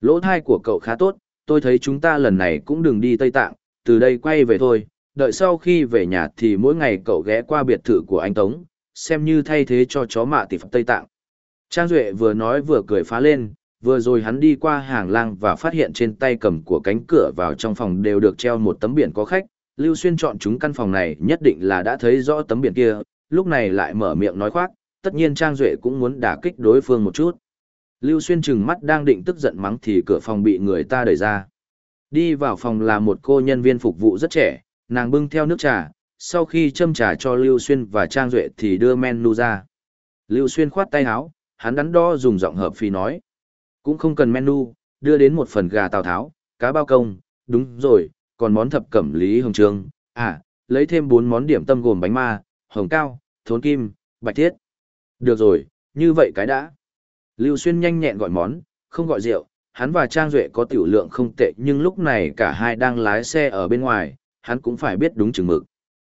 Lỗ thai của cậu khá tốt, tôi thấy chúng ta lần này cũng đừng đi Tây Tạng, từ đây quay về thôi, đợi sau khi về nhà thì mỗi ngày cậu ghé qua biệt thự của anh Tống, xem như thay thế cho chó mạ tỷ Phật Tây Tạng. Trang Duệ vừa nói vừa cười phá lên, vừa rồi hắn đi qua hàng lang và phát hiện trên tay cầm của cánh cửa vào trong phòng đều được treo một tấm biển có khách. Lưu Xuyên chọn chúng căn phòng này nhất định là đã thấy rõ tấm biển kia, lúc này lại mở miệng nói khoác, tất nhiên Trang Duệ cũng muốn đả kích đối phương một chút. Lưu Xuyên chừng mắt đang định tức giận mắng thì cửa phòng bị người ta đẩy ra. Đi vào phòng là một cô nhân viên phục vụ rất trẻ, nàng bưng theo nước trà, sau khi châm trà cho Lưu Xuyên và Trang Duệ thì đưa menu ra. Lưu Xuyên khoát tay áo, hắn đắn đo dùng giọng hợp phì nói. Cũng không cần menu, đưa đến một phần gà tào tháo, cá bao công, đúng rồi, còn món thập cẩm lý hồng trương, à, lấy thêm bốn món điểm tâm gồm bánh ma, hồng cao, thốn kim, bạch thiết. Được rồi, như vậy cái đã. Lưu Xuyên nhanh nhẹn gọi món, không gọi rượu, hắn và Trang Duệ có tiểu lượng không tệ nhưng lúc này cả hai đang lái xe ở bên ngoài, hắn cũng phải biết đúng chừng mực.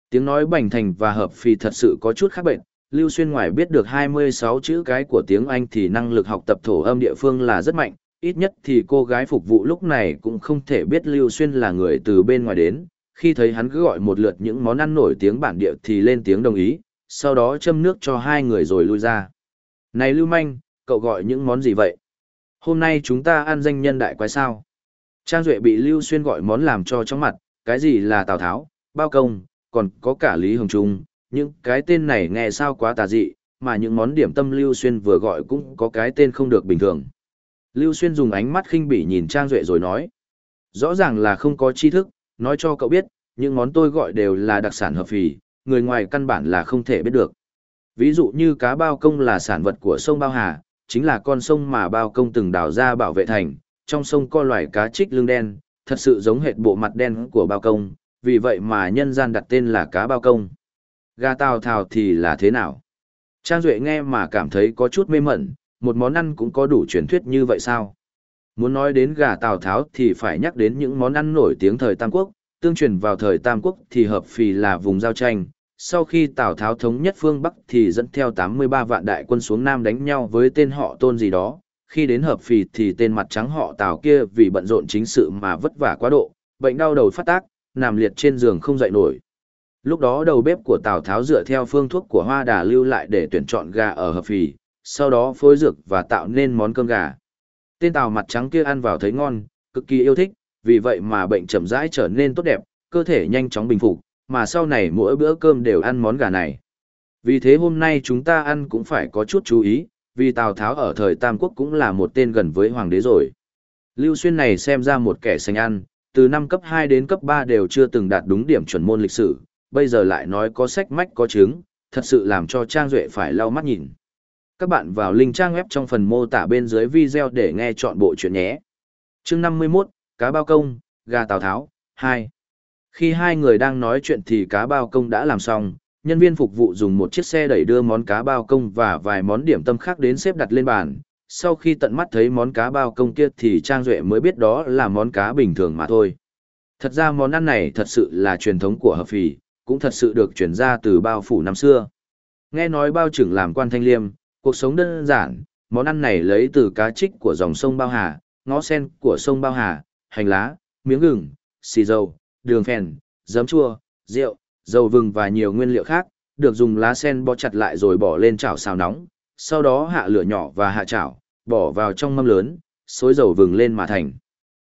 Tiếng nói bành thành và hợp phì thật sự có chút khác bệnh, Lưu Xuyên ngoài biết được 26 chữ cái của tiếng Anh thì năng lực học tập thổ âm địa phương là rất mạnh, ít nhất thì cô gái phục vụ lúc này cũng không thể biết Lưu Xuyên là người từ bên ngoài đến, khi thấy hắn cứ gọi một lượt những món ăn nổi tiếng bản địa thì lên tiếng đồng ý, sau đó châm nước cho hai người rồi lui ra. Này Lưu Manh, cậu gọi những món gì vậy? Hôm nay chúng ta ăn danh nhân đại quái sao? Trang Duệ bị Lưu Xuyên gọi món làm cho chóng mặt, cái gì là Tào Tháo, Bao Công, còn có cả Lý Hồng Trung, những cái tên này nghe sao quá tà dị, mà những món điểm tâm Lưu Xuyên vừa gọi cũng có cái tên không được bình thường. Lưu Xuyên dùng ánh mắt khinh bỉ nhìn Trang Duệ rồi nói. Rõ ràng là không có tri thức, nói cho cậu biết, những món tôi gọi đều là đặc sản hợp phì, người ngoài căn bản là không thể biết được. Ví dụ như cá bao công là sản vật của sông Bao Hà, chính là con sông mà bao công từng đào ra bảo vệ thành, trong sông có loài cá trích lưng đen, thật sự giống hệt bộ mặt đen của bao công, vì vậy mà nhân gian đặt tên là cá bao công. Gà tào thào thì là thế nào? Trang Duệ nghe mà cảm thấy có chút mê mẩn, một món ăn cũng có đủ truyền thuyết như vậy sao? Muốn nói đến gà tào tháo thì phải nhắc đến những món ăn nổi tiếng thời Tam Quốc, tương truyền vào thời Tam Quốc thì hợp phì là vùng giao tranh. Sau khi Tào Tháo thống nhất phương Bắc thì dẫn theo 83 vạn đại quân xuống Nam đánh nhau với tên họ tôn gì đó. Khi đến hợp phì thì tên mặt trắng họ Tào kia vì bận rộn chính sự mà vất vả quá độ, bệnh đau đầu phát tác, nằm liệt trên giường không dậy nổi. Lúc đó đầu bếp của Tào Tháo dựa theo phương thuốc của Hoa Đà lưu lại để tuyển chọn gà ở hợp phì, sau đó phối dược và tạo nên món cơm gà. Tên Tào mặt trắng kia ăn vào thấy ngon, cực kỳ yêu thích, vì vậy mà bệnh chậm rãi trở nên tốt đẹp, cơ thể nhanh chóng bình phục, mà sau này mỗi bữa cơm đều ăn món gà này. Vì thế hôm nay chúng ta ăn cũng phải có chút chú ý, vì Tào Tháo ở thời Tam Quốc cũng là một tên gần với hoàng đế rồi. Lưu Xuyên này xem ra một kẻ sành ăn, từ năm cấp 2 đến cấp 3 đều chưa từng đạt đúng điểm chuẩn môn lịch sử, bây giờ lại nói có sách mách có chứng, thật sự làm cho Trang Duệ phải lau mắt nhìn. Các bạn vào link trang web trong phần mô tả bên dưới video để nghe chọn bộ chuyện nhé. chương 51, Cá bao công, gà Tào Tháo, 2. Khi hai người đang nói chuyện thì cá bao công đã làm xong, nhân viên phục vụ dùng một chiếc xe đẩy đưa món cá bao công và vài món điểm tâm khác đến xếp đặt lên bàn. Sau khi tận mắt thấy món cá bao công kia thì Trang Duệ mới biết đó là món cá bình thường mà thôi. Thật ra món ăn này thật sự là truyền thống của hợp phỉ, cũng thật sự được chuyển ra từ bao phủ năm xưa. Nghe nói bao trưởng làm quan thanh liêm, cuộc sống đơn giản, món ăn này lấy từ cá trích của dòng sông Bao Hà, ngó sen của sông Bao Hà, hành lá, miếng gừng, xì dầu, đường phèn, giấm chua, rượu, dầu vừng và nhiều nguyên liệu khác, được dùng lá sen bó chặt lại rồi bỏ lên chảo xào nóng, sau đó hạ lửa nhỏ và hạ chảo, bỏ vào trong mâm lớn, xối dầu vừng lên mà thành.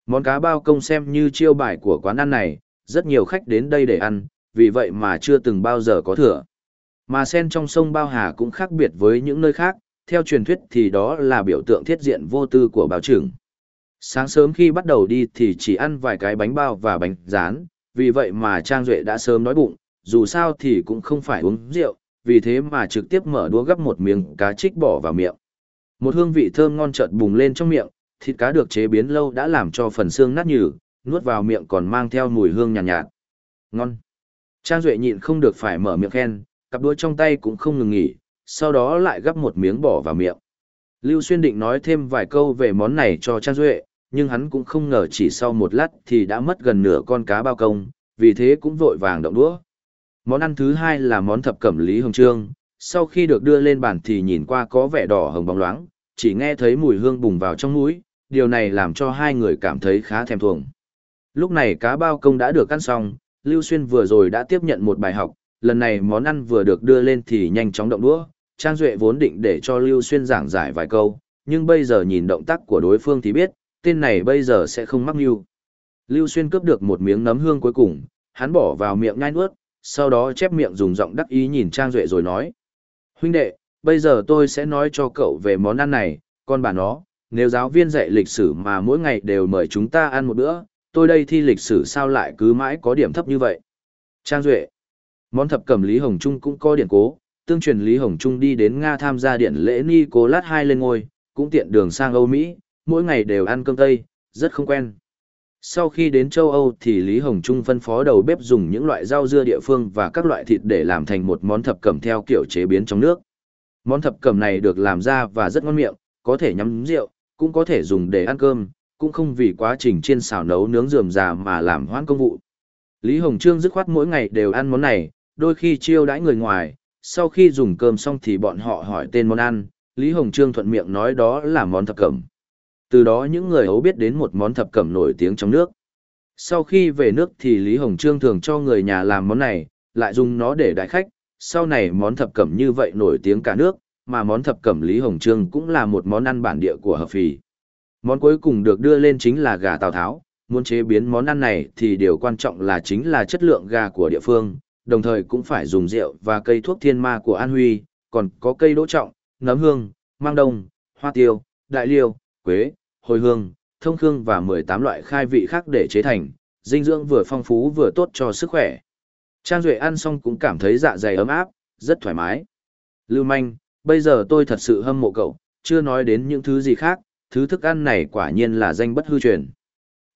Món cá bao công xem như chiêu bài của quán ăn này, rất nhiều khách đến đây để ăn, vì vậy mà chưa từng bao giờ có thừa. Mà sen trong sông Bao Hà cũng khác biệt với những nơi khác, theo truyền thuyết thì đó là biểu tượng thiết diện vô tư của bao trưởng. Sáng sớm khi bắt đầu đi thì chỉ ăn vài cái bánh bao và bánh rán, vì vậy mà Trang Duệ đã sớm đói bụng, dù sao thì cũng không phải uống rượu, vì thế mà trực tiếp mở đũa gấp một miếng cá trích bỏ vào miệng. Một hương vị thơm ngon chợt bùng lên trong miệng, thịt cá được chế biến lâu đã làm cho phần xương nát nhừ, nuốt vào miệng còn mang theo mùi hương nhàn nhạt, nhạt. Ngon. Trang Duệ nhịn không được phải mở miệng khen, cặp đũa trong tay cũng không ngừng nghỉ, sau đó lại gấp một miếng bỏ vào miệng. Lưu Xuyên định nói thêm vài câu về món này cho Trang Duệ, nhưng hắn cũng không ngờ chỉ sau một lát thì đã mất gần nửa con cá bao công, vì thế cũng vội vàng động đũa. Món ăn thứ hai là món thập cẩm lý hồng trương, sau khi được đưa lên bàn thì nhìn qua có vẻ đỏ hồng bóng loáng, chỉ nghe thấy mùi hương bùng vào trong mũi, điều này làm cho hai người cảm thấy khá thèm thuồng. Lúc này cá bao công đã được ăn xong, Lưu Xuyên vừa rồi đã tiếp nhận một bài học, lần này món ăn vừa được đưa lên thì nhanh chóng động đũa. Trang Duệ vốn định để cho Lưu Xuyên giảng giải vài câu, nhưng bây giờ nhìn động tác của đối phương thì biết, tên này bây giờ sẽ không mắc mưu. Lưu Xuyên cướp được một miếng nấm hương cuối cùng, hắn bỏ vào miệng nhai nuốt, sau đó chép miệng dùng giọng đắc ý nhìn Trang Duệ rồi nói. Huynh đệ, bây giờ tôi sẽ nói cho cậu về món ăn này, con bà nó, nếu giáo viên dạy lịch sử mà mỗi ngày đều mời chúng ta ăn một bữa, tôi đây thi lịch sử sao lại cứ mãi có điểm thấp như vậy. Trang Duệ Món thập cẩm Lý Hồng Trung cũng có điển cố, tương truyền Lý Hồng Trung đi đến Nga tham gia điện lễ nicolas hai lên ngôi, cũng tiện đường sang Âu Mỹ, mỗi ngày đều ăn cơm Tây, rất không quen. Sau khi đến châu Âu thì Lý Hồng Trung phân phó đầu bếp dùng những loại rau dưa địa phương và các loại thịt để làm thành một món thập cẩm theo kiểu chế biến trong nước. Món thập cẩm này được làm ra và rất ngon miệng, có thể nhắm rượu, cũng có thể dùng để ăn cơm, cũng không vì quá trình chiên xào nấu nướng rườm rà mà làm hoãn công vụ. Lý Hồng Trương dứt khoát mỗi ngày đều ăn món này, đôi khi chiêu đãi người ngoài, sau khi dùng cơm xong thì bọn họ hỏi tên món ăn, Lý Hồng Trương thuận miệng nói đó là món thập cẩm. Từ đó những người hấu biết đến một món thập cẩm nổi tiếng trong nước. Sau khi về nước thì Lý Hồng Trương thường cho người nhà làm món này, lại dùng nó để đại khách, sau này món thập cẩm như vậy nổi tiếng cả nước, mà món thập cẩm Lý Hồng Trương cũng là một món ăn bản địa của hợp phì. Món cuối cùng được đưa lên chính là gà Tào Tháo, muốn chế biến món ăn này thì điều quan trọng là chính là chất lượng gà của địa phương, đồng thời cũng phải dùng rượu và cây thuốc thiên ma của An Huy, còn có cây đỗ trọng, nấm hương, mang đông, hoa tiêu, đại liêu, quế, hồi hương, thông hương và 18 loại khai vị khác để chế thành, dinh dưỡng vừa phong phú vừa tốt cho sức khỏe. Trang Duệ ăn xong cũng cảm thấy dạ dày ấm áp, rất thoải mái. Lưu manh, bây giờ tôi thật sự hâm mộ cậu, chưa nói đến những thứ gì khác, thứ thức ăn này quả nhiên là danh bất hư truyền.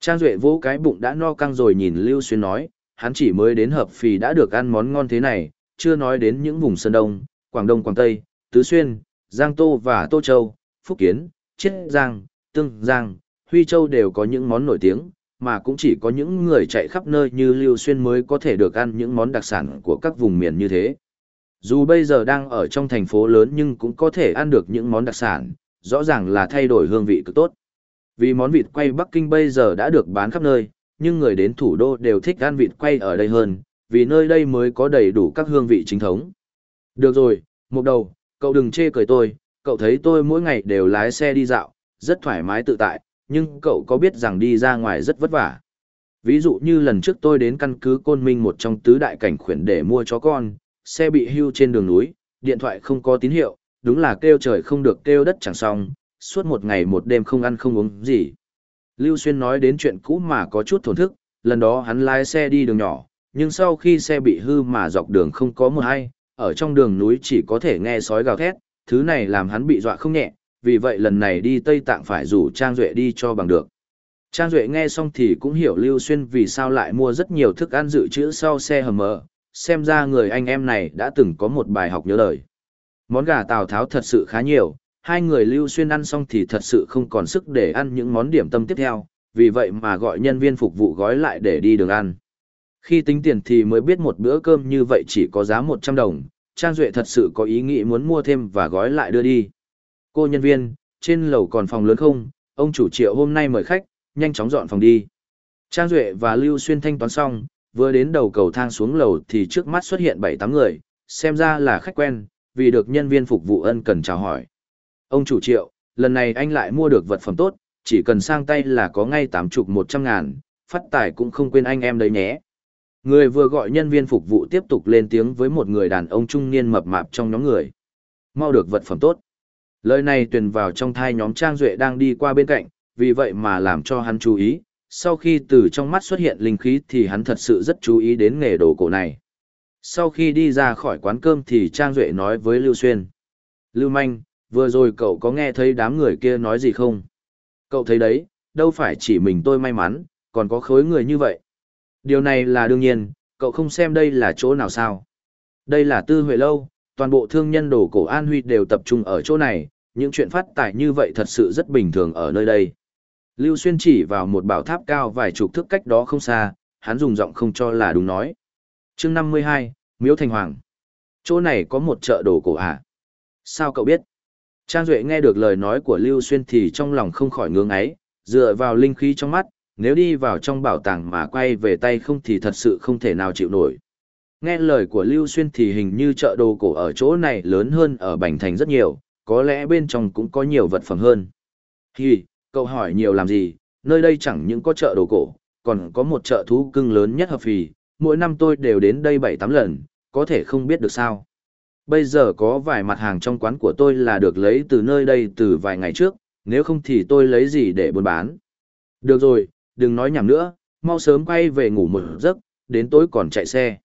Trang Duệ vỗ cái bụng đã no căng rồi nhìn Lưu Xuyên nói, hắn chỉ mới đến hợp phì đã được ăn món ngon thế này, chưa nói đến những vùng Sơn Đông, Quảng Đông Quảng Tây, Tứ Xuyên, Giang Tô và Tô Châu, Phúc Kiến, Chiết Giang, Tương Giang, Huy Châu đều có những món nổi tiếng, mà cũng chỉ có những người chạy khắp nơi như Lưu Xuyên mới có thể được ăn những món đặc sản của các vùng miền như thế. Dù bây giờ đang ở trong thành phố lớn nhưng cũng có thể ăn được những món đặc sản, rõ ràng là thay đổi hương vị cực tốt. Vì món vịt quay Bắc Kinh bây giờ đã được bán khắp nơi, nhưng người đến thủ đô đều thích ăn vịt quay ở đây hơn, vì nơi đây mới có đầy đủ các hương vị chính thống. Được rồi, một đầu, cậu đừng chê cười tôi, cậu thấy tôi mỗi ngày đều lái xe đi dạo, rất thoải mái tự tại, nhưng cậu có biết rằng đi ra ngoài rất vất vả. Ví dụ như lần trước tôi đến căn cứ Côn Minh một trong tứ đại cảnh khuyển để mua chó con, xe bị hưu trên đường núi, điện thoại không có tín hiệu, đúng là kêu trời không được kêu đất chẳng xong, suốt một ngày một đêm không ăn không uống gì. Lưu Xuyên nói đến chuyện cũ mà có chút thổn thức, lần đó hắn lái xe đi đường nhỏ, nhưng sau khi xe bị hư mà dọc đường không có mưa ai, ở trong đường núi chỉ có thể nghe sói gào thét, thứ này làm hắn bị dọa không nhẹ, vì vậy lần này đi Tây Tạng phải rủ Trang Duệ đi cho bằng được. Trang Duệ nghe xong thì cũng hiểu Lưu Xuyên vì sao lại mua rất nhiều thức ăn dự trữ sau xe hầm mỡ, xem ra người anh em này đã từng có một bài học nhớ lời. Món gà Tào Tháo thật sự khá nhiều, hai người Lưu Xuyên ăn xong thì thật sự không còn sức để ăn những món điểm tâm tiếp theo, vì vậy mà gọi nhân viên phục vụ gói lại để đi đường ăn. Khi tính tiền thì mới biết một bữa cơm như vậy chỉ có giá 100 đồng, Trang Duệ thật sự có ý nghĩ muốn mua thêm và gói lại đưa đi. Cô nhân viên, trên lầu còn phòng lớn không, ông chủ triệu hôm nay mời khách, nhanh chóng dọn phòng đi. Trang Duệ và Lưu Xuyên thanh toán xong, vừa đến đầu cầu thang xuống lầu thì trước mắt xuất hiện 7-8 người, xem ra là khách quen, vì được nhân viên phục vụ ân cần chào hỏi. Ông chủ triệu, lần này anh lại mua được vật phẩm tốt, chỉ cần sang tay là có ngay tám chục một trăm ngàn, phát tài cũng không quên anh em đấy nhé. Người vừa gọi nhân viên phục vụ tiếp tục lên tiếng với một người đàn ông trung niên mập mạp trong nhóm người. Mau được vật phẩm tốt. Lời này truyền vào trong thai nhóm Trang Duệ đang đi qua bên cạnh, vì vậy mà làm cho hắn chú ý. Sau khi từ trong mắt xuất hiện linh khí thì hắn thật sự rất chú ý đến nghề đồ cổ này. Sau khi đi ra khỏi quán cơm thì Trang Duệ nói với Lưu Xuyên. Lưu Manh, vừa rồi cậu có nghe thấy đám người kia nói gì không? Cậu thấy đấy, đâu phải chỉ mình tôi may mắn, còn có khối người như vậy. Điều này là đương nhiên, cậu không xem đây là chỗ nào sao. Đây là tư huệ lâu, toàn bộ thương nhân đồ cổ An Huy đều tập trung ở chỗ này, những chuyện phát tài như vậy thật sự rất bình thường ở nơi đây. Lưu Xuyên chỉ vào một bảo tháp cao vài chục thước cách đó không xa, hắn dùng giọng không cho là đúng nói. chương 52, Miếu Thành Hoàng. Chỗ này có một chợ đồ cổ à? Sao cậu biết? Trang Duệ nghe được lời nói của Lưu Xuyên thì trong lòng không khỏi ngưỡng ấy, dựa vào linh khí trong mắt, nếu đi vào trong bảo tàng mà quay về tay không thì thật sự không thể nào chịu nổi. Nghe lời của Lưu Xuyên thì hình như chợ đồ cổ ở chỗ này lớn hơn ở Bành Thành rất nhiều, có lẽ bên trong cũng có nhiều vật phẩm hơn. Hì, cậu hỏi nhiều làm gì, nơi đây chẳng những có chợ đồ cổ, còn có một chợ thú cưng lớn nhất hợp phì, mỗi năm tôi đều đến đây 7-8 lần, có thể không biết được sao. Bây giờ có vài mặt hàng trong quán của tôi là được lấy từ nơi đây từ vài ngày trước, nếu không thì tôi lấy gì để buôn bán. Được rồi, đừng nói nhảm nữa, mau sớm quay về ngủ một giấc, đến tối còn chạy xe.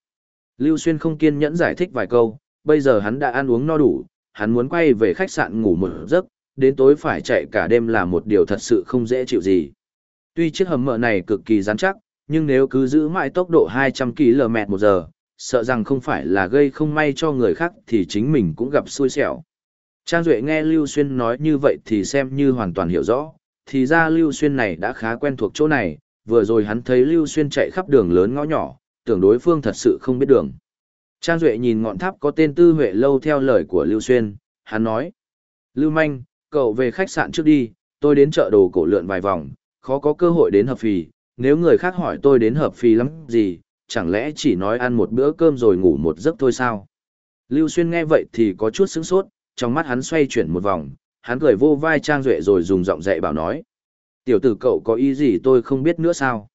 Lưu Xuyên không kiên nhẫn giải thích vài câu, bây giờ hắn đã ăn uống no đủ, hắn muốn quay về khách sạn ngủ một giấc, đến tối phải chạy cả đêm là một điều thật sự không dễ chịu gì. Tuy chiếc hầm mỡ này cực kỳ rắn chắc, nhưng nếu cứ giữ mãi tốc độ 200 km một giờ, sợ rằng không phải là gây không may cho người khác thì chính mình cũng gặp xui xẻo. Trang Duệ nghe Lưu Xuyên nói như vậy thì xem như hoàn toàn hiểu rõ, thì ra Lưu Xuyên này đã khá quen thuộc chỗ này, vừa rồi hắn thấy Lưu Xuyên chạy khắp đường lớn ngõ nhỏ, tưởng đối phương thật sự không biết đường. Trang Duệ nhìn ngọn tháp có tên Tư Huệ lâu theo lời của Lưu Xuyên, hắn nói. Lưu Manh, cậu về khách sạn trước đi, tôi đến chợ đồ cổ lượn vài vòng, khó có cơ hội đến hợp phì, nếu người khác hỏi tôi đến hợp phì lắm gì, chẳng lẽ chỉ nói ăn một bữa cơm rồi ngủ một giấc thôi sao? Lưu Xuyên nghe vậy thì có chút sững sốt, trong mắt hắn xoay chuyển một vòng, hắn cười vô vai Trang Duệ rồi dùng giọng dạy bảo nói. Tiểu tử cậu có ý gì tôi không biết nữa sao?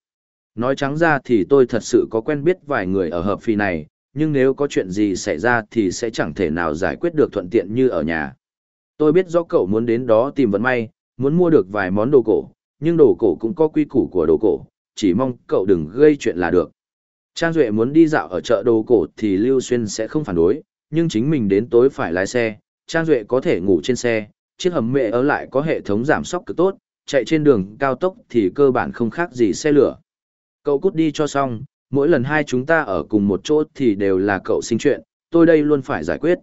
Nói trắng ra thì tôi thật sự có quen biết vài người ở hợp phi này, nhưng nếu có chuyện gì xảy ra thì sẽ chẳng thể nào giải quyết được thuận tiện như ở nhà. Tôi biết do cậu muốn đến đó tìm vận may, muốn mua được vài món đồ cổ, nhưng đồ cổ cũng có quy củ của đồ cổ, chỉ mong cậu đừng gây chuyện là được. Trang Duệ muốn đi dạo ở chợ đồ cổ thì Lưu Xuyên sẽ không phản đối, nhưng chính mình đến tối phải lái xe, Trang Duệ có thể ngủ trên xe, chiếc hầm mẹ ở lại có hệ thống giảm sóc cực tốt, chạy trên đường cao tốc thì cơ bản không khác gì xe lửa. Cậu cút đi cho xong, mỗi lần hai chúng ta ở cùng một chỗ thì đều là cậu sinh chuyện, tôi đây luôn phải giải quyết.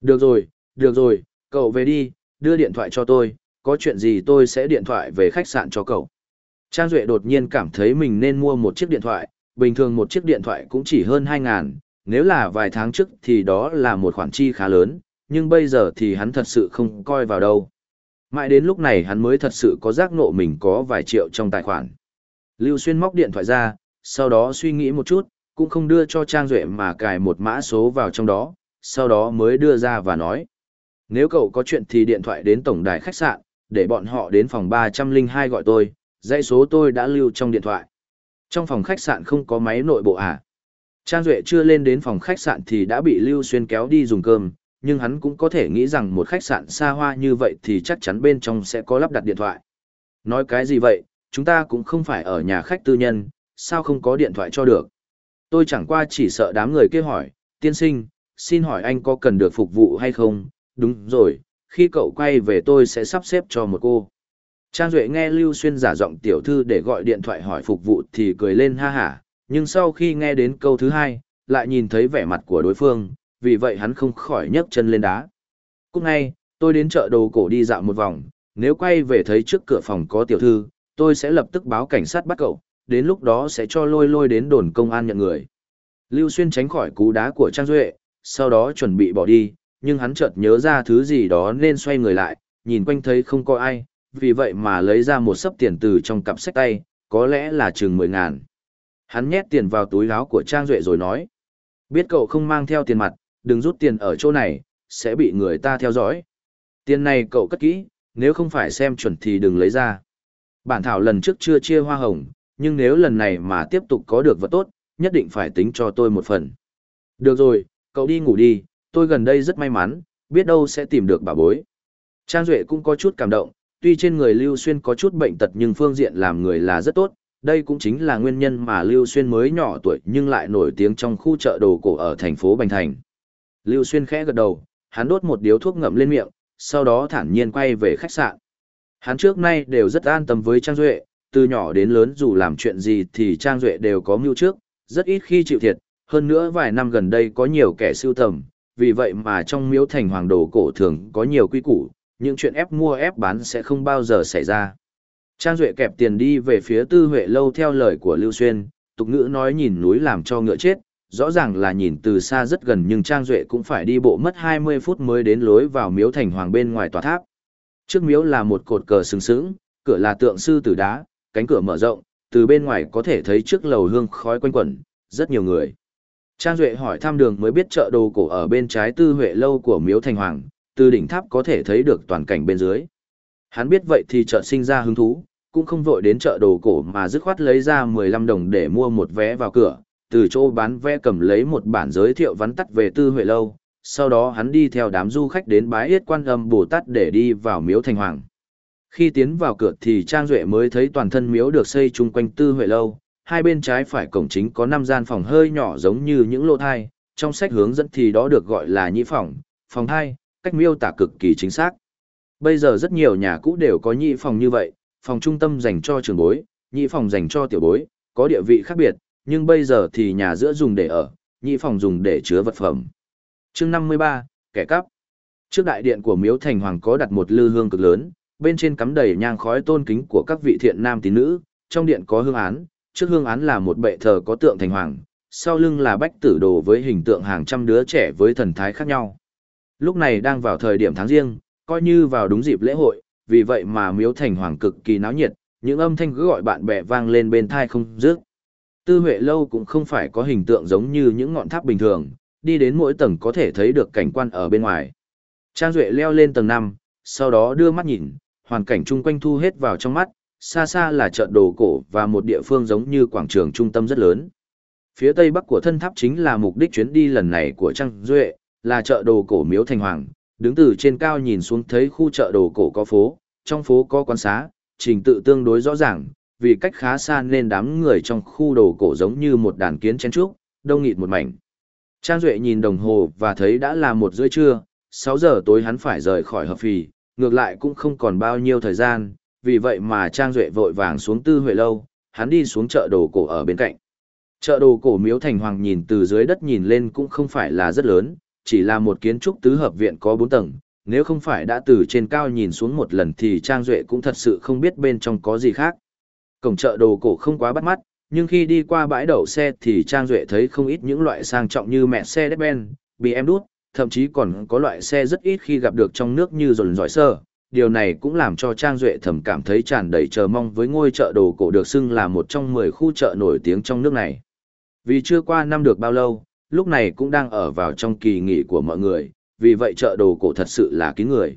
Được rồi, được rồi, cậu về đi, đưa điện thoại cho tôi, có chuyện gì tôi sẽ điện thoại về khách sạn cho cậu. Trang Duệ đột nhiên cảm thấy mình nên mua một chiếc điện thoại, bình thường một chiếc điện thoại cũng chỉ hơn 2 ngàn, nếu là vài tháng trước thì đó là một khoản chi khá lớn, nhưng bây giờ thì hắn thật sự không coi vào đâu. Mãi đến lúc này hắn mới thật sự có giác ngộ mình có vài triệu trong tài khoản. Lưu Xuyên móc điện thoại ra, sau đó suy nghĩ một chút, cũng không đưa cho Trang Duệ mà cài một mã số vào trong đó, sau đó mới đưa ra và nói. Nếu cậu có chuyện thì điện thoại đến tổng đài khách sạn, để bọn họ đến phòng 302 gọi tôi, dãy số tôi đã lưu trong điện thoại. Trong phòng khách sạn không có máy nội bộ à? Trang Duệ chưa lên đến phòng khách sạn thì đã bị Lưu Xuyên kéo đi dùng cơm, nhưng hắn cũng có thể nghĩ rằng một khách sạn xa hoa như vậy thì chắc chắn bên trong sẽ có lắp đặt điện thoại. Nói cái gì vậy, chúng ta cũng không phải ở nhà khách tư nhân, sao không có điện thoại cho được. Tôi chẳng qua chỉ sợ đám người kia hỏi, tiên sinh, xin hỏi anh có cần được phục vụ hay không, đúng rồi, khi cậu quay về tôi sẽ sắp xếp cho một cô. Trang Duệ nghe Lưu Xuyên giả giọng tiểu thư để gọi điện thoại hỏi phục vụ thì cười lên ha hả, nhưng sau khi nghe đến câu thứ hai, lại nhìn thấy vẻ mặt của đối phương, vì vậy hắn không khỏi nhấc chân lên đá. Cũng ngay, tôi đến chợ đồ cổ đi dạo một vòng, nếu quay về thấy trước cửa phòng có tiểu thư, tôi sẽ lập tức báo cảnh sát bắt cậu, đến lúc đó sẽ cho lôi lôi đến đồn công an nhận người. Lưu Xuyên tránh khỏi cú đá của Trang Duệ, sau đó chuẩn bị bỏ đi, nhưng hắn chợt nhớ ra thứ gì đó nên xoay người lại, nhìn quanh thấy không có ai, vì vậy mà lấy ra một sấp tiền từ trong cặp sách tay, có lẽ là chừng mười ngàn. Hắn nhét tiền vào túi áo của Trang Duệ rồi nói, biết cậu không mang theo tiền mặt, đừng rút tiền ở chỗ này, sẽ bị người ta theo dõi. Tiền này cậu cất kỹ, nếu không phải xem chuẩn thì đừng lấy ra. Bản thảo lần trước chưa chia hoa hồng, nhưng nếu lần này mà tiếp tục có được vật tốt, nhất định phải tính cho tôi một phần. Được rồi, cậu đi ngủ đi, tôi gần đây rất may mắn, biết đâu sẽ tìm được bà bối. Trang Duệ cũng có chút cảm động, tuy trên người Lưu Xuyên có chút bệnh tật nhưng phương diện làm người là rất tốt, đây cũng chính là nguyên nhân mà Lưu Xuyên mới nhỏ tuổi nhưng lại nổi tiếng trong khu chợ đồ cổ ở thành phố Bành Thành. Lưu Xuyên khẽ gật đầu, hắn đốt một điếu thuốc ngậm lên miệng, sau đó thản nhiên quay về khách sạn. Hắn trước nay đều rất an tâm với Trang Duệ, từ nhỏ đến lớn dù làm chuyện gì thì Trang Duệ đều có mưu trước, rất ít khi chịu thiệt, hơn nữa vài năm gần đây có nhiều kẻ siêu tầm, vì vậy mà trong miếu thành hoàng đồ cổ thường có nhiều quy củ, những chuyện ép mua ép bán sẽ không bao giờ xảy ra. Trang Duệ kẹp tiền đi về phía tư huệ lâu theo lời của Lưu Xuyên, tục ngữ nói nhìn núi làm cho ngựa chết, rõ ràng là nhìn từ xa rất gần nhưng Trang Duệ cũng phải đi bộ mất 20 phút mới đến lối vào miếu thành hoàng bên ngoài tòa tháp. Trước miếu là một cột cờ sừng sững, cửa là tượng sư tử đá, cánh cửa mở rộng, từ bên ngoài có thể thấy trước lầu hương khói quanh quẩn, rất nhiều người. Trang Duệ hỏi thăm đường mới biết chợ đồ cổ ở bên trái tư huệ lâu của Miếu Thành Hoàng, từ đỉnh tháp có thể thấy được toàn cảnh bên dưới. Hắn biết vậy thì chợ sinh ra hứng thú, cũng không vội đến chợ đồ cổ mà dứt khoát lấy ra 15 đồng để mua một vé vào cửa, từ chỗ bán vé cầm lấy một bản giới thiệu vắn tắt về tư huệ lâu, sau đó hắn đi theo đám du khách đến bái yết quan âm Bồ Tát để đi vào miếu thành hoàng. Khi tiến vào cửa thì Trang Duệ mới thấy toàn thân miếu được xây chung quanh tư huệ lâu, hai bên trái phải cổng chính có 5 gian phòng hơi nhỏ giống như những lô thai, trong sách hướng dẫn thì đó được gọi là nhị phòng, phòng 2, cách miêu tả cực kỳ chính xác. Bây giờ rất nhiều nhà cũ đều có nhị phòng như vậy, phòng trung tâm dành cho trường bối, nhị phòng dành cho tiểu bối, có địa vị khác biệt, nhưng bây giờ thì nhà giữa dùng để ở, nhị phòng dùng để chứa vật phẩm. chương 53, kẻ cắp. Trước đại điện của miếu thành hoàng có đặt một lư hương cực lớn, bên trên cắm đầy nhang khói tôn kính của các vị thiện nam tín nữ, trong điện có hương án, trước hương án là một bệ thờ có tượng thành hoàng, sau lưng là bách tử đồ với hình tượng hàng trăm đứa trẻ với thần thái khác nhau. Lúc này đang vào thời điểm tháng riêng, coi như vào đúng dịp lễ hội, vì vậy mà miếu thành hoàng cực kỳ náo nhiệt, những âm thanh cứ gọi bạn bè vang lên bên thai không dứt. Tư Huệ lâu cũng không phải có hình tượng giống như những ngọn tháp bình thường, đi đến mỗi tầng có thể thấy được cảnh quan ở bên ngoài. Trang Duệ leo lên tầng 5, sau đó đưa mắt nhìn, hoàn cảnh chung quanh thu hết vào trong mắt, xa xa là chợ đồ cổ và một địa phương giống như quảng trường trung tâm rất lớn. Phía tây bắc của thân tháp chính là mục đích chuyến đi lần này của Trang Duệ, là chợ đồ cổ Miếu Thành Hoàng, đứng từ trên cao nhìn xuống thấy khu chợ đồ cổ có phố, trong phố có quán xá, trình tự tương đối rõ ràng, vì cách khá xa nên đám người trong khu đồ cổ giống như một đàn kiến chen trúc, đông nghịt một mảnh. Trang Duệ nhìn đồng hồ và thấy đã là một rưỡi trưa, 6 giờ tối hắn phải rời khỏi hợp phì, ngược lại cũng không còn bao nhiêu thời gian, vì vậy mà Trang Duệ vội vàng xuống tư huệ lâu, hắn đi xuống chợ đồ cổ ở bên cạnh. Chợ đồ cổ miếu thành hoàng nhìn từ dưới đất nhìn lên cũng không phải là rất lớn, chỉ là một kiến trúc tứ hợp viện có bốn tầng, nếu không phải đã từ trên cao nhìn xuống một lần thì Trang Duệ cũng thật sự không biết bên trong có gì khác. Cổng chợ đồ cổ không quá bắt mắt, nhưng khi đi qua bãi đậu xe thì Trang Duệ thấy không ít những loại sang trọng như mẹ xe Mercedes-Benz, BMW, thậm chí còn có loại xe rất ít khi gặp được trong nước như dồn dõi sơ. Điều này cũng làm cho Trang Duệ thầm cảm thấy tràn đầy chờ mong với ngôi chợ đồ cổ được xưng là một trong 10 khu chợ nổi tiếng trong nước này. Vì chưa qua năm được bao lâu, lúc này cũng đang ở vào trong kỳ nghỉ của mọi người, vì vậy chợ đồ cổ thật sự là kín người.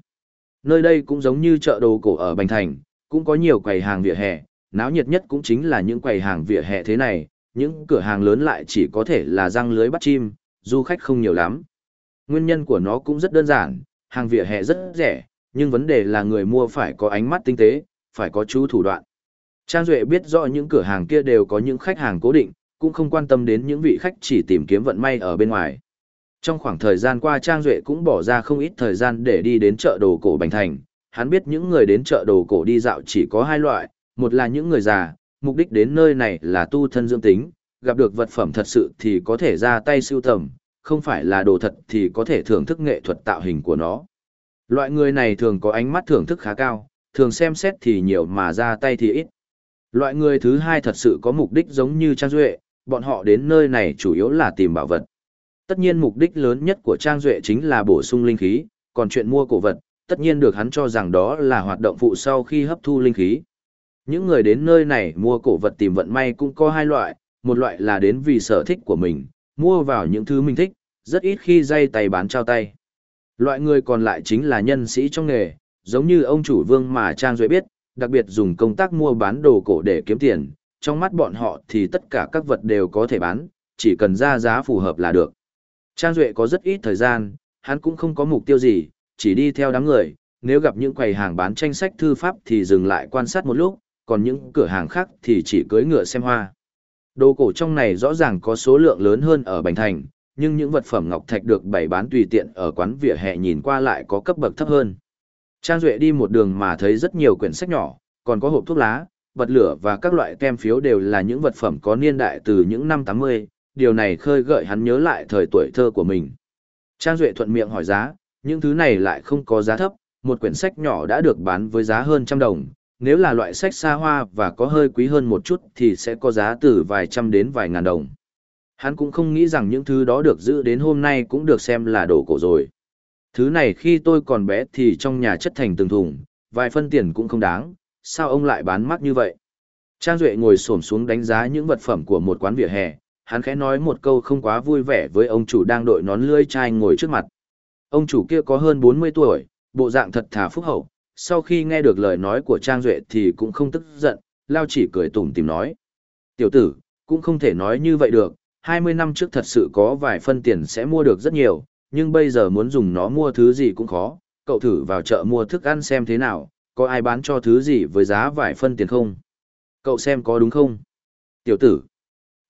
Nơi đây cũng giống như chợ đồ cổ ở Bành Thành, cũng có nhiều quầy hàng vỉa hè, náo nhiệt nhất cũng chính là những quầy hàng vỉa hè thế này, những cửa hàng lớn lại chỉ có thể là răng lưới bắt chim, du khách không nhiều lắm. Nguyên nhân của nó cũng rất đơn giản, hàng vỉa hè rất rẻ, nhưng vấn đề là người mua phải có ánh mắt tinh tế, phải có chú thủ đoạn. Trang Duệ biết rõ những cửa hàng kia đều có những khách hàng cố định, cũng không quan tâm đến những vị khách chỉ tìm kiếm vận may ở bên ngoài. Trong khoảng thời gian qua Trang Duệ cũng bỏ ra không ít thời gian để đi đến chợ đồ cổ Bành Thành. Hắn biết những người đến chợ đồ cổ đi dạo chỉ có hai loại, một là những người già, mục đích đến nơi này là tu thân dưỡng tính, gặp được vật phẩm thật sự thì có thể ra tay siêu tầm, không phải là đồ thật thì có thể thưởng thức nghệ thuật tạo hình của nó. Loại người này thường có ánh mắt thưởng thức khá cao, thường xem xét thì nhiều mà ra tay thì ít. Loại người thứ hai thật sự có mục đích giống như Trang Duệ, bọn họ đến nơi này chủ yếu là tìm bảo vật. Tất nhiên mục đích lớn nhất của Trang Duệ chính là bổ sung linh khí, còn chuyện mua cổ vật, tất nhiên được hắn cho rằng đó là hoạt động phụ sau khi hấp thu linh khí. Những người đến nơi này mua cổ vật tìm vận may cũng có hai loại, một loại là đến vì sở thích của mình, mua vào những thứ mình thích, rất ít khi dây tay bán trao tay. Loại người còn lại chính là nhân sĩ trong nghề, giống như ông chủ vương mà Trang Duệ biết, đặc biệt dùng công tác mua bán đồ cổ để kiếm tiền, trong mắt bọn họ thì tất cả các vật đều có thể bán, chỉ cần ra giá phù hợp là được. Trang Duệ có rất ít thời gian, hắn cũng không có mục tiêu gì, chỉ đi theo đám người, nếu gặp những quầy hàng bán tranh sách thư pháp thì dừng lại quan sát một lúc, còn những cửa hàng khác thì chỉ cưới ngựa xem hoa. Đồ cổ trong này rõ ràng có số lượng lớn hơn ở Bành Thành, nhưng những vật phẩm ngọc thạch được bày bán tùy tiện ở quán vỉa hè nhìn qua lại có cấp bậc thấp hơn. Trang Duệ đi một đường mà thấy rất nhiều quyển sách nhỏ, còn có hộp thuốc lá, bật lửa và các loại kem phiếu đều là những vật phẩm có niên đại từ những năm 80, điều này khơi gợi hắn nhớ lại thời tuổi thơ của mình. Trang Duệ thuận miệng hỏi giá, những thứ này lại không có giá thấp, một quyển sách nhỏ đã được bán với giá hơn trăm đồng, nếu là loại sách xa hoa và có hơi quý hơn một chút thì sẽ có giá từ vài trăm đến vài ngàn đồng. Hắn cũng không nghĩ rằng những thứ đó được giữ đến hôm nay cũng được xem là đồ cổ rồi. Thứ này khi tôi còn bé thì trong nhà chất thành từng thùng, vài phân tiền cũng không đáng, sao ông lại bán mắc như vậy? Trang Duệ ngồi xổm xuống đánh giá những vật phẩm của một quán vỉa hè, hắn khẽ nói một câu không quá vui vẻ với ông chủ đang đội nón lươi chai ngồi trước mặt. Ông chủ kia có hơn 40 tuổi, bộ dạng thật thà phúc hậu, sau khi nghe được lời nói của Trang Duệ thì cũng không tức giận, lao chỉ cười tủm tìm nói. Tiểu tử, cũng không thể nói như vậy được, 20 năm trước thật sự có vài phân tiền sẽ mua được rất nhiều, nhưng bây giờ muốn dùng nó mua thứ gì cũng khó, cậu thử vào chợ mua thức ăn xem thế nào, có ai bán cho thứ gì với giá vài phân tiền không? Cậu xem có đúng không? Tiểu tử,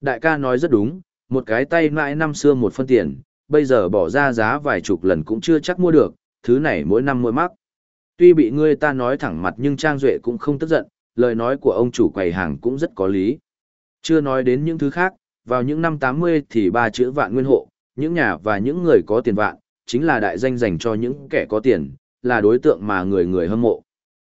đại ca nói rất đúng, một cái tay mãi năm xưa một phân tiền, bây giờ bỏ ra giá vài chục lần cũng chưa chắc mua được, thứ này mỗi năm mỗi mắc. Tuy bị ngươi ta nói thẳng mặt nhưng Trang Duệ cũng không tức giận, lời nói của ông chủ quầy hàng cũng rất có lý. Chưa nói đến những thứ khác, vào những năm 80 thì ba chữ vạn nguyên hộ, những nhà và những người có tiền vạn, chính là đại danh dành cho những kẻ có tiền, là đối tượng mà người người hâm mộ.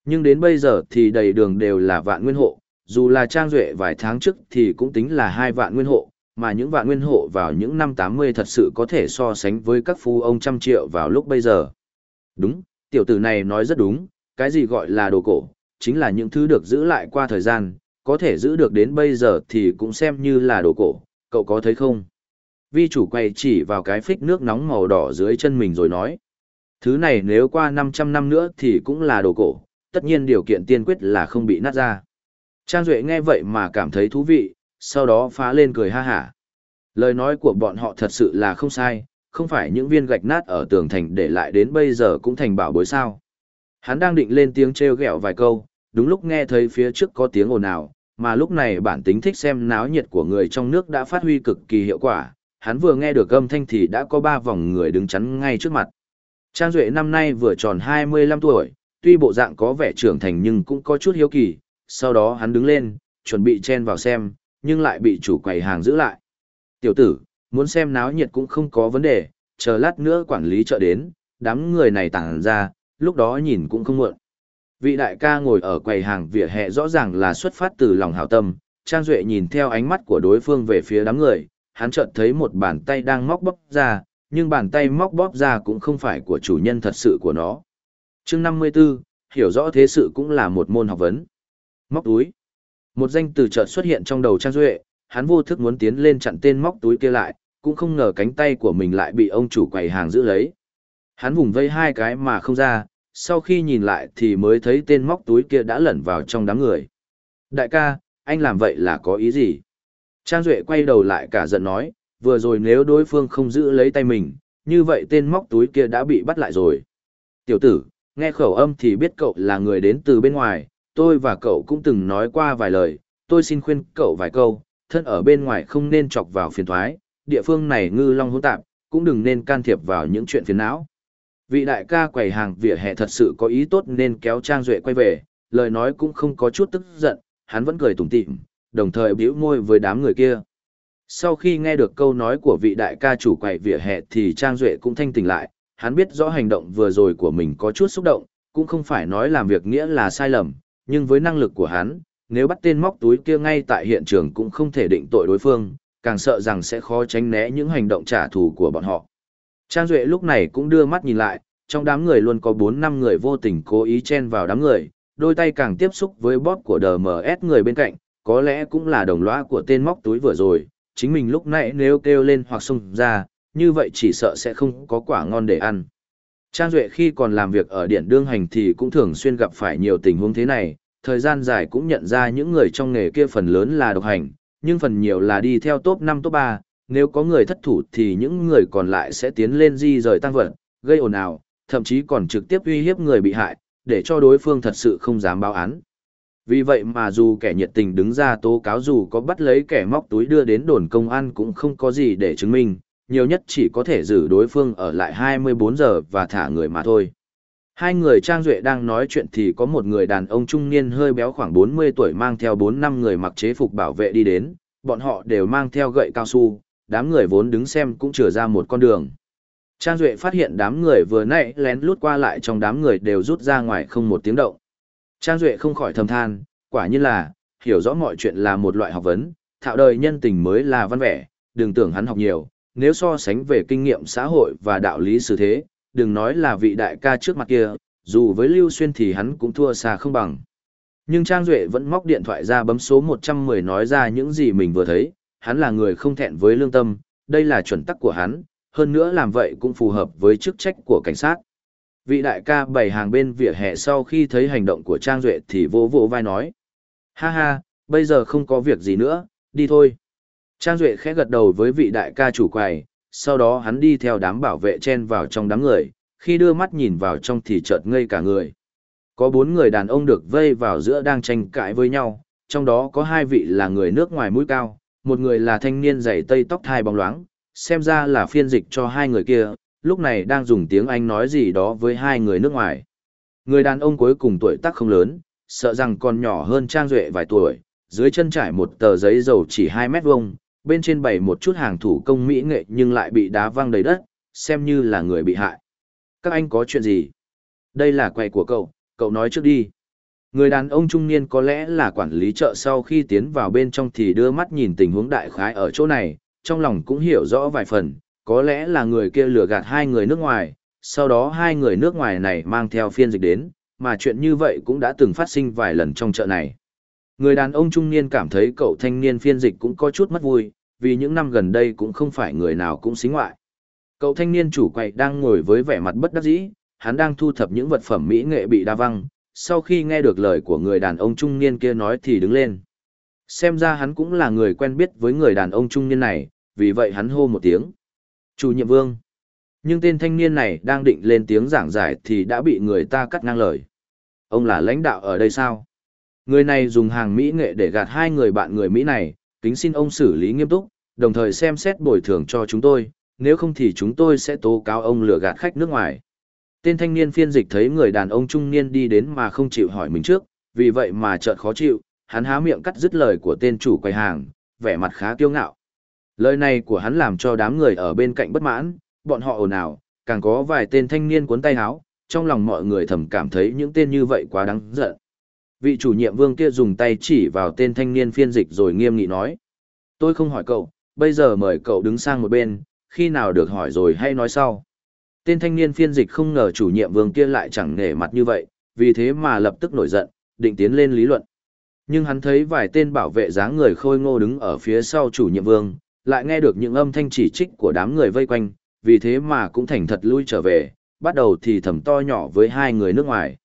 Nhưng đến bây giờ thì đầy đường đều là vạn nguyên hộ, dù là trang duệ vài tháng trước thì cũng tính là hai vạn nguyên hộ, mà những vạn nguyên hộ vào những năm 80 thật sự có thể so sánh với các phu ông trăm triệu vào lúc bây giờ. Đúng, tiểu tử này nói rất đúng, cái gì gọi là đồ cổ, chính là những thứ được giữ lại qua thời gian, có thể giữ được đến bây giờ thì cũng xem như là đồ cổ, cậu có thấy không? Vi chủ quay chỉ vào cái phích nước nóng màu đỏ dưới chân mình rồi nói. Thứ này nếu qua 500 năm nữa thì cũng là đồ cổ, tất nhiên điều kiện tiên quyết là không bị nát ra. Trang Duệ nghe vậy mà cảm thấy thú vị, sau đó phá lên cười ha hả. Lời nói của bọn họ thật sự là không sai, không phải những viên gạch nát ở tường thành để lại đến bây giờ cũng thành bảo bối sao. Hắn đang định lên tiếng trêu ghẹo vài câu, đúng lúc nghe thấy phía trước có tiếng ồn ào, mà lúc này bản tính thích xem náo nhiệt của người trong nước đã phát huy cực kỳ hiệu quả, hắn vừa nghe được âm thanh thì đã có ba vòng người đứng chắn ngay trước mặt. Trang Duệ năm nay vừa tròn 25 tuổi, tuy bộ dạng có vẻ trưởng thành nhưng cũng có chút hiếu kỳ, sau đó hắn đứng lên, chuẩn bị chen vào xem, nhưng lại bị chủ quầy hàng giữ lại. Tiểu tử, muốn xem náo nhiệt cũng không có vấn đề, chờ lát nữa quản lý chợ đến, đám người này tản ra, lúc đó nhìn cũng không muộn. Vị đại ca ngồi ở quầy hàng vỉa hè rõ ràng là xuất phát từ lòng hảo tâm, Trang Duệ nhìn theo ánh mắt của đối phương về phía đám người, hắn chợt thấy một bàn tay đang móc bóp ra, nhưng bàn tay móc bóp ra cũng không phải của chủ nhân thật sự của nó chương 54, hiểu rõ thế sự cũng là một môn học vấn. Móc túi. Một danh từ chợt xuất hiện trong đầu Trang Duệ, hắn vô thức muốn tiến lên chặn tên móc túi kia lại, cũng không ngờ cánh tay của mình lại bị ông chủ quầy hàng giữ lấy. Hắn vùng vây hai cái mà không ra, sau khi nhìn lại thì mới thấy tên móc túi kia đã lẩn vào trong đám người. Đại ca, anh làm vậy là có ý gì? Trang Duệ quay đầu lại cả giận nói, vừa rồi nếu đối phương không giữ lấy tay mình, như vậy tên móc túi kia đã bị bắt lại rồi. Tiểu tử, nghe khẩu âm thì biết cậu là người đến từ bên ngoài, tôi và cậu cũng từng nói qua vài lời, tôi xin khuyên cậu vài câu, thân ở bên ngoài không nên chọc vào phiền thoái, địa phương này ngư long hỗn tạp, cũng đừng nên can thiệp vào những chuyện phiền não. Vị đại ca quầy hàng vỉa hè thật sự có ý tốt nên kéo Trang Duệ quay về, lời nói cũng không có chút tức giận, hắn vẫn cười tủm tỉm, đồng thời bĩu môi với đám người kia. Sau khi nghe được câu nói của vị đại ca chủ quầy vỉa hè thì Trang Duệ cũng thanh tỉnh lại, hắn biết rõ hành động vừa rồi của mình có chút xúc động, cũng không phải nói làm việc nghĩa là sai lầm, nhưng với năng lực của hắn, nếu bắt tên móc túi kia ngay tại hiện trường cũng không thể định tội đối phương, càng sợ rằng sẽ khó tránh né những hành động trả thù của bọn họ. Trang Duệ lúc này cũng đưa mắt nhìn lại, trong đám người luôn có 4-5 người vô tình cố ý chen vào đám người, đôi tay càng tiếp xúc với bóp của DMS người bên cạnh, có lẽ cũng là đồng lõa của tên móc túi vừa rồi, chính mình lúc nãy nếu kêu lên hoặc xông ra, như vậy chỉ sợ sẽ không có quả ngon để ăn. Trang Duệ khi còn làm việc ở điện đương hành thì cũng thường xuyên gặp phải nhiều tình huống thế này, thời gian dài cũng nhận ra những người trong nghề kia phần lớn là độc hành, nhưng phần nhiều là đi theo top 5 top 3, nếu có người thất thủ thì những người còn lại sẽ tiến lên di rời tăng vật, gây ồn ào, thậm chí còn trực tiếp uy hiếp người bị hại, để cho đối phương thật sự không dám báo án. Vì vậy mà dù kẻ nhiệt tình đứng ra tố cáo dù có bắt lấy kẻ móc túi đưa đến đồn công an cũng không có gì để chứng minh, nhiều nhất chỉ có thể giữ đối phương ở lại 24 giờ và thả người mà thôi. Hai người Trang Duệ đang nói chuyện thì có một người đàn ông trung niên hơi béo khoảng 40 tuổi mang theo 4 năm người mặc chế phục bảo vệ đi đến, bọn họ đều mang theo gậy cao su, đám người vốn đứng xem cũng trở ra một con đường. Trang Duệ phát hiện đám người vừa nãy lén lút qua lại trong đám người đều rút ra ngoài không một tiếng động. Trang Duệ không khỏi thầm than, quả nhiên là, hiểu rõ mọi chuyện là một loại học vấn, thạo đời nhân tình mới là văn vẻ, đừng tưởng hắn học nhiều, nếu so sánh về kinh nghiệm xã hội và đạo lý xử thế, đừng nói là vị đại ca trước mặt kia, dù với Lưu Xuyên thì hắn cũng thua xa không bằng. Nhưng Trang Duệ vẫn móc điện thoại ra bấm số 110 nói ra những gì mình vừa thấy, hắn là người không thẹn với lương tâm, đây là chuẩn tắc của hắn, hơn nữa làm vậy cũng phù hợp với chức trách của cảnh sát. Vị đại ca bày hàng bên vỉa hè sau khi thấy hành động của Trang Duệ thì vô vô vai nói. Ha ha, bây giờ không có việc gì nữa, đi thôi. Trang Duệ khẽ gật đầu với vị đại ca chủ quầy, sau đó hắn đi theo đám bảo vệ chen vào trong đám người, khi đưa mắt nhìn vào trong thì chợt ngây cả người. Có bốn người đàn ông được vây vào giữa đang tranh cãi với nhau, trong đó có hai vị là người nước ngoài mũi cao, một người là thanh niên dày tây tóc thai bóng loáng, xem ra là phiên dịch cho hai người kia, lúc này đang dùng tiếng Anh nói gì đó với hai người nước ngoài. Người đàn ông cuối cùng tuổi tác không lớn, sợ rằng còn nhỏ hơn Trang Duệ vài tuổi, dưới chân trải một tờ giấy dầu chỉ 2 mét vuông, bên trên bày một chút hàng thủ công mỹ nghệ nhưng lại bị đá văng đầy đất, xem như là người bị hại. Các anh có chuyện gì? Đây là quầy của cậu, cậu nói trước đi. Người đàn ông trung niên có lẽ là quản lý chợ sau khi tiến vào bên trong thì đưa mắt nhìn tình huống đại khái ở chỗ này, trong lòng cũng hiểu rõ vài phần, có lẽ là người kia lừa gạt hai người nước ngoài, sau đó hai người nước ngoài này mang theo phiên dịch đến, mà chuyện như vậy cũng đã từng phát sinh vài lần trong chợ này. Người đàn ông trung niên cảm thấy cậu thanh niên phiên dịch cũng có chút mất vui, vì những năm gần đây cũng không phải người nào cũng xính ngoại. Cậu thanh niên chủ quầy đang ngồi với vẻ mặt bất đắc dĩ, hắn đang thu thập những vật phẩm mỹ nghệ bị đa văng, sau khi nghe được lời của người đàn ông trung niên kia nói thì đứng lên. Xem ra hắn cũng là người quen biết với người đàn ông trung niên này, vì vậy hắn hô một tiếng. Chủ nhiệm vương. Nhưng tên thanh niên này đang định lên tiếng giảng giải thì đã bị người ta cắt ngang lời. Ông là lãnh đạo ở đây sao? Người này dùng hàng Mỹ nghệ để gạt hai người bạn người Mỹ này, kính xin ông xử lý nghiêm túc, đồng thời xem xét bồi thường cho chúng tôi, nếu không thì chúng tôi sẽ tố cáo ông lừa gạt khách nước ngoài. Tên thanh niên phiên dịch thấy người đàn ông trung niên đi đến mà không chịu hỏi mình trước, vì vậy mà chợt khó chịu, hắn há miệng cắt dứt lời của tên chủ quầy hàng, vẻ mặt khá kiêu ngạo. Lời này của hắn làm cho đám người ở bên cạnh bất mãn, bọn họ ồn ào, càng có vài tên thanh niên cuốn tay áo, trong lòng mọi người thầm cảm thấy những tên như vậy quá đáng giận. Vị chủ nhiệm vương kia dùng tay chỉ vào tên thanh niên phiên dịch rồi nghiêm nghị nói. Tôi không hỏi cậu, bây giờ mời cậu đứng sang một bên, khi nào được hỏi rồi hay nói sau. Tên thanh niên phiên dịch không ngờ chủ nhiệm vương kia lại chẳng nể mặt như vậy, vì thế mà lập tức nổi giận, định tiến lên lý luận. Nhưng hắn thấy vài tên bảo vệ dáng người khôi ngô đứng ở phía sau chủ nhiệm vương, lại nghe được những âm thanh chỉ trích của đám người vây quanh, vì thế mà cũng thành thật lui trở về, bắt đầu thì thầm to nhỏ với hai người nước ngoài.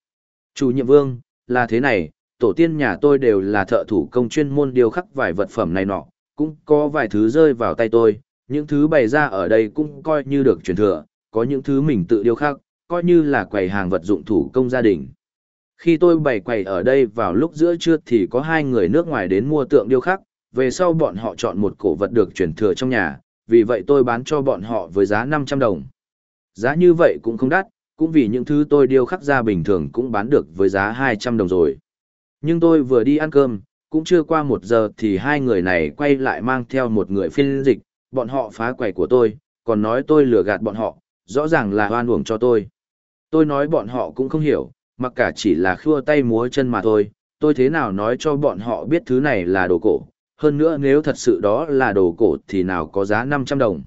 Chủ nhiệm vương, là thế này, tổ tiên nhà tôi đều là thợ thủ công chuyên môn điêu khắc vài vật phẩm này nọ, cũng có vài thứ rơi vào tay tôi, những thứ bày ra ở đây cũng coi như được truyền thừa, có những thứ mình tự điêu khắc, coi như là quầy hàng vật dụng thủ công gia đình. Khi tôi bày quầy ở đây vào lúc giữa trưa thì có hai người nước ngoài đến mua tượng điêu khắc, về sau bọn họ chọn một cổ vật được truyền thừa trong nhà, vì vậy tôi bán cho bọn họ với giá 500 đồng. Giá như vậy cũng không đắt, cũng vì những thứ tôi điêu khắc ra bình thường cũng bán được với giá 200 đồng rồi. Nhưng tôi vừa đi ăn cơm, cũng chưa qua một giờ thì hai người này quay lại mang theo một người phiên dịch, bọn họ phá quầy của tôi, còn nói tôi lừa gạt bọn họ, rõ ràng là hoan uổng cho tôi. Tôi nói bọn họ cũng không hiểu, mặc cả chỉ là khua tay múa chân mà thôi, tôi thế nào nói cho bọn họ biết thứ này là đồ cổ, hơn nữa nếu thật sự đó là đồ cổ thì nào có giá 500 đồng.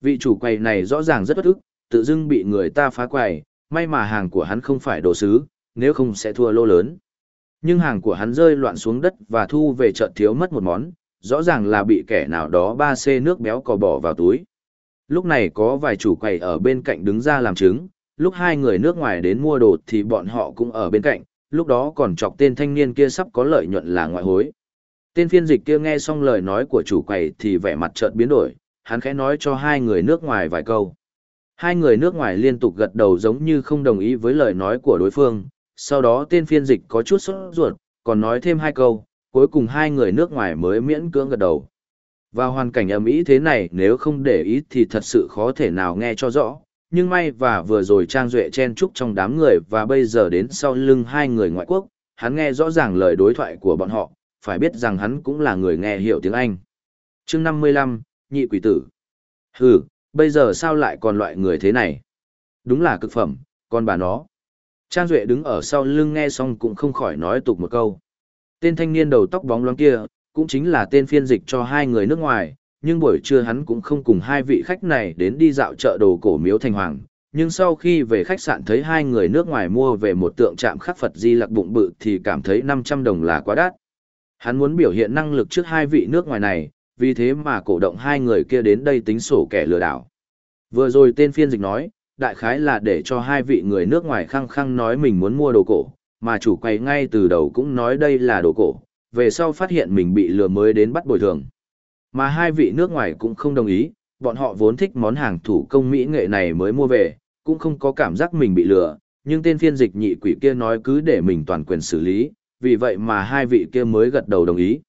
Vị chủ quầy này rõ ràng rất bất ức, tự dưng bị người ta phá quầy, may mà hàng của hắn không phải đồ sứ, nếu không sẽ thua lô lớn. Nhưng hàng của hắn rơi loạn xuống đất và thu về chợt thiếu mất một món, rõ ràng là bị kẻ nào đó ba c nước béo cò bỏ vào túi. Lúc này có vài chủ quầy ở bên cạnh đứng ra làm chứng, lúc hai người nước ngoài đến mua đồ thì bọn họ cũng ở bên cạnh, lúc đó còn chọc tên thanh niên kia sắp có lợi nhuận là ngoại hối. Tên phiên dịch kia nghe xong lời nói của chủ quầy thì vẻ mặt chợt biến đổi, hắn khẽ nói cho hai người nước ngoài vài câu. Hai người nước ngoài liên tục gật đầu giống như không đồng ý với lời nói của đối phương, sau đó tên phiên dịch có chút sốt ruột, còn nói thêm hai câu, cuối cùng hai người nước ngoài mới miễn cưỡng gật đầu. Vào hoàn cảnh ầm ĩ thế này nếu không để ý thì thật sự khó thể nào nghe cho rõ, nhưng may và vừa rồi Trang Duệ chen chúc trong đám người và bây giờ đến sau lưng hai người ngoại quốc, hắn nghe rõ ràng lời đối thoại của bọn họ, phải biết rằng hắn cũng là người nghe hiểu tiếng Anh. chương 55, nhị quỷ tử. Hừ, bây giờ sao lại còn loại người thế này? Đúng là cực phẩm, con bà nó. Trang Duệ đứng ở sau lưng nghe xong cũng không khỏi nói tục một câu. Tên thanh niên đầu tóc bóng loáng kia, cũng chính là tên phiên dịch cho hai người nước ngoài, nhưng buổi trưa hắn cũng không cùng hai vị khách này đến đi dạo chợ đồ cổ miếu thành hoàng, nhưng sau khi về khách sạn thấy hai người nước ngoài mua về một tượng trạm khắc Phật Di Lặc bụng bự thì cảm thấy 500 đồng là quá đắt. Hắn muốn biểu hiện năng lực trước hai vị nước ngoài này, vì thế mà cổ động hai người kia đến đây tính sổ kẻ lừa đảo. Vừa rồi tên phiên dịch nói, đại khái là để cho hai vị người nước ngoài khăng khăng nói mình muốn mua đồ cổ, mà chủ quầy ngay từ đầu cũng nói đây là đồ cổ, về sau phát hiện mình bị lừa mới đến bắt bồi thường. Mà hai vị nước ngoài cũng không đồng ý, bọn họ vốn thích món hàng thủ công mỹ nghệ này mới mua về, cũng không có cảm giác mình bị lừa, nhưng tên phiên dịch nhị quỷ kia nói cứ để mình toàn quyền xử lý, vì vậy mà hai vị kia mới gật đầu đồng ý.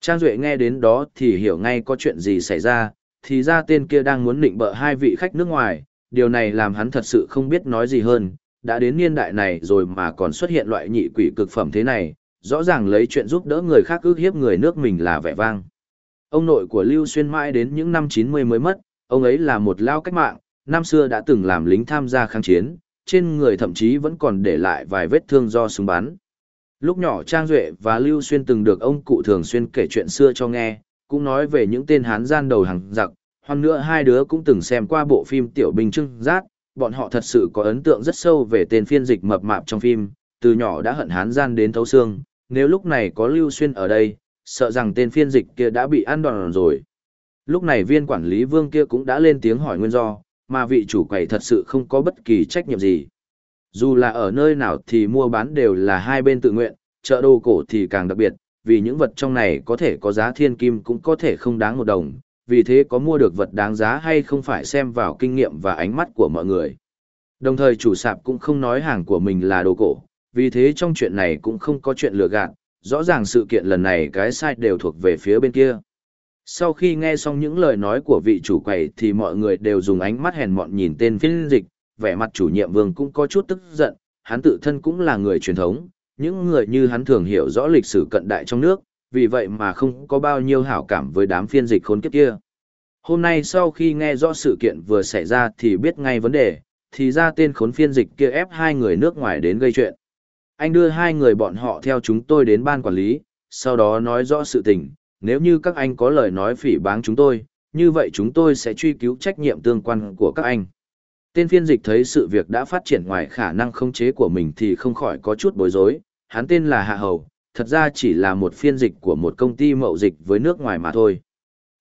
Trang Duệ nghe đến đó thì hiểu ngay có chuyện gì xảy ra, thì ra tên kia đang muốn định bợ hai vị khách nước ngoài, điều này làm hắn thật sự không biết nói gì hơn, đã đến niên đại này rồi mà còn xuất hiện loại nhị quỷ cực phẩm thế này, rõ ràng lấy chuyện giúp đỡ người khác ước hiếp người nước mình là vẻ vang. Ông nội của Lưu Xuyên mãi đến những năm 90 mới mất, ông ấy là một lao cách mạng, năm xưa đã từng làm lính tham gia kháng chiến, trên người thậm chí vẫn còn để lại vài vết thương do súng bắn. Lúc nhỏ Trang Duệ và Lưu Xuyên từng được ông cụ thường xuyên kể chuyện xưa cho nghe, cũng nói về những tên hán gian đầu hàng giặc, hơn nữa hai đứa cũng từng xem qua bộ phim Tiểu Bình Trưng Giác, bọn họ thật sự có ấn tượng rất sâu về tên phiên dịch mập mạp trong phim, từ nhỏ đã hận hán gian đến thấu xương, nếu lúc này có Lưu Xuyên ở đây, sợ rằng tên phiên dịch kia đã bị ăn đòn rồi. Lúc này viên quản lý vương kia cũng đã lên tiếng hỏi nguyên do, mà vị chủ quầy thật sự không có bất kỳ trách nhiệm gì. Dù là ở nơi nào thì mua bán đều là hai bên tự nguyện, chợ đồ cổ thì càng đặc biệt, vì những vật trong này có thể có giá thiên kim cũng có thể không đáng một đồng, vì thế có mua được vật đáng giá hay không phải xem vào kinh nghiệm và ánh mắt của mọi người. Đồng thời chủ sạp cũng không nói hàng của mình là đồ cổ, vì thế trong chuyện này cũng không có chuyện lừa gạt, rõ ràng sự kiện lần này cái sai đều thuộc về phía bên kia. Sau khi nghe xong những lời nói của vị chủ quầy thì mọi người đều dùng ánh mắt hèn mọn nhìn tên phiên dịch, vẻ mặt chủ nhiệm vương cũng có chút tức giận, hắn tự thân cũng là người truyền thống, những người như hắn thường hiểu rõ lịch sử cận đại trong nước, vì vậy mà không có bao nhiêu hảo cảm với đám phiên dịch khốn kiếp kia. Hôm nay sau khi nghe rõ sự kiện vừa xảy ra thì biết ngay vấn đề, thì ra tên khốn phiên dịch kia ép hai người nước ngoài đến gây chuyện. Anh đưa hai người bọn họ theo chúng tôi đến ban quản lý, sau đó nói rõ sự tình, nếu như các anh có lời nói phỉ báng chúng tôi, như vậy chúng tôi sẽ truy cứu trách nhiệm tương quan của các anh. Tên phiên dịch thấy sự việc đã phát triển ngoài khả năng khống chế của mình thì không khỏi có chút bối rối, hắn tên là Hạ Hầu, thật ra chỉ là một phiên dịch của một công ty mậu dịch với nước ngoài mà thôi.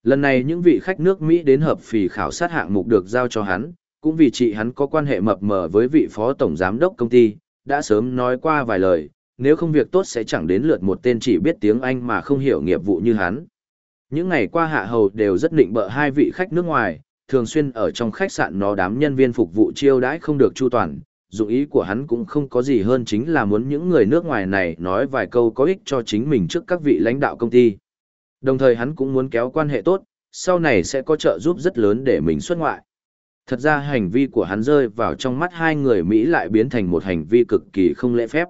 Lần này những vị khách nước Mỹ đến hợp phì khảo sát hạng mục được giao cho hắn, cũng vì chị hắn có quan hệ mập mờ với vị phó tổng giám đốc công ty, đã sớm nói qua vài lời, nếu không việc tốt sẽ chẳng đến lượt một tên chỉ biết tiếng Anh mà không hiểu nghiệp vụ như hắn. Những ngày qua hạ hầu đều rất định bợ hai vị khách nước ngoài, thường xuyên ở trong khách sạn nó đám nhân viên phục vụ chiêu đãi không được chu toàn, dụng ý của hắn cũng không có gì hơn chính là muốn những người nước ngoài này nói vài câu có ích cho chính mình trước các vị lãnh đạo công ty. Đồng thời hắn cũng muốn kéo quan hệ tốt, sau này sẽ có trợ giúp rất lớn để mình xuất ngoại. Thật ra hành vi của hắn rơi vào trong mắt hai người Mỹ lại biến thành một hành vi cực kỳ không lễ phép.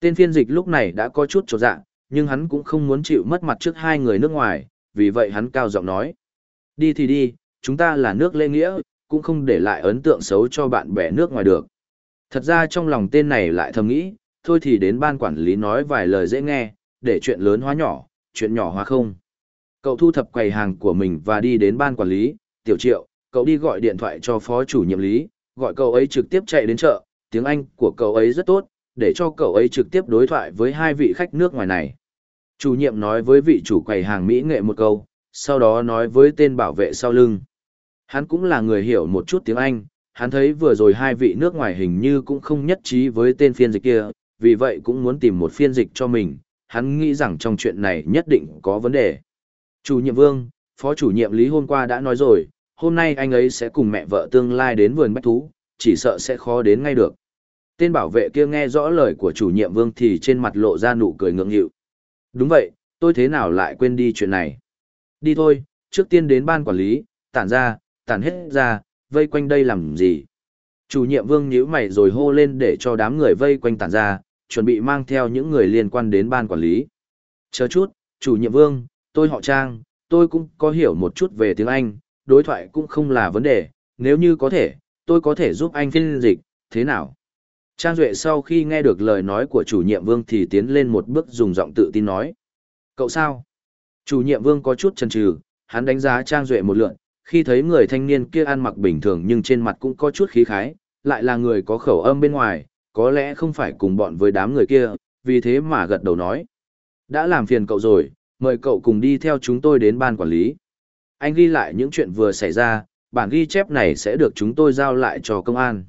Tên phiên dịch lúc này đã có chút trột dạ, nhưng hắn cũng không muốn chịu mất mặt trước hai người nước ngoài, vì vậy hắn cao giọng nói. Đi thì đi, chúng ta là nước lễ nghĩa, cũng không để lại ấn tượng xấu cho bạn bè nước ngoài được. Thật ra trong lòng tên này lại thầm nghĩ, thôi thì đến ban quản lý nói vài lời dễ nghe, để chuyện lớn hóa nhỏ, chuyện nhỏ hóa không. Cậu thu thập quầy hàng của mình và đi đến ban quản lý, tiểu triệu, cậu đi gọi điện thoại cho phó chủ nhiệm lý, gọi cậu ấy trực tiếp chạy đến chợ, tiếng Anh của cậu ấy rất tốt, để cho cậu ấy trực tiếp đối thoại với hai vị khách nước ngoài này. Chủ nhiệm nói với vị chủ quầy hàng Mỹ nghệ một câu, sau đó nói với tên bảo vệ sau lưng. Hắn cũng là người hiểu một chút tiếng Anh, hắn thấy vừa rồi hai vị nước ngoài hình như cũng không nhất trí với tên phiên dịch kia, vì vậy cũng muốn tìm một phiên dịch cho mình, hắn nghĩ rằng trong chuyện này nhất định có vấn đề. Chủ nhiệm Vương, phó chủ nhiệm Lý hôm qua đã nói rồi, hôm nay anh ấy sẽ cùng mẹ vợ tương lai đến vườn bách thú, chỉ sợ sẽ khó đến ngay được. Tên bảo vệ kia nghe rõ lời của chủ nhiệm Vương thì trên mặt lộ ra nụ cười ngượng nghịu. Đúng vậy, tôi thế nào lại quên đi chuyện này. Đi thôi, trước tiên đến ban quản lý, tản ra, tản hết ra, vây quanh đây làm gì? Chủ nhiệm vương nhíu mày rồi hô lên để cho đám người vây quanh tản ra, chuẩn bị mang theo những người liên quan đến ban quản lý. Chờ chút, chủ nhiệm vương, tôi họ Trang, tôi cũng có hiểu một chút về tiếng Anh, đối thoại cũng không là vấn đề, nếu như có thể, tôi có thể giúp anh phiên dịch, thế nào? Trang Duệ sau khi nghe được lời nói của chủ nhiệm vương thì tiến lên một bước dùng giọng tự tin nói. Cậu sao? Chủ nhiệm vương có chút chần chừ, hắn đánh giá Trang Duệ một lượn, khi thấy người thanh niên kia ăn mặc bình thường nhưng trên mặt cũng có chút khí khái, lại là người có khẩu âm bên ngoài, có lẽ không phải cùng bọn với đám người kia, vì thế mà gật đầu nói. Đã làm phiền cậu rồi, mời cậu cùng đi theo chúng tôi đến ban quản lý. Anh ghi lại những chuyện vừa xảy ra, bản ghi chép này sẽ được chúng tôi giao lại cho công an.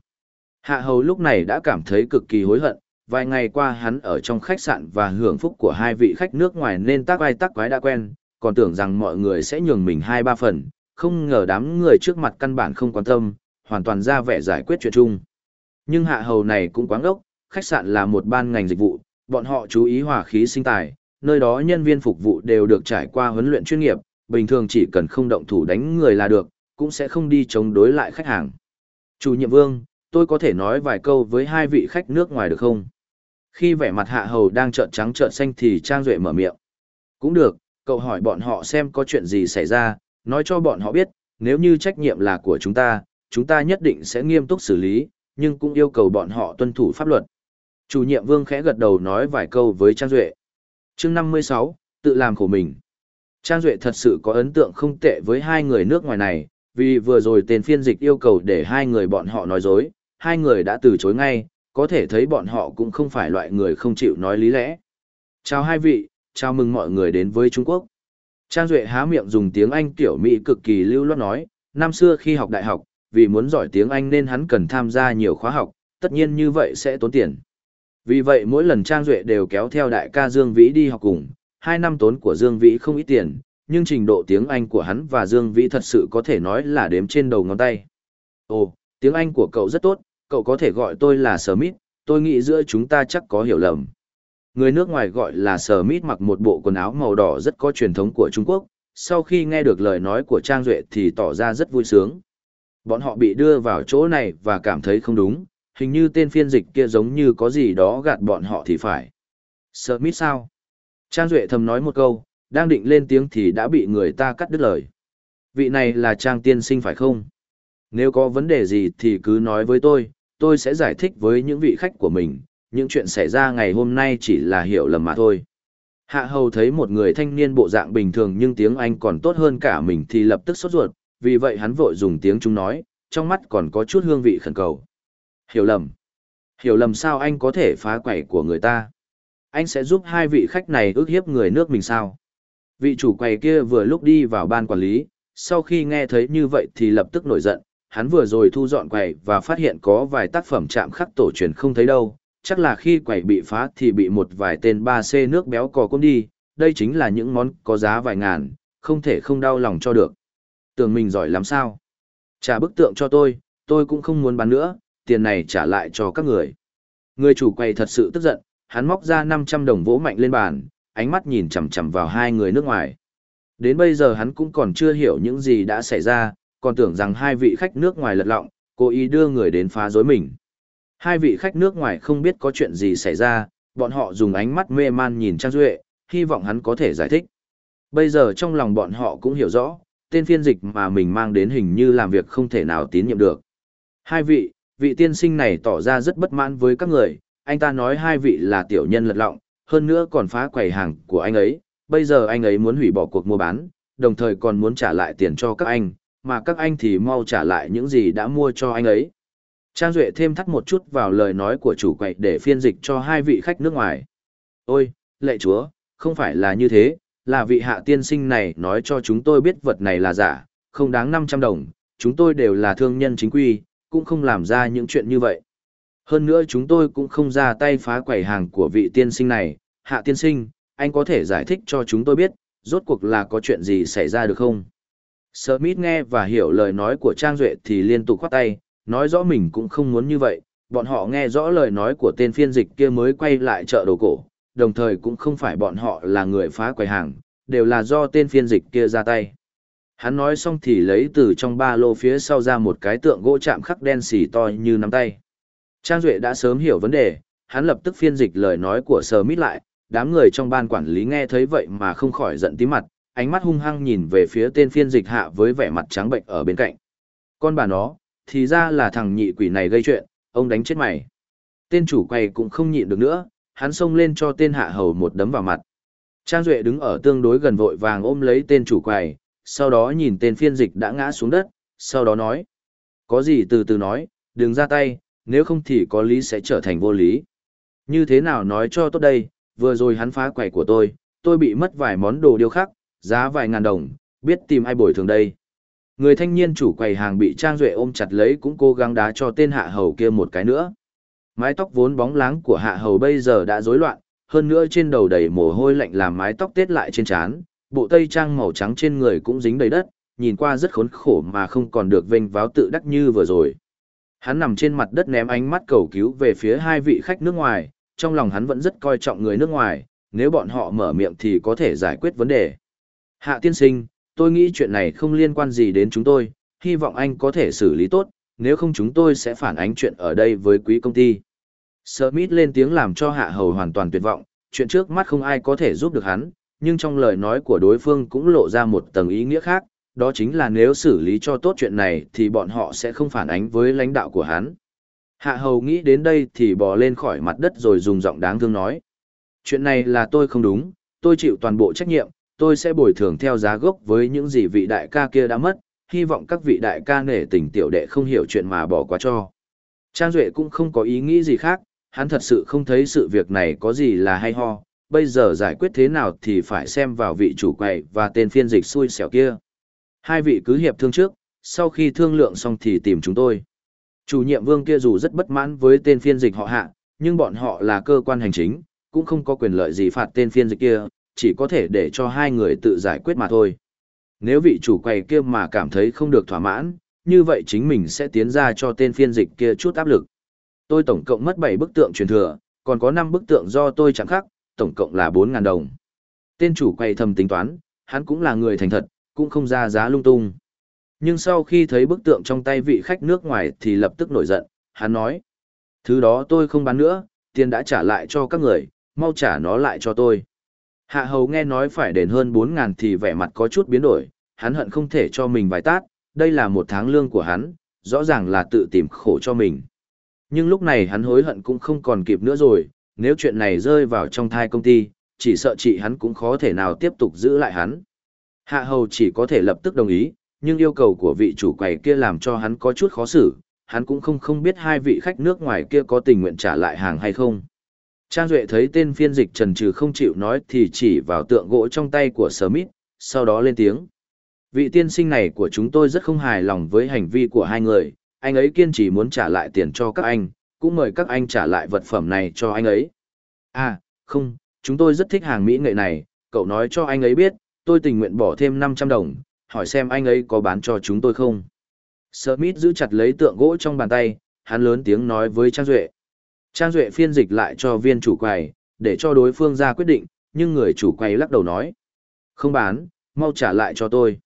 Hạ hầu lúc này đã cảm thấy cực kỳ hối hận, vài ngày qua hắn ở trong khách sạn và hưởng phúc của hai vị khách nước ngoài nên tác vai tác quái đã quen, còn tưởng rằng mọi người sẽ nhường mình hai ba phần, không ngờ đám người trước mặt căn bản không quan tâm, hoàn toàn ra vẻ giải quyết chuyện chung. Nhưng hạ hầu này cũng quáng ốc, khách sạn là một ban ngành dịch vụ, bọn họ chú ý hòa khí sinh tài, nơi đó nhân viên phục vụ đều được trải qua huấn luyện chuyên nghiệp, bình thường chỉ cần không động thủ đánh người là được, cũng sẽ không đi chống đối lại khách hàng. Chủ nhiệm vương, tôi có thể nói vài câu với hai vị khách nước ngoài được không? Khi vẻ mặt hạ hầu đang trợn trắng trợn xanh thì Trang Duệ mở miệng. Cũng được, cậu hỏi bọn họ xem có chuyện gì xảy ra, nói cho bọn họ biết, nếu như trách nhiệm là của chúng ta, chúng ta nhất định sẽ nghiêm túc xử lý, nhưng cũng yêu cầu bọn họ tuân thủ pháp luật. Chủ nhiệm Vương khẽ gật đầu nói vài câu với Trang Duệ. chương 56, tự làm khổ mình. Trang Duệ thật sự có ấn tượng không tệ với hai người nước ngoài này, vì vừa rồi tên phiên dịch yêu cầu để hai người bọn họ nói dối, hai người đã từ chối ngay, có thể thấy bọn họ cũng không phải loại người không chịu nói lý lẽ. Chào hai vị, chào mừng mọi người đến với Trung Quốc. Trang Duệ há miệng dùng tiếng Anh kiểu Mỹ cực kỳ lưu loát nói, năm xưa khi học đại học, vì muốn giỏi tiếng Anh nên hắn cần tham gia nhiều khóa học, tất nhiên như vậy sẽ tốn tiền. Vì vậy mỗi lần Trang Duệ đều kéo theo đại ca Dương Vĩ đi học cùng, hai năm tốn của Dương Vĩ không ít tiền, nhưng trình độ tiếng Anh của hắn và Dương Vĩ thật sự có thể nói là đếm trên đầu ngón tay. Ồ, tiếng Anh của cậu rất tốt, cậu có thể gọi tôi là Smith, tôi nghĩ giữa chúng ta chắc có hiểu lầm. Người nước ngoài gọi là Smith mặc một bộ quần áo màu đỏ rất có truyền thống của Trung Quốc, sau khi nghe được lời nói của Trang Duệ thì tỏ ra rất vui sướng. Bọn họ bị đưa vào chỗ này và cảm thấy không đúng, hình như tên phiên dịch kia giống như có gì đó gạt bọn họ thì phải. Smith sao? Trang Duệ thầm nói một câu, đang định lên tiếng thì đã bị người ta cắt đứt lời. Vị này là Trang tiên sinh phải không? Nếu có vấn đề gì thì cứ nói với tôi, tôi sẽ giải thích với những vị khách của mình, những chuyện xảy ra ngày hôm nay chỉ là hiểu lầm mà thôi. Hạ hầu thấy một người thanh niên bộ dạng bình thường nhưng tiếng Anh còn tốt hơn cả mình thì lập tức sốt ruột, vì vậy hắn vội dùng tiếng Trung nói, trong mắt còn có chút hương vị khẩn cầu. Hiểu lầm. Hiểu lầm sao anh có thể phá quẩy của người ta. Anh sẽ giúp hai vị khách này ước hiếp người nước mình sao. Vị chủ quầy kia vừa lúc đi vào ban quản lý, sau khi nghe thấy như vậy thì lập tức nổi giận, hắn vừa rồi thu dọn quầy và phát hiện có vài tác phẩm chạm khắc tổ truyền không thấy đâu, chắc là khi quầy bị phá thì bị một vài tên 3C nước béo cò côn đi, đây chính là những món có giá vài ngàn, không thể không đau lòng cho được. Tưởng mình giỏi lắm sao? Trả bức tượng cho tôi, tôi cũng không muốn bán nữa, tiền này trả lại cho các người. Người chủ quầy thật sự tức giận, hắn móc ra 500 đồng vỗ mạnh lên bàn, ánh mắt nhìn chằm chằm vào hai người nước ngoài. Đến bây giờ hắn cũng còn chưa hiểu những gì đã xảy ra, còn tưởng rằng hai vị khách nước ngoài lật lọng, cố ý đưa người đến phá rối mình. Hai vị khách nước ngoài không biết có chuyện gì xảy ra, bọn họ dùng ánh mắt mê man nhìn Trang Duệ, hy vọng hắn có thể giải thích. Bây giờ trong lòng bọn họ cũng hiểu rõ, tên phiên dịch mà mình mang đến hình như làm việc không thể nào tín nhiệm được. Hai vị, vị tiên sinh này tỏ ra rất bất mãn với các người, anh ta nói hai vị là tiểu nhân lật lọng, hơn nữa còn phá quầy hàng của anh ấy, bây giờ anh ấy muốn hủy bỏ cuộc mua bán, đồng thời còn muốn trả lại tiền cho các anh, mà các anh thì mau trả lại những gì đã mua cho anh ấy. Trang Duệ thêm thắt một chút vào lời nói của chủ quầy để phiên dịch cho hai vị khách nước ngoài. Ôi, lệ chúa, không phải là như thế, là vị hạ tiên sinh này nói cho chúng tôi biết vật này là giả, không đáng 500 đồng, chúng tôi đều là thương nhân chính quy, cũng không làm ra những chuyện như vậy. Hơn nữa chúng tôi cũng không ra tay phá quầy hàng của vị tiên sinh này, hạ tiên sinh, anh có thể giải thích cho chúng tôi biết, rốt cuộc là có chuyện gì xảy ra được không? Smith nghe và hiểu lời nói của Trang Duệ thì liên tục khoát tay, nói rõ mình cũng không muốn như vậy, bọn họ nghe rõ lời nói của tên phiên dịch kia mới quay lại chợ đồ cổ, đồng thời cũng không phải bọn họ là người phá quầy hàng, đều là do tên phiên dịch kia ra tay. Hắn nói xong thì lấy từ trong ba lô phía sau ra một cái tượng gỗ chạm khắc đen xì to như nắm tay. Trang Duệ đã sớm hiểu vấn đề, hắn lập tức phiên dịch lời nói của Smith lại, đám người trong ban quản lý nghe thấy vậy mà không khỏi giận tí mặt, ánh mắt hung hăng nhìn về phía tên phiên dịch hạ với vẻ mặt trắng bệnh ở bên cạnh. Con bà nó, thì ra là thằng nhị quỷ này gây chuyện, ông đánh chết mày. Tên chủ quầy cũng không nhịn được nữa, hắn xông lên cho tên hạ hầu một đấm vào mặt. Trang Duệ đứng ở tương đối gần vội vàng ôm lấy tên chủ quầy, sau đó nhìn tên phiên dịch đã ngã xuống đất, sau đó nói. Có gì từ từ nói, đừng ra tay, nếu không thì có lý sẽ trở thành vô lý. Như thế nào nói cho tốt đây, vừa rồi hắn phá quầy của tôi, tôi bị mất vài món đồ điêu khắc, giá vài ngàn đồng, biết tìm ai bồi thường đây. Người thanh niên chủ quầy hàng bị Trang Duệ ôm chặt lấy cũng cố gắng đá cho tên hạ hầu kia một cái nữa. Mái tóc vốn bóng láng của hạ hầu bây giờ đã rối loạn, hơn nữa trên đầu đầy mồ hôi lạnh làm mái tóc tết lại trên trán, bộ tây trang màu trắng trên người cũng dính đầy đất, nhìn qua rất khốn khổ mà không còn được vênh váo tự đắc như vừa rồi. Hắn nằm trên mặt đất ném ánh mắt cầu cứu về phía hai vị khách nước ngoài, trong lòng hắn vẫn rất coi trọng người nước ngoài, nếu bọn họ mở miệng thì có thể giải quyết vấn đề. Hạ tiên sinh, tôi nghĩ chuyện này không liên quan gì đến chúng tôi, hy vọng anh có thể xử lý tốt, nếu không chúng tôi sẽ phản ánh chuyện ở đây với quý công ty. Smith lên tiếng làm cho hạ hầu hoàn toàn tuyệt vọng, chuyện trước mắt không ai có thể giúp được hắn, nhưng trong lời nói của đối phương cũng lộ ra một tầng ý nghĩa khác, đó chính là nếu xử lý cho tốt chuyện này thì bọn họ sẽ không phản ánh với lãnh đạo của hắn. Hạ hầu nghĩ đến đây thì bò lên khỏi mặt đất rồi dùng giọng đáng thương nói. Chuyện này là tôi không đúng, tôi chịu toàn bộ trách nhiệm, tôi sẽ bồi thường theo giá gốc với những gì vị đại ca kia đã mất, hy vọng các vị đại ca nể tình tiểu đệ không hiểu chuyện mà bỏ qua cho. Trang Duệ cũng không có ý nghĩ gì khác, hắn thật sự không thấy sự việc này có gì là hay ho, bây giờ giải quyết thế nào thì phải xem vào vị chủ quầy và tên phiên dịch xui xẻo kia. Hai vị cứ hiệp thương trước, sau khi thương lượng xong thì tìm chúng tôi. Chủ nhiệm vương kia dù rất bất mãn với tên phiên dịch họ hạ, nhưng bọn họ là cơ quan hành chính, cũng không có quyền lợi gì phạt tên phiên dịch kia, chỉ có thể để cho hai người tự giải quyết mà thôi. Nếu vị chủ quầy kia mà cảm thấy không được thỏa mãn, như vậy chính mình sẽ tiến ra cho tên phiên dịch kia chút áp lực. Tôi tổng cộng mất 7 bức tượng truyền thừa, còn có 5 bức tượng do tôi chẳng khắc, tổng cộng là 4.000 đồng. Tên chủ quầy thầm tính toán, hắn cũng là người thành thật, cũng không ra giá lung tung. Nhưng sau khi thấy bức tượng trong tay vị khách nước ngoài thì lập tức nổi giận, hắn nói. Thứ đó tôi không bán nữa, tiền đã trả lại cho các người, mau trả nó lại cho tôi. Hạ hầu nghe nói phải đền hơn 4.000 thì vẻ mặt có chút biến đổi, hắn hận không thể cho mình vài tát, đây là một tháng lương của hắn, rõ ràng là tự tìm khổ cho mình. Nhưng lúc này hắn hối hận cũng không còn kịp nữa rồi, nếu chuyện này rơi vào trong thai công ty, chỉ sợ chị hắn cũng khó thể nào tiếp tục giữ lại hắn. Hạ hầu chỉ có thể lập tức đồng ý, nhưng yêu cầu của vị chủ quầy kia làm cho hắn có chút khó xử, hắn cũng không không biết hai vị khách nước ngoài kia có tình nguyện trả lại hàng hay không. Trang Duệ thấy tên phiên dịch trần trừ không chịu nói thì chỉ vào tượng gỗ trong tay của Smith, sau đó lên tiếng. Vị tiên sinh này của chúng tôi rất không hài lòng với hành vi của hai người, anh ấy kiên trì muốn trả lại tiền cho các anh, cũng mời các anh trả lại vật phẩm này cho anh ấy. À, không, chúng tôi rất thích hàng mỹ nghệ này, cậu nói cho anh ấy biết, tôi tình nguyện bỏ thêm 500 đồng, hỏi xem anh ấy có bán cho chúng tôi không. Smith giữ chặt lấy tượng gỗ trong bàn tay, hắn lớn tiếng nói với Trang Duệ. Trang Duệ phiên dịch lại cho viên chủ quầy, để cho đối phương ra quyết định, nhưng người chủ quầy lắc đầu nói. Không bán, mau trả lại cho tôi.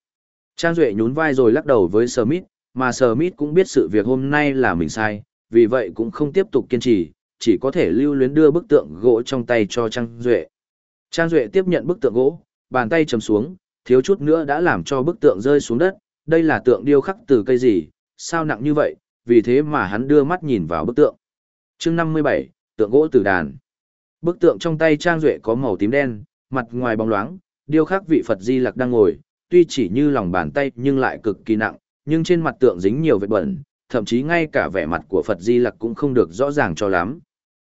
Trang Duệ nhún vai rồi lắc đầu với Smith, mà Smith cũng biết sự việc hôm nay là mình sai, vì vậy cũng không tiếp tục kiên trì, chỉ có thể lưu luyến đưa bức tượng gỗ trong tay cho Trang Duệ. Trang Duệ tiếp nhận bức tượng gỗ, bàn tay chầm xuống, thiếu chút nữa đã làm cho bức tượng rơi xuống đất, đây là tượng điêu khắc từ cây gì, sao nặng như vậy, vì thế mà hắn đưa mắt nhìn vào bức tượng chương 57, tượng gỗ từ đàn. Bức tượng trong tay Trang Duệ có màu tím đen, mặt ngoài bóng loáng, điêu khắc vị Phật Di Lặc đang ngồi, tuy chỉ như lòng bàn tay nhưng lại cực kỳ nặng, nhưng trên mặt tượng dính nhiều vết bẩn, thậm chí ngay cả vẻ mặt của Phật Di Lặc cũng không được rõ ràng cho lắm.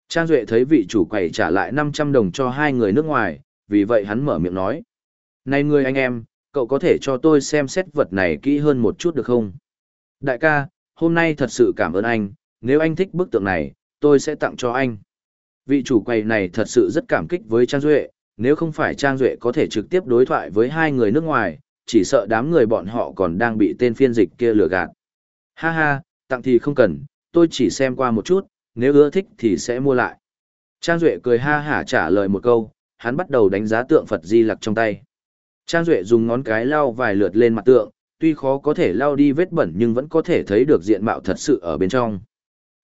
Trang Duệ thấy vị chủ quầy trả lại 500 đồng cho hai người nước ngoài, vì vậy hắn mở miệng nói. Này người anh em, cậu có thể cho tôi xem xét vật này kỹ hơn một chút được không? Đại ca, hôm nay thật sự cảm ơn anh, nếu anh thích bức tượng này, tôi sẽ tặng cho anh. Vị chủ quầy này thật sự rất cảm kích với Trang Duệ, nếu không phải Trang Duệ có thể trực tiếp đối thoại với hai người nước ngoài, chỉ sợ đám người bọn họ còn đang bị tên phiên dịch kia lừa gạt. Ha ha, tặng thì không cần, tôi chỉ xem qua một chút, nếu ưa thích thì sẽ mua lại. Trang Duệ cười ha hả trả lời một câu, hắn bắt đầu đánh giá tượng Phật Di Lặc trong tay. Trang Duệ dùng ngón cái lau vài lượt lên mặt tượng, tuy khó có thể lau đi vết bẩn nhưng vẫn có thể thấy được diện mạo thật sự ở bên trong.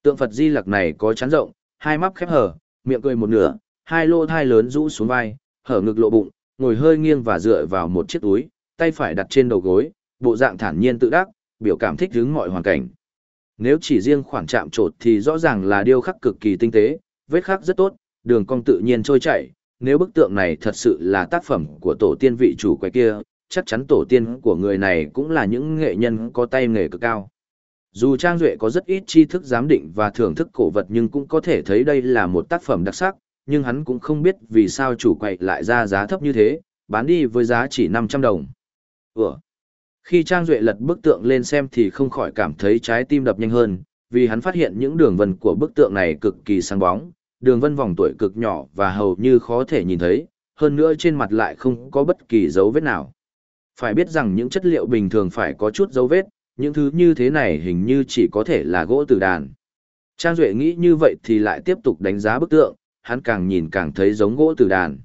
Tượng Phật Di Lặc này có chán rộng, hai mắt khép hở, miệng cười một nửa, hai lô thai lớn rũ xuống vai, hở ngực lộ bụng, ngồi hơi nghiêng và dựa vào một chiếc túi, tay phải đặt trên đầu gối, bộ dạng thản nhiên tự đắc, biểu cảm thích ứng mọi hoàn cảnh. Nếu chỉ riêng khoảng chạm trột thì rõ ràng là điêu khắc cực kỳ tinh tế, vết khắc rất tốt, đường cong tự nhiên trôi chảy. Nếu bức tượng này thật sự là tác phẩm của tổ tiên vị chủ quái kia, chắc chắn tổ tiên của người này cũng là những nghệ nhân có tay nghề cực cao. Dù Trang Duệ có rất ít tri thức giám định và thưởng thức cổ vật nhưng cũng có thể thấy đây là một tác phẩm đặc sắc, nhưng hắn cũng không biết vì sao chủ quậy lại ra giá thấp như thế, bán đi với giá chỉ 500 đồng. Ủa? Khi Trang Duệ lật bức tượng lên xem thì không khỏi cảm thấy trái tim đập nhanh hơn, vì hắn phát hiện những đường vân của bức tượng này cực kỳ sáng bóng, đường vân vòng tuổi cực nhỏ và hầu như khó thể nhìn thấy, hơn nữa trên mặt lại không có bất kỳ dấu vết nào. Phải biết rằng những chất liệu bình thường phải có chút dấu vết, những thứ như thế này hình như chỉ có thể là gỗ từ đàn. Trang Duệ nghĩ như vậy thì lại tiếp tục đánh giá bức tượng, hắn càng nhìn càng thấy giống gỗ tử đàn.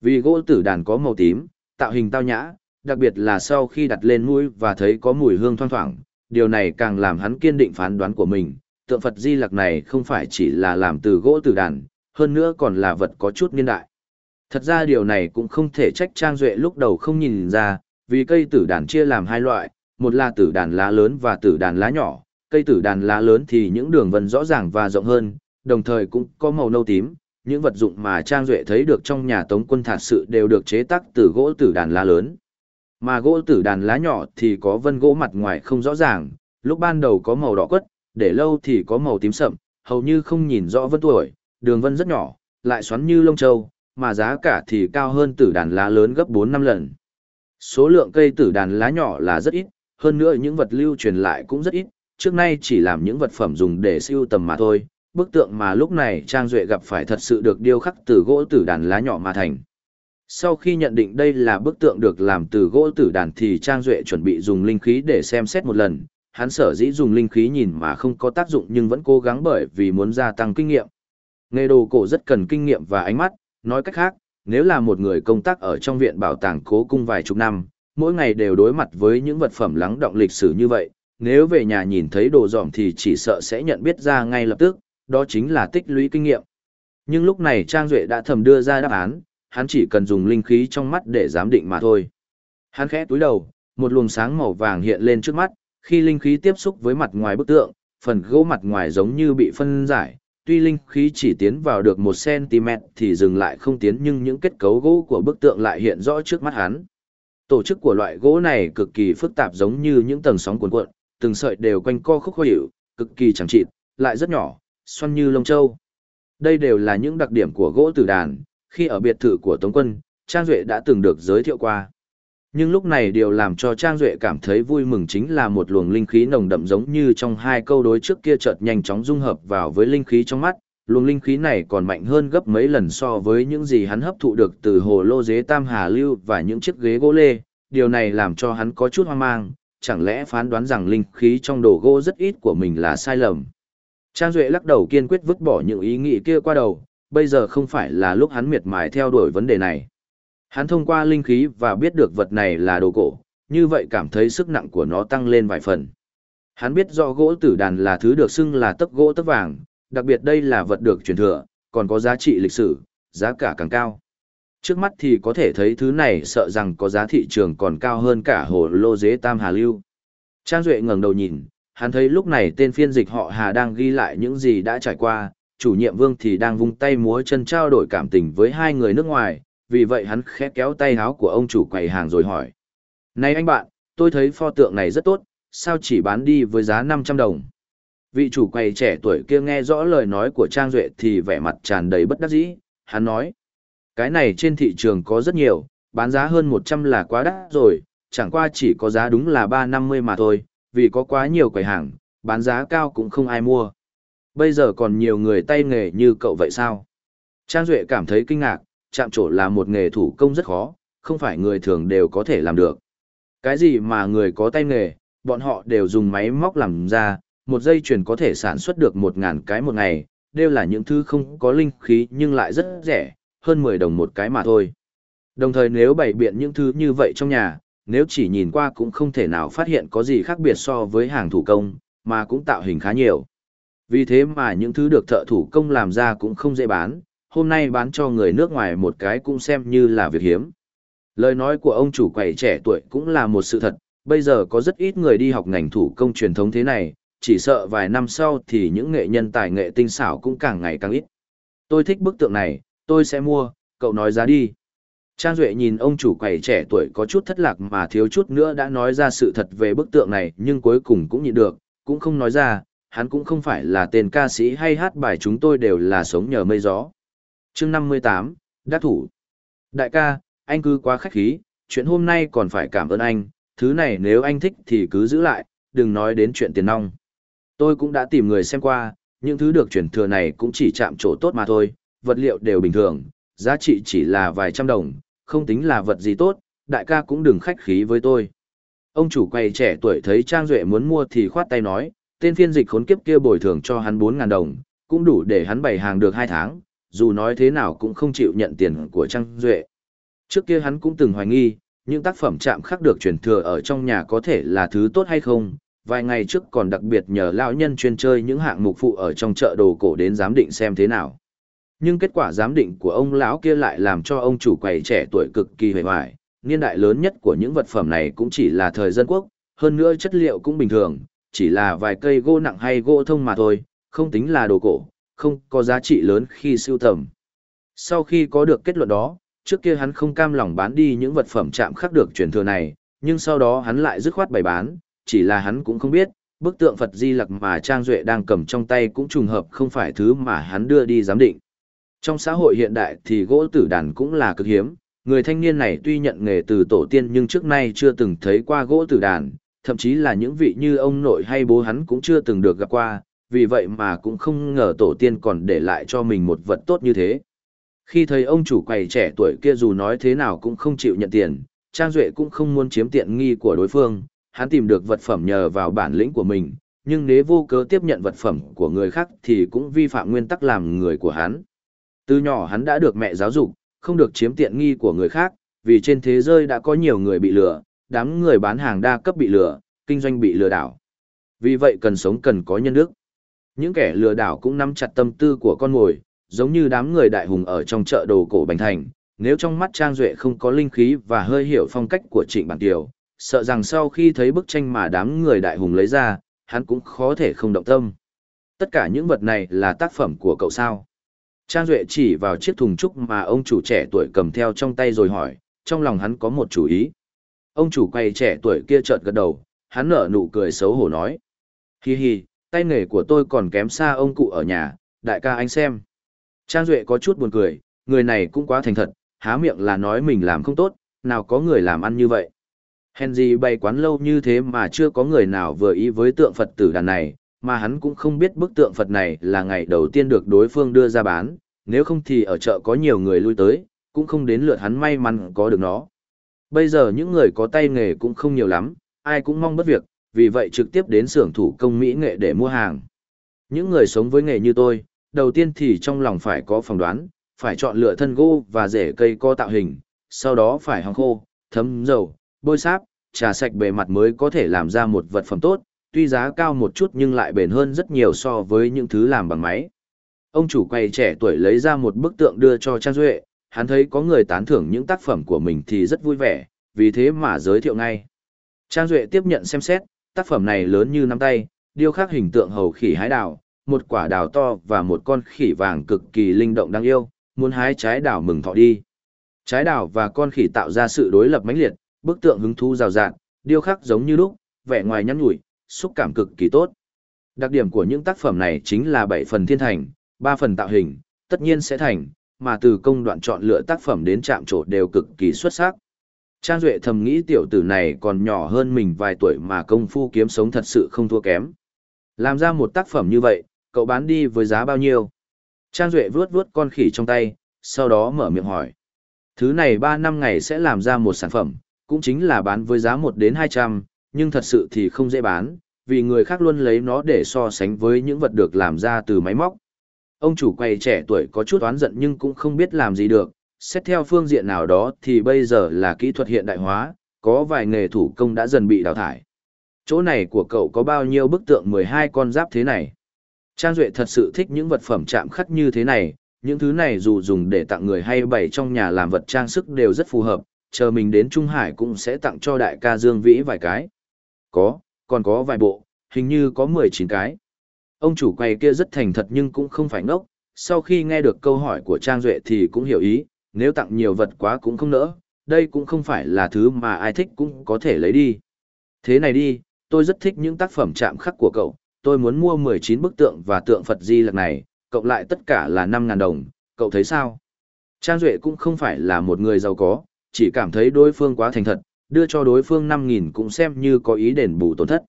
Vì gỗ tử đàn có màu tím, tạo hình tao nhã, đặc biệt là sau khi đặt lên mũi và thấy có mùi hương thoang thoảng, điều này càng làm hắn kiên định phán đoán của mình. Tượng Phật Di Lặc này không phải chỉ là làm từ gỗ tử đàn, hơn nữa còn là vật có chút niên đại. Thật ra điều này cũng không thể trách Trang Duệ lúc đầu không nhìn ra, vì cây tử đàn chia làm hai loại, một là tử đàn lá lớn và tử đàn lá nhỏ. Cây tử đàn lá lớn thì những đường vân rõ ràng và rộng hơn, đồng thời cũng có màu nâu tím, những vật dụng mà Trang Duệ thấy được trong nhà tống quân thạt sự đều được chế tác từ gỗ tử đàn lá lớn. Mà gỗ tử đàn lá nhỏ thì có vân gỗ mặt ngoài không rõ ràng, lúc ban đầu có màu đỏ quất, để lâu thì có màu tím sậm, hầu như không nhìn rõ vân tuổi, đường vân rất nhỏ, lại xoắn như lông châu, mà giá cả thì cao hơn tử đàn lá lớn gấp 4 năm lần. Số lượng cây tử đàn lá nhỏ là rất ít, hơn nữa những vật lưu truyền lại cũng rất ít, trước nay chỉ làm những vật phẩm dùng để siêu tầm mà thôi, bức tượng mà lúc này Trang Duệ gặp phải thật sự được điêu khắc từ gỗ tử đàn lá nhỏ mà thành. Sau khi nhận định đây là bức tượng được làm từ gỗ tử đàn thì Trang Duệ chuẩn bị dùng linh khí để xem xét một lần, hắn sở dĩ dùng linh khí nhìn mà không có tác dụng nhưng vẫn cố gắng bởi vì muốn gia tăng kinh nghiệm. Nghề đồ cổ rất cần kinh nghiệm và ánh mắt, nói cách khác, nếu là một người công tác ở trong viện bảo tàng cố cung vài chục năm, mỗi ngày đều đối mặt với những vật phẩm lắng động lịch sử như vậy, nếu về nhà nhìn thấy đồ dòm thì chỉ sợ sẽ nhận biết ra ngay lập tức, đó chính là tích lũy kinh nghiệm. Nhưng lúc này Trang Duệ đã thầm đưa ra đáp án, hắn chỉ cần dùng linh khí trong mắt để giám định mà thôi. Hắn khẽ túi đầu, một luồng sáng màu vàng hiện lên trước mắt, khi linh khí tiếp xúc với mặt ngoài bức tượng, phần gỗ mặt ngoài giống như bị phân giải, tuy linh khí chỉ tiến vào được 1cm thì dừng lại không tiến nhưng những kết cấu gỗ của bức tượng lại hiện rõ trước mắt hắn. Tổ chức của loại gỗ này cực kỳ phức tạp giống như những tầng sóng cuộn cuộn, từng sợi đều quanh co khúc khuỷu, cực kỳ chẳng chịt, lại rất nhỏ, xoăn như lông châu. Đây đều là những đặc điểm của gỗ tử đàn, khi ở biệt thự của Tống Quân, Trang Duệ đã từng được giới thiệu qua. Nhưng lúc này điều làm cho Trang Duệ cảm thấy vui mừng chính là một luồng linh khí nồng đậm giống như trong hai câu đối trước kia chợt nhanh chóng dung hợp vào với linh khí trong mắt. Luồng linh khí này còn mạnh hơn gấp mấy lần so với những gì hắn hấp thụ được từ hồ lô dế tam hà lưu và những chiếc ghế gỗ lê. Điều này làm cho hắn có chút hoang mang, chẳng lẽ phán đoán rằng linh khí trong đồ gỗ rất ít của mình là sai lầm. Trang Duệ lắc đầu kiên quyết vứt bỏ những ý nghĩ kia qua đầu, bây giờ không phải là lúc hắn miệt mài theo đuổi vấn đề này. Hắn thông qua linh khí và biết được vật này là đồ cổ, như vậy cảm thấy sức nặng của nó tăng lên vài phần. Hắn biết rõ gỗ tử đàn là thứ được xưng là tấc gỗ tấc vàng, đặc biệt đây là vật được truyền thừa, còn có giá trị lịch sử, giá cả càng cao. Trước mắt thì có thể thấy thứ này sợ rằng có giá thị trường còn cao hơn cả hồ lô dế tam hà lưu. Trang Duệ ngẩng đầu nhìn, hắn thấy lúc này tên phiên dịch họ Hà đang ghi lại những gì đã trải qua, chủ nhiệm vương thì đang vung tay múa chân trao đổi cảm tình với hai người nước ngoài, vì vậy hắn khẽ kéo tay háo của ông chủ quầy hàng rồi hỏi. Này anh bạn, tôi thấy pho tượng này rất tốt, sao chỉ bán đi với giá 500 đồng? Vị chủ quầy trẻ tuổi kia nghe rõ lời nói của Trang Duệ thì vẻ mặt tràn đầy bất đắc dĩ, hắn nói. Cái này trên thị trường có rất nhiều, bán giá hơn 100 là quá đắt rồi, chẳng qua chỉ có giá đúng là 350 mà thôi, vì có quá nhiều quầy hàng, bán giá cao cũng không ai mua. Bây giờ còn nhiều người tay nghề như cậu vậy sao? Trang Duệ cảm thấy kinh ngạc, chạm trổ là một nghề thủ công rất khó, không phải người thường đều có thể làm được. Cái gì mà người có tay nghề, bọn họ đều dùng máy móc làm ra, một dây chuyền có thể sản xuất được 1.000 cái một ngày, đều là những thứ không có linh khí nhưng lại rất rẻ, hơn 10 đồng một cái mà thôi. Đồng thời nếu bày biện những thứ như vậy trong nhà, nếu chỉ nhìn qua cũng không thể nào phát hiện có gì khác biệt so với hàng thủ công, mà cũng tạo hình khá nhiều. Vì thế mà những thứ được thợ thủ công làm ra cũng không dễ bán, hôm nay bán cho người nước ngoài một cái cũng xem như là việc hiếm. Lời nói của ông chủ quầy trẻ tuổi cũng là một sự thật, bây giờ có rất ít người đi học ngành thủ công truyền thống thế này, chỉ sợ vài năm sau thì những nghệ nhân tài nghệ tinh xảo cũng càng ngày càng ít. Tôi thích bức tượng này, tôi sẽ mua, cậu nói giá đi. Trang Duệ nhìn ông chủ quầy trẻ tuổi có chút thất lạc mà thiếu chút nữa đã nói ra sự thật về bức tượng này nhưng cuối cùng cũng nhịn được, cũng không nói ra, hắn cũng không phải là tên ca sĩ hay hát bài chúng tôi đều là sống nhờ mây gió. chương 58, Đắc thủ. Đại ca, anh cứ quá khách khí, chuyện hôm nay còn phải cảm ơn anh, thứ này nếu anh thích thì cứ giữ lại, đừng nói đến chuyện tiền nong. Tôi cũng đã tìm người xem qua, những thứ được chuyển thừa này cũng chỉ chạm chỗ tốt mà thôi, vật liệu đều bình thường, giá trị chỉ là vài trăm đồng, không tính là vật gì tốt, đại ca cũng đừng khách khí với tôi. Ông chủ quay trẻ tuổi thấy Trang Duệ muốn mua thì khoát tay nói, tên phiên dịch khốn kiếp kia bồi thường cho hắn 4.000 đồng, cũng đủ để hắn bày hàng được 2 tháng, dù nói thế nào cũng không chịu nhận tiền của Trang Duệ. Trước kia hắn cũng từng hoài nghi, những tác phẩm chạm khắc được truyền thừa ở trong nhà có thể là thứ tốt hay không. Vài ngày trước còn đặc biệt nhờ lão nhân chuyên chơi những hạng mục phụ ở trong chợ đồ cổ đến giám định xem thế nào. Nhưng kết quả giám định của ông lão kia lại làm cho ông chủ quầy trẻ tuổi cực kỳ hề hoài, niên đại lớn nhất của những vật phẩm này cũng chỉ là thời dân quốc, hơn nữa chất liệu cũng bình thường, chỉ là vài cây gỗ nặng hay gỗ thông mà thôi, không tính là đồ cổ, không có giá trị lớn khi sưu tầm. Sau khi có được kết luận đó, trước kia hắn không cam lòng bán đi những vật phẩm chạm khắc được truyền thừa này, nhưng sau đó hắn lại dứt khoát bày bán, chỉ là hắn cũng không biết, bức tượng Phật Di Lặc mà Trang Duệ đang cầm trong tay cũng trùng hợp không phải thứ mà hắn đưa đi giám định. Trong xã hội hiện đại thì gỗ tử đàn cũng là cực hiếm, người thanh niên này tuy nhận nghề từ tổ tiên nhưng trước nay chưa từng thấy qua gỗ tử đàn, thậm chí là những vị như ông nội hay bố hắn cũng chưa từng được gặp qua, vì vậy mà cũng không ngờ tổ tiên còn để lại cho mình một vật tốt như thế. Khi thấy ông chủ quầy trẻ tuổi kia dù nói thế nào cũng không chịu nhận tiền, Trang Duệ cũng không muốn chiếm tiện nghi của đối phương, hắn tìm được vật phẩm nhờ vào bản lĩnh của mình, nhưng nếu vô cớ tiếp nhận vật phẩm của người khác thì cũng vi phạm nguyên tắc làm người của hắn. Từ nhỏ hắn đã được mẹ giáo dục, không được chiếm tiện nghi của người khác, vì trên thế giới đã có nhiều người bị lừa, đám người bán hàng đa cấp bị lừa, kinh doanh bị lừa đảo. Vì vậy cần sống cần có nhân đức. Những kẻ lừa đảo cũng nắm chặt tâm tư của con mồi, giống như đám người đại hùng ở trong chợ đồ cổ Bành Thành. Nếu trong mắt Trang Duệ không có linh khí và hơi hiểu phong cách của Trịnh Bản Tiều sợ rằng sau khi thấy bức tranh mà đám người đại hùng lấy ra, hắn cũng khó thể không động tâm. Tất cả những vật này là tác phẩm của cậu sao? Trang Duệ chỉ vào chiếc thùng trúc mà ông chủ trẻ tuổi cầm theo trong tay rồi hỏi, trong lòng hắn có một chủ ý. Ông chủ quay trẻ tuổi kia chợt gật đầu, hắn nở nụ cười xấu hổ nói. Hi hi, tay nghề của tôi còn kém xa ông cụ ở nhà, đại ca anh xem. Trang Duệ có chút buồn cười, người này cũng quá thành thật, há miệng là nói mình làm không tốt, nào có người làm ăn như vậy. Henry bày quán lâu như thế mà chưa có người nào vừa ý với tượng Phật tử đàn này, mà hắn cũng không biết bức tượng Phật này là ngày đầu tiên được đối phương đưa ra bán, nếu không thì ở chợ có nhiều người lui tới, cũng không đến lượt hắn may mắn có được nó. Bây giờ những người có tay nghề cũng không nhiều lắm, ai cũng mong bất việc, vì vậy trực tiếp đến xưởng thủ công mỹ nghệ để mua hàng. Những người sống với nghề như tôi, đầu tiên thì trong lòng phải có phỏng đoán, phải chọn lựa thân gỗ và rễ cây có tạo hình, sau đó phải hong khô, thấm dầu, bôi sáp, trà sạch bề mặt mới có thể làm ra một vật phẩm tốt, tuy giá cao một chút nhưng lại bền hơn rất nhiều so với những thứ làm bằng máy. Ông chủ quay trẻ tuổi lấy ra một bức tượng đưa cho Trang Duệ, hắn thấy có người tán thưởng những tác phẩm của mình thì rất vui vẻ, vì thế mà giới thiệu ngay. Trang Duệ tiếp nhận xem xét, tác phẩm này lớn như nắm tay, điêu khắc hình tượng hầu khỉ hái đào, một quả đào to và một con khỉ vàng cực kỳ linh động đáng yêu, muốn hái trái đào mừng thọ đi. Trái đào và con khỉ tạo ra sự đối lập mãnh liệt, bức tượng hứng thú rào rạt, điêu khắc giống như lúc, vẻ ngoài nhắn nhủi, xúc cảm cực kỳ tốt. Đặc điểm của những tác phẩm này chính là 7 phần thiên thành, 3 phần tạo hình, tất nhiên sẽ thành, mà từ công đoạn chọn lựa tác phẩm đến chạm trổ đều cực kỳ xuất sắc. Trang Duệ thầm nghĩ tiểu tử này còn nhỏ hơn mình vài tuổi mà công phu kiếm sống thật sự không thua kém. Làm ra một tác phẩm như vậy, cậu bán đi với giá bao nhiêu? Trang Duệ vuốt vuốt con khỉ trong tay, sau đó mở miệng hỏi. Thứ này 3 năm ngày sẽ làm ra một sản phẩm, cũng chính là bán với giá 1 đến 200, nhưng thật sự thì không dễ bán, vì người khác luôn lấy nó để so sánh với những vật được làm ra từ máy móc. Ông chủ quầy trẻ tuổi có chút oán giận nhưng cũng không biết làm gì được, xét theo phương diện nào đó thì bây giờ là kỹ thuật hiện đại hóa, có vài nghề thủ công đã dần bị đào thải. Chỗ này của cậu có bao nhiêu bức tượng 12 con giáp thế này? Trang Duệ thật sự thích những vật phẩm chạm khắc như thế này, những thứ này dù dùng để tặng người hay bày trong nhà làm vật trang sức đều rất phù hợp, chờ mình đến Trung Hải cũng sẽ tặng cho đại ca Dương Vĩ vài cái. Có, còn có vài bộ, hình như có 19 cái. Ông chủ quầy kia rất thành thật nhưng cũng không phải ngốc, sau khi nghe được câu hỏi của Trang Duệ thì cũng hiểu ý, nếu tặng nhiều vật quá cũng không nỡ, đây cũng không phải là thứ mà ai thích cũng có thể lấy đi. Thế này đi, tôi rất thích những tác phẩm chạm khắc của cậu, tôi muốn mua 19 bức tượng và tượng Phật Di Lặc này, cộng lại tất cả là 5.000 đồng, cậu thấy sao? Trang Duệ cũng không phải là một người giàu có, chỉ cảm thấy đối phương quá thành thật, đưa cho đối phương 5.000 cũng xem như có ý đền bù tổn thất.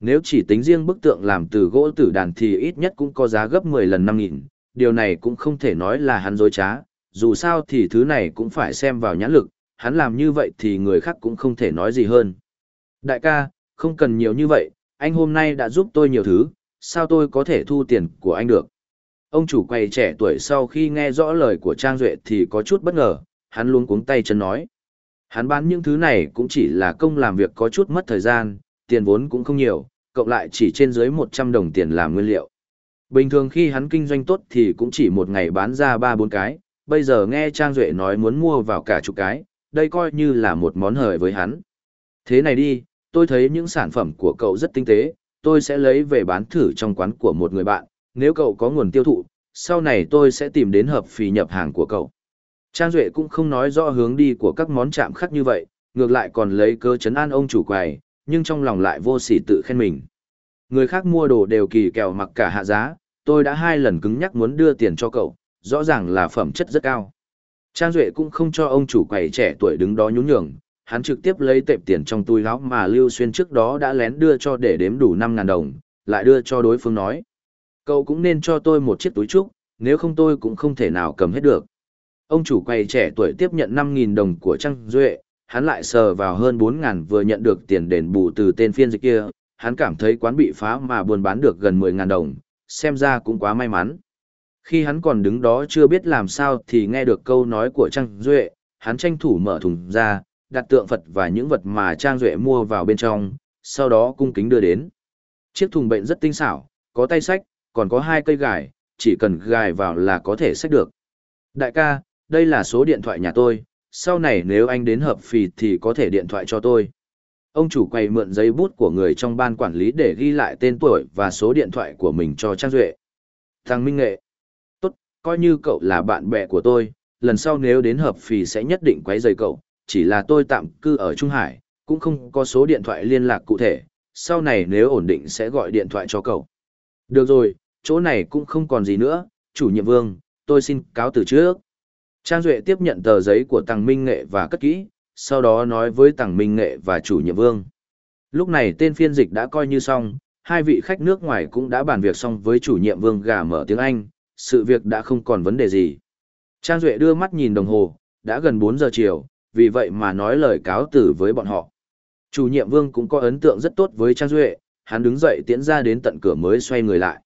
Nếu chỉ tính riêng bức tượng làm từ gỗ tử đàn thì ít nhất cũng có giá gấp 10 lần 5.000, điều này cũng không thể nói là hắn dối trá, dù sao thì thứ này cũng phải xem vào nhãn lực, hắn làm như vậy thì người khác cũng không thể nói gì hơn. Đại ca, không cần nhiều như vậy, anh hôm nay đã giúp tôi nhiều thứ, sao tôi có thể thu tiền của anh được? Ông chủ quầy trẻ tuổi sau khi nghe rõ lời của Trang Duệ thì có chút bất ngờ, hắn luôn cuống tay chân nói. Hắn bán những thứ này cũng chỉ là công làm việc có chút mất thời gian, tiền vốn cũng không nhiều, cộng lại chỉ trên dưới 100 đồng tiền làm nguyên liệu. Bình thường khi hắn kinh doanh tốt thì cũng chỉ một ngày bán ra 3-4 cái, bây giờ nghe Trang Duệ nói muốn mua vào cả chục cái, đây coi như là một món hời với hắn. Thế này đi, tôi thấy những sản phẩm của cậu rất tinh tế, tôi sẽ lấy về bán thử trong quán của một người bạn, nếu cậu có nguồn tiêu thụ, sau này tôi sẽ tìm đến hợp phì nhập hàng của cậu. Trang Duệ cũng không nói rõ hướng đi của các món chạm khắc như vậy, ngược lại còn lấy cơ chấn an ông chủ quầy, nhưng trong lòng lại vô sỉ tự khen mình. Người khác mua đồ đều kỳ kèo mặc cả hạ giá, tôi đã hai lần cứng nhắc muốn đưa tiền cho cậu, rõ ràng là phẩm chất rất cao. Trang Duệ cũng không cho ông chủ quầy trẻ tuổi đứng đó nhún nhường, hắn trực tiếp lấy tệp tiền trong túi láo mà Lưu Xuyên trước đó đã lén đưa cho để đếm đủ 5.000 đồng, lại đưa cho đối phương nói. Cậu cũng nên cho tôi một chiếc túi trúc, nếu không tôi cũng không thể nào cầm hết được. Ông chủ quầy trẻ tuổi tiếp nhận 5.000 đồng của Trang Duệ, hắn lại sờ vào hơn 4.000 vừa nhận được tiền đền bù từ tên phiên dịch kia, hắn cảm thấy quán bị phá mà buôn bán được gần 10.000 đồng, xem ra cũng quá may mắn. Khi hắn còn đứng đó chưa biết làm sao thì nghe được câu nói của Trang Duệ, hắn tranh thủ mở thùng ra, đặt tượng Phật và những vật mà Trang Duệ mua vào bên trong, sau đó cung kính đưa đến. Chiếc thùng bệnh rất tinh xảo, có tay sách, còn có hai cây gài, chỉ cần gài vào là có thể sách được. Đại ca, đây là số điện thoại nhà tôi, sau này nếu anh đến hợp phì thì có thể điện thoại cho tôi. Ông chủ quay mượn giấy bút của người trong ban quản lý để ghi lại tên tuổi và số điện thoại của mình cho Trang Duệ. Thằng Minh Nghệ. Tốt, coi như cậu là bạn bè của tôi, lần sau nếu đến hợp phì sẽ nhất định quấy rầy cậu, chỉ là tôi tạm cư ở Trung Hải, cũng không có số điện thoại liên lạc cụ thể, sau này nếu ổn định sẽ gọi điện thoại cho cậu. Được rồi, chỗ này cũng không còn gì nữa, chủ nhiệm vương, tôi xin cáo từ trước. Trang Duệ tiếp nhận tờ giấy của Tàng Minh Nghệ và cất kỹ, sau đó nói với Tàng Minh Nghệ và chủ nhiệm vương. Lúc này tên phiên dịch đã coi như xong, hai vị khách nước ngoài cũng đã bàn việc xong với chủ nhiệm vương gà mở tiếng Anh, sự việc đã không còn vấn đề gì. Trang Duệ đưa mắt nhìn đồng hồ, đã gần 4 giờ chiều, vì vậy mà nói lời cáo tử với bọn họ. Chủ nhiệm vương cũng có ấn tượng rất tốt với Trang Duệ, hắn đứng dậy tiễn ra đến tận cửa mới xoay người lại.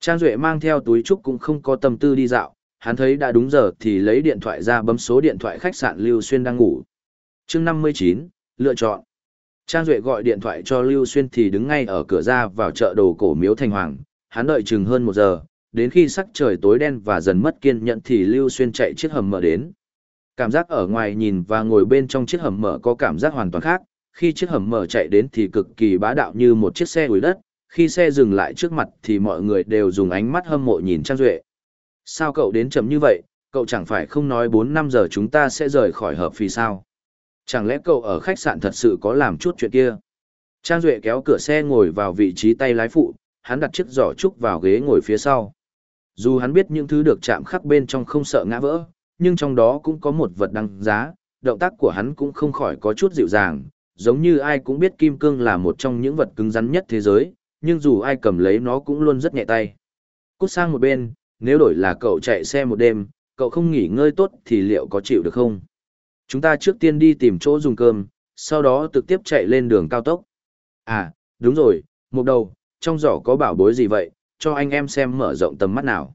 Trang Duệ mang theo túi trúc cũng không có tâm tư đi dạo, hắn thấy đã đúng giờ thì lấy điện thoại ra bấm số điện thoại khách sạn Lưu Xuyên đang ngủ. chương 59, lựa chọn. Trang Duệ gọi điện thoại cho Lưu Xuyên thì đứng ngay ở cửa ra vào chợ đồ cổ miếu Thành Hoàng, hắn đợi chừng hơn một giờ, đến khi sắc trời tối đen và dần mất kiên nhẫn thì Lưu Xuyên chạy chiếc hầm mở đến. Cảm giác ở ngoài nhìn và ngồi bên trong chiếc hầm mở có cảm giác hoàn toàn khác, khi chiếc hầm mở chạy đến thì cực kỳ bá đạo như một chiếc xe ủi đất, khi xe dừng lại trước mặt thì mọi người đều dùng ánh mắt hâm mộ nhìn Trang Duệ. Sao cậu đến chậm như vậy, cậu chẳng phải không nói 4-5 giờ chúng ta sẽ rời khỏi hợp phì sao? Chẳng lẽ cậu ở khách sạn thật sự có làm chút chuyện kia? Trang Duệ kéo cửa xe ngồi vào vị trí tay lái phụ, hắn đặt chiếc giỏ trúc vào ghế ngồi phía sau. Dù hắn biết những thứ được chạm khắc bên trong không sợ ngã vỡ, nhưng trong đó cũng có một vật đăng giá, động tác của hắn cũng không khỏi có chút dịu dàng, giống như ai cũng biết kim cương là một trong những vật cứng rắn nhất thế giới, nhưng dù ai cầm lấy nó cũng luôn rất nhẹ tay. Cút sang một bên, nếu đổi là cậu chạy xe một đêm, cậu không nghỉ ngơi tốt thì liệu có chịu được không? Chúng ta trước tiên đi tìm chỗ dùng cơm, sau đó trực tiếp chạy lên đường cao tốc. À, đúng rồi, một đầu, trong giỏ có bảo bối gì vậy, cho anh em xem mở rộng tầm mắt nào.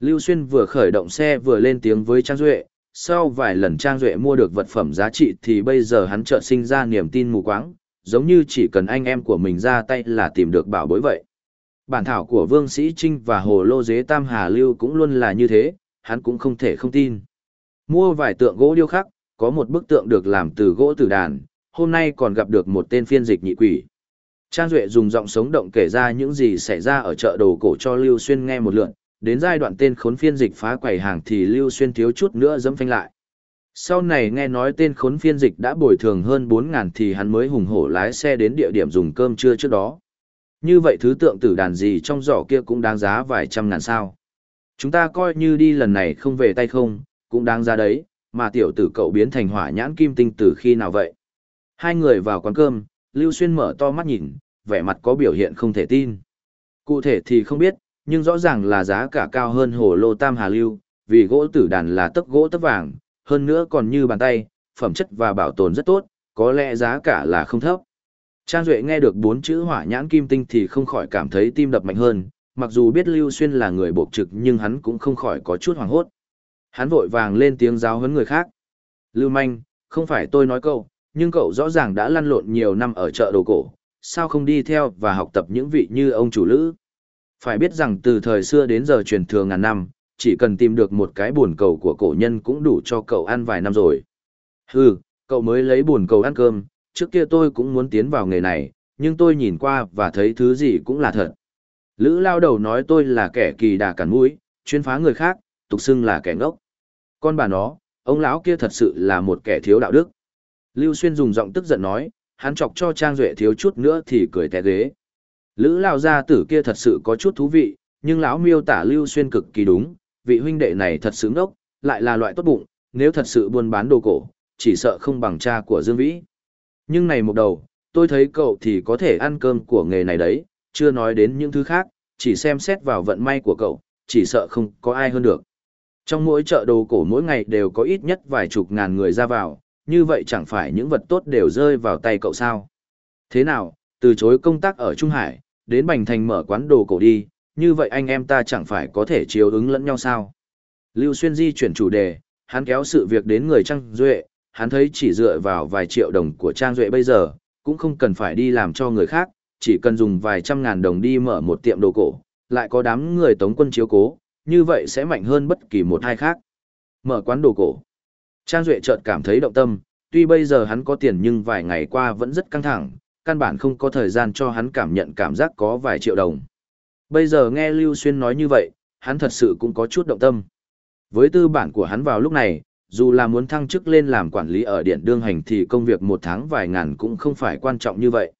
Lưu Xuyên vừa khởi động xe vừa lên tiếng với Trang Duệ, sau vài lần Trang Duệ mua được vật phẩm giá trị thì bây giờ hắn chợt sinh ra niềm tin mù quáng, giống như chỉ cần anh em của mình ra tay là tìm được bảo bối vậy. Bản thảo của Vương Sĩ Trinh và Hồ Lô Dế Tam Hà Lưu cũng luôn là như thế, hắn cũng không thể không tin. Mua vài tượng gỗ điêu khắc, có một bức tượng được làm từ gỗ tử đàn, hôm nay còn gặp được một tên phiên dịch nhị quỷ. Trang Duệ dùng giọng sống động kể ra những gì xảy ra ở chợ đồ cổ cho Lưu Xuyên nghe một lượn, đến giai đoạn tên khốn phiên dịch phá quầy hàng thì Lưu Xuyên thiếu chút nữa dẫm phanh lại. Sau này nghe nói tên khốn phiên dịch đã bồi thường hơn 4.000 thì hắn mới hùng hổ lái xe đến địa điểm dùng cơm trưa trước đó. Như vậy thứ tượng tử đàn gì trong giỏ kia cũng đáng giá vài trăm ngàn sao. Chúng ta coi như đi lần này không về tay không, cũng đáng giá đấy, mà tiểu tử cậu biến thành hỏa nhãn kim tinh từ khi nào vậy. Hai người vào quán cơm, Lưu Xuyên mở to mắt nhìn, vẻ mặt có biểu hiện không thể tin. Cụ thể thì không biết, nhưng rõ ràng là giá cả cao hơn hồ lô tam hà lưu, vì gỗ tử đàn là tấc gỗ tấc vàng, hơn nữa còn như bàn tay, phẩm chất và bảo tồn rất tốt, có lẽ giá cả là không thấp. Trang Duệ nghe được bốn chữ hỏa nhãn kim tinh thì không khỏi cảm thấy tim đập mạnh hơn, mặc dù biết Lưu Xuyên là người bộc trực nhưng hắn cũng không khỏi có chút hoảng hốt. Hắn vội vàng lên tiếng giáo huấn người khác. Lưu Manh, không phải tôi nói cậu, nhưng cậu rõ ràng đã lăn lộn nhiều năm ở chợ đồ cổ, sao không đi theo và học tập những vị như ông chủ lữ. Phải biết rằng từ thời xưa đến giờ truyền thừa ngàn năm, chỉ cần tìm được một cái buồn cầu của cổ nhân cũng đủ cho cậu ăn vài năm rồi. Hừ, cậu mới lấy buồn cầu ăn cơm, trước kia tôi cũng muốn tiến vào nghề này, nhưng tôi nhìn qua và thấy thứ gì cũng là thật. Lữ lao đầu nói tôi là kẻ kỳ đà cản mũi, chuyên phá người khác, tục xưng là kẻ ngốc. Con bà nó, ông lão kia thật sự là một kẻ thiếu đạo đức. Lưu Xuyên dùng giọng tức giận nói, hắn chọc cho Trang Duệ thiếu chút nữa thì cười té ghế. Lữ lao gia tử kia thật sự có chút thú vị, nhưng lão miêu tả Lưu Xuyên cực kỳ đúng, vị huynh đệ này thật sướng ốc, lại là loại tốt bụng, nếu thật sự buôn bán đồ cổ, chỉ sợ không bằng cha của Dương Vĩ. Nhưng này một đầu, tôi thấy cậu thì có thể ăn cơm của nghề này đấy, chưa nói đến những thứ khác, chỉ xem xét vào vận may của cậu, chỉ sợ không có ai hơn được. Trong mỗi chợ đồ cổ mỗi ngày đều có ít nhất vài chục ngàn người ra vào, như vậy chẳng phải những vật tốt đều rơi vào tay cậu sao. Thế nào, từ chối công tác ở Trung Hải, đến Bành Thành mở quán đồ cổ đi, như vậy anh em ta chẳng phải có thể chiếu ứng lẫn nhau sao. Lưu Xuyên di chuyển chủ đề, hắn kéo sự việc đến người trăng Duệ, hắn thấy chỉ dựa vào vài triệu đồng của Trang Duệ bây giờ, cũng không cần phải đi làm cho người khác, chỉ cần dùng vài trăm ngàn đồng đi mở một tiệm đồ cổ, lại có đám người tống quân chiếu cố, như vậy sẽ mạnh hơn bất kỳ một hai khác. Mở quán đồ cổ. Trang Duệ chợt cảm thấy động tâm, tuy bây giờ hắn có tiền nhưng vài ngày qua vẫn rất căng thẳng, căn bản không có thời gian cho hắn cảm nhận cảm giác có vài triệu đồng. Bây giờ nghe Lưu Xuyên nói như vậy, hắn thật sự cũng có chút động tâm. Với tư bản của hắn vào lúc này, dù là muốn thăng chức lên làm quản lý ở điện đương hành thì công việc một tháng vài ngàn cũng không phải quan trọng như vậy.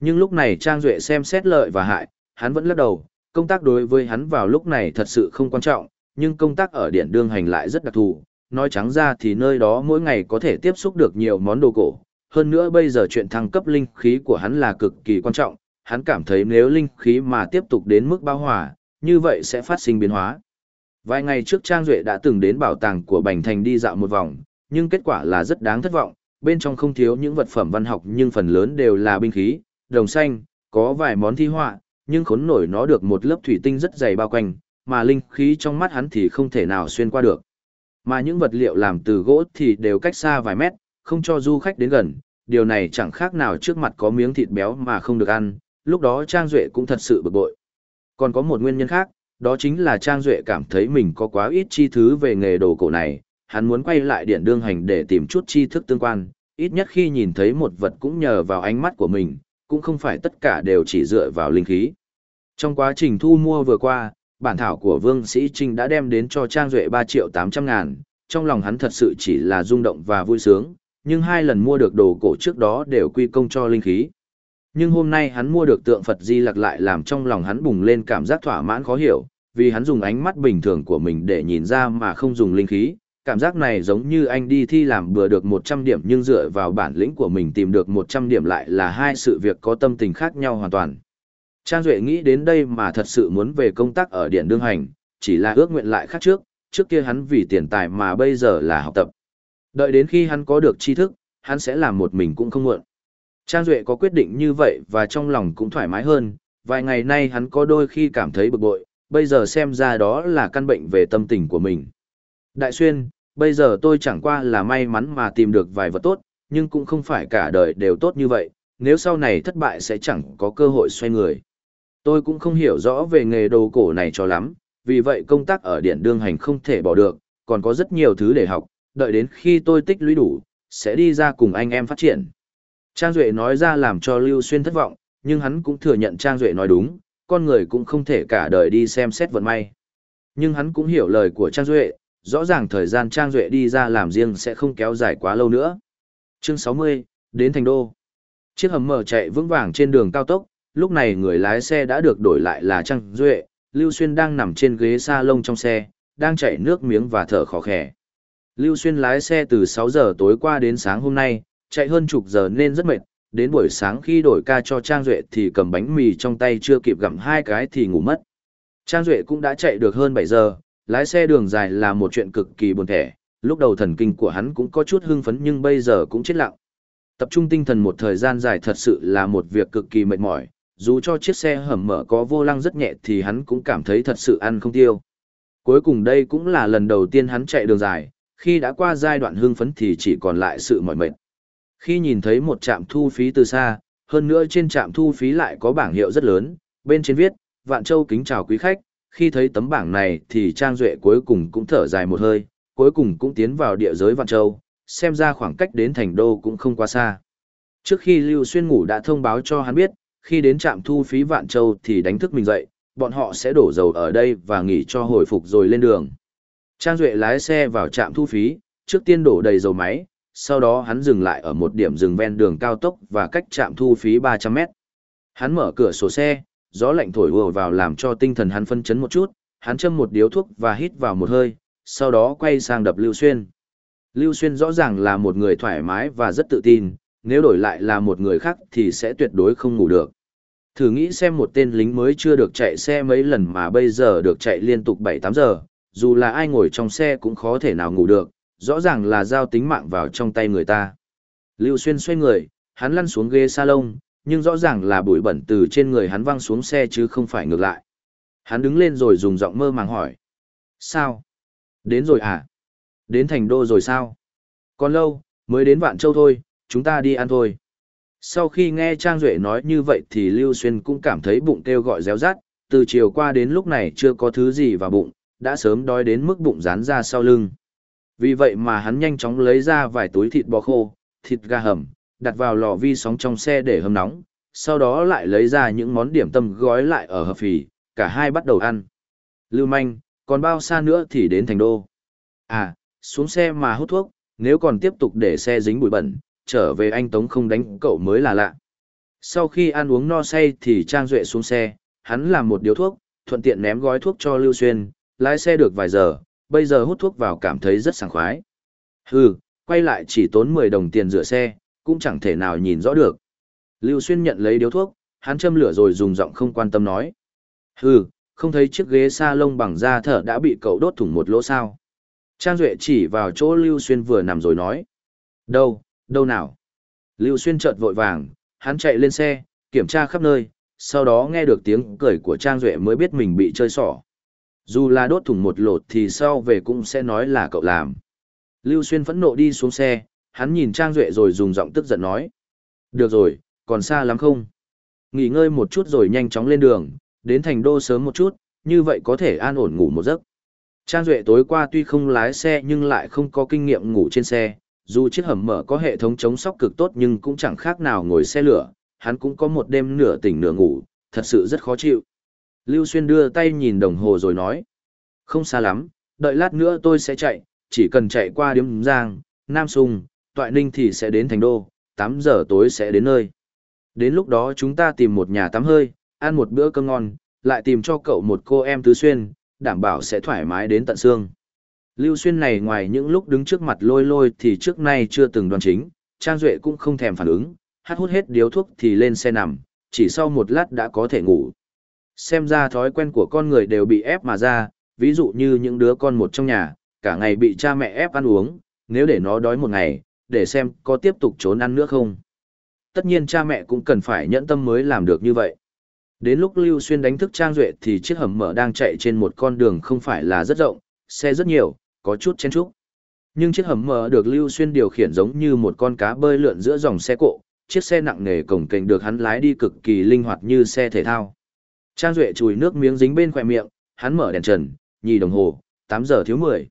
Nhưng lúc này Trang Duệ xem xét lợi và hại, hắn vẫn lắc đầu, công tác đối với hắn vào lúc này thật sự không quan trọng, nhưng công tác ở điện đương hành lại rất đặc thù. Nói trắng ra thì nơi đó mỗi ngày có thể tiếp xúc được nhiều món đồ cổ. Hơn nữa bây giờ chuyện thăng cấp linh khí của hắn là cực kỳ quan trọng, hắn cảm thấy nếu linh khí mà tiếp tục đến mức bao hòa, như vậy sẽ phát sinh biến hóa. Vài ngày trước Trang Duệ đã từng đến bảo tàng của Bành Thành đi dạo một vòng, nhưng kết quả là rất đáng thất vọng, bên trong không thiếu những vật phẩm văn học nhưng phần lớn đều là binh khí, đồng xanh, có vài món thi họa, nhưng khốn nổi nó được một lớp thủy tinh rất dày bao quanh, mà linh khí trong mắt hắn thì không thể nào xuyên qua được. Mà những vật liệu làm từ gỗ thì đều cách xa vài mét, không cho du khách đến gần, điều này chẳng khác nào trước mặt có miếng thịt béo mà không được ăn, lúc đó Trang Duệ cũng thật sự bực bội. Còn có một nguyên nhân khác, đó chính là Trang Duệ cảm thấy mình có quá ít chi thứ về nghề đồ cổ này, hắn muốn quay lại điện đương hành để tìm chút chi thức tương quan, ít nhất khi nhìn thấy một vật cũng nhờ vào ánh mắt của mình, cũng không phải tất cả đều chỉ dựa vào linh khí. Trong quá trình thu mua vừa qua, bản thảo của Vương Sĩ Trinh đã đem đến cho Trang Duệ 3 triệu 800 ngàn, trong lòng hắn thật sự chỉ là rung động và vui sướng, nhưng hai lần mua được đồ cổ trước đó đều quy công cho linh khí. Nhưng hôm nay hắn mua được tượng Phật Di Lặc lại làm trong lòng hắn bùng lên cảm giác thỏa mãn khó hiểu, vì hắn dùng ánh mắt bình thường của mình để nhìn ra mà không dùng linh khí. Cảm giác này giống như anh đi thi làm vừa được 100 điểm nhưng dựa vào bản lĩnh của mình tìm được 100 điểm lại là hai sự việc có tâm tình khác nhau hoàn toàn. Trang Duệ nghĩ đến đây mà thật sự muốn về công tác ở Điện Đương Hành, chỉ là ước nguyện lại khác trước, trước kia hắn vì tiền tài mà bây giờ là học tập. Đợi đến khi hắn có được tri thức, hắn sẽ làm một mình cũng không muộn. Trang Duệ có quyết định như vậy và trong lòng cũng thoải mái hơn, vài ngày nay hắn có đôi khi cảm thấy bực bội, bây giờ xem ra đó là căn bệnh về tâm tình của mình. Đại Xuyên, bây giờ tôi chẳng qua là may mắn mà tìm được vài vật tốt, nhưng cũng không phải cả đời đều tốt như vậy, nếu sau này thất bại sẽ chẳng có cơ hội xoay người. Tôi cũng không hiểu rõ về nghề đồ cổ này cho lắm, vì vậy công tác ở điện đương hành không thể bỏ được, còn có rất nhiều thứ để học, đợi đến khi tôi tích lũy đủ, sẽ đi ra cùng anh em phát triển. Trang Duệ nói ra làm cho Lưu Xuyên thất vọng, nhưng hắn cũng thừa nhận Trang Duệ nói đúng, con người cũng không thể cả đời đi xem xét vận may. Nhưng hắn cũng hiểu lời của Trang Duệ, rõ ràng thời gian Trang Duệ đi ra làm riêng sẽ không kéo dài quá lâu nữa. Chương 60, đến thành đô. Chiếc hầm mở chạy vững vàng trên đường cao tốc, lúc này người lái xe đã được đổi lại là Trang Duệ, Lưu Xuyên đang nằm trên ghế lông trong xe, đang chảy nước miếng và thở khó khẻ. Lưu Xuyên lái xe từ 6 giờ tối qua đến sáng hôm nay, chạy hơn chục giờ nên rất mệt, đến buổi sáng khi đổi ca cho Trang Duệ thì cầm bánh mì trong tay chưa kịp gặm hai cái thì ngủ mất. Trang Duệ cũng đã chạy được hơn 7 giờ, lái xe đường dài là một chuyện cực kỳ buồn thẻ, lúc đầu thần kinh của hắn cũng có chút hưng phấn nhưng bây giờ cũng chết lặng. Tập trung tinh thần một thời gian dài thật sự là một việc cực kỳ mệt mỏi, dù cho chiếc xe hầm mở có vô lăng rất nhẹ thì hắn cũng cảm thấy thật sự ăn không tiêu. Cuối cùng đây cũng là lần đầu tiên hắn chạy đường dài, khi đã qua giai đoạn hưng phấn thì chỉ còn lại sự mỏi mệt. Khi nhìn thấy một trạm thu phí từ xa, hơn nữa trên trạm thu phí lại có bảng hiệu rất lớn, bên trên viết, Vạn Châu kính chào quý khách, khi thấy tấm bảng này thì Trang Duệ cuối cùng cũng thở dài một hơi, cuối cùng cũng tiến vào địa giới Vạn Châu, xem ra khoảng cách đến thành đô cũng không quá xa. Trước khi Lưu Xuyên ngủ đã thông báo cho hắn biết, khi đến trạm thu phí Vạn Châu thì đánh thức mình dậy, bọn họ sẽ đổ dầu ở đây và nghỉ cho hồi phục rồi lên đường. Trang Duệ lái xe vào trạm thu phí, trước tiên đổ đầy dầu máy, sau đó hắn dừng lại ở một điểm dừng ven đường cao tốc và cách trạm thu phí 300 mét. Hắn mở cửa sổ xe, gió lạnh thổi ùa vào làm cho tinh thần hắn phân chấn một chút, hắn châm một điếu thuốc và hít vào một hơi, sau đó quay sang đập Lưu Xuyên. Lưu Xuyên rõ ràng là một người thoải mái và rất tự tin, nếu đổi lại là một người khác thì sẽ tuyệt đối không ngủ được. Thử nghĩ xem một tên lính mới chưa được chạy xe mấy lần mà bây giờ được chạy liên tục 7-8 giờ, dù là ai ngồi trong xe cũng khó thể nào ngủ được, rõ ràng là giao tính mạng vào trong tay người ta. Lưu Xuyên xoay người, hắn lăn xuống ghế salon, nhưng rõ ràng là bụi bẩn từ trên người hắn văng xuống xe chứ không phải ngược lại. Hắn đứng lên rồi dùng giọng mơ màng hỏi. Sao? Đến rồi à? Đến thành đô rồi sao? Còn lâu, mới đến Vạn Châu thôi, chúng ta đi ăn thôi. Sau khi nghe Trang Duệ nói như vậy thì Lưu Xuyên cũng cảm thấy bụng kêu gọi réo rát, từ chiều qua đến lúc này chưa có thứ gì vào bụng, đã sớm đói đến mức bụng rán ra sau lưng. Vì vậy mà hắn nhanh chóng lấy ra vài túi thịt bò khô, thịt gà hầm, đặt vào lò vi sóng trong xe để hâm nóng, sau đó lại lấy ra những món điểm tâm gói lại ở hộp phì, cả hai bắt đầu ăn. Lưu manh, còn bao xa nữa thì đến thành đô? À, xuống xe mà hút thuốc, nếu còn tiếp tục để xe dính bụi bẩn, trở về anh Tống không đánh cậu mới là lạ. Sau khi ăn uống no say thì Trang Duệ xuống xe, hắn làm một điếu thuốc, thuận tiện ném gói thuốc cho Lưu Xuyên, lái xe được vài giờ, bây giờ hút thuốc vào cảm thấy rất sảng khoái. Hừ, quay lại chỉ tốn 10 đồng tiền rửa xe, cũng chẳng thể nào nhìn rõ được. Lưu Xuyên nhận lấy điếu thuốc, hắn châm lửa rồi dùng giọng không quan tâm nói. Hừ, không thấy chiếc ghế sa lông bằng da thở đã bị cậu đốt thủng một lỗ sao. Trang Duệ chỉ vào chỗ Lưu Xuyên vừa nằm rồi nói. Đâu, đâu nào? Lưu Xuyên chợt vội vàng, hắn chạy lên xe, kiểm tra khắp nơi, sau đó nghe được tiếng cười của Trang Duệ mới biết mình bị chơi xỏ. Dù là đốt thủng một lột thì sau về cũng sẽ nói là cậu làm. Lưu Xuyên phẫn nộ đi xuống xe, hắn nhìn Trang Duệ rồi dùng giọng tức giận nói. Được rồi, còn xa lắm không? Nghỉ ngơi một chút rồi nhanh chóng lên đường, đến thành đô sớm một chút, như vậy có thể an ổn ngủ một giấc. Trang Duệ tối qua tuy không lái xe nhưng lại không có kinh nghiệm ngủ trên xe, dù chiếc hầm mở có hệ thống chống sóc cực tốt nhưng cũng chẳng khác nào ngồi xe lửa, hắn cũng có một đêm nửa tỉnh nửa ngủ, thật sự rất khó chịu. Lưu Xuyên đưa tay nhìn đồng hồ rồi nói. Không xa lắm, đợi lát nữa tôi sẽ chạy, chỉ cần chạy qua điếm Giang, Nam Sùng, Toại Ninh thì sẽ đến thành đô, 8 giờ tối sẽ đến nơi. Đến lúc đó chúng ta tìm một nhà tắm hơi, ăn một bữa cơm ngon, lại tìm cho cậu một cô em tứ xuyên, đảm bảo sẽ thoải mái đến tận xương. Lưu Xuyên này ngoài những lúc đứng trước mặt lôi lôi thì trước nay chưa từng đoan chính, Trang Duệ cũng không thèm phản ứng, hát hút hết điếu thuốc thì lên xe nằm, chỉ sau một lát đã có thể ngủ. Xem ra thói quen của con người đều bị ép mà ra, ví dụ như những đứa con một trong nhà, cả ngày bị cha mẹ ép ăn uống, nếu để nó đói một ngày, để xem có tiếp tục trốn ăn nữa không. Tất nhiên cha mẹ cũng cần phải nhẫn tâm mới làm được như vậy. Đến lúc Lưu Xuyên đánh thức Trang Duệ thì chiếc hầm mở đang chạy trên một con đường không phải là rất rộng, xe rất nhiều, có chút chen chúc. Nhưng chiếc hầm mở được Lưu Xuyên điều khiển giống như một con cá bơi lượn giữa dòng xe cộ, chiếc xe nặng nề cổng kềnh được hắn lái đi cực kỳ linh hoạt như xe thể thao. Trang Duệ chùi nước miếng dính bên khỏe miệng, hắn mở đèn trần, nhì đồng hồ, 8 giờ thiếu 10.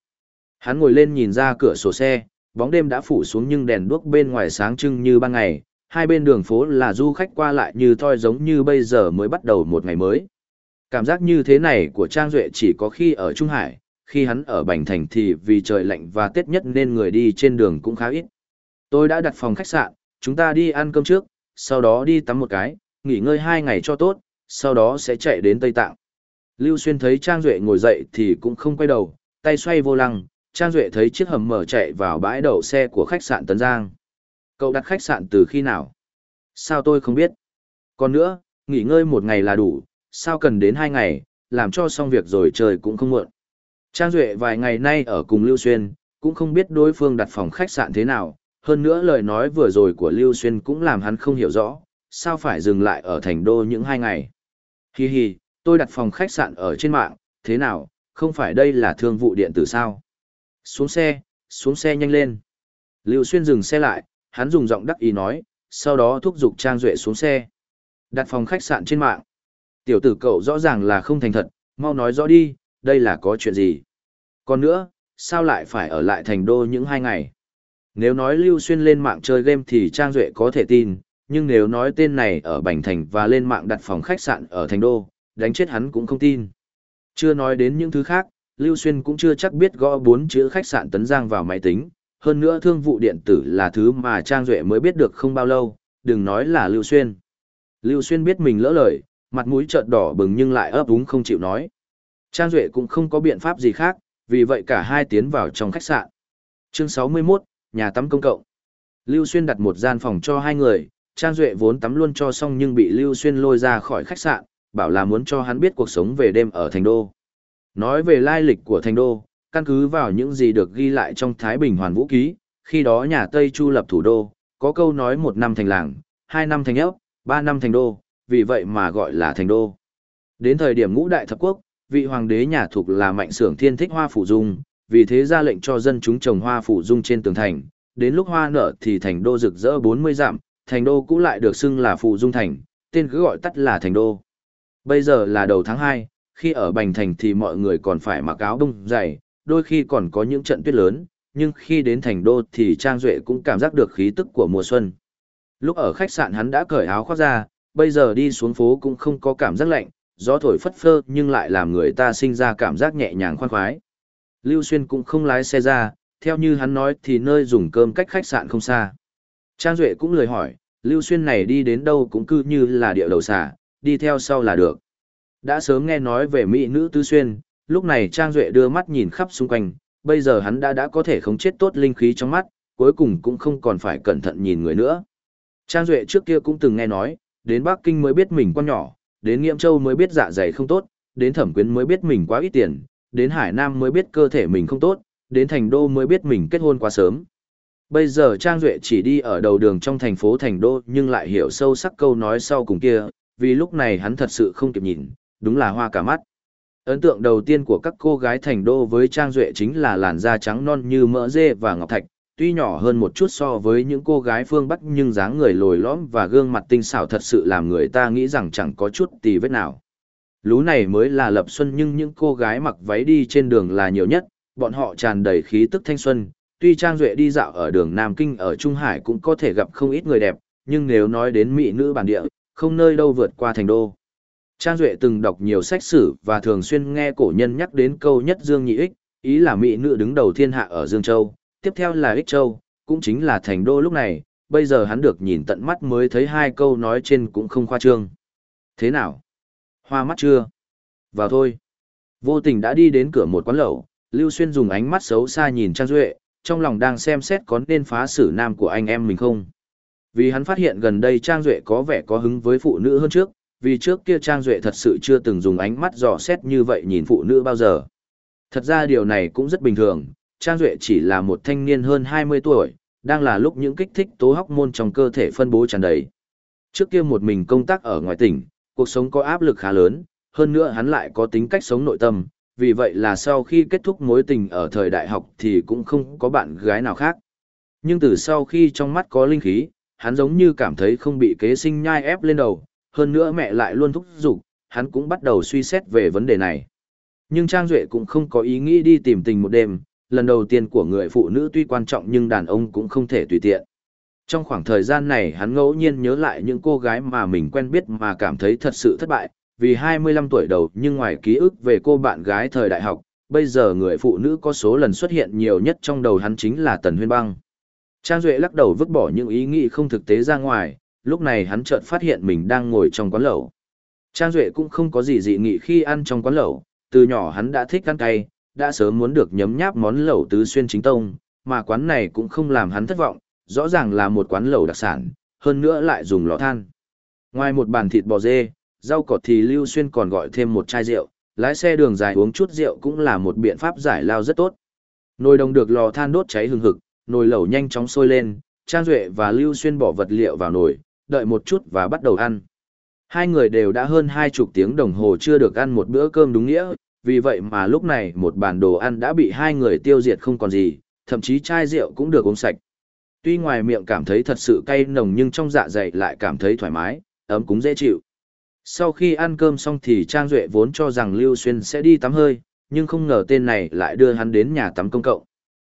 Hắn ngồi lên nhìn ra cửa sổ xe, bóng đêm đã phủ xuống nhưng đèn đuốc bên ngoài sáng trưng như ban ngày, hai bên đường phố là du khách qua lại như thoi giống như bây giờ mới bắt đầu một ngày mới. Cảm giác như thế này của Trang Duệ chỉ có khi ở Trung Hải, khi hắn ở Bành Thành thì vì trời lạnh và Tết nhất nên người đi trên đường cũng khá ít. Tôi đã đặt phòng khách sạn, chúng ta đi ăn cơm trước, sau đó đi tắm một cái, nghỉ ngơi hai ngày cho tốt, sau đó sẽ chạy đến Tây Tạng. Lưu Xuyên thấy Trang Duệ ngồi dậy thì cũng không quay đầu, tay xoay vô lăng, Trang Duệ thấy chiếc hầm mở chạy vào bãi đậu xe của khách sạn Tấn Giang. Cậu đặt khách sạn từ khi nào? Sao tôi không biết? Còn nữa, nghỉ ngơi một ngày là đủ, sao cần đến hai ngày, làm cho xong việc rồi trời cũng không muộn. Trang Duệ vài ngày nay ở cùng Lưu Xuyên, cũng không biết đối phương đặt phòng khách sạn thế nào, hơn nữa lời nói vừa rồi của Lưu Xuyên cũng làm hắn không hiểu rõ, sao phải dừng lại ở thành đô những hai ngày. Hi hi, tôi đặt phòng khách sạn ở trên mạng, thế nào, không phải đây là thương vụ điện tử sao? Xuống xe, xuống xe nhanh lên. Lưu Xuyên dừng xe lại, hắn dùng giọng đắc ý nói, sau đó thúc giục Trang Duệ xuống xe. Đặt phòng khách sạn trên mạng. Tiểu tử cậu rõ ràng là không thành thật, mau nói rõ đi, đây là có chuyện gì? Còn nữa, sao lại phải ở lại thành đô những hai ngày? Nếu nói Lưu Xuyên lên mạng chơi game thì Trang Duệ có thể tin, nhưng nếu nói tên này ở Bành Thành và lên mạng đặt phòng khách sạn ở Thành Đô, đánh chết hắn cũng không tin. Chưa nói đến những thứ khác, Lưu Xuyên cũng chưa chắc biết gõ bốn chữ khách sạn Tấn Giang vào máy tính, hơn nữa thương vụ điện tử là thứ mà Trang Duệ mới biết được không bao lâu, đừng nói là Lưu Xuyên. Lưu Xuyên biết mình lỡ lời, mặt mũi trợn đỏ bừng nhưng lại ấp úng không chịu nói. Trang Duệ cũng không có biện pháp gì khác, vì vậy cả hai tiến vào trong khách sạn. Chương 61, nhà tắm công cộng. Lưu Xuyên đặt một gian phòng cho hai người, Trang Duệ vốn tắm luôn cho xong nhưng bị Lưu Xuyên lôi ra khỏi khách sạn, bảo là muốn cho hắn biết cuộc sống về đêm ở Thành Đô. Nói về lai lịch của Thành Đô, căn cứ vào những gì được ghi lại trong Thái Bình Hoàn Vũ Ký, khi đó nhà Tây Chu lập thủ đô, có câu nói một năm thành làng, hai năm thành ốc, ba năm thành đô, vì vậy mà gọi là thành đô. Đến thời điểm ngũ đại thập quốc, vị hoàng đế nhà thuộc là mạnh sưởng thiên thích hoa phủ dung, vì thế ra lệnh cho dân chúng trồng hoa phủ dung trên tường thành, đến lúc hoa nở thì thành đô rực rỡ 40 dặm, thành đô cũ lại được xưng là Phù dung thành, tên cứ gọi tắt là thành đô. Bây giờ là đầu tháng 2, khi ở Bành Thành thì mọi người còn phải mặc áo đông dày, đôi khi còn có những trận tuyết lớn, nhưng khi đến thành đô thì Trang Duệ cũng cảm giác được khí tức của mùa xuân. Lúc ở khách sạn hắn đã cởi áo khoác ra, bây giờ đi xuống phố cũng không có cảm giác lạnh, gió thổi phất phơ nhưng lại làm người ta sinh ra cảm giác nhẹ nhàng khoan khoái. Lưu Xuyên cũng không lái xe ra, theo như hắn nói thì nơi dùng cơm cách khách sạn không xa. Trang Duệ cũng lời hỏi, Lưu Xuyên này đi đến đâu cũng cứ như là địa đầu xà, đi theo sau là được. Đã sớm nghe nói về mỹ nữ Tư Xuyên, lúc này Trang Duệ đưa mắt nhìn khắp xung quanh, bây giờ hắn đã đã có thể khống chết tốt linh khí trong mắt, cuối cùng cũng không còn phải cẩn thận nhìn người nữa. Trang Duệ trước kia cũng từng nghe nói, đến Bắc Kinh mới biết mình quan nhỏ, đến Nghiệm Châu mới biết dạ dày không tốt, đến Thẩm Quyến mới biết mình quá ít tiền, đến Hải Nam mới biết cơ thể mình không tốt, đến Thành Đô mới biết mình kết hôn quá sớm. Bây giờ Trang Duệ chỉ đi ở đầu đường trong thành phố Thành Đô nhưng lại hiểu sâu sắc câu nói sau cùng kia, vì lúc này hắn thật sự không kịp nhìn, đúng là hoa cả mắt. Ấn tượng đầu tiên của các cô gái Thành Đô với Trang Duệ chính là làn da trắng non như mỡ dê và ngọc thạch, tuy nhỏ hơn một chút so với những cô gái phương Bắc nhưng dáng người lồi lõm và gương mặt tinh xảo thật sự làm người ta nghĩ rằng chẳng có chút tì vết nào. Lú này mới là lập xuân nhưng những cô gái mặc váy đi trên đường là nhiều nhất, bọn họ tràn đầy khí tức thanh xuân. Tuy Trang Duệ đi dạo ở đường Nam Kinh ở Trung Hải cũng có thể gặp không ít người đẹp, nhưng nếu nói đến mỹ nữ bản địa, không nơi đâu vượt qua thành đô. Trang Duệ từng đọc nhiều sách sử và thường xuyên nghe cổ nhân nhắc đến câu nhất Dương Nhị Ích, ý là mỹ nữ đứng đầu thiên hạ ở Dương Châu, tiếp theo là Ích Châu, cũng chính là thành đô lúc này, bây giờ hắn được nhìn tận mắt mới thấy hai câu nói trên cũng không khoa trương. Thế nào? Hoa mắt chưa? Vào thôi. Vô tình đã đi đến cửa một quán lẩu, Lưu Xuyên dùng ánh mắt xấu xa nhìn Trang Duệ, trong lòng đang xem xét có nên phá xử nam của anh em mình không. Vì hắn phát hiện gần đây Trang Duệ có vẻ có hứng với phụ nữ hơn trước, vì trước kia Trang Duệ thật sự chưa từng dùng ánh mắt dò xét như vậy nhìn phụ nữ bao giờ. Thật ra điều này cũng rất bình thường, Trang Duệ chỉ là một thanh niên hơn 20 tuổi, đang là lúc những kích thích tố hóc môn trong cơ thể phân bố tràn đầy. Trước kia một mình công tác ở ngoài tỉnh, cuộc sống có áp lực khá lớn, hơn nữa hắn lại có tính cách sống nội tâm, vì vậy là sau khi kết thúc mối tình ở thời đại học thì cũng không có bạn gái nào khác. Nhưng từ sau khi trong mắt có linh khí, hắn giống như cảm thấy không bị kế sinh nhai ép lên đầu, hơn nữa mẹ lại luôn thúc giục, hắn cũng bắt đầu suy xét về vấn đề này. Nhưng Trang Duệ cũng không có ý nghĩ đi tìm tình một đêm, lần đầu tiên của người phụ nữ tuy quan trọng nhưng đàn ông cũng không thể tùy tiện. Trong khoảng thời gian này hắn ngẫu nhiên nhớ lại những cô gái mà mình quen biết mà cảm thấy thật sự thất bại, vì 25 tuổi đầu nhưng ngoài ký ức về cô bạn gái thời đại học, bây giờ người phụ nữ có số lần xuất hiện nhiều nhất trong đầu hắn chính là Tần Huyên Băng. Trang Duệ lắc đầu vứt bỏ những ý nghĩ không thực tế ra ngoài, lúc này hắn chợt phát hiện mình đang ngồi trong quán lẩu. Trang Duệ cũng không có gì dị nghị khi ăn trong quán lẩu, từ nhỏ hắn đã thích ăn cay, đã sớm muốn được nhấm nháp món lẩu tứ xuyên chính tông, mà quán này cũng không làm hắn thất vọng, rõ ràng là một quán lẩu đặc sản, hơn nữa lại dùng lò than. Ngoài một bàn thịt bò dê, rau cọt thì Lưu Xuyên còn gọi thêm một chai rượu, lái xe đường dài uống chút rượu cũng là một biện pháp giải lao rất tốt. Nồi đồng được lò than đốt cháy hừng hực, nồi lẩu nhanh chóng sôi lên, Trang Duệ và Lưu Xuyên bỏ vật liệu vào nồi, đợi một chút và bắt đầu ăn. Hai người đều đã hơn hai chục tiếng đồng hồ chưa được ăn một bữa cơm đúng nghĩa, vì vậy mà lúc này một bàn đồ ăn đã bị hai người tiêu diệt không còn gì, thậm chí chai rượu cũng được uống sạch. Tuy ngoài miệng cảm thấy thật sự cay nồng nhưng trong dạ dày lại cảm thấy thoải mái, ấm cũng dễ chịu. Sau khi ăn cơm xong thì Trang Duệ vốn cho rằng Lưu Xuyên sẽ đi tắm hơi, nhưng không ngờ tên này lại đưa hắn đến nhà tắm công cộng.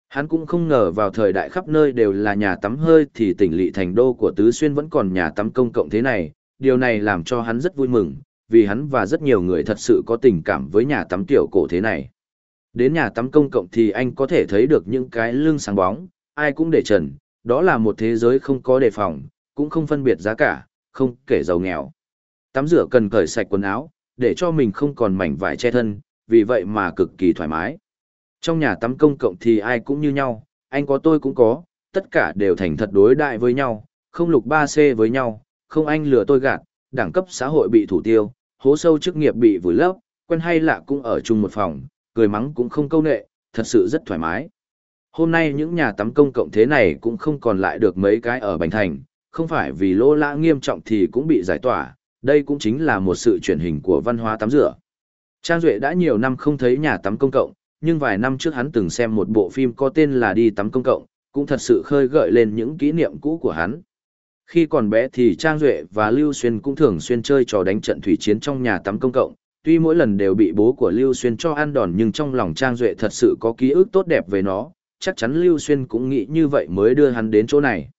Hắn cũng không ngờ vào thời đại khắp nơi đều là nhà tắm hơi thì tỉnh lỵ thành đô của Tứ Xuyên vẫn còn nhà tắm công cộng thế này, điều này làm cho hắn rất vui mừng, vì hắn và rất nhiều người thật sự có tình cảm với nhà tắm tiểu cổ thế này. Đến nhà tắm công cộng thì anh có thể thấy được những cái lưng sáng bóng, ai cũng để trần, đó là một thế giới không có đề phòng, cũng không phân biệt giá cả, không kể giàu nghèo. Tắm rửa cần cởi sạch quần áo, để cho mình không còn mảnh vải che thân, vì vậy mà cực kỳ thoải mái. Trong nhà tắm công cộng thì ai cũng như nhau, anh có tôi cũng có, tất cả đều thành thật đối đại với nhau, không lục ba c với nhau, không anh lừa tôi gạt, đẳng cấp xã hội bị thủ tiêu, hố sâu chức nghiệp bị vùi lấp, quen hay lạ cũng ở chung một phòng, cười mắng cũng không câu nệ, thật sự rất thoải mái. Hôm nay những nhà tắm công cộng thế này cũng không còn lại được mấy cái ở Bành Thành, không phải vì lỗ lã nghiêm trọng thì cũng bị giải tỏa, đây cũng chính là một sự chuyển hình của văn hóa tắm rửa. Trang Duệ đã nhiều năm không thấy nhà tắm công cộng, nhưng vài năm trước hắn từng xem một bộ phim có tên là Đi tắm công cộng, cũng thật sự khơi gợi lên những kỷ niệm cũ của hắn. Khi còn bé thì Trang Duệ và Lưu Xuyên cũng thường xuyên chơi trò đánh trận thủy chiến trong nhà tắm công cộng, tuy mỗi lần đều bị bố của Lưu Xuyên cho ăn đòn nhưng trong lòng Trang Duệ thật sự có ký ức tốt đẹp về nó, chắc chắn Lưu Xuyên cũng nghĩ như vậy mới đưa hắn đến chỗ này.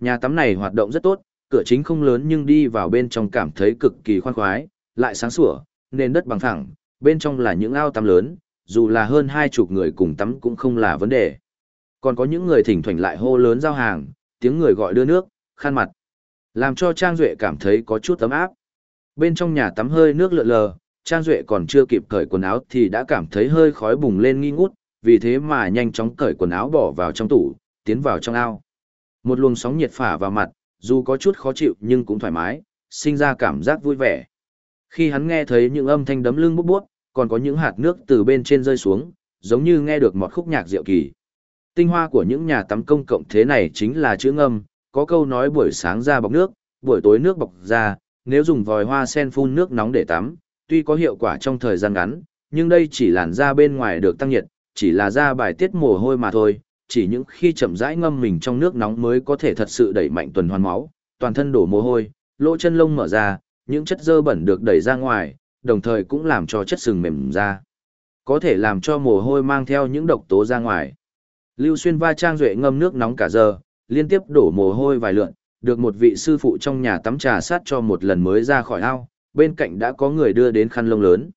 Nhà tắm này hoạt động rất tốt, cửa chính không lớn nhưng đi vào bên trong cảm thấy cực kỳ khoan khoái, lại sáng sủa, nên đất bằng phẳng, bên trong là những ao tắm lớn, dù là hơn hai chục người cùng tắm cũng không là vấn đề. Còn có những người thỉnh thoảng lại hô lớn giao hàng, tiếng người gọi đưa nước, khăn mặt. Làm cho Trang Duệ cảm thấy có chút tấm áp. Bên trong nhà tắm hơi nước lượn lờ, Trang Duệ còn chưa kịp cởi quần áo thì đã cảm thấy hơi khói bùng lên nghi ngút, vì thế mà nhanh chóng cởi quần áo bỏ vào trong tủ, tiến vào trong ao. Một luồng sóng nhiệt phả vào mặt, dù có chút khó chịu nhưng cũng thoải mái, sinh ra cảm giác vui vẻ. Khi hắn nghe thấy những âm thanh đấm lưng bút bút, còn có những hạt nước từ bên trên rơi xuống, giống như nghe được một khúc nhạc diệu kỳ. Tinh hoa của những nhà tắm công cộng thế này chính là chữ ngâm, có câu nói buổi sáng ra bọc nước, buổi tối nước bọc ra, nếu dùng vòi hoa sen phun nước nóng để tắm, tuy có hiệu quả trong thời gian ngắn, nhưng đây chỉ làn da bên ngoài được tăng nhiệt, chỉ là da bài tiết mồ hôi mà thôi, chỉ những khi chậm rãi ngâm mình trong nước nóng mới có thể thật sự đẩy mạnh tuần hoàn máu, toàn thân đổ mồ hôi, lỗ chân lông mở ra, những chất dơ bẩn được đẩy ra ngoài, đồng thời cũng làm cho chất sừng mềm ra. Có thể làm cho mồ hôi mang theo những độc tố ra ngoài. Lưu Xuyên va trang duệ ngâm nước nóng cả giờ, liên tiếp đổ mồ hôi vài lượn, được một vị sư phụ trong nhà tắm trà sát cho một lần mới ra khỏi ao, bên cạnh đã có người đưa đến khăn lông lớn.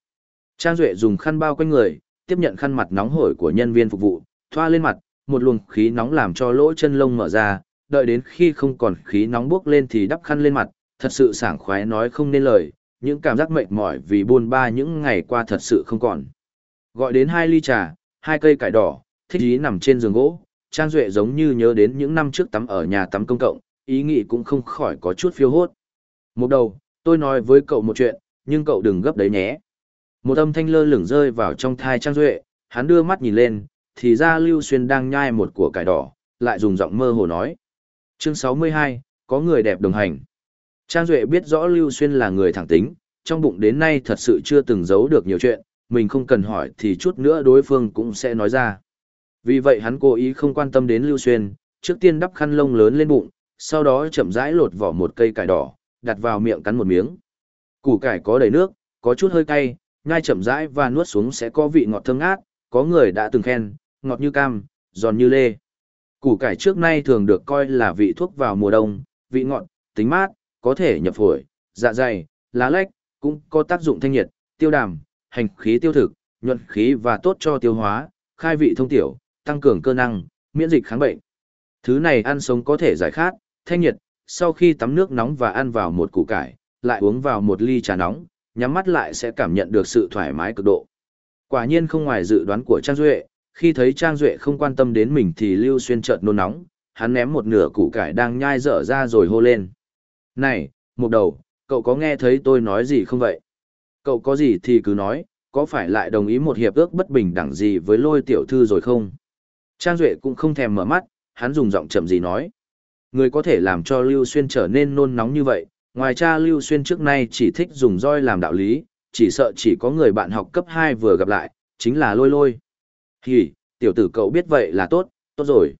Trang Duệ dùng khăn bao quanh người, tiếp nhận khăn mặt nóng hổi của nhân viên phục vụ, thoa lên mặt, một luồng khí nóng làm cho lỗ chân lông mở ra, đợi đến khi không còn khí nóng bốc lên thì đắp khăn lên mặt, thật sự sảng khoái nói không nên lời, những cảm giác mệt mỏi vì buôn ba những ngày qua thật sự không còn. Gọi đến hai ly trà, hai cây cải đỏ, thích ý nằm trên giường gỗ, Trang Duệ giống như nhớ đến những năm trước tắm ở nhà tắm công cộng, ý nghĩ cũng không khỏi có chút phiêu hốt. Một đầu, tôi nói với cậu một chuyện, nhưng cậu đừng gấp đấy nhé. Một âm thanh lơ lửng rơi vào trong thai Trang Duệ, hắn đưa mắt nhìn lên, thì ra Lưu Xuyên đang nhai một của cải đỏ, lại dùng giọng mơ hồ nói. Chương 62, có người đẹp đồng hành. Trang Duệ biết rõ Lưu Xuyên là người thẳng tính, trong bụng đến nay thật sự chưa từng giấu được nhiều chuyện, mình không cần hỏi thì chút nữa đối phương cũng sẽ nói ra. Vì vậy hắn cố ý không quan tâm đến Lưu Xuyên, trước tiên đắp khăn lông lớn lên bụng, sau đó chậm rãi lột vỏ một cây cải đỏ, đặt vào miệng cắn một miếng. Củ cải có đầy nước, có chút hơi cay, nhai chậm rãi và nuốt xuống sẽ có vị ngọt thơm ngát, có người đã từng khen, ngọt như cam, giòn như lê. Củ cải trước nay thường được coi là vị thuốc vào mùa đông, vị ngọt, tính mát, có thể nhập phổi, dạ dày, lá lách, cũng có tác dụng thanh nhiệt, tiêu đàm, hành khí tiêu thực, nhuận khí và tốt cho tiêu hóa, khai vị thông tiểu, tăng cường cơ năng, miễn dịch kháng bệnh. Thứ này ăn sống có thể giải khát, thanh nhiệt, sau khi tắm nước nóng và ăn vào một củ cải, lại uống vào một ly trà nóng, nhắm mắt lại sẽ cảm nhận được sự thoải mái cực độ. Quả nhiên không ngoài dự đoán của Trang Duệ, khi thấy Trang Duệ không quan tâm đến mình thì Lưu Xuyên chợt nôn nóng, hắn ném một nửa củ cải đang nhai dở ra rồi hô lên. Này, một đầu, cậu có nghe thấy tôi nói gì không vậy? Cậu có gì thì cứ nói, có phải lại đồng ý một hiệp ước bất bình đẳng gì với lôi tiểu thư rồi không? Trang Duệ cũng không thèm mở mắt, hắn dùng giọng chậm gì nói. Người có thể làm cho Lưu Xuyên trở nên nôn nóng như vậy, ngoài cha Lưu Xuyên trước nay chỉ thích dùng roi làm đạo lý, chỉ sợ chỉ có người bạn học cấp 2 vừa gặp lại, chính là lôi lôi. Hì, tiểu tử cậu biết vậy là tốt, tốt rồi.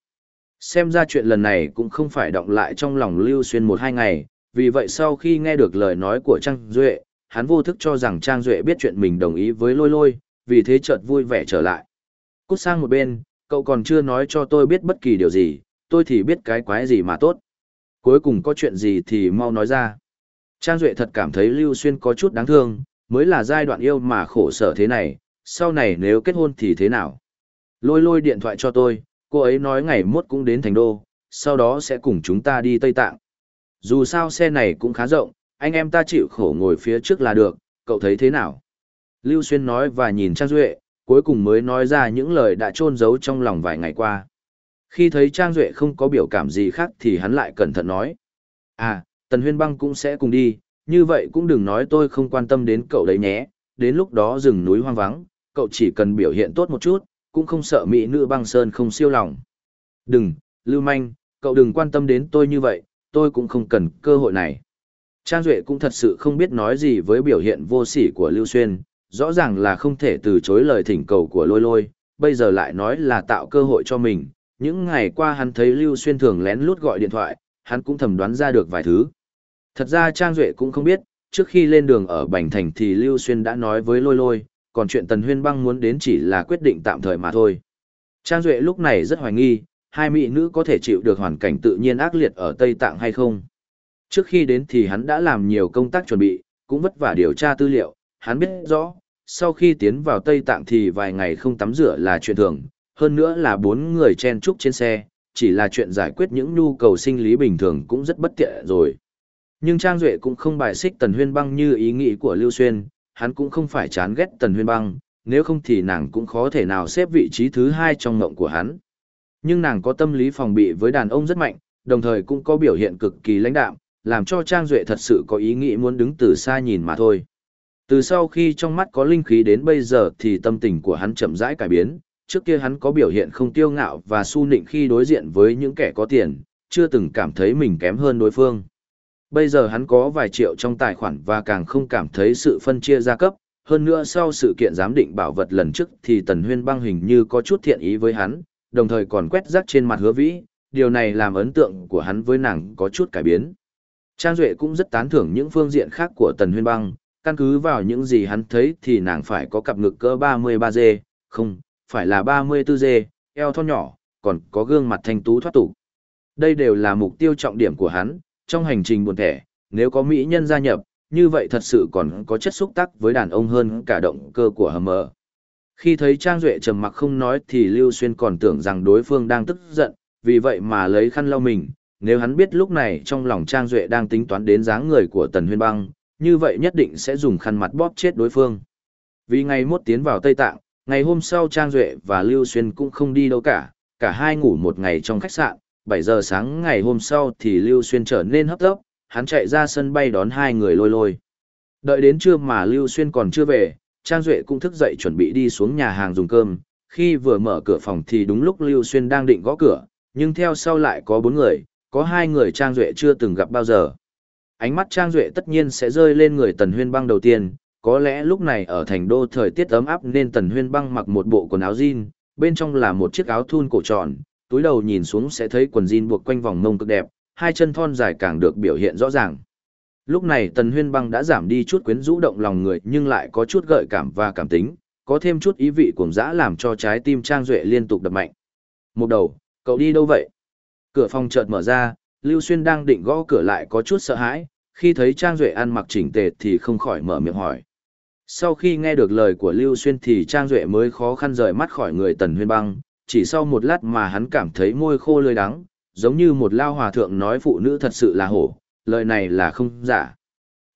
Xem ra chuyện lần này cũng không phải động lại trong lòng Lưu Xuyên một hai ngày, vì vậy sau khi nghe được lời nói của Trang Duệ, hắn vô thức cho rằng Trang Duệ biết chuyện mình đồng ý với lôi lôi, vì thế chợt vui vẻ trở lại. Cút sang một bên, cậu còn chưa nói cho tôi biết bất kỳ điều gì, tôi thì biết cái quái gì mà tốt. Cuối cùng có chuyện gì thì mau nói ra. Trang Duệ thật cảm thấy Lưu Xuyên có chút đáng thương, mới là giai đoạn yêu mà khổ sở thế này, sau này nếu kết hôn thì thế nào? Lôi lôi điện thoại cho tôi, cô ấy nói ngày mốt cũng đến thành đô, sau đó sẽ cùng chúng ta đi Tây Tạng. Dù sao xe này cũng khá rộng, anh em ta chịu khổ ngồi phía trước là được, cậu thấy thế nào? Lưu Xuyên nói và nhìn Trang Duệ, cuối cùng mới nói ra những lời đã trôn giấu trong lòng vài ngày qua. Khi thấy Trang Duệ không có biểu cảm gì khác thì hắn lại cẩn thận nói. À, Tần Huyên Băng cũng sẽ cùng đi, như vậy cũng đừng nói tôi không quan tâm đến cậu đấy nhé, đến lúc đó rừng núi hoang vắng, cậu chỉ cần biểu hiện tốt một chút, cũng không sợ mỹ nữ băng sơn không siêu lòng. Đừng, Lưu Manh, cậu đừng quan tâm đến tôi như vậy, tôi cũng không cần cơ hội này. Trang Duệ cũng thật sự không biết nói gì với biểu hiện vô sỉ của Lưu Xuyên, rõ ràng là không thể từ chối lời thỉnh cầu của lôi lôi, bây giờ lại nói là tạo cơ hội cho mình. Những ngày qua hắn thấy Lưu Xuyên thường lén lút gọi điện thoại, hắn cũng thầm đoán ra được vài thứ. Thật ra Trang Duệ cũng không biết, trước khi lên đường ở Bành Thành thì Lưu Xuyên đã nói với lôi lôi, còn chuyện Tần Huyên Băng muốn đến chỉ là quyết định tạm thời mà thôi. Trang Duệ lúc này rất hoài nghi, hai mỹ nữ có thể chịu được hoàn cảnh tự nhiên ác liệt ở Tây Tạng hay không. Trước khi đến thì hắn đã làm nhiều công tác chuẩn bị, cũng vất vả điều tra tư liệu, hắn biết rõ, sau khi tiến vào Tây Tạng thì vài ngày không tắm rửa là chuyện thường, hơn nữa là bốn người chen chúc trên xe, chỉ là chuyện giải quyết những nhu cầu sinh lý bình thường cũng rất bất tiện rồi. Nhưng Trang Duệ cũng không bài xích Tần Huyên Băng như ý nghĩ của Lưu Xuyên, hắn cũng không phải chán ghét Tần Huyên Băng, nếu không thì nàng cũng khó thể nào xếp vị trí thứ hai trong mộng của hắn. Nhưng nàng có tâm lý phòng bị với đàn ông rất mạnh, đồng thời cũng có biểu hiện cực kỳ lãnh đạm, làm cho Trang Duệ thật sự có ý nghĩ muốn đứng từ xa nhìn mà thôi. Từ sau khi trong mắt có linh khí đến bây giờ thì tâm tình của hắn chậm rãi cải biến, trước kia hắn có biểu hiện không tiêu ngạo và su nịnh khi đối diện với những kẻ có tiền, chưa từng cảm thấy mình kém hơn đối phương. Bây giờ hắn có vài triệu trong tài khoản và càng không cảm thấy sự phân chia gia cấp, hơn nữa sau sự kiện giám định bảo vật lần trước thì Tần Huyên băng hình như có chút thiện ý với hắn, đồng thời còn quét rác trên mặt hứa vĩ, điều này làm ấn tượng của hắn với nàng có chút cải biến. Trang Duệ cũng rất tán thưởng những phương diện khác của Tần Huyên băng, căn cứ vào những gì hắn thấy thì nàng phải có cặp ngực cỡ 33G, không, phải là 34G, eo thon nhỏ, còn có gương mặt thanh tú thoát tục. Đây đều là mục tiêu trọng điểm của hắn, trong hành trình buồn thẻ, nếu có mỹ nhân gia nhập, như vậy thật sự còn có chất xúc tác với đàn ông hơn cả động cơ của hầm mờ. Khi thấy Trang Duệ trầm mặc không nói thì Lưu Xuyên còn tưởng rằng đối phương đang tức giận, vì vậy mà lấy khăn lau mình. Nếu hắn biết lúc này trong lòng Trang Duệ đang tính toán đến dáng người của Tần Huyên Băng, như vậy nhất định sẽ dùng khăn mặt bóp chết đối phương. Vì ngày mốt tiến vào Tây Tạng, ngày hôm sau Trang Duệ và Lưu Xuyên cũng không đi đâu cả, cả hai ngủ một ngày trong khách sạn, 7 giờ sáng ngày hôm sau thì Lưu Xuyên trở nên hấp tấp, hắn chạy ra sân bay đón hai người lôi lôi. Đợi đến trưa mà Lưu Xuyên còn chưa về, Trang Duệ cũng thức dậy chuẩn bị đi xuống nhà hàng dùng cơm, khi vừa mở cửa phòng thì đúng lúc Lưu Xuyên đang định gõ cửa, nhưng theo sau lại có bốn người, có hai người Trang Duệ chưa từng gặp bao giờ. Ánh mắt Trang Duệ tất nhiên sẽ rơi lên người Tần Huyên Băng đầu tiên, có lẽ lúc này ở thành đô thời tiết ấm áp nên Tần Huyên Băng mặc một bộ quần áo jean, bên trong là một chiếc áo thun cổ tròn, túi đầu nhìn xuống sẽ thấy quần jean buộc quanh vòng mông cực đẹp, hai chân thon dài càng được biểu hiện rõ ràng. Lúc này Tần Huyên Băng đã giảm đi chút quyến rũ động lòng người nhưng lại có chút gợi cảm và cảm tính, có thêm chút ý vị cuồng dã làm cho trái tim Trang Duệ liên tục đập mạnh. Một đầu, cậu đi đâu vậy? Cửa phòng chợt mở ra, Lưu Xuyên đang định gõ cửa lại có chút sợ hãi, khi thấy Trang Duệ ăn mặc chỉnh tề thì không khỏi mở miệng hỏi. Sau khi nghe được lời của Lưu Xuyên thì Trang Duệ mới khó khăn rời mắt khỏi người Tần Huyên Băng, chỉ sau một lát mà hắn cảm thấy môi khô lưỡi đắng, giống như một lao hòa thượng nói phụ nữ thật sự là hổ, lời này là không giả.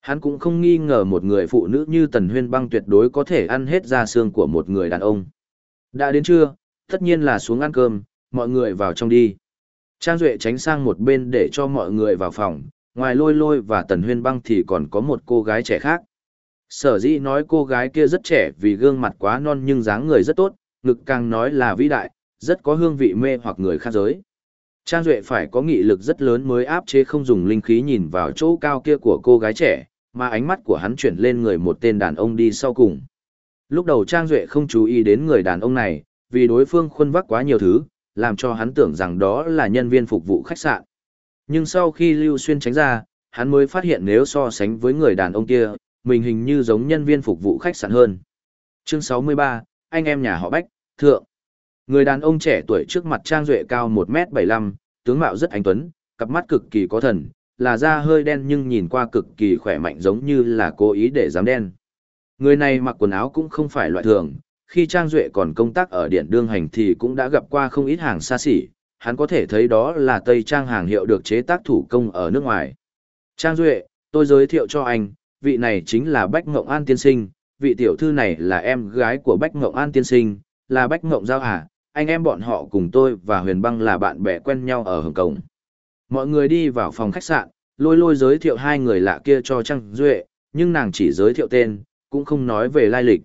Hắn cũng không nghi ngờ một người phụ nữ như Tần Huyên Băng tuyệt đối có thể ăn hết da xương của một người đàn ông. Đã đến trưa, tất nhiên là xuống ăn cơm, mọi người vào trong đi. Trang Duệ tránh sang một bên để cho mọi người vào phòng, ngoài lôi lôi và Tần Huyên Băng thì còn có một cô gái trẻ khác. Sở dĩ nói cô gái kia rất trẻ vì gương mặt quá non nhưng dáng người rất tốt, ngực càng nói là vĩ đại, rất có hương vị mê hoặc người khác giới. Trang Duệ phải có nghị lực rất lớn mới áp chế không dùng linh khí nhìn vào chỗ cao kia của cô gái trẻ, mà ánh mắt của hắn chuyển lên người một tên đàn ông đi sau cùng. Lúc đầu Trang Duệ không chú ý đến người đàn ông này, vì đối phương khuân vác quá nhiều thứ, làm cho hắn tưởng rằng đó là nhân viên phục vụ khách sạn. Nhưng sau khi Lưu Xuyên tránh ra, hắn mới phát hiện nếu so sánh với người đàn ông kia, mình hình như giống nhân viên phục vụ khách sạn hơn. Chương 63, anh em nhà họ Bách, Thượng. Người đàn ông trẻ tuổi trước mặt Trang Duệ cao 1m75, tướng mạo rất anh tuấn, cặp mắt cực kỳ có thần, là da hơi đen nhưng nhìn qua cực kỳ khỏe mạnh giống như là cố ý để dám đen. Người này mặc quần áo cũng không phải loại thường, khi Trang Duệ còn công tác ở điện đương hành thì cũng đã gặp qua không ít hàng xa xỉ, hắn có thể thấy đó là Tây Trang hàng hiệu được chế tác thủ công ở nước ngoài. Trang Duệ, tôi giới thiệu cho anh, vị này chính là Bách Ngộng An Tiên Sinh, vị tiểu thư này là em gái của Bách Ngộng An Tiên Sinh, là Bách Ngộng Giao Hà, anh em bọn họ cùng tôi và Huyền Băng là bạn bè quen nhau ở Hồng Kông. Mọi người đi vào phòng khách sạn, lôi lôi giới thiệu hai người lạ kia cho Trang Duệ, nhưng nàng chỉ giới thiệu tên, cũng không nói về lai lịch.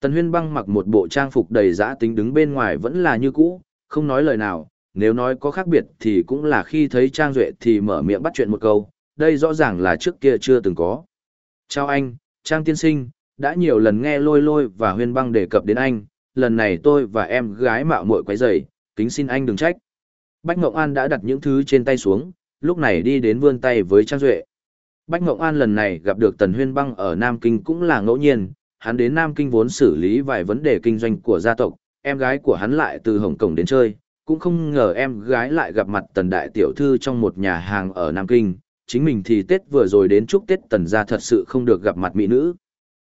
Tần Huyên Băng mặc một bộ trang phục đầy giã tính đứng bên ngoài vẫn là như cũ, không nói lời nào, nếu nói có khác biệt thì cũng là khi thấy Trang Duệ thì mở miệng bắt chuyện một câu, đây rõ ràng là trước kia chưa từng có. Chào anh, Trang Tiên Sinh, đã nhiều lần nghe lôi lôi và huyên băng đề cập đến anh, lần này tôi và em gái mạo muội quấy rầy, kính xin anh đừng trách. Bách Ngộng An đã đặt những thứ trên tay xuống, lúc này đi đến vươn tay với Trang Duệ. Bách Ngộng An lần này gặp được Tần Huyên Băng ở Nam Kinh cũng là ngẫu nhiên, hắn đến Nam Kinh vốn xử lý vài vấn đề kinh doanh của gia tộc, em gái của hắn lại từ Hồng Kông đến chơi, cũng không ngờ em gái lại gặp mặt Tần Đại Tiểu Thư trong một nhà hàng ở Nam Kinh, chính mình thì Tết vừa rồi đến chúc Tết Tần gia thật sự không được gặp mặt mỹ nữ.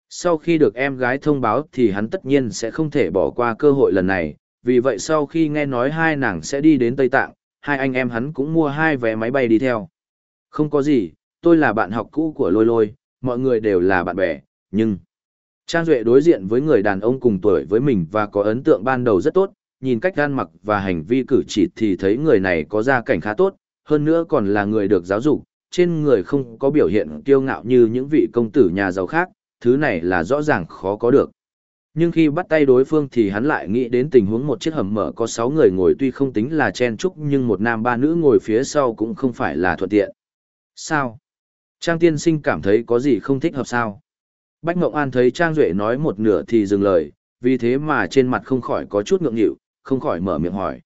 Sau khi được em gái thông báo thì hắn tất nhiên sẽ không thể bỏ qua cơ hội lần này, vì vậy sau khi nghe nói hai nàng sẽ đi đến Tây Tạng, hai anh em hắn cũng mua hai vé máy bay đi theo. Không có gì, tôi là bạn học cũ của Lôi Lôi, mọi người đều là bạn bè, nhưng... Trang Duệ đối diện với người đàn ông cùng tuổi với mình và có ấn tượng ban đầu rất tốt, nhìn cách gan mặc và hành vi cử chỉ thì thấy người này có gia cảnh khá tốt, hơn nữa còn là người được giáo dục, trên người không có biểu hiện kiêu ngạo như những vị công tử nhà giàu khác, thứ này là rõ ràng khó có được. Nhưng khi bắt tay đối phương thì hắn lại nghĩ đến tình huống một chiếc hầm mở có 6 người ngồi tuy không tính là chen chúc nhưng một nam ba nữ ngồi phía sau cũng không phải là thuận tiện. Sao? Trang tiên sinh cảm thấy có gì không thích hợp sao? Bách Mộng An thấy Trang Duệ nói một nửa thì dừng lời, vì thế mà trên mặt không khỏi có chút ngượng nghịu, không khỏi mở miệng hỏi.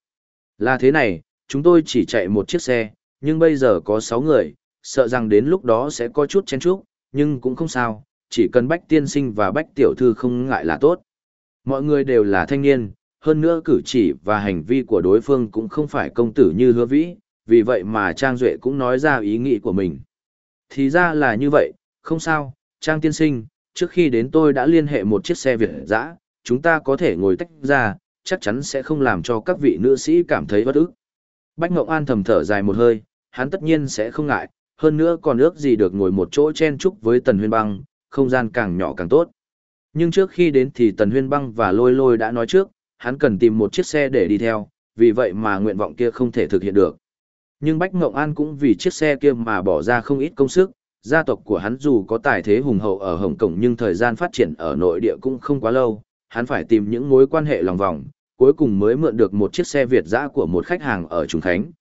Là thế này, chúng tôi chỉ chạy một chiếc xe, nhưng bây giờ có 6 người, sợ rằng đến lúc đó sẽ có chút chen chúc, nhưng cũng không sao, chỉ cần Bách Tiên Sinh và Bách Tiểu Thư không ngại là tốt. Mọi người đều là thanh niên, hơn nữa cử chỉ và hành vi của đối phương cũng không phải công tử như hứa vĩ, vì vậy mà Trang Duệ cũng nói ra ý nghĩ của mình. Thì ra là như vậy, không sao, Trang Tiên Sinh, trước khi đến tôi đã liên hệ một chiếc xe Việt dã, chúng ta có thể ngồi tách ra, chắc chắn sẽ không làm cho các vị nữ sĩ cảm thấy bất ức. Bách Ngọc An thầm thở dài một hơi, hắn tất nhiên sẽ không ngại, hơn nữa còn ước gì được ngồi một chỗ chen chúc với Tần Huyên Băng, không gian càng nhỏ càng tốt. Nhưng trước khi đến thì Tần Huyên Băng và Lôi Lôi đã nói trước, hắn cần tìm một chiếc xe để đi theo, vì vậy mà nguyện vọng kia không thể thực hiện được. Nhưng Bách Ngộng An cũng vì chiếc xe kia mà bỏ ra không ít công sức, gia tộc của hắn dù có tài thế hùng hậu ở Hồng Kông nhưng thời gian phát triển ở nội địa cũng không quá lâu, hắn phải tìm những mối quan hệ lòng vòng, cuối cùng mới mượn được một chiếc xe Việt dã của một khách hàng ở Trùng Khánh.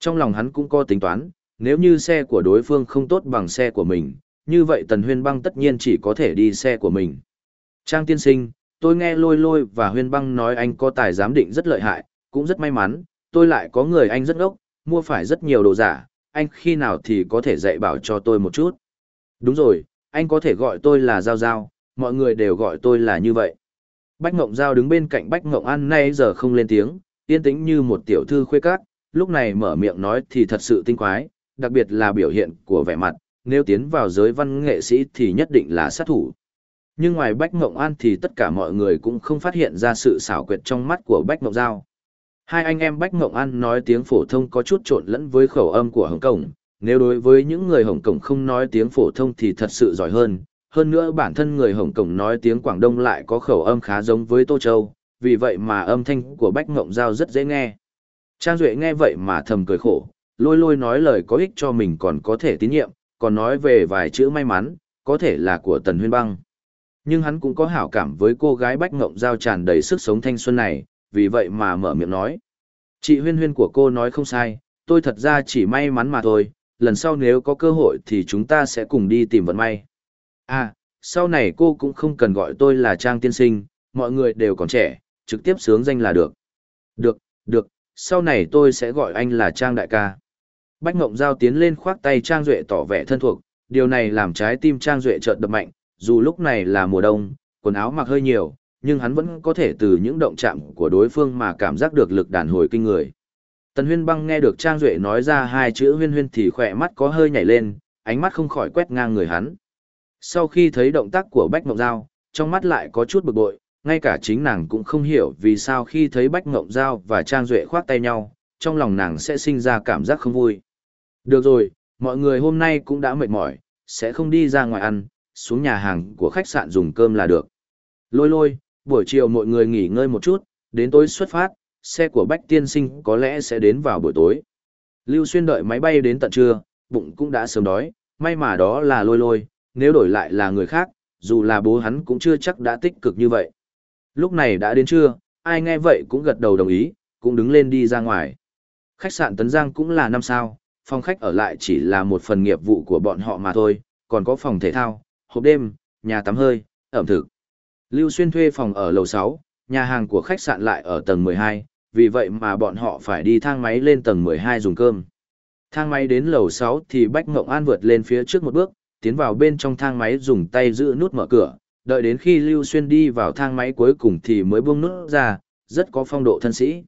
Trong lòng hắn cũng có tính toán, nếu như xe của đối phương không tốt bằng xe của mình, như vậy Tần Huyên Băng tất nhiên chỉ có thể đi xe của mình. Trang tiên sinh, tôi nghe lôi lôi và Huyên Băng nói anh có tài giám định rất lợi hại, cũng rất may mắn, tôi lại có người anh rất ngốc, mua phải rất nhiều đồ giả, anh khi nào thì có thể dạy bảo cho tôi một chút. Đúng rồi, anh có thể gọi tôi là Giao Giao, mọi người đều gọi tôi là như vậy. Bách Ngộng Giao đứng bên cạnh Bách Ngộng An nay giờ không lên tiếng, yên tĩnh như một tiểu thư khuê cát, lúc này mở miệng nói thì thật sự tinh quái, đặc biệt là biểu hiện của vẻ mặt, nếu tiến vào giới văn nghệ sĩ thì nhất định là sát thủ. Nhưng ngoài Bách Ngộng An thì tất cả mọi người cũng không phát hiện ra sự xảo quyệt trong mắt của Bách Ngộng Giao. Hai anh em Bách Ngộng An nói tiếng phổ thông có chút trộn lẫn với khẩu âm của Hồng Kông, nếu đối với những người Hồng Kông không nói tiếng phổ thông thì thật sự giỏi hơn. Hơn nữa bản thân người Hồng Kông nói tiếng Quảng Đông lại có khẩu âm khá giống với Tô Châu, vì vậy mà âm thanh của Bách Ngộng Giao rất dễ nghe. Trang Duệ nghe vậy mà thầm cười khổ, lôi lôi nói lời có ích cho mình còn có thể tín nhiệm, còn nói về vài chữ may mắn, có thể là của Tần Huyên Băng. Nhưng hắn cũng có hảo cảm với cô gái Bách Ngộng Giao tràn đầy sức sống thanh xuân này, vì vậy mà mở miệng nói. Chị huyên huyên của cô nói không sai, tôi thật ra chỉ may mắn mà thôi, lần sau nếu có cơ hội thì chúng ta sẽ cùng đi tìm vận may. À, sau này cô cũng không cần gọi tôi là Trang Tiên Sinh, mọi người đều còn trẻ, trực tiếp sướng danh là được. Được, được, sau này tôi sẽ gọi anh là Trang Đại ca. Bách Ngộng Giao tiến lên khoác tay Trang Duệ tỏ vẻ thân thuộc, điều này làm trái tim Trang Duệ chợt đập mạnh, dù lúc này là mùa đông, quần áo mặc hơi nhiều, nhưng hắn vẫn có thể từ những động chạm của đối phương mà cảm giác được lực đàn hồi kinh người. Tần huyên băng nghe được Trang Duệ nói ra hai chữ huyên huyên thì khỏe mắt có hơi nhảy lên, ánh mắt không khỏi quét ngang người hắn. Sau khi thấy động tác của Bách Ngộng Giao, trong mắt lại có chút bực bội, ngay cả chính nàng cũng không hiểu vì sao khi thấy Bách Ngộng Giao và Trang Duệ khoác tay nhau, trong lòng nàng sẽ sinh ra cảm giác không vui. Được rồi, mọi người hôm nay cũng đã mệt mỏi, sẽ không đi ra ngoài ăn, xuống nhà hàng của khách sạn dùng cơm là được. Lôi lôi, buổi chiều mọi người nghỉ ngơi một chút, đến tối xuất phát, xe của Bách Tiên Sinh có lẽ sẽ đến vào buổi tối. Lưu Xuyên đợi máy bay đến tận trưa, bụng cũng đã sớm đói, may mà đó là lôi lôi, nếu đổi lại là người khác, dù là bố hắn cũng chưa chắc đã tích cực như vậy. Lúc này đã đến trưa, ai nghe vậy cũng gật đầu đồng ý, cũng đứng lên đi ra ngoài. Khách sạn Tấn Giang cũng là năm sao, phòng khách ở lại chỉ là một phần nghiệp vụ của bọn họ mà thôi, còn có phòng thể thao, hộp đêm, nhà tắm hơi, ẩm thực. Lưu Xuyên thuê phòng ở lầu 6, nhà hàng của khách sạn lại ở tầng 12, vì vậy mà bọn họ phải đi thang máy lên tầng 12 dùng cơm. Thang máy đến lầu 6 thì Bách Ngộng An vượt lên phía trước một bước, tiến vào bên trong thang máy dùng tay giữ nút mở cửa, đợi đến khi Lưu Xuyên đi vào thang máy cuối cùng thì mới buông nút ra, rất có phong độ thân sĩ.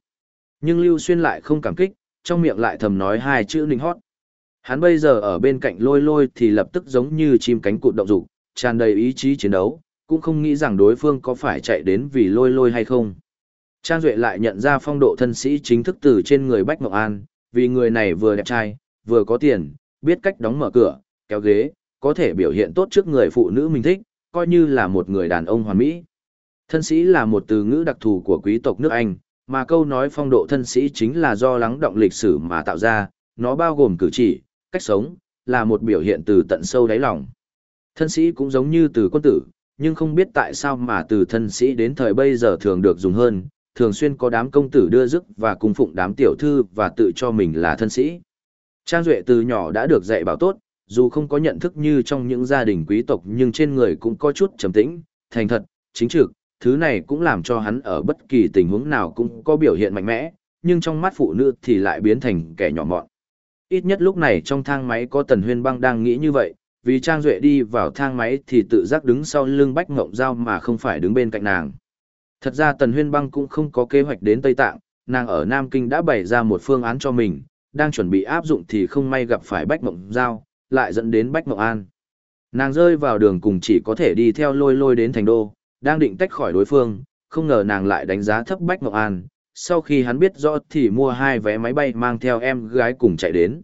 Nhưng Lưu Xuyên lại không cảm kích, trong miệng lại thầm nói hai chữ ninh hót. Hắn bây giờ ở bên cạnh lôi lôi thì lập tức giống như chim cánh cụt động dục, tràn đầy ý chí chiến đấu, cũng không nghĩ rằng đối phương có phải chạy đến vì lôi lôi hay không. Trang Duệ lại nhận ra phong độ thân sĩ chính thức từ trên người Bách Ngọc An, vì người này vừa đẹp trai, vừa có tiền, biết cách đóng mở cửa, kéo ghế, có thể biểu hiện tốt trước người phụ nữ mình thích, coi như là một người đàn ông hoàn mỹ. Thân sĩ là một từ ngữ đặc thù của quý tộc nước Anh, mà câu nói phong độ thân sĩ chính là do lắng động lịch sử mà tạo ra, nó bao gồm cử chỉ, cách sống, là một biểu hiện từ tận sâu đáy lòng. Thân sĩ cũng giống như từ quân tử, nhưng không biết tại sao mà từ thân sĩ đến thời bây giờ thường được dùng hơn, thường xuyên có đám công tử đưa dứt và cung phụng đám tiểu thư và tự cho mình là thân sĩ. Trang Duệ từ nhỏ đã được dạy bảo tốt, dù không có nhận thức như trong những gia đình quý tộc nhưng trên người cũng có chút trầm tĩnh, thành thật, chính trực, thứ này cũng làm cho hắn ở bất kỳ tình huống nào cũng có biểu hiện mạnh mẽ, nhưng trong mắt phụ nữ thì lại biến thành kẻ nhỏ mọn. Ít nhất lúc này trong thang máy có Tần Huyên Băng đang nghĩ như vậy, vì Trang Duệ đi vào thang máy thì tự giác đứng sau lưng Bách Ngộng Giao mà không phải đứng bên cạnh nàng. Thật ra Tần Huyên Băng cũng không có kế hoạch đến Tây Tạng, nàng ở Nam Kinh đã bày ra một phương án cho mình, đang chuẩn bị áp dụng thì không may gặp phải Bách Ngộng Giao, lại dẫn đến Bách Ngộng An. Nàng rơi vào đường cùng chỉ có thể đi theo lôi lôi đến thành đô, đang định tách khỏi đối phương, không ngờ nàng lại đánh giá thấp Bách Ngọc An. Sau khi hắn biết rõ thì mua hai vé máy bay mang theo em gái cùng chạy đến.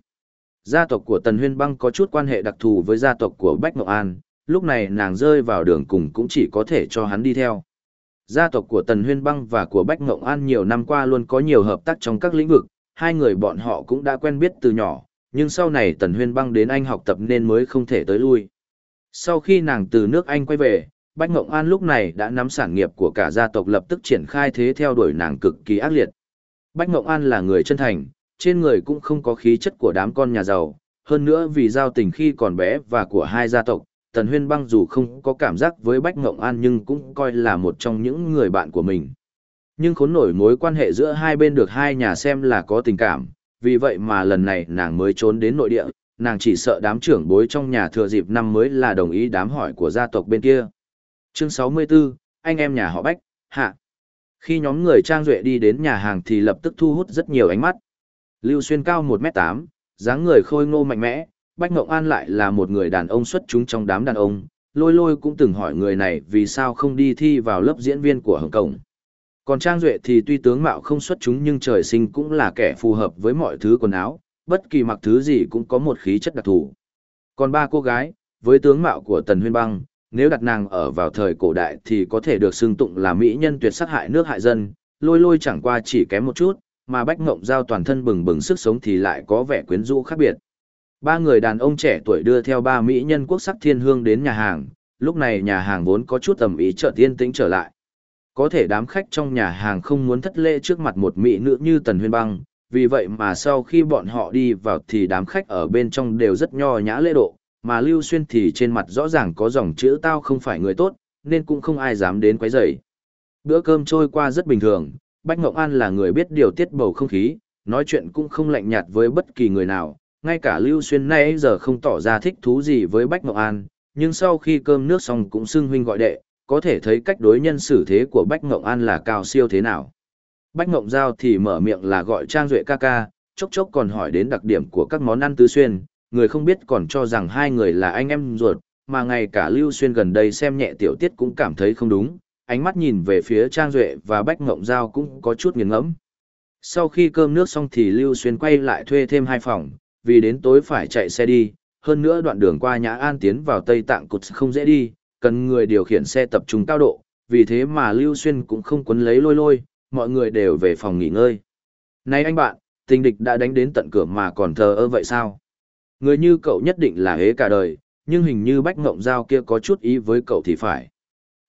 Gia tộc của Tần Huyên Băng có chút quan hệ đặc thù với gia tộc của Bách Ngọc An, lúc này nàng rơi vào đường cùng cũng chỉ có thể cho hắn đi theo. Gia tộc của Tần Huyên Băng và của Bách Ngọc An nhiều năm qua luôn có nhiều hợp tác trong các lĩnh vực, hai người bọn họ cũng đã quen biết từ nhỏ, nhưng sau này Tần Huyên Băng đến Anh học tập nên mới không thể tới lui. Sau khi nàng từ nước Anh quay về, Bách Ngộng An lúc này đã nắm sản nghiệp của cả gia tộc lập tức triển khai thế theo đuổi nàng cực kỳ ác liệt. Bách Ngộng An là người chân thành, trên người cũng không có khí chất của đám con nhà giàu, hơn nữa vì giao tình khi còn bé và của hai gia tộc, Tần Huyên Băng dù không có cảm giác với Bách Ngộng An nhưng cũng coi là một trong những người bạn của mình. Nhưng khốn nổi mối quan hệ giữa hai bên được hai nhà xem là có tình cảm, vì vậy mà lần này nàng mới trốn đến nội địa, nàng chỉ sợ đám trưởng bối trong nhà thừa dịp năm mới là đồng ý đám hỏi của gia tộc bên kia. Chương 64, anh em nhà họ Bách, hạ. Khi nhóm người Trang Duệ đi đến nhà hàng thì lập tức thu hút rất nhiều ánh mắt. Lưu Xuyên cao 1m8, dáng người khôi ngô mạnh mẽ, Bách Ngộng An lại là một người đàn ông xuất chúng trong đám đàn ông, lôi lôi cũng từng hỏi người này vì sao không đi thi vào lớp diễn viên của Hồng Kông. Còn Trang Duệ thì tuy tướng mạo không xuất chúng nhưng trời sinh cũng là kẻ phù hợp với mọi thứ quần áo, bất kỳ mặc thứ gì cũng có một khí chất đặc thù. Còn ba cô gái, với tướng mạo của Tần Huyên Băng, nếu đặt nàng ở vào thời cổ đại thì có thể được xưng tụng là mỹ nhân tuyệt sắc hại nước hại dân, lôi lôi chẳng qua chỉ kém một chút, mà Bách Ngộng Giao toàn thân bừng bừng sức sống thì lại có vẻ quyến rũ khác biệt. Ba người đàn ông trẻ tuổi đưa theo ba mỹ nhân quốc sắc thiên hương đến nhà hàng, lúc này nhà hàng vốn có chút tầm ý trợ tiên tĩnh trở lại. Có thể đám khách trong nhà hàng không muốn thất lễ trước mặt một mỹ nữ như Tần Huyên Băng, vì vậy mà sau khi bọn họ đi vào thì đám khách ở bên trong đều rất nho nhã lễ độ, mà Lưu Xuyên thì trên mặt rõ ràng có dòng chữ tao không phải người tốt, nên cũng không ai dám đến quấy rầy. Bữa cơm trôi qua rất bình thường, Bách Ngộng An là người biết điều tiết bầu không khí, nói chuyện cũng không lạnh nhạt với bất kỳ người nào, ngay cả Lưu Xuyên nay giờ không tỏ ra thích thú gì với Bách Ngộng An, nhưng sau khi cơm nước xong cũng xưng huynh gọi đệ, có thể thấy cách đối nhân xử thế của Bách Ngộng An là cao siêu thế nào. Bách Ngộng Giao thì mở miệng là gọi Trang Duệ ca ca, chốc chốc còn hỏi đến đặc điểm của các món ăn tứ xuyên, người không biết còn cho rằng hai người là anh em ruột, mà ngay cả Lưu Xuyên gần đây xem nhẹ tiểu tiết cũng cảm thấy không đúng, ánh mắt nhìn về phía Trang Duệ và Bách Ngộng Giao cũng có chút nghiền ngẫm. Sau khi cơm nước xong thì Lưu Xuyên quay lại thuê thêm hai phòng, vì đến tối phải chạy xe đi, hơn nữa đoạn đường qua Nhã An tiến vào Tây Tạng cụt không dễ đi, cần người điều khiển xe tập trung cao độ, vì thế mà Lưu Xuyên cũng không quấn lấy lôi lôi, mọi người đều về phòng nghỉ ngơi. Này anh bạn, tình địch đã đánh đến tận cửa mà còn thờ ơ vậy sao? Người như cậu nhất định là hế cả đời, nhưng hình như Bách Ngộng Giao kia có chút ý với cậu thì phải.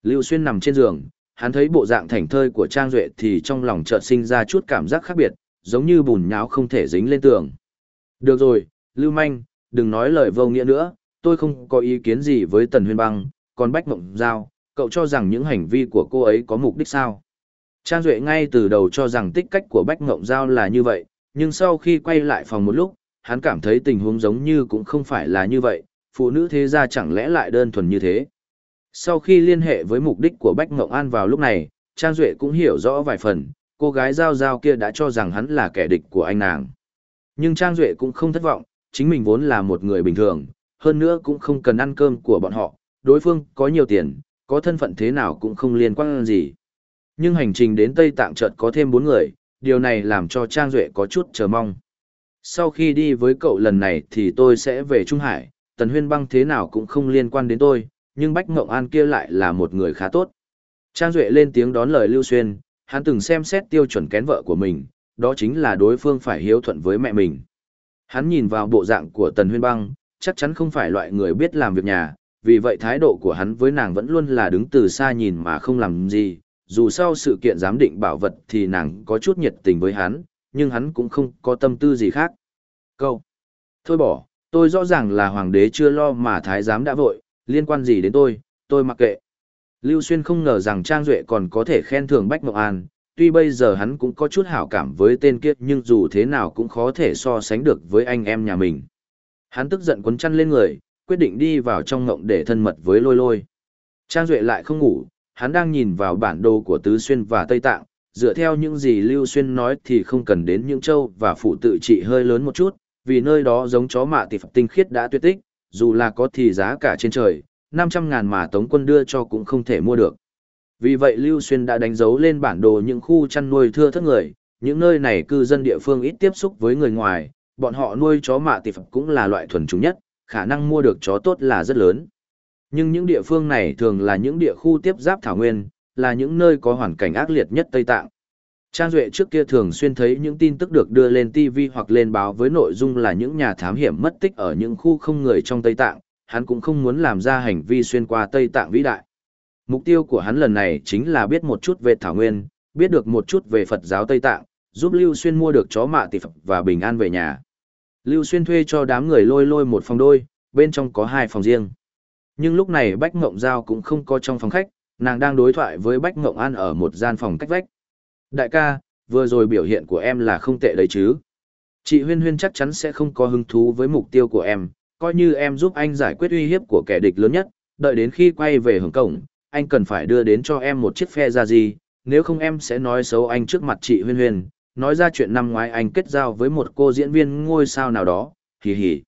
Lưu Xuyên nằm trên giường, hắn thấy bộ dạng thảnh thơi của Trang Duệ thì trong lòng chợt sinh ra chút cảm giác khác biệt, giống như bùn nháo không thể dính lên tường. Được rồi, Lưu Manh, đừng nói lời vô nghĩa nữa, tôi không có ý kiến gì với Tần Huyên Băng, còn Bách Mộng Giao, cậu cho rằng những hành vi của cô ấy có mục đích sao? Trang Duệ ngay từ đầu cho rằng tích cách của Bách Mộng Giao là như vậy, nhưng sau khi quay lại phòng một lúc, hắn cảm thấy tình huống giống như cũng không phải là như vậy, phụ nữ thế gia chẳng lẽ lại đơn thuần như thế. Sau khi liên hệ với mục đích của Bách Ngộng An vào lúc này, Trang Duệ cũng hiểu rõ vài phần, cô gái giao giao kia đã cho rằng hắn là kẻ địch của anh nàng. Nhưng Trang Duệ cũng không thất vọng, chính mình vốn là một người bình thường, hơn nữa cũng không cần ăn cơm của bọn họ, đối phương có nhiều tiền, có thân phận thế nào cũng không liên quan gì. Nhưng hành trình đến Tây Tạng chợt có thêm bốn người, điều này làm cho Trang Duệ có chút chờ mong. Sau khi đi với cậu lần này thì tôi sẽ về Trung Hải, Tần Huyên băng thế nào cũng không liên quan đến tôi, nhưng Bách Ngộng An kia lại là một người khá tốt. Trang Duệ lên tiếng đón lời Lưu Xuyên, hắn từng xem xét tiêu chuẩn kén vợ của mình, đó chính là đối phương phải hiếu thuận với mẹ mình. Hắn nhìn vào bộ dạng của Tần Huyên băng, chắc chắn không phải loại người biết làm việc nhà, vì vậy thái độ của hắn với nàng vẫn luôn là đứng từ xa nhìn mà không làm gì, dù sau sự kiện giám định bảo vật thì nàng có chút nhiệt tình với hắn, nhưng hắn cũng không có tâm tư gì khác. Câu. Thôi bỏ, tôi rõ ràng là hoàng đế chưa lo mà thái giám đã vội, liên quan gì đến tôi, tôi mặc kệ. Lưu Xuyên không ngờ rằng Trang Duệ còn có thể khen thưởng Bách Mộng An, tuy bây giờ hắn cũng có chút hảo cảm với tên kiếp nhưng dù thế nào cũng khó thể so sánh được với anh em nhà mình. Hắn tức giận quấn chăn lên người, quyết định đi vào trong ngộng để thân mật với lôi lôi. Trang Duệ lại không ngủ, hắn đang nhìn vào bản đồ của Tứ Xuyên và Tây Tạng, dựa theo những gì Lưu Xuyên nói thì không cần đến những châu và phụ tự trị hơi lớn một chút, vì nơi đó giống chó mạ tỷ tinh khiết đã tuyệt tích, dù là có thì giá cả trên trời, 500 ngàn mà Tống quân đưa cho cũng không thể mua được. Vì vậy Lưu Xuyên đã đánh dấu lên bản đồ những khu chăn nuôi thưa thất người, những nơi này cư dân địa phương ít tiếp xúc với người ngoài, bọn họ nuôi chó mạ tỷ cũng là loại thuần chủng nhất, khả năng mua được chó tốt là rất lớn. Nhưng những địa phương này thường là những địa khu tiếp giáp thảo nguyên, là những nơi có hoàn cảnh ác liệt nhất Tây Tạng. Trang Duệ trước kia thường xuyên thấy những tin tức được đưa lên TV hoặc lên báo với nội dung là những nhà thám hiểm mất tích ở những khu không người trong Tây Tạng, hắn cũng không muốn làm ra hành vi xuyên qua Tây Tạng vĩ đại. Mục tiêu của hắn lần này chính là biết một chút về Thảo Nguyên, biết được một chút về Phật giáo Tây Tạng, giúp Lưu Xuyên mua được chó mạ tỷ Phật và bình an về nhà. Lưu Xuyên thuê cho đám người lôi lôi một phòng đôi, bên trong có hai phòng riêng. Nhưng lúc này Bách Ngộng Giao cũng không có trong phòng khách, nàng đang đối thoại với Bách Ngộng An ở một gian phòng cách vách. Đại ca, vừa rồi biểu hiện của em là không tệ đấy chứ. Chị Huyên Huyên chắc chắn sẽ không có hứng thú với mục tiêu của em, coi như em giúp anh giải quyết uy hiếp của kẻ địch lớn nhất, đợi đến khi quay về Hồng cổng, anh cần phải đưa đến cho em một chiếc phe ra gì, nếu không em sẽ nói xấu anh trước mặt chị Huyên Huyên, nói ra chuyện năm ngoái anh kết giao với một cô diễn viên ngôi sao nào đó, hì hì.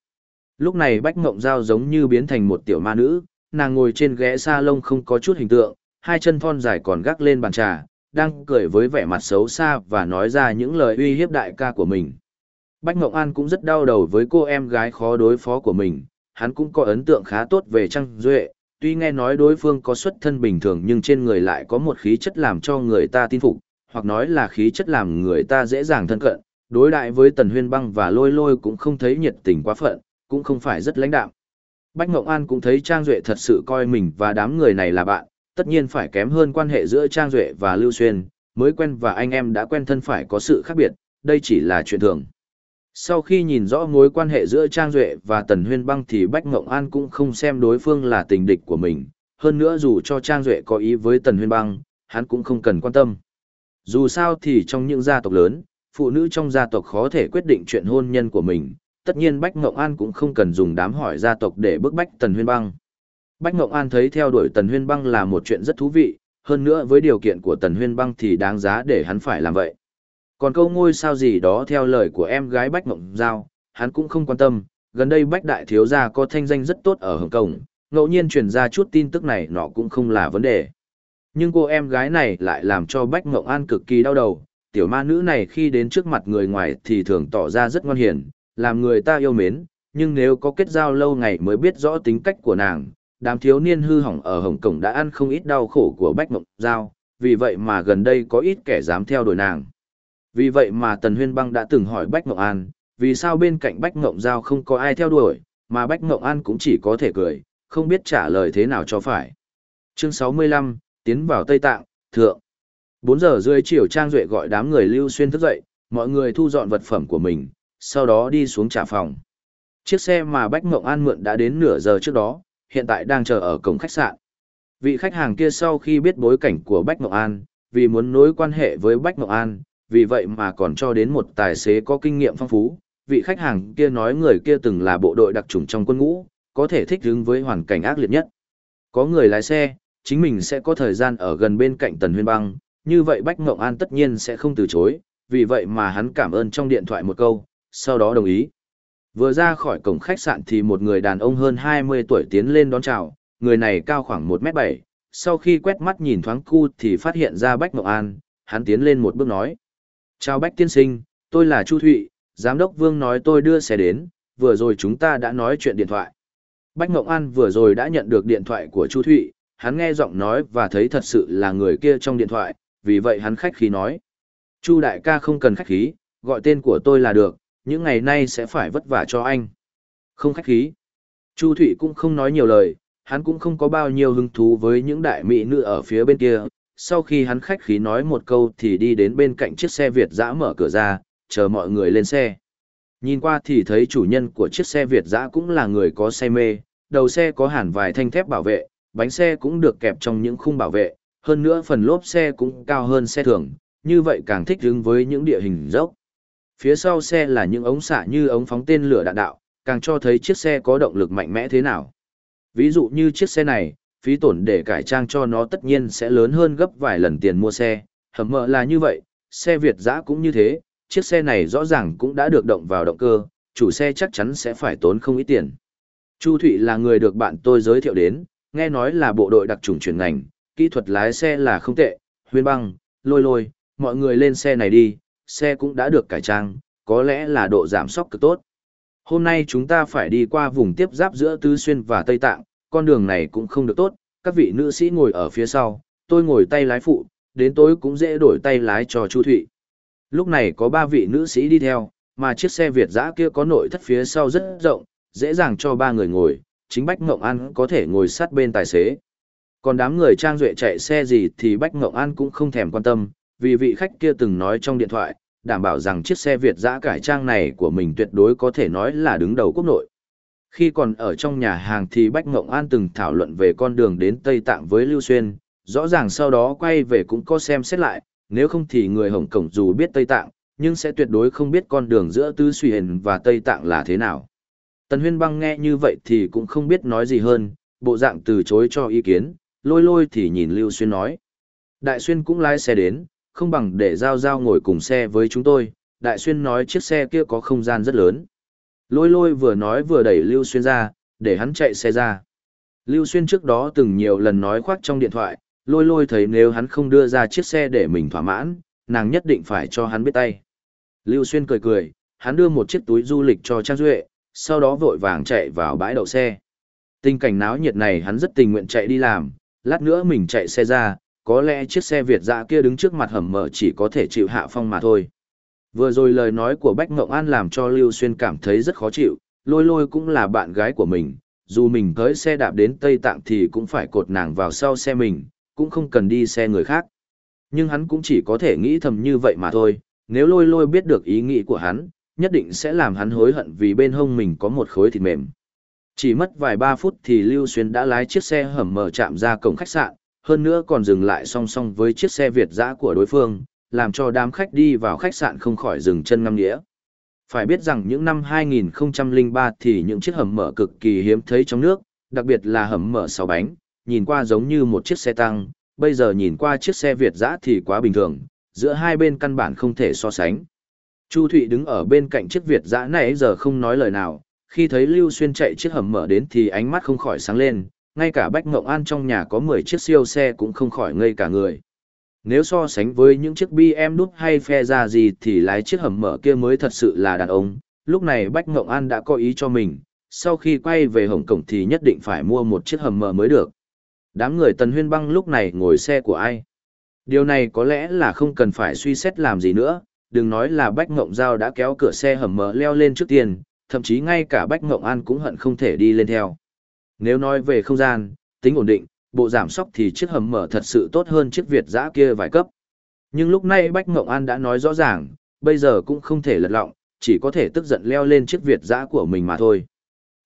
Lúc này Bách Ngộng Giao giống như biến thành một tiểu ma nữ, nàng ngồi trên ghế salon không có chút hình tượng, hai chân thon dài còn gác lên bàn trà, đang cười với vẻ mặt xấu xa và nói ra những lời uy hiếp đại ca của mình. Bách Ngọc An cũng rất đau đầu với cô em gái khó đối phó của mình, hắn cũng có ấn tượng khá tốt về Trang Duệ, tuy nghe nói đối phương có xuất thân bình thường nhưng trên người lại có một khí chất làm cho người ta tin phục, hoặc nói là khí chất làm người ta dễ dàng thân cận, đối đại với Tần Huyên Băng và Lôi Lôi cũng không thấy nhiệt tình quá phận, cũng không phải rất lãnh đạm. Bách Ngộng An cũng thấy Trang Duệ thật sự coi mình và đám người này là bạn, tất nhiên phải kém hơn quan hệ giữa Trang Duệ và Lưu Xuyên, mới quen và anh em đã quen thân phải có sự khác biệt, đây chỉ là chuyện thường. Sau khi nhìn rõ mối quan hệ giữa Trang Duệ và Tần Huyên Băng thì Bách Ngộng An cũng không xem đối phương là tình địch của mình, hơn nữa dù cho Trang Duệ có ý với Tần Huyên Băng, hắn cũng không cần quan tâm. Dù sao thì trong những gia tộc lớn, phụ nữ trong gia tộc khó thể quyết định chuyện hôn nhân của mình, tất nhiên Bách Ngộng An cũng không cần dùng đám hỏi gia tộc để bức bách Tần Huyên Băng. Bách Ngộng An thấy theo đuổi Tần Huyên Băng là một chuyện rất thú vị, hơn nữa với điều kiện của Tần Huyên Băng thì đáng giá để hắn phải làm vậy. Còn câu ngôi sao gì đó theo lời của em gái Bách Ngộng Giao, hắn cũng không quan tâm, gần đây Bách Đại Thiếu Gia có thanh danh rất tốt ở Hồng Kông, ngẫu nhiên truyền ra chút tin tức này nó cũng không là vấn đề. Nhưng cô em gái này lại làm cho Bách Ngộng An cực kỳ đau đầu, tiểu ma nữ này khi đến trước mặt người ngoài thì thường tỏ ra rất ngoan hiền, làm người ta yêu mến, nhưng nếu có kết giao lâu ngày mới biết rõ tính cách của nàng, đám thiếu niên hư hỏng ở Hồng Kông đã ăn không ít đau khổ của Bách Mộng Giao, vì vậy mà gần đây có ít kẻ dám theo đuổi nàng. Vì vậy mà Tần Huyên Băng đã từng hỏi Bách Mộng An, vì sao bên cạnh Bách Mộng Giao không có ai theo đuổi, mà Bách Mộng An cũng chỉ có thể cười, không biết trả lời thế nào cho phải. Chương 65, tiến vào Tây Tạng, thượng. 4 giờ rưỡi chiều Trang Duệ gọi đám người lưu xuyên thức dậy, mọi người thu dọn vật phẩm của mình, sau đó đi xuống trả phòng. Chiếc xe mà Bách Mộng An mượn đã đến nửa giờ trước đó, hiện tại đang chờ ở cổng khách sạn. Vị khách hàng kia sau khi biết bối cảnh của Bách Mộng An, vì muốn nối quan hệ với Bách Mộng An, vì vậy mà còn cho đến một tài xế có kinh nghiệm phong phú. Vị khách hàng kia nói người kia từng là bộ đội đặc trùng trong quân ngũ, có thể thích ứng với hoàn cảnh ác liệt nhất. Có người lái xe, chính mình sẽ có thời gian ở gần bên cạnh Tần Huyên Băng, như vậy Bách Ngộng An tất nhiên sẽ không từ chối, vì vậy mà hắn cảm ơn trong điện thoại một câu, sau đó đồng ý. Vừa ra khỏi cổng khách sạn thì một người đàn ông hơn 20 tuổi tiến lên đón chào, người này cao khoảng 1m7, sau khi quét mắt nhìn thoáng cu thì phát hiện ra Bách Ngọc An, hắn tiến lên một bước nói. Chào Bách Tiên Sinh, tôi là Chu Thụy, Giám đốc Vương nói tôi đưa xe đến, vừa rồi chúng ta đã nói chuyện điện thoại. Bách Ngọc An vừa rồi đã nhận được điện thoại của Chu Thụy, hắn nghe giọng nói và thấy thật sự là người kia trong điện thoại, vì vậy hắn khách khí nói. Chu đại ca không cần khách khí, gọi tên của tôi là được, những ngày nay sẽ phải vất vả cho anh. Không khách khí. Chu Thụy cũng không nói nhiều lời, hắn cũng không có bao nhiêu hứng thú với những đại mỹ nữ ở phía bên kia. Sau khi hắn khách khí nói một câu thì đi đến bên cạnh chiếc xe Việt dã mở cửa ra, chờ mọi người lên xe. Nhìn qua thì thấy chủ nhân của chiếc xe Việt dã cũng là người có say mê, đầu xe có hẳn vài thanh thép bảo vệ, bánh xe cũng được kẹp trong những khung bảo vệ, hơn nữa phần lốp xe cũng cao hơn xe thường, như vậy càng thích ứng với những địa hình dốc. Phía sau xe là những ống xả như ống phóng tên lửa đạn đạo, càng cho thấy chiếc xe có động lực mạnh mẽ thế nào. Ví dụ như chiếc xe này, phí tổn để cải trang cho nó tất nhiên sẽ lớn hơn gấp vài lần tiền mua xe, hầm mỡ là như vậy, xe Việt giã cũng như thế, chiếc xe này rõ ràng cũng đã được động vào động cơ, chủ xe chắc chắn sẽ phải tốn không ít tiền. Chu Thụy là người được bạn tôi giới thiệu đến, nghe nói là bộ đội đặc trùng chuyển ngành, kỹ thuật lái xe là không tệ, huyên băng, lôi lôi, mọi người lên xe này đi, xe cũng đã được cải trang, có lẽ là độ giảm sóc cực tốt. Hôm nay chúng ta phải đi qua vùng tiếp giáp giữa Tứ Xuyên và Tây Tạng, con đường này cũng không được tốt, các vị nữ sĩ ngồi ở phía sau, tôi ngồi tay lái phụ, đến tối cũng dễ đổi tay lái cho Chu Thụy. Lúc này có ba vị nữ sĩ đi theo, mà chiếc xe Việt giã kia có nội thất phía sau rất rộng, dễ dàng cho ba người ngồi, chính Bách Ngộng An có thể ngồi sát bên tài xế. Còn đám người trang duệ chạy xe gì thì Bách Ngộng An cũng không thèm quan tâm, vì vị khách kia từng nói trong điện thoại, đảm bảo rằng chiếc xe Việt giã cải trang này của mình tuyệt đối có thể nói là đứng đầu quốc nội. Khi còn ở trong nhà hàng thì Bách Ngộng An từng thảo luận về con đường đến Tây Tạng với Lưu Xuyên, rõ ràng sau đó quay về cũng có xem xét lại, nếu không thì người Hồng Cổng dù biết Tây Tạng, nhưng sẽ tuyệt đối không biết con đường giữa Tứ Suy Hền và Tây Tạng là thế nào. Tần Huyên Băng nghe như vậy thì cũng không biết nói gì hơn, bộ dạng từ chối cho ý kiến, lôi lôi thì nhìn Lưu Xuyên nói. Đại Xuyên cũng lái xe đến, không bằng để Giao Giao ngồi cùng xe với chúng tôi, Đại Xuyên nói chiếc xe kia có không gian rất lớn. Lôi lôi vừa nói vừa đẩy Lưu Xuyên ra, để hắn chạy xe ra. Lưu Xuyên trước đó từng nhiều lần nói khoác trong điện thoại, lôi lôi thấy nếu hắn không đưa ra chiếc xe để mình thỏa mãn, nàng nhất định phải cho hắn biết tay. Lưu Xuyên cười cười, hắn đưa một chiếc túi du lịch cho Trang Duệ, sau đó vội vàng chạy vào bãi đậu xe. Tình cảnh náo nhiệt này hắn rất tình nguyện chạy đi làm, lát nữa mình chạy xe ra, có lẽ chiếc xe Việt dạ kia đứng trước mặt hầm mở chỉ có thể chịu hạ phong mà thôi. Vừa rồi lời nói của Bách Ngộng An làm cho Lưu Xuyên cảm thấy rất khó chịu, lôi lôi cũng là bạn gái của mình, dù mình tới xe đạp đến Tây Tạng thì cũng phải cột nàng vào sau xe mình, cũng không cần đi xe người khác. Nhưng hắn cũng chỉ có thể nghĩ thầm như vậy mà thôi, nếu lôi lôi biết được ý nghĩ của hắn, nhất định sẽ làm hắn hối hận vì bên hông mình có một khối thịt mềm. Chỉ mất vài ba phút thì Lưu Xuyên đã lái chiếc xe hầm mở chạm ra cổng khách sạn, hơn nữa còn dừng lại song song với chiếc xe Việt dã của đối phương, làm cho đám khách đi vào khách sạn không khỏi dừng chân ngâm nghĩa. Phải biết rằng những năm 2003 thì những chiếc hầm mở cực kỳ hiếm thấy trong nước, đặc biệt là hầm mở 6 bánh, nhìn qua giống như một chiếc xe tăng, bây giờ nhìn qua chiếc xe Việt dã thì quá bình thường, giữa hai bên căn bản không thể so sánh. Chu Thụy đứng ở bên cạnh chiếc Việt dã này giờ không nói lời nào, khi thấy Lưu Xuyên chạy chiếc hầm mở đến thì ánh mắt không khỏi sáng lên, ngay cả Bách Ngộng An trong nhà có 10 chiếc siêu xe cũng không khỏi ngây cả người. Nếu so sánh với những chiếc BM đúc hay phe ra gì thì lái chiếc hầm mở kia mới thật sự là đàn ông, lúc này Bách Ngộng An đã có ý cho mình, sau khi quay về Hồng Cổng thì nhất định phải mua một chiếc hầm mở mới được. Đám người Tần Huyên Băng lúc này ngồi xe của ai? Điều này có lẽ là không cần phải suy xét làm gì nữa, đừng nói là Bách Ngộng Giao đã kéo cửa xe hầm mở leo lên trước tiên, thậm chí ngay cả Bách Ngộng An cũng hận không thể đi lên theo. Nếu nói về không gian, tính ổn định, bộ giảm sóc thì chiếc hầm mở thật sự tốt hơn chiếc Việt giã kia vài cấp. Nhưng lúc này Bách Ngộng An đã nói rõ ràng, bây giờ cũng không thể lật lọng, chỉ có thể tức giận leo lên chiếc Việt giã của mình mà thôi.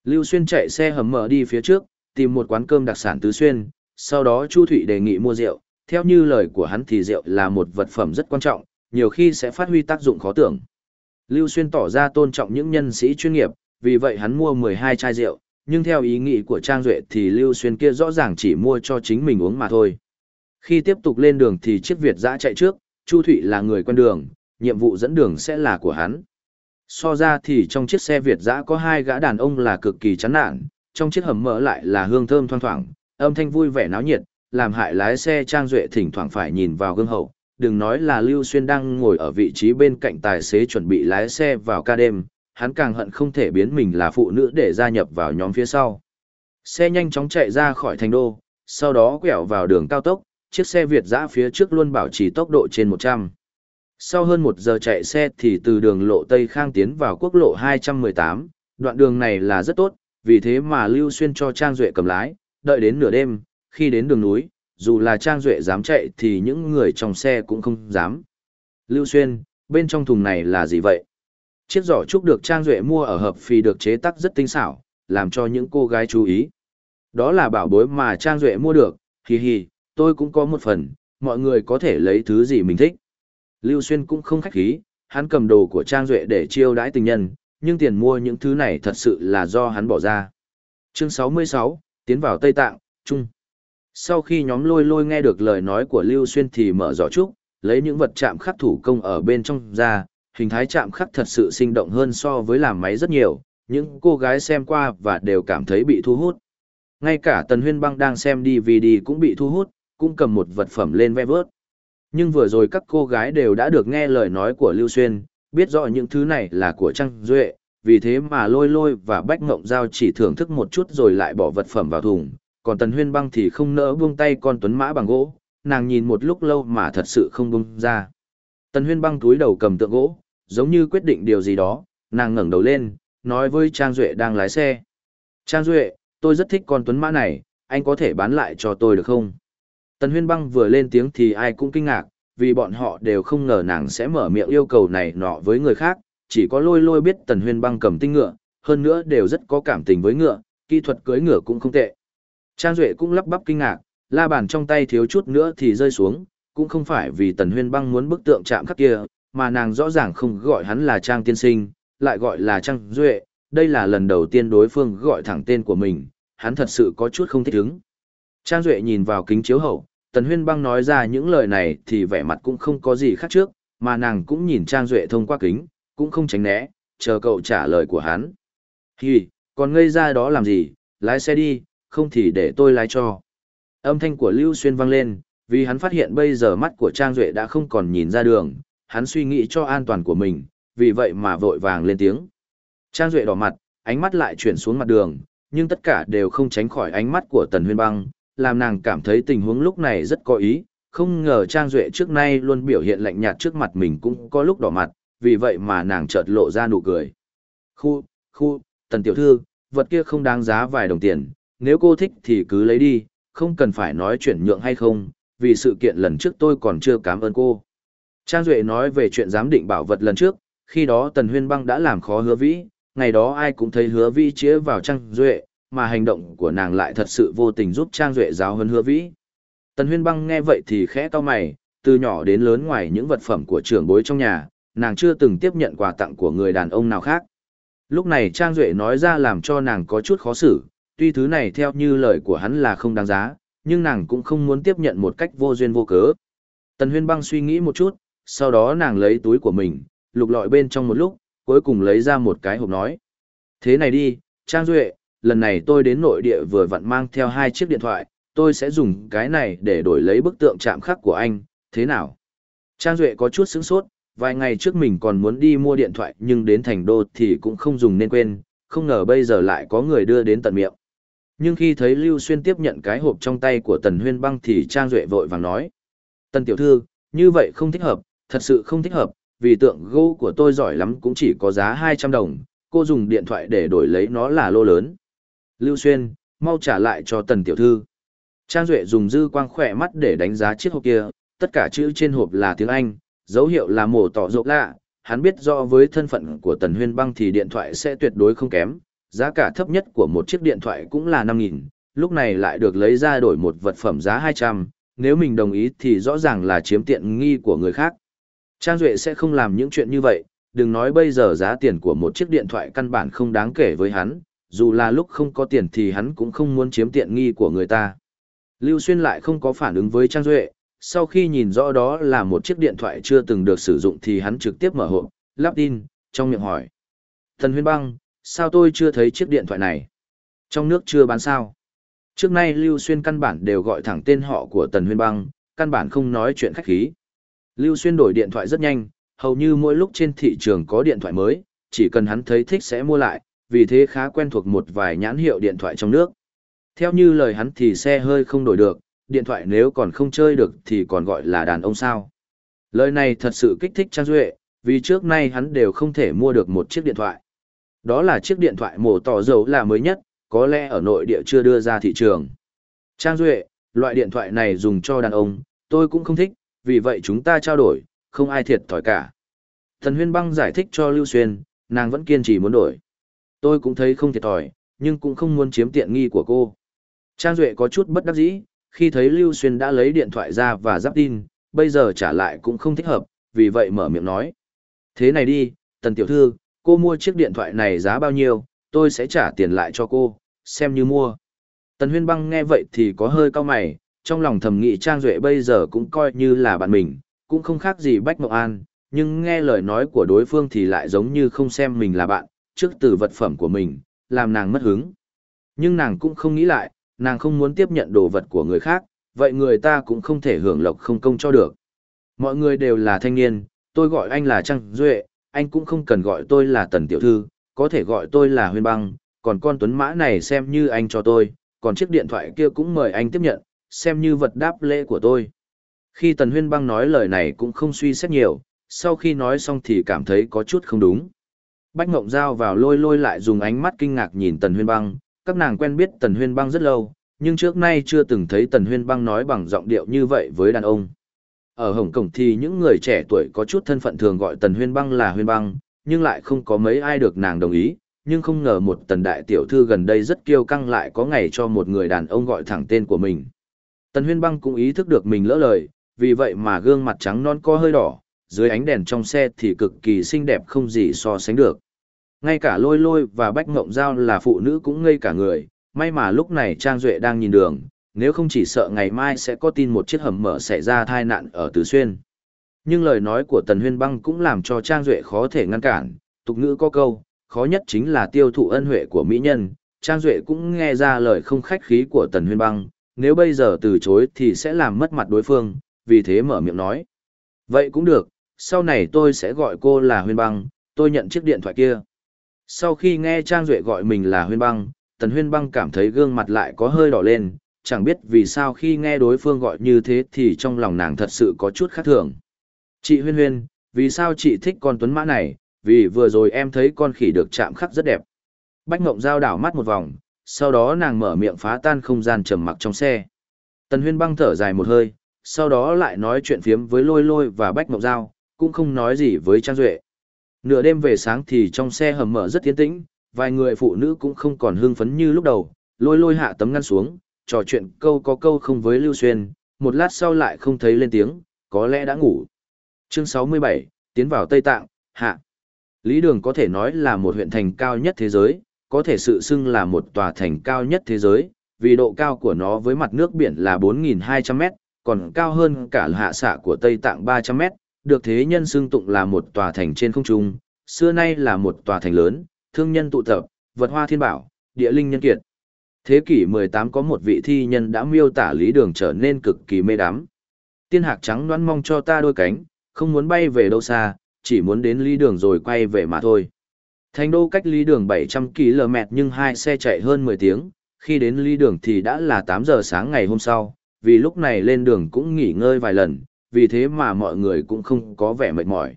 Lưu Xuyên chạy xe hầm mở đi phía trước, tìm một quán cơm đặc sản Tứ Xuyên, sau đó Chu Thụy đề nghị mua rượu, theo như lời của hắn thì rượu là một vật phẩm rất quan trọng, nhiều khi sẽ phát huy tác dụng khó tưởng. Lưu Xuyên tỏ ra tôn trọng những nhân sĩ chuyên nghiệp, vì vậy hắn mua 12 chai rượu, nhưng theo ý nghĩ của Trang Duệ thì Lưu Xuyên kia rõ ràng chỉ mua cho chính mình uống mà thôi. Khi tiếp tục lên đường thì chiếc Việt dã chạy trước, Chu Thụy là người quen đường, nhiệm vụ dẫn đường sẽ là của hắn. So ra thì trong chiếc xe Việt dã có hai gã đàn ông là cực kỳ chán nản, trong chiếc hầm mỡ lại là hương thơm thoang thoảng, âm thanh vui vẻ náo nhiệt, làm hại lái xe Trang Duệ thỉnh thoảng phải nhìn vào gương hậu. Đừng nói là Lưu Xuyên đang ngồi ở vị trí bên cạnh tài xế chuẩn bị lái xe vào ca đêm, hắn càng hận không thể biến mình là phụ nữ để gia nhập vào nhóm phía sau. Xe nhanh chóng chạy ra khỏi thành đô, sau đó quẹo vào đường cao tốc, chiếc xe Việt dã phía trước luôn bảo trì tốc độ trên 100. Sau hơn một giờ chạy xe thì từ đường lộ Tây Khang tiến vào quốc lộ 218, đoạn đường này là rất tốt, vì thế mà Lưu Xuyên cho Trang Duệ cầm lái, đợi đến nửa đêm, khi đến đường núi, dù là Trang Duệ dám chạy thì những người trong xe cũng không dám. Lưu Xuyên, bên trong thùng này là gì vậy? Chiếc giỏ trúc được Trang Duệ mua ở hợp phì được chế tác rất tinh xảo, làm cho những cô gái chú ý. Đó là bảo bối mà Trang Duệ mua được, hì hì, tôi cũng có một phần, mọi người có thể lấy thứ gì mình thích. Lưu Xuyên cũng không khách khí, hắn cầm đồ của Trang Duệ để chiêu đãi tình nhân, nhưng tiền mua những thứ này thật sự là do hắn bỏ ra. Chương 66, tiến vào Tây Tạng, Trung. Sau khi nhóm lôi lôi nghe được lời nói của Lưu Xuyên thì mở giỏ trúc, lấy những vật chạm khắc thủ công ở bên trong ra, hình thái chạm khắc thật sự sinh động hơn so với làm máy rất nhiều, những cô gái xem qua và đều cảm thấy bị thu hút. Ngay cả Tần Huyên Băng đang xem DVD cũng bị thu hút, cũng cầm một vật phẩm lên ve vớt. Nhưng vừa rồi các cô gái đều đã được nghe lời nói của Lưu Xuyên, biết rõ những thứ này là của Trăng Duệ, vì thế mà lôi lôi và Bách Ngộng Giao chỉ thưởng thức một chút rồi lại bỏ vật phẩm vào thùng, còn Tần Huyên Băng thì không nỡ buông tay con tuấn mã bằng gỗ, nàng nhìn một lúc lâu mà thật sự không buông ra. Tần Huyên Băng túi đầu cầm tượng gỗ, giống như quyết định điều gì đó, nàng ngẩng đầu lên, nói với Trang Duệ đang lái xe. Trang Duệ, tôi rất thích con tuấn mã này, anh có thể bán lại cho tôi được không? Tần Huyên Băng vừa lên tiếng thì ai cũng kinh ngạc, vì bọn họ đều không ngờ nàng sẽ mở miệng yêu cầu này nọ với người khác, chỉ có lôi lôi biết Tần Huyên Băng cầm tinh ngựa, hơn nữa đều rất có cảm tình với ngựa, kỹ thuật cưới ngựa cũng không tệ. Trang Duệ cũng lắp bắp kinh ngạc, la bàn trong tay thiếu chút nữa thì rơi xuống, cũng không phải vì Tần Huyên Băng muốn bức tượng chạm khắc kia, mà nàng rõ ràng không gọi hắn là Trang Tiên Sinh, lại gọi là Trang Duệ, đây là lần đầu tiên đối phương gọi thẳng tên của mình, hắn thật sự có chút không thích ứng. Trang Duệ nhìn vào kính chiếu hậu, Tần Huyên Băng nói ra những lời này thì vẻ mặt cũng không có gì khác trước, mà nàng cũng nhìn Trang Duệ thông qua kính, cũng không tránh né, chờ cậu trả lời của hắn. Hì, còn ngây ra đó làm gì, lái xe đi, không thì để tôi lái cho. Âm thanh của Lưu Xuyên vang lên, vì hắn phát hiện bây giờ mắt của Trang Duệ đã không còn nhìn ra đường, hắn suy nghĩ cho an toàn của mình, vì vậy mà vội vàng lên tiếng. Trang Duệ đỏ mặt, ánh mắt lại chuyển xuống mặt đường, nhưng tất cả đều không tránh khỏi ánh mắt của Tần Huyên Băng, làm nàng cảm thấy tình huống lúc này rất có ý, không ngờ Trang Duệ trước nay luôn biểu hiện lạnh nhạt trước mặt mình cũng có lúc đỏ mặt, vì vậy mà nàng chợt lộ ra nụ cười. Khu, khu, Tần Tiểu Thư, vật kia không đáng giá vài đồng tiền, nếu cô thích thì cứ lấy đi, không cần phải nói chuyển nhượng hay không, vì sự kiện lần trước tôi còn chưa cảm ơn cô. Trang Duệ nói về chuyện giám định bảo vật lần trước, khi đó Tần Huyên Băng đã làm khó hứa vĩ, ngày đó ai cũng thấy hứa vĩ chĩa vào Trang Duệ, mà hành động của nàng lại thật sự vô tình giúp Trang Duệ giáo hơn hứa vĩ. Tần Huyên Băng nghe vậy thì khẽ to mày, từ nhỏ đến lớn ngoài những vật phẩm của trưởng bối trong nhà, nàng chưa từng tiếp nhận quà tặng của người đàn ông nào khác. Lúc này Trang Duệ nói ra làm cho nàng có chút khó xử, tuy thứ này theo như lời của hắn là không đáng giá, nhưng nàng cũng không muốn tiếp nhận một cách vô duyên vô cớ. Tần Huyên Băng suy nghĩ một chút, sau đó nàng lấy túi của mình, lục lọi bên trong một lúc, cuối cùng lấy ra một cái hộp nói. Thế này đi, Trang Duệ, lần này tôi đến nội địa vừa vặn mang theo hai chiếc điện thoại, tôi sẽ dùng cái này để đổi lấy bức tượng chạm khắc của anh, thế nào? Trang Duệ có chút sững sốt, vài ngày trước mình còn muốn đi mua điện thoại nhưng đến thành đô thì cũng không dùng nên quên, không ngờ bây giờ lại có người đưa đến tận miệng. Nhưng khi thấy Lưu Xuyên tiếp nhận cái hộp trong tay của Tần Huyên Băng thì Trang Duệ vội vàng nói. Tần Tiểu Thư, như vậy không thích hợp, thật sự không thích hợp, vì tượng gỗ của tôi giỏi lắm cũng chỉ có giá 200 đồng, cô dùng điện thoại để đổi lấy nó là lô lớn. Lưu Xuyên, mau trả lại cho Tần Tiểu Thư. Trang Duệ dùng dư quang khỏe mắt để đánh giá chiếc hộp kia, tất cả chữ trên hộp là tiếng Anh, dấu hiệu là mổ tỏ rộng lạ, hắn biết rõ với thân phận của Tần Huyên Băng thì điện thoại sẽ tuyệt đối không kém, giá cả thấp nhất của một chiếc điện thoại cũng là 5.000, lúc này lại được lấy ra đổi một vật phẩm giá 200, nếu mình đồng ý thì rõ ràng là chiếm tiện nghi của người khác. Trang Duệ sẽ không làm những chuyện như vậy, đừng nói bây giờ giá tiền của một chiếc điện thoại căn bản không đáng kể với hắn, dù là lúc không có tiền thì hắn cũng không muốn chiếm tiện nghi của người ta. Lưu Xuyên lại không có phản ứng với Trang Duệ, sau khi nhìn rõ đó là một chiếc điện thoại chưa từng được sử dụng thì hắn trực tiếp mở hộp, lắp tin, trong miệng hỏi. Thần huyên băng, sao tôi chưa thấy chiếc điện thoại này? Trong nước chưa bán sao? Trước nay Lưu Xuyên căn bản đều gọi thẳng tên họ của Tần Huyên Băng, căn bản không nói chuyện khách khí. Lưu Xuyên đổi điện thoại rất nhanh, hầu như mỗi lúc trên thị trường có điện thoại mới, chỉ cần hắn thấy thích sẽ mua lại, vì thế khá quen thuộc một vài nhãn hiệu điện thoại trong nước. Theo như lời hắn thì xe hơi không đổi được, điện thoại nếu còn không chơi được thì còn gọi là đàn ông sao. Lời này thật sự kích thích Trang Duệ, vì trước nay hắn đều không thể mua được một chiếc điện thoại. Đó là chiếc điện thoại mổ tỏ dầu là mới nhất, có lẽ ở nội địa chưa đưa ra thị trường. Trang Duệ, loại điện thoại này dùng cho đàn ông, tôi cũng không thích, vì vậy chúng ta trao đổi, không ai thiệt thòi cả. Thần Huyên Băng giải thích cho Lưu Xuyên, nàng vẫn kiên trì muốn đổi. Tôi cũng thấy không thiệt thòi, nhưng cũng không muốn chiếm tiện nghi của cô. Trang Duệ có chút bất đắc dĩ, khi thấy Lưu Xuyên đã lấy điện thoại ra và giáp tin, bây giờ trả lại cũng không thích hợp, vì vậy mở miệng nói. Thế này đi, Tần Tiểu Thư, cô mua chiếc điện thoại này giá bao nhiêu, tôi sẽ trả tiền lại cho cô, xem như mua. Tần Huyên Băng nghe vậy thì có hơi cao mày, trong lòng thầm nghĩ Trang Duệ bây giờ cũng coi như là bạn mình, cũng không khác gì Bách Mộng An, nhưng nghe lời nói của đối phương thì lại giống như không xem mình là bạn, trước từ vật phẩm của mình, làm nàng mất hứng. Nhưng nàng cũng không nghĩ lại, nàng không muốn tiếp nhận đồ vật của người khác, vậy người ta cũng không thể hưởng lộc không công cho được. Mọi người đều là thanh niên, tôi gọi anh là Trang Duệ, anh cũng không cần gọi tôi là Tần Tiểu Thư, có thể gọi tôi là Huyên Băng, còn con tuấn mã này xem như anh cho tôi, còn chiếc điện thoại kia cũng mời anh tiếp nhận, xem như vật đáp lễ của tôi. Khi Tần Huyên Băng nói lời này cũng không suy xét nhiều, sau khi nói xong thì cảm thấy có chút không đúng. Bách Ngộng Giao vào lôi lôi lại dùng ánh mắt kinh ngạc nhìn Tần Huyên Băng, các nàng quen biết Tần Huyên Băng rất lâu, nhưng trước nay chưa từng thấy Tần Huyên Băng nói bằng giọng điệu như vậy với đàn ông. Ở Hồng Kông thì những người trẻ tuổi có chút thân phận thường gọi Tần Huyên Băng là Huyên Băng, nhưng lại không có mấy ai được nàng đồng ý, nhưng không ngờ một tần đại tiểu thư gần đây rất kiêu căng lại có ngày cho một người đàn ông gọi thẳng tên của mình. Tần Huyên Băng cũng ý thức được mình lỡ lời, vì vậy mà gương mặt trắng non co hơi đỏ, dưới ánh đèn trong xe thì cực kỳ xinh đẹp không gì so sánh được. Ngay cả lôi lôi và bách ngộng giao là phụ nữ cũng ngây cả người, may mà lúc này Trang Duệ đang nhìn đường, nếu không chỉ sợ ngày mai sẽ có tin một chiếc hầm mở xảy ra tai nạn ở Tứ Xuyên. Nhưng lời nói của Tần Huyên Băng cũng làm cho Trang Duệ khó thể ngăn cản, tục ngữ có câu, khó nhất chính là tiêu thụ ân huệ của mỹ nhân, Trang Duệ cũng nghe ra lời không khách khí của Tần Huyên Băng, nếu bây giờ từ chối thì sẽ làm mất mặt đối phương, vì thế mở miệng nói. Vậy cũng được, sau này tôi sẽ gọi cô là Huyên Băng, tôi nhận chiếc điện thoại kia. Sau khi nghe Trang Duệ gọi mình là Huyên Băng, Tần Huyên Băng cảm thấy gương mặt lại có hơi đỏ lên, chẳng biết vì sao khi nghe đối phương gọi như thế thì trong lòng nàng thật sự có chút khác thường. Chị Huyên Huyên, vì sao chị thích con tuấn mã này, vì vừa rồi em thấy con khỉ được chạm khắc rất đẹp. Bách Ngộng Giao đảo mắt một vòng, sau đó nàng mở miệng phá tan không gian trầm mặc trong xe. Tần Huyên băng thở dài một hơi, sau đó lại nói chuyện phiếm với Lôi Lôi và Bách Ngộng Giao, cũng không nói gì với Trang Duệ. Nửa đêm về sáng thì trong xe hầm mở rất tiến tĩnh, vài người phụ nữ cũng không còn hưng phấn như lúc đầu, Lôi Lôi hạ tấm ngăn xuống, trò chuyện câu có câu không với Lưu Xuyên, một lát sau lại không thấy lên tiếng, có lẽ đã ngủ. Chương 67, tiến vào Tây Tạng, hạ. Lý Đường có thể nói là một huyện thành cao nhất thế giới, có thể sự xưng là một tòa thành cao nhất thế giới, vì độ cao của nó với mặt nước biển là 4.200 mét, còn cao hơn cả hạ xạ của Tây Tạng 300 mét, được thế nhân xưng tụng là một tòa thành trên không trung, xưa nay là một tòa thành lớn, thương nhân tụ tập, vật hoa thiên bảo, địa linh nhân kiệt. Thế kỷ 18 có một vị thi nhân đã miêu tả lý đường trở nên cực kỳ mê đắm. Tiên hạc trắng đoán mong cho ta đôi cánh, không muốn bay về đâu xa, chỉ muốn đến lý đường rồi quay về mà thôi. Thành đô cách lý đường 700 km nhưng hai xe chạy hơn 10 tiếng, khi đến lý đường thì đã là 8 giờ sáng ngày hôm sau, vì lúc này lên đường cũng nghỉ ngơi vài lần, vì thế mà mọi người cũng không có vẻ mệt mỏi.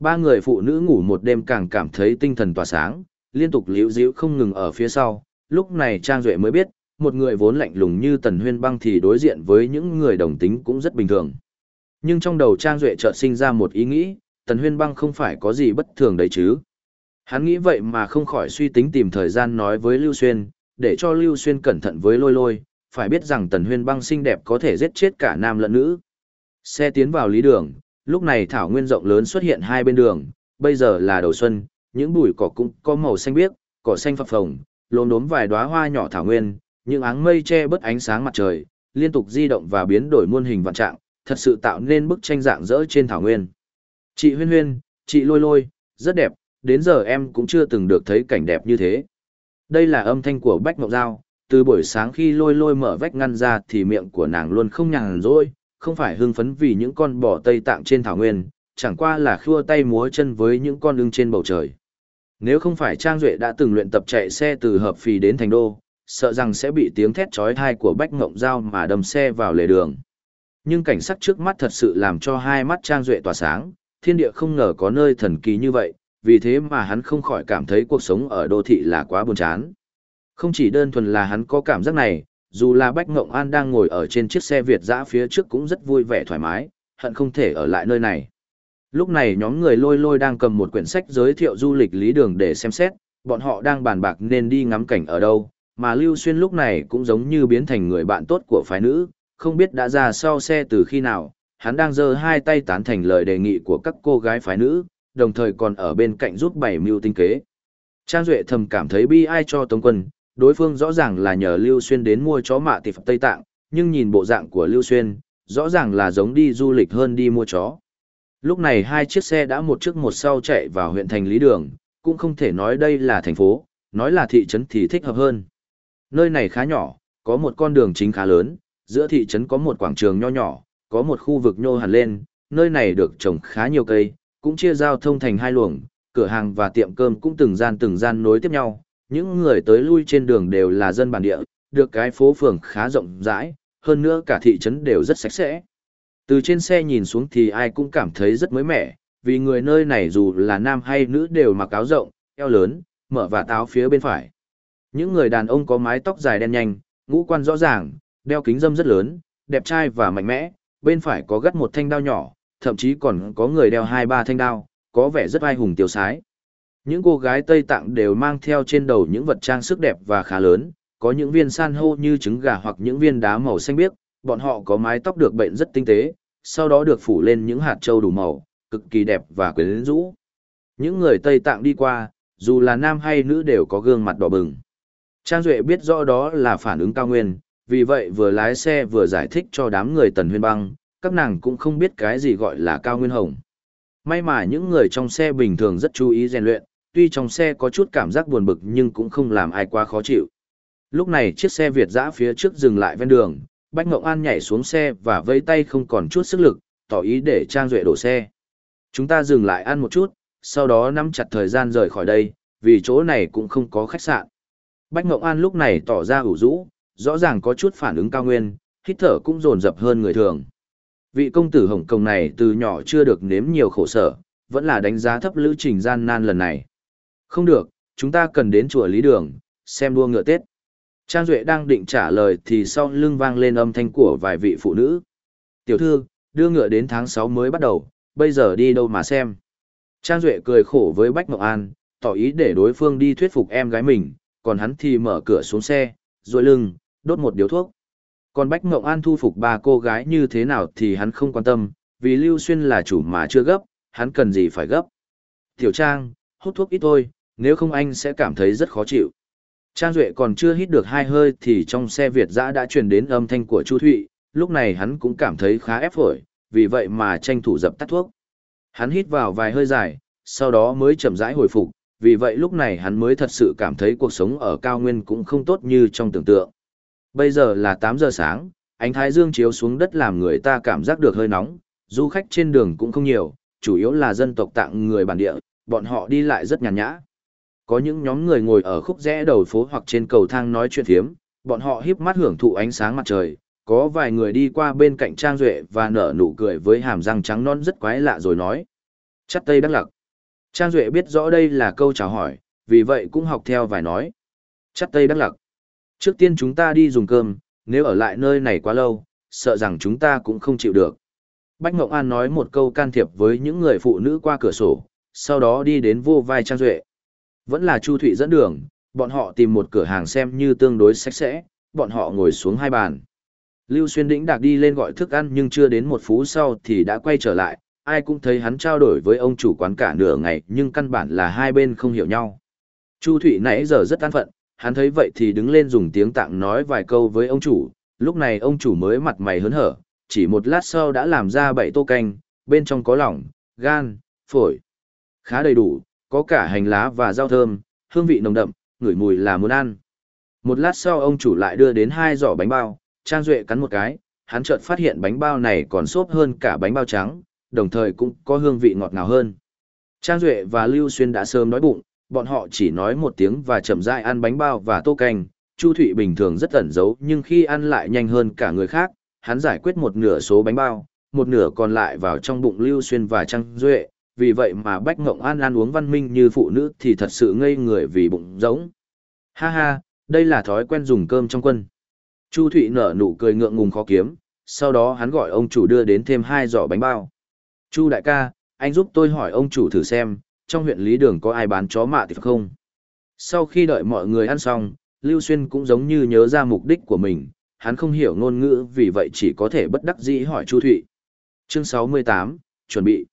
Ba người phụ nữ ngủ một đêm càng cảm thấy tinh thần tỏa sáng, liên tục liễu díu không ngừng ở phía sau, lúc này Trang Duệ mới biết, một người vốn lạnh lùng như Tần Huyên Băng thì đối diện với những người đồng tính cũng rất bình thường. Nhưng trong đầu Trang Duệ chợt sinh ra một ý nghĩ, Tần Huyên Băng không phải có gì bất thường đấy chứ. Hắn nghĩ vậy mà không khỏi suy tính tìm thời gian nói với Lưu Xuyên, để cho Lưu Xuyên cẩn thận với lôi lôi, phải biết rằng Tần Huyên Băng xinh đẹp có thể giết chết cả nam lẫn nữ. Xe tiến vào lý đường, lúc này thảo nguyên rộng lớn xuất hiện hai bên đường, bây giờ là đầu xuân, những bụi cỏ cũng có màu xanh biếc, cỏ xanh phập phồng, lốm đốm vài đóa hoa nhỏ thảo nguyên, những áng mây che bớt ánh sáng mặt trời, liên tục di động và biến đổi muôn hình vạn trạng, thật sự tạo nên bức tranh dạng dỡ trên thảo nguyên. Chị Huyên Huyên, chị Lôi Lôi, rất đẹp, đến giờ em cũng chưa từng được thấy cảnh đẹp như thế. Đây là âm thanh của Bách Ngọc Giao, từ buổi sáng khi Lôi Lôi mở vách ngăn ra thì miệng của nàng luôn không nhàn rỗi, không phải hưng phấn vì những con bò Tây Tạng trên thảo nguyên, chẳng qua là khua tay múa chân với những con ưng trên bầu trời. Nếu không phải Trang Duệ đã từng luyện tập chạy xe từ hợp phì đến thành đô, sợ rằng sẽ bị tiếng thét trói thai của Bách Ngộng Giao mà đâm xe vào lề đường. Nhưng cảnh sắc trước mắt thật sự làm cho hai mắt Trang Duệ tỏa sáng, thiên địa không ngờ có nơi thần kỳ như vậy, vì thế mà hắn không khỏi cảm thấy cuộc sống ở đô thị là quá buồn chán. Không chỉ đơn thuần là hắn có cảm giác này, dù là Bách Ngộng An đang ngồi ở trên chiếc xe Việt dã phía trước cũng rất vui vẻ thoải mái, hận không thể ở lại nơi này. Lúc này nhóm người lôi lôi đang cầm một quyển sách giới thiệu du lịch lý đường để xem xét, bọn họ đang bàn bạc nên đi ngắm cảnh ở đâu, mà Lưu Xuyên lúc này cũng giống như biến thành người bạn tốt của phái nữ, không biết đã ra sau xe từ khi nào, hắn đang giơ hai tay tán thành lời đề nghị của các cô gái phái nữ, đồng thời còn ở bên cạnh giúp bảy mưu tinh kế. Trang Duệ thầm cảm thấy bi ai cho Tống Quân, đối phương rõ ràng là nhờ Lưu Xuyên đến mua chó mạ tịp Tây Tạng, nhưng nhìn bộ dạng của Lưu Xuyên, rõ ràng là giống đi du lịch hơn đi mua chó. Lúc này hai chiếc xe đã một trước một sau chạy vào huyện thành Lý Đường, cũng không thể nói đây là thành phố, nói là thị trấn thì thích hợp hơn. Nơi này khá nhỏ, có một con đường chính khá lớn, giữa thị trấn có một quảng trường nho nhỏ, có một khu vực nhô hẳn lên, nơi này được trồng khá nhiều cây, cũng chia giao thông thành hai luồng, cửa hàng và tiệm cơm cũng từng gian từng gian nối tiếp nhau, những người tới lui trên đường đều là dân bản địa, được cái phố phường khá rộng rãi, hơn nữa cả thị trấn đều rất sạch sẽ. Từ trên xe nhìn xuống thì ai cũng cảm thấy rất mới mẻ, vì người nơi này dù là nam hay nữ đều mặc áo rộng, eo lớn, mở và táo phía bên phải. Những người đàn ông có mái tóc dài đen nhanh, ngũ quan rõ ràng, đeo kính dâm rất lớn, đẹp trai và mạnh mẽ, bên phải có gắt một thanh đao nhỏ, thậm chí còn có người đeo hai ba thanh đao, có vẻ rất ai hùng tiêu sái. Những cô gái Tây Tạng đều mang theo trên đầu những vật trang sức đẹp và khá lớn, có những viên san hô như trứng gà hoặc những viên đá màu xanh biếc, bọn họ có mái tóc được bệnh rất tinh tế, sau đó được phủ lên những hạt trâu đủ màu, cực kỳ đẹp và quyến rũ. Những người Tây Tạng đi qua, dù là nam hay nữ đều có gương mặt đỏ bừng. Trang Duệ biết rõ đó là phản ứng cao nguyên, vì vậy vừa lái xe vừa giải thích cho đám người Tần Huyên Băng, các nàng cũng không biết cái gì gọi là cao nguyên hồng. May mà những người trong xe bình thường rất chú ý rèn luyện, tuy trong xe có chút cảm giác buồn bực nhưng cũng không làm ai quá khó chịu. Lúc này chiếc xe Việt dã phía trước dừng lại ven đường, Bách Ngộng An nhảy xuống xe và vẫy tay không còn chút sức lực, tỏ ý để Trang Duệ đổ xe. Chúng ta dừng lại ăn một chút, sau đó nắm chặt thời gian rời khỏi đây, vì chỗ này cũng không có khách sạn. Bách Ngộng An lúc này tỏ ra ủ rũ, rõ ràng có chút phản ứng cao nguyên, hít thở cũng dồn dập hơn người thường. Vị công tử Hồng Kông này từ nhỏ chưa được nếm nhiều khổ sở, vẫn là đánh giá thấp lữ trình gian nan lần này. Không được, chúng ta cần đến chùa Lý Đường, xem đua ngựa Tết. Trang Duệ đang định trả lời thì sau lưng vang lên âm thanh của vài vị phụ nữ. Tiểu thư, đưa ngựa đến tháng 6 mới bắt đầu, bây giờ đi đâu mà xem. Trang Duệ cười khổ với Bách Ngọc An, tỏ ý để đối phương đi thuyết phục em gái mình, còn hắn thì mở cửa xuống xe, rồi lưng, đốt một điếu thuốc. Còn Bách Ngọc An thu phục ba cô gái như thế nào thì hắn không quan tâm, vì Lưu Xuyên là chủ mà chưa gấp, hắn cần gì phải gấp. Tiểu Trang, hút thuốc ít thôi, nếu không anh sẽ cảm thấy rất khó chịu. Trang Duệ còn chưa hít được hai hơi thì trong xe Việt dã đã truyền đến âm thanh của Chu Thụy, lúc này hắn cũng cảm thấy khá ép phổi, vì vậy mà tranh thủ dập tắt thuốc. Hắn hít vào vài hơi dài, sau đó mới chậm rãi hồi phục, vì vậy lúc này hắn mới thật sự cảm thấy cuộc sống ở cao nguyên cũng không tốt như trong tưởng tượng. Bây giờ là 8 giờ sáng, ánh thái dương chiếu xuống đất làm người ta cảm giác được hơi nóng, du khách trên đường cũng không nhiều, chủ yếu là dân tộc tạng người bản địa, bọn họ đi lại rất nhàn nhã. Có những nhóm người ngồi ở khúc rẽ đầu phố hoặc trên cầu thang nói chuyện phiếm, bọn họ híp mắt hưởng thụ ánh sáng mặt trời, có vài người đi qua bên cạnh Trang Duệ và nở nụ cười với hàm răng trắng non rất quái lạ rồi nói. Chắc tây đắc lặc. Trang Duệ biết rõ đây là câu chào hỏi, vì vậy cũng học theo vài nói. Chắc tây đắc lặc. Trước tiên chúng ta đi dùng cơm, nếu ở lại nơi này quá lâu, sợ rằng chúng ta cũng không chịu được. Bách Ngộng An nói một câu can thiệp với những người phụ nữ qua cửa sổ, sau đó đi đến vô vai Trang Duệ. Vẫn là Chu Thụy dẫn đường, bọn họ tìm một cửa hàng xem như tương đối sạch sẽ, bọn họ ngồi xuống hai bàn. Lưu Xuyên Đĩnh đạc đi lên gọi thức ăn nhưng chưa đến một phút sau thì đã quay trở lại, ai cũng thấy hắn trao đổi với ông chủ quán cả nửa ngày nhưng căn bản là hai bên không hiểu nhau. Chu Thụy nãy giờ rất an phận, hắn thấy vậy thì đứng lên dùng tiếng tạng nói vài câu với ông chủ, lúc này ông chủ mới mặt mày hớn hở, chỉ một lát sau đã làm ra bảy tô canh, bên trong có lỏng, gan, phổi. Khá đầy đủ, có cả hành lá và rau thơm, hương vị nồng đậm, ngửi mùi là muốn ăn. Một lát sau ông chủ lại đưa đến hai giỏ bánh bao, Trang Duệ cắn một cái, hắn chợt phát hiện bánh bao này còn xốp hơn cả bánh bao trắng, đồng thời cũng có hương vị ngọt ngào hơn. Trang Duệ và Lưu Xuyên đã sớm đói bụng, bọn họ chỉ nói một tiếng và chậm rãi ăn bánh bao và tô canh. Chu Thụy bình thường rất ẩn giấu nhưng khi ăn lại nhanh hơn cả người khác, hắn giải quyết một nửa số bánh bao, một nửa còn lại vào trong bụng Lưu Xuyên và Trang Duệ, vì vậy mà Bách Ngộng An ăn uống văn minh như phụ nữ thì thật sự ngây người vì bụng giống. Ha ha, đây là thói quen dùng cơm trong quân. Chu Thụy nở nụ cười ngượng ngùng khó kiếm, sau đó hắn gọi ông chủ đưa đến thêm hai giỏ bánh bao. Chu đại ca, anh giúp tôi hỏi ông chủ thử xem, trong huyện Lý Đường có ai bán chó mạ thì không? Sau khi đợi mọi người ăn xong, Lưu Xuyên cũng giống như nhớ ra mục đích của mình, hắn không hiểu ngôn ngữ vì vậy chỉ có thể bất đắc dĩ hỏi Chu Thụy. Chương 68, chuẩn bị.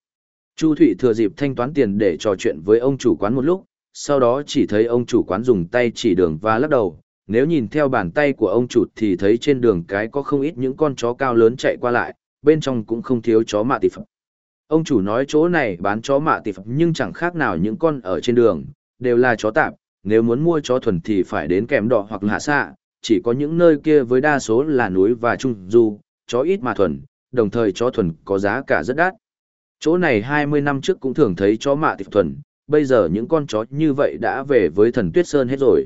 Chu Thụy thừa dịp thanh toán tiền để trò chuyện với ông chủ quán một lúc, sau đó chỉ thấy ông chủ quán dùng tay chỉ đường và lắc đầu. Nếu nhìn theo bàn tay của ông chủ thì thấy trên đường cái có không ít những con chó cao lớn chạy qua lại, bên trong cũng không thiếu chó mạ tịp. Ông chủ nói chỗ này bán chó mạ tịp nhưng chẳng khác nào những con ở trên đường, đều là chó tạp, nếu muốn mua chó thuần thì phải đến kèm đỏ hoặc hạ xạ, chỉ có những nơi kia với đa số là núi và trung du, chó ít mà thuần, đồng thời chó thuần có giá cả rất đắt. Chỗ này 20 năm trước cũng thường thấy chó mạ tịch thuần, bây giờ những con chó như vậy đã về với thần Tuyết Sơn hết rồi.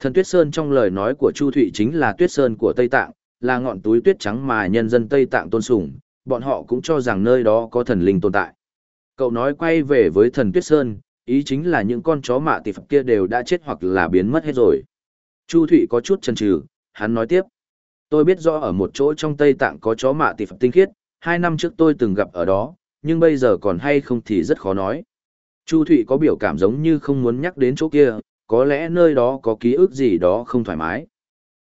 Thần Tuyết Sơn trong lời nói của Chu Thụy chính là Tuyết Sơn của Tây Tạng, là ngọn túi tuyết trắng mà nhân dân Tây Tạng tôn sùng, bọn họ cũng cho rằng nơi đó có thần linh tồn tại. Cậu nói quay về với thần Tuyết Sơn, ý chính là những con chó mạ tịp kia đều đã chết hoặc là biến mất hết rồi. Chu Thụy có chút chần chừ, hắn nói tiếp. Tôi biết rõ ở một chỗ trong Tây Tạng có chó mạ tịp tinh khiết, hai năm trước tôi từng gặp ở đó, nhưng bây giờ còn hay không thì rất khó nói. Chu Thụy có biểu cảm giống như không muốn nhắc đến chỗ kia, có lẽ nơi đó có ký ức gì đó không thoải mái.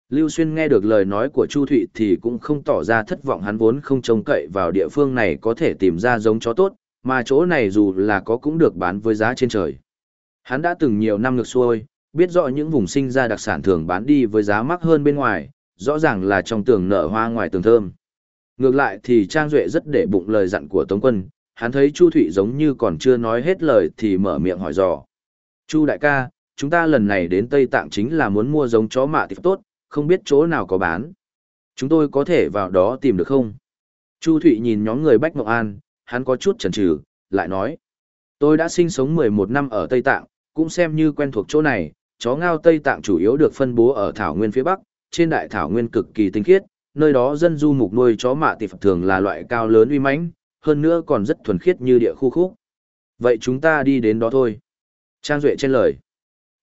Lưu Xuyên nghe được lời nói của Chu Thụy thì cũng không tỏ ra thất vọng hắn vốn không trông cậy vào địa phương này có thể tìm ra giống chó tốt, mà chỗ này dù là có cũng được bán với giá trên trời. Hắn đã từng nhiều năm ngược xuôi, biết rõ những vùng sinh ra đặc sản thường bán đi với giá mắc hơn bên ngoài, rõ ràng là trong tường nở hoa ngoài tường thơm. Ngược lại thì Trang Duệ rất để bụng lời dặn của Tống Quân, hắn thấy Chu Thụy giống như còn chưa nói hết lời thì mở miệng hỏi dò. Chu đại ca, chúng ta lần này đến Tây Tạng chính là muốn mua giống chó mạ tịp tốt, không biết chỗ nào có bán. Chúng tôi có thể vào đó tìm được không? Chu Thụy nhìn nhóm người Bách Mộng An, hắn có chút chần chừ, lại nói. Tôi đã sinh sống 11 năm ở Tây Tạng, cũng xem như quen thuộc chỗ này, chó ngao Tây Tạng chủ yếu được phân bố ở Thảo Nguyên phía Bắc, trên đại Thảo Nguyên cực kỳ tinh khiết, nơi đó dân du mục nuôi chó mạ tịp thường là loại cao lớn uy mãnh, hơn nữa còn rất thuần khiết như địa khu khúc. Vậy chúng ta đi đến đó thôi. Trang Duệ trên lời.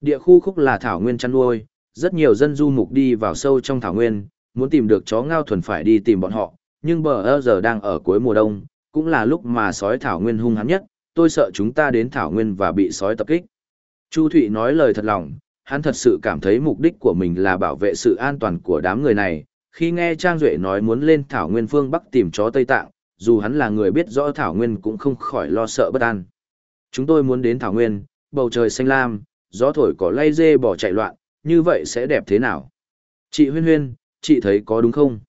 Địa khu khúc là Thảo Nguyên chăn nuôi, rất nhiều dân du mục đi vào sâu trong Thảo Nguyên, muốn tìm được chó ngao thuần phải đi tìm bọn họ, nhưng bờ ơ giờ đang ở cuối mùa đông, cũng là lúc mà sói Thảo Nguyên hung hãn nhất, tôi sợ chúng ta đến Thảo Nguyên và bị sói tập kích. Chu Thụy nói lời thật lòng, hắn thật sự cảm thấy mục đích của mình là bảo vệ sự an toàn của đám người này. Khi nghe Trang Duệ nói muốn lên Thảo Nguyên phương Bắc tìm chó Tây Tạng, dù hắn là người biết rõ Thảo Nguyên cũng không khỏi lo sợ bất an. Chúng tôi muốn đến Thảo Nguyên, bầu trời xanh lam, gió thổi cỏ lay dê bỏ chạy loạn, như vậy sẽ đẹp thế nào? Chị Huyên Huyên, chị thấy có đúng không?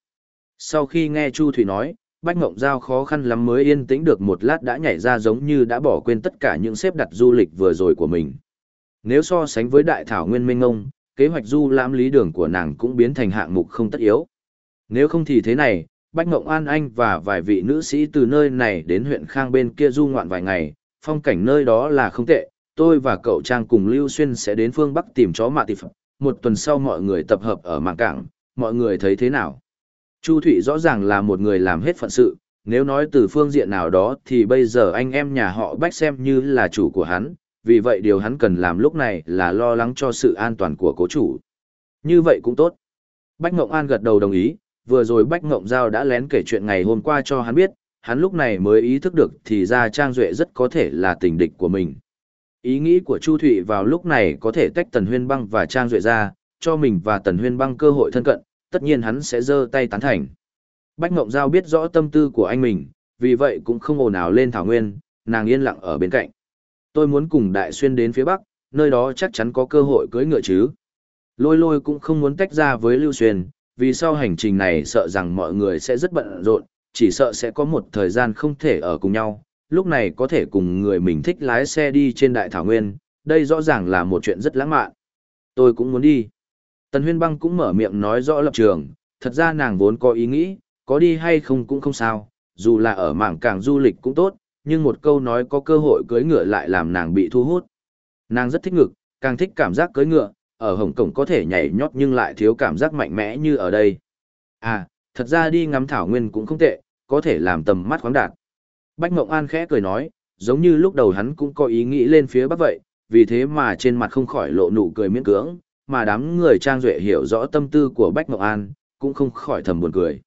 Sau khi nghe Chu Thủy nói, Bách Ngộng Giao khó khăn lắm mới yên tĩnh được một lát đã nhảy ra giống như đã bỏ quên tất cả những xếp đặt du lịch vừa rồi của mình. Nếu so sánh với đại thảo nguyên minh ngông, kế hoạch du lãm lý đường của nàng cũng biến thành hạng mục không tất yếu. Nếu không thì thế này, Bách Ngộng An Anh và vài vị nữ sĩ từ nơi này đến huyện Khang bên kia du ngoạn vài ngày, phong cảnh nơi đó là không tệ, tôi và cậu Trang cùng Lưu Xuyên sẽ đến phương Bắc tìm chó mạ tịp. Một tuần sau mọi người tập hợp ở mạng cảng, mọi người thấy thế nào? Chu Thụy rõ ràng là một người làm hết phận sự, nếu nói từ phương diện nào đó thì bây giờ anh em nhà họ Bách xem như là chủ của hắn, vì vậy điều hắn cần làm lúc này là lo lắng cho sự an toàn của cố chủ. Như vậy cũng tốt. Bách Ngộng An gật đầu đồng ý, vừa rồi Bách Ngộng Giao đã lén kể chuyện ngày hôm qua cho hắn biết, hắn lúc này mới ý thức được thì ra Trang Duệ rất có thể là tình địch của mình. Ý nghĩ của Chu Thụy vào lúc này có thể tách Tần Huyên Băng và Trang Duệ ra, cho mình và Tần Huyên Băng cơ hội thân cận, tất nhiên hắn sẽ giơ tay tán thành. Bách Ngộng Giao biết rõ tâm tư của anh mình, vì vậy cũng không ồn ào lên Thảo Nguyên, nàng yên lặng ở bên cạnh. Tôi muốn cùng Đại Xuyên đến phía Bắc, nơi đó chắc chắn có cơ hội cưới ngựa chứ. Lôi lôi cũng không muốn tách ra với Lưu Xuyên, vì sau hành trình này sợ rằng mọi người sẽ rất bận rộn, chỉ sợ sẽ có một thời gian không thể ở cùng nhau, lúc này có thể cùng người mình thích lái xe đi trên đại thảo nguyên, đây rõ ràng là một chuyện rất lãng mạn. Tôi cũng muốn đi. Tần Huyên Băng cũng mở miệng nói rõ lập trường, thật ra nàng vốn có ý nghĩ, có đi hay không cũng không sao, dù là ở mảng càng du lịch cũng tốt, nhưng một câu nói có cơ hội cưới ngựa lại làm nàng bị thu hút. Nàng rất thích ngực, càng thích cảm giác cưới ngựa, ở Hồng Kông có thể nhảy nhót nhưng lại thiếu cảm giác mạnh mẽ như ở đây. À, thật ra đi ngắm thảo nguyên cũng không tệ, có thể làm tầm mắt khoáng đạt. Bách Mộng An khẽ cười nói, giống như lúc đầu hắn cũng có ý nghĩ lên phía bắc vậy, vì thế mà trên mặt không khỏi lộ nụ cười miễn cưỡng, mà đám người trang duệ hiểu rõ tâm tư của Bách Mộng An, cũng không khỏi thầm buồn cười.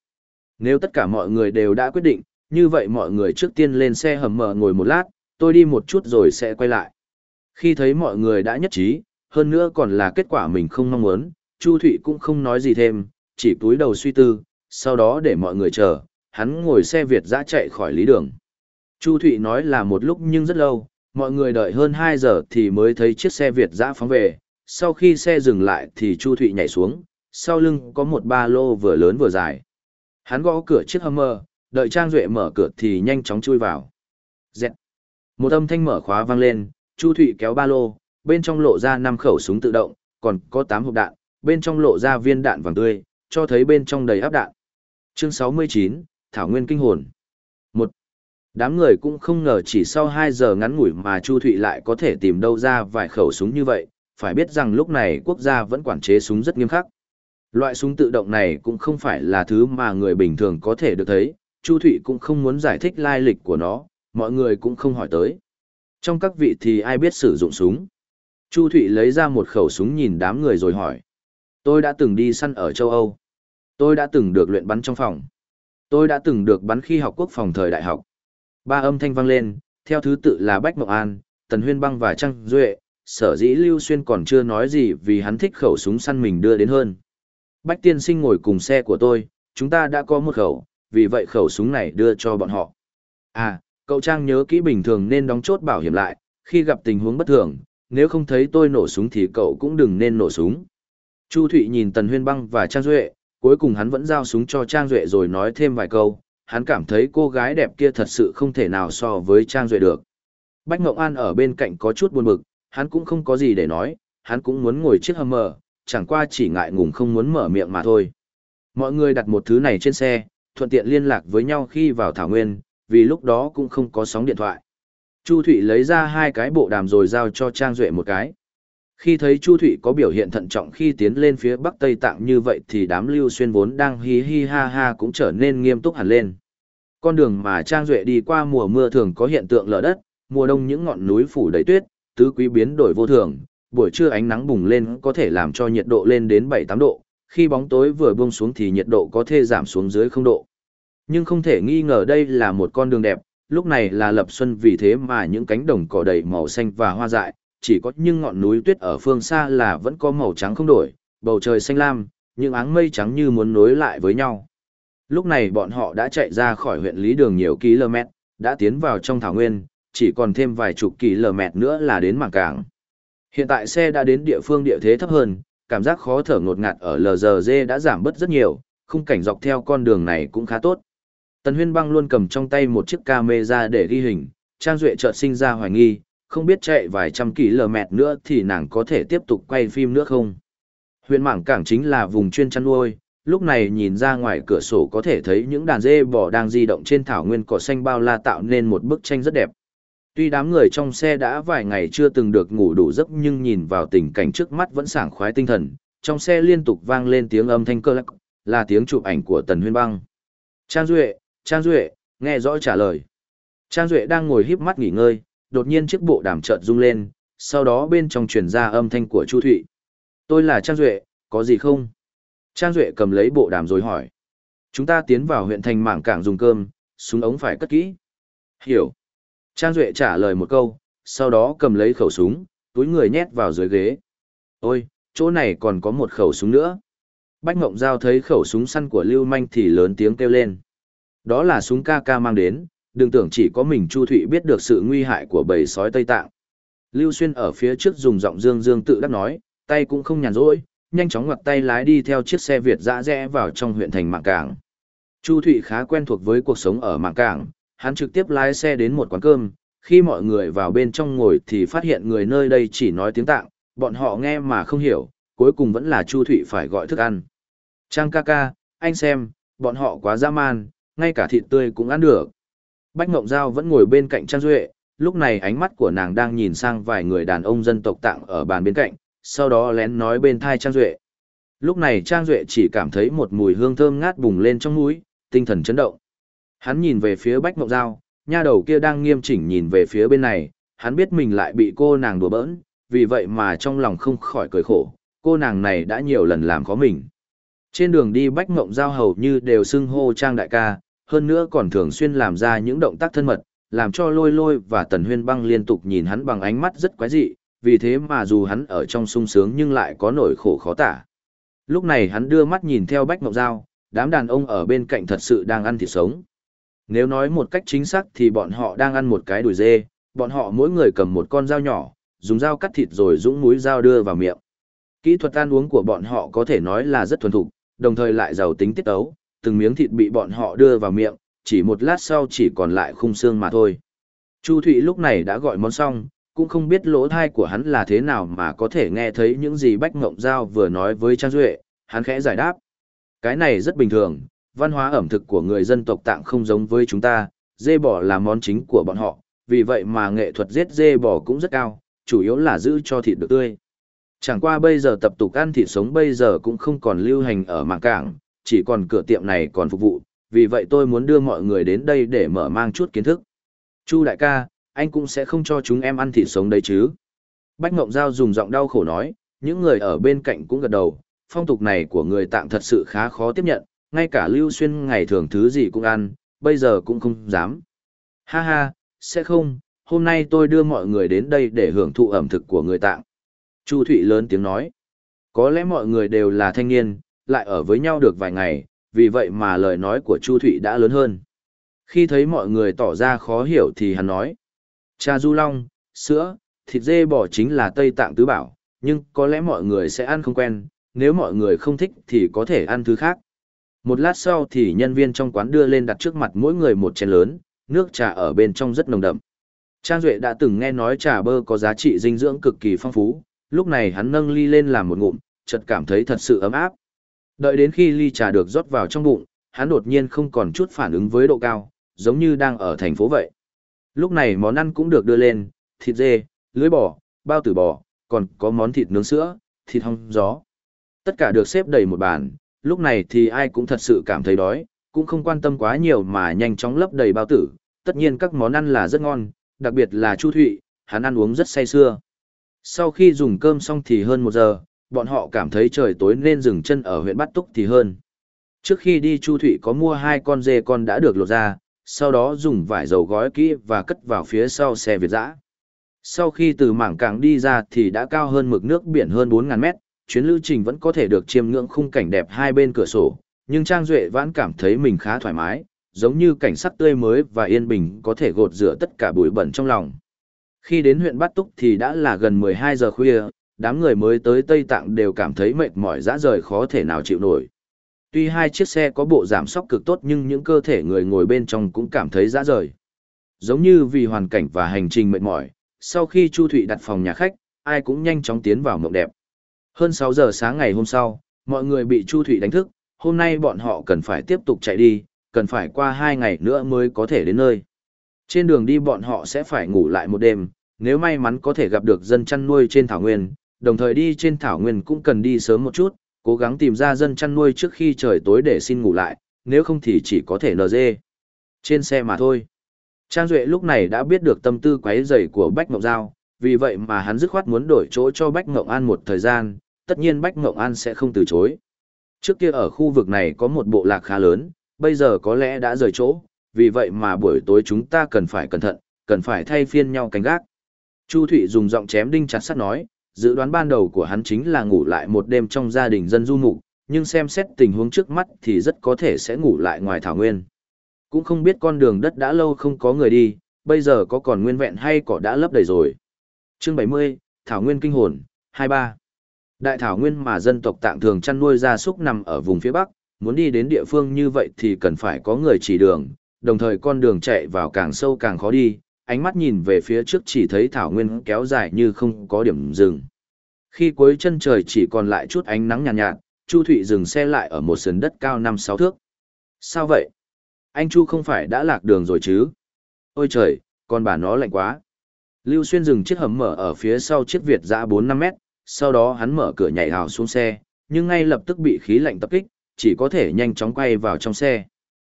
Nếu tất cả mọi người đều đã quyết định, như vậy mọi người trước tiên lên xe hầm mở ngồi một lát, tôi đi một chút rồi sẽ quay lại. Khi thấy mọi người đã nhất trí, hơn nữa còn là kết quả mình không mong muốn, Chu Thụy cũng không nói gì thêm, chỉ túi đầu suy tư, sau đó để mọi người chờ, hắn ngồi xe Việt dã chạy khỏi lý đường. Chu Thụy nói là một lúc nhưng rất lâu, mọi người đợi hơn 2 giờ thì mới thấy chiếc xe Việt dã phóng về, sau khi xe dừng lại thì Chu Thụy nhảy xuống, sau lưng có một ba lô vừa lớn vừa dài. Hắn gõ cửa chiếc Hummer, đợi Trang Duệ mở cửa thì nhanh chóng chui vào. Dẹt. Một âm thanh mở khóa vang lên, Chu Thụy kéo ba lô, bên trong lộ ra 5 khẩu súng tự động, còn có 8 hộp đạn, bên trong lộ ra viên đạn vàng tươi, cho thấy bên trong đầy áp đạn. Chương 69, Thảo Nguyên Kinh Hồn. 1. Đám người cũng không ngờ chỉ sau 2 giờ ngắn ngủi mà Chu Thụy lại có thể tìm đâu ra vài khẩu súng như vậy, phải biết rằng lúc này quốc gia vẫn quản chế súng rất nghiêm khắc. Loại súng tự động này cũng không phải là thứ mà người bình thường có thể được thấy, Chu Thụy cũng không muốn giải thích lai lịch của nó, mọi người cũng không hỏi tới. Trong các vị thì ai biết sử dụng súng? Chu Thụy lấy ra một khẩu súng nhìn đám người rồi hỏi. Tôi đã từng đi săn ở châu Âu. Tôi đã từng được luyện bắn trong phòng. Tôi đã từng được bắn khi học quốc phòng thời đại học. Ba âm thanh vang lên, theo thứ tự là Bách Mộng An, Tần Huyên Băng và Trăng Duệ, sở dĩ Lưu Xuyên còn chưa nói gì vì hắn thích khẩu súng săn mình đưa đến hơn. Bách tiên sinh ngồi cùng xe của tôi, chúng ta đã có một khẩu, vì vậy khẩu súng này đưa cho bọn họ. À, cậu Trang nhớ kỹ bình thường nên đóng chốt bảo hiểm lại, khi gặp tình huống bất thường, nếu không thấy tôi nổ súng thì cậu cũng đừng nên nổ súng. Chu Thụy nhìn Tần Huyên Băng và Trang Duệ, cuối cùng hắn vẫn giao súng cho Trang Duệ rồi nói thêm vài câu, hắn cảm thấy cô gái đẹp kia thật sự không thể nào so với Trang Duệ được. Bách Ngộng An ở bên cạnh có chút buồn bực, hắn cũng không có gì để nói, hắn cũng muốn ngồi chiếc hầm mờ, chẳng qua chỉ ngại ngùng không muốn mở miệng mà thôi. Mọi người đặt một thứ này trên xe, thuận tiện liên lạc với nhau khi vào Thảo Nguyên, vì lúc đó cũng không có sóng điện thoại. Chu Thụy lấy ra hai cái bộ đàm rồi giao cho Trang Duệ một cái. Khi thấy Chu Thụy có biểu hiện thận trọng khi tiến lên phía Bắc Tây Tạng như vậy thì đám lưu xuyên vốn đang hi hi ha ha cũng trở nên nghiêm túc hẳn lên. Con đường mà Trang Duệ đi qua mùa mưa thường có hiện tượng lở đất, mùa đông những ngọn núi phủ đầy tuyết, tứ quý biến đổi vô thường, buổi trưa ánh nắng bùng lên có thể làm cho nhiệt độ lên đến 7-8 độ, khi bóng tối vừa buông xuống thì nhiệt độ có thể giảm xuống dưới 0 độ. Nhưng không thể nghi ngờ đây là một con đường đẹp, lúc này là lập xuân vì thế mà những cánh đồng cỏ đầy màu xanh và hoa dại, chỉ có những ngọn núi tuyết ở phương xa là vẫn có màu trắng không đổi, bầu trời xanh lam, những áng mây trắng như muốn nối lại với nhau. Lúc này bọn họ đã chạy ra khỏi huyện Lý Đường nhiều km, đã tiến vào trong thảo nguyên, chỉ còn thêm vài chục km nữa là đến mảng cảng. Hiện tại xe đã đến địa phương địa thế thấp hơn, cảm giác khó thở ngột ngạt ở LGG đã giảm bớt rất nhiều, khung cảnh dọc theo con đường này cũng khá tốt. Tần Huyên Băng luôn cầm trong tay một chiếc camera để ghi hình, Trang Duệ chợt sinh ra hoài nghi, không biết chạy vài trăm km nữa thì nàng có thể tiếp tục quay phim nữa không. Huyện Mảng Cảng chính là vùng chuyên chăn nuôi, lúc này nhìn ra ngoài cửa sổ có thể thấy những đàn dê bò đang di động trên thảo nguyên cỏ xanh bao la tạo nên một bức tranh rất đẹp. Tuy đám người trong xe đã vài ngày chưa từng được ngủ đủ giấc nhưng nhìn vào tình cảnh trước mắt vẫn sảng khoái tinh thần, trong xe liên tục vang lên tiếng âm thanh cơ lắc, là tiếng chụp ảnh của Tần Huyên Băng. Trang Duệ, Trang Duệ, nghe rõ trả lời. Trang Duệ đang ngồi híp mắt nghỉ ngơi, đột nhiên chiếc bộ đàm chợt rung lên, sau đó bên trong truyền ra âm thanh của Chu Thụy. Tôi là Trang Duệ, có gì không? Trang Duệ cầm lấy bộ đàm rồi hỏi. Chúng ta tiến vào huyện thành mảng cảng dùng cơm, súng ống phải cất kỹ. Hiểu. Trang Duệ trả lời một câu, sau đó cầm lấy khẩu súng, túi người nhét vào dưới ghế. Ôi, chỗ này còn có một khẩu súng nữa. Bách Ngộng Giao thấy khẩu súng săn của Lưu Manh thì lớn tiếng kêu lên. Đó là súng ca ca mang đến, đừng tưởng chỉ có mình Chu Thụy biết được sự nguy hại của bầy sói Tây Tạng. Lưu Xuyên ở phía trước dùng giọng dương dương tự đắc nói, tay cũng không nhàn rỗi, nhanh chóng ngoặt tay lái đi theo chiếc xe Việt dã rẽ vào trong huyện thành Mạng Cảng. Chu Thụy khá quen thuộc với cuộc sống ở Mạng Cảng, hắn trực tiếp lái xe đến một quán cơm, khi mọi người vào bên trong ngồi thì phát hiện người nơi đây chỉ nói tiếng tạng, bọn họ nghe mà không hiểu, cuối cùng vẫn là Chu Thụy phải gọi thức ăn. Trang ca ca, anh xem, bọn họ quá dã man, ngay cả thịt tươi cũng ăn được. Bách Ngộng Giao vẫn ngồi bên cạnh Trang Duệ, lúc này ánh mắt của nàng đang nhìn sang vài người đàn ông dân tộc tạng ở bàn bên cạnh, sau đó lén nói bên thai Trang Duệ. Lúc này Trang Duệ chỉ cảm thấy một mùi hương thơm ngát bùng lên trong mũi, tinh thần chấn động. Hắn nhìn về phía Bách Mộng Giao, nha đầu kia đang nghiêm chỉnh nhìn về phía bên này, hắn biết mình lại bị cô nàng đùa bỡn, vì vậy mà trong lòng không khỏi cười khổ, cô nàng này đã nhiều lần làm khó mình. Trên đường đi Bách Mộng Giao hầu như đều xưng hô Trang Đại ca, hơn nữa còn thường xuyên làm ra những động tác thân mật, làm cho lôi lôi và tần huyên băng liên tục nhìn hắn bằng ánh mắt rất quái dị, vì thế mà dù hắn ở trong sung sướng nhưng lại có nỗi khổ khó tả. Lúc này hắn đưa mắt nhìn theo Bách Ngọc Giao, đám đàn ông ở bên cạnh thật sự đang ăn thịt sống. Nếu nói một cách chính xác thì bọn họ đang ăn một cái đùi dê, bọn họ mỗi người cầm một con dao nhỏ, dùng dao cắt thịt rồi dũng múi dao đưa vào miệng. Kỹ thuật ăn uống của bọn họ có thể nói là rất thuần thục, đồng thời lại giàu tính tiết ấu, từng miếng thịt bị bọn họ đưa vào miệng, chỉ một lát sau chỉ còn lại khung xương mà thôi. Chu Thụy lúc này đã gọi món xong, cũng không biết lỗ thai của hắn là thế nào mà có thể nghe thấy những gì Bách Ngộng Giao vừa nói với Trang Duệ, hắn khẽ giải đáp. Cái này rất bình thường, văn hóa ẩm thực của người dân tộc tạng không giống với chúng ta, dê bò là món chính của bọn họ, vì vậy mà nghệ thuật giết dê bò cũng rất cao, chủ yếu là giữ cho thịt được tươi. Chẳng qua bây giờ tập tục ăn thịt sống bây giờ cũng không còn lưu hành ở mạng cảng, chỉ còn cửa tiệm này còn phục vụ, vì vậy tôi muốn đưa mọi người đến đây để mở mang chút kiến thức. Chu đại ca, anh cũng sẽ không cho chúng em ăn thịt sống đấy chứ. Bách Ngộng Giao dùng giọng đau khổ nói, những người ở bên cạnh cũng gật đầu, phong tục này của người tạng thật sự khá khó tiếp nhận, ngay cả Lưu Xuyên ngày thường thứ gì cũng ăn, bây giờ cũng không dám. Ha ha, sẽ không, hôm nay tôi đưa mọi người đến đây để hưởng thụ ẩm thực của người tạng. Chu Thụy lớn tiếng nói, có lẽ mọi người đều là thanh niên, lại ở với nhau được vài ngày, vì vậy mà lời nói của Chu Thụy đã lớn hơn. Khi thấy mọi người tỏ ra khó hiểu thì hắn nói, Cha du long, sữa, thịt dê bò chính là Tây Tạng tứ bảo, nhưng có lẽ mọi người sẽ ăn không quen, nếu mọi người không thích thì có thể ăn thứ khác. Một lát sau thì nhân viên trong quán đưa lên đặt trước mặt mỗi người một chén lớn, nước trà ở bên trong rất nồng đậm. Trang Duệ đã từng nghe nói trà bơ có giá trị dinh dưỡng cực kỳ phong phú, lúc này hắn nâng ly lên làm một ngụm, chợt cảm thấy thật sự ấm áp. Đợi đến khi ly trà được rót vào trong bụng, hắn đột nhiên không còn chút phản ứng với độ cao, giống như đang ở thành phố vậy. Lúc này món ăn cũng được đưa lên, thịt dê, lưới bò, bao tử bò, còn có món thịt nướng sữa, thịt hong gió. Tất cả được xếp đầy một bàn, lúc này thì ai cũng thật sự cảm thấy đói, cũng không quan tâm quá nhiều mà nhanh chóng lấp đầy bao tử. Tất nhiên các món ăn là rất ngon, đặc biệt là Chu Thụy, hắn ăn uống rất say sưa. Sau khi dùng cơm xong thì hơn một giờ, bọn họ cảm thấy trời tối nên dừng chân ở huyện Bát Túc thì hơn. Trước khi đi Chu Thụy có mua hai con dê con đã được lột ra, sau đó dùng vải dầu gói kỹ và cất vào phía sau xe Việt dã. Sau khi từ mảng cảng đi ra thì đã cao hơn mực nước biển hơn 4.000 mét, chuyến lưu trình vẫn có thể được chiêm ngưỡng khung cảnh đẹp hai bên cửa sổ, nhưng Trang Duệ vẫn cảm thấy mình khá thoải mái, giống như cảnh sắc tươi mới và yên bình có thể gột rửa tất cả bụi bẩn trong lòng. Khi đến huyện Bát Túc thì đã là gần 12 giờ khuya, đám người mới tới Tây Tạng đều cảm thấy mệt mỏi dã rời khó thể nào chịu nổi. Tuy hai chiếc xe có bộ giảm sóc cực tốt nhưng những cơ thể người ngồi bên trong cũng cảm thấy dã rời. Giống như vì hoàn cảnh và hành trình mệt mỏi, sau khi Chu Thụy đặt phòng nhà khách, ai cũng nhanh chóng tiến vào mộng đẹp. Hơn 6 giờ sáng ngày hôm sau, mọi người bị Chu Thụy đánh thức, hôm nay bọn họ cần phải tiếp tục chạy đi, cần phải qua 2 ngày nữa mới có thể đến nơi. Trên đường đi bọn họ sẽ phải ngủ lại một đêm, nếu may mắn có thể gặp được dân chăn nuôi trên thảo nguyên, đồng thời đi trên thảo nguyên cũng cần đi sớm một chút, cố gắng tìm ra dân chăn nuôi trước khi trời tối để xin ngủ lại, nếu không thì chỉ có thể nờ dê. Trên xe mà thôi. Trang Duệ lúc này đã biết được tâm tư quấy rầy của Bách Ngọc Giao, vì vậy mà hắn dứt khoát muốn đổi chỗ cho Bách Ngọc An một thời gian, tất nhiên Bách Ngọc An sẽ không từ chối. Trước kia ở khu vực này có một bộ lạc khá lớn, bây giờ có lẽ đã rời chỗ, vì vậy mà buổi tối chúng ta cần phải cẩn thận, cần phải thay phiên nhau canh gác. Chu Thụy dùng giọng chém đinh chặt sắt nói, dự đoán ban đầu của hắn chính là ngủ lại một đêm trong gia đình dân du mục, nhưng xem xét tình huống trước mắt thì rất có thể sẽ ngủ lại ngoài thảo nguyên. Cũng không biết con đường đất đã lâu không có người đi, bây giờ có còn nguyên vẹn hay cỏ đã lấp đầy rồi. Chương 70, Thảo Nguyên Kinh Hồn, 23. Đại thảo nguyên mà dân tộc tạng thường chăn nuôi gia súc nằm ở vùng phía Bắc, muốn đi đến địa phương như vậy thì cần phải có người chỉ đường, đồng thời con đường chạy vào càng sâu càng khó đi, ánh mắt nhìn về phía trước chỉ thấy thảo nguyên kéo dài như không có điểm dừng. Khi cuối chân trời chỉ còn lại chút ánh nắng nhàn nhạt, nhạt, Chu Thụy dừng xe lại ở một sườn đất cao 5-6 thước. Sao vậy? Anh Chu không phải đã lạc đường rồi chứ? Ôi trời, con bà nó lạnh quá. Lưu Xuyên dừng chiếc hầm mở ở phía sau chiếc Việt dã 4-5 mét, sau đó hắn mở cửa nhảy hào xuống xe, nhưng ngay lập tức bị khí lạnh tập kích, chỉ có thể nhanh chóng quay vào trong xe.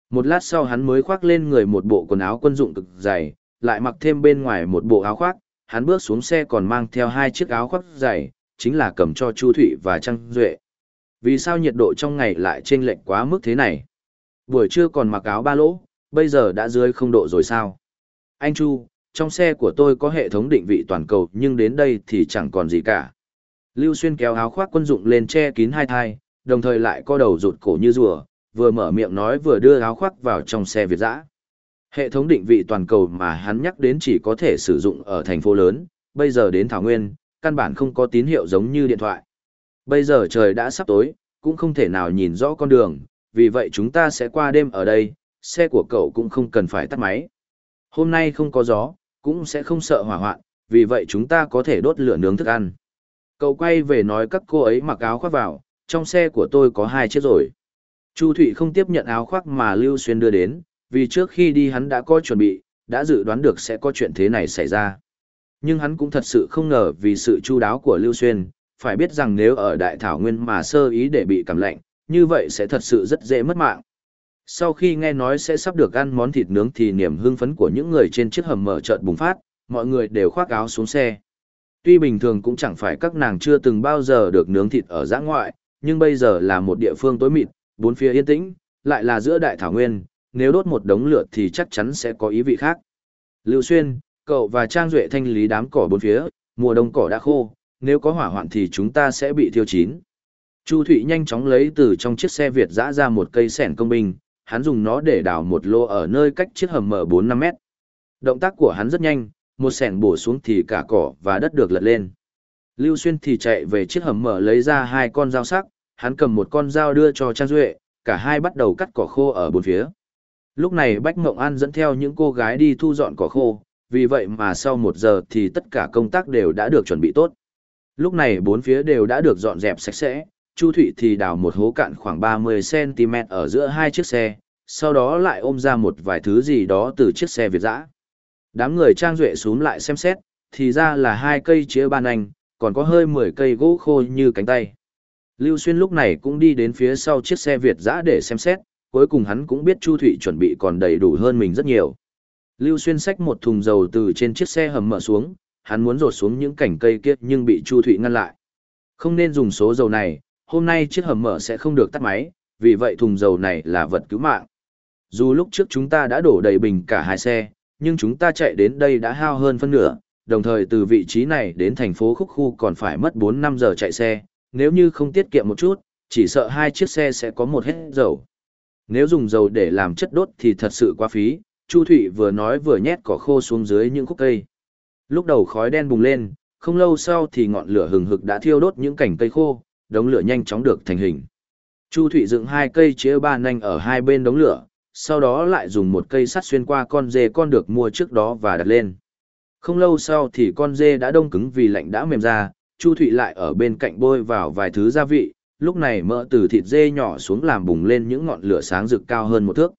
Một lát sau hắn mới khoác lên người một bộ quần áo quân dụng cực dày, lại mặc thêm bên ngoài một bộ áo khoác, hắn bước xuống xe còn mang theo hai chiếc áo khoác dày, chính là cầm cho Chu Thụy và Trang Duệ. Vì sao nhiệt độ trong ngày lại chênh lệch quá mức thế này? Buổi trưa còn mặc áo ba lỗ, bây giờ đã dưới không độ rồi sao? Anh Chu, trong xe của tôi có hệ thống định vị toàn cầu nhưng đến đây thì chẳng còn gì cả. Lưu Xuyên kéo áo khoác quân dụng lên che kín hai thai, đồng thời lại co đầu rụt cổ như rùa, vừa mở miệng nói vừa đưa áo khoác vào trong xe Việt dã. Hệ thống định vị toàn cầu mà hắn nhắc đến chỉ có thể sử dụng ở thành phố lớn, bây giờ đến Thảo Nguyên, căn bản không có tín hiệu giống như điện thoại. Bây giờ trời đã sắp tối, cũng không thể nào nhìn rõ con đường, vì vậy chúng ta sẽ qua đêm ở đây, xe của cậu cũng không cần phải tắt máy. Hôm nay không có gió, cũng sẽ không sợ hỏa hoạn, vì vậy chúng ta có thể đốt lửa nướng thức ăn. Cậu quay về nói các cô ấy mặc áo khoác vào, trong xe của tôi có hai chiếc rồi. Chu Thụy không tiếp nhận áo khoác mà Lưu Xuyên đưa đến, vì trước khi đi hắn đã có chuẩn bị, đã dự đoán được sẽ có chuyện thế này xảy ra. Nhưng hắn cũng thật sự không ngờ vì sự chu đáo của Lưu Xuyên, phải biết rằng nếu ở Đại Thảo Nguyên mà sơ ý để bị cảm lạnh, như vậy sẽ thật sự rất dễ mất mạng. Sau khi nghe nói sẽ sắp được ăn món thịt nướng thì niềm hưng phấn của những người trên chiếc hầm mở chợt bùng phát, mọi người đều khoác áo xuống xe. Tuy bình thường cũng chẳng phải các nàng chưa từng bao giờ được nướng thịt ở giã ngoại, nhưng bây giờ là một địa phương tối mịt, bốn phía yên tĩnh, lại là giữa đại thảo nguyên, nếu đốt một đống lửa thì chắc chắn sẽ có ý vị khác. Lưu Xuyên, cậu và Trang Duệ thanh lý đám cỏ bốn phía, mùa đông cỏ đã khô, nếu có hỏa hoạn thì chúng ta sẽ bị thiêu chín. Chu Thụy nhanh chóng lấy từ trong chiếc xe Việt dã ra một cây sẻn công binh, hắn dùng nó để đào một lô ở nơi cách chiếc hầm mở 4-5 mét. Động tác của hắn rất nhanh, một sẻn bổ xuống thì cả cỏ và đất được lật lên. Lưu Xuyên thì chạy về chiếc hầm mở lấy ra hai con dao sắc, hắn cầm một con dao đưa cho Trang Duệ, cả hai bắt đầu cắt cỏ khô ở bốn phía. Lúc này Bách Mộng An dẫn theo những cô gái đi thu dọn cỏ khô, vì vậy mà sau một giờ thì tất cả công tác đều đã được chuẩn bị tốt. Lúc này bốn phía đều đã được dọn dẹp sạch sẽ, Chu Thụy thì đào một hố cạn khoảng 30cm ở giữa hai chiếc xe, sau đó lại ôm ra một vài thứ gì đó từ chiếc xe Việt dã. Đám người trang duệ xuống lại xem xét, thì ra là hai cây chĩa ban anh, còn có hơi 10 cây gỗ khô như cánh tay. Lưu Xuyên lúc này cũng đi đến phía sau chiếc xe Việt dã để xem xét, cuối cùng hắn cũng biết Chu Thụy chuẩn bị còn đầy đủ hơn mình rất nhiều. Lưu Xuyên xách một thùng dầu từ trên chiếc xe hầm mở xuống, hắn muốn rột xuống những cảnh cây kia nhưng bị Chu Thụy ngăn lại. Không nên dùng số dầu này, hôm nay chiếc hầm mở sẽ không được tắt máy, vì vậy thùng dầu này là vật cứu mạng. Dù lúc trước chúng ta đã đổ đầy bình cả hai xe, nhưng chúng ta chạy đến đây đã hao hơn phân nửa, đồng thời từ vị trí này đến thành phố Khúc Khu còn phải mất 4-5 giờ chạy xe, nếu như không tiết kiệm một chút, chỉ sợ hai chiếc xe sẽ có một hết dầu. Nếu dùng dầu để làm chất đốt thì thật sự quá phí, Chu Thụy vừa nói vừa nhét cỏ khô xuống dưới những khúc cây. Lúc đầu khói đen bùng lên, không lâu sau thì ngọn lửa hừng hực đã thiêu đốt những cành cây khô, đống lửa nhanh chóng được thành hình. Chu Thụy dựng hai cây chĩa ba nanh ở hai bên đống lửa, sau đó lại dùng một cây sắt xuyên qua con dê con được mua trước đó và đặt lên. Không lâu sau thì con dê đã đông cứng vì lạnh đã mềm ra, Chu Thụy lại ở bên cạnh bôi vào vài thứ gia vị, lúc này mỡ từ thịt dê nhỏ xuống làm bùng lên những ngọn lửa sáng rực cao hơn một thước.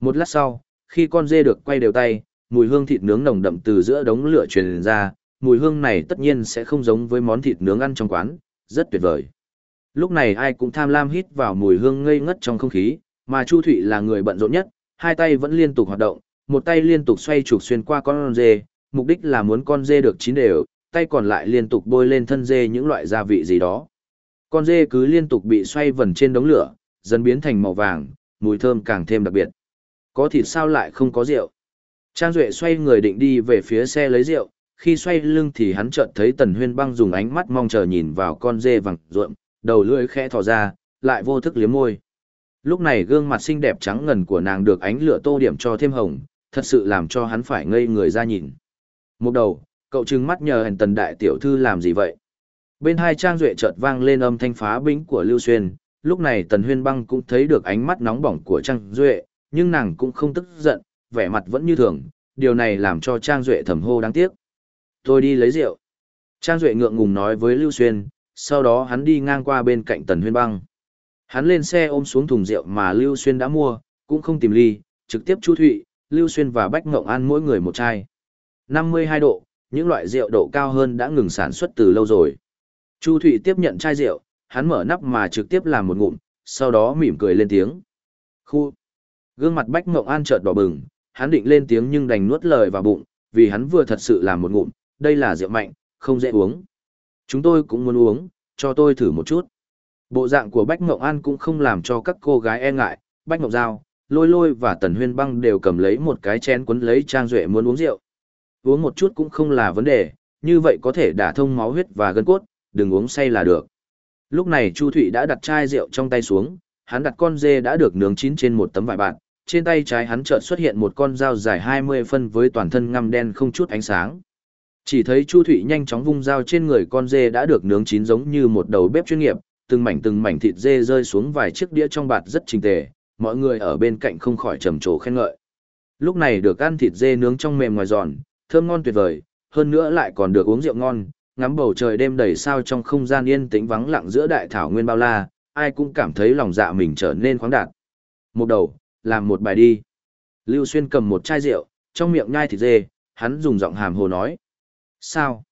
Một lát sau, khi con dê được quay đều tay, mùi hương thịt nướng nồng đậm từ giữa đống lửa truyền ra, mùi hương này tất nhiên sẽ không giống với món thịt nướng ăn trong quán, rất tuyệt vời. Lúc này ai cũng tham lam hít vào mùi hương ngây ngất trong không khí, mà Chu Thụy là người bận rộn nhất, hai tay vẫn liên tục hoạt động, một tay liên tục xoay trục xuyên qua con dê, mục đích là muốn con dê được chín đều, tay còn lại liên tục bôi lên thân dê những loại gia vị gì đó. Con dê cứ liên tục bị xoay vần trên đống lửa, dần biến thành màu vàng, mùi thơm càng thêm đặc biệt. Có thịt sao lại không có rượu? Trang Duệ xoay người định đi về phía xe lấy rượu, khi xoay lưng thì hắn chợt thấy Tần Huyên băng dùng ánh mắt mong chờ nhìn vào con dê vàng ruộm, đầu lưỡi khẽ thò ra, lại vô thức liếm môi. Lúc này gương mặt xinh đẹp trắng ngần của nàng được ánh lửa tô điểm cho thêm hồng, thật sự làm cho hắn phải ngây người ra nhìn. Một đầu, cậu trừng mắt nhờ hèn tần đại tiểu thư làm gì vậy? Bên hai trang duệ chợt vang lên âm thanh phá bính của Lưu Xuyên, lúc này tần huyên băng cũng thấy được ánh mắt nóng bỏng của trang duệ, nhưng nàng cũng không tức giận, vẻ mặt vẫn như thường, điều này làm cho trang duệ thầm hô đáng tiếc. Tôi đi lấy rượu. Trang duệ ngượng ngùng nói với Lưu Xuyên, sau đó hắn đi ngang qua bên cạnh tần huyên băng. Hắn lên xe ôm xuống thùng rượu mà Lưu Xuyên đã mua, cũng không tìm ly, trực tiếp chu thụy, Lưu Xuyên và Bách Ngộng An mỗi người một chai. 52 độ, những loại rượu độ cao hơn đã ngừng sản xuất từ lâu rồi. Chu Thụy tiếp nhận chai rượu, hắn mở nắp mà trực tiếp làm một ngụm, sau đó mỉm cười lên tiếng. Khu! Gương mặt Bách Ngộng An chợt đỏ bừng, hắn định lên tiếng nhưng đành nuốt lời vào bụng, vì hắn vừa thật sự làm một ngụm, đây là rượu mạnh, không dễ uống. Chúng tôi cũng muốn uống, cho tôi thử một chút. Bộ dạng của Bách Ngộng An cũng không làm cho các cô gái e ngại, Bách Ngộng Giao, Lôi Lôi và Tần Huyên Băng đều cầm lấy một cái chén quấn lấy Trang Duệ muốn uống rượu. Uống một chút cũng không là vấn đề, như vậy có thể đả thông máu huyết và gân cốt, đừng uống say là được. Lúc này Chu Thụy đã đặt chai rượu trong tay xuống, hắn đặt con dê đã được nướng chín trên một tấm vải bạt, trên tay trái hắn chợt xuất hiện một con dao dài 20 phân với toàn thân ngăm đen không chút ánh sáng. Chỉ thấy Chu Thụy nhanh chóng vung dao trên người con dê đã được nướng chín giống như một đầu bếp chuyên nghiệp, từng mảnh từng mảnh thịt dê rơi xuống vài chiếc đĩa trong bạt rất trình tề, mọi người ở bên cạnh không khỏi trầm trồ khen ngợi. Lúc này được ăn thịt dê nướng trong mềm ngoài giòn, thơm ngon tuyệt vời, hơn nữa lại còn được uống rượu ngon, ngắm bầu trời đêm đầy sao trong không gian yên tĩnh vắng lặng giữa đại thảo nguyên bao la, ai cũng cảm thấy lòng dạ mình trở nên khoáng đạt. Một đầu, làm một bài đi. Lưu Xuyên cầm một chai rượu, trong miệng nhai thịt dê, hắn dùng giọng hàm hồ nói. Sao?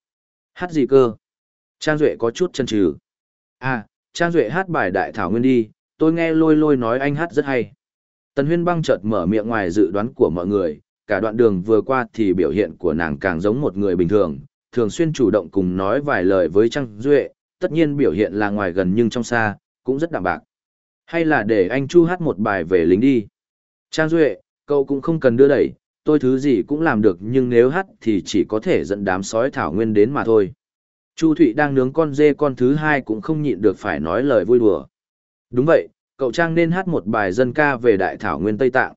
Hát gì cơ? Trang Duệ có chút chân trừ. À, Trang Duệ hát bài đại thảo nguyên đi, tôi nghe lôi lôi nói anh hát rất hay. Tần huyên băng chợt mở miệng ngoài dự đoán của mọi người, cả đoạn đường vừa qua thì biểu hiện của nàng càng giống một người bình thường, thường xuyên chủ động cùng nói vài lời với Trang Duệ, tất nhiên biểu hiện là ngoài gần nhưng trong xa, cũng rất đạm bạc. Hay là để anh Chu hát một bài về lính đi. Trang Duệ, cậu cũng không cần đưa đẩy, tôi thứ gì cũng làm được nhưng nếu hát thì chỉ có thể dẫn đám sói thảo nguyên đến mà thôi. Chu Thụy đang nướng con dê con thứ hai cũng không nhịn được phải nói lời vui đùa. Đúng vậy, cậu Trang nên hát một bài dân ca về đại thảo nguyên Tây Tạng.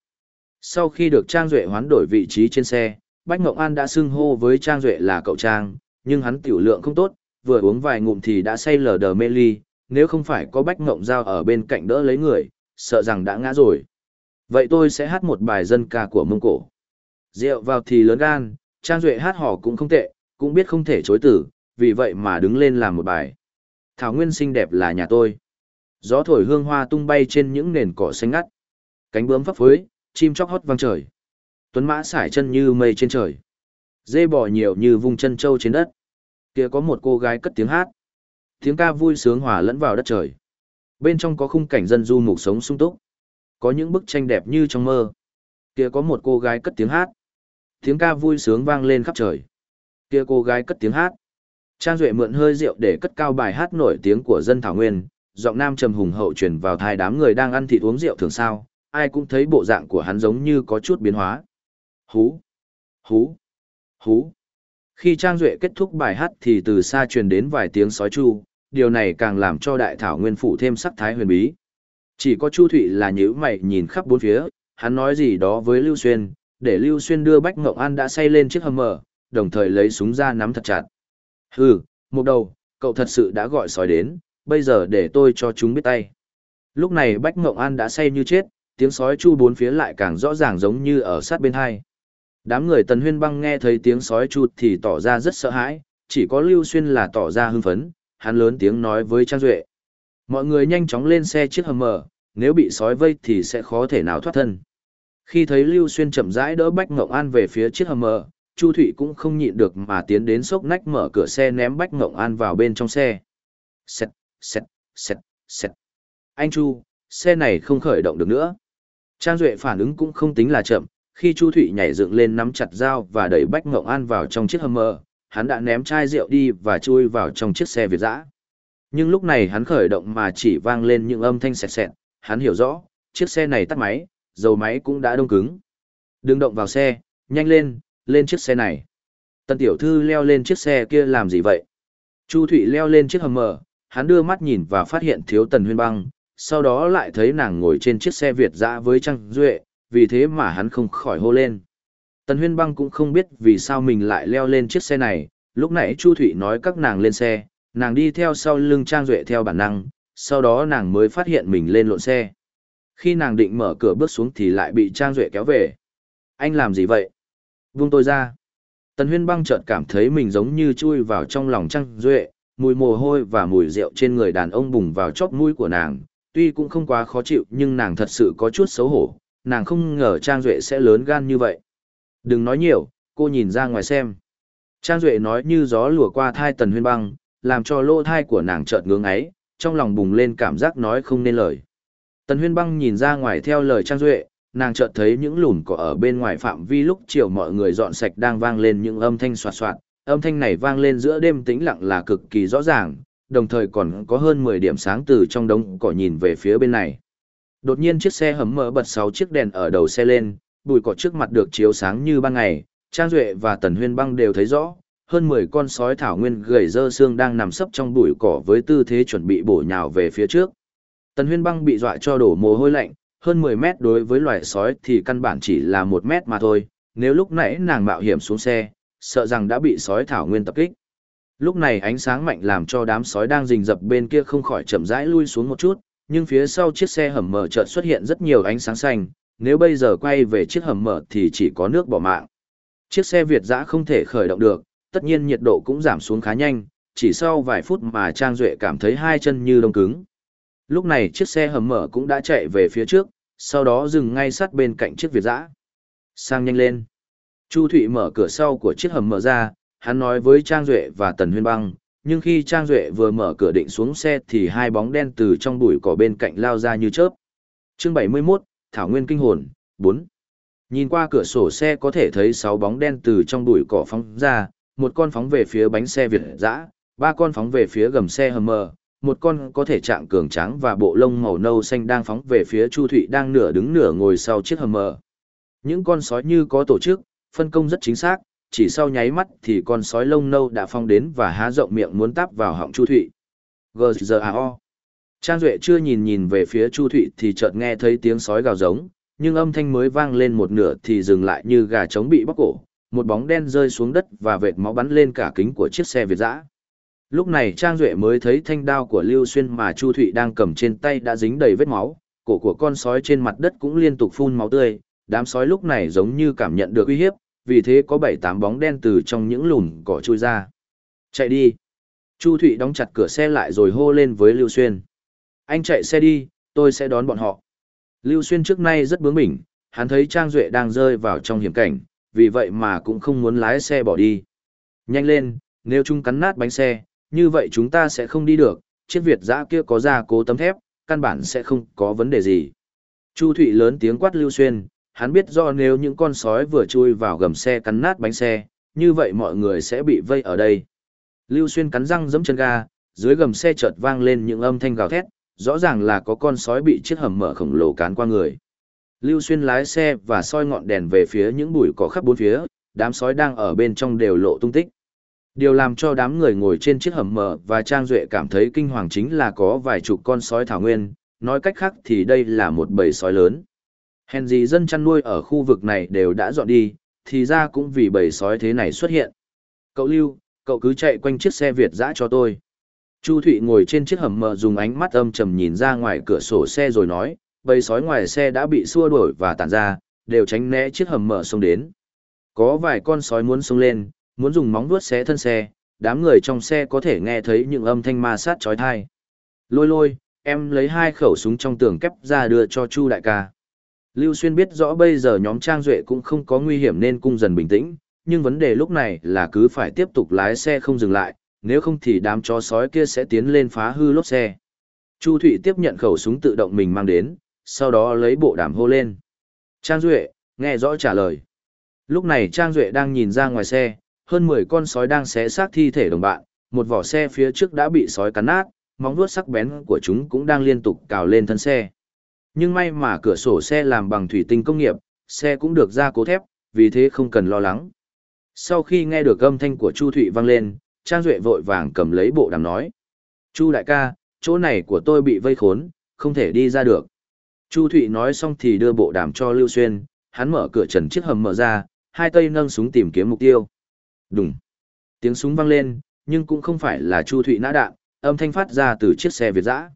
Sau khi được Trang Duệ hoán đổi vị trí trên xe, Bách Ngộng An đã xưng hô với Trang Duệ là cậu Trang, nhưng hắn tiểu lượng không tốt, vừa uống vài ngụm thì đã say lờ đờ mê ly, nếu không phải có Bách Ngộng Giao ở bên cạnh đỡ lấy người, sợ rằng đã ngã rồi. Vậy tôi sẽ hát một bài dân ca của Mông Cổ. Rượu vào thì lớn gan, Trang Duệ hát hò cũng không tệ, cũng biết không thể chối tử, vì vậy mà đứng lên làm một bài. Thảo Nguyên xinh đẹp là nhà tôi. Gió thổi hương hoa tung bay trên những nền cỏ xanh ngắt. Cánh bướm phấp phới, chim chóc hót vang trời. Tuấn mã sải chân như mây trên trời. Dê bò nhiều như vùng chân trâu trên đất. Kia có một cô gái cất tiếng hát. Tiếng ca vui sướng hòa lẫn vào đất trời. Bên trong có khung cảnh dân du mục sống sung túc. Có những bức tranh đẹp như trong mơ. Kia có một cô gái cất tiếng hát. Tiếng ca vui sướng vang lên khắp trời. Kia cô gái cất tiếng hát. Trang Duệ mượn hơi rượu để cất cao bài hát nổi tiếng của dân Thảo Nguyên, giọng nam trầm hùng hậu truyền vào thai đám người đang ăn thịt uống rượu thường sao, ai cũng thấy bộ dạng của hắn giống như có chút biến hóa. Hú, hú, hú. Khi Trang Duệ kết thúc bài hát thì từ xa truyền đến vài tiếng sói chu, điều này càng làm cho đại thảo nguyên phủ thêm sắc thái huyền bí. Chỉ có Chu Thụy là nhíu mày nhìn khắp bốn phía, hắn nói gì đó với Lưu Xuyên, để Lưu Xuyên đưa Bách Ngộng An đã say lên chiếc hầm mở, đồng thời lấy súng ra nắm thật chặt. Hừ, một đầu, cậu thật sự đã gọi sói đến, bây giờ để tôi cho chúng biết tay. Lúc này Bách Ngộng An đã say như chết, tiếng sói chu bốn phía lại càng rõ ràng giống như ở sát bên hai. Đám người Tần Huyên Băng nghe thấy tiếng sói chu thì tỏ ra rất sợ hãi, chỉ có Lưu Xuyên là tỏ ra hưng phấn, hắn lớn tiếng nói với Trang Duệ. Mọi người nhanh chóng lên xe chiếc hầm mở, nếu bị sói vây thì sẽ khó thể nào thoát thân. Khi thấy Lưu Xuyên chậm rãi đỡ Bách Ngộng An về phía chiếc hầm mở, Chu Thụy cũng không nhịn được mà tiến đến sốc nách mở cửa xe ném Bách Ngộng An vào bên trong xe. Xẹt, xẹt, xẹt, xẹt. Anh Chu, xe này không khởi động được nữa. Trang Duệ phản ứng cũng không tính là chậm, khi Chu Thụy nhảy dựng lên nắm chặt dao và đẩy Bách Ngộng An vào trong chiếc hầm mờ, hắn đã ném chai rượu đi và chui vào trong chiếc xe Việt dã. Nhưng lúc này hắn khởi động mà chỉ vang lên những âm thanh sẹt sẹt. hắn hiểu rõ, chiếc xe này tắt máy, dầu máy cũng đã đông cứng. Đừng động vào xe, nhanh lên, lên chiếc xe này. Tần tiểu thư leo lên chiếc xe kia làm gì vậy? Chu Thụy leo lên chiếc hầm mờ, hắn đưa mắt nhìn và phát hiện thiếu tần huyên băng, sau đó lại thấy nàng ngồi trên chiếc xe Việt dã với Trang Duệ, vì thế mà hắn không khỏi hô lên. Tần huyên băng cũng không biết vì sao mình lại leo lên chiếc xe này, lúc nãy Chu Thụy nói các nàng lên xe, nàng đi theo sau lưng Trang Duệ theo bản năng, sau đó nàng mới phát hiện mình lên lộn xe. Khi nàng định mở cửa bước xuống thì lại bị Trang Duệ kéo về. Anh làm gì vậy? Vung tôi ra. Tần huyên băng chợt cảm thấy mình giống như chui vào trong lòng Trang Duệ, mùi mồ hôi và mùi rượu trên người đàn ông bùng vào chóp mũi của nàng, tuy cũng không quá khó chịu nhưng nàng thật sự có chút xấu hổ, nàng không ngờ Trang Duệ sẽ lớn gan như vậy. Đừng nói nhiều, cô nhìn ra ngoài xem. Trang Duệ nói như gió lùa qua thai tần huyên băng, làm cho lỗ thai của nàng chợt ngưỡng ấy, trong lòng bùng lên cảm giác nói không nên lời. Tần huyên băng nhìn ra ngoài theo lời Trang Duệ, nàng chợt thấy những lùn cỏ ở bên ngoài phạm vi lúc chiều mọi người dọn sạch đang vang lên những âm thanh soạt soạt, âm thanh này vang lên giữa đêm tĩnh lặng là cực kỳ rõ ràng, đồng thời còn có hơn 10 điểm sáng từ trong đống cỏ nhìn về phía bên này. Đột nhiên chiếc xe hấm mở bật 6 chiếc đèn ở đầu xe lên, bụi cỏ trước mặt được chiếu sáng như ban ngày, Trang Duệ và Tần Huyên Băng đều thấy rõ, hơn 10 con sói thảo nguyên gầy dơ xương đang nằm sấp trong bụi cỏ với tư thế chuẩn bị bổ nhào về phía trước. Tần Huyên Băng bị dọa cho đổ mồ hôi lạnh, hơn 10 mét đối với loài sói thì căn bản chỉ là 1 mét mà thôi, nếu lúc nãy nàng mạo hiểm xuống xe, sợ rằng đã bị sói thảo nguyên tập kích. Lúc này ánh sáng mạnh làm cho đám sói đang rình rập bên kia không khỏi chậm rãi lui xuống một chút, nhưng phía sau chiếc xe hầm mở chợt xuất hiện rất nhiều ánh sáng xanh, nếu bây giờ quay về chiếc hầm mở thì chỉ có nước bỏ mạng. Chiếc xe Việt dã không thể khởi động được, tất nhiên nhiệt độ cũng giảm xuống khá nhanh, chỉ sau vài phút mà Trang Duệ cảm thấy hai chân như đông cứng. Lúc này chiếc xe hầm mở cũng đã chạy về phía trước, sau đó dừng ngay sát bên cạnh chiếc Việt dã. Sang nhanh lên. Chu Thụy mở cửa sau của chiếc hầm mở ra, hắn nói với Trang Duệ và Tần Huyên Băng, nhưng khi Trang Duệ vừa mở cửa định xuống xe thì hai bóng đen từ trong bụi cỏ bên cạnh lao ra như chớp. chương 71, Thảo Nguyên Kinh Hồn, 4. Nhìn qua cửa sổ xe có thể thấy 6 bóng đen từ trong bụi cỏ phóng ra, một con phóng về phía bánh xe Việt dã, ba con phóng về phía gầm xe hầm mờ, một con có thể trạng cường trắng và bộ lông màu nâu xanh đang phóng về phía Chu Thụy đang nửa đứng nửa ngồi sau chiếc hầm mờ. Những con sói như có tổ chức, phân công rất chính xác, chỉ sau nháy mắt thì con sói lông nâu đã phong đến và há rộng miệng muốn tắp vào họng Chu Thụy. G.G.A.O. Trang Duệ chưa nhìn nhìn về phía Chu Thụy thì chợt nghe thấy tiếng sói gào giống, nhưng âm thanh mới vang lên một nửa thì dừng lại như gà trống bị bóc cổ, một bóng đen rơi xuống đất và vệt máu bắn lên cả kính của chiếc xe Việt dã. Lúc này Trang Duệ mới thấy thanh đao của Lưu Xuyên mà Chu Thụy đang cầm trên tay đã dính đầy vết máu, cổ của con sói trên mặt đất cũng liên tục phun máu tươi, đám sói lúc này giống như cảm nhận được uy hiếp, vì thế có bảy tám bóng đen từ trong những lùn cỏ trôi ra. Chạy đi. Chu Thụy đóng chặt cửa xe lại rồi hô lên với Lưu Xuyên. Anh chạy xe đi, tôi sẽ đón bọn họ. Lưu Xuyên trước nay rất bướng bỉnh, hắn thấy Trang Duệ đang rơi vào trong hiểm cảnh, vì vậy mà cũng không muốn lái xe bỏ đi. Nhanh lên, nếu chúng cắn nát bánh xe, như vậy chúng ta sẽ không đi được, chiếc Việt giã kia có ra cố tấm thép, căn bản sẽ không có vấn đề gì. Chu Thụy lớn tiếng quát Lưu Xuyên, hắn biết do nếu những con sói vừa chui vào gầm xe cắn nát bánh xe, như vậy mọi người sẽ bị vây ở đây. Lưu Xuyên cắn răng giẫm chân ga, dưới gầm xe chợt vang lên những âm thanh gào thét, rõ ràng là có con sói bị chiếc hầm mở khổng lồ cán qua người. Lưu Xuyên lái xe và soi ngọn đèn về phía những bụi cỏ khắp bốn phía, đám sói đang ở bên trong đều lộ tung tích. Điều làm cho đám người ngồi trên chiếc hầm mở và Trang Duệ cảm thấy kinh hoàng chính là có vài chục con sói thảo nguyên, nói cách khác thì đây là một bầy sói lớn. Hèn gì dân chăn nuôi ở khu vực này đều đã dọn đi, thì ra cũng vì bầy sói thế này xuất hiện. Cậu Lưu, cậu cứ chạy quanh chiếc xe Việt dã cho tôi. Chu Thụy ngồi trên chiếc hầm mờ dùng ánh mắt âm trầm nhìn ra ngoài cửa sổ xe rồi nói, bầy sói ngoài xe đã bị xua đuổi và tản ra, đều tránh né chiếc hầm mở xông đến. Có vài con sói muốn xông lên, muốn dùng móng vuốt xé thân xe, đám người trong xe có thể nghe thấy những âm thanh ma sát chói tai. Lôi lôi, em lấy hai khẩu súng trong tường kép ra đưa cho Chu đại ca. Lưu Xuyên biết rõ bây giờ nhóm Trang Duệ cũng không có nguy hiểm nên cung dần bình tĩnh, nhưng vấn đề lúc này là cứ phải tiếp tục lái xe không dừng lại, nếu không thì đám chó sói kia sẽ tiến lên phá hư lốp xe. Chu Thụy tiếp nhận khẩu súng tự động mình mang đến, sau đó lấy bộ đàm hô lên. Trang Duệ, nghe rõ trả lời. Lúc này Trang Duệ đang nhìn ra ngoài xe, hơn 10 con sói đang xé xác thi thể đồng bạn, một vỏ xe phía trước đã bị sói cắn nát, móng vuốt sắc bén của chúng cũng đang liên tục cào lên thân xe. Nhưng may mà cửa sổ xe làm bằng thủy tinh công nghiệp, xe cũng được gia cố thép, vì thế không cần lo lắng. Sau khi nghe được âm thanh của Chu Thụy vang lên, Trang Duệ vội vàng cầm lấy bộ đàm nói. Chu đại ca, chỗ này của tôi bị vây khốn, không thể đi ra được. Chu Thụy nói xong thì đưa bộ đàm cho Lưu Xuyên, hắn mở cửa trần chiếc hầm mở ra, hai tay nâng súng tìm kiếm mục tiêu. Đùng. Tiếng súng vang lên, nhưng cũng không phải là Chu Thụy nã đạn, âm thanh phát ra từ chiếc xe Việt dã.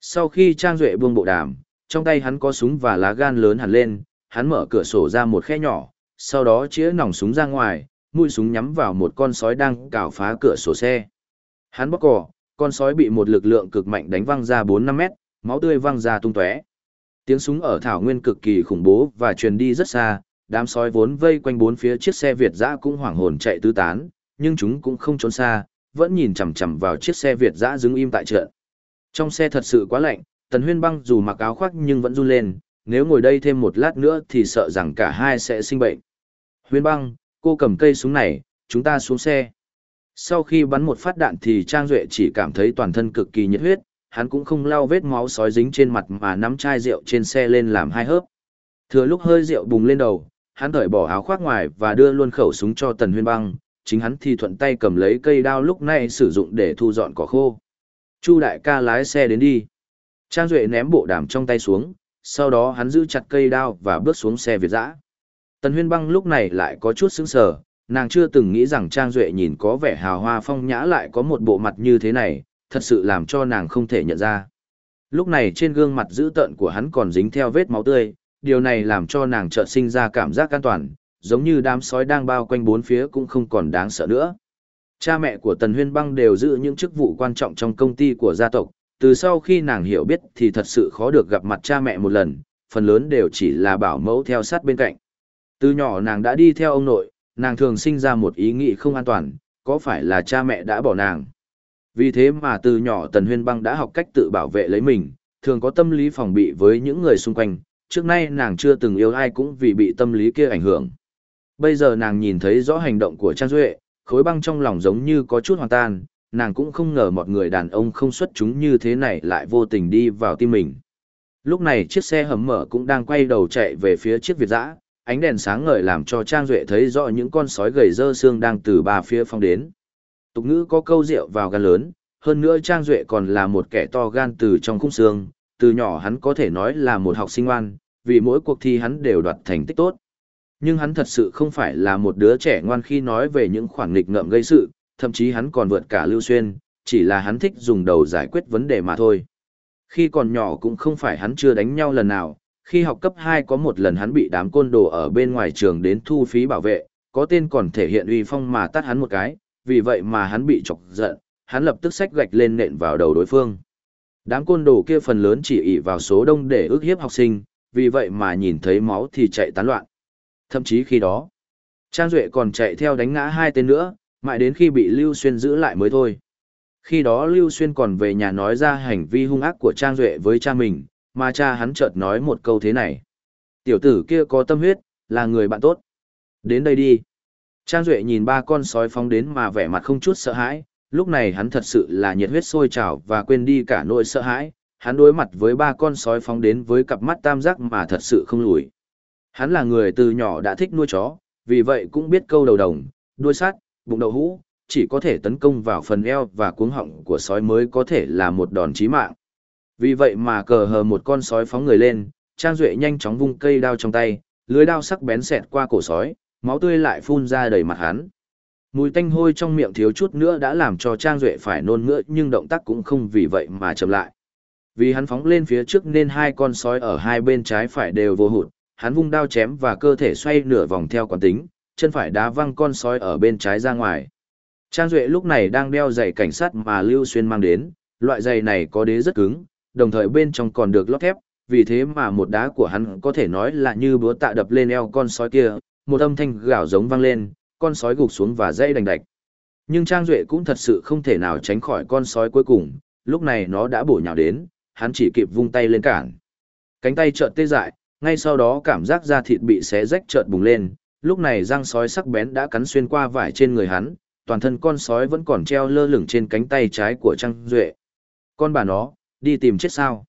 Sau khi Trang Duệ buông bộ đàm, trong tay hắn có súng và lá gan lớn hẳn lên, hắn mở cửa sổ ra một khe nhỏ, sau đó chĩa nòng súng ra ngoài, mũi súng nhắm vào một con sói đang cào phá cửa sổ xe. Hắn bóc cỏ, con sói bị một lực lượng cực mạnh đánh văng ra 4-5 mét, máu tươi văng ra tung tóe. Tiếng súng ở thảo nguyên cực kỳ khủng bố và truyền đi rất xa, đám sói vốn vây quanh bốn phía chiếc xe Việt dã cũng hoảng hồn chạy tứ tán, nhưng chúng cũng không trốn xa, vẫn nhìn chằm chằm vào chiếc xe Việt dã đứng im tại trận. Trong xe thật sự quá lạnh, Tần Huyên Băng dù mặc áo khoác nhưng vẫn run lên, nếu ngồi đây thêm một lát nữa thì sợ rằng cả hai sẽ sinh bệnh. Huyên Băng, cô cầm cây súng này, chúng ta xuống xe. Sau khi bắn một phát đạn thì Trang Duệ chỉ cảm thấy toàn thân cực kỳ nhiệt huyết, hắn cũng không lau vết máu sói dính trên mặt mà nắm chai rượu trên xe lên làm hai hớp. Thừa lúc hơi rượu bùng lên đầu, hắn cởi bỏ áo khoác ngoài và đưa luôn khẩu súng cho Tần Huyên Băng, chính hắn thì thuận tay cầm lấy cây đao lúc này sử dụng để thu dọn cỏ khô. Chu đại ca lái xe đến đi. Trang Duệ ném bộ đàm trong tay xuống, sau đó hắn giữ chặt cây đao và bước xuống xe Việt dã. Tần Huyên Băng lúc này lại có chút sững sờ, nàng chưa từng nghĩ rằng Trang Duệ nhìn có vẻ hào hoa phong nhã lại có một bộ mặt như thế này, thật sự làm cho nàng không thể nhận ra. Lúc này trên gương mặt dữ tợn của hắn còn dính theo vết máu tươi, điều này làm cho nàng chợt sinh ra cảm giác an toàn, giống như đám sói đang bao quanh bốn phía cũng không còn đáng sợ nữa. Cha mẹ của Tần Huyên Băng đều giữ những chức vụ quan trọng trong công ty của gia tộc, từ sau khi nàng hiểu biết thì thật sự khó được gặp mặt cha mẹ một lần, phần lớn đều chỉ là bảo mẫu theo sát bên cạnh. Từ nhỏ nàng đã đi theo ông nội, nàng thường sinh ra một ý nghĩ không an toàn, có phải là cha mẹ đã bỏ nàng. Vì thế mà từ nhỏ Tần Huyên Băng đã học cách tự bảo vệ lấy mình, thường có tâm lý phòng bị với những người xung quanh, trước nay nàng chưa từng yêu ai cũng vì bị tâm lý kia ảnh hưởng. Bây giờ nàng nhìn thấy rõ hành động của Trang Duệ, khối băng trong lòng giống như có chút hoàn tan, nàng cũng không ngờ một người đàn ông không xuất chúng như thế này lại vô tình đi vào tim mình. Lúc này chiếc xe hầm mở cũng đang quay đầu chạy về phía chiếc Việt dã, ánh đèn sáng ngời làm cho Trang Duệ thấy rõ những con sói gầy dơ xương đang từ ba phía phong đến. Tục ngữ có câu rượu vào gan lớn, hơn nữa Trang Duệ còn là một kẻ to gan từ trong khung xương, từ nhỏ hắn có thể nói là một học sinh ngoan, vì mỗi cuộc thi hắn đều đoạt thành tích tốt. Nhưng hắn thật sự không phải là một đứa trẻ ngoan khi nói về những khoản nghịch ngợm gây sự, thậm chí hắn còn vượt cả Lưu Xuyên, chỉ là hắn thích dùng đầu giải quyết vấn đề mà thôi. Khi còn nhỏ cũng không phải hắn chưa đánh nhau lần nào, khi học cấp 2 có một lần hắn bị đám côn đồ ở bên ngoài trường đến thu phí bảo vệ, có tên còn thể hiện uy phong mà tắt hắn một cái, vì vậy mà hắn bị chọc giận, hắn lập tức xách gạch lên nện vào đầu đối phương. Đám côn đồ kia phần lớn chỉ ỷ vào số đông để ức hiếp học sinh, vì vậy mà nhìn thấy máu thì chạy tán loạn. Thậm chí khi đó, Trang Duệ còn chạy theo đánh ngã hai tên nữa, mãi đến khi bị Lưu Xuyên giữ lại mới thôi. Khi đó Lưu Xuyên còn về nhà nói ra hành vi hung ác của Trang Duệ với cha mình, mà cha hắn chợt nói một câu thế này. Tiểu tử kia có tâm huyết, là người bạn tốt. Đến đây đi. Trang Duệ nhìn ba con sói phóng đến mà vẻ mặt không chút sợ hãi, lúc này hắn thật sự là nhiệt huyết sôi trào và quên đi cả nỗi sợ hãi. Hắn đối mặt với ba con sói phóng đến với cặp mắt tam giác mà thật sự không lùi. Hắn là người từ nhỏ đã thích nuôi chó, vì vậy cũng biết câu đầu đồng, đuôi sát, bụng đậu hũ, chỉ có thể tấn công vào phần eo và cuống họng của sói mới có thể là một đòn chí mạng. Vì vậy mà cờ hờ một con sói phóng người lên, Trang Duệ nhanh chóng vung cây đao trong tay, lưới đao sắc bén xẹt qua cổ sói, máu tươi lại phun ra đầy mặt hắn. Mùi tanh hôi trong miệng thiếu chút nữa đã làm cho Trang Duệ phải nôn mỡ nhưng động tác cũng không vì vậy mà chậm lại. Vì hắn phóng lên phía trước nên hai con sói ở hai bên trái phải đều vô hụt, hắn vung đao chém và cơ thể xoay nửa vòng theo quán tính, chân phải đá văng con sói ở bên trái ra ngoài. Trang Duệ lúc này đang đeo giày cảnh sát mà Lưu Xuyên mang đến, loại giày này có đế rất cứng, đồng thời bên trong còn được lót thép, vì thế mà một đá của hắn có thể nói là như búa tạ đập lên eo con sói kia, một âm thanh gào giống vang lên, con sói gục xuống và dây đành đạch. Nhưng Trang Duệ cũng thật sự không thể nào tránh khỏi con sói cuối cùng, lúc này nó đã bổ nhào đến, hắn chỉ kịp vung tay lên cản. Cánh tay chợt tê dại, ngay sau đó cảm giác da thịt bị xé rách chợt bùng lên, lúc này răng sói sắc bén đã cắn xuyên qua vải trên người hắn, toàn thân con sói vẫn còn treo lơ lửng trên cánh tay trái của Trang Duệ. Con bà nó, đi tìm chết sao?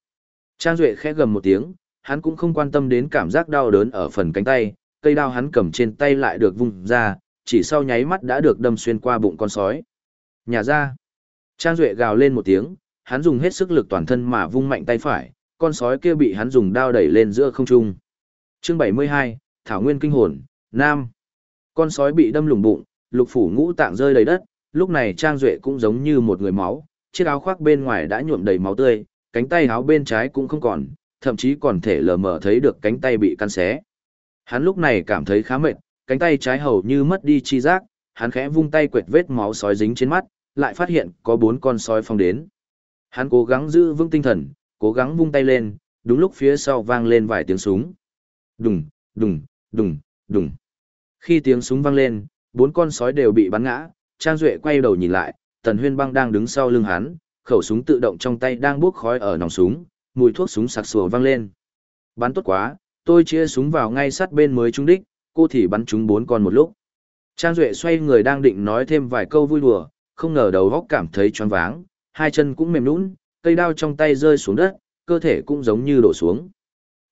Trang Duệ khẽ gầm một tiếng, hắn cũng không quan tâm đến cảm giác đau đớn ở phần cánh tay, cây đao hắn cầm trên tay lại được vung ra, chỉ sau nháy mắt đã được đâm xuyên qua bụng con sói. Nhà ra. Trang Duệ gào lên một tiếng, hắn dùng hết sức lực toàn thân mà vung mạnh tay phải, con sói kia bị hắn dùng đao đẩy lên giữa không trung. Chương 72, Thảo Nguyên Kinh Hồn, Nam. Con sói bị đâm lủng bụng, lục phủ ngũ tạng rơi đầy đất, lúc này Trang Duệ cũng giống như một người máu, chiếc áo khoác bên ngoài đã nhuộm đầy máu tươi, cánh tay áo bên trái cũng không còn, thậm chí còn thể lờ mờ thấy được cánh tay bị căn xé. Hắn lúc này cảm thấy khá mệt, cánh tay trái hầu như mất đi chi giác, hắn khẽ vung tay quệt vết máu sói dính trên mắt, lại phát hiện có bốn con sói phong đến. Hắn cố gắng giữ vững tinh thần, cố gắng vung tay lên, đúng lúc phía sau vang lên vài tiếng súng. Đùng, đùng, đùng, đùng. Khi tiếng súng vang lên, bốn con sói đều bị bắn ngã, Trang Duệ quay đầu nhìn lại, Tần Huyên Băng đang đứng sau lưng hắn, khẩu súng tự động trong tay đang bốc khói ở nòng súng, mùi thuốc súng sặc sùa vang lên. Bắn tốt quá, tôi chia súng vào ngay sát bên mới trúng đích, cô thì bắn trúng bốn con một lúc. Trang Duệ xoay người đang định nói thêm vài câu vui đùa, không ngờ đầu góc cảm thấy choáng váng, hai chân cũng mềm nhũn, cây đao trong tay rơi xuống đất, cơ thể cũng giống như đổ xuống.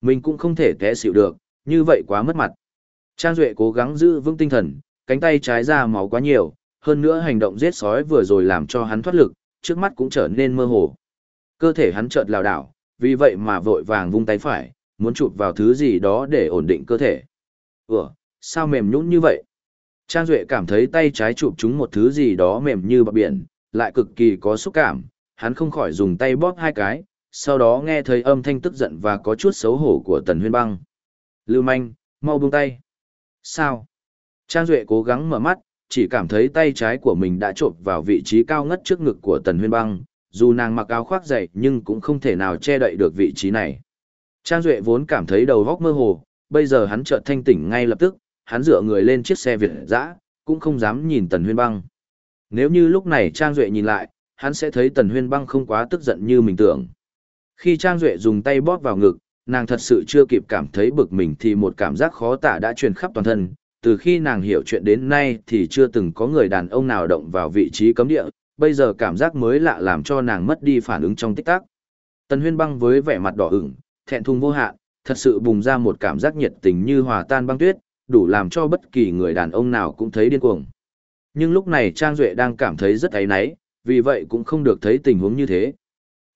Mình cũng không thể té xỉu được, như vậy quá mất mặt. Trang Duệ cố gắng giữ vững tinh thần, cánh tay trái ra máu quá nhiều, hơn nữa hành động giết sói vừa rồi làm cho hắn thoát lực, trước mắt cũng trở nên mơ hồ. Cơ thể hắn chợt lảo đảo, vì vậy mà vội vàng vung tay phải, muốn chụp vào thứ gì đó để ổn định cơ thể. Ủa, sao mềm nhũn như vậy? Trang Duệ cảm thấy tay trái chụp chúng một thứ gì đó mềm như bạc biển, lại cực kỳ có xúc cảm, hắn không khỏi dùng tay bóp hai cái, sau đó nghe thấy âm thanh tức giận và có chút xấu hổ của Tần Huyên Băng. Lưu manh, mau buông tay. Sao? Trang Duệ cố gắng mở mắt, chỉ cảm thấy tay trái của mình đã trộm vào vị trí cao ngất trước ngực của Tần Huyên Băng, dù nàng mặc áo khoác dày nhưng cũng không thể nào che đậy được vị trí này. Trang Duệ vốn cảm thấy đầu góc mơ hồ, bây giờ hắn chợt thanh tỉnh ngay lập tức, hắn dựa người lên chiếc xe Việt dã, cũng không dám nhìn Tần Huyên Băng. Nếu như lúc này Trang Duệ nhìn lại, hắn sẽ thấy Tần Huyên Băng không quá tức giận như mình tưởng. Khi Trang Duệ dùng tay bóp vào ngực, nàng thật sự chưa kịp cảm thấy bực mình thì một cảm giác khó tả đã truyền khắp toàn thân. Từ khi nàng hiểu chuyện đến nay thì chưa từng có người đàn ông nào động vào vị trí cấm địa, bây giờ cảm giác mới lạ làm cho nàng mất đi phản ứng trong tích tắc. Tần Huyên Băng với vẻ mặt đỏ ửng, thẹn thùng vô hạn, thật sự bùng ra một cảm giác nhiệt tình như hòa tan băng tuyết, đủ làm cho bất kỳ người đàn ông nào cũng thấy điên cuồng. Nhưng lúc này Trang Duệ đang cảm thấy rất áy náy, vì vậy cũng không được thấy tình huống như thế.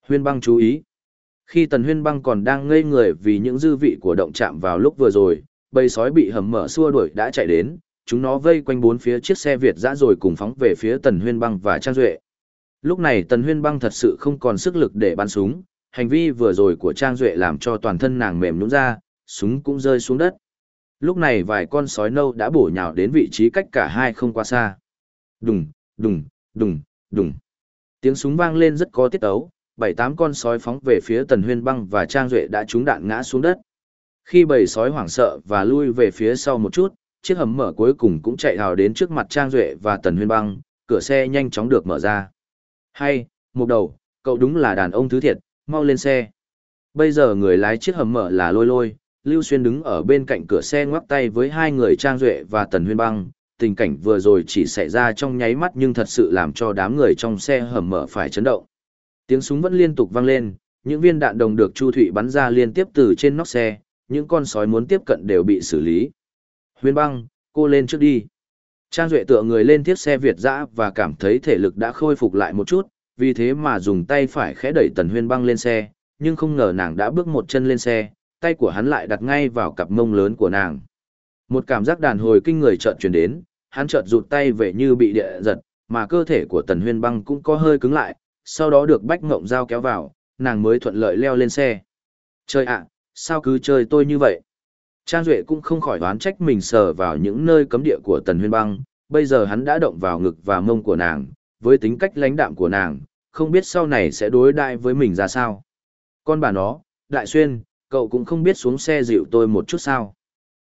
Huyên băng chú ý. Khi tần huyên băng còn đang ngây người vì những dư vị của động chạm vào lúc vừa rồi, bầy sói bị hầm mở xua đuổi đã chạy đến, chúng nó vây quanh bốn phía chiếc xe Việt dã rồi cùng phóng về phía tần huyên băng và Trang Duệ. Lúc này tần huyên băng thật sự không còn sức lực để bắn súng, hành vi vừa rồi của Trang Duệ làm cho toàn thân nàng mềm nhũn ra, súng cũng rơi xuống đất. Lúc này vài con sói nâu đã bổ nhào đến vị trí cách cả hai không quá xa. Đùng, đùng, đùng, đùng. Tiếng súng vang lên rất có tiết ấu, bảy tám con sói phóng về phía Tần Huyên Băng và Trang Duệ đã trúng đạn ngã xuống đất. Khi bầy sói hoảng sợ và lui về phía sau một chút, chiếc hầm mở cuối cùng cũng chạy hào đến trước mặt Trang Duệ và Tần Huyên Băng, cửa xe nhanh chóng được mở ra. Hay, một đầu, cậu đúng là đàn ông thứ thiệt, mau lên xe. Bây giờ người lái chiếc hầm mở là lôi lôi, Lưu Xuyên đứng ở bên cạnh cửa xe ngoắc tay với hai người Trang Duệ và Tần Huyên Băng. Tình cảnh vừa rồi chỉ xảy ra trong nháy mắt nhưng thật sự làm cho đám người trong xe hầm mở phải chấn động. Tiếng súng vẫn liên tục vang lên, những viên đạn đồng được Chu Thụy bắn ra liên tiếp từ trên nóc xe, những con sói muốn tiếp cận đều bị xử lý. Huyên băng, cô lên trước đi. Trang Duệ tựa người lên chiếc xe Việt dã và cảm thấy thể lực đã khôi phục lại một chút, vì thế mà dùng tay phải khẽ đẩy Tần Huyên băng lên xe, nhưng không ngờ nàng đã bước một chân lên xe, tay của hắn lại đặt ngay vào cặp mông lớn của nàng. Một cảm giác đàn hồi kinh người chợt truyền đến, hắn chợt rụt tay về như bị địa giật, mà cơ thể của Tần Huyên băng cũng có hơi cứng lại, sau đó được Bách Ngộng Giao kéo vào, nàng mới thuận lợi leo lên xe. Chơi ạ, sao cứ chơi tôi như vậy? Trang Duệ cũng không khỏi đoán trách mình sờ vào những nơi cấm địa của Tần Huyên Băng, bây giờ hắn đã động vào ngực và mông của nàng, với tính cách lãnh đạm của nàng, không biết sau này sẽ đối đại với mình ra sao. Con bà nó, Đại Xuyên, cậu cũng không biết xuống xe dịu tôi một chút sao.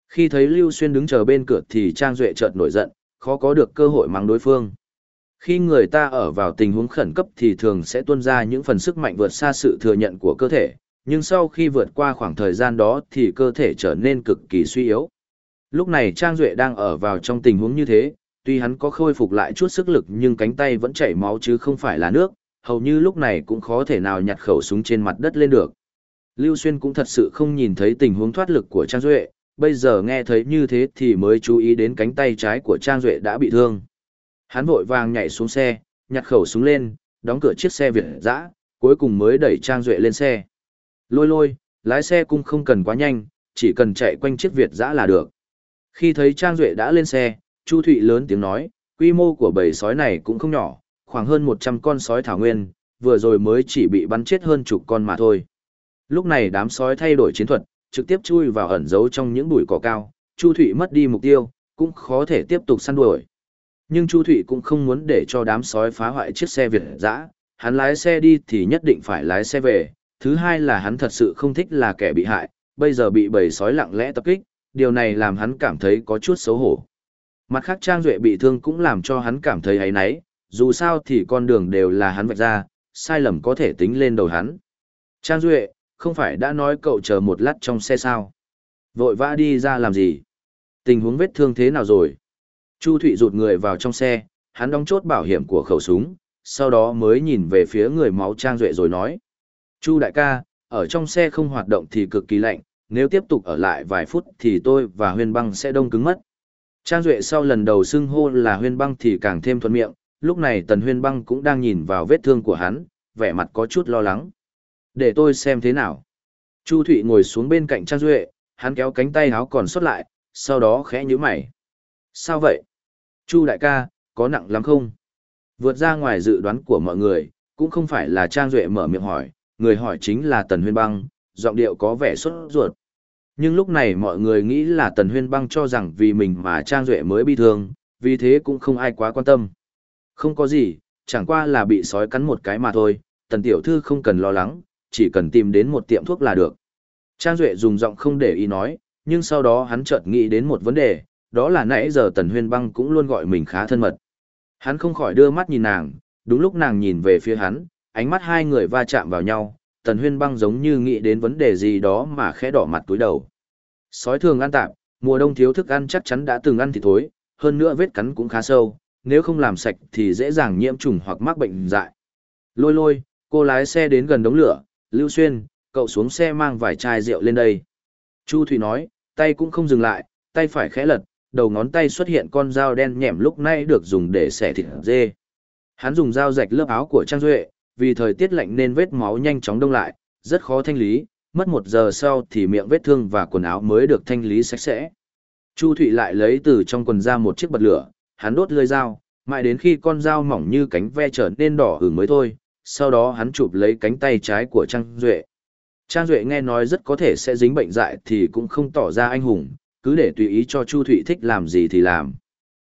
Khi thấy Lưu Xuyên đứng chờ bên cửa thì Trang Duệ chợt nổi giận, khó có được cơ hội mắng đối phương. Khi người ta ở vào tình huống khẩn cấp thì thường sẽ tuôn ra những phần sức mạnh vượt xa sự thừa nhận của cơ thể, nhưng sau khi vượt qua khoảng thời gian đó thì cơ thể trở nên cực kỳ suy yếu. Lúc này Trang Duệ đang ở vào trong tình huống như thế, tuy hắn có khôi phục lại chút sức lực nhưng cánh tay vẫn chảy máu chứ không phải là nước, hầu như lúc này cũng khó thể nào nhặt khẩu súng trên mặt đất lên được. Lưu Xuyên cũng thật sự không nhìn thấy tình huống thoát lực của Trang Duệ, bây giờ nghe thấy như thế thì mới chú ý đến cánh tay trái của Trang Duệ đã bị thương. Hắn vội vàng nhảy xuống xe, nhặt khẩu súng lên, đóng cửa chiếc xe Việt dã, cuối cùng mới đẩy Trang Duệ lên xe. Lôi lôi, lái xe cũng không cần quá nhanh, chỉ cần chạy quanh chiếc Việt dã là được. Khi thấy Trang Duệ đã lên xe, Chu Thụy lớn tiếng nói, quy mô của bầy sói này cũng không nhỏ, khoảng hơn 100 con sói thảo nguyên, vừa rồi mới chỉ bị bắn chết hơn chục con mà thôi. Lúc này đám sói thay đổi chiến thuật, trực tiếp chui vào ẩn giấu trong những bụi cỏ cao, Chu Thụy mất đi mục tiêu, cũng khó thể tiếp tục săn đuổi. Nhưng Chu Thụy cũng không muốn để cho đám sói phá hoại chiếc xe Việt dã, hắn lái xe đi thì nhất định phải lái xe về, thứ hai là hắn thật sự không thích là kẻ bị hại, bây giờ bị bầy sói lặng lẽ tập kích, điều này làm hắn cảm thấy có chút xấu hổ. Mặt khác Trang Duệ bị thương cũng làm cho hắn cảm thấy ấy náy, dù sao thì con đường đều là hắn vạch ra, sai lầm có thể tính lên đầu hắn. Trang Duệ, không phải đã nói cậu chờ một lát trong xe sao? Vội vã đi ra làm gì? Tình huống vết thương thế nào rồi? Chu Thụy rụt người vào trong xe, hắn đóng chốt bảo hiểm của khẩu súng, sau đó mới nhìn về phía người máu Trang Duệ rồi nói. Chu đại ca, ở trong xe không hoạt động thì cực kỳ lạnh, nếu tiếp tục ở lại vài phút thì tôi và huyên băng sẽ đông cứng mất. Trang Duệ sau lần đầu xưng hô là huyên băng thì càng thêm thuận miệng, lúc này tần huyên băng cũng đang nhìn vào vết thương của hắn, vẻ mặt có chút lo lắng. Để tôi xem thế nào. Chu Thụy ngồi xuống bên cạnh Trang Duệ, hắn kéo cánh tay áo còn xuất lại, sau đó khẽ nhíu mày. Sao vậy? Chu đại ca, có nặng lắm không? Vượt ra ngoài dự đoán của mọi người, cũng không phải là Trang Duệ mở miệng hỏi, người hỏi chính là Tần Huyên Băng, giọng điệu có vẻ sốt ruột. Nhưng lúc này mọi người nghĩ là Tần Huyên Băng cho rằng vì mình mà Trang Duệ mới bị thương, vì thế cũng không ai quá quan tâm. Không có gì, chẳng qua là bị sói cắn một cái mà thôi, Tần Tiểu Thư không cần lo lắng, chỉ cần tìm đến một tiệm thuốc là được. Trang Duệ dùng giọng không để ý nói, nhưng sau đó hắn chợt nghĩ đến một vấn đề, đó là nãy giờ Tần Huyên Băng cũng luôn gọi mình khá thân mật. Hắn không khỏi đưa mắt nhìn nàng, đúng lúc nàng nhìn về phía hắn, ánh mắt hai người va chạm vào nhau, Tần Huyên Băng giống như nghĩ đến vấn đề gì đó mà khẽ đỏ mặt túi đầu. Sói thường ăn tạp, mùa đông thiếu thức ăn chắc chắn đã từng ăn thì thối, hơn nữa vết cắn cũng khá sâu, nếu không làm sạch thì dễ dàng nhiễm trùng hoặc mắc bệnh dại. Lôi lôi, cô lái xe đến gần đống lửa, Lưu Xuyên, cậu xuống xe mang vài chai rượu lên đây. Chu Thủy nói, tay cũng không dừng lại, tay phải khẽ lật, đầu ngón tay xuất hiện con dao đen nhẹm lúc nay được dùng để xẻ thịt dê. Hắn dùng dao rạch lớp áo của Trang Duệ, vì thời tiết lạnh nên vết máu nhanh chóng đông lại, rất khó thanh lý, mất một giờ sau thì miệng vết thương và quần áo mới được thanh lý sạch sẽ. Chu Thụy lại lấy từ trong quần ra một chiếc bật lửa, hắn đốt lưỡi dao, mãi đến khi con dao mỏng như cánh ve trở nên đỏ ửng mới thôi, sau đó hắn chụp lấy cánh tay trái của Trang Duệ. Trang Duệ nghe nói rất có thể sẽ dính bệnh dại thì cũng không tỏ ra anh hùng, cứ để tùy ý cho Chu Thụy thích làm gì thì làm.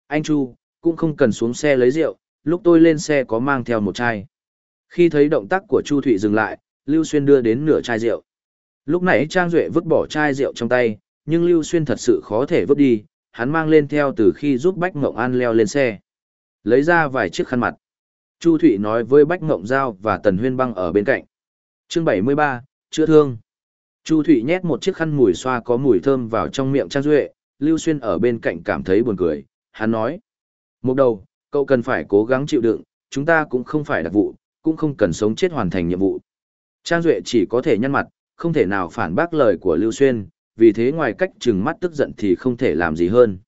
Anh Chu, cũng không cần xuống xe lấy rượu, lúc tôi lên xe có mang theo một chai. Khi thấy động tác của Chu Thụy dừng lại, Lưu Xuyên đưa đến nửa chai rượu. Lúc nãy Trang Duệ vứt bỏ chai rượu trong tay, nhưng Lưu Xuyên thật sự khó thể vứt đi, hắn mang lên theo từ khi giúp Bách Ngộng An leo lên xe. Lấy ra vài chiếc khăn mặt. Chu Thụy nói với Bách Ngộng Giao và Tần Huyên Băng ở bên cạnh. chương 73, chữa thương. Chu Thụy nhét một chiếc khăn mùi xoa có mùi thơm vào trong miệng Trang Duệ, Lưu Xuyên ở bên cạnh cảm thấy buồn cười, hắn nói. Một đầu, cậu cần phải cố gắng chịu đựng, chúng ta cũng không phải đặc vụ, cũng không cần sống chết hoàn thành nhiệm vụ. Trang Duệ chỉ có thể nhăn mặt, không thể nào phản bác lời của Lưu Xuyên, vì thế ngoài cách trừng mắt tức giận thì không thể làm gì hơn.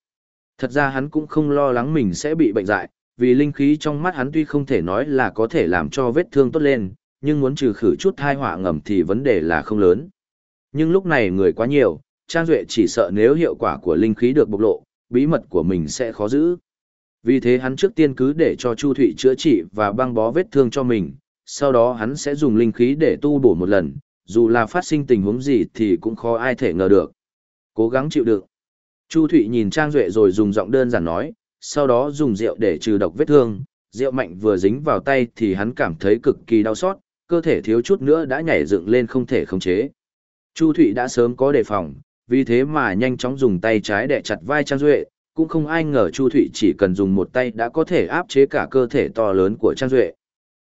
Thật ra hắn cũng không lo lắng mình sẽ bị bệnh dại, vì linh khí trong mắt hắn tuy không thể nói là có thể làm cho vết thương tốt lên, nhưng muốn trừ khử chút thai họa ngầm thì vấn đề là không lớn. Nhưng lúc này người quá nhiều, Trang Duệ chỉ sợ nếu hiệu quả của linh khí được bộc lộ, bí mật của mình sẽ khó giữ. Vì thế hắn trước tiên cứ để cho Chu Thụy chữa trị và băng bó vết thương cho mình, sau đó hắn sẽ dùng linh khí để tu bổ một lần, dù là phát sinh tình huống gì thì cũng khó ai thể ngờ được. Cố gắng chịu đựng. Chu Thụy nhìn Trang Duệ rồi dùng giọng đơn giản nói, sau đó dùng rượu để trừ độc vết thương, rượu mạnh vừa dính vào tay thì hắn cảm thấy cực kỳ đau xót, cơ thể thiếu chút nữa đã nhảy dựng lên không thể khống chế. Chu Thụy đã sớm có đề phòng, vì thế mà nhanh chóng dùng tay trái để chặt vai Trang Duệ, cũng không ai ngờ Chu Thụy chỉ cần dùng một tay đã có thể áp chế cả cơ thể to lớn của Trang Duệ.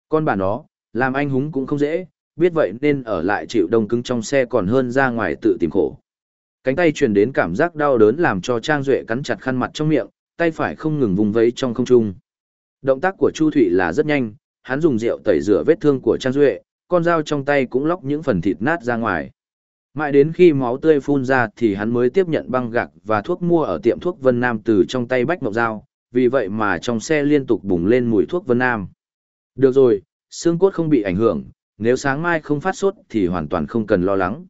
Con bà nó, làm anh húng cũng không dễ, biết vậy nên ở lại chịu đông cứng trong xe còn hơn ra ngoài tự tìm khổ. Cánh tay truyền đến cảm giác đau đớn làm cho Trang Duệ cắn chặt khăn mặt trong miệng, tay phải không ngừng vùng vẫy trong không trung. Động tác của Chu Thụy là rất nhanh, hắn dùng rượu tẩy rửa vết thương của Trang Duệ, con dao trong tay cũng lóc những phần thịt nát ra ngoài. Mãi đến khi máu tươi phun ra thì hắn mới tiếp nhận băng gạc và thuốc mua ở tiệm thuốc Vân Nam từ trong tay Bách Mộng Dao, vì vậy mà trong xe liên tục bùng lên mùi thuốc Vân Nam. Được rồi, xương cốt không bị ảnh hưởng, nếu sáng mai không phát sốt thì hoàn toàn không cần lo lắng.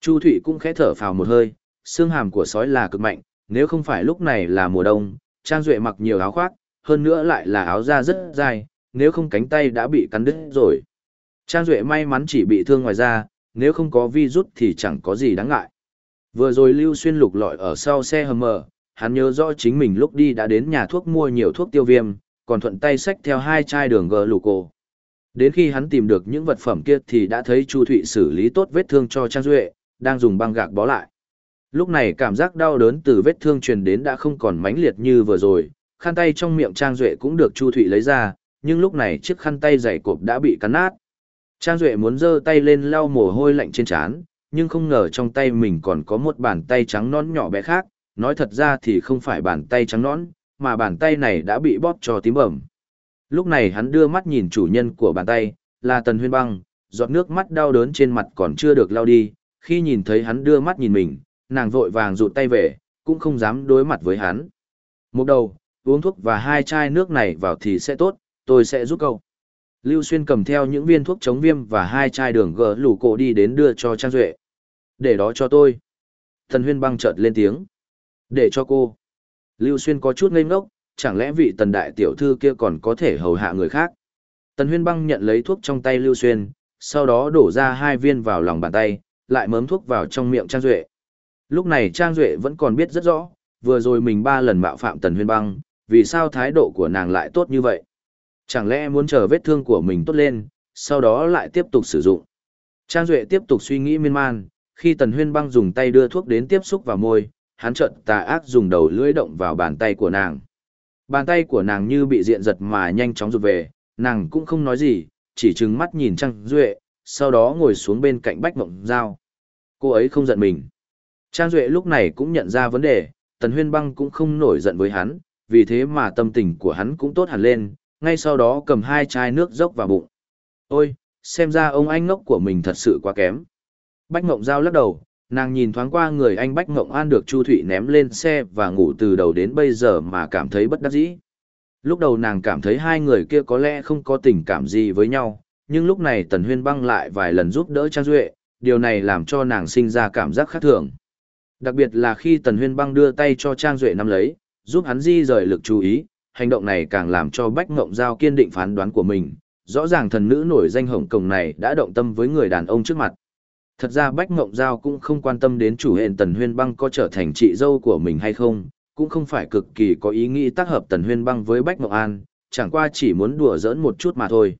Chu Thụy cũng khẽ thở phào một hơi, xương hàm của sói là cực mạnh, nếu không phải lúc này là mùa đông, Trang Duệ mặc nhiều áo khoác, hơn nữa lại là áo da rất dài, nếu không cánh tay đã bị cắn đứt rồi. Trang Duệ may mắn chỉ bị thương ngoài da, nếu không có vi rút thì chẳng có gì đáng ngại. Vừa rồi Lưu Xuyên lục lọi ở sau xe hầm mờ, hắn nhớ rõ chính mình lúc đi đã đến nhà thuốc mua nhiều thuốc tiêu viêm, còn thuận tay xách theo hai chai đường gờ lù cổ. Đến khi hắn tìm được những vật phẩm kia thì đã thấy Chu Thụy xử lý tốt vết thương cho Trang Duệ, đang dùng băng gạc bó lại. Lúc này cảm giác đau đớn từ vết thương truyền đến đã không còn mãnh liệt như vừa rồi, khăn tay trong miệng Trang Duệ cũng được Chu Thụy lấy ra, nhưng lúc này chiếc khăn tay dày cộp đã bị cắn nát. Trang Duệ muốn giơ tay lên lau mồ hôi lạnh trên trán, nhưng không ngờ trong tay mình còn có một bàn tay trắng nón nhỏ bé khác, nói thật ra thì không phải bàn tay trắng nón, mà bàn tay này đã bị bóp cho tím bẩm. Lúc này hắn đưa mắt nhìn chủ nhân của bàn tay, là Tần Huyên Băng, giọt nước mắt đau đớn trên mặt còn chưa được lau đi, khi nhìn thấy hắn đưa mắt nhìn mình, nàng vội vàng rụt tay về, cũng không dám đối mặt với hắn. Một đầu, uống thuốc và hai chai nước này vào thì sẽ tốt, tôi sẽ giúp cậu. Lưu Xuyên cầm theo những viên thuốc chống viêm và hai chai đường gỡ lủ cổ đi đến đưa cho Trang Duệ. Để đó cho tôi. Thần huyên băng chợt lên tiếng. Để cho cô. Lưu Xuyên có chút ngây ngốc, chẳng lẽ vị tần đại tiểu thư kia còn có thể hầu hạ người khác. Tần huyên băng nhận lấy thuốc trong tay Lưu Xuyên, sau đó đổ ra hai viên vào lòng bàn tay, lại mớm thuốc vào trong miệng Trang Duệ. Lúc này Trang Duệ vẫn còn biết rất rõ, vừa rồi mình ba lần mạo phạm tần huyên băng, vì sao thái độ của nàng lại tốt như vậy. Chẳng lẽ muốn chờ vết thương của mình tốt lên, sau đó lại tiếp tục sử dụng. Trang Duệ tiếp tục suy nghĩ miên man, khi Tần Huyên băng dùng tay đưa thuốc đến tiếp xúc vào môi, hắn chợt tà ác dùng đầu lưỡi động vào bàn tay của nàng. Bàn tay của nàng như bị diện giật mà nhanh chóng rụt về, nàng cũng không nói gì, chỉ trừng mắt nhìn Trang Duệ, sau đó ngồi xuống bên cạnh Bách Mộng Giao. Cô ấy không giận mình. Trang Duệ lúc này cũng nhận ra vấn đề, Tần Huyên băng cũng không nổi giận với hắn, vì thế mà tâm tình của hắn cũng tốt hẳn lên, ngay sau đó cầm hai chai nước dốc vào bụng. Ôi, xem ra ông anh ngốc của mình thật sự quá kém. Bách Ngộng Giao lắc đầu, nàng nhìn thoáng qua người anh Bách Ngộng An được Chu Thụy ném lên xe và ngủ từ đầu đến bây giờ mà cảm thấy bất đắc dĩ. Lúc đầu nàng cảm thấy hai người kia có lẽ không có tình cảm gì với nhau, nhưng lúc này Tần Huyên băng lại vài lần giúp đỡ Trang Duệ, điều này làm cho nàng sinh ra cảm giác khác thường. Đặc biệt là khi Tần Huyên băng đưa tay cho Trang Duệ nắm lấy, giúp hắn di rời lực chú ý, hành động này càng làm cho Bách Ngộng Giao kiên định phán đoán của mình. Rõ ràng thần nữ nổi danh hồng cổng này đã động tâm với người đàn ông trước mặt. Thật ra Bách Ngộng Giao cũng không quan tâm đến chủ hện Tần Huyên Băng có trở thành chị dâu của mình hay không, cũng không phải cực kỳ có ý nghĩ tác hợp Tần Huyên Băng với Bách Ngộng An, chẳng qua chỉ muốn đùa giỡn một chút mà thôi.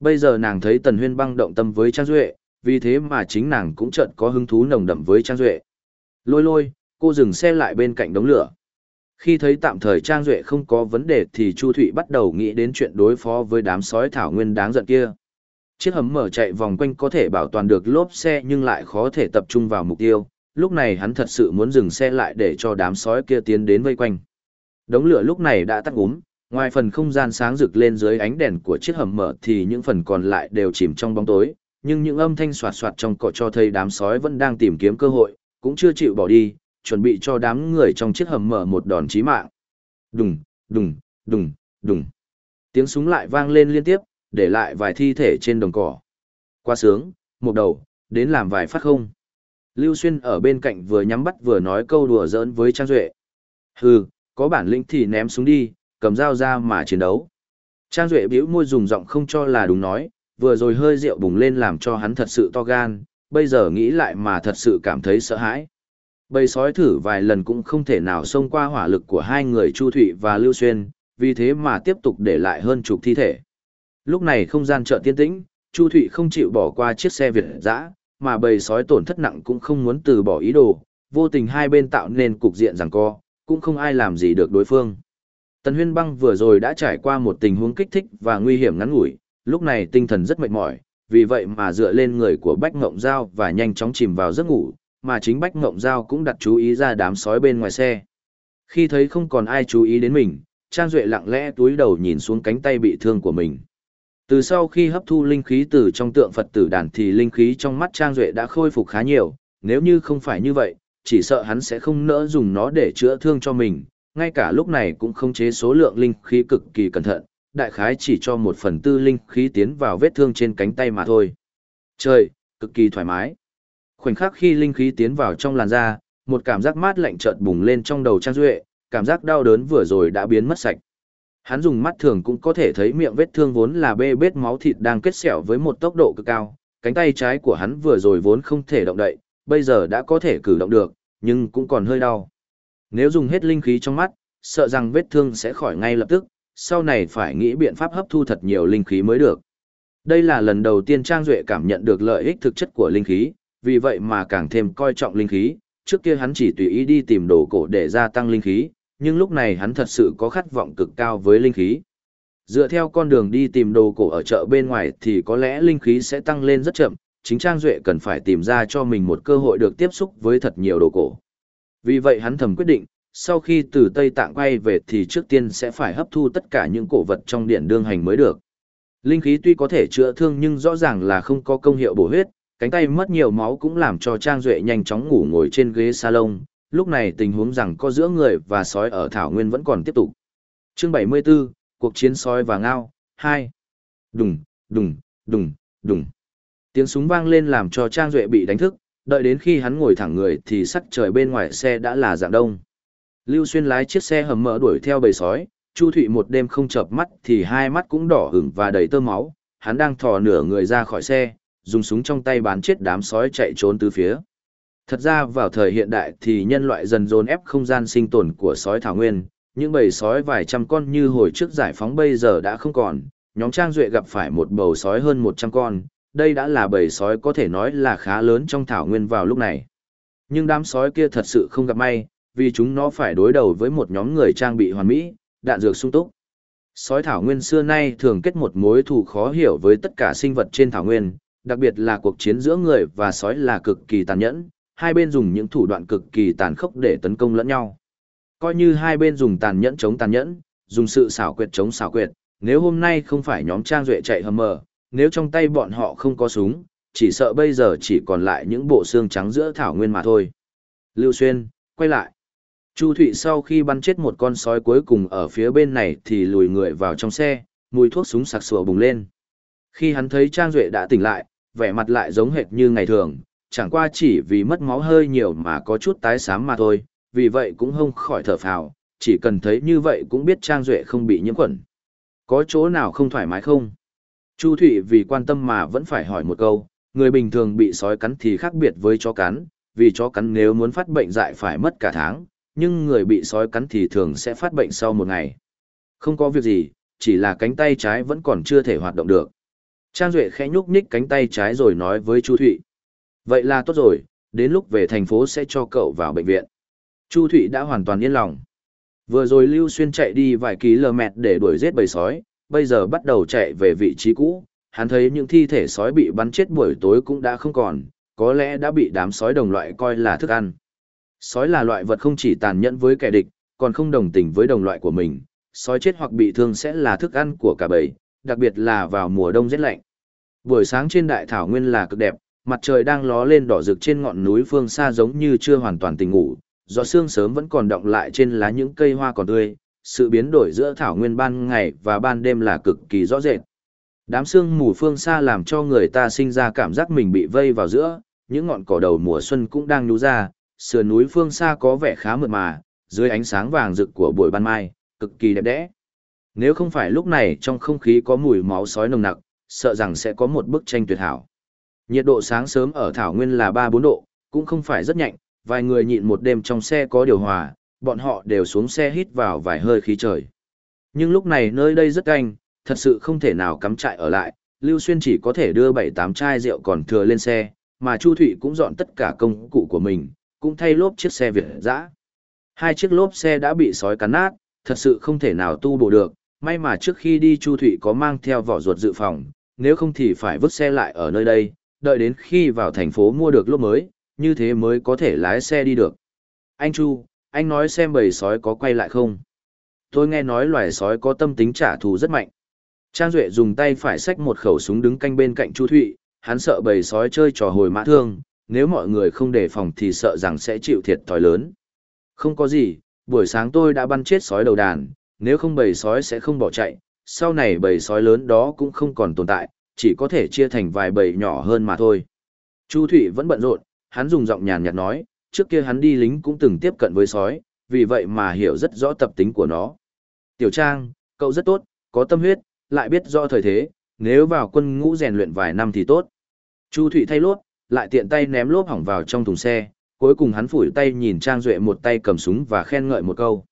Bây giờ nàng thấy Tần Huyên Băng động tâm với Trang Duệ, vì thế mà chính nàng cũng chợt có hứng thú nồng đậm với Trang Duệ. Lôi lôi, cô dừng xe lại bên cạnh đống lửa. Khi thấy tạm thời Trang Duệ không có vấn đề thì Chu Thụy bắt đầu nghĩ đến chuyện đối phó với đám sói thảo nguyên đáng giận kia. Chiếc hầm mở chạy vòng quanh có thể bảo toàn được lốp xe nhưng lại khó thể tập trung vào mục tiêu. Lúc này hắn thật sự muốn dừng xe lại để cho đám sói kia tiến đến vây quanh. Đống lửa lúc này đã tắt úm, ngoài phần không gian sáng rực lên dưới ánh đèn của chiếc hầm mở thì những phần còn lại đều chìm trong bóng tối. Nhưng những âm thanh soạt soạt trong cỏ cho thấy đám sói vẫn đang tìm kiếm cơ hội, cũng chưa chịu bỏ đi, chuẩn bị cho đám người trong chiếc hầm mở một đòn chí mạng. Đùng, đùng, đùng, đùng. Tiếng súng lại vang lên liên tiếp, để lại vài thi thể trên đồng cỏ. Qua sướng, một đầu, đến làm vài phát không. Lưu Xuyên ở bên cạnh vừa nhắm bắt vừa nói câu đùa giỡn với Trang Duệ. Hừ, có bản lĩnh thì ném súng đi, cầm dao ra mà chiến đấu. Trang Duệ biểu môi dùng giọng không cho là đúng nói, vừa rồi hơi rượu bùng lên làm cho hắn thật sự to gan, bây giờ nghĩ lại mà thật sự cảm thấy sợ hãi. Bầy sói thử vài lần cũng không thể nào xông qua hỏa lực của hai người Chu Thụy và Lưu Xuyên, vì thế mà tiếp tục để lại hơn chục thi thể. Lúc này không gian chợ tiên tĩnh, Chu Thụy không chịu bỏ qua chiếc xe Việt dã, mà bầy sói tổn thất nặng cũng không muốn từ bỏ ý đồ, vô tình hai bên tạo nên cục diện rằng co, cũng không ai làm gì được đối phương. Tần Huyên Băng vừa rồi đã trải qua một tình huống kích thích và nguy hiểm ngắn ngủi, lúc này tinh thần rất mệt mỏi, vì vậy mà dựa lên người của Bách Ngộng Giao và nhanh chóng chìm vào giấc ngủ, mà chính Bách Ngộng Giao cũng đặt chú ý ra đám sói bên ngoài xe. Khi thấy không còn ai chú ý đến mình, Trang Duệ lặng lẽ túi đầu nhìn xuống cánh tay bị thương của mình. Từ sau khi hấp thu linh khí từ trong tượng Phật tử đàn thì linh khí trong mắt Trang Duệ đã khôi phục khá nhiều, nếu như không phải như vậy, chỉ sợ hắn sẽ không nỡ dùng nó để chữa thương cho mình, ngay cả lúc này cũng không chế số lượng linh khí cực kỳ cẩn thận, đại khái chỉ cho một phần tư linh khí tiến vào vết thương trên cánh tay mà thôi. Trời, cực kỳ thoải mái. Khoảnh khắc khi linh khí tiến vào trong làn da, một cảm giác mát lạnh chợt bùng lên trong đầu Trang Duệ, cảm giác đau đớn vừa rồi đã biến mất sạch. Hắn dùng mắt thường cũng có thể thấy miệng vết thương vốn là bê bết máu thịt đang kết sẹo với một tốc độ cực cao, cánh tay trái của hắn vừa rồi vốn không thể động đậy, bây giờ đã có thể cử động được, nhưng cũng còn hơi đau. Nếu dùng hết linh khí trong mắt, sợ rằng vết thương sẽ khỏi ngay lập tức, sau này phải nghĩ biện pháp hấp thu thật nhiều linh khí mới được. Đây là lần đầu tiên Trang Duệ cảm nhận được lợi ích thực chất của linh khí, vì vậy mà càng thêm coi trọng linh khí, trước kia hắn chỉ tùy ý đi tìm đồ cổ để gia tăng linh khí, nhưng lúc này hắn thật sự có khát vọng cực cao với linh khí. Dựa theo con đường đi tìm đồ cổ ở chợ bên ngoài thì có lẽ linh khí sẽ tăng lên rất chậm, chính Trang Duệ cần phải tìm ra cho mình một cơ hội được tiếp xúc với thật nhiều đồ cổ. Vì vậy hắn thầm quyết định, sau khi từ Tây Tạng quay về thì trước tiên sẽ phải hấp thu tất cả những cổ vật trong điện đương hành mới được. Linh khí tuy có thể chữa thương nhưng rõ ràng là không có công hiệu bổ huyết, cánh tay mất nhiều máu cũng làm cho Trang Duệ nhanh chóng ngủ ngồi trên ghế salon, lúc này tình huống rằng có giữa người và sói ở Thảo Nguyên vẫn còn tiếp tục. chương 74, cuộc chiến sói và ngao, 2. Đùng, đùng, đùng, đùng. Tiếng súng vang lên làm cho Trang Duệ bị đánh thức, đợi đến khi hắn ngồi thẳng người thì sắc trời bên ngoài xe đã là dạng đông. Lưu Xuyên lái chiếc xe hầm mỡ đuổi theo bầy sói, Chu Thụy một đêm không chợp mắt thì hai mắt cũng đỏ hửng và đầy tơ máu, hắn đang thò nửa người ra khỏi xe, dùng súng trong tay bán chết đám sói chạy trốn từ phía. Thật ra vào thời hiện đại thì nhân loại dần dồn ép không gian sinh tồn của sói thảo nguyên, những bầy sói vài trăm con như hồi trước giải phóng bây giờ đã không còn, nhóm Trang Duệ gặp phải một bầu sói hơn 100 con, đây đã là bầy sói có thể nói là khá lớn trong thảo nguyên vào lúc này. Nhưng đám sói kia thật sự không gặp may, vì chúng nó phải đối đầu với một nhóm người trang bị hoàn mỹ, đạn dược sung túc. Sói thảo nguyên xưa nay thường kết một mối thù khó hiểu với tất cả sinh vật trên thảo nguyên, đặc biệt là cuộc chiến giữa người và sói là cực kỳ tàn nhẫn, hai bên dùng những thủ đoạn cực kỳ tàn khốc để tấn công lẫn nhau. Coi như hai bên dùng tàn nhẫn chống tàn nhẫn, dùng sự xảo quyệt chống xảo quyệt, nếu hôm nay không phải nhóm trang duệ chạy hầm mờ, nếu trong tay bọn họ không có súng, chỉ sợ bây giờ chỉ còn lại những bộ xương trắng giữa thảo nguyên mà thôi. Lưu Xuyên, quay lại. Chu Thụy sau khi bắn chết một con sói cuối cùng ở phía bên này thì lùi người vào trong xe, mùi thuốc súng sặc sủa bùng lên. Khi hắn thấy Trang Duệ đã tỉnh lại, vẻ mặt lại giống hệt như ngày thường, chẳng qua chỉ vì mất máu hơi nhiều mà có chút tái xám mà thôi, vì vậy cũng không khỏi thở phào, chỉ cần thấy như vậy cũng biết Trang Duệ không bị nhiễm khuẩn. Có chỗ nào không thoải mái không? Chu Thụy vì quan tâm mà vẫn phải hỏi một câu, Người bình thường bị sói cắn thì khác biệt với chó cắn, vì chó cắn nếu muốn phát bệnh dại phải mất cả tháng, nhưng người bị sói cắn thì thường sẽ phát bệnh sau một ngày. Không có việc gì, chỉ là cánh tay trái vẫn còn chưa thể hoạt động được. Trang Duệ khẽ nhúc nhích cánh tay trái rồi nói với Chu Thụy. Vậy là tốt rồi, đến lúc về thành phố sẽ cho cậu vào bệnh viện. Chu Thụy đã hoàn toàn yên lòng. Vừa rồi Lưu Xuyên chạy đi vài km để đuổi giết bầy sói, bây giờ bắt đầu chạy về vị trí cũ. Hắn thấy những thi thể sói bị bắn chết buổi tối cũng đã không còn, có lẽ đã bị đám sói đồng loại coi là thức ăn. Sói là loại vật không chỉ tàn nhẫn với kẻ địch, còn không đồng tình với đồng loại của mình. Sói chết hoặc bị thương sẽ là thức ăn của cả bầy, đặc biệt là vào mùa đông rét lạnh. Buổi sáng trên đại thảo nguyên là cực đẹp, mặt trời đang ló lên đỏ rực trên ngọn núi phương xa giống như chưa hoàn toàn tỉnh ngủ, gió sương sớm vẫn còn động lại trên lá những cây hoa còn tươi, sự biến đổi giữa thảo nguyên ban ngày và ban đêm là cực kỳ rõ rệt. Đám sương mù phương xa làm cho người ta sinh ra cảm giác mình bị vây vào giữa, những ngọn cỏ đầu mùa xuân cũng đang nhú ra, sườn núi phương xa có vẻ khá mượt mà, dưới ánh sáng vàng rực của buổi ban mai, cực kỳ đẹp đẽ. Nếu không phải lúc này trong không khí có mùi máu sói nồng nặc, sợ rằng sẽ có một bức tranh tuyệt hảo. Nhiệt độ sáng sớm ở Thảo Nguyên là 3-4 độ, cũng không phải rất nhạnh, vài người nhịn một đêm trong xe có điều hòa, bọn họ đều xuống xe hít vào vài hơi khí trời. Nhưng lúc này nơi đây rất canh, thật sự không thể nào cắm trại ở lại, Lưu Xuyên chỉ có thể đưa 7-8 chai rượu còn thừa lên xe, mà Chu Thụy cũng dọn tất cả công cụ của mình, cũng thay lốp chiếc xe Việt dã. Hai chiếc lốp xe đã bị sói cắn nát, thật sự không thể nào tu bổ được, may mà trước khi đi Chu Thụy có mang theo vỏ ruột dự phòng, nếu không thì phải vứt xe lại ở nơi đây, đợi đến khi vào thành phố mua được lốp mới, như thế mới có thể lái xe đi được. Anh Chu, anh nói xem bầy sói có quay lại không? Tôi nghe nói loài sói có tâm tính trả thù rất mạnh. Trang Duệ dùng tay phải xách một khẩu súng đứng canh bên cạnh Chu Thụy, hắn sợ bầy sói chơi trò hồi mã thương, nếu mọi người không đề phòng thì sợ rằng sẽ chịu thiệt thòi lớn. Không có gì, buổi sáng tôi đã bắn chết sói đầu đàn, nếu không bầy sói sẽ không bỏ chạy, sau này bầy sói lớn đó cũng không còn tồn tại, chỉ có thể chia thành vài bầy nhỏ hơn mà thôi. Chu Thụy vẫn bận rộn, hắn dùng giọng nhàn nhạt nói, trước kia hắn đi lính cũng từng tiếp cận với sói, vì vậy mà hiểu rất rõ tập tính của nó. Tiểu Trang, cậu rất tốt, có tâm huyết, lại biết rõ thời thế, nếu vào quân ngũ rèn luyện vài năm thì tốt. Chu Thụy thay lốp, lại tiện tay ném lốp hỏng vào trong thùng xe, cuối cùng hắn phủi tay nhìn Trang Duệ một tay cầm súng và khen ngợi một câu.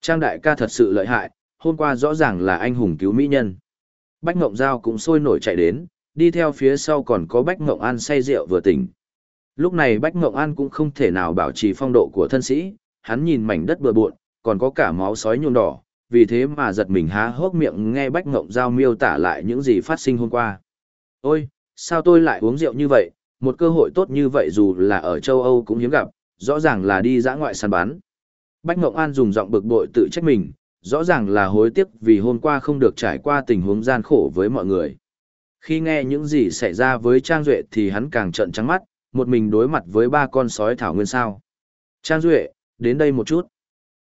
Trang đại ca thật sự lợi hại, hôm qua rõ ràng là anh hùng cứu mỹ nhân. Bách Ngộng Giao cũng sôi nổi chạy đến, đi theo phía sau còn có Bách Ngộng An say rượu vừa tỉnh. Lúc này Bách Ngộng An cũng không thể nào bảo trì phong độ của thân sĩ, hắn nhìn mảnh đất bừa bộn, còn có cả máu sói nhuộm đỏ, vì thế mà giật mình há hốc miệng nghe Bách Ngộng Giao miêu tả lại những gì phát sinh hôm qua. Ôi, sao tôi lại uống rượu như vậy, một cơ hội tốt như vậy dù là ở châu Âu cũng hiếm gặp, rõ ràng là đi dã ngoại săn bắn. Bách Ngộng An dùng giọng bực bội tự trách mình, rõ ràng là hối tiếc vì hôm qua không được trải qua tình huống gian khổ với mọi người. Khi nghe những gì xảy ra với Trang Duệ thì hắn càng trợn trắng mắt, một mình đối mặt với ba con sói thảo nguyên sao. Trang Duệ, đến đây một chút.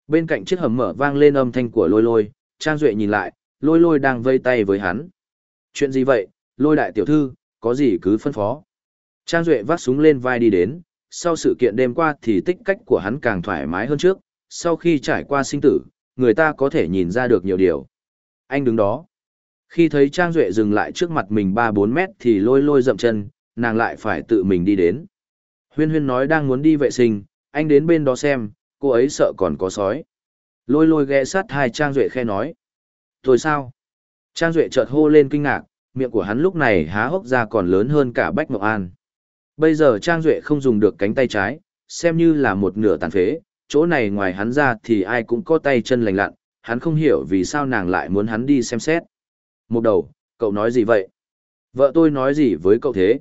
Bên cạnh chiếc hầm mở vang lên âm thanh của lôi lôi, Trang Duệ nhìn lại, lôi lôi đang vây tay với hắn. Chuyện gì vậy, lôi đại tiểu thư, có gì cứ phân phó. Trang Duệ vác súng lên vai đi đến, sau sự kiện đêm qua thì tích cách của hắn càng thoải mái hơn trước, sau khi trải qua sinh tử, người ta có thể nhìn ra được nhiều điều. Anh đứng đó. Khi thấy Trang Duệ dừng lại trước mặt mình 3-4 mét thì lôi lôi dậm chân, nàng lại phải tự mình đi đến. Huyên huyên nói đang muốn đi vệ sinh, anh đến bên đó xem, cô ấy sợ còn có sói. Lôi lôi ghé sát hai Trang Duệ khe nói. Thôi sao? Trang Duệ chợt hô lên kinh ngạc, miệng của hắn lúc này há hốc ra còn lớn hơn cả Bách Ngọc An. Bây giờ Trang Duệ không dùng được cánh tay trái, xem như là một nửa tàn phế, chỗ này ngoài hắn ra thì ai cũng có tay chân lành lặn, hắn không hiểu vì sao nàng lại muốn hắn đi xem xét. Một đầu, cậu nói gì vậy? Vợ tôi nói gì với cậu thế?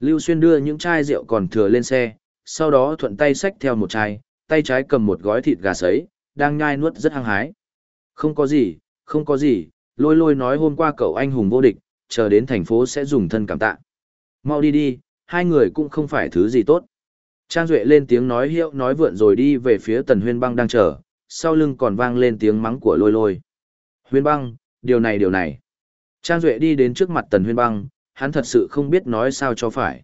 Lưu Xuyên đưa những chai rượu còn thừa lên xe, sau đó thuận tay xách theo một chai, tay trái cầm một gói thịt gà sấy, đang nhai nuốt rất hăng hái. Không có gì, không có gì, lôi lôi nói hôm qua cậu anh hùng vô địch, chờ đến thành phố sẽ dùng thân cảm tạ. Mau đi đi, hai người cũng không phải thứ gì tốt. Trang Duệ lên tiếng nói hiệu nói vượn rồi đi về phía tần huyên băng đang chờ, sau lưng còn vang lên tiếng mắng của lôi lôi. Huyên băng, điều này điều này. Trang Duệ đi đến trước mặt tần huyên băng, hắn thật sự không biết nói sao cho phải.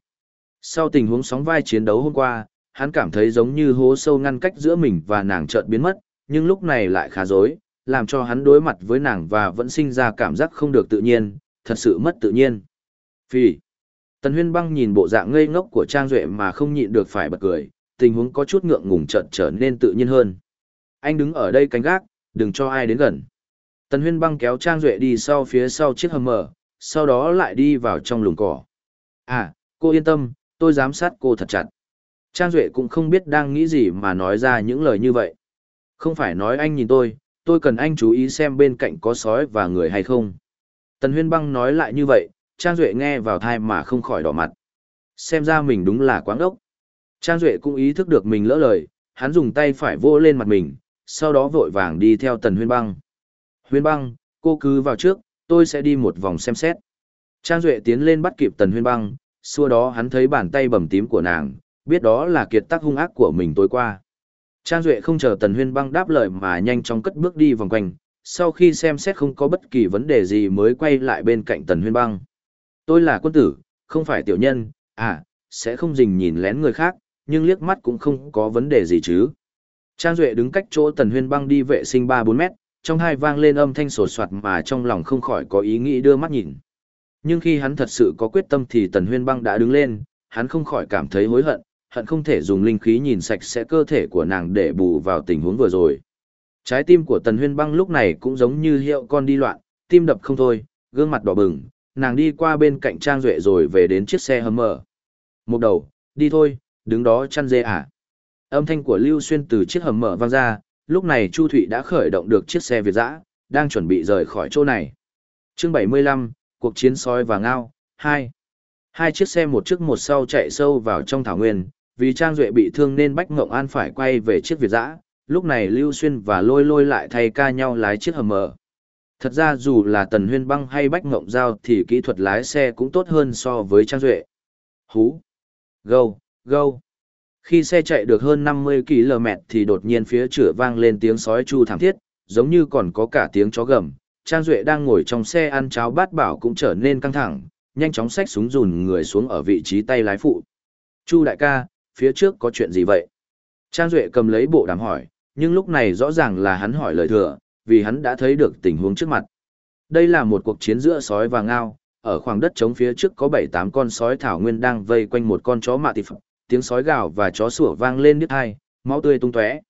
Sau tình huống sóng vai chiến đấu hôm qua, hắn cảm thấy giống như hố sâu ngăn cách giữa mình và nàng chợt biến mất, nhưng lúc này lại khá dối, làm cho hắn đối mặt với nàng và vẫn sinh ra cảm giác không được tự nhiên, thật sự mất tự nhiên. Phi. Tần Huyên Băng nhìn bộ dạng ngây ngốc của Trang Duệ mà không nhịn được phải bật cười, tình huống có chút ngượng ngùng chợt trở nên tự nhiên hơn. Anh đứng ở đây canh gác, đừng cho ai đến gần. Tần Huyên Băng kéo Trang Duệ đi sau phía sau chiếc hầm mở, sau đó lại đi vào trong lùng cỏ. À, cô yên tâm, tôi giám sát cô thật chặt. Trang Duệ cũng không biết đang nghĩ gì mà nói ra những lời như vậy. Không phải nói anh nhìn tôi, tôi cần anh chú ý xem bên cạnh có sói và người hay không. Tần Huyên Băng nói lại như vậy, Trang Duệ nghe vào thai mà không khỏi đỏ mặt. Xem ra mình đúng là quáng ốc. Trang Duệ cũng ý thức được mình lỡ lời, hắn dùng tay phải vô lên mặt mình, sau đó vội vàng đi theo Tần Huyên Băng. Huyên Băng, cô cứ vào trước, tôi sẽ đi một vòng xem xét. Trang Duệ tiến lên bắt kịp Tần Huyên Băng, xua đó hắn thấy bàn tay bầm tím của nàng, biết đó là kiệt tác hung ác của mình tối qua. Trang Duệ không chờ Tần Huyên Băng đáp lời mà nhanh chóng cất bước đi vòng quanh, sau khi xem xét không có bất kỳ vấn đề gì mới quay lại bên cạnh Tần Huyên Băng. Tôi là quân tử, không phải tiểu nhân, à, sẽ không dình nhìn lén người khác, nhưng liếc mắt cũng không có vấn đề gì chứ. Trang Duệ đứng cách chỗ Tần Huyên Băng đi vệ sinh 3-4 mét, trong hai vang lên âm thanh sột soạt mà trong lòng không khỏi có ý nghĩ đưa mắt nhìn. Nhưng khi hắn thật sự có quyết tâm thì Tần Huyên Băng đã đứng lên, hắn không khỏi cảm thấy hối hận, hận không thể dùng linh khí nhìn sạch sẽ cơ thể của nàng để bù vào tình huống vừa rồi. Trái tim của Tần Huyên Băng lúc này cũng giống như hiệu con đi loạn, tim đập không thôi, gương mặt đỏ bừng, nàng đi qua bên cạnh Trang Duệ rồi về đến chiếc xe hầm mở. Một đầu, đi thôi, đứng đó chăn dê à. Âm thanh của Lưu Xuyên từ chiếc hầm mở vang ra, lúc này Chu Thụy đã khởi động được chiếc xe Việt dã, đang chuẩn bị rời khỏi chỗ này. chương 75, cuộc chiến sói và ngao, 2. Hai chiếc xe một trước một sau chạy sâu vào trong thảo nguyên, vì Trang Duệ bị thương nên Bách Ngộng An phải quay về chiếc Việt dã. lúc này Lưu Xuyên và Lôi Lôi lại thay ca nhau lái chiếc hầm mở. Thật ra dù là Tần Huyên Băng hay Bách Ngộng Giao thì kỹ thuật lái xe cũng tốt hơn so với Trang Duệ. Hú! Gâu! Gâu! Khi xe chạy được hơn 50 km thì đột nhiên phía chữa vang lên tiếng sói chu thảm thiết, giống như còn có cả tiếng chó gầm. Trang Duệ đang ngồi trong xe ăn cháo bát bảo cũng trở nên căng thẳng, nhanh chóng xách súng dùn người xuống ở vị trí tay lái phụ. Chu đại ca, phía trước có chuyện gì vậy? Trang Duệ cầm lấy bộ đàm hỏi, nhưng lúc này rõ ràng là hắn hỏi lời thừa, vì hắn đã thấy được tình huống trước mặt. Đây là một cuộc chiến giữa sói và ngao, ở khoảng đất trống phía trước có 7-8 con sói thảo nguyên đang vây quanh một con chó mạ tịp, tiếng sói gào và chó sủa vang lên đứt hai, máu tươi tung tóe.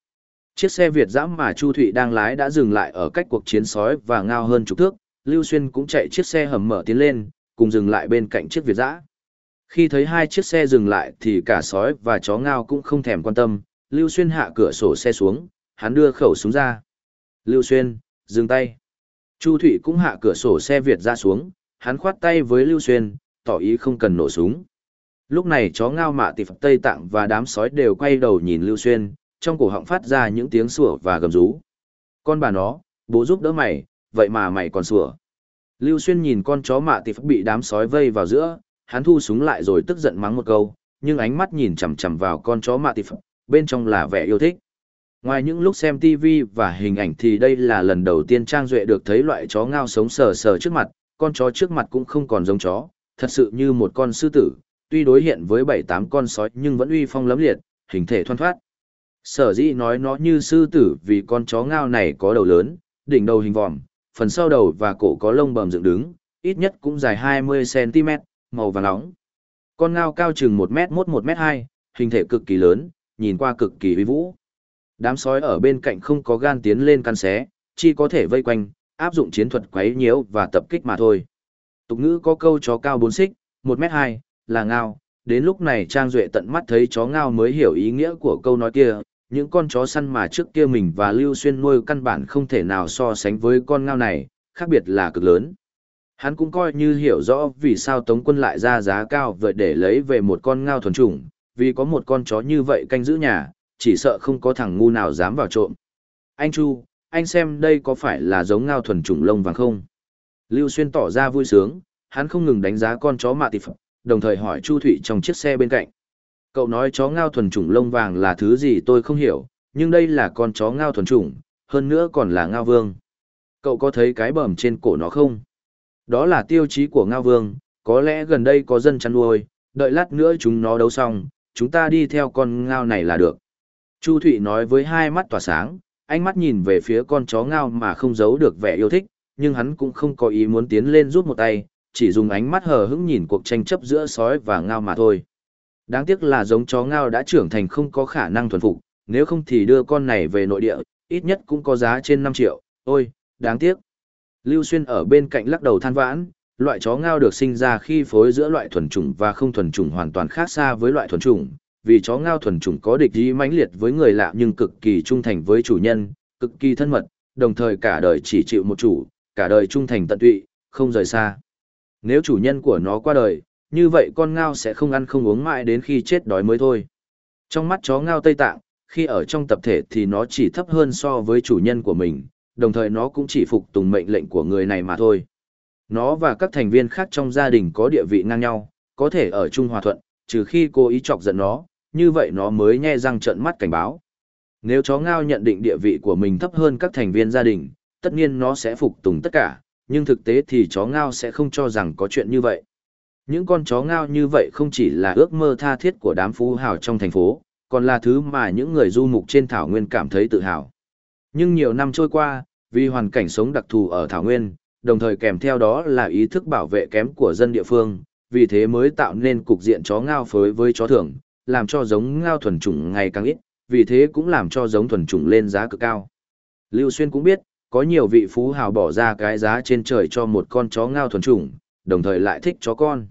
Chiếc xe Việt dã mà Chu Thụy đang lái đã dừng lại ở cách cuộc chiến sói và ngao hơn chục thước, Lưu Xuyên cũng chạy chiếc xe hầm mở tiến lên, cùng dừng lại bên cạnh chiếc Việt dã. Khi thấy hai chiếc xe dừng lại thì cả sói và chó ngao cũng không thèm quan tâm, Lưu Xuyên hạ cửa sổ xe xuống, hắn đưa khẩu súng ra. Lưu Xuyên, dừng tay. Chu Thụy cũng hạ cửa sổ xe Việt ra xuống, hắn khoát tay với Lưu Xuyên, tỏ ý không cần nổ súng. Lúc này chó ngao mạ tịp Tây Tạng và đám sói đều quay đầu nhìn Lưu Xuyên, trong cổ họng phát ra những tiếng sủa và gầm rú. Con bà nó, bố giúp đỡ mày, vậy mà mày còn sủa. Lưu Xuyên nhìn con chó mạ tịp bị đám sói vây vào giữa, hắn thu súng lại rồi tức giận mắng một câu, nhưng ánh mắt nhìn chằm chằm vào con chó mạ tịp, bên trong là vẻ yêu thích. Ngoài những lúc xem TV và hình ảnh thì đây là lần đầu tiên Trang Duệ được thấy loại chó ngao sống sờ sờ trước mặt, con chó trước mặt cũng không còn giống chó, thật sự như một con sư tử, tuy đối hiện với 7-8 con sói nhưng vẫn uy phong lấm liệt, hình thể thoăn thoát. Sở dĩ nói nó như sư tử vì con chó ngao này có đầu lớn, đỉnh đầu hình vòm, phần sau đầu và cổ có lông bầm dựng đứng, ít nhất cũng dài 20cm, màu vàng nóng. Con ngao cao chừng 1m1 1m2, hình thể cực kỳ lớn, nhìn qua cực kỳ uy vũ. Đám sói ở bên cạnh không có gan tiến lên căn xé, chỉ có thể vây quanh, áp dụng chiến thuật quấy nhiễu và tập kích mà thôi. Tục ngữ có câu chó cao 4 xích, 1m2, là ngao. Đến lúc này Trang Duệ tận mắt thấy chó ngao mới hiểu ý nghĩa của câu nói kia, những con chó săn mà trước kia mình và Lưu Xuyên nuôi căn bản không thể nào so sánh với con ngao này, khác biệt là cực lớn. Hắn cũng coi như hiểu rõ vì sao Tống quân lại ra giá cao vậy để lấy về một con ngao thuần chủng, vì có một con chó như vậy canh giữ nhà, chỉ sợ không có thằng ngu nào dám vào trộm. Anh Chu, anh xem đây có phải là giống ngao thuần chủng lông vàng không? Lưu Xuyên tỏ ra vui sướng, hắn không ngừng đánh giá con chó mạ tịp, đồng thời hỏi Chu Thụy trong chiếc xe bên cạnh. Cậu nói chó ngao thuần chủng lông vàng là thứ gì tôi không hiểu, nhưng đây là con chó ngao thuần chủng, hơn nữa còn là ngao vương. Cậu có thấy cái bầm trên cổ nó không? Đó là tiêu chí của ngao vương, có lẽ gần đây có dân chăn nuôi, đợi lát nữa chúng nó đấu xong, chúng ta đi theo con ngao này là được. Chu Thụy nói với hai mắt tỏa sáng, ánh mắt nhìn về phía con chó ngao mà không giấu được vẻ yêu thích, nhưng hắn cũng không có ý muốn tiến lên giúp một tay, chỉ dùng ánh mắt hờ hững nhìn cuộc tranh chấp giữa sói và ngao mà thôi. Đáng tiếc là giống chó ngao đã trưởng thành không có khả năng thuần phục, nếu không thì đưa con này về nội địa, ít nhất cũng có giá trên 5 triệu, ôi, đáng tiếc. Lưu Xuyên ở bên cạnh lắc đầu than vãn, loại chó ngao được sinh ra khi phối giữa loại thuần chủng và không thuần chủng hoàn toàn khác xa với loại thuần chủng, vì chó ngao thuần chủng có địch ý mãnh liệt với người lạ nhưng cực kỳ trung thành với chủ nhân, cực kỳ thân mật, đồng thời cả đời chỉ chịu một chủ, cả đời trung thành tận tụy, không rời xa. Nếu chủ nhân của nó qua đời, như vậy con ngao sẽ không ăn không uống mãi đến khi chết đói mới thôi. Trong mắt chó ngao Tây Tạng, khi ở trong tập thể thì nó chỉ thấp hơn so với chủ nhân của mình, đồng thời nó cũng chỉ phục tùng mệnh lệnh của người này mà thôi. Nó và các thành viên khác trong gia đình có địa vị ngang nhau, có thể ở chung hòa thuận, trừ khi cô ý chọc giận nó, như vậy nó mới nhe răng trợn mắt cảnh báo. Nếu chó ngao nhận định địa vị của mình thấp hơn các thành viên gia đình, tất nhiên nó sẽ phục tùng tất cả, nhưng thực tế thì chó ngao sẽ không cho rằng có chuyện như vậy. Những con chó ngao như vậy không chỉ là ước mơ tha thiết của đám phú hào trong thành phố, còn là thứ mà những người du mục trên thảo nguyên cảm thấy tự hào. Nhưng nhiều năm trôi qua, vì hoàn cảnh sống đặc thù ở thảo nguyên, đồng thời kèm theo đó là ý thức bảo vệ kém của dân địa phương, vì thế mới tạo nên cục diện chó ngao phối với chó thường, làm cho giống ngao thuần chủng ngày càng ít, vì thế cũng làm cho giống thuần chủng lên giá cực cao. Lưu Xuyên cũng biết, có nhiều vị phú hào bỏ ra cái giá trên trời cho một con chó ngao thuần chủng, đồng thời lại thích chó con.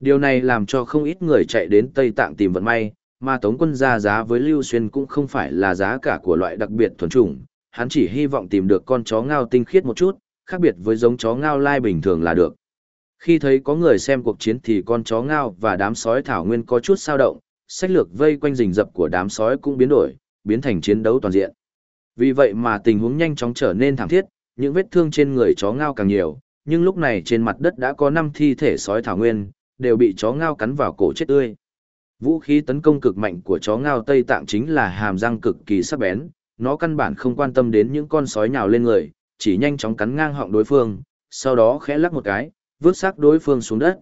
Điều này làm cho không ít người chạy đến Tây Tạng tìm vận may, mà Tống quân ra giá với Lưu Xuyên cũng không phải là giá cả của loại đặc biệt thuần chủng, hắn chỉ hy vọng tìm được con chó ngao tinh khiết một chút, khác biệt với giống chó ngao lai bình thường là được. Khi thấy có người xem cuộc chiến thì con chó ngao và đám sói thảo nguyên có chút sao động, sách lược vây quanh rình rập của đám sói cũng biến đổi, biến thành chiến đấu toàn diện. Vì vậy mà tình huống nhanh chóng trở nên thảm thiết, những vết thương trên người chó ngao càng nhiều, nhưng lúc này trên mặt đất đã có 5 thi thể sói thảo nguyên, đều bị chó ngao cắn vào cổ chết tươi. Vũ khí tấn công cực mạnh của chó ngao Tây Tạng chính là hàm răng cực kỳ sắc bén, nó căn bản không quan tâm đến những con sói nhào lên người, chỉ nhanh chóng cắn ngang họng đối phương, sau đó khẽ lắc một cái, vứt xác đối phương xuống đất.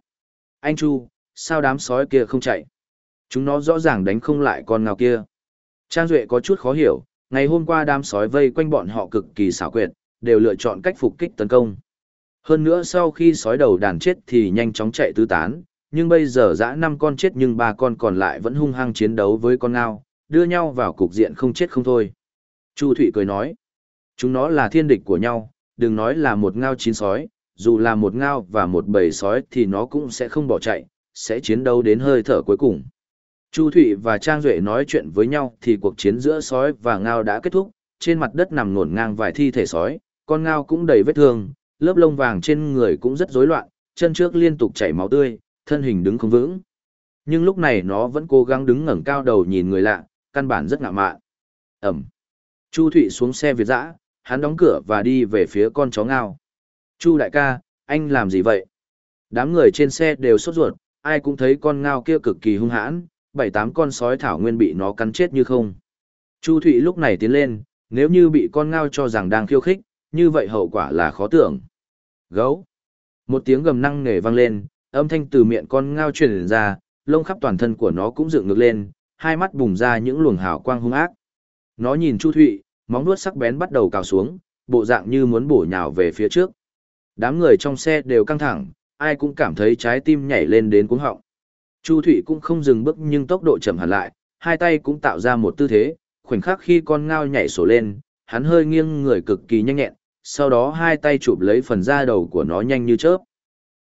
Anh Chu, sao đám sói kia không chạy? Chúng nó rõ ràng đánh không lại con ngao kia. Trang Duệ có chút khó hiểu, ngày hôm qua đám sói vây quanh bọn họ cực kỳ xảo quyệt, đều lựa chọn cách phục kích tấn công. Hơn nữa sau khi sói đầu đàn chết thì nhanh chóng chạy tứ tán, nhưng bây giờ dã năm con chết nhưng ba con còn lại vẫn hung hăng chiến đấu với con ngao, đưa nhau vào cục diện không chết không thôi. Chu Thụy cười nói, chúng nó là thiên địch của nhau, đừng nói là một ngao chín sói, dù là một ngao và một bầy sói thì nó cũng sẽ không bỏ chạy, sẽ chiến đấu đến hơi thở cuối cùng. Chu Thụy và Trang Duệ nói chuyện với nhau thì cuộc chiến giữa sói và ngao đã kết thúc, trên mặt đất nằm ngổn ngang vài thi thể sói, con ngao cũng đầy vết thương, lớp lông vàng trên người cũng rất rối loạn, chân trước liên tục chảy máu tươi, thân hình đứng không vững. Nhưng lúc này nó vẫn cố gắng đứng ngẩng cao đầu nhìn người lạ, căn bản rất ngạ mạn. Ẩm. Chu Thụy xuống xe Việt dã, hắn đóng cửa và đi về phía con chó ngao. Chu đại ca, anh làm gì vậy? Đám người trên xe đều sốt ruột, ai cũng thấy con ngao kia cực kỳ hung hãn, bảy tám con sói thảo nguyên bị nó cắn chết như không. Chu Thụy lúc này tiến lên, nếu như bị con ngao cho rằng đang khiêu khích, như vậy hậu quả là khó tưởng. Gấu. Một tiếng gầm năng nề vang lên, âm thanh từ miệng con ngao truyền ra, lông khắp toàn thân của nó cũng dựng ngược lên, hai mắt bùng ra những luồng hào quang hung ác. Nó nhìn Chu Thụy, móng vuốt sắc bén bắt đầu cào xuống, bộ dạng như muốn bổ nhào về phía trước. Đám người trong xe đều căng thẳng, ai cũng cảm thấy trái tim nhảy lên đến cuống họng. Chu Thụy cũng không dừng bước nhưng tốc độ chậm hẳn lại, hai tay cũng tạo ra một tư thế, khoảnh khắc khi con ngao nhảy sổ lên, hắn hơi nghiêng người cực kỳ nhanh nhẹn, sau đó hai tay chụp lấy phần da đầu của nó nhanh như chớp.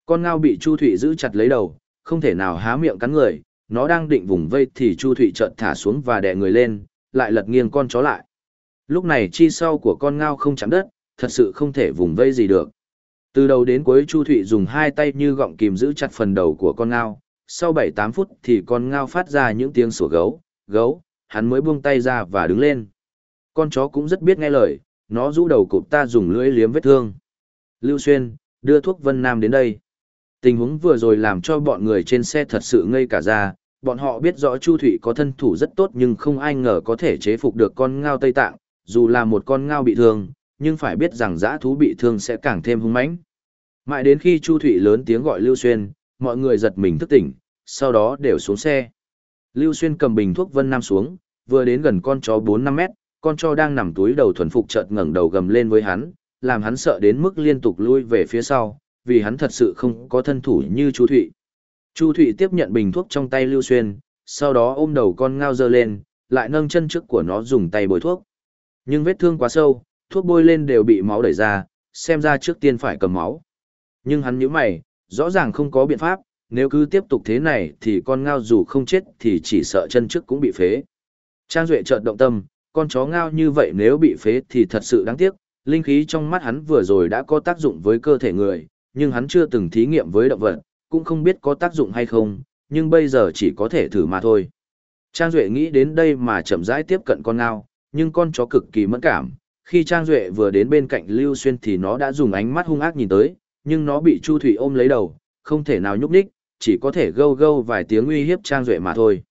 Con ngao bị Chu Thụy giữ chặt lấy đầu, không thể nào há miệng cắn người, nó đang định vùng vây thì Chu Thụy chợt thả xuống và đè người lên, lại lật nghiêng con chó lại. Lúc này chi sau của con ngao không chạm đất, thật sự không thể vùng vây gì được. Từ đầu đến cuối Chu Thụy dùng hai tay như gọng kìm giữ chặt phần đầu của con ngao, sau 7-8 phút thì con ngao phát ra những tiếng sủa gấu, gấu, hắn mới buông tay ra và đứng lên. Con chó cũng rất biết nghe lời, nó rũ đầu cụp ta dùng lưỡi liếm vết thương. Lưu Xuyên, đưa thuốc Vân Nam đến đây. Tình huống vừa rồi làm cho bọn người trên xe thật sự ngây cả ra, bọn họ biết rõ Chu Thụy có thân thủ rất tốt nhưng không ai ngờ có thể chế phục được con ngao Tây Tạng, dù là một con ngao bị thương, nhưng phải biết rằng dã thú bị thương sẽ càng thêm hung mãnh. Mãi đến khi Chu Thụy lớn tiếng gọi Lưu Xuyên, mọi người giật mình thức tỉnh, sau đó đều xuống xe. Lưu Xuyên cầm bình thuốc Vân Nam xuống, vừa đến gần con chó 4-5 mét, con chó đang nằm túi đầu thuần phục chợt ngẩng đầu gầm lên với hắn, làm hắn sợ đến mức liên tục lui về phía sau, vì hắn thật sự không có thân thủ như Chu Thụy. Chu Thụy tiếp nhận bình thuốc trong tay Lưu Xuyên, sau đó ôm đầu con ngao dơ lên, lại nâng chân trước của nó dùng tay bôi thuốc. Nhưng vết thương quá sâu, thuốc bôi lên đều bị máu đẩy ra, xem ra trước tiên phải cầm máu. Nhưng hắn nhíu mày, rõ ràng không có biện pháp, nếu cứ tiếp tục thế này thì con ngao dù không chết thì chỉ sợ chân trước cũng bị phế. Trang Duệ chợt động tâm, con chó ngao như vậy nếu bị phế thì thật sự đáng tiếc, linh khí trong mắt hắn vừa rồi đã có tác dụng với cơ thể người, nhưng hắn chưa từng thí nghiệm với động vật, cũng không biết có tác dụng hay không, nhưng bây giờ chỉ có thể thử mà thôi. Trang Duệ nghĩ đến đây mà chậm rãi tiếp cận con ngao, nhưng con chó cực kỳ mẫn cảm. Khi Trang Duệ vừa đến bên cạnh Lưu Xuyên thì nó đã dùng ánh mắt hung ác nhìn tới, nhưng nó bị Chu Thủy ôm lấy đầu, không thể nào nhúc nhích, chỉ có thể gâu gâu vài tiếng uy hiếp Trang Duệ mà thôi.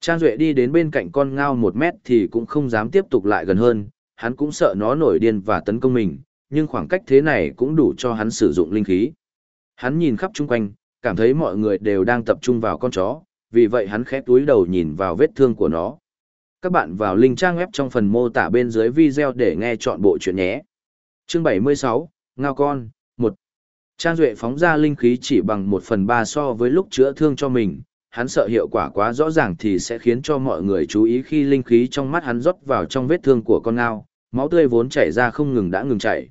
Trang Duệ đi đến bên cạnh con ngao một mét thì cũng không dám tiếp tục lại gần hơn, hắn cũng sợ nó nổi điên và tấn công mình, nhưng khoảng cách thế này cũng đủ cho hắn sử dụng linh khí. Hắn nhìn khắp chung quanh, cảm thấy mọi người đều đang tập trung vào con chó, vì vậy hắn khép túi đầu nhìn vào vết thương của nó. Các bạn vào link trang web trong phần mô tả bên dưới video để nghe chọn bộ chuyện nhé. Chương 76, Ngao Con, Trang Duệ phóng ra linh khí chỉ bằng 1 phần 3 so với lúc chữa thương cho mình, hắn sợ hiệu quả quá rõ ràng thì sẽ khiến cho mọi người chú ý khi linh khí trong mắt hắn rót vào trong vết thương của con ngao, máu tươi vốn chảy ra không ngừng đã ngừng chảy.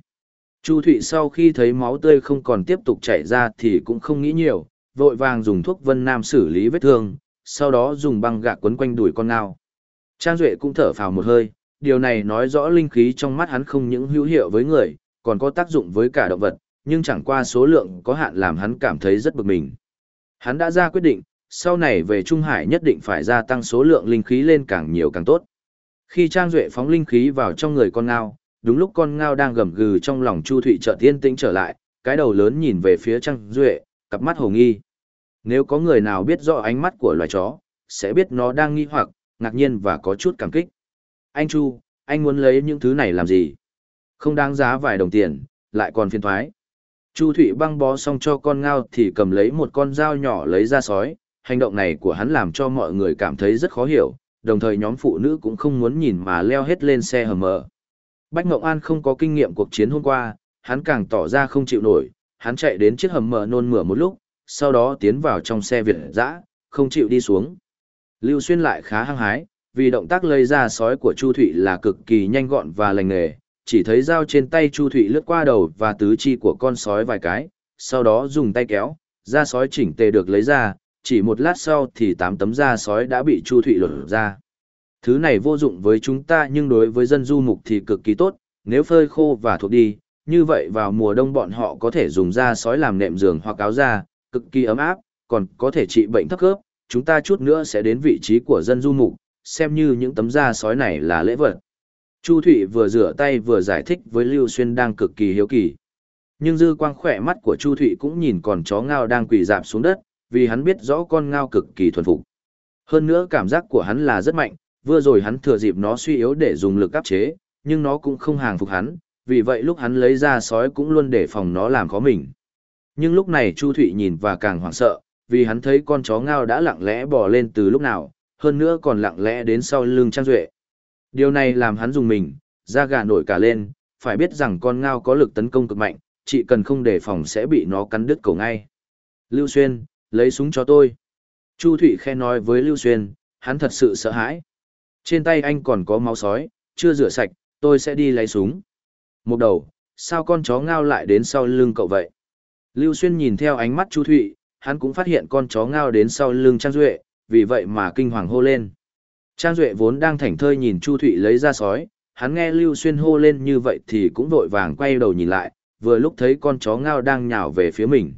Chu Thụy sau khi thấy máu tươi không còn tiếp tục chảy ra thì cũng không nghĩ nhiều, vội vàng dùng thuốc vân nam xử lý vết thương, sau đó dùng băng gạc quấn quanh đuổi con ngao. Trang Duệ cũng thở phào một hơi, điều này nói rõ linh khí trong mắt hắn không những hữu hiệu với người, còn có tác dụng với cả động vật, nhưng chẳng qua số lượng có hạn làm hắn cảm thấy rất bực mình. Hắn đã ra quyết định, sau này về Trung Hải nhất định phải gia tăng số lượng linh khí lên càng nhiều càng tốt. Khi Trang Duệ phóng linh khí vào trong người con ngao, đúng lúc con ngao đang gầm gừ trong lòng Chu Thụy chợt tiên tĩnh trở lại, cái đầu lớn nhìn về phía Trang Duệ, cặp mắt hồ nghi. Nếu có người nào biết rõ ánh mắt của loài chó, sẽ biết nó đang nghi hoặc, ngạc nhiên và có chút cảm kích. Anh Chu, anh muốn lấy những thứ này làm gì? Không đáng giá vài đồng tiền, lại còn phiền thoái. Chu Thụy băng bó xong cho con ngao thì cầm lấy một con dao nhỏ lấy ra sói, hành động này của hắn làm cho mọi người cảm thấy rất khó hiểu, đồng thời nhóm phụ nữ cũng không muốn nhìn mà leo hết lên xe hầm mờ. Bách Ngộng An không có kinh nghiệm cuộc chiến hôm qua, hắn càng tỏ ra không chịu nổi, hắn chạy đến chiếc hầm mờ nôn mửa một lúc, sau đó tiến vào trong xe Việt dã, không chịu đi xuống. Lưu Xuyên lại khá hăng hái, vì động tác lấy ra sói của Chu Thụy là cực kỳ nhanh gọn và lành nghề, chỉ thấy dao trên tay Chu Thụy lướt qua đầu và tứ chi của con sói vài cái, sau đó dùng tay kéo, da sói chỉnh tề được lấy ra, chỉ một lát sau thì tám tấm da sói đã bị Chu Thụy lột ra. Thứ này vô dụng với chúng ta nhưng đối với dân du mục thì cực kỳ tốt, nếu phơi khô và thuộc đi, như vậy vào mùa đông bọn họ có thể dùng da sói làm nệm giường hoặc áo da, cực kỳ ấm áp, còn có thể trị bệnh thấp khớp, chúng ta chút nữa sẽ đến vị trí của dân du mục, xem như những tấm da sói này là lễ vật. Chu Thụy vừa rửa tay vừa giải thích với Lưu Xuyên đang cực kỳ hiếu kỳ. Nhưng dư quang khỏe mắt của Chu Thụy cũng nhìn còn chó ngao đang quỳ dạp xuống đất, vì hắn biết rõ con ngao cực kỳ thuần phục. Hơn nữa cảm giác của hắn là rất mạnh, vừa rồi hắn thừa dịp nó suy yếu để dùng lực áp chế, nhưng nó cũng không hàng phục hắn, vì vậy lúc hắn lấy ra sói cũng luôn để phòng nó làm khó mình. Nhưng lúc này Chu Thụy nhìn và càng hoảng sợ, vì hắn thấy con chó ngao đã lặng lẽ bò lên từ lúc nào, hơn nữa còn lặng lẽ đến sau lưng Trang Duệ. Điều này làm hắn dùng mình, da gà nổi cả lên, phải biết rằng con ngao có lực tấn công cực mạnh, chỉ cần không đề phòng sẽ bị nó cắn đứt cổ ngay. Lưu Xuyên, lấy súng cho tôi. Chu Thụy khe nói với Lưu Xuyên, hắn thật sự sợ hãi. Trên tay anh còn có máu sói, chưa rửa sạch, tôi sẽ đi lấy súng. Một đầu, sao con chó ngao lại đến sau lưng cậu vậy? Lưu Xuyên nhìn theo ánh mắt Chu Thụy, hắn cũng phát hiện con chó ngao đến sau lưng Trang Duệ, vì vậy mà kinh hoàng hô lên. Trang Duệ vốn đang thảnh thơi nhìn Chu Thụy lấy ra sói, hắn nghe Lưu Xuyên hô lên như vậy thì cũng vội vàng quay đầu nhìn lại, vừa lúc thấy con chó ngao đang nhào về phía mình.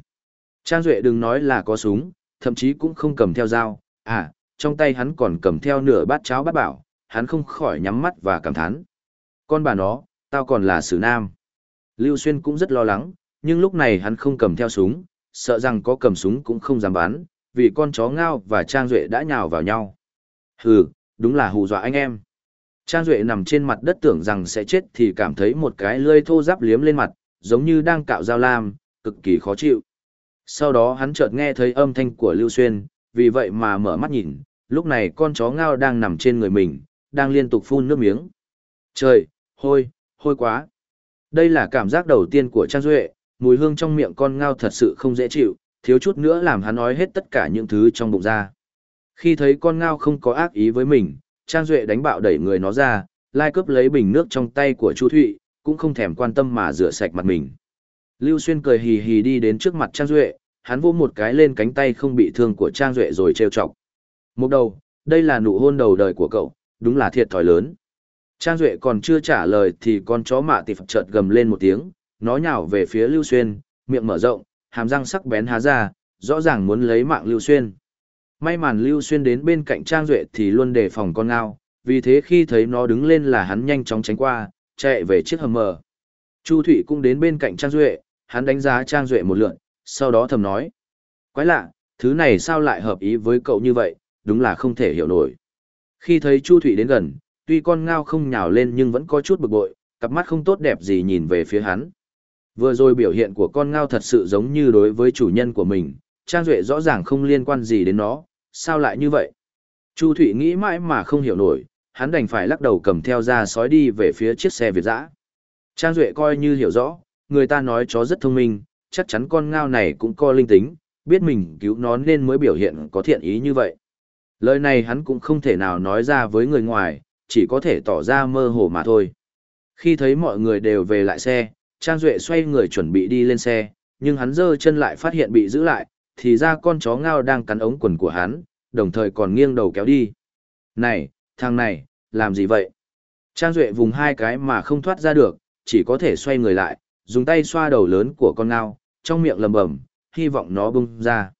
Trang Duệ đừng nói là có súng, thậm chí cũng không cầm theo dao, à, trong tay hắn còn cầm theo nửa bát cháo bát bảo, hắn không khỏi nhắm mắt và cảm thán. Con bà nó, tao còn là sử nam. Lưu Xuyên cũng rất lo lắng, nhưng lúc này hắn không cầm theo súng, sợ rằng có cầm súng cũng không dám bắn, vì con chó ngao và Trang Duệ đã nhào vào nhau. Hừ, đúng là hù dọa anh em. Trang Duệ nằm trên mặt đất tưởng rằng sẽ chết thì cảm thấy một cái lươi thô giáp liếm lên mặt, giống như đang cạo dao lam, cực kỳ khó chịu. Sau đó hắn chợt nghe thấy âm thanh của Lưu Xuyên, vì vậy mà mở mắt nhìn, lúc này con chó ngao đang nằm trên người mình, đang liên tục phun nước miếng. Trời, hôi, hôi quá. Đây là cảm giác đầu tiên của Trang Duệ, mùi hương trong miệng con ngao thật sự không dễ chịu, thiếu chút nữa làm hắn nói hết tất cả những thứ trong bụng ra. Khi thấy con ngao không có ác ý với mình, Trang Duệ đánh bạo đẩy người nó ra, lai cướp lấy bình nước trong tay của Chu Thụy, cũng không thèm quan tâm mà rửa sạch mặt mình. Lưu Xuyên cười hì hì đi đến trước mặt Trang Duệ, hắn vỗ một cái lên cánh tay không bị thương của Trang Duệ rồi trêu chọc. Một đầu, đây là nụ hôn đầu đời của cậu, đúng là thiệt thòi lớn. Trang Duệ còn chưa trả lời thì con chó mạ tịp chợt gầm lên một tiếng, nó nhào về phía Lưu Xuyên, miệng mở rộng, hàm răng sắc bén há ra, rõ ràng muốn lấy mạng Lưu Xuyên. May màn Lưu Xuyên đến bên cạnh Trang Duệ thì luôn đề phòng con ngao, vì thế khi thấy nó đứng lên là hắn nhanh chóng tránh qua, chạy về chiếc hầm mờ. Chu Thụy cũng đến bên cạnh Trang Duệ, hắn đánh giá Trang Duệ một lượn, sau đó thầm nói. Quái lạ, thứ này sao lại hợp ý với cậu như vậy, đúng là không thể hiểu nổi. Khi thấy Chu Thụy đến gần, tuy con ngao không nhào lên nhưng vẫn có chút bực bội, cặp mắt không tốt đẹp gì nhìn về phía hắn. Vừa rồi biểu hiện của con ngao thật sự giống như đối với chủ nhân của mình, Trang Duệ rõ ràng không liên quan gì đến nó, sao lại như vậy? Chu Thụy nghĩ mãi mà không hiểu nổi, hắn đành phải lắc đầu cầm theo ra sói đi về phía chiếc xe Việt dã. Trang Duệ coi như hiểu rõ, người ta nói chó rất thông minh, chắc chắn con ngao này cũng có linh tính, biết mình cứu nó nên mới biểu hiện có thiện ý như vậy. Lời này hắn cũng không thể nào nói ra với người ngoài, chỉ có thể tỏ ra mơ hồ mà thôi. Khi thấy mọi người đều về lại xe, Trang Duệ xoay người chuẩn bị đi lên xe, nhưng hắn dơ chân lại phát hiện bị giữ lại, thì ra con chó ngao đang cắn ống quần của hắn, đồng thời còn nghiêng đầu kéo đi. Này, thằng này, làm gì vậy? Trang Duệ vùng hai cái mà không thoát ra được, chỉ có thể xoay người lại, dùng tay xoa đầu lớn của con ngao, trong miệng lầm bầm, hy vọng nó bung ra.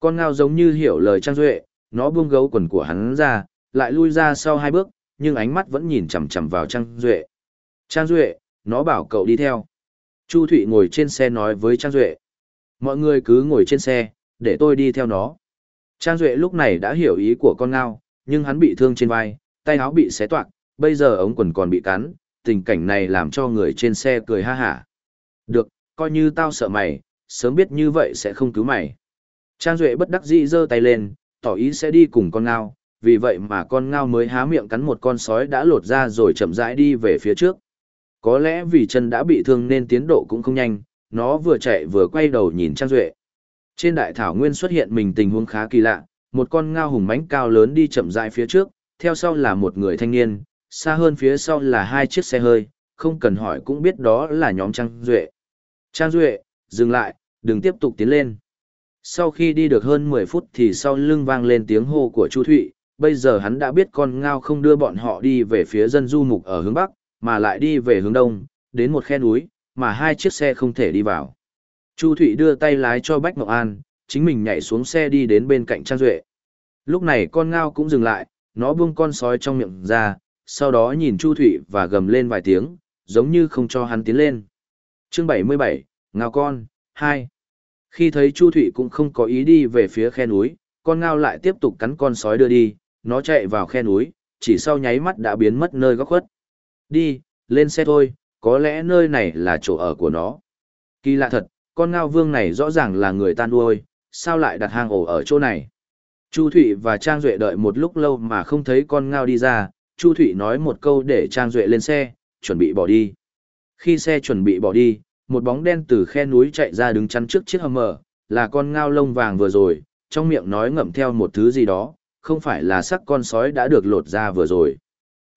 Con ngao giống như hiểu lời Trang Duệ, nó buông gấu quần của hắn ra, lại lui ra sau hai bước, nhưng ánh mắt vẫn nhìn chằm chằm vào Trang Duệ. Trang Duệ, nó bảo cậu đi theo. Chu Thụy ngồi trên xe nói với Trang Duệ. Mọi người cứ ngồi trên xe, để tôi đi theo nó. Trang Duệ lúc này đã hiểu ý của con ngao, nhưng hắn bị thương trên vai, tay áo bị xé toạc, bây giờ ống quần còn bị cắn, tình cảnh này làm cho người trên xe cười ha hả. Được, coi như tao sợ mày, sớm biết như vậy sẽ không cứu mày. Trang Duệ bất đắc dĩ giơ tay lên, tỏ ý sẽ đi cùng con ngao, vì vậy mà con ngao mới há miệng cắn một con sói đã lột ra rồi chậm rãi đi về phía trước. Có lẽ vì chân đã bị thương nên tiến độ cũng không nhanh, nó vừa chạy vừa quay đầu nhìn Trang Duệ. Trên đại thảo nguyên xuất hiện mình tình huống khá kỳ lạ, một con ngao hùng mãnh cao lớn đi chậm rãi phía trước, theo sau là một người thanh niên, xa hơn phía sau là hai chiếc xe hơi, không cần hỏi cũng biết đó là nhóm Trang Duệ. Trang Duệ, dừng lại, đừng tiếp tục tiến lên. Sau khi đi được hơn 10 phút thì sau lưng vang lên tiếng hô của Chu Thụy, bây giờ hắn đã biết con ngao không đưa bọn họ đi về phía dân du mục ở hướng Bắc, mà lại đi về hướng Đông, đến một khe núi, mà hai chiếc xe không thể đi vào. Chu Thụy đưa tay lái cho Bách Ngọc An, chính mình nhảy xuống xe đi đến bên cạnh Trang Duệ. Lúc này con ngao cũng dừng lại, nó buông con sói trong miệng ra, sau đó nhìn Chu Thụy và gầm lên vài tiếng, giống như không cho hắn tiến lên. chương 77, Ngao con, 2. Khi thấy Chu Thụy cũng không có ý đi về phía khe núi, con ngao lại tiếp tục cắn con sói đưa đi, nó chạy vào khe núi, chỉ sau nháy mắt đã biến mất nơi góc khuất. Đi, lên xe thôi, có lẽ nơi này là chỗ ở của nó. Kỳ lạ thật, con ngao vương này rõ ràng là người tan nuôi, sao lại đặt hang ổ ở chỗ này? Chu Thụy và Trang Duệ đợi một lúc lâu mà không thấy con ngao đi ra, Chu Thụy nói một câu để Trang Duệ lên xe, chuẩn bị bỏ đi. Khi xe chuẩn bị bỏ đi, một bóng đen từ khe núi chạy ra đứng chắn trước chiếc hầm mở, là con ngao lông vàng vừa rồi, trong miệng nói ngậm theo một thứ gì đó, không phải là sắc con sói đã được lột ra vừa rồi.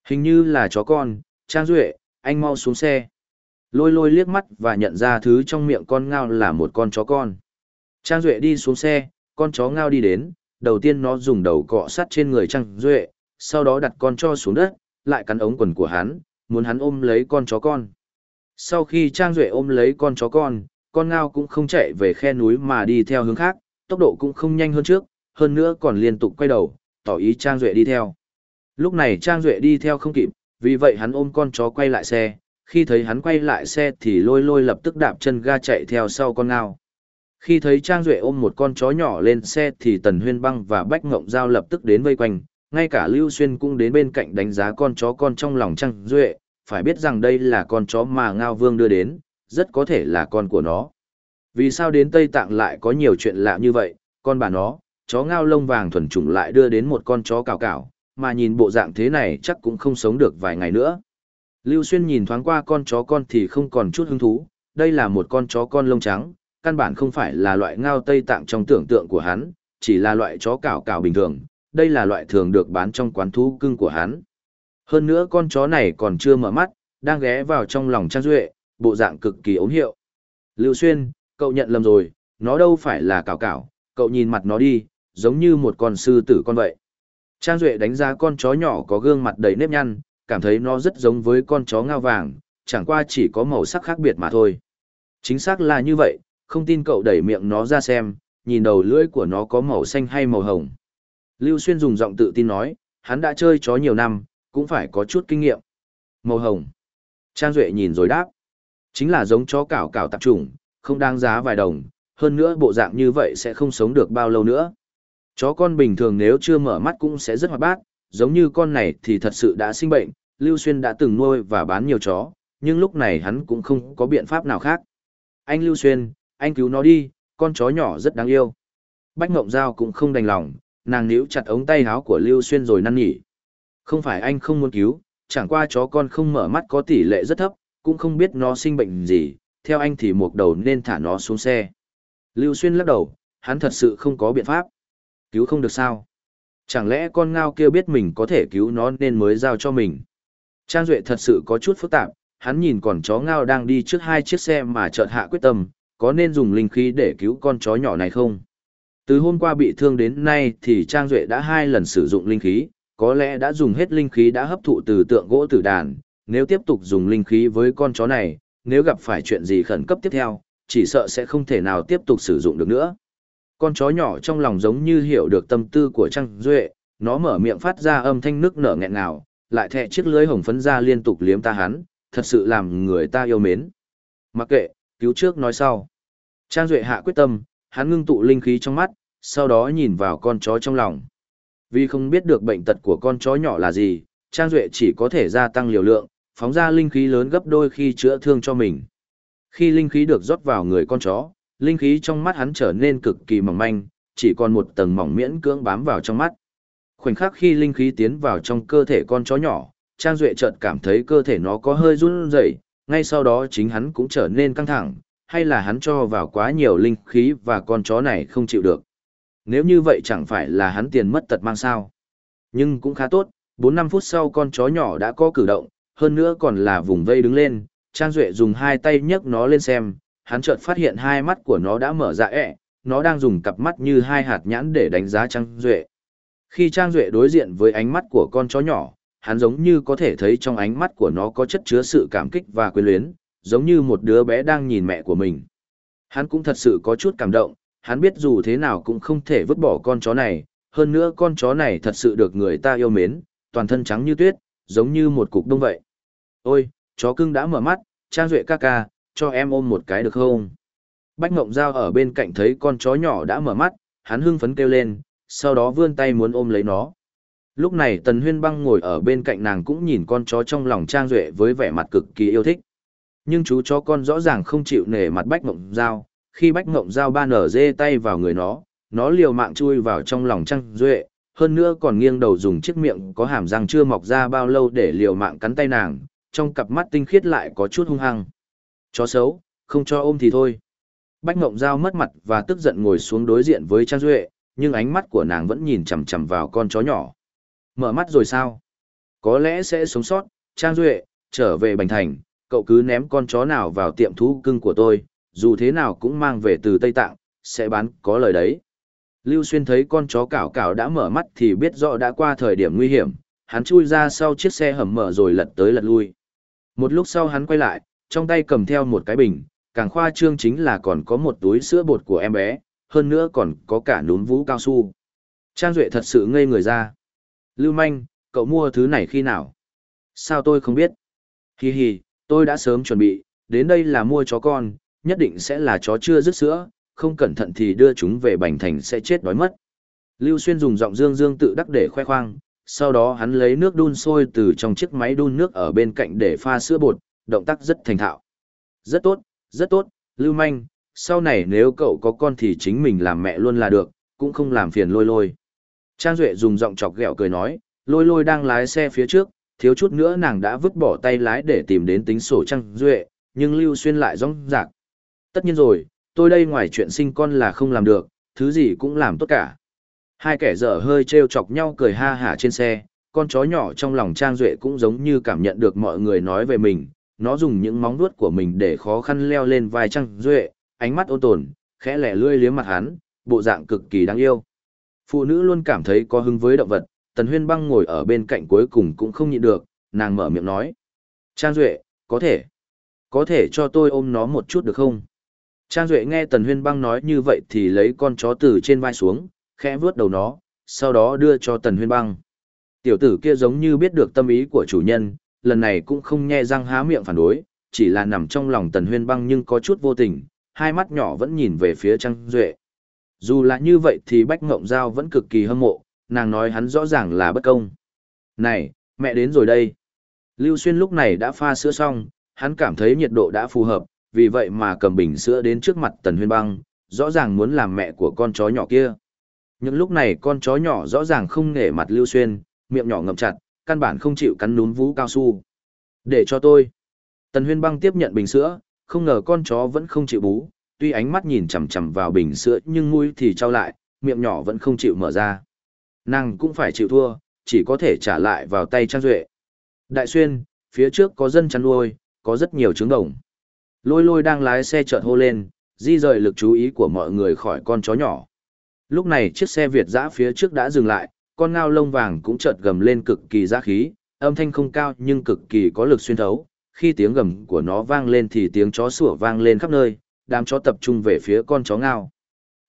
Hình như là chó con, Trang Duệ, anh mau xuống xe. Lôi lôi liếc mắt và nhận ra thứ trong miệng con ngao là một con chó con. Trang Duệ đi xuống xe, con chó ngao đi đến, đầu tiên nó dùng đầu cọ sắt trên người Trang Duệ, sau đó đặt con cho xuống đất, lại cắn ống quần của hắn, muốn hắn ôm lấy con chó con. Sau khi Trang Duệ ôm lấy con chó con, con ngao cũng không chạy về khe núi mà đi theo hướng khác, tốc độ cũng không nhanh hơn trước, hơn nữa còn liên tục quay đầu, tỏ ý Trang Duệ đi theo. Lúc này Trang Duệ đi theo không kịp, vì vậy hắn ôm con chó quay lại xe, khi thấy hắn quay lại xe thì lôi lôi lập tức đạp chân ga chạy theo sau con ngao. Khi thấy Trang Duệ ôm một con chó nhỏ lên xe thì Tần Huyên Băng và Bách Ngộng Giao lập tức đến vây quanh, ngay cả Lưu Xuyên cũng đến bên cạnh đánh giá con chó con trong lòng Trang Duệ, phải biết rằng đây là con chó mà Ngao Vương đưa đến, rất có thể là con của nó. Vì sao đến Tây Tạng lại có nhiều chuyện lạ như vậy, con bà nó, chó ngao lông vàng thuần chủng lại đưa đến một con chó cào cào, mà nhìn bộ dạng thế này chắc cũng không sống được vài ngày nữa. Lưu Xuyên nhìn thoáng qua con chó con thì không còn chút hứng thú, đây là một con chó con lông trắng, căn bản không phải là loại ngao Tây Tạng trong tưởng tượng của hắn, chỉ là loại chó cào cào bình thường, đây là loại thường được bán trong quán thú cưng của hắn. Hơn nữa con chó này còn chưa mở mắt, đang ghé vào trong lòng Trang Duệ, bộ dạng cực kỳ ống hiệu. Lưu Xuyên, cậu nhận lầm rồi, nó đâu phải là cào cào, cậu nhìn mặt nó đi, giống như một con sư tử con vậy. Trang Duệ đánh giá con chó nhỏ có gương mặt đầy nếp nhăn, cảm thấy nó rất giống với con chó ngao vàng, chẳng qua chỉ có màu sắc khác biệt mà thôi. Chính xác là như vậy, không tin cậu đẩy miệng nó ra xem, nhìn đầu lưỡi của nó có màu xanh hay màu hồng. Lưu Xuyên dùng giọng tự tin nói, hắn đã chơi chó nhiều năm, cũng phải có chút kinh nghiệm. Màu hồng. Trang Duệ nhìn rồi đáp. Chính là giống chó cảo cảo tạp trùng, không đáng giá vài đồng, hơn nữa bộ dạng như vậy sẽ không sống được bao lâu nữa. Chó con bình thường nếu chưa mở mắt cũng sẽ rất hoạt bát, giống như con này thì thật sự đã sinh bệnh, Lưu Xuyên đã từng nuôi và bán nhiều chó, nhưng lúc này hắn cũng không có biện pháp nào khác. Anh Lưu Xuyên, anh cứu nó đi, con chó nhỏ rất đáng yêu. Bách Ngộng Giao cũng không đành lòng, nàng níu chặt ống tay áo của Lưu Xuyên rồi năn nỉ. Không phải anh không muốn cứu, chẳng qua chó con không mở mắt có tỷ lệ rất thấp, cũng không biết nó sinh bệnh gì, theo anh thì một đầu nên thả nó xuống xe. Lưu Xuyên lắc đầu, hắn thật sự không có biện pháp. Cứu không được sao? Chẳng lẽ con ngao kia biết mình có thể cứu nó nên mới giao cho mình? Trang Duệ thật sự có chút phức tạp, hắn nhìn còn chó ngao đang đi trước hai chiếc xe mà chợt hạ quyết tâm, có nên dùng linh khí để cứu con chó nhỏ này không? Từ hôm qua bị thương đến nay thì Trang Duệ đã hai lần sử dụng linh khí, có lẽ đã dùng hết linh khí đã hấp thụ từ tượng gỗ tử đàn, nếu tiếp tục dùng linh khí với con chó này, nếu gặp phải chuyện gì khẩn cấp tiếp theo, chỉ sợ sẽ không thể nào tiếp tục sử dụng được nữa. Con chó nhỏ trong lòng giống như hiểu được tâm tư của Trang Duệ, nó mở miệng phát ra âm thanh nước nở nghẹn ngào, lại thẹ chiếc lưới hồng phấn ra liên tục liếm ta hắn, thật sự làm người ta yêu mến. Mặc kệ, cứu trước nói sau. Trang Duệ hạ quyết tâm, hắn ngưng tụ linh khí trong mắt, sau đó nhìn vào con chó trong lòng. Vì không biết được bệnh tật của con chó nhỏ là gì, Trang Duệ chỉ có thể gia tăng liều lượng, phóng ra linh khí lớn gấp đôi khi chữa thương cho mình. Khi linh khí được rót vào người con chó, linh khí trong mắt hắn trở nên cực kỳ mỏng manh, chỉ còn một tầng mỏng miễn cưỡng bám vào trong mắt. Khoảnh khắc khi linh khí tiến vào trong cơ thể con chó nhỏ, Trang Duệ chợt cảm thấy cơ thể nó có hơi run rẩy, ngay sau đó chính hắn cũng trở nên căng thẳng, hay là hắn cho vào quá nhiều linh khí và con chó này không chịu được. Nếu như vậy chẳng phải là hắn tiền mất tật mang sao. Nhưng cũng khá tốt, 4-5 phút sau con chó nhỏ đã có cử động, hơn nữa còn là vùng vây đứng lên, Trang Duệ dùng hai tay nhấc nó lên xem, hắn chợt phát hiện hai mắt của nó đã mở ra ẹ, nó đang dùng cặp mắt như hai hạt nhãn để đánh giá Trang Duệ. Khi Trang Duệ đối diện với ánh mắt của con chó nhỏ, hắn giống như có thể thấy trong ánh mắt của nó có chất chứa sự cảm kích và quyến luyến, giống như một đứa bé đang nhìn mẹ của mình. Hắn cũng thật sự có chút cảm động, hắn biết dù thế nào cũng không thể vứt bỏ con chó này, hơn nữa con chó này thật sự được người ta yêu mến, toàn thân trắng như tuyết, giống như một cục đông vậy. Ôi, chó cưng đã mở mắt, Trang Duệ ca ca, cho em ôm một cái được không? Bách Ngộng Giao ở bên cạnh thấy con chó nhỏ đã mở mắt, hắn hưng phấn kêu lên, sau đó vươn tay muốn ôm lấy nó. Lúc này Tần Huyên Băng ngồi ở bên cạnh nàng cũng nhìn con chó trong lòng Trang Duệ với vẻ mặt cực kỳ yêu thích. Nhưng chú chó con rõ ràng không chịu nể mặt Bách Ngộng Giao, khi Bách Ngộng Giao ba nở dê tay vào người nó, nó liều mạng chui vào trong lòng Trang Duệ, hơn nữa còn nghiêng đầu dùng chiếc miệng có hàm răng chưa mọc ra bao lâu để liều mạng cắn tay nàng, trong cặp mắt tinh khiết lại có chút hung hăng. Chó xấu, không cho ôm thì thôi. Bách Ngộng Giao mất mặt và tức giận ngồi xuống đối diện với Trang Duệ, nhưng ánh mắt của nàng vẫn nhìn chằm chằm vào con chó nhỏ. Mở mắt rồi sao? Có lẽ sẽ sống sót, Trang Duệ, trở về Bành Thành, cậu cứ ném con chó nào vào tiệm thú cưng của tôi, dù thế nào cũng mang về từ Tây Tạng, sẽ bán có lời đấy. Lưu Xuyên thấy con chó cảo cảo đã mở mắt thì biết rõ đã qua thời điểm nguy hiểm, hắn chui ra sau chiếc xe hầm mở rồi lật tới lật lui. Một lúc sau hắn quay lại, trong tay cầm theo một cái bình, càng khoa trương chính là còn có một túi sữa bột của em bé, hơn nữa còn có cả núm vũ cao su. Trang Duệ thật sự ngây người ra. Lưu manh, cậu mua thứ này khi nào? Sao tôi không biết? Hi hi, tôi đã sớm chuẩn bị, đến đây là mua chó con, nhất định sẽ là chó chưa dứt sữa, không cẩn thận thì đưa chúng về Bành Thành sẽ chết đói mất. Lưu Xuyên dùng giọng dương dương tự đắc để khoe khoang, sau đó hắn lấy nước đun sôi từ trong chiếc máy đun nước ở bên cạnh để pha sữa bột, động tác rất thành thạo. Rất tốt, rất tốt, Lưu Manh, sau này nếu cậu có con thì chính mình làm mẹ luôn là được, cũng không làm phiền lôi lôi. Trang Duệ dùng giọng chọc ghẹo cười nói, lôi lôi đang lái xe phía trước, thiếu chút nữa nàng đã vứt bỏ tay lái để tìm đến tính sổ Trang Duệ, nhưng Lưu Xuyên lại rong rạc. Tất nhiên rồi, tôi đây ngoài chuyện sinh con là không làm được, thứ gì cũng làm tốt cả. Hai kẻ dở hơi trêu chọc nhau cười ha hả trên xe, con chó nhỏ trong lòng Trang Duệ cũng giống như cảm nhận được mọi người nói về mình, nó dùng những móng vuốt của mình để khó khăn leo lên vai Trang Duệ, ánh mắt ôn tồn, khẽ lẻ lươi liếm mặt hắn, bộ dạng cực kỳ đáng yêu. Phụ nữ luôn cảm thấy có hứng với động vật, Tần Huyên Băng ngồi ở bên cạnh cuối cùng cũng không nhịn được, nàng mở miệng nói. Trang Duệ, có thể, có thể cho tôi ôm nó một chút được không? Trang Duệ nghe Tần Huyên Băng nói như vậy thì lấy con chó từ trên vai xuống, khẽ vuốt đầu nó, sau đó đưa cho Tần Huyên Băng. Tiểu tử kia giống như biết được tâm ý của chủ nhân, lần này cũng không nhe răng há miệng phản đối, chỉ là nằm trong lòng Tần Huyên Băng nhưng có chút vô tình, hai mắt nhỏ vẫn nhìn về phía Trang Duệ. Dù là như vậy thì Bách Ngộng Giao vẫn cực kỳ hâm mộ, nàng nói hắn rõ ràng là bất công. Này, mẹ đến rồi đây. Lưu Xuyên lúc này đã pha sữa xong, hắn cảm thấy nhiệt độ đã phù hợp, vì vậy mà cầm bình sữa đến trước mặt Tần Huyên Băng, rõ ràng muốn làm mẹ của con chó nhỏ kia. Những lúc này con chó nhỏ rõ ràng không nể mặt Lưu Xuyên, miệng nhỏ ngậm chặt, căn bản không chịu cắn núm vú cao su. Để cho tôi. Tần Huyên Băng tiếp nhận bình sữa, không ngờ con chó vẫn không chịu bú, tuy ánh mắt nhìn chằm chằm vào bình sữa nhưng mũi thì trao lại, miệng nhỏ vẫn không chịu mở ra. Nàng cũng phải chịu thua, chỉ có thể trả lại vào tay Trang Duệ. Đại xuyên, phía trước có dân chăn nuôi, có rất nhiều trứng đồng. Lôi lôi đang lái xe chợt hô lên, di rời lực chú ý của mọi người khỏi con chó nhỏ. Lúc này chiếc xe Việt dã phía trước đã dừng lại, con ngao lông vàng cũng chợt gầm lên cực kỳ giá khí, âm thanh không cao nhưng cực kỳ có lực xuyên thấu. Khi tiếng gầm của nó vang lên thì tiếng chó sủa vang lên khắp nơi, đám chó tập trung về phía con chó ngao.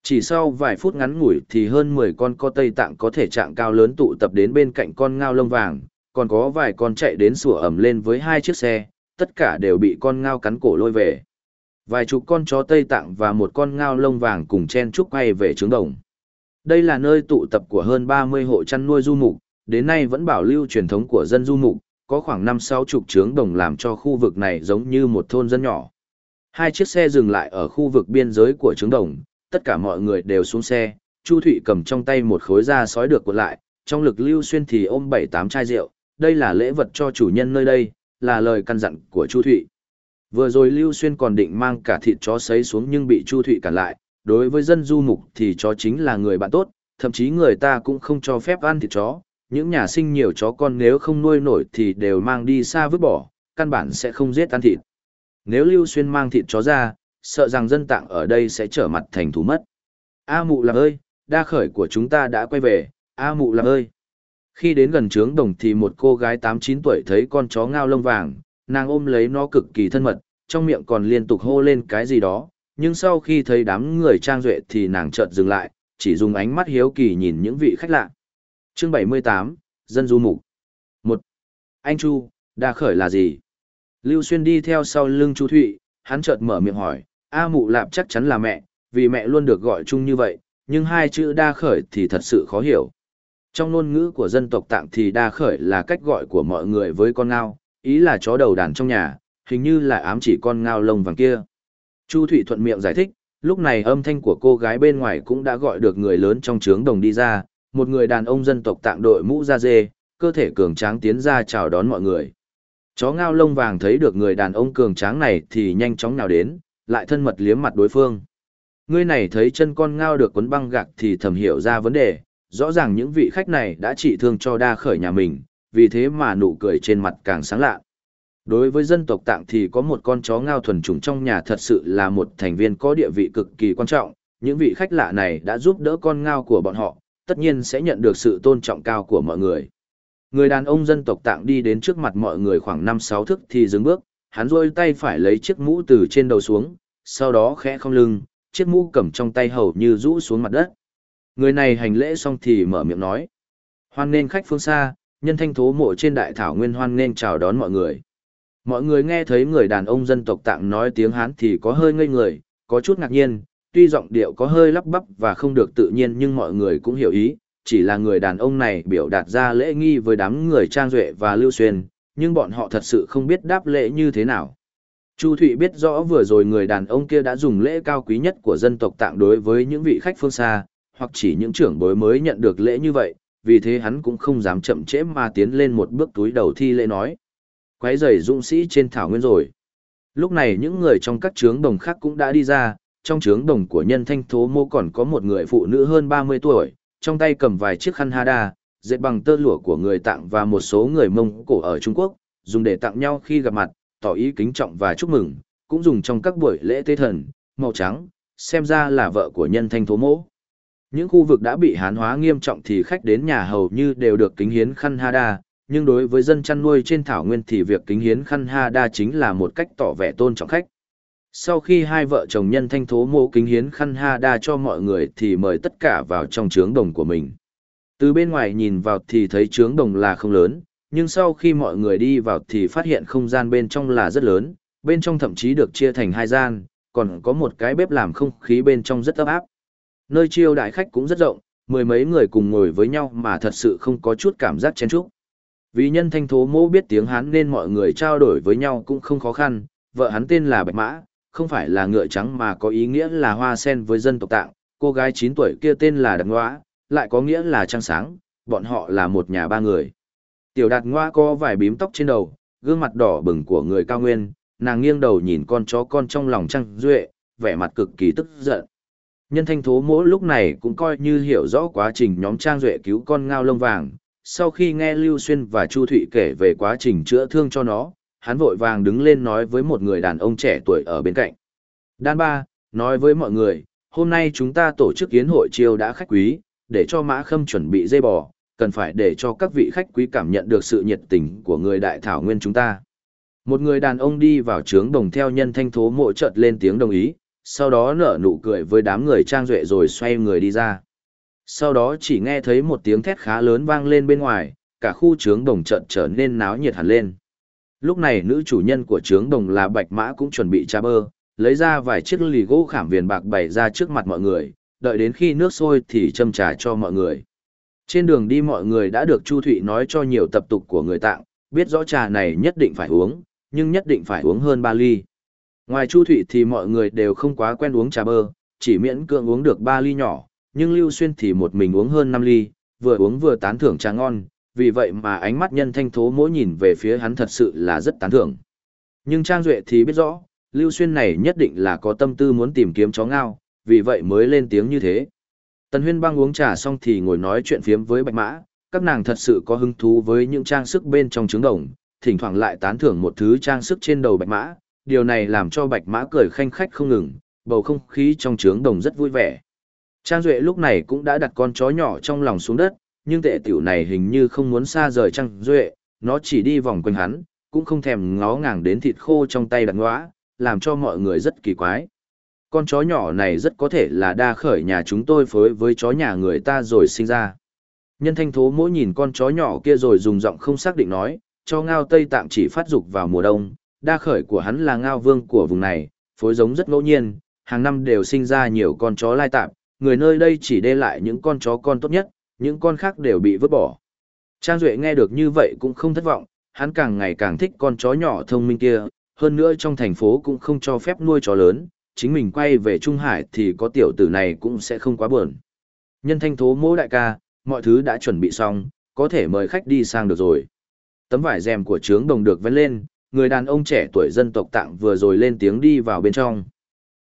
Chỉ sau vài phút ngắn ngủi thì hơn 10 con co Tây Tạng có thể trạng cao lớn tụ tập đến bên cạnh con ngao lông vàng, còn có vài con chạy đến sủa ẩm lên với hai chiếc xe, tất cả đều bị con ngao cắn cổ lôi về. Vài chục con chó Tây Tạng và một con ngao lông vàng cùng chen chúc quay về trướng đồng. Đây là nơi tụ tập của hơn 30 hộ chăn nuôi du mục, đến nay vẫn bảo lưu truyền thống của dân du mục, có khoảng 5-6 chục trướng đồng làm cho khu vực này giống như một thôn dân nhỏ. Hai chiếc xe dừng lại ở khu vực biên giới của trướng đồng, tất cả mọi người đều xuống xe, Chu Thụy cầm trong tay một khối da sói được cuộn lại, trong lực lưu xuyên thì ôm 7-8 chai rượu, đây là lễ vật cho chủ nhân nơi đây, là lời căn dặn của Chu Thụy. Vừa rồi Lưu Xuyên còn định mang cả thịt chó sấy xuống nhưng bị Chu Thụy cản lại, đối với dân du mục thì chó chính là người bạn tốt, thậm chí người ta cũng không cho phép ăn thịt chó, những nhà sinh nhiều chó con nếu không nuôi nổi thì đều mang đi xa vứt bỏ, căn bản sẽ không giết ăn thịt. Nếu Lưu Xuyên mang thịt chó ra, sợ rằng dân tạng ở đây sẽ trở mặt thành thú mất. A mụ lạc ơi, đa khởi của chúng ta đã quay về, A mụ lạc ơi. Khi đến gần trướng đồng thì một cô gái 8-9 tuổi thấy con chó ngao lông vàng, nàng ôm lấy nó cực kỳ thân mật, trong miệng còn liên tục hô lên cái gì đó, nhưng sau khi thấy đám người trang duệ thì nàng chợt dừng lại, chỉ dùng ánh mắt hiếu kỳ nhìn những vị khách lạ. Chương 78, Dân Du Mục 1. Anh Chu, đa khởi là gì? Lưu Xuyên đi theo sau lưng Chu Thụy, hắn chợt mở miệng hỏi, A Mụ Lạp chắc chắn là mẹ, vì mẹ luôn được gọi chung như vậy, nhưng hai chữ đa khởi thì thật sự khó hiểu. Trong ngôn ngữ của dân tộc tạng thì đa khởi là cách gọi của mọi người với con ngao, ý là chó đầu đàn trong nhà, hình như là ám chỉ con ngao lông vàng kia. Chu Thụy thuận miệng giải thích, lúc này âm thanh của cô gái bên ngoài cũng đã gọi được người lớn trong trướng đồng đi ra, một người đàn ông dân tộc tạng đội mũ da dê, cơ thể cường tráng tiến ra chào đón mọi người. Chó ngao lông vàng thấy được người đàn ông cường tráng này thì nhanh chóng nào đến, lại thân mật liếm mặt đối phương. Người này thấy chân con ngao được cuốn băng gạc thì thầm hiểu ra vấn đề, rõ ràng những vị khách này đã trị thương cho đa khởi nhà mình, vì thế mà nụ cười trên mặt càng sáng lạ. Đối với dân tộc tạng thì có một con chó ngao thuần chủng trong nhà thật sự là một thành viên có địa vị cực kỳ quan trọng, những vị khách lạ này đã giúp đỡ con ngao của bọn họ, tất nhiên sẽ nhận được sự tôn trọng cao của mọi người. Người đàn ông dân tộc tạng đi đến trước mặt mọi người khoảng 5-6 thước thì dừng bước, hắn rôi tay phải lấy chiếc mũ từ trên đầu xuống, sau đó khẽ không lưng, chiếc mũ cầm trong tay hầu như rũ xuống mặt đất. Người này hành lễ xong thì mở miệng nói. Hoan nên khách phương xa, nhân thanh thố mộ trên đại thảo nguyên hoan nên chào đón mọi người. Mọi người nghe thấy người đàn ông dân tộc tạng nói tiếng Hán thì có hơi ngây người, có chút ngạc nhiên, tuy giọng điệu có hơi lắp bắp và không được tự nhiên nhưng mọi người cũng hiểu ý, chỉ là người đàn ông này biểu đạt ra lễ nghi với đám người Trang Duệ và Lưu Xuyên, nhưng bọn họ thật sự không biết đáp lễ như thế nào. Chu Thụy biết rõ vừa rồi người đàn ông kia đã dùng lễ cao quý nhất của dân tộc tạng đối với những vị khách phương xa, hoặc chỉ những trưởng bối mới nhận được lễ như vậy, vì thế hắn cũng không dám chậm trễ mà tiến lên một bước túi đầu thi lễ nói. Quấy rầy dũng sĩ trên thảo nguyên rồi. Lúc này những người trong các trướng đồng khác cũng đã đi ra, trong trướng đồng của nhân thanh thố mô còn có một người phụ nữ hơn 30 tuổi, trong tay cầm vài chiếc khăn hada, dệt bằng tơ lụa của người tặng và một số người Mông Cổ ở Trung Quốc, dùng để tặng nhau khi gặp mặt, tỏ ý kính trọng và chúc mừng, cũng dùng trong các buổi lễ tế thần, màu trắng, xem ra là vợ của nhân thanh thố mô. Những khu vực đã bị hán hóa nghiêm trọng thì khách đến nhà hầu như đều được kính hiến khăn hada, nhưng đối với dân chăn nuôi trên thảo nguyên thì việc kính hiến khăn ha đa chính là một cách tỏ vẻ tôn trọng khách. Sau khi hai vợ chồng nhân thanh thố mô kính hiến khăn ha đa cho mọi người thì mời tất cả vào trong trướng đồng của mình. Từ bên ngoài nhìn vào thì thấy trướng đồng là không lớn, nhưng sau khi mọi người đi vào thì phát hiện không gian bên trong là rất lớn, bên trong thậm chí được chia thành hai gian, còn có một cái bếp làm không khí bên trong rất ấm áp. Nơi chiêu đại khách cũng rất rộng, mười mấy người cùng ngồi với nhau mà thật sự không có chút cảm giác chen chúc. Vì nhân thanh thố mô biết tiếng Hán nên mọi người trao đổi với nhau cũng không khó khăn, vợ hắn tên là Bạch Mã, không phải là ngựa trắng mà có ý nghĩa là hoa sen với dân tộc tạng, cô gái 9 tuổi kia tên là Đặc Ngoã, lại có nghĩa là trăng sáng, bọn họ là một nhà ba người. Tiểu Đạt Ngoã có vài bím tóc trên đầu, gương mặt đỏ bừng của người cao nguyên, nàng nghiêng đầu nhìn con chó con trong lòng trăng duệ, vẻ mặt cực kỳ tức giận. Nhân thanh thố mỗi lúc này cũng coi như hiểu rõ quá trình nhóm trang duệ cứu con ngao lông vàng. Sau khi nghe Lưu Xuyên và Chu Thụy kể về quá trình chữa thương cho nó, hắn vội vàng đứng lên nói với một người đàn ông trẻ tuổi ở bên cạnh. Đan ba, nói với mọi người, hôm nay chúng ta tổ chức yến hội chiêu đã khách quý, để cho mã khâm chuẩn bị dây bò, cần phải để cho các vị khách quý cảm nhận được sự nhiệt tình của người đại thảo nguyên chúng ta. Một người đàn ông đi vào trướng đồng theo nhân thanh thố mộ chợt lên tiếng đồng ý, sau đó nở nụ cười với đám người trang duệ rồi xoay người đi ra. Sau đó chỉ nghe thấy một tiếng thét khá lớn vang lên bên ngoài, cả khu trướng đồng trận trở nên náo nhiệt hẳn lên. Lúc này nữ chủ nhân của trướng đồng là Bạch Mã cũng chuẩn bị trà bơ, lấy ra vài chiếc lì gỗ khảm viền bạc bày ra trước mặt mọi người, đợi đến khi nước sôi thì châm trà cho mọi người. Trên đường đi mọi người đã được Chu Thụy nói cho nhiều tập tục của người tạng, biết rõ trà này nhất định phải uống, nhưng nhất định phải uống hơn 3 ly. Ngoài Chu Thụy thì mọi người đều không quá quen uống trà bơ, chỉ miễn cưỡng uống được 3 ly nhỏ, nhưng Lưu Xuyên thì một mình uống hơn 5 ly, vừa uống vừa tán thưởng trà ngon, vì vậy mà ánh mắt nhân thanh thố mỗi nhìn về phía hắn thật sự là rất tán thưởng. Nhưng Trang Duệ thì biết rõ, Lưu Xuyên này nhất định là có tâm tư muốn tìm kiếm chó ngao, vì vậy mới lên tiếng như thế. Tần Huyên băng uống trà xong thì ngồi nói chuyện phiếm với Bạch Mã, các nàng thật sự có hứng thú với những trang sức bên trong trứng đồng, thỉnh thoảng lại tán thưởng một thứ trang sức trên đầu Bạch Mã, điều này làm cho Bạch Mã cười khanh khách không ngừng, bầu không khí trong trướng đồng rất vui vẻ. Trang Duệ lúc này cũng đã đặt con chó nhỏ trong lòng xuống đất, nhưng tệ tiểu này hình như không muốn xa rời Trang Duệ, nó chỉ đi vòng quanh hắn, cũng không thèm ngó ngàng đến thịt khô trong tay đặt ngõa, làm cho mọi người rất kỳ quái. Con chó nhỏ này rất có thể là đa khởi nhà chúng tôi phối với chó nhà người ta rồi sinh ra. Nhân thanh thố mỗi nhìn con chó nhỏ kia rồi dùng giọng không xác định nói, cho ngao Tây Tạng chỉ phát dục vào mùa đông, đa khởi của hắn là ngao vương của vùng này, phối giống rất ngẫu nhiên, hàng năm đều sinh ra nhiều con chó lai tạp, người nơi đây chỉ đê lại những con chó con tốt nhất, những con khác đều bị vứt bỏ. Trang Duệ nghe được như vậy cũng không thất vọng, hắn càng ngày càng thích con chó nhỏ thông minh kia, hơn nữa trong thành phố cũng không cho phép nuôi chó lớn, chính mình quay về Trung Hải thì có tiểu tử này cũng sẽ không quá buồn. Nhân thanh thố mỗ đại ca, mọi thứ đã chuẩn bị xong, có thể mời khách đi sang được rồi. Tấm vải rèm của trướng đồng được vén lên, người đàn ông trẻ tuổi dân tộc tạng vừa rồi lên tiếng đi vào bên trong.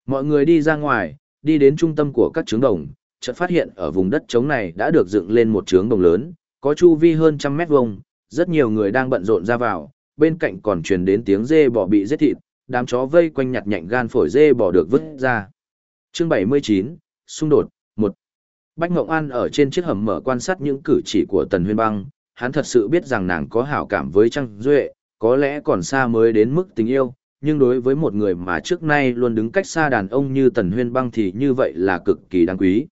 Mọi người đi ra ngoài, đi đến trung tâm của các trướng đồng, chợt phát hiện ở vùng đất trống này đã được dựng lên một trướng đồng lớn, có chu vi hơn trăm mét vuông, rất nhiều người đang bận rộn ra vào, bên cạnh còn truyền đến tiếng dê bò bị giết thịt, đám chó vây quanh nhặt nhạnh gan phổi dê bò được vứt ra. Chương 79, xung đột, 1. Bách Ngộng An ở trên chiếc hầm mở quan sát những cử chỉ của Tần Huyên Băng, hắn thật sự biết rằng nàng có hảo cảm với Trăng Duệ, có lẽ còn xa mới đến mức tình yêu, nhưng đối với một người mà trước nay luôn đứng cách xa đàn ông như Tần Huyên Băng thì như vậy là cực kỳ đáng quý.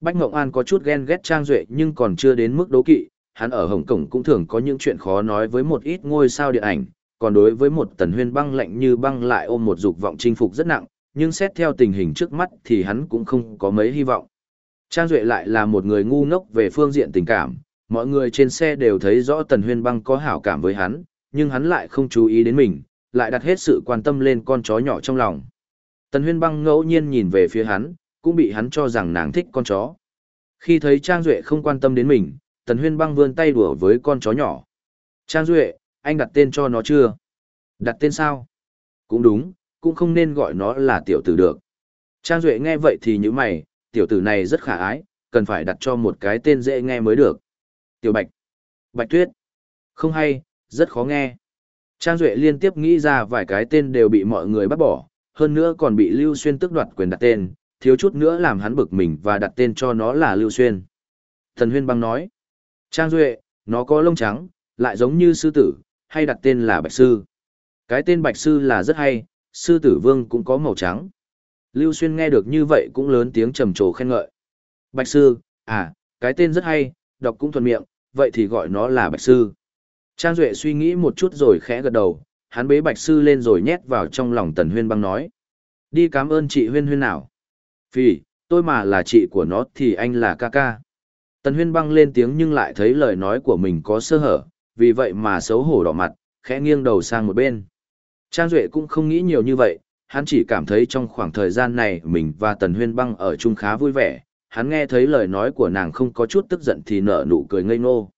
Bách Ngộng An có chút ghen ghét Trang Duệ nhưng còn chưa đến mức đố kỵ, hắn ở Hồng Kông cũng thường có những chuyện khó nói với một ít ngôi sao điện ảnh, còn đối với một Tần Huyên Băng lạnh như băng lại ôm một dục vọng chinh phục rất nặng, nhưng xét theo tình hình trước mắt thì hắn cũng không có mấy hy vọng. Trang Duệ lại là một người ngu ngốc về phương diện tình cảm, mọi người trên xe đều thấy rõ Tần Huyên Băng có hảo cảm với hắn, nhưng hắn lại không chú ý đến mình, lại đặt hết sự quan tâm lên con chó nhỏ trong lòng. Tần Huyên Băng ngẫu nhiên nhìn về phía hắn, cũng bị hắn cho rằng nàng thích con chó. Khi thấy Trang Duệ không quan tâm đến mình, Tần Huyên Băng vươn tay đùa với con chó nhỏ. Trang Duệ, anh đặt tên cho nó chưa? Đặt tên sao? Cũng đúng, cũng không nên gọi nó là tiểu tử được. Trang Duệ nghe vậy thì như mày, tiểu tử này rất khả ái, cần phải đặt cho một cái tên dễ nghe mới được. Tiểu Bạch, Bạch Tuyết, không hay, rất khó nghe. Trang Duệ liên tiếp nghĩ ra vài cái tên đều bị mọi người bắt bỏ, hơn nữa còn bị Lưu Xuyên tức đoạt quyền đặt tên, thiếu chút nữa làm hắn bực mình và đặt tên cho nó là Lưu Xuyên. Thần Huyên băng nói, Trang Duệ, nó có lông trắng, lại giống như sư tử, hay đặt tên là Bạch Sư. Cái tên Bạch Sư là rất hay, sư tử vương cũng có màu trắng. Lưu Xuyên nghe được như vậy cũng lớn tiếng trầm trồ khen ngợi. Bạch Sư, à, cái tên rất hay, đọc cũng thuận miệng, vậy thì gọi nó là Bạch Sư. Trang Duệ suy nghĩ một chút rồi khẽ gật đầu, hắn bế Bạch Sư lên rồi nhét vào trong lòng Tần Huyên băng nói. Đi cảm ơn chị Huyên Huyên nào. Vì, tôi mà là chị của nó thì anh là ca ca. Tần Huyên băng lên tiếng nhưng lại thấy lời nói của mình có sơ hở, vì vậy mà xấu hổ đỏ mặt, khẽ nghiêng đầu sang một bên. Trang Duệ cũng không nghĩ nhiều như vậy, hắn chỉ cảm thấy trong khoảng thời gian này mình và Tần Huyên băng ở chung khá vui vẻ, hắn nghe thấy lời nói của nàng không có chút tức giận thì nở nụ cười ngây ngô.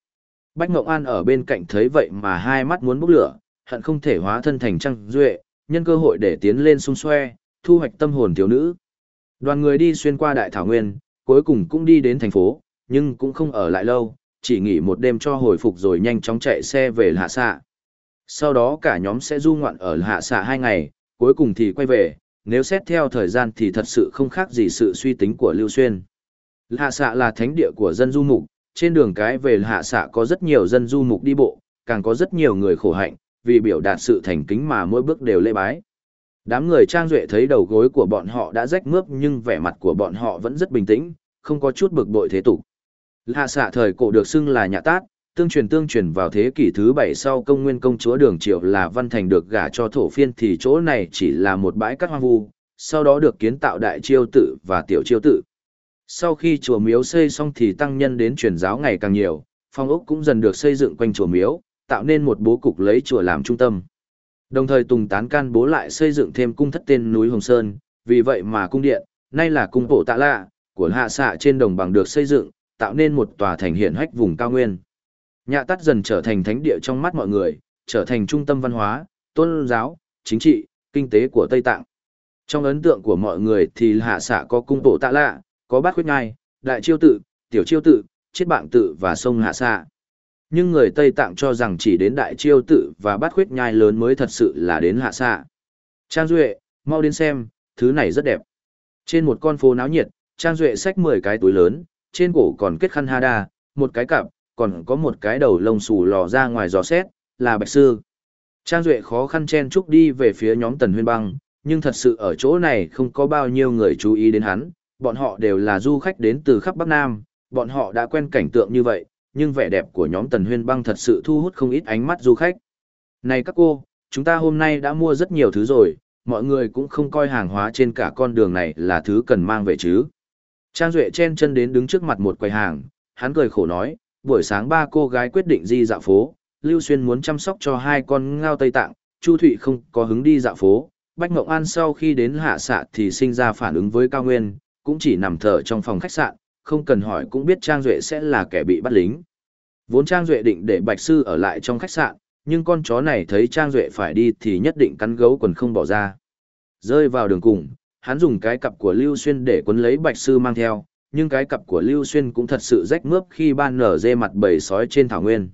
Bách Ngộng An ở bên cạnh thấy vậy mà hai mắt muốn bốc lửa, hận không thể hóa thân thành trăng Duệ, nhân cơ hội để tiến lên xung xoe, thu hoạch tâm hồn thiếu nữ. Đoàn người đi xuyên qua Đại Thảo Nguyên, cuối cùng cũng đi đến thành phố, nhưng cũng không ở lại lâu, chỉ nghỉ một đêm cho hồi phục rồi nhanh chóng chạy xe về Hạ xạ. Sau đó cả nhóm sẽ du ngoạn ở Hạ xạ hai ngày, cuối cùng thì quay về, nếu xét theo thời gian thì thật sự không khác gì sự suy tính của Lưu Xuyên. Hạ xạ là thánh địa của dân du mục, trên đường cái về Hạ xạ có rất nhiều dân du mục đi bộ, càng có rất nhiều người khổ hạnh, vì biểu đạt sự thành kính mà mỗi bước đều lễ bái. Đám người trang duệ thấy đầu gối của bọn họ đã rách mướp nhưng vẻ mặt của bọn họ vẫn rất bình tĩnh, không có chút bực bội thế tục. Hạ xạ thời cổ được xưng là nhà tát, tương truyền tương truyền vào thế kỷ thứ bảy sau công nguyên công chúa đường triệu là văn thành được gả cho thổ phiên thì chỗ này chỉ là một bãi cát hoang vu, sau đó được kiến tạo đại chiêu tự và tiểu chiêu tự. Sau khi chùa miếu xây xong thì tăng nhân đến truyền giáo ngày càng nhiều, phong ốc cũng dần được xây dựng quanh chùa miếu, tạo nên một bố cục lấy chùa làm trung tâm. Đồng thời Tùng Tán Can bố lại xây dựng thêm cung thất tên núi Hồng Sơn, vì vậy mà cung điện, nay là cung bộ tạ lạ, của hạ xạ trên đồng bằng được xây dựng, tạo nên một tòa thành hiện hách vùng cao nguyên. Nhạ tắt dần trở thành thánh địa trong mắt mọi người, trở thành trung tâm văn hóa, tôn giáo, chính trị, kinh tế của Tây Tạng. Trong ấn tượng của mọi người thì hạ xạ có cung bộ tạ lạ, có bát khuyết ngai, đại chiêu tự, tiểu chiêu tự, chiết bạng tự và sông hạ xạ. Nhưng người Tây Tạng cho rằng chỉ đến đại chiêu tự và bát khuyết nhai lớn mới thật sự là đến hạ xạ. Trang Duệ, mau đến xem, thứ này rất đẹp. Trên một con phố náo nhiệt, Trang Duệ xách 10 cái túi lớn, trên cổ còn kết khăn hada, một cái cặp, còn có một cái đầu lông xù lò ra ngoài giò xét, là bạch sư. Trang Duệ khó khăn chen chúc đi về phía nhóm Tần Huyên Băng, nhưng thật sự ở chỗ này không có bao nhiêu người chú ý đến hắn, bọn họ đều là du khách đến từ khắp Bắc Nam, bọn họ đã quen cảnh tượng như vậy, nhưng vẻ đẹp của nhóm Tần Huyên Băng thật sự thu hút không ít ánh mắt du khách. Này các cô, chúng ta hôm nay đã mua rất nhiều thứ rồi, mọi người cũng không coi hàng hóa trên cả con đường này là thứ cần mang về chứ. Trang Duệ chen chân đến đứng trước mặt một quầy hàng, hắn cười khổ nói, buổi sáng ba cô gái quyết định đi dạo phố, Lưu Xuyên muốn chăm sóc cho hai con ngao Tây Tạng, Chu Thụy không có hứng đi dạo phố. Bách Mộng An sau khi đến hạ xạ thì sinh ra phản ứng với Cao Nguyên, cũng chỉ nằm thở trong phòng khách sạn, không cần hỏi cũng biết Trang Duệ sẽ là kẻ bị bắt lính. Vốn Trang Duệ định để Bạch Sư ở lại trong khách sạn, nhưng con chó này thấy Trang Duệ phải đi thì nhất định cắn gấu quần không bỏ ra. Rơi vào đường cùng, hắn dùng cái cặp của Lưu Xuyên để quấn lấy Bạch Sư mang theo, nhưng cái cặp của Lưu Xuyên cũng thật sự rách mướp khi ban nở dê mặt bầy sói trên thảo nguyên.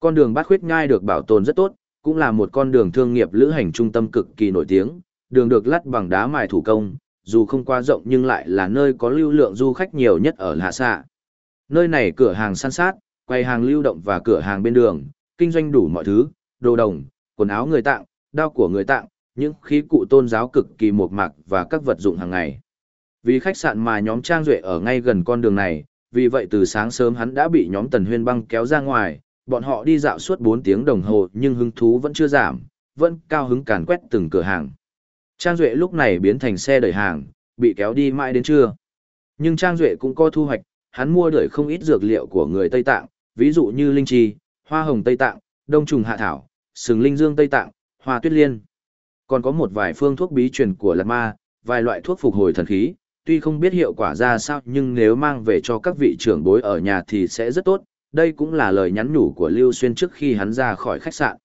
Con đường bát khuyết ngai được bảo tồn rất tốt, cũng là một con đường thương nghiệp lữ hành trung tâm cực kỳ nổi tiếng, đường được lắt bằng đá mài thủ công, dù không quá rộng nhưng lại là nơi có lưu lượng du khách nhiều nhất ở Hạ Sạ. Nơi này cửa hàng săn sát, quầy hàng lưu động và cửa hàng bên đường, kinh doanh đủ mọi thứ, đồ đồng, quần áo người tạng, đao của người tạng, những khí cụ tôn giáo cực kỳ mộc mạc và các vật dụng hàng ngày. Vì khách sạn mà nhóm Trang Duệ ở ngay gần con đường này, vì vậy từ sáng sớm hắn đã bị nhóm Tần Huyên băng kéo ra ngoài, bọn họ đi dạo suốt 4 tiếng đồng hồ nhưng hứng thú vẫn chưa giảm, vẫn cao hứng càn quét từng cửa hàng. Trang Duệ lúc này biến thành xe đẩy hàng, bị kéo đi mãi đến trưa. Nhưng Trang Duệ cũng có thu hoạch, hắn mua đợi không ít dược liệu của người Tây Tạng, ví dụ như linh chi, hoa hồng Tây Tạng, đông trùng hạ thảo, sừng linh dương Tây Tạng, hoa tuyết liên. Còn có một vài phương thuốc bí truyền của Lạt Ma, vài loại thuốc phục hồi thần khí, tuy không biết hiệu quả ra sao nhưng nếu mang về cho các vị trưởng bối ở nhà thì sẽ rất tốt, đây cũng là lời nhắn nhủ của Lưu Xuyên trước khi hắn ra khỏi khách sạn.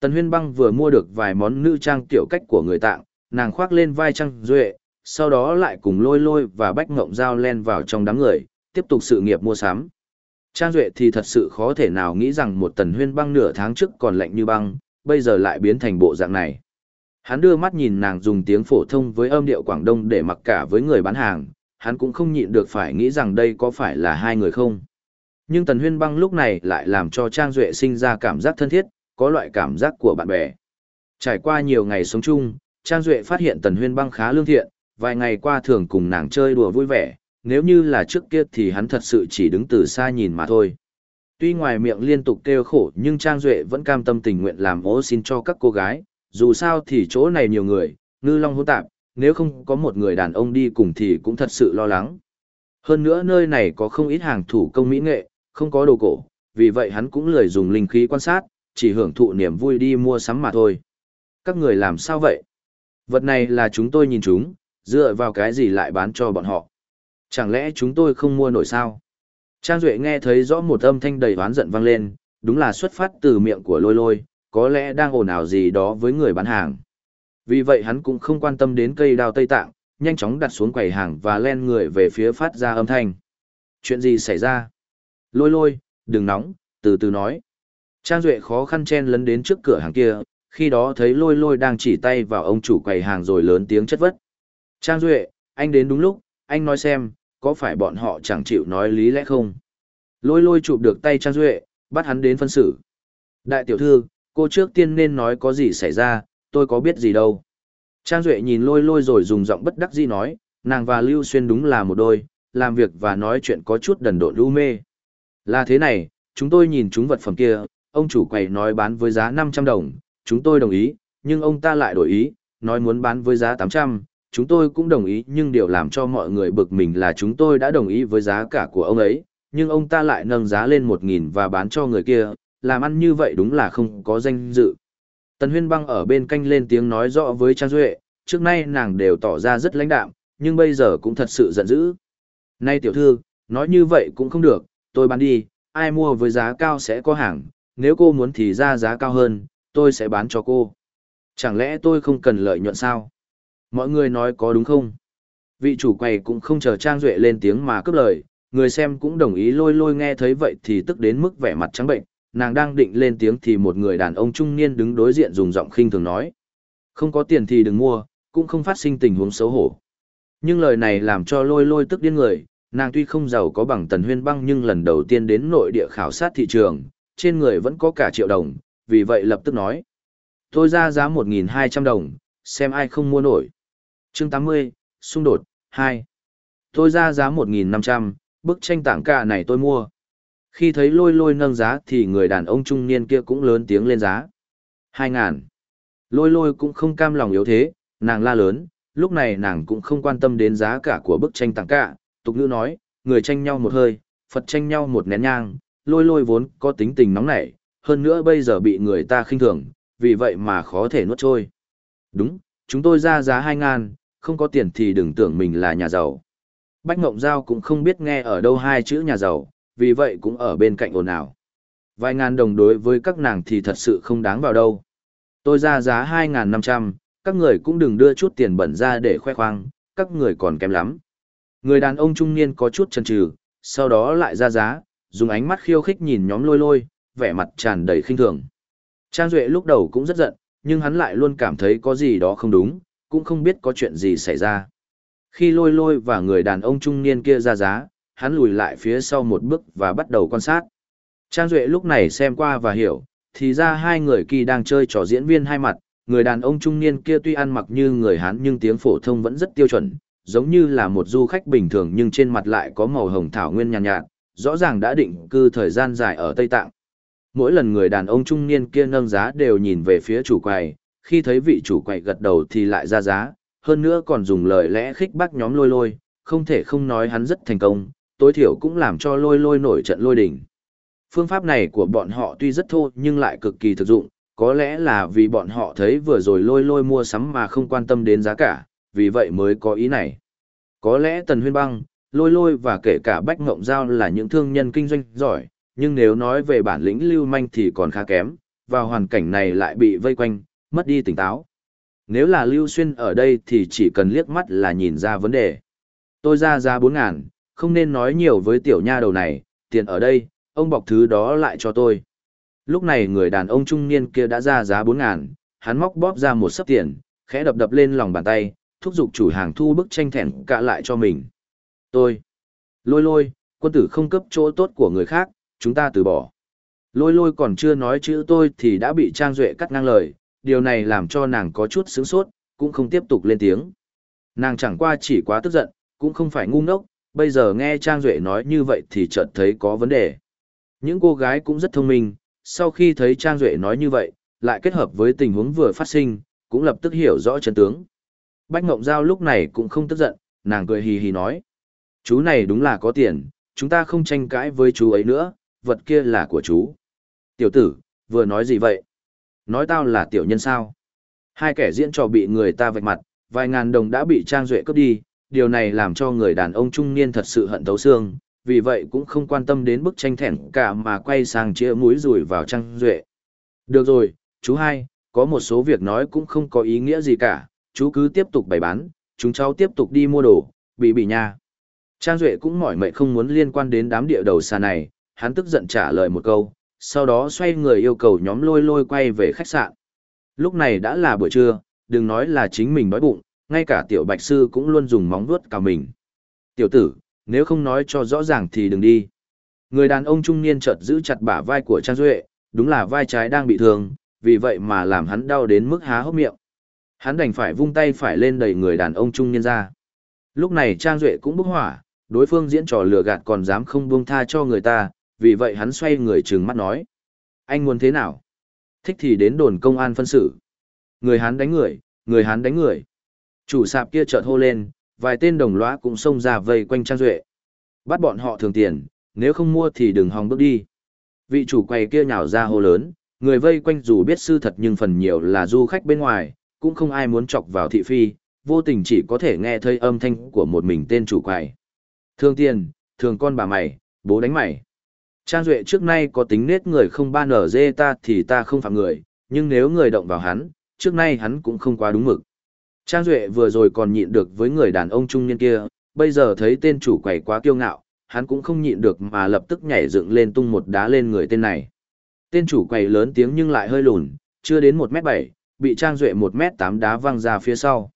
Tần Huyên Băng vừa mua được vài món nữ trang tiểu cách của người tạng, nàng khoác lên vai Trang Duệ, sau đó lại cùng lôi lôi và bách ngộng dao len vào trong đám người, tiếp tục sự nghiệp mua sắm. Trang Duệ thì thật sự khó thể nào nghĩ rằng một Tần Huyên Băng nửa tháng trước còn lạnh như băng, bây giờ lại biến thành bộ dạng này. Hắn đưa mắt nhìn nàng dùng tiếng phổ thông với âm điệu Quảng Đông để mặc cả với người bán hàng, hắn cũng không nhịn được phải nghĩ rằng đây có phải là hai người không. Nhưng Tần Huyên Băng lúc này lại làm cho Trang Duệ sinh ra cảm giác thân thiết, có loại cảm giác của bạn bè. Trải qua nhiều ngày sống chung, Trang Duệ phát hiện Tần Huyên Băng khá lương thiện, vài ngày qua thường cùng nàng chơi đùa vui vẻ, nếu như là trước kia thì hắn thật sự chỉ đứng từ xa nhìn mà thôi. Tuy ngoài miệng liên tục kêu khổ nhưng Trang Duệ vẫn cam tâm tình nguyện làm ố xin cho các cô gái, dù sao thì chỗ này nhiều người, ngư long hỗn tạp, nếu không có một người đàn ông đi cùng thì cũng thật sự lo lắng. Hơn nữa nơi này có không ít hàng thủ công mỹ nghệ, không có đồ cổ, vì vậy hắn cũng lười dùng linh khí quan sát, chỉ hưởng thụ niềm vui đi mua sắm mà thôi. Các người làm sao vậy? Vật này là chúng tôi nhìn chúng, dựa vào cái gì lại bán cho bọn họ? Chẳng lẽ chúng tôi không mua nổi sao? Trang Duệ nghe thấy rõ một âm thanh đầy oán giận vang lên, đúng là xuất phát từ miệng của lôi lôi, có lẽ đang ồn ào gì đó với người bán hàng. Vì vậy hắn cũng không quan tâm đến cây đao Tây Tạng, nhanh chóng đặt xuống quầy hàng và len người về phía phát ra âm thanh. Chuyện gì xảy ra? Lôi lôi, đừng nóng, từ từ nói. Trang Duệ khó khăn chen lấn đến trước cửa hàng kia, khi đó thấy lôi lôi đang chỉ tay vào ông chủ quầy hàng rồi lớn tiếng chất vấn. Trang Duệ, anh đến đúng lúc, anh nói xem, có phải bọn họ chẳng chịu nói lý lẽ không? Lôi lôi chụp được tay Trang Duệ, bắt hắn đến phân xử. Đại tiểu thư, cô trước tiên nên nói có gì xảy ra, tôi có biết gì đâu. Trang Duệ nhìn lôi lôi rồi dùng giọng bất đắc dĩ nói, nàng và Lưu Xuyên đúng là một đôi, làm việc và nói chuyện có chút đần độn lưu mê. Là thế này, chúng tôi nhìn chúng vật phẩm kia, ông chủ quầy nói bán với giá 500 đồng, chúng tôi đồng ý, nhưng ông ta lại đổi ý, nói muốn bán với giá 800, chúng tôi cũng đồng ý nhưng điều làm cho mọi người bực mình là chúng tôi đã đồng ý với giá cả của ông ấy, nhưng ông ta lại nâng giá lên 1.000 và bán cho người kia, làm ăn như vậy đúng là không có danh dự. Tần Huyên Băng ở bên canh lên tiếng nói rõ với Trang Duệ, trước nay nàng đều tỏ ra rất lãnh đạm, nhưng bây giờ cũng thật sự giận dữ. Nay tiểu thư, nói như vậy cũng không được, tôi bán đi, ai mua với giá cao sẽ có hàng, nếu cô muốn thì ra giá cao hơn, tôi sẽ bán cho cô. Chẳng lẽ tôi không cần lợi nhuận sao? Mọi người nói có đúng không? Vị chủ quầy cũng không chờ Trang Duệ lên tiếng mà cướp lời, người xem cũng đồng ý lôi lôi nghe thấy vậy thì tức đến mức vẻ mặt trắng bệnh, nàng đang định lên tiếng thì một người đàn ông trung niên đứng đối diện dùng giọng khinh thường nói. Không có tiền thì đừng mua, cũng không phát sinh tình huống xấu hổ. Nhưng lời này làm cho lôi lôi tức điên người, nàng tuy không giàu có bằng tần huyên băng nhưng lần đầu tiên đến nội địa khảo sát thị trường, trên người vẫn có cả triệu đồng, vì vậy lập tức nói. Tôi ra giá 1.200 đồng, xem ai không mua nổi. chương 80, xung đột, 2. Tôi ra giá 1.500, bức tranh tảng cả này tôi mua. Khi thấy lôi lôi nâng giá thì người đàn ông trung niên kia cũng lớn tiếng lên giá. 2.000. Lôi lôi cũng không cam lòng yếu thế, nàng la lớn, lúc này nàng cũng không quan tâm đến giá cả của bức tranh tảng cả. Tục ngữ nói, người tranh nhau một hơi, Phật tranh nhau một nén nhang, lôi lôi vốn có tính tình nóng nảy, hơn nữa bây giờ bị người ta khinh thường, vì vậy mà khó thể nuốt trôi. Đúng, chúng tôi ra giá hai ngàn, không có tiền thì đừng tưởng mình là nhà giàu. Bách Ngộng Giao cũng không biết nghe ở đâu hai chữ nhà giàu, vì vậy cũng ở bên cạnh ồn ào. Vài ngàn đồng đối với các nàng thì thật sự không đáng vào đâu. Tôi ra giá hai ngàn năm trăm, các người cũng đừng đưa chút tiền bẩn ra để khoe khoang, các người còn kém lắm. Người đàn ông trung niên có chút chần chừ, sau đó lại ra giá, dùng ánh mắt khiêu khích nhìn nhóm lôi lôi, vẻ mặt tràn đầy khinh thường. Trang Duệ lúc đầu cũng rất giận, nhưng hắn lại luôn cảm thấy có gì đó không đúng, cũng không biết có chuyện gì xảy ra. Khi lôi lôi và người đàn ông trung niên kia ra giá, hắn lùi lại phía sau một bước và bắt đầu quan sát. Trang Duệ lúc này xem qua và hiểu, thì ra hai người kia đang chơi trò diễn viên hai mặt, người đàn ông trung niên kia tuy ăn mặc như người Hán nhưng tiếng phổ thông vẫn rất tiêu chuẩn, giống như là một du khách bình thường nhưng trên mặt lại có màu hồng thảo nguyên nhàn nhạt, nhạt, rõ ràng đã định cư thời gian dài ở Tây Tạng. Mỗi lần người đàn ông trung niên kia nâng giá đều nhìn về phía chủ quầy, khi thấy vị chủ quầy gật đầu thì lại ra giá, hơn nữa còn dùng lời lẽ khích bác nhóm lôi lôi, không thể không nói hắn rất thành công, tối thiểu cũng làm cho lôi lôi nổi trận lôi đỉnh. Phương pháp này của bọn họ tuy rất thô nhưng lại cực kỳ thực dụng, có lẽ là vì bọn họ thấy vừa rồi lôi lôi mua sắm mà không quan tâm đến giá cả, vì vậy mới có ý này. Có lẽ Tần Huyên Băng, lôi lôi và kể cả Bách Ngộng Giao là những thương nhân kinh doanh giỏi, nhưng nếu nói về bản lĩnh lưu manh thì còn khá kém, vào hoàn cảnh này lại bị vây quanh, mất đi tỉnh táo. Nếu là Lưu Xuyên ở đây thì chỉ cần liếc mắt là nhìn ra vấn đề. Tôi ra giá 4 ngàn, không nên nói nhiều với tiểu nha đầu này, tiền ở đây, ông bọc thứ đó lại cho tôi. Lúc này người đàn ông trung niên kia đã ra giá 4 ngàn, hắn móc bóp ra một sấp tiền, khẽ đập đập lên lòng bàn tay, thúc giục chủ hàng thu bức tranh thẻn cả lại cho mình. Tôi. Lôi lôi, quân tử không cấp chỗ tốt của người khác, chúng ta từ bỏ. Lôi lôi còn chưa nói chữ tôi thì đã bị Trang Duệ cắt ngang lời, điều này làm cho nàng có chút sướng sốt, cũng không tiếp tục lên tiếng. Nàng chẳng qua chỉ quá tức giận, cũng không phải ngu ngốc, bây giờ nghe Trang Duệ nói như vậy thì chợt thấy có vấn đề. Những cô gái cũng rất thông minh, sau khi thấy Trang Duệ nói như vậy, lại kết hợp với tình huống vừa phát sinh, cũng lập tức hiểu rõ chân tướng. Bách Ngộng Giao lúc này cũng không tức giận, nàng cười hì hì nói. Chú này đúng là có tiền, chúng ta không tranh cãi với chú ấy nữa, vật kia là của chú. Tiểu tử, vừa nói gì vậy? Nói tao là tiểu nhân sao? Hai kẻ diễn trò bị người ta vạch mặt, vài ngàn đồng đã bị Trang Duệ cướp đi, điều này làm cho người đàn ông trung niên thật sự hận thấu xương, vì vậy cũng không quan tâm đến bức tranh thẻn cả mà quay sang chĩa mũi rùi vào Trang Duệ. Được rồi, chú hai, có một số việc nói cũng không có ý nghĩa gì cả, chú cứ tiếp tục bày bán, chúng cháu tiếp tục đi mua đồ, bị bị nha. Trang Duệ cũng mỏi mệt không muốn liên quan đến đám địa đầu xa này, hắn tức giận trả lời một câu, sau đó xoay người yêu cầu nhóm lôi lôi quay về khách sạn. Lúc này đã là buổi trưa, đừng nói là chính mình đói bụng, ngay cả tiểu bạch sư cũng luôn dùng móng vuốt cào mình. Tiểu tử, nếu không nói cho rõ ràng thì đừng đi. Người đàn ông trung niên chợt giữ chặt bả vai của Trang Duệ, đúng là vai trái đang bị thương, vì vậy mà làm hắn đau đến mức há hốc miệng. Hắn đành phải vung tay phải lên đẩy người đàn ông trung niên ra. Lúc này Trang Duệ cũng bốc hỏa, đối phương diễn trò lừa gạt còn dám không buông tha cho người ta, vì vậy hắn xoay người trừng mắt nói. Anh muốn thế nào? Thích thì đến đồn công an phân xử. Người hắn đánh người, người hắn đánh người. Chủ sạp kia chợt hô lên, vài tên đồng lõa cũng xông ra vây quanh Trang Duệ. Bắt bọn họ thường tiền, nếu không mua thì đừng hòng bước đi. Vị chủ quầy kia nhào ra hô lớn, người vây quanh dù biết sư thật nhưng phần nhiều là du khách bên ngoài, cũng không ai muốn chọc vào thị phi, vô tình chỉ có thể nghe thấy âm thanh của một mình tên chủ quầy. Thương tiền, thường con bà mày, bố đánh mày. Trang Duệ trước nay có tính nết người không ba nở dê ta thì ta không phạm người, nhưng nếu người động vào hắn, trước nay hắn cũng không quá đúng mực. Trang Duệ vừa rồi còn nhịn được với người đàn ông trung niên kia, bây giờ thấy tên chủ quầy quá kiêu ngạo, hắn cũng không nhịn được mà lập tức nhảy dựng lên tung một đá lên người tên này. Tên chủ quầy lớn tiếng nhưng lại hơi lùn, chưa đến 1m7, bị Trang Duệ 1m8 đá văng ra phía sau.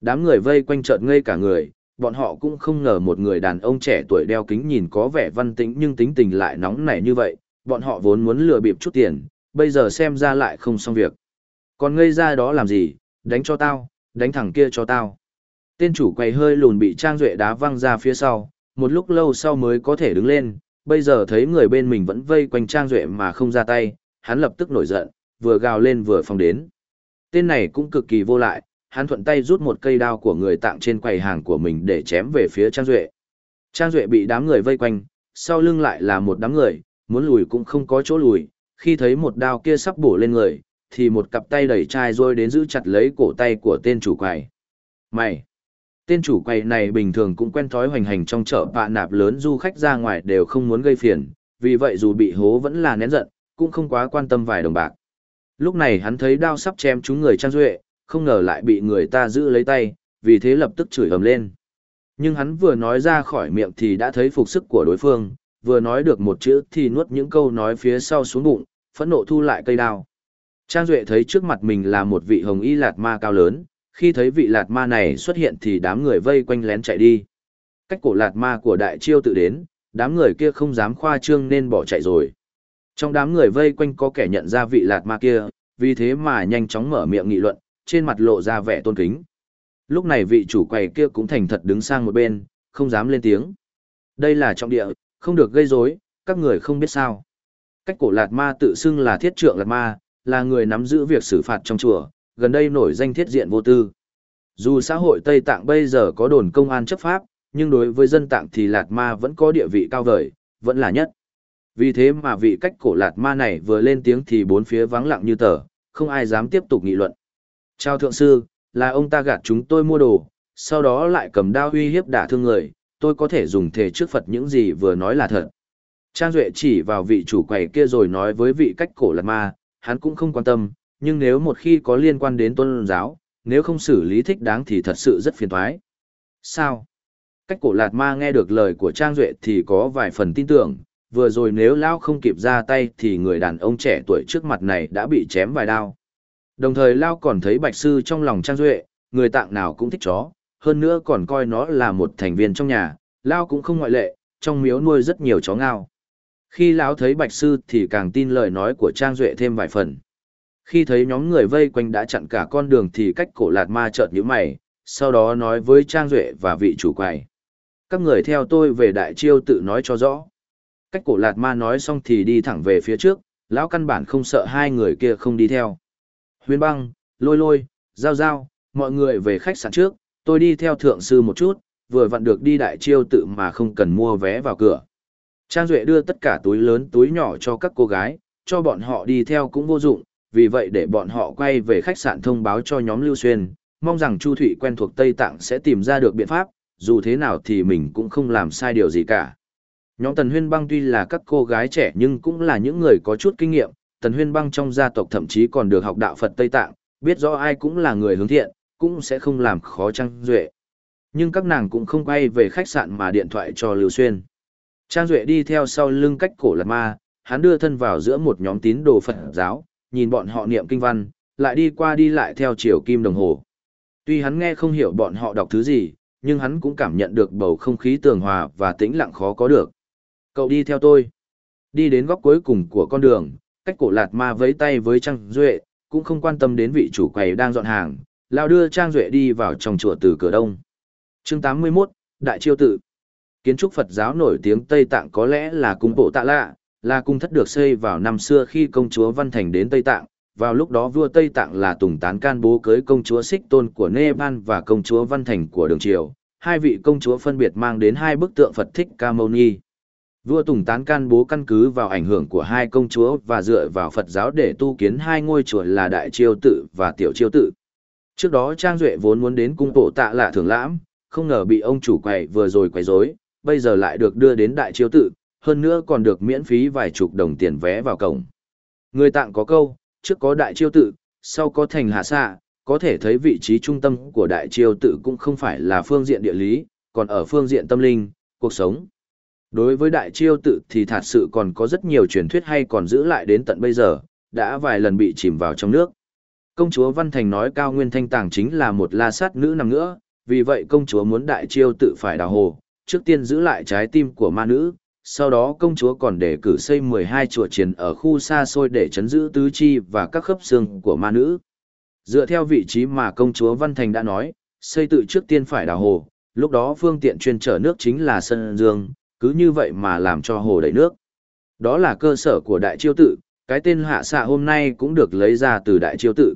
Đám người vây quanh chợt ngây cả người, bọn họ cũng không ngờ một người đàn ông trẻ tuổi đeo kính nhìn có vẻ văn tĩnh nhưng tính tình lại nóng nảy như vậy, bọn họ vốn muốn lừa bịp chút tiền, bây giờ xem ra lại không xong việc. Còn ngây ra đó làm gì, đánh cho tao, đánh thằng kia cho tao. Tên chủ quầy hơi lùn bị Trang Duệ đá văng ra phía sau, một lúc lâu sau mới có thể đứng lên, bây giờ thấy người bên mình vẫn vây quanh Trang Duệ mà không ra tay, hắn lập tức nổi giận, vừa gào lên vừa phòng đến. Tên này cũng cực kỳ vô lại, hắn thuận tay rút một cây đao của người tặng trên quầy hàng của mình để chém về phía Trang Duệ. Trang Duệ bị đám người vây quanh, sau lưng lại là một đám người, muốn lùi cũng không có chỗ lùi, khi thấy một đao kia sắp bổ lên người, thì một cặp tay đẩy chai rồi đến giữ chặt lấy cổ tay của tên chủ quầy. Mày! Tên chủ quầy này bình thường cũng quen thói hoành hành trong chợ bạ nạp lớn du khách ra ngoài đều không muốn gây phiền, vì vậy dù bị hố vẫn là nén giận, cũng không quá quan tâm vài đồng bạc. Lúc này hắn thấy đao sắp chém trúng người Trang Duệ, không ngờ lại bị người ta giữ lấy tay, vì thế lập tức chửi ầm lên. Nhưng hắn vừa nói ra khỏi miệng thì đã thấy phục sức của đối phương, vừa nói được một chữ thì nuốt những câu nói phía sau xuống bụng, phẫn nộ thu lại cây đao. Trang Duệ thấy trước mặt mình là một vị hồng y lạt ma cao lớn, khi thấy vị lạt ma này xuất hiện thì đám người vây quanh lén chạy đi. Cách cổ lạt ma của đại chiêu tự đến, đám người kia không dám khoa trương nên bỏ chạy rồi. Trong đám người vây quanh có kẻ nhận ra vị lạt ma kia, vì thế mà nhanh chóng mở miệng nghị luận, trên mặt lộ ra vẻ tôn kính. Lúc này vị chủ quầy kia cũng thành thật đứng sang một bên, không dám lên tiếng. Đây là trọng địa, không được gây rối, các người không biết sao. Cách cổ lạt ma tự xưng là thiết trượng lạt ma, là người nắm giữ việc xử phạt trong chùa, gần đây nổi danh thiết diện vô tư. Dù xã hội Tây Tạng bây giờ có đồn công an chấp pháp, nhưng đối với dân Tạng thì Lạt Ma vẫn có địa vị cao vời, vẫn là nhất. Vì thế mà vị cách cổ Lạt Ma này vừa lên tiếng thì bốn phía vắng lặng như tờ, không ai dám tiếp tục nghị luận. Chào thượng sư, là ông ta gạt chúng tôi mua đồ, sau đó lại cầm đao uy hiếp đả thương người, tôi có thể dùng thể trước Phật những gì vừa nói là thật. Trang Duệ chỉ vào vị chủ quầy kia rồi nói với vị cách cổ Lạt Ma, hắn cũng không quan tâm, nhưng nếu một khi có liên quan đến tôn giáo, nếu không xử lý thích đáng thì thật sự rất phiền toái. Sao? Cách cổ lạt ma nghe được lời của Trang Duệ thì có vài phần tin tưởng, vừa rồi nếu Lao không kịp ra tay thì người đàn ông trẻ tuổi trước mặt này đã bị chém vài đao. Đồng thời Lao còn thấy bạch sư trong lòng Trang Duệ, người tạng nào cũng thích chó, hơn nữa còn coi nó là một thành viên trong nhà, Lao cũng không ngoại lệ, trong miếu nuôi rất nhiều chó ngao. Khi Lão thấy bạch sư thì càng tin lời nói của Trang Duệ thêm vài phần. Khi thấy nhóm người vây quanh đã chặn cả con đường thì cách cổ lạt ma chợt nhíu mày, sau đó nói với Trang Duệ và vị chủ quầy. Các người theo tôi về đại chiêu tự nói cho rõ. Cách cổ lạt ma nói xong thì đi thẳng về phía trước, lão căn bản không sợ hai người kia không đi theo. Huyền băng, lôi lôi, giao giao, mọi người về khách sạn trước, tôi đi theo thượng sư một chút, vừa vặn được đi đại chiêu tự mà không cần mua vé vào cửa. Trang Duệ đưa tất cả túi lớn túi nhỏ cho các cô gái, cho bọn họ đi theo cũng vô dụng, vì vậy để bọn họ quay về khách sạn thông báo cho nhóm Lưu Xuyên, mong rằng Chu Thụy quen thuộc Tây Tạng sẽ tìm ra được biện pháp, dù thế nào thì mình cũng không làm sai điều gì cả. Nhóm Tần Huyên Bang tuy là các cô gái trẻ nhưng cũng là những người có chút kinh nghiệm, Tần Huyên băng trong gia tộc thậm chí còn được học đạo Phật Tây Tạng, biết rõ ai cũng là người hướng thiện, cũng sẽ không làm khó Trang Duệ. Nhưng các nàng cũng không quay về khách sạn mà điện thoại cho Lưu Xuyên. Trang Duệ đi theo sau lưng cách cổ lạt ma, hắn đưa thân vào giữa một nhóm tín đồ Phật giáo, nhìn bọn họ niệm kinh văn, lại đi qua đi lại theo chiều kim đồng hồ. Tuy hắn nghe không hiểu bọn họ đọc thứ gì, nhưng hắn cũng cảm nhận được bầu không khí tường hòa và tĩnh lặng khó có được. Cậu đi theo tôi. Đi đến góc cuối cùng của con đường, cách cổ lạt ma vẫy tay với Trang Duệ, cũng không quan tâm đến vị chủ quầy đang dọn hàng, lao đưa Trang Duệ đi vào trong chùa từ cửa đông. chương 81, Đại Chiêu Tự Kiến trúc Phật giáo nổi tiếng Tây Tạng có lẽ là cung bộ tạ lạ, là cung thất được xây vào năm xưa khi công chúa Văn Thành đến Tây Tạng, vào lúc đó vua Tây Tạng là Tùng Tán Can bố cưới công chúa Xích Tôn của Nepal và công chúa Văn Thành của Đường Triều. Hai vị công chúa phân biệt mang đến hai bức tượng Phật Thích Ca Mâu Ni. Vua Tùng Tán Can bố căn cứ vào ảnh hưởng của hai công chúa và dựa vào Phật giáo để tu kiến hai ngôi chùa là Đại Chiêu Tự và Tiểu Chiêu Tự. Trước đó Trang Duệ vốn muốn đến cung bộ tạ lạ thưởng lãm, không ngờ bị ông chủ quầy vừa rồi quấy rối, bây giờ lại được đưa đến Đại Chiêu Tự, hơn nữa còn được miễn phí vài chục đồng tiền vé vào cổng. Người tạng có câu, trước có đại chiêu tự, sau có thành hạ xạ, có thể thấy vị trí trung tâm của đại chiêu tự cũng không phải là phương diện địa lý, còn ở phương diện tâm linh, cuộc sống. Đối với đại chiêu tự thì thật sự còn có rất nhiều truyền thuyết hay còn giữ lại đến tận bây giờ, đã vài lần bị chìm vào trong nước. Công chúa Văn Thành nói cao nguyên thanh tàng chính là một la sát nữ nằm nữa, vì vậy công chúa muốn đại chiêu tự phải đào hồ, trước tiên giữ lại trái tim của ma nữ, sau đó công chúa còn để cử xây 12 chùa triển ở khu xa xôi để chấn giữ tứ chi và các khớp xương của ma nữ. Dựa theo vị trí mà công chúa Văn Thành đã nói, xây tự trước tiên phải đào hồ, lúc đó phương tiện chuyên trở nước chính là sân dương, cứ như vậy mà làm cho hồ đầy nước. Đó là cơ sở của đại chiêu tự, cái tên hạ xạ hôm nay cũng được lấy ra từ đại chiêu tự.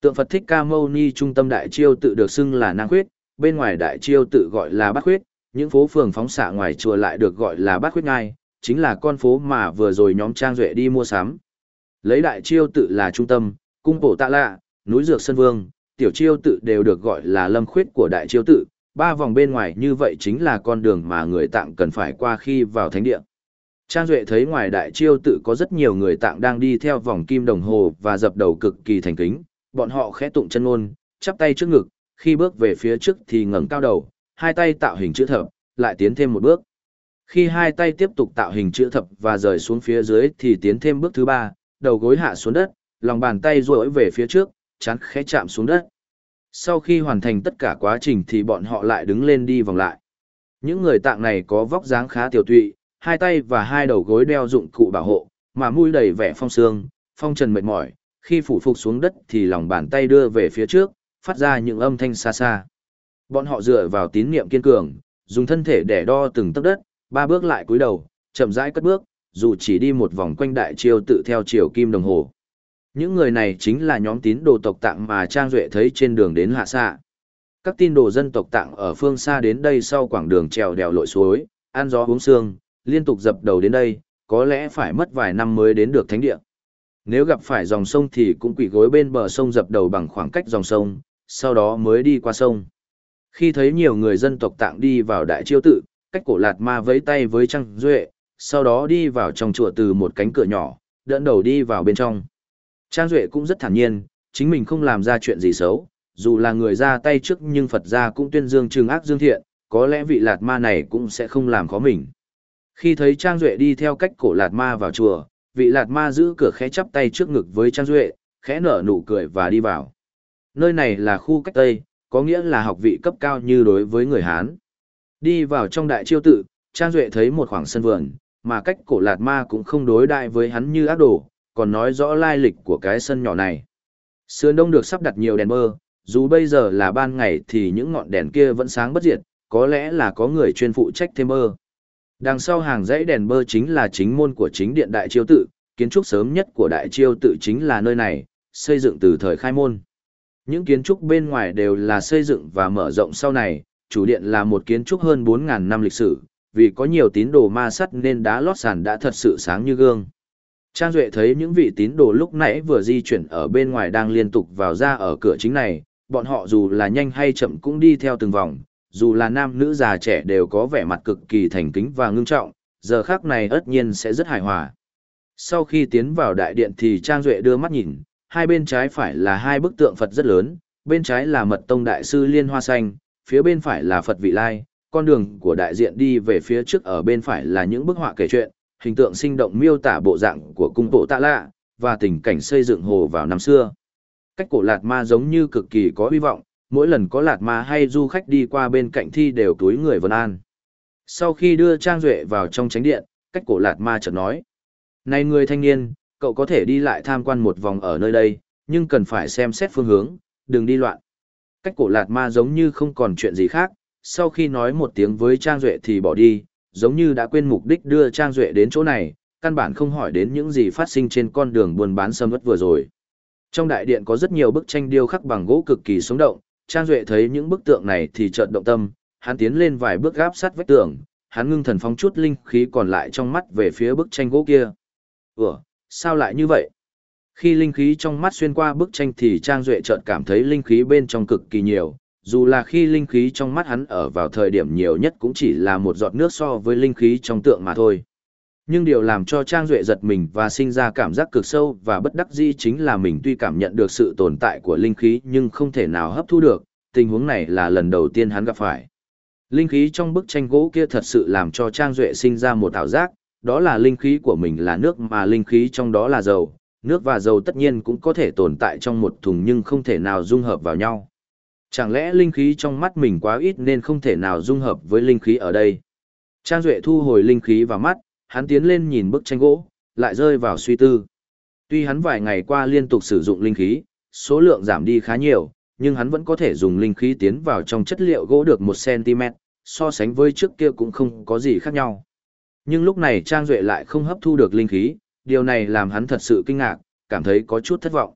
Tượng Phật Thích Ca Mâu Ni trung tâm đại chiêu tự được xưng là năng khuyết, bên ngoài đại chiêu tự gọi là bát khuyết, những phố phường phóng xạ ngoài chùa lại được gọi là bát khuyết ngai, chính là con phố mà vừa rồi nhóm Trang Duệ đi mua sắm. Lấy đại chiêu tự là trung tâm, cung bổ tạ lạ, núi dược sân vương, tiểu chiêu tự đều được gọi là lâm khuyết của đại chiêu tự, ba vòng bên ngoài như vậy chính là con đường mà người tạng cần phải qua khi vào thánh địa. Trang Duệ thấy ngoài đại chiêu tự có rất nhiều người tạng đang đi theo vòng kim đồng hồ và dập đầu cực kỳ thành kính, bọn họ khẽ tụng chân ngôn, chắp tay trước ngực, khi bước về phía trước thì ngẩng cao đầu, hai tay tạo hình chữ thập, lại tiến thêm một bước. Khi hai tay tiếp tục tạo hình chữ thập và rời xuống phía dưới thì tiến thêm bước thứ ba, đầu gối hạ xuống đất, lòng bàn tay duỗi về phía trước, chán khẽ chạm xuống đất. Sau khi hoàn thành tất cả quá trình thì bọn họ lại đứng lên đi vòng lại. Những người tạng này có vóc dáng khá tiểu tụy, hai tay và hai đầu gối đeo dụng cụ bảo hộ, mà mũi đầy vẻ phong sương, phong trần mệt mỏi, khi phủ phục xuống đất thì lòng bàn tay đưa về phía trước, phát ra những âm thanh xa xa. Bọn họ dựa vào tín niệm kiên cường, dùng thân thể để đo từng tấc đất, ba bước lại cúi đầu, chậm rãi cất bước, dù chỉ đi một vòng quanh đại chiêu tự theo chiều kim đồng hồ. Những người này chính là nhóm tín đồ tộc tạng mà Trang Duệ thấy trên đường đến hạ xạ. Các tín đồ dân tộc tạng ở phương xa đến đây sau quảng đường trèo đèo lội suối, ăn gió uống sương, liên tục dập đầu đến đây, có lẽ phải mất vài năm mới đến được thánh địa. Nếu gặp phải dòng sông thì cũng quỳ gối bên bờ sông dập đầu bằng khoảng cách dòng sông, sau đó mới đi qua sông. Khi thấy nhiều người dân tộc tạng đi vào đại chiêu tự, cách cổ lạt ma vẫy tay với Trang Duệ, sau đó đi vào trong chùa từ một cánh cửa nhỏ, đỡ đầu đi vào bên trong. Trang Duệ cũng rất thản nhiên, chính mình không làm ra chuyện gì xấu, dù là người ra tay trước nhưng Phật gia cũng tuyên dương trừng ác dương thiện, có lẽ vị lạt ma này cũng sẽ không làm khó mình. Khi thấy Trang Duệ đi theo cách cổ lạt ma vào chùa, vị lạt ma giữ cửa khẽ chắp tay trước ngực với Trang Duệ, khẽ nở nụ cười và đi vào. Nơi này là khu cách Tây, có nghĩa là học vị cấp cao như đối với người Hán. Đi vào trong đại chiêu tự, Trang Duệ thấy một khoảng sân vườn, mà cách cổ lạt ma cũng không đối đại với hắn như ác đồ, còn nói rõ lai lịch của cái sân nhỏ này. Sườn đông được sắp đặt nhiều đèn mơ, dù bây giờ là ban ngày thì những ngọn đèn kia vẫn sáng bất diệt, có lẽ là có người chuyên phụ trách thêm mơ. Đằng sau hàng dãy đèn mơ chính là chính môn của chính điện đại chiêu tự, kiến trúc sớm nhất của đại chiêu tự chính là nơi này, xây dựng từ thời khai môn. Những kiến trúc bên ngoài đều là xây dựng và mở rộng sau này, chủ điện là một kiến trúc hơn 4.000 năm lịch sử, vì có nhiều tín đồ ma sắt nên đá lót sàn đã thật sự sáng như gương. Trang Duệ thấy những vị tín đồ lúc nãy vừa di chuyển ở bên ngoài đang liên tục vào ra ở cửa chính này, bọn họ dù là nhanh hay chậm cũng đi theo từng vòng, dù là nam nữ già trẻ đều có vẻ mặt cực kỳ thành kính và ngưng trọng, giờ khác này tất nhiên sẽ rất hài hòa. Sau khi tiến vào đại điện thì Trang Duệ đưa mắt nhìn, hai bên trái phải là hai bức tượng Phật rất lớn, bên trái là mật tông đại sư Liên Hoa Xanh, phía bên phải là Phật Vị Lai, con đường của đại diện đi về phía trước ở bên phải là những bức họa kể chuyện, hình tượng sinh động miêu tả bộ dạng của cung bộ tạ lạ, và tình cảnh xây dựng hồ vào năm xưa. Cách cổ lạt ma giống như cực kỳ có hy vọng, mỗi lần có lạt ma hay du khách đi qua bên cạnh thi đều túi người vân an. Sau khi đưa Trang Duệ vào trong tránh điện, cách cổ lạt ma chợt nói. Này người thanh niên, cậu có thể đi lại tham quan một vòng ở nơi đây, nhưng cần phải xem xét phương hướng, đừng đi loạn. Cách cổ lạt ma giống như không còn chuyện gì khác, sau khi nói một tiếng với Trang Duệ thì bỏ đi, giống như đã quên mục đích đưa Trang Duệ đến chỗ này, căn bản không hỏi đến những gì phát sinh trên con đường buôn bán sâm ớt vừa rồi. Trong đại điện có rất nhiều bức tranh điêu khắc bằng gỗ cực kỳ sống động, Trang Duệ thấy những bức tượng này thì chợt động tâm, hắn tiến lên vài bước gáp sát vách tường, hắn ngưng thần phóng chút linh khí còn lại trong mắt về phía bức tranh gỗ kia. Ủa, sao lại như vậy? Khi linh khí trong mắt xuyên qua bức tranh thì Trang Duệ chợt cảm thấy linh khí bên trong cực kỳ nhiều, dù là khi linh khí trong mắt hắn ở vào thời điểm nhiều nhất cũng chỉ là một giọt nước so với linh khí trong tượng mà thôi. Nhưng điều làm cho Trang Duệ giật mình và sinh ra cảm giác cực sâu và bất đắc dĩ chính là mình tuy cảm nhận được sự tồn tại của linh khí nhưng không thể nào hấp thu được, tình huống này là lần đầu tiên hắn gặp phải. Linh khí trong bức tranh gỗ kia thật sự làm cho Trang Duệ sinh ra một ảo giác, đó là linh khí của mình là nước mà linh khí trong đó là dầu, nước và dầu tất nhiên cũng có thể tồn tại trong một thùng nhưng không thể nào dung hợp vào nhau. Chẳng lẽ linh khí trong mắt mình quá ít nên không thể nào dung hợp với linh khí ở đây? Trang Duệ thu hồi linh khí vào mắt, hắn tiến lên nhìn bức tranh gỗ, lại rơi vào suy tư. Tuy hắn vài ngày qua liên tục sử dụng linh khí, số lượng giảm đi khá nhiều, nhưng hắn vẫn có thể dùng linh khí tiến vào trong chất liệu gỗ được 1cm, so sánh với trước kia cũng không có gì khác nhau. Nhưng lúc này Trang Duệ lại không hấp thu được linh khí, điều này làm hắn thật sự kinh ngạc, cảm thấy có chút thất vọng.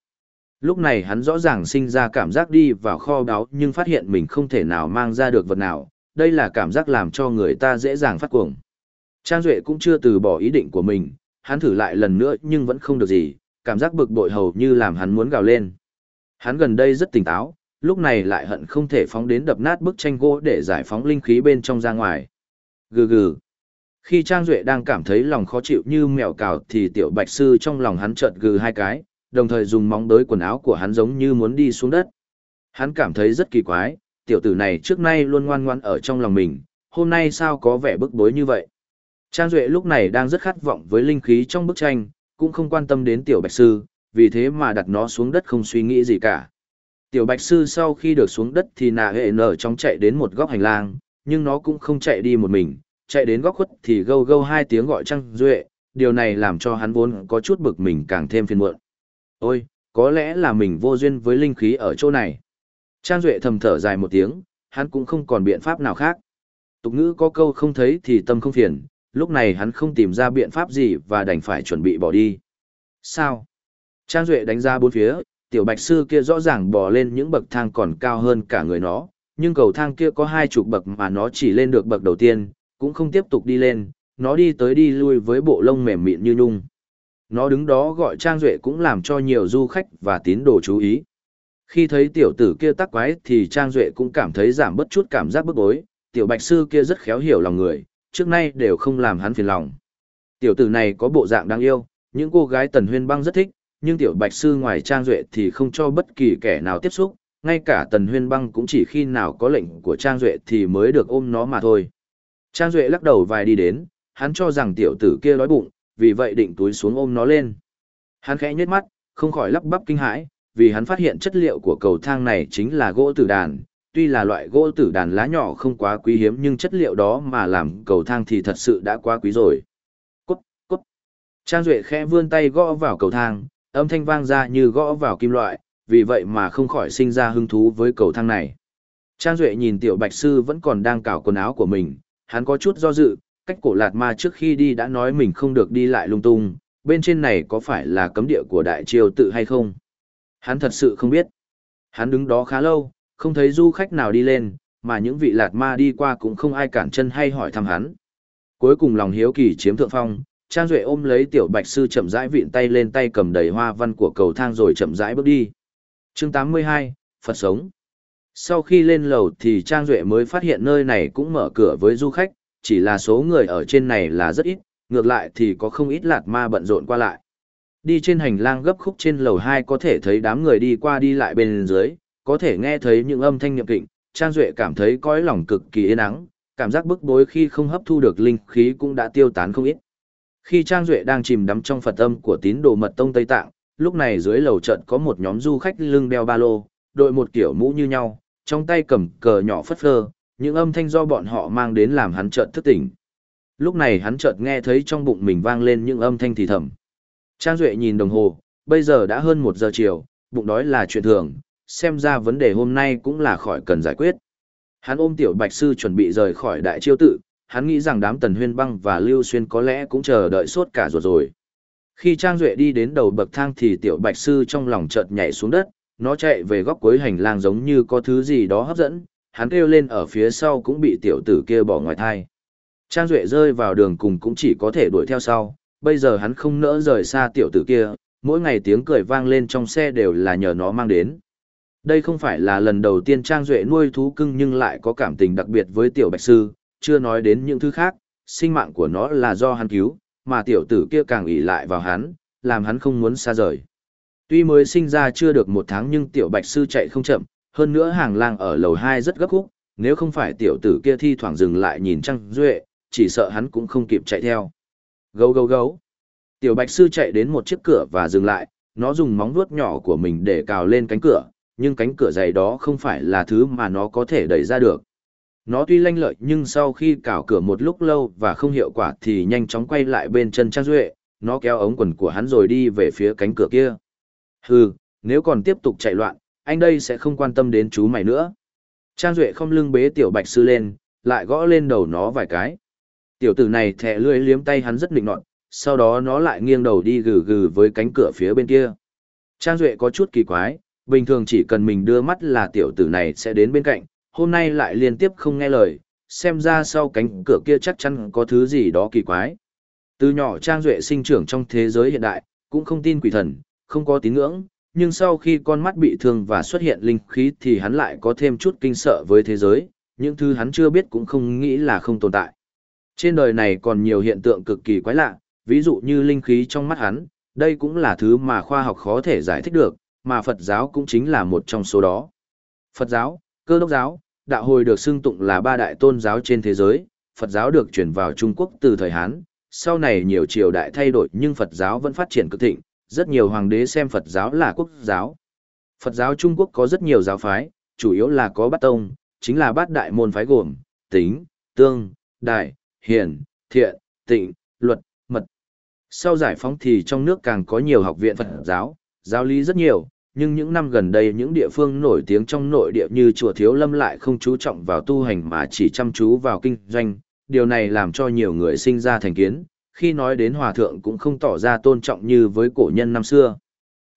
Lúc này hắn rõ ràng sinh ra cảm giác đi vào kho báu nhưng phát hiện mình không thể nào mang ra được vật nào, đây là cảm giác làm cho người ta dễ dàng phát cuồng. Trang Duệ cũng chưa từ bỏ ý định của mình, hắn thử lại lần nữa nhưng vẫn không được gì, cảm giác bực bội hầu như làm hắn muốn gào lên. Hắn gần đây rất tỉnh táo, lúc này lại hận không thể phóng đến đập nát bức tranh gỗ để giải phóng linh khí bên trong ra ngoài. Gừ gừ. Khi Trang Duệ đang cảm thấy lòng khó chịu như mèo cào thì tiểu bạch sư trong lòng hắn chợt gừ hai cái, đồng thời dùng móng đới quần áo của hắn giống như muốn đi xuống đất. Hắn cảm thấy rất kỳ quái, tiểu tử này trước nay luôn ngoan ngoan ở trong lòng mình, hôm nay sao có vẻ bức bối như vậy. Trang Duệ lúc này đang rất khát vọng với linh khí trong bức tranh, cũng không quan tâm đến tiểu bạch sư, vì thế mà đặt nó xuống đất không suy nghĩ gì cả. Tiểu bạch sư sau khi được xuống đất thì nà hệ nở trong chạy đến một góc hành lang, nhưng nó cũng không chạy đi một mình, chạy đến góc khuất thì gâu gâu hai tiếng gọi Trang Duệ, điều này làm cho hắn vốn có chút bực mình càng thêm phiền muộn. Ôi, có lẽ là mình vô duyên với linh khí ở chỗ này. Trang Duệ thầm thở dài một tiếng, hắn cũng không còn biện pháp nào khác. Tục ngữ có câu không thấy thì tâm không phiền, lúc này hắn không tìm ra biện pháp gì và đành phải chuẩn bị bỏ đi. Sao? Trang Duệ đánh ra bốn phía, tiểu bạch sư kia rõ ràng bò lên những bậc thang còn cao hơn cả người nó, nhưng cầu thang kia có hai chục bậc mà nó chỉ lên được bậc đầu tiên, cũng không tiếp tục đi lên, nó đi tới đi lui với bộ lông mềm mịn như nhung. Nó đứng đó gọi Trang Duệ cũng làm cho nhiều du khách và tín đồ chú ý. Khi thấy tiểu tử kia tắc quái thì Trang Duệ cũng cảm thấy giảm bất chút cảm giác bức bối, tiểu bạch sư kia rất khéo hiểu lòng người, trước nay đều không làm hắn phiền lòng. Tiểu tử này có bộ dạng đáng yêu, những cô gái tần huyên băng rất thích, nhưng tiểu bạch sư ngoài Trang Duệ thì không cho bất kỳ kẻ nào tiếp xúc, ngay cả Tần Huyên Băng cũng chỉ khi nào có lệnh của Trang Duệ thì mới được ôm nó mà thôi. Trang Duệ lắc đầu vài đi đến, hắn cho rằng tiểu tử kia đói bụng, vì vậy định túi xuống ôm nó lên. Hắn khẽ nhếch mắt, không khỏi lắp bắp kinh hãi, vì hắn phát hiện chất liệu của cầu thang này chính là gỗ tử đàn. Tuy là loại gỗ tử đàn lá nhỏ không quá quý hiếm nhưng chất liệu đó mà làm cầu thang thì thật sự đã quá quý rồi. Cút, cút. Trang Duệ khẽ vươn tay gõ vào cầu thang, âm thanh vang ra như gõ vào kim loại, vì vậy mà không khỏi sinh ra hứng thú với cầu thang này. Trang Duệ nhìn tiểu bạch sư vẫn còn đang cào quần áo của mình, hắn có chút do dự, cách cổ lạt ma trước khi đi đã nói mình không được đi lại lung tung, bên trên này có phải là cấm địa của đại triều tự hay không? Hắn thật sự không biết. Hắn đứng đó khá lâu, không thấy du khách nào đi lên, mà những vị lạt ma đi qua cũng không ai cản chân hay hỏi thăm hắn. Cuối cùng lòng hiếu kỳ chiếm thượng phong, Trang Duệ ôm lấy tiểu bạch sư chậm rãi vịn tay lên tay cầm đầy hoa văn của cầu thang rồi chậm rãi bước đi. chương 82, Phật sống. Sau khi lên lầu thì Trang Duệ mới phát hiện nơi này cũng mở cửa với du khách, chỉ là số người ở trên này là rất ít, ngược lại thì có không ít lạt ma bận rộn qua lại. Đi trên hành lang gấp khúc trên lầu 2 có thể thấy đám người đi qua đi lại bên dưới, có thể nghe thấy những âm thanh nhậm kịnh, Trang Duệ cảm thấy cõi lòng cực kỳ yên ắng, cảm giác bức bối khi không hấp thu được linh khí cũng đã tiêu tán không ít. Khi Trang Duệ đang chìm đắm trong Phật âm của tín đồ mật tông Tây Tạng, lúc này dưới lầu trận có một nhóm du khách lưng đeo ba lô, đội một kiểu mũ như nhau, trong tay cầm cờ nhỏ phất phơ, những âm thanh do bọn họ mang đến làm hắn chợt thức tỉnh. Lúc này hắn chợt nghe thấy trong bụng mình vang lên những âm thanh thì thầm. Trang Duệ nhìn đồng hồ, bây giờ đã hơn một giờ chiều, bụng đói là chuyện thường, xem ra vấn đề hôm nay cũng là khỏi cần giải quyết. Hắn ôm tiểu bạch sư chuẩn bị rời khỏi đại chiêu tự, hắn nghĩ rằng đám tần huyên băng và lưu xuyên có lẽ cũng chờ đợi suốt cả ruột rồi. Khi Trang Duệ đi đến đầu bậc thang thì tiểu bạch sư trong lòng chợt nhảy xuống đất, nó chạy về góc cuối hành lang giống như có thứ gì đó hấp dẫn, hắn kêu lên ở phía sau cũng bị tiểu tử kia bỏ ngoài thai. Trang Duệ rơi vào đường cùng cũng chỉ có thể đuổi theo sau, bây giờ hắn không nỡ rời xa tiểu tử kia, mỗi ngày tiếng cười vang lên trong xe đều là nhờ nó mang đến. Đây không phải là lần đầu tiên Trang Duệ nuôi thú cưng nhưng lại có cảm tình đặc biệt với tiểu bạch sư, chưa nói đến những thứ khác, sinh mạng của nó là do hắn cứu, mà tiểu tử kia càng ỷ lại vào hắn, làm hắn không muốn xa rời. Tuy mới sinh ra chưa được một tháng nhưng tiểu bạch sư chạy không chậm, hơn nữa hàng lang ở lầu 2 rất gấp khúc, nếu không phải tiểu tử kia thi thoảng dừng lại nhìn Trang Duệ, chỉ sợ hắn cũng không kịp chạy theo. Gấu gấu gấu. Tiểu bạch sư chạy đến một chiếc cửa và dừng lại, nó dùng móng vuốt nhỏ của mình để cào lên cánh cửa, nhưng cánh cửa dày đó không phải là thứ mà nó có thể đẩy ra được. Nó tuy lanh lợi nhưng sau khi cào cửa một lúc lâu và không hiệu quả thì nhanh chóng quay lại bên chân Trang Duệ, nó kéo ống quần của hắn rồi đi về phía cánh cửa kia. Hừ, nếu còn tiếp tục chạy loạn, anh đây sẽ không quan tâm đến chú mày nữa. Trang Duệ không lưng bế tiểu bạch sư lên, lại gõ lên đầu nó vài cái. Tiểu tử này thẻ lưỡi liếm tay hắn rất định nọt, sau đó nó lại nghiêng đầu đi gừ gừ với cánh cửa phía bên kia. Trang Duệ có chút kỳ quái, bình thường chỉ cần mình đưa mắt là tiểu tử này sẽ đến bên cạnh, hôm nay lại liên tiếp không nghe lời, xem ra sau cánh cửa kia chắc chắn có thứ gì đó kỳ quái. Từ nhỏ Trang Duệ sinh trưởng trong thế giới hiện đại, cũng không tin quỷ thần, không có tín ngưỡng, nhưng sau khi con mắt bị thương và xuất hiện linh khí thì hắn lại có thêm chút kinh sợ với thế giới, những thứ hắn chưa biết cũng không nghĩ là không tồn tại. Trên đời này còn nhiều hiện tượng cực kỳ quái lạ, ví dụ như linh khí trong mắt hắn, đây cũng là thứ mà khoa học khó thể giải thích được, mà Phật giáo cũng chính là một trong số đó. Phật giáo, cơ đốc giáo, đạo hồi được xưng tụng là ba đại tôn giáo trên thế giới, Phật giáo được chuyển vào Trung Quốc từ thời Hán, sau này nhiều triều đại thay đổi nhưng Phật giáo vẫn phát triển cực thịnh, rất nhiều hoàng đế xem Phật giáo là quốc giáo. Phật giáo Trung Quốc có rất nhiều giáo phái, chủ yếu là có bát tông, chính là bát đại môn phái gồm, tính, tương, đại, hiền, thiện, tịnh, luật, mật. Sau giải phóng thì trong nước càng có nhiều học viện Phật giáo, giáo lý rất nhiều, nhưng những năm gần đây những địa phương nổi tiếng trong nội địa như chùa Thiếu Lâm lại không chú trọng vào tu hành mà chỉ chăm chú vào kinh doanh, điều này làm cho nhiều người sinh ra thành kiến, khi nói đến hòa thượng cũng không tỏ ra tôn trọng như với cổ nhân năm xưa.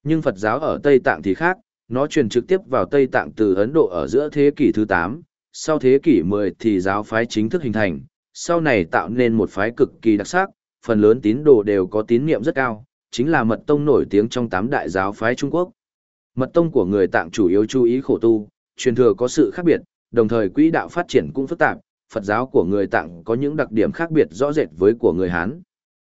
Nhưng Phật giáo ở Tây Tạng thì khác, nó truyền trực tiếp vào Tây Tạng từ Ấn Độ ở giữa thế kỷ thứ 8, sau thế kỷ 10 thì giáo phái chính thức hình thành, sau này tạo nên một phái cực kỳ đặc sắc, phần lớn tín đồ đều có tín niệm rất cao, chính là mật tông nổi tiếng trong tám đại giáo phái Trung Quốc. Mật tông của người Tạng chủ yếu chú ý khổ tu, truyền thừa có sự khác biệt, đồng thời quỹ đạo phát triển cũng phức tạp, Phật giáo của người Tạng có những đặc điểm khác biệt rõ rệt với của người Hán.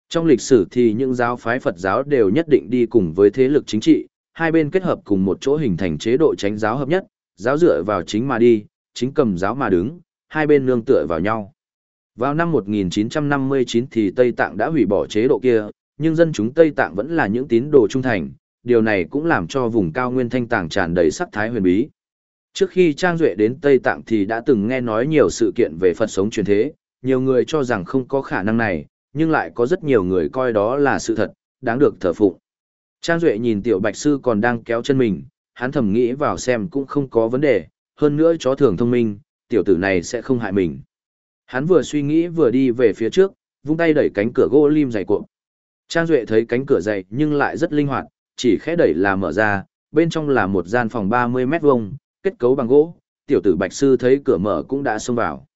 Trong lịch sử thì những giáo phái Phật giáo đều nhất định đi cùng với thế lực chính trị, hai bên kết hợp cùng một chỗ hình thành chế độ tránh giáo hợp nhất, giáo dựa vào chính mà đi, chính cầm giáo mà đứng, hai bên nương tựa vào nhau. Vào năm 1959 thì Tây Tạng đã hủy bỏ chế độ kia, nhưng dân chúng Tây Tạng vẫn là những tín đồ trung thành, điều này cũng làm cho vùng cao nguyên thanh tàng tràn đầy sắc thái huyền bí. Trước khi Trang Duệ đến Tây Tạng thì đã từng nghe nói nhiều sự kiện về Phật sống truyền thế, nhiều người cho rằng không có khả năng này, nhưng lại có rất nhiều người coi đó là sự thật, đáng được thờ phụng. Trang Duệ nhìn tiểu bạch sư còn đang kéo chân mình, hắn thầm nghĩ vào xem cũng không có vấn đề, hơn nữa chó thường thông minh, tiểu tử này sẽ không hại mình. Hắn vừa suy nghĩ vừa đi về phía trước, vung tay đẩy cánh cửa gỗ lim dày cuộn. Trang Duệ thấy cánh cửa dày nhưng lại rất linh hoạt, chỉ khẽ đẩy là mở ra, bên trong là một gian phòng 30 mét vuông, kết cấu bằng gỗ, tiểu tử Bạch Sư thấy cửa mở cũng đã xông vào.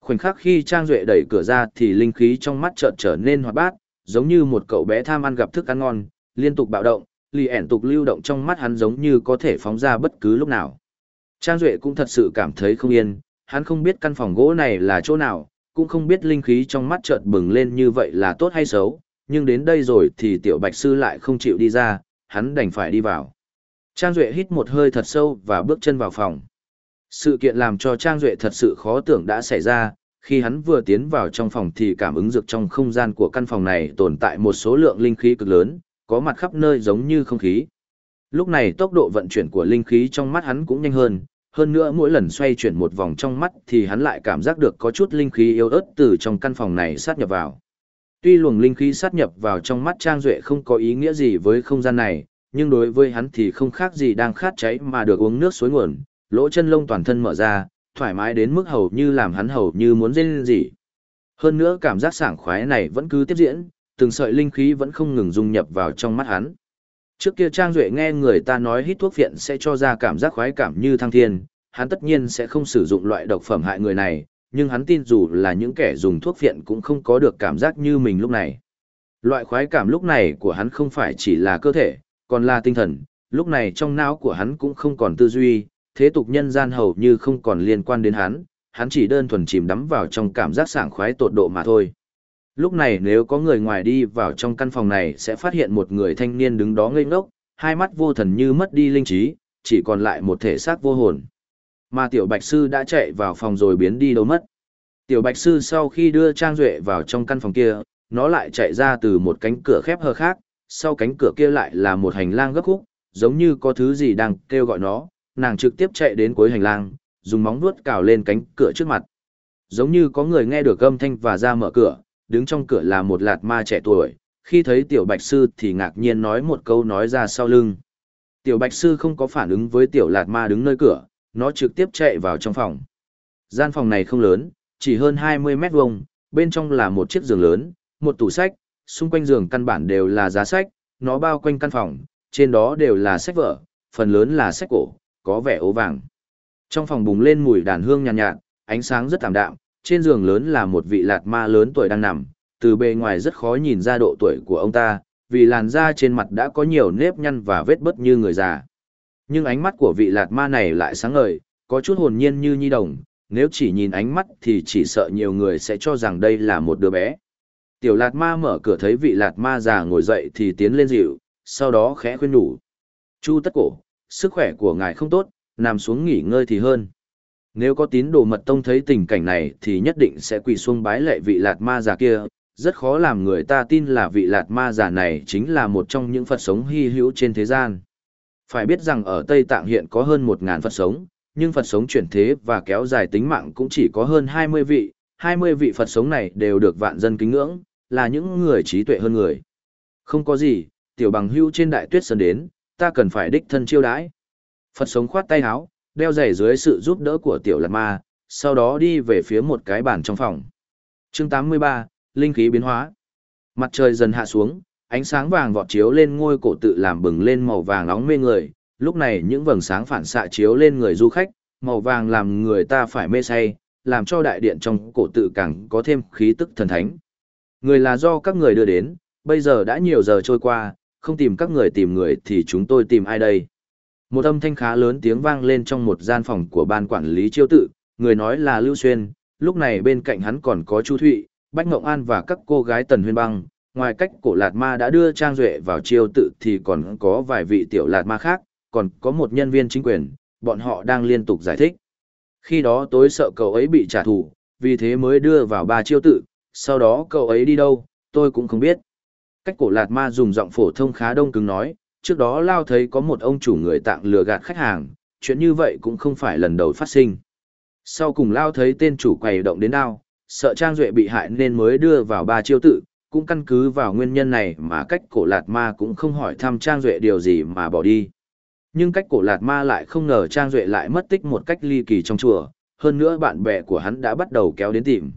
Khoảnh khắc khi Trang Duệ đẩy cửa ra thì linh khí trong mắt chợt trở nên hoạt bát, giống như một cậu bé tham ăn gặp thức ăn ngon, liên tục bạo động, lì ẻn tục lưu động trong mắt hắn giống như có thể phóng ra bất cứ lúc nào. Trang Duệ cũng thật sự cảm thấy không yên, hắn không biết căn phòng gỗ này là chỗ nào, cũng không biết linh khí trong mắt chợt bừng lên như vậy là tốt hay xấu, nhưng đến đây rồi thì tiểu bạch sư lại không chịu đi ra, hắn đành phải đi vào. Trang Duệ hít một hơi thật sâu và bước chân vào phòng. Sự kiện làm cho Trang Duệ thật sự khó tưởng đã xảy ra, khi hắn vừa tiến vào trong phòng thì cảm ứng được trong không gian của căn phòng này tồn tại một số lượng linh khí cực lớn, có mặt khắp nơi giống như không khí. Lúc này tốc độ vận chuyển của linh khí trong mắt hắn cũng nhanh hơn, hơn nữa mỗi lần xoay chuyển một vòng trong mắt thì hắn lại cảm giác được có chút linh khí yếu ớt từ trong căn phòng này sát nhập vào. Tuy luồng linh khí sát nhập vào trong mắt Trang Duệ không có ý nghĩa gì với không gian này, nhưng đối với hắn thì không khác gì đang khát cháy mà được uống nước suối nguồn, lỗ chân lông toàn thân mở ra, thoải mái đến mức hầu như làm hắn hầu như muốn rên gì. Hơn nữa cảm giác sảng khoái này vẫn cứ tiếp diễn, từng sợi linh khí vẫn không ngừng dung nhập vào trong mắt hắn. Trước kia Trang Duệ nghe người ta nói hít thuốc phiện sẽ cho ra cảm giác khoái cảm như thăng thiên, hắn tất nhiên sẽ không sử dụng loại độc phẩm hại người này, nhưng hắn tin dù là những kẻ dùng thuốc phiện cũng không có được cảm giác như mình lúc này. Loại khoái cảm lúc này của hắn không phải chỉ là cơ thể, còn là tinh thần, lúc này trong não của hắn cũng không còn tư duy, thế tục nhân gian hầu như không còn liên quan đến hắn, hắn chỉ đơn thuần chìm đắm vào trong cảm giác sảng khoái tột độ mà thôi. Lúc này nếu có người ngoài đi vào trong căn phòng này sẽ phát hiện một người thanh niên đứng đó ngây ngốc, hai mắt vô thần như mất đi linh trí, chỉ còn lại một thể xác vô hồn. Mà tiểu bạch sư đã chạy vào phòng rồi biến đi đâu mất. Tiểu bạch sư sau khi đưa Trang Duệ vào trong căn phòng kia, nó lại chạy ra từ một cánh cửa khép hờ khác, sau cánh cửa kia lại là một hành lang gấp khúc, giống như có thứ gì đang kêu gọi nó, nàng trực tiếp chạy đến cuối hành lang, dùng móng vuốt cào lên cánh cửa trước mặt. Giống như có người nghe được âm thanh và ra mở cửa, đứng trong cửa là một lạt ma trẻ tuổi, khi thấy tiểu bạch sư thì ngạc nhiên nói một câu nói ra sau lưng. Tiểu bạch sư không có phản ứng với tiểu lạt ma đứng nơi cửa, nó trực tiếp chạy vào trong phòng. Gian phòng này không lớn, chỉ hơn 20 mét vuông, bên trong là một chiếc giường lớn, một tủ sách, xung quanh giường căn bản đều là giá sách, nó bao quanh căn phòng, trên đó đều là sách vở, phần lớn là sách cổ, có vẻ ố vàng. Trong phòng bùng lên mùi đàn hương nhàn nhạt, nhạt, ánh sáng rất tạm đạm, trên giường lớn là một vị lạt ma lớn tuổi đang nằm, từ bề ngoài rất khó nhìn ra độ tuổi của ông ta, vì làn da trên mặt đã có nhiều nếp nhăn và vết bớt như người già. Nhưng ánh mắt của vị lạt ma này lại sáng ngời, có chút hồn nhiên như nhi đồng, nếu chỉ nhìn ánh mắt thì chỉ sợ nhiều người sẽ cho rằng đây là một đứa bé. Tiểu lạt ma mở cửa thấy vị lạt ma già ngồi dậy thì tiến lên dịu, sau đó khẽ khuyên nhủ. Chu tất cổ, sức khỏe của ngài không tốt, nằm xuống nghỉ ngơi thì hơn. Nếu có tín đồ mật tông thấy tình cảnh này thì nhất định sẽ quỳ xuống bái lệ vị lạt ma già kia, rất khó làm người ta tin là vị lạt ma già này chính là một trong những Phật sống hy hữu trên thế gian. Phải biết rằng ở Tây Tạng hiện có hơn 1.000 Phật sống, nhưng Phật sống chuyển thế và kéo dài tính mạng cũng chỉ có hơn 20 vị, 20 vị Phật sống này đều được vạn dân kính ngưỡng, là những người trí tuệ hơn người. Không có gì, tiểu bằng hưu trên đại tuyết sơn đến, ta cần phải đích thân chiêu đãi. Phật sống khoát tay áo, đeo giày dưới sự giúp đỡ của tiểu lạt ma, sau đó đi về phía một cái bàn trong phòng. chương 83, Linh khí biến hóa. Mặt trời dần hạ xuống, ánh sáng vàng vọt chiếu lên ngôi cổ tự làm bừng lên màu vàng nóng mê người. Lúc này những vầng sáng phản xạ chiếu lên người du khách, màu vàng làm người ta phải mê say, làm cho đại điện trong cổ tự càng có thêm khí tức thần thánh. Người là do các người đưa đến, bây giờ đã nhiều giờ trôi qua, không tìm các người tìm người thì chúng tôi tìm ai đây? Một âm thanh khá lớn tiếng vang lên trong một gian phòng của ban quản lý chiêu tự, người nói là Lưu Xuyên, lúc này bên cạnh hắn còn có Chu Thụy, Bách Ngộng An và các cô gái Tần Huyên Băng, ngoài cách cổ lạt ma đã đưa Trang Duệ vào chiêu tự thì còn có vài vị tiểu lạt ma khác, còn có một nhân viên chính quyền, bọn họ đang liên tục giải thích. Khi đó tối sợ cậu ấy bị trả thù, vì thế mới đưa vào ba chiêu tự, sau đó cậu ấy đi đâu, tôi cũng không biết. Cách cổ lạt ma dùng giọng phổ thông khá đông cứng nói, trước đó Lao thấy có một ông chủ người tạng lừa gạt khách hàng, chuyện như vậy cũng không phải lần đầu phát sinh. Sau cùng Lao thấy tên chủ quầy động đến đao, sợ Trang Duệ bị hại nên mới đưa vào ba chiêu tự, cũng căn cứ vào nguyên nhân này mà cách cổ lạt ma cũng không hỏi thăm Trang Duệ điều gì mà bỏ đi. Nhưng cách cổ lạt ma lại không ngờ Trang Duệ lại mất tích một cách ly kỳ trong chùa, hơn nữa bạn bè của hắn đã bắt đầu kéo đến tìm.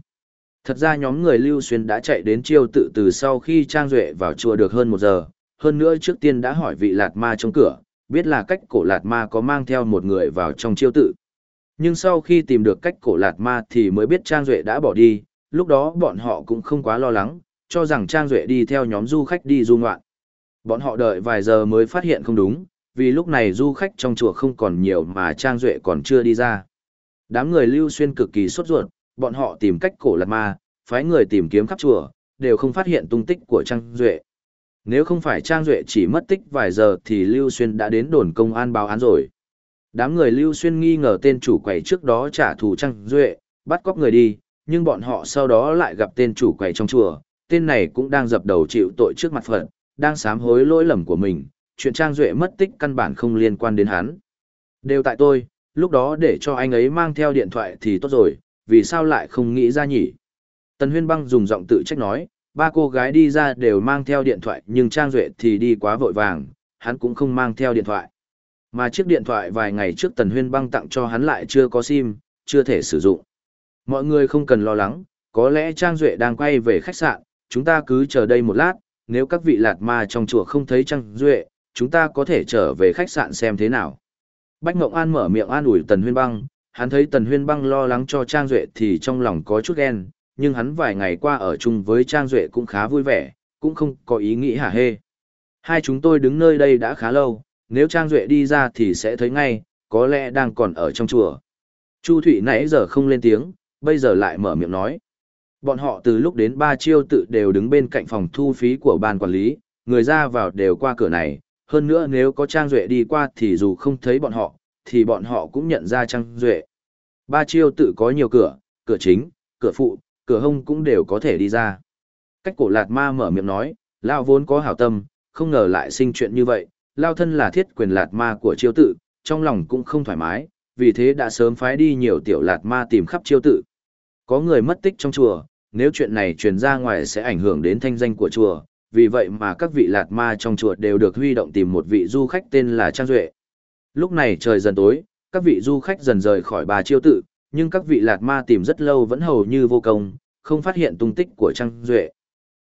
Thật ra nhóm người Lưu Xuyên đã chạy đến chiêu tự từ sau khi Trang Duệ vào chùa được hơn một giờ, hơn nữa trước tiên đã hỏi vị lạt ma trong cửa, biết là cách cổ lạt ma có mang theo một người vào trong chiêu tự. Nhưng sau khi tìm được cách cổ lạt ma thì mới biết Trang Duệ đã bỏ đi, lúc đó bọn họ cũng không quá lo lắng, cho rằng Trang Duệ đi theo nhóm du khách đi du ngoạn. Bọn họ đợi vài giờ mới phát hiện không đúng, vì lúc này du khách trong chùa không còn nhiều mà Trang Duệ còn chưa đi ra. Đám người lưu xuyên cực kỳ sốt ruột, bọn họ tìm cách cổ lạt ma, phái người tìm kiếm khắp chùa, đều không phát hiện tung tích của Trang Duệ. Nếu không phải Trang Duệ chỉ mất tích vài giờ thì Lưu Xuyên đã đến đồn công an báo án rồi. Đám người Lưu Xuyên nghi ngờ tên chủ quầy trước đó trả thù Trang Duệ, bắt cóc người đi, nhưng bọn họ sau đó lại gặp tên chủ quầy trong chùa, tên này cũng đang dập đầu chịu tội trước mặt Phật, đang sám hối lỗi lầm của mình, chuyện Trang Duệ mất tích căn bản không liên quan đến hắn. Đều tại tôi, lúc đó để cho anh ấy mang theo điện thoại thì tốt rồi, vì sao lại không nghĩ ra nhỉ? Tần Huyên Băng dùng giọng tự trách nói, ba cô gái đi ra đều mang theo điện thoại nhưng Trang Duệ thì đi quá vội vàng, hắn cũng không mang theo điện thoại. Mà chiếc điện thoại vài ngày trước Tần Huyên Băng tặng cho hắn lại chưa có SIM, chưa thể sử dụng. Mọi người không cần lo lắng, có lẽ Trang Duệ đang quay về khách sạn, chúng ta cứ chờ đây một lát, nếu các vị lạt ma trong chùa không thấy Trang Duệ, chúng ta có thể trở về khách sạn xem thế nào. Bách Ngộng An mở miệng an ủi Tần Huyên Băng, hắn thấy Tần Huyên Băng lo lắng cho Trang Duệ thì trong lòng có chút ghen, nhưng hắn vài ngày qua ở chung với Trang Duệ cũng khá vui vẻ, cũng không có ý nghĩ hả hê. Hai chúng tôi đứng nơi đây đã khá lâu, nếu Trang Duệ đi ra thì sẽ thấy ngay, có lẽ đang còn ở trong chùa. Chu Thụy nãy giờ không lên tiếng, bây giờ lại mở miệng nói. Bọn họ từ lúc đến ba chiêu tự đều đứng bên cạnh phòng thu phí của ban quản lý, người ra vào đều qua cửa này, hơn nữa nếu có Trang Duệ đi qua thì dù không thấy bọn họ, thì bọn họ cũng nhận ra Trang Duệ. Ba chiêu tự có nhiều cửa, cửa chính, cửa phụ, cửa hông cũng đều có thể đi ra. Cách cổ lạt ma mở miệng nói, Lao vốn có hảo tâm, không ngờ lại sinh chuyện như vậy, Lao thân là thiết quyền lạt ma của chiêu tự, trong lòng cũng không thoải mái, vì thế đã sớm phái đi nhiều tiểu lạt ma tìm khắp chiêu tự. Có người mất tích trong chùa, nếu chuyện này truyền ra ngoài sẽ ảnh hưởng đến thanh danh của chùa, vì vậy mà các vị lạt ma trong chùa đều được huy động tìm một vị du khách tên là Trang Duệ. Lúc này trời dần tối, các vị du khách dần rời khỏi bà chiêu tự, nhưng các vị lạt ma tìm rất lâu vẫn hầu như vô công, không phát hiện tung tích của Trang Duệ.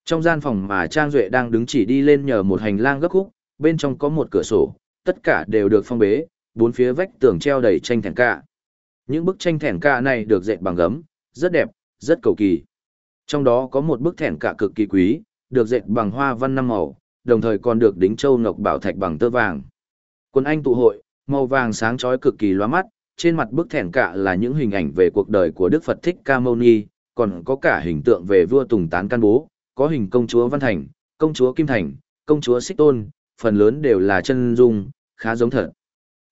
Trong gian phòng mà Trang Duệ đang đứng chỉ đi lên nhờ một hành lang gấp khúc, bên trong có một cửa sổ, tất cả đều được phong bế, bốn phía vách tường treo đầy tranh thẻn cạ. Những bức tranh thẻn cạ này được dệt bằng gấm, rất đẹp, rất cầu kỳ. Trong đó có một bức thẻn cạ cực kỳ quý, được dệt bằng hoa văn năm màu, đồng thời còn được đính châu ngọc bảo thạch bằng tơ vàng. Quân Anh tụ hội, màu vàng sáng chói cực kỳ loa mắt, trên mặt bức thẻn cạ là những hình ảnh về cuộc đời của Đức Phật Thích Ca Mâu Ni, còn có cả hình tượng về vua Tùng Tán Can Bố, có hình công chúa Văn Thành, công chúa Kim Thành, công chúa Xích Tôn, phần lớn đều là chân dung, khá giống thật.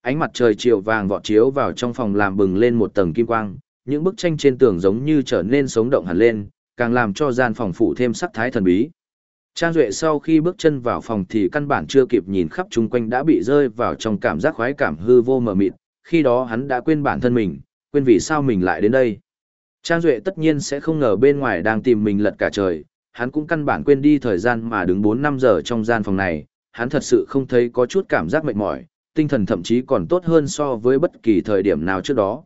Ánh mặt trời chiều vàng vọt chiếu vào trong phòng làm bừng lên một tầng kim quang, những bức tranh trên tường giống như trở nên sống động hẳn lên, càng làm cho gian phòng phủ thêm sắc thái thần bí. Trang Duệ sau khi bước chân vào phòng thì căn bản chưa kịp nhìn khắp chung quanh đã bị rơi vào trong cảm giác khoái cảm hư vô mờ mịt, khi đó hắn đã quên bản thân mình, quên vì sao mình lại đến đây. Trang Duệ tất nhiên sẽ không ngờ bên ngoài đang tìm mình lật cả trời, hắn cũng căn bản quên đi thời gian mà đứng 4-5 giờ trong gian phòng này, hắn thật sự không thấy có chút cảm giác mệt mỏi, tinh thần thậm chí còn tốt hơn so với bất kỳ thời điểm nào trước đó.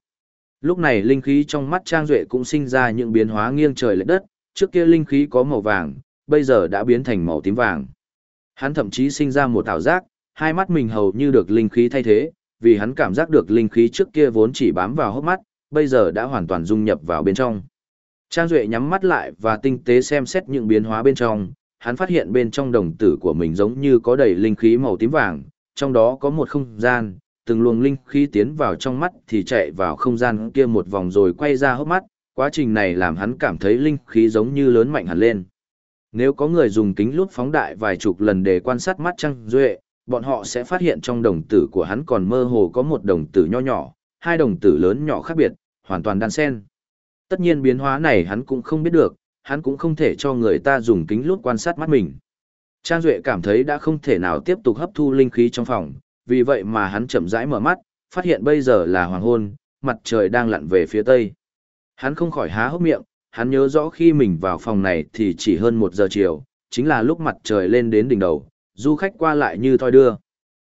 Lúc này linh khí trong mắt Trang Duệ cũng sinh ra những biến hóa nghiêng trời lệch đất, trước kia linh khí có màu vàng, bây giờ đã biến thành màu tím vàng. Hắn thậm chí sinh ra một ảo giác, hai mắt mình hầu như được linh khí thay thế, vì hắn cảm giác được linh khí trước kia vốn chỉ bám vào hốc mắt, bây giờ đã hoàn toàn dung nhập vào bên trong. Trang Duệ nhắm mắt lại và tinh tế xem xét những biến hóa bên trong, hắn phát hiện bên trong đồng tử của mình giống như có đầy linh khí màu tím vàng, trong đó có một không gian, từng luồng linh khí tiến vào trong mắt thì chạy vào không gian kia một vòng rồi quay ra hốc mắt, quá trình này làm hắn cảm thấy linh khí giống như lớn mạnh hẳn lên. Nếu có người dùng kính lút phóng đại vài chục lần để quan sát mắt Trang Duệ, bọn họ sẽ phát hiện trong đồng tử của hắn còn mơ hồ có một đồng tử nho nhỏ, hai đồng tử lớn nhỏ khác biệt, hoàn toàn đan xen. Tất nhiên biến hóa này hắn cũng không biết được, hắn cũng không thể cho người ta dùng kính lút quan sát mắt mình. Trang Duệ cảm thấy đã không thể nào tiếp tục hấp thu linh khí trong phòng, vì vậy mà hắn chậm rãi mở mắt, phát hiện bây giờ là hoàng hôn, mặt trời đang lặn về phía tây. Hắn không khỏi há hốc miệng, hắn nhớ rõ khi mình vào phòng này thì chỉ hơn một giờ chiều, chính là lúc mặt trời lên đến đỉnh đầu, du khách qua lại như thoi đưa.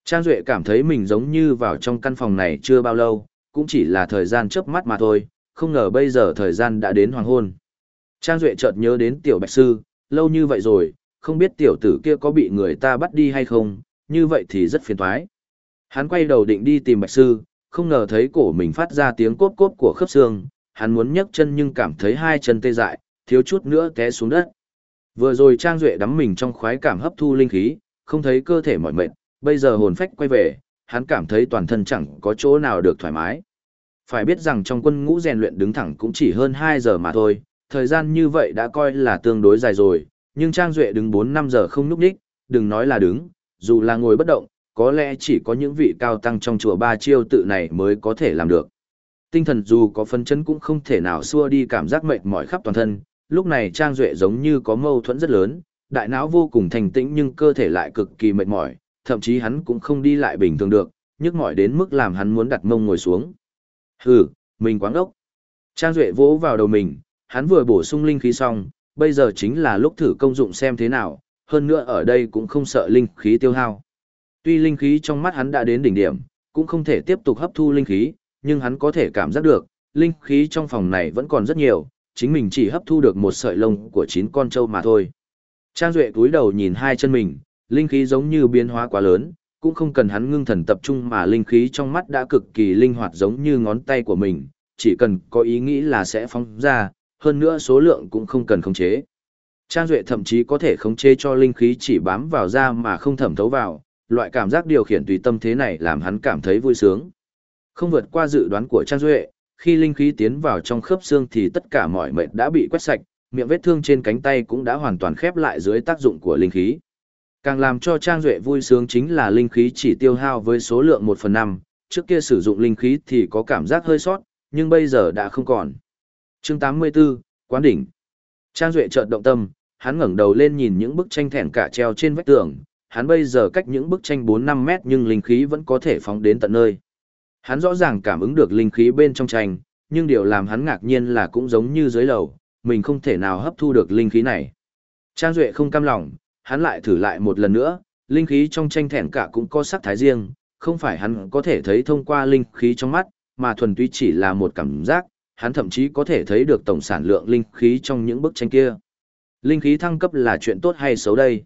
Trang Duệ cảm thấy mình giống như vào trong căn phòng này chưa bao lâu, cũng chỉ là thời gian chớp mắt mà thôi, không ngờ bây giờ thời gian đã đến hoàng hôn. Trang Duệ chợt nhớ đến tiểu bạch sư, lâu như vậy rồi, không biết tiểu tử kia có bị người ta bắt đi hay không, như vậy thì rất phiền toái. Hắn quay đầu định đi tìm bạch sư, không ngờ thấy cổ mình phát ra tiếng cốp cốp của khớp xương, hắn muốn nhấc chân nhưng cảm thấy hai chân tê dại, thiếu chút nữa té xuống đất. Vừa rồi Trang Duệ đắm mình trong khoái cảm hấp thu linh khí, không thấy cơ thể mỏi mệt, bây giờ hồn phách quay về, hắn cảm thấy toàn thân chẳng có chỗ nào được thoải mái. Phải biết rằng trong quân ngũ rèn luyện đứng thẳng cũng chỉ hơn 2 giờ mà thôi, thời gian như vậy đã coi là tương đối dài rồi, nhưng Trang Duệ đứng 4-5 giờ không núp đích, đừng nói là đứng, dù là ngồi bất động, có lẽ chỉ có những vị cao tăng trong chùa ba chiêu tự này mới có thể làm được. Tinh thần dù có phân chấn cũng không thể nào xua đi cảm giác mệt mỏi khắp toàn thân, lúc này Trang Duệ giống như có mâu thuẫn rất lớn, đại não vô cùng thành tĩnh nhưng cơ thể lại cực kỳ mệt mỏi, thậm chí hắn cũng không đi lại bình thường được, nhức mỏi đến mức làm hắn muốn đặt mông ngồi xuống. Hừ, mình quáng ốc. Trang Duệ vỗ vào đầu mình, hắn vừa bổ sung linh khí xong, bây giờ chính là lúc thử công dụng xem thế nào, hơn nữa ở đây cũng không sợ linh khí tiêu hao. Tuy linh khí trong mắt hắn đã đến đỉnh điểm, cũng không thể tiếp tục hấp thu linh khí, nhưng hắn có thể cảm giác được, linh khí trong phòng này vẫn còn rất nhiều, chính mình chỉ hấp thu được một sợi lông của chín con trâu mà thôi. Trang Duệ cúi đầu nhìn hai chân mình, linh khí giống như biến hóa quá lớn, cũng không cần hắn ngưng thần tập trung mà linh khí trong mắt đã cực kỳ linh hoạt giống như ngón tay của mình, chỉ cần có ý nghĩ là sẽ phóng ra, hơn nữa số lượng cũng không cần khống chế. Trang Duệ thậm chí có thể khống chế cho linh khí chỉ bám vào da mà không thẩm thấu vào, loại cảm giác điều khiển tùy tâm thế này làm hắn cảm thấy vui sướng. Không vượt qua dự đoán của Trang Duệ, khi linh khí tiến vào trong khớp xương thì tất cả mọi mệt đã bị quét sạch, miệng vết thương trên cánh tay cũng đã hoàn toàn khép lại dưới tác dụng của linh khí. Càng làm cho Trang Duệ vui sướng chính là linh khí chỉ tiêu hao với số lượng 1 phần 5, trước kia sử dụng linh khí thì có cảm giác hơi sót, nhưng bây giờ đã không còn. chương 84, Quán đỉnh. Trang Duệ chợt động tâm, hắn ngẩng đầu lên nhìn những bức tranh thẻn cả treo trên vách tường, hắn bây giờ cách những bức tranh 4-5 mét nhưng linh khí vẫn có thể phóng đến tận nơi. Hắn rõ ràng cảm ứng được linh khí bên trong tranh, nhưng điều làm hắn ngạc nhiên là cũng giống như dưới lầu, mình không thể nào hấp thu được linh khí này. Trang Duệ không cam lòng, hắn lại thử lại một lần nữa, linh khí trong tranh thẻn cả cũng có sắc thái riêng, không phải hắn có thể thấy thông qua linh khí trong mắt, mà thuần túy chỉ là một cảm giác, hắn thậm chí có thể thấy được tổng sản lượng linh khí trong những bức tranh kia. Linh khí thăng cấp là chuyện tốt hay xấu đây?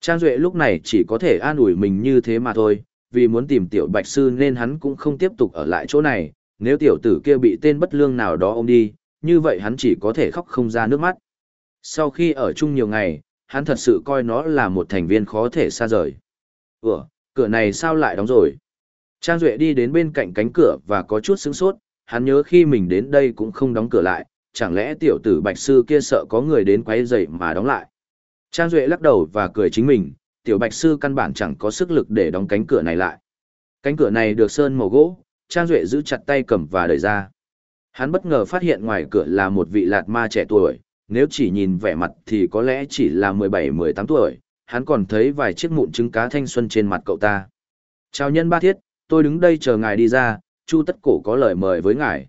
Trang Duệ lúc này chỉ có thể an ủi mình như thế mà thôi, vì muốn tìm tiểu bạch sư nên hắn cũng không tiếp tục ở lại chỗ này, nếu tiểu tử kia bị tên bất lương nào đó ôm đi, như vậy hắn chỉ có thể khóc không ra nước mắt. Sau khi ở chung nhiều ngày, hắn thật sự coi nó là một thành viên khó thể xa rời. Ủa, cửa này sao lại đóng rồi? Trang Duệ đi đến bên cạnh cánh cửa và có chút sững sốt, hắn nhớ khi mình đến đây cũng không đóng cửa lại, chẳng lẽ tiểu tử bạch sư kia sợ có người đến quấy rầy mà đóng lại. Trang Duệ lắc đầu và cười chính mình, tiểu bạch sư căn bản chẳng có sức lực để đóng cánh cửa này lại. Cánh cửa này được sơn màu gỗ, Trang Duệ giữ chặt tay cầm và đẩy ra. Hắn bất ngờ phát hiện ngoài cửa là một vị lạt ma trẻ tuổi, nếu chỉ nhìn vẻ mặt thì có lẽ chỉ là 17-18 tuổi, hắn còn thấy vài chiếc mụn trứng cá thanh xuân trên mặt cậu ta. Chào nhân ba thiết, tôi đứng đây chờ ngài đi ra, Chu Tất Cổ có lời mời với ngài.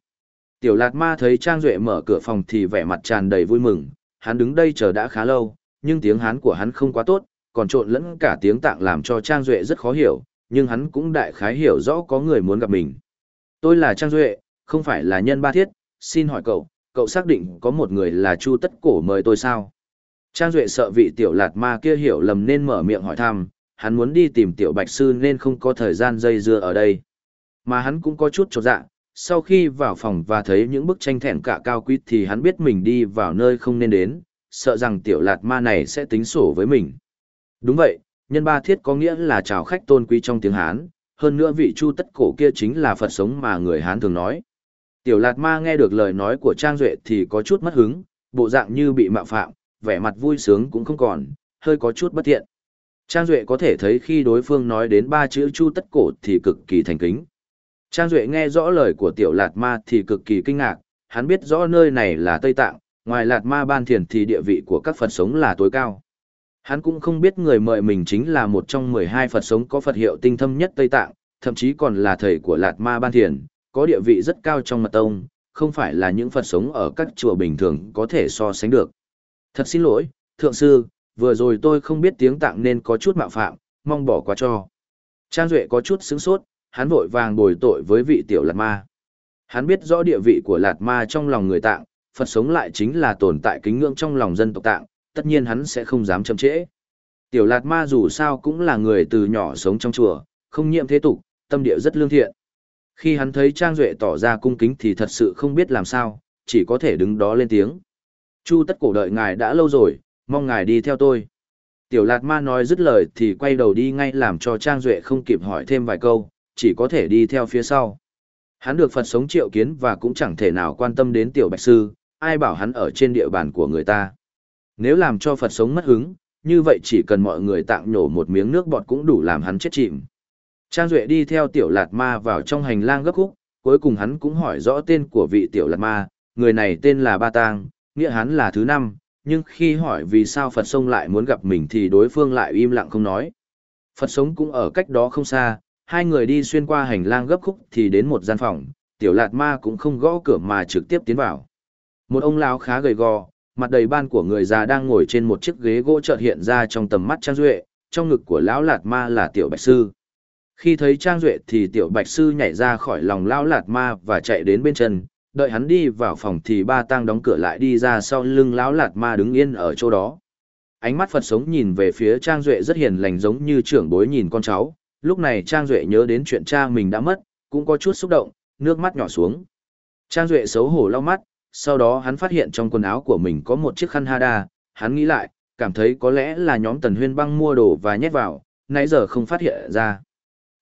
Tiểu Lạt Ma thấy Trang Duệ mở cửa phòng thì vẻ mặt tràn đầy vui mừng, hắn đứng đây chờ đã khá lâu, nhưng tiếng Hán của hắn không quá tốt, còn trộn lẫn cả tiếng tạng làm cho Trang Duệ rất khó hiểu, nhưng hắn cũng đại khái hiểu rõ có người muốn gặp mình. Tôi là Trang Duệ, không phải là nhân ba thiết, xin hỏi cậu, cậu xác định có một người là Chu Tất Cổ mời tôi sao? Trang Duệ sợ vị tiểu lạt ma kia hiểu lầm nên mở miệng hỏi thăm, hắn muốn đi tìm tiểu bạch sư nên không có thời gian dây dưa ở đây. Mà hắn cũng có chút trột dạ, sau khi vào phòng và thấy những bức tranh thẻn cả cao quý thì hắn biết mình đi vào nơi không nên đến, sợ rằng tiểu lạt ma này sẽ tính sổ với mình. Đúng vậy, nhân ba thiết có nghĩa là chào khách tôn quý trong tiếng Hán, hơn nữa vị chu tất cổ kia chính là Phật sống mà người Hán thường nói. Tiểu lạt ma nghe được lời nói của Trang Duệ thì có chút mất hứng, bộ dạng như bị mạo phạm, vẻ mặt vui sướng cũng không còn, hơi có chút bất thiện. Trang Duệ có thể thấy khi đối phương nói đến ba chữ chu tất cổ thì cực kỳ thành kính. Trang Duệ nghe rõ lời của tiểu Lạt Ma thì cực kỳ kinh ngạc, hắn biết rõ nơi này là Tây Tạng, ngoài Lạt Ma Ban Thiền thì địa vị của các Phật sống là tối cao. Hắn cũng không biết người mời mình chính là một trong 12 Phật sống có Phật hiệu tinh thâm nhất Tây Tạng, thậm chí còn là thầy của Lạt Ma Ban Thiền, có địa vị rất cao trong mật tông, không phải là những Phật sống ở các chùa bình thường có thể so sánh được. Thật xin lỗi, Thượng Sư, vừa rồi tôi không biết tiếng Tạng nên có chút mạo phạm, mong bỏ qua cho. Trang Duệ có chút sướng sốt, hắn vội vàng bồi tội với vị tiểu Lạt Ma. Hắn biết rõ địa vị của Lạt Ma trong lòng người Tạng, Phật sống lại chính là tồn tại kính ngưỡng trong lòng dân tộc Tạng, tất nhiên hắn sẽ không dám chậm trễ. Tiểu Lạt Ma dù sao cũng là người từ nhỏ sống trong chùa, không nhiễm thế tục, tâm địa rất lương thiện. Khi hắn thấy Trang Duệ tỏ ra cung kính thì thật sự không biết làm sao, chỉ có thể đứng đó lên tiếng. Chu tất cổ đợi ngài đã lâu rồi, mong ngài đi theo tôi. Tiểu Lạt Ma nói dứt lời thì quay đầu đi ngay làm cho Trang Duệ không kịp hỏi thêm vài câu, chỉ có thể đi theo phía sau. Hắn được Phật sống triệu kiến và cũng chẳng thể nào quan tâm đến Tiểu Bạch Sư, ai bảo hắn ở trên địa bàn của người ta. Nếu làm cho Phật sống mất hứng, như vậy chỉ cần mọi người tạng nhổ một miếng nước bọt cũng đủ làm hắn chết chìm. Trang Duệ đi theo tiểu lạt ma vào trong hành lang gấp khúc, cuối cùng hắn cũng hỏi rõ tên của vị tiểu lạt ma, người này tên là Ba Tang, nghĩa hắn là thứ năm, nhưng khi hỏi vì sao Phật sông lại muốn gặp mình thì đối phương lại im lặng không nói. Phật sống cũng ở cách đó không xa, hai người đi xuyên qua hành lang gấp khúc thì đến một gian phòng, tiểu lạt ma cũng không gõ cửa mà trực tiếp tiến vào. Một ông lão khá gầy gò, mặt đầy ban của người già đang ngồi trên một chiếc ghế gỗ chợt hiện ra trong tầm mắt Trang Duệ, trong ngực của lão lạt ma là tiểu bạch sư. Khi thấy Trang Duệ thì tiểu bạch sư nhảy ra khỏi lòng lão lạt ma và chạy đến bên chân, đợi hắn đi vào phòng thì ba tang đóng cửa lại đi ra sau lưng lão lạt ma đứng yên ở chỗ đó. Ánh mắt Phật sống nhìn về phía Trang Duệ rất hiền lành giống như trưởng bối nhìn con cháu, lúc này Trang Duệ nhớ đến chuyện cha mình đã mất, cũng có chút xúc động, nước mắt nhỏ xuống. Trang Duệ xấu hổ lau mắt, sau đó hắn phát hiện trong quần áo của mình có một chiếc khăn hada, hắn nghĩ lại, cảm thấy có lẽ là nhóm tần huyên băng mua đồ và nhét vào, nãy giờ không phát hiện ra.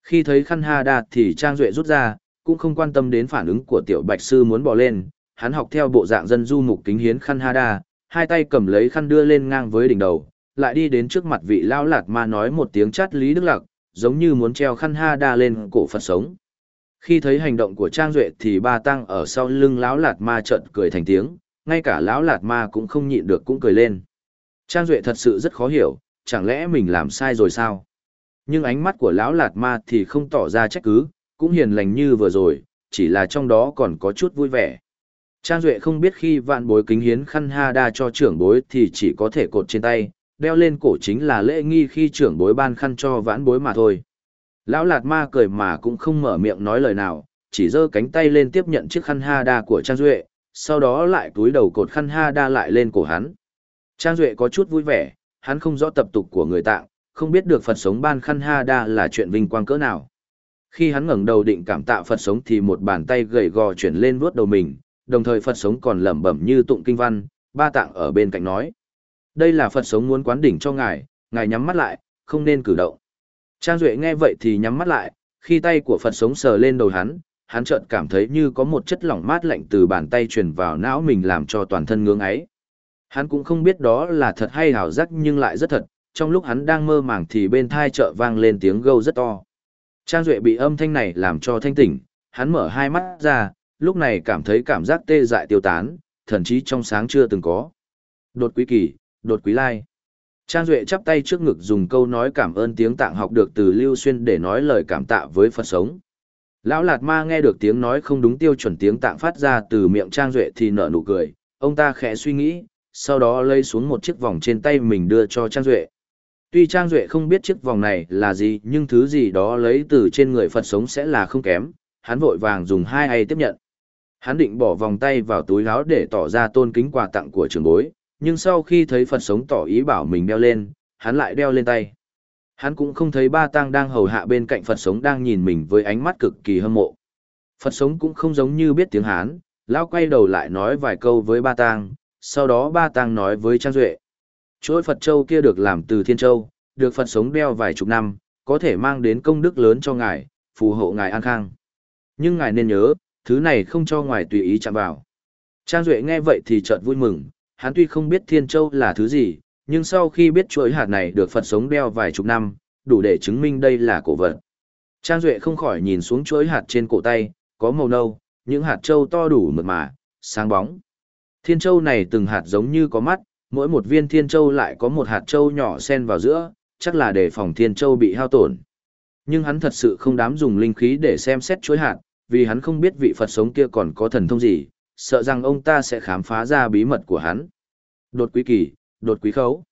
Khi thấy khăn hada thì Trang Duệ rút ra, cũng không quan tâm đến phản ứng của tiểu bạch sư muốn bỏ lên, hắn học theo bộ dạng dân du mục kính hiến khăn hada, hai tay cầm lấy khăn đưa lên ngang với đỉnh đầu, lại đi đến trước mặt vị lão lạt ma nói một tiếng chát lý đức lạc, giống như muốn treo khăn hada lên cổ Phật sống. Khi thấy hành động của Trang Duệ thì ba tăng ở sau lưng lão lạt ma trận cười thành tiếng, ngay cả lão lạt ma cũng không nhịn được cũng cười lên. Trang Duệ thật sự rất khó hiểu, chẳng lẽ mình làm sai rồi sao? Nhưng ánh mắt của lão lạt ma thì không tỏ ra trách cứ, cũng hiền lành như vừa rồi, chỉ là trong đó còn có chút vui vẻ. Trang Duệ không biết khi vạn bối kính hiến khăn ha đa cho trưởng bối thì chỉ có thể cột trên tay, đeo lên cổ chính là lễ nghi khi trưởng bối ban khăn cho vãn bối mà thôi. Lão Lạt Ma cười mà cũng không mở miệng nói lời nào, chỉ giơ cánh tay lên tiếp nhận chiếc khăn ha đa của Trang Duệ, sau đó lại túi đầu cột khăn ha đa lại lên cổ hắn. Trang Duệ có chút vui vẻ, hắn không rõ tập tục của người tạng, không biết được Phật sống ban khăn ha đa là chuyện vinh quang cỡ nào. Khi hắn ngẩng đầu định cảm tạ Phật sống thì một bàn tay gầy gò chuyển lên vuốt đầu mình, đồng thời Phật sống còn lẩm bẩm như tụng kinh văn, ba tạng ở bên cạnh nói. Đây là Phật sống muốn quán đỉnh cho ngài, ngài nhắm mắt lại, không nên cử động. Trang Duệ nghe vậy thì nhắm mắt lại, khi tay của Phật sống sờ lên đầu hắn, hắn chợt cảm thấy như có một chất lỏng mát lạnh từ bàn tay truyền vào não mình làm cho toàn thân ngưỡng ấy. Hắn cũng không biết đó là thật hay hào giác nhưng lại rất thật, trong lúc hắn đang mơ màng thì bên thai chợ vang lên tiếng gâu rất to. Trang Duệ bị âm thanh này làm cho thanh tỉnh, hắn mở hai mắt ra, lúc này cảm thấy cảm giác tê dại tiêu tán, thần chí trong sáng chưa từng có. Đột quý kỳ, đột quý lai. Trang Duệ chắp tay trước ngực dùng câu nói cảm ơn tiếng tạng học được từ Lưu Xuyên để nói lời cảm tạ với Phật sống. Lão Lạt Ma nghe được tiếng nói không đúng tiêu chuẩn tiếng tạng phát ra từ miệng Trang Duệ thì nở nụ cười, ông ta khẽ suy nghĩ, sau đó lấy xuống một chiếc vòng trên tay mình đưa cho Trang Duệ. Tuy Trang Duệ không biết chiếc vòng này là gì nhưng thứ gì đó lấy từ trên người Phật sống sẽ là không kém, hắn vội vàng dùng hai ai tiếp nhận. Hắn định bỏ vòng tay vào túi áo để tỏ ra tôn kính quà tặng của trường bối, nhưng sau khi thấy Phật sống tỏ ý bảo mình đeo lên, hắn lại đeo lên tay. Hắn cũng không thấy ba tang đang hầu hạ bên cạnh Phật sống đang nhìn mình với ánh mắt cực kỳ hâm mộ. Phật sống cũng không giống như biết tiếng Hán, lão quay đầu lại nói vài câu với ba tang, sau đó ba tang nói với Trang Duệ. Chuỗi Phật Châu kia được làm từ Thiên Châu, được Phật sống đeo vài chục năm, có thể mang đến công đức lớn cho ngài, phù hộ ngài an khang. Nhưng ngài nên nhớ, thứ này không cho ngoài tùy ý chạm vào. Trang Duệ nghe vậy thì chợt vui mừng, hắn tuy không biết Thiên Châu là thứ gì, nhưng sau khi biết chuỗi hạt này được Phật sống đeo vài chục năm, đủ để chứng minh đây là cổ vật. Trang Duệ không khỏi nhìn xuống chuỗi hạt trên cổ tay, có màu nâu, những hạt châu to đủ mượt mà, sáng bóng. Thiên châu này từng hạt giống như có mắt, mỗi một viên thiên châu lại có một hạt châu nhỏ xen vào giữa, chắc là để phòng thiên châu bị hao tổn. Nhưng hắn thật sự không dám dùng linh khí để xem xét chuỗi hạt, vì hắn không biết vị Phật sống kia còn có thần thông gì, sợ rằng ông ta sẽ khám phá ra bí mật của hắn. Đột quý kỳ, đột quý khấu.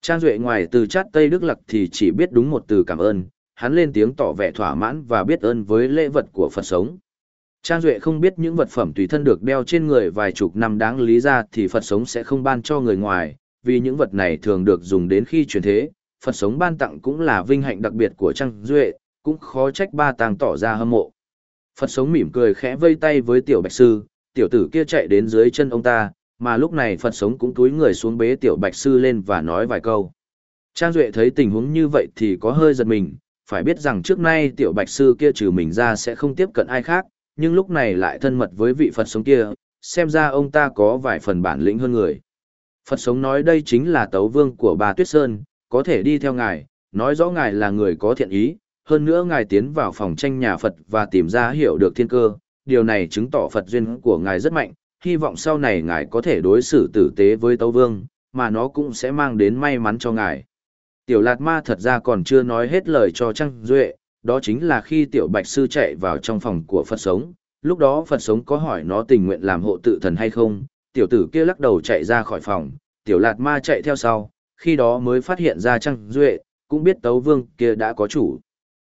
Trang Duệ ngoài từ chát Tây Đức Lặc thì chỉ biết đúng một từ cảm ơn, hắn lên tiếng tỏ vẻ thỏa mãn và biết ơn với lễ vật của Phật sống. Trang Duệ không biết những vật phẩm tùy thân được đeo trên người vài chục năm đáng lý ra thì Phật sống sẽ không ban cho người ngoài, vì những vật này thường được dùng đến khi chuyển thế, Phật sống ban tặng cũng là vinh hạnh đặc biệt của Trang Duệ, cũng khó trách ba tàng tỏ ra hâm mộ. Phật sống mỉm cười khẽ vây tay với tiểu bạch sư, tiểu tử kia chạy đến dưới chân ông ta, mà lúc này Phật sống cũng túi người xuống bế tiểu bạch sư lên và nói vài câu. Trang Duệ thấy tình huống như vậy thì có hơi giật mình, phải biết rằng trước nay tiểu bạch sư kia trừ mình ra sẽ không tiếp cận ai khác, nhưng lúc này lại thân mật với vị Phật sống kia, xem ra ông ta có vài phần bản lĩnh hơn người. Phật sống nói đây chính là tấu vương của bà Tuyết Sơn, có thể đi theo ngài, nói rõ ngài là người có thiện ý, hơn nữa ngài tiến vào phòng tranh nhà Phật và tìm ra hiểu được thiên cơ, điều này chứng tỏ Phật duyên của ngài rất mạnh, hy vọng sau này ngài có thể đối xử tử tế với tấu vương, mà nó cũng sẽ mang đến may mắn cho ngài. Tiểu Lạt Ma thật ra còn chưa nói hết lời cho Trăng Duệ, đó chính là khi tiểu bạch sư chạy vào trong phòng của Phật sống, lúc đó Phật sống có hỏi nó tình nguyện làm hộ tự thần hay không, tiểu tử kia lắc đầu chạy ra khỏi phòng, tiểu lạt ma chạy theo sau, khi đó mới phát hiện ra Trăng Duệ, cũng biết Tấu Vương kia đã có chủ.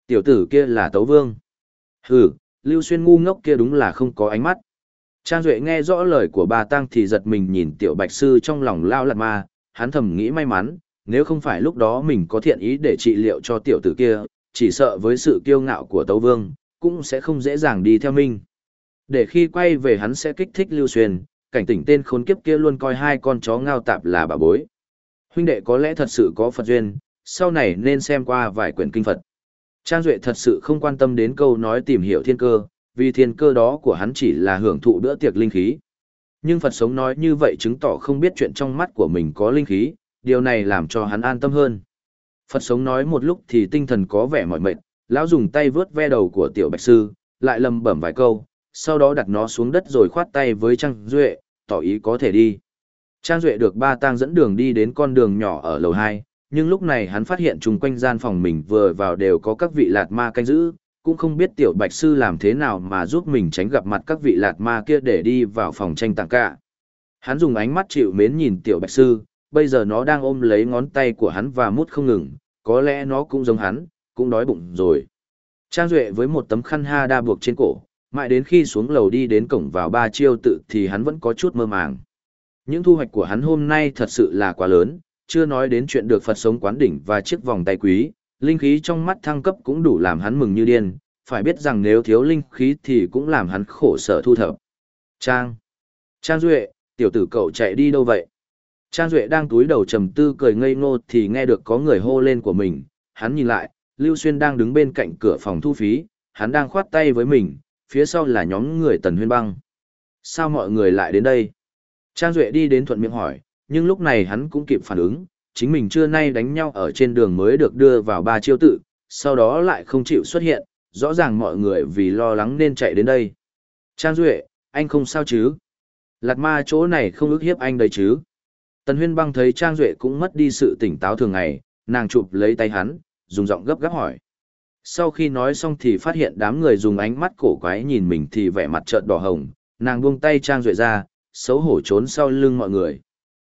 Tiểu tử kia là Tấu Vương. Hừ, Lưu Xuyên ngu ngốc kia đúng là không có ánh mắt. Trang Duệ nghe rõ lời của bà Tăng thì giật mình nhìn tiểu bạch sư trong lòng lao lạt ma, hắn thầm nghĩ may mắn, nếu không phải lúc đó mình có thiện ý để trị liệu cho tiểu tử kia, chỉ sợ với sự kiêu ngạo của Tấu Vương, cũng sẽ không dễ dàng đi theo mình. Để khi quay về hắn sẽ kích thích Lưu Xuyên, cảnh tỉnh tên khốn kiếp kia luôn coi hai con chó ngao tạp là bà bối. Huynh đệ có lẽ thật sự có Phật duyên, sau này nên xem qua vài quyển kinh Phật. Trang Duệ thật sự không quan tâm đến câu nói tìm hiểu thiên cơ, vì thiên cơ đó của hắn chỉ là hưởng thụ bữa tiệc linh khí. Nhưng Phật sống nói như vậy chứng tỏ không biết chuyện trong mắt của mình có linh khí, điều này làm cho hắn an tâm hơn. Phật sống nói một lúc thì tinh thần có vẻ mỏi mệt, lão dùng tay vướt ve đầu của tiểu bạch sư, lại lầm bẩm vài câu, sau đó đặt nó xuống đất rồi khoát tay với Trang Duệ, tỏ ý có thể đi. Trang Duệ được ba tang dẫn đường đi đến con đường nhỏ ở lầu 2, nhưng lúc này hắn phát hiện chung quanh gian phòng mình vừa vào đều có các vị lạt ma canh giữ, cũng không biết tiểu bạch sư làm thế nào mà giúp mình tránh gặp mặt các vị lạt ma kia để đi vào phòng tranh tặng cả. Hắn dùng ánh mắt chịu mến nhìn tiểu bạch sư, bây giờ nó đang ôm lấy ngón tay của hắn và mút không ngừng, có lẽ nó cũng giống hắn, cũng đói bụng rồi. Trang Duệ với một tấm khăn ha đa buộc trên cổ, mãi đến khi xuống lầu đi đến cổng vào ba chiêu tự thì hắn vẫn có chút mơ màng. Những thu hoạch của hắn hôm nay thật sự là quá lớn, chưa nói đến chuyện được Phật sống quán đỉnh và chiếc vòng tay quý, linh khí trong mắt thăng cấp cũng đủ làm hắn mừng như điên, phải biết rằng nếu thiếu linh khí thì cũng làm hắn khổ sở thu thập. Trang! Trang Duệ, tiểu tử cậu chạy đi đâu vậy? Trang Duệ đang túi đầu trầm tư cười ngây ngô thì nghe được có người hô lên của mình, hắn nhìn lại, Lưu Xuyên đang đứng bên cạnh cửa phòng thu phí, hắn đang khoát tay với mình, phía sau là nhóm người Tần Huyên Băng. Sao mọi người lại đến đây? Trang Duệ đi đến thuận miệng hỏi, nhưng lúc này hắn cũng kịp phản ứng, chính mình trưa nay đánh nhau ở trên đường mới được đưa vào ba chiêu tự, sau đó lại không chịu xuất hiện, rõ ràng mọi người vì lo lắng nên chạy đến đây. Trang Duệ, anh không sao chứ? Lạt ma chỗ này không ức hiếp anh đấy chứ? Tần Huyên Băng thấy Trang Duệ cũng mất đi sự tỉnh táo thường ngày, nàng chụp lấy tay hắn, dùng giọng gấp gáp hỏi. Sau khi nói xong thì phát hiện đám người dùng ánh mắt cổ quái nhìn mình thì vẻ mặt trợn đỏ hồng, nàng buông tay Trang Duệ ra, xấu hổ trốn sau lưng mọi người.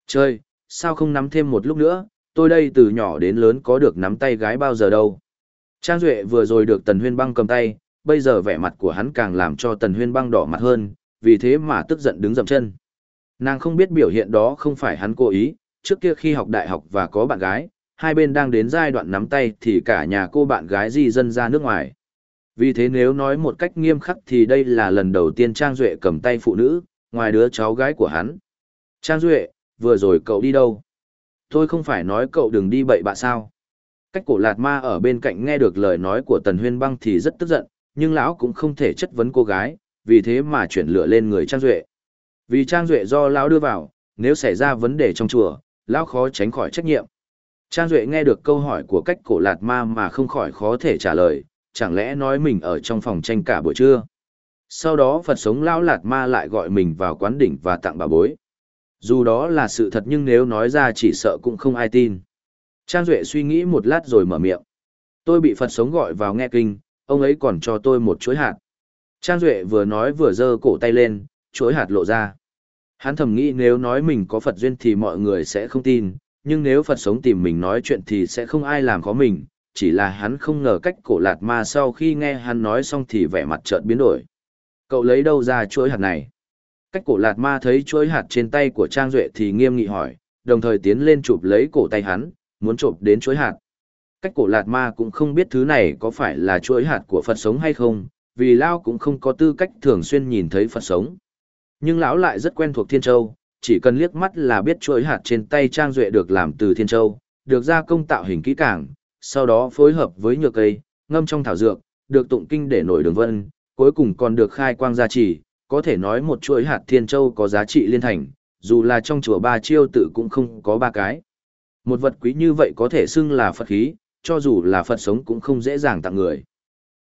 Chơi, sao không nắm thêm một lúc nữa, tôi đây từ nhỏ đến lớn có được nắm tay gái bao giờ đâu. Trang Duệ vừa rồi được Tần Huyên Băng cầm tay, bây giờ vẻ mặt của hắn càng làm cho Tần Huyên Băng đỏ mặt hơn, vì thế mà tức giận đứng dậm chân. Nàng không biết biểu hiện đó không phải hắn cố ý, trước kia khi học đại học và có bạn gái, hai bên đang đến giai đoạn nắm tay thì cả nhà cô bạn gái di dân ra nước ngoài. Vì thế nếu nói một cách nghiêm khắc thì đây là lần đầu tiên Trang Duệ cầm tay phụ nữ, ngoài đứa cháu gái của hắn. Trang Duệ, vừa rồi cậu đi đâu? Tôi không phải nói cậu đừng đi bậy bạ sao. Cách cổ lạt ma ở bên cạnh nghe được lời nói của Tần Huyên Băng thì rất tức giận, nhưng lão cũng không thể chất vấn cô gái, vì thế mà chuyển lửa lên người Trang Duệ. Vì Trang Duệ do lão đưa vào, nếu xảy ra vấn đề trong chùa, lão khó tránh khỏi trách nhiệm. Trang Duệ nghe được câu hỏi của cách cổ lạt ma mà không khỏi khó thể trả lời, chẳng lẽ nói mình ở trong phòng tranh cả buổi trưa. Sau đó Phật sống lão lạt ma lại gọi mình vào quán đỉnh và tặng bà bối. Dù đó là sự thật nhưng nếu nói ra chỉ sợ cũng không ai tin. Trang Duệ suy nghĩ một lát rồi mở miệng. Tôi bị Phật sống gọi vào nghe kinh, ông ấy còn cho tôi một chuỗi hạt. Trang Duệ vừa nói vừa giơ cổ tay lên, chuỗi hạt lộ ra. Hắn thầm nghĩ nếu nói mình có Phật duyên thì mọi người sẽ không tin, nhưng nếu Phật sống tìm mình nói chuyện thì sẽ không ai làm khó mình, chỉ là hắn không ngờ cách cổ lạt ma sau khi nghe hắn nói xong thì vẻ mặt chợt biến đổi. Cậu lấy đâu ra chuỗi hạt này? Cách cổ lạt ma thấy chuỗi hạt trên tay của Trang Duệ thì nghiêm nghị hỏi, đồng thời tiến lên chụp lấy cổ tay hắn, muốn chụp đến chuỗi hạt. Cách cổ lạt ma cũng không biết thứ này có phải là chuỗi hạt của Phật sống hay không, vì Lao cũng không có tư cách thường xuyên nhìn thấy Phật sống. Nhưng lão lại rất quen thuộc Thiên Châu, chỉ cần liếc mắt là biết chuỗi hạt trên tay Trang Duệ được làm từ Thiên Châu, được gia công tạo hình kỹ càng, sau đó phối hợp với nhựa cây, ngâm trong thảo dược, được tụng kinh để nổi đường vân, cuối cùng còn được khai quang gia trì, có thể nói một chuỗi hạt Thiên Châu có giá trị liên thành, dù là trong chùa ba chiêu tự cũng không có ba cái. Một vật quý như vậy có thể xưng là Phật khí, cho dù là Phật sống cũng không dễ dàng tặng người.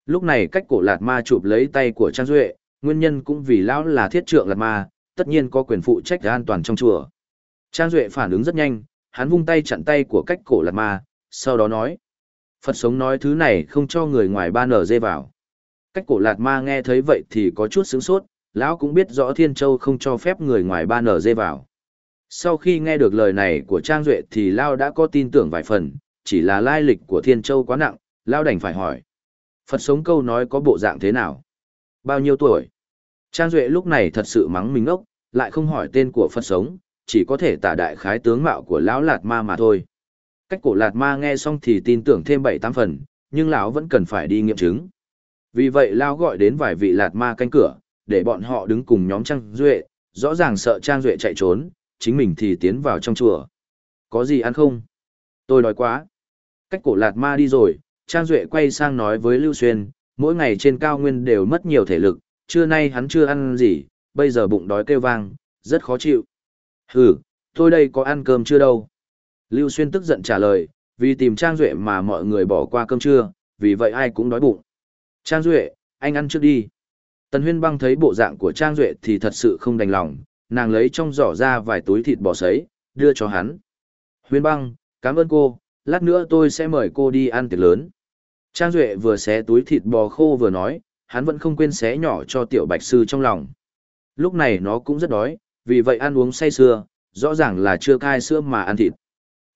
Lúc này cách cổ lạt ma chụp lấy tay của Trang Duệ, nguyên nhân cũng vì lão là thiết trượng lạt ma, tất nhiên có quyền phụ trách an toàn trong chùa. Trang Duệ phản ứng rất nhanh, hắn vung tay chặn tay của cách cổ lạt ma, sau đó nói. Phật sống nói thứ này không cho người ngoài ba nở dê vào. Cách cổ lạt ma nghe thấy vậy thì có chút sướng sốt, lão cũng biết rõ Thiên Châu không cho phép người ngoài ba nở dê vào. Sau khi nghe được lời này của Trang Duệ thì Lao đã có tin tưởng vài phần, chỉ là lai lịch của Thiên Châu quá nặng, Lao đành phải hỏi. Phật sống câu nói có bộ dạng thế nào? Bao nhiêu tuổi? Trang Duệ lúc này thật sự mắng mình ngốc, lại không hỏi tên của Phật sống, chỉ có thể tả đại khái tướng mạo của lão Lạt Ma mà thôi. Cách cổ Lạt Ma nghe xong thì tin tưởng thêm bảy tám phần, nhưng lão vẫn cần phải đi nghiệm chứng. Vì vậy lão gọi đến vài vị Lạt Ma canh cửa, để bọn họ đứng cùng nhóm Trang Duệ, rõ ràng sợ Trang Duệ chạy trốn, chính mình thì tiến vào trong chùa. Có gì ăn không? Tôi đói quá. Cách cổ Lạt Ma đi rồi, Trang Duệ quay sang nói với Lưu Xuyên, mỗi ngày trên cao nguyên đều mất nhiều thể lực, trưa nay hắn chưa ăn gì, bây giờ bụng đói kêu vang, rất khó chịu. Hừ, tôi đây có ăn cơm chưa đâu. Lưu Xuyên tức giận trả lời, vì tìm Trang Duệ mà mọi người bỏ qua cơm trưa, vì vậy ai cũng đói bụng. Trang Duệ, anh ăn trước đi. Tần Huyên Băng thấy bộ dạng của Trang Duệ thì thật sự không đành lòng, nàng lấy trong giỏ ra vài túi thịt bò sấy, đưa cho hắn. Huyên Băng, cảm ơn cô, lát nữa tôi sẽ mời cô đi ăn tiệc lớn. Trang Duệ vừa xé túi thịt bò khô vừa nói, hắn vẫn không quên xé nhỏ cho tiểu bạch sư trong lòng. Lúc này nó cũng rất đói, vì vậy ăn uống say sưa, rõ ràng là chưa cai sữa mà ăn thịt.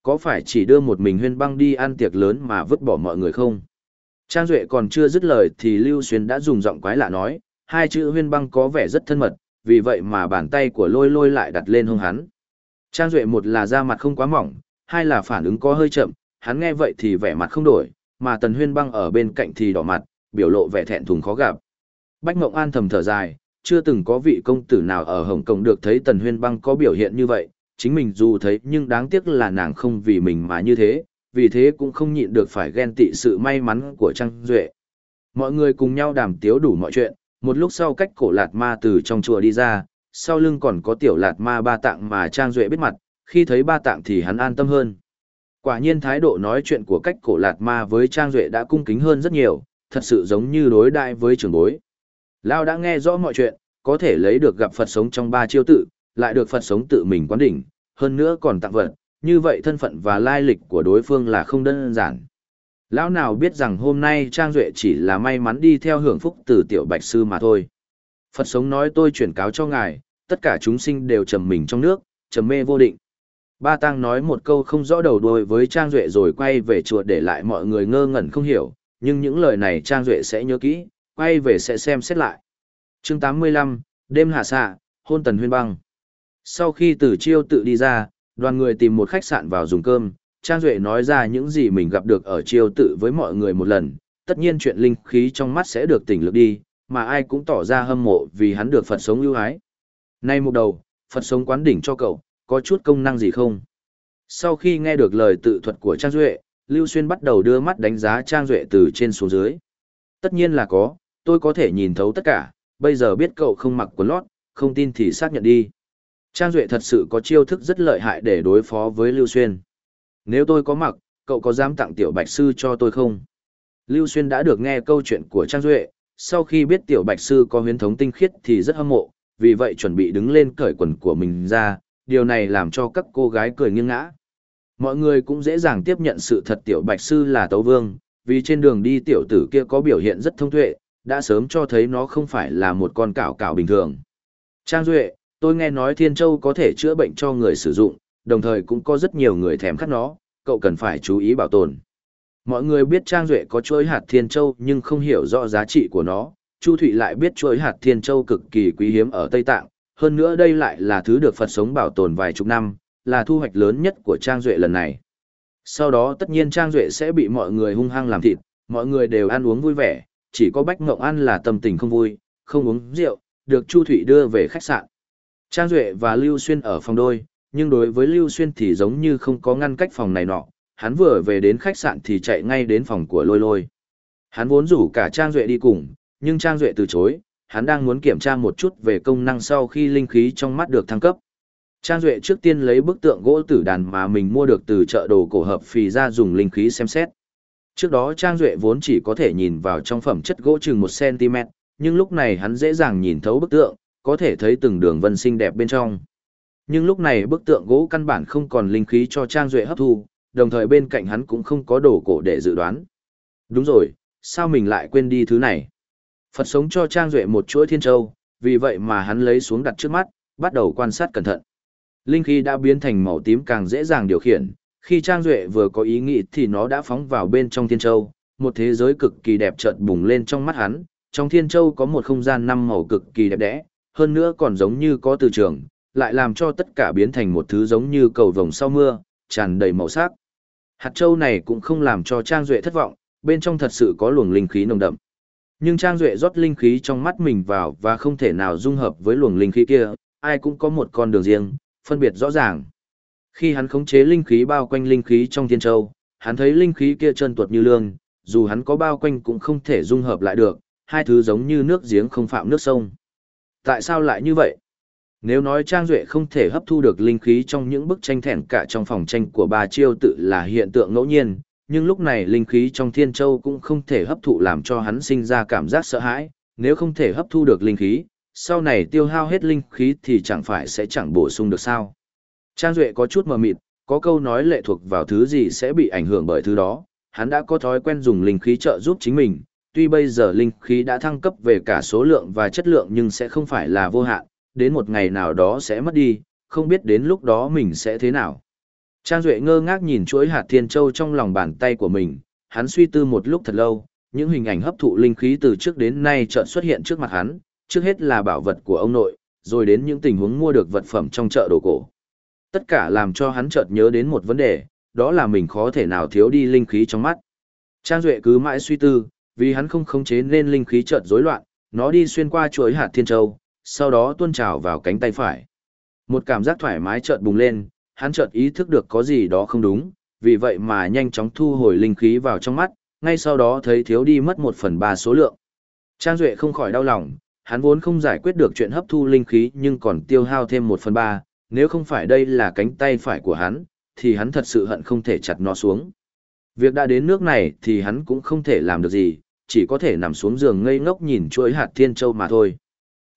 Có phải chỉ đưa một mình huyên băng đi ăn tiệc lớn mà vứt bỏ mọi người không? Trang Duệ còn chưa dứt lời thì Lưu Xuyên đã dùng giọng quái lạ nói, hai chữ huyên băng có vẻ rất thân mật, vì vậy mà bàn tay của lôi lôi lại đặt lên hông hắn. Trang Duệ một là da mặt không quá mỏng, hai là phản ứng có hơi chậm, hắn nghe vậy thì vẻ mặt không đổi, mà Tần Huyên băng ở bên cạnh thì đỏ mặt, biểu lộ vẻ thẹn thùng khó gặp. Bách Mộng An thầm thở dài, chưa từng có vị công tử nào ở Hồng Kông được thấy Tần Huyên băng có biểu hiện như vậy, chính mình dù thấy nhưng đáng tiếc là nàng không vì mình mà như thế, vì thế cũng không nhịn được phải ghen tị sự may mắn của Trang Duệ. Mọi người cùng nhau đàm tiếu đủ mọi chuyện, một lúc sau cách cổ lạt ma từ trong chùa đi ra, sau lưng còn có tiểu lạt ma ba tạng mà Trang Duệ biết mặt, khi thấy ba tạng thì hắn an tâm hơn. Quả nhiên thái độ nói chuyện của cách cổ lạt ma với Trang Duệ đã cung kính hơn rất nhiều, thật sự giống như đối đại với trưởng bối. Lao đã nghe rõ mọi chuyện, có thể lấy được gặp Phật sống trong ba chiêu tự, lại được Phật sống tự mình quán đỉnh, hơn nữa còn tặng vật, như vậy thân phận và lai lịch của đối phương là không đơn giản. Lão nào biết rằng hôm nay Trang Duệ chỉ là may mắn đi theo hưởng phúc từ tiểu bạch sư mà thôi. Phật sống nói tôi chuyển cáo cho ngài, tất cả chúng sinh đều trầm mình trong nước, trầm mê vô định. Ba Tăng nói một câu không rõ đầu đuôi với Trang Duệ rồi quay về chùa để lại mọi người ngơ ngẩn không hiểu, nhưng những lời này Trang Duệ sẽ nhớ kỹ, quay về sẽ xem xét lại. chương 85, đêm hạ xạ, hôn tần huyên băng. Sau khi từ chiêu tự đi ra, đoàn người tìm một khách sạn vào dùng cơm, Trang Duệ nói ra những gì mình gặp được ở chiêu tự với mọi người một lần, tất nhiên chuyện linh khí trong mắt sẽ được tỉnh lực đi, mà ai cũng tỏ ra hâm mộ vì hắn được Phật sống ưu ái. Nay một đầu, Phật sống quán đỉnh cho cậu, có chút công năng gì không? Sau khi nghe được lời tự thuật của Trang Duệ, Lưu Xuyên bắt đầu đưa mắt đánh giá Trang Duệ từ trên xuống dưới. Tất nhiên là có, tôi có thể nhìn thấu tất cả, bây giờ biết cậu không mặc quần lót, không tin thì xác nhận đi. Trang Duệ thật sự có chiêu thức rất lợi hại để đối phó với Lưu Xuyên. Nếu tôi có mặc, cậu có dám tặng tiểu bạch sư cho tôi không? Lưu Xuyên đã được nghe câu chuyện của Trang Duệ, sau khi biết tiểu bạch sư có huyến thống tinh khiết thì rất hâm mộ, vì vậy chuẩn bị đứng lên cởi quần của mình ra, điều này làm cho các cô gái cười nghiêng ngã. Mọi người cũng dễ dàng tiếp nhận sự thật tiểu bạch sư là tấu vương, vì trên đường đi tiểu tử kia có biểu hiện rất thông tuệ, đã sớm cho thấy nó không phải là một con cảo cảo bình thường. Trang Duệ, tôi nghe nói Thiên Châu có thể chữa bệnh cho người sử dụng, đồng thời cũng có rất nhiều người thèm khát nó, cậu cần phải chú ý bảo tồn. Mọi người biết Trang Duệ có chuỗi hạt Thiên Châu nhưng không hiểu rõ giá trị của nó, Chu Thụy lại biết chuỗi hạt Thiên Châu cực kỳ quý hiếm ở Tây Tạng, hơn nữa đây lại là thứ được Phật sống bảo tồn vài chục năm, là thu hoạch lớn nhất của Trang Duệ lần này. Sau đó tất nhiên Trang Duệ sẽ bị mọi người hung hăng làm thịt, mọi người đều ăn uống vui vẻ, chỉ có Bách Ngộng ăn là tâm tình không vui, không uống rượu, được Chu Thụy đưa về khách sạn. Trang Duệ và Lưu Xuyên ở phòng đôi, nhưng đối với Lưu Xuyên thì giống như không có ngăn cách phòng này nọ, hắn vừa về đến khách sạn thì chạy ngay đến phòng của Lôi Lôi. Hắn vốn rủ cả Trang Duệ đi cùng, nhưng Trang Duệ từ chối, hắn đang muốn kiểm tra một chút về công năng sau khi linh khí trong mắt được thăng cấp. Trang Duệ trước tiên lấy bức tượng gỗ tử đàn mà mình mua được từ chợ đồ cổ hợp phì ra dùng linh khí xem xét. Trước đó Trang Duệ vốn chỉ có thể nhìn vào trong phẩm chất gỗ chừng 1cm, nhưng lúc này hắn dễ dàng nhìn thấu bức tượng, có thể thấy từng đường vân xinh đẹp bên trong. Nhưng lúc này bức tượng gỗ căn bản không còn linh khí cho Trang Duệ hấp thu, đồng thời bên cạnh hắn cũng không có đồ cổ để dự đoán. Đúng rồi, sao mình lại quên đi thứ này? Phật sống cho Trang Duệ một chuỗi thiên châu, vì vậy mà hắn lấy xuống đặt trước mắt, bắt đầu quan sát cẩn thận. Linh khí đã biến thành màu tím càng dễ dàng điều khiển, khi Trang Duệ vừa có ý nghĩ thì nó đã phóng vào bên trong thiên châu, một thế giới cực kỳ đẹp chợt bùng lên trong mắt hắn, trong thiên châu có một không gian năm màu cực kỳ đẹp đẽ, hơn nữa còn giống như có từ trường, lại làm cho tất cả biến thành một thứ giống như cầu vồng sau mưa, tràn đầy màu sắc. Hạt châu này cũng không làm cho Trang Duệ thất vọng, bên trong thật sự có luồng linh khí nồng đậm. Nhưng Trang Duệ rót linh khí trong mắt mình vào và không thể nào dung hợp với luồng linh khí kia, ai cũng có một con đường riêng, phân biệt rõ ràng. Khi hắn khống chế linh khí bao quanh linh khí trong thiên châu, hắn thấy linh khí kia trơn tuột như lương, dù hắn có bao quanh cũng không thể dung hợp lại được, hai thứ giống như nước giếng không phạm nước sông. Tại sao lại như vậy? Nếu nói Trang Duệ không thể hấp thu được linh khí trong những bức tranh thẻn cả trong phòng tranh của bà Chiêu tự là hiện tượng ngẫu nhiên, nhưng lúc này linh khí trong thiên châu cũng không thể hấp thụ làm cho hắn sinh ra cảm giác sợ hãi, nếu không thể hấp thu được linh khí, sau này tiêu hao hết linh khí thì chẳng phải sẽ chẳng bổ sung được sao. Trang Duệ có chút mờ mịt, có câu nói lệ thuộc vào thứ gì sẽ bị ảnh hưởng bởi thứ đó, hắn đã có thói quen dùng linh khí trợ giúp chính mình, tuy bây giờ linh khí đã thăng cấp về cả số lượng và chất lượng nhưng sẽ không phải là vô hạn, đến một ngày nào đó sẽ mất đi, không biết đến lúc đó mình sẽ thế nào. Trang Duệ ngơ ngác nhìn chuỗi hạt thiên châu trong lòng bàn tay của mình, hắn suy tư một lúc thật lâu, những hình ảnh hấp thụ linh khí từ trước đến nay chợt xuất hiện trước mặt hắn, trước hết là bảo vật của ông nội, rồi đến những tình huống mua được vật phẩm trong chợ đồ cổ. Tất cả làm cho hắn chợt nhớ đến một vấn đề, đó là mình khó thể nào thiếu đi linh khí trong mắt. Trang Duệ cứ mãi suy tư, vì hắn không khống chế nên linh khí chợt rối loạn, nó đi xuyên qua chuỗi hạt thiên châu, sau đó tuôn trào vào cánh tay phải. Một cảm giác thoải mái chợt bùng lên, hắn chợt ý thức được có gì đó không đúng, vì vậy mà nhanh chóng thu hồi linh khí vào trong mắt, ngay sau đó thấy thiếu đi mất một phần ba số lượng. Trang Duệ không khỏi đau lòng, hắn vốn không giải quyết được chuyện hấp thu linh khí nhưng còn tiêu hao thêm một phần ba, nếu không phải đây là cánh tay phải của hắn, thì hắn thật sự hận không thể chặt nó xuống. Việc đã đến nước này thì hắn cũng không thể làm được gì, chỉ có thể nằm xuống giường ngây ngốc nhìn chuỗi hạt thiên châu mà thôi.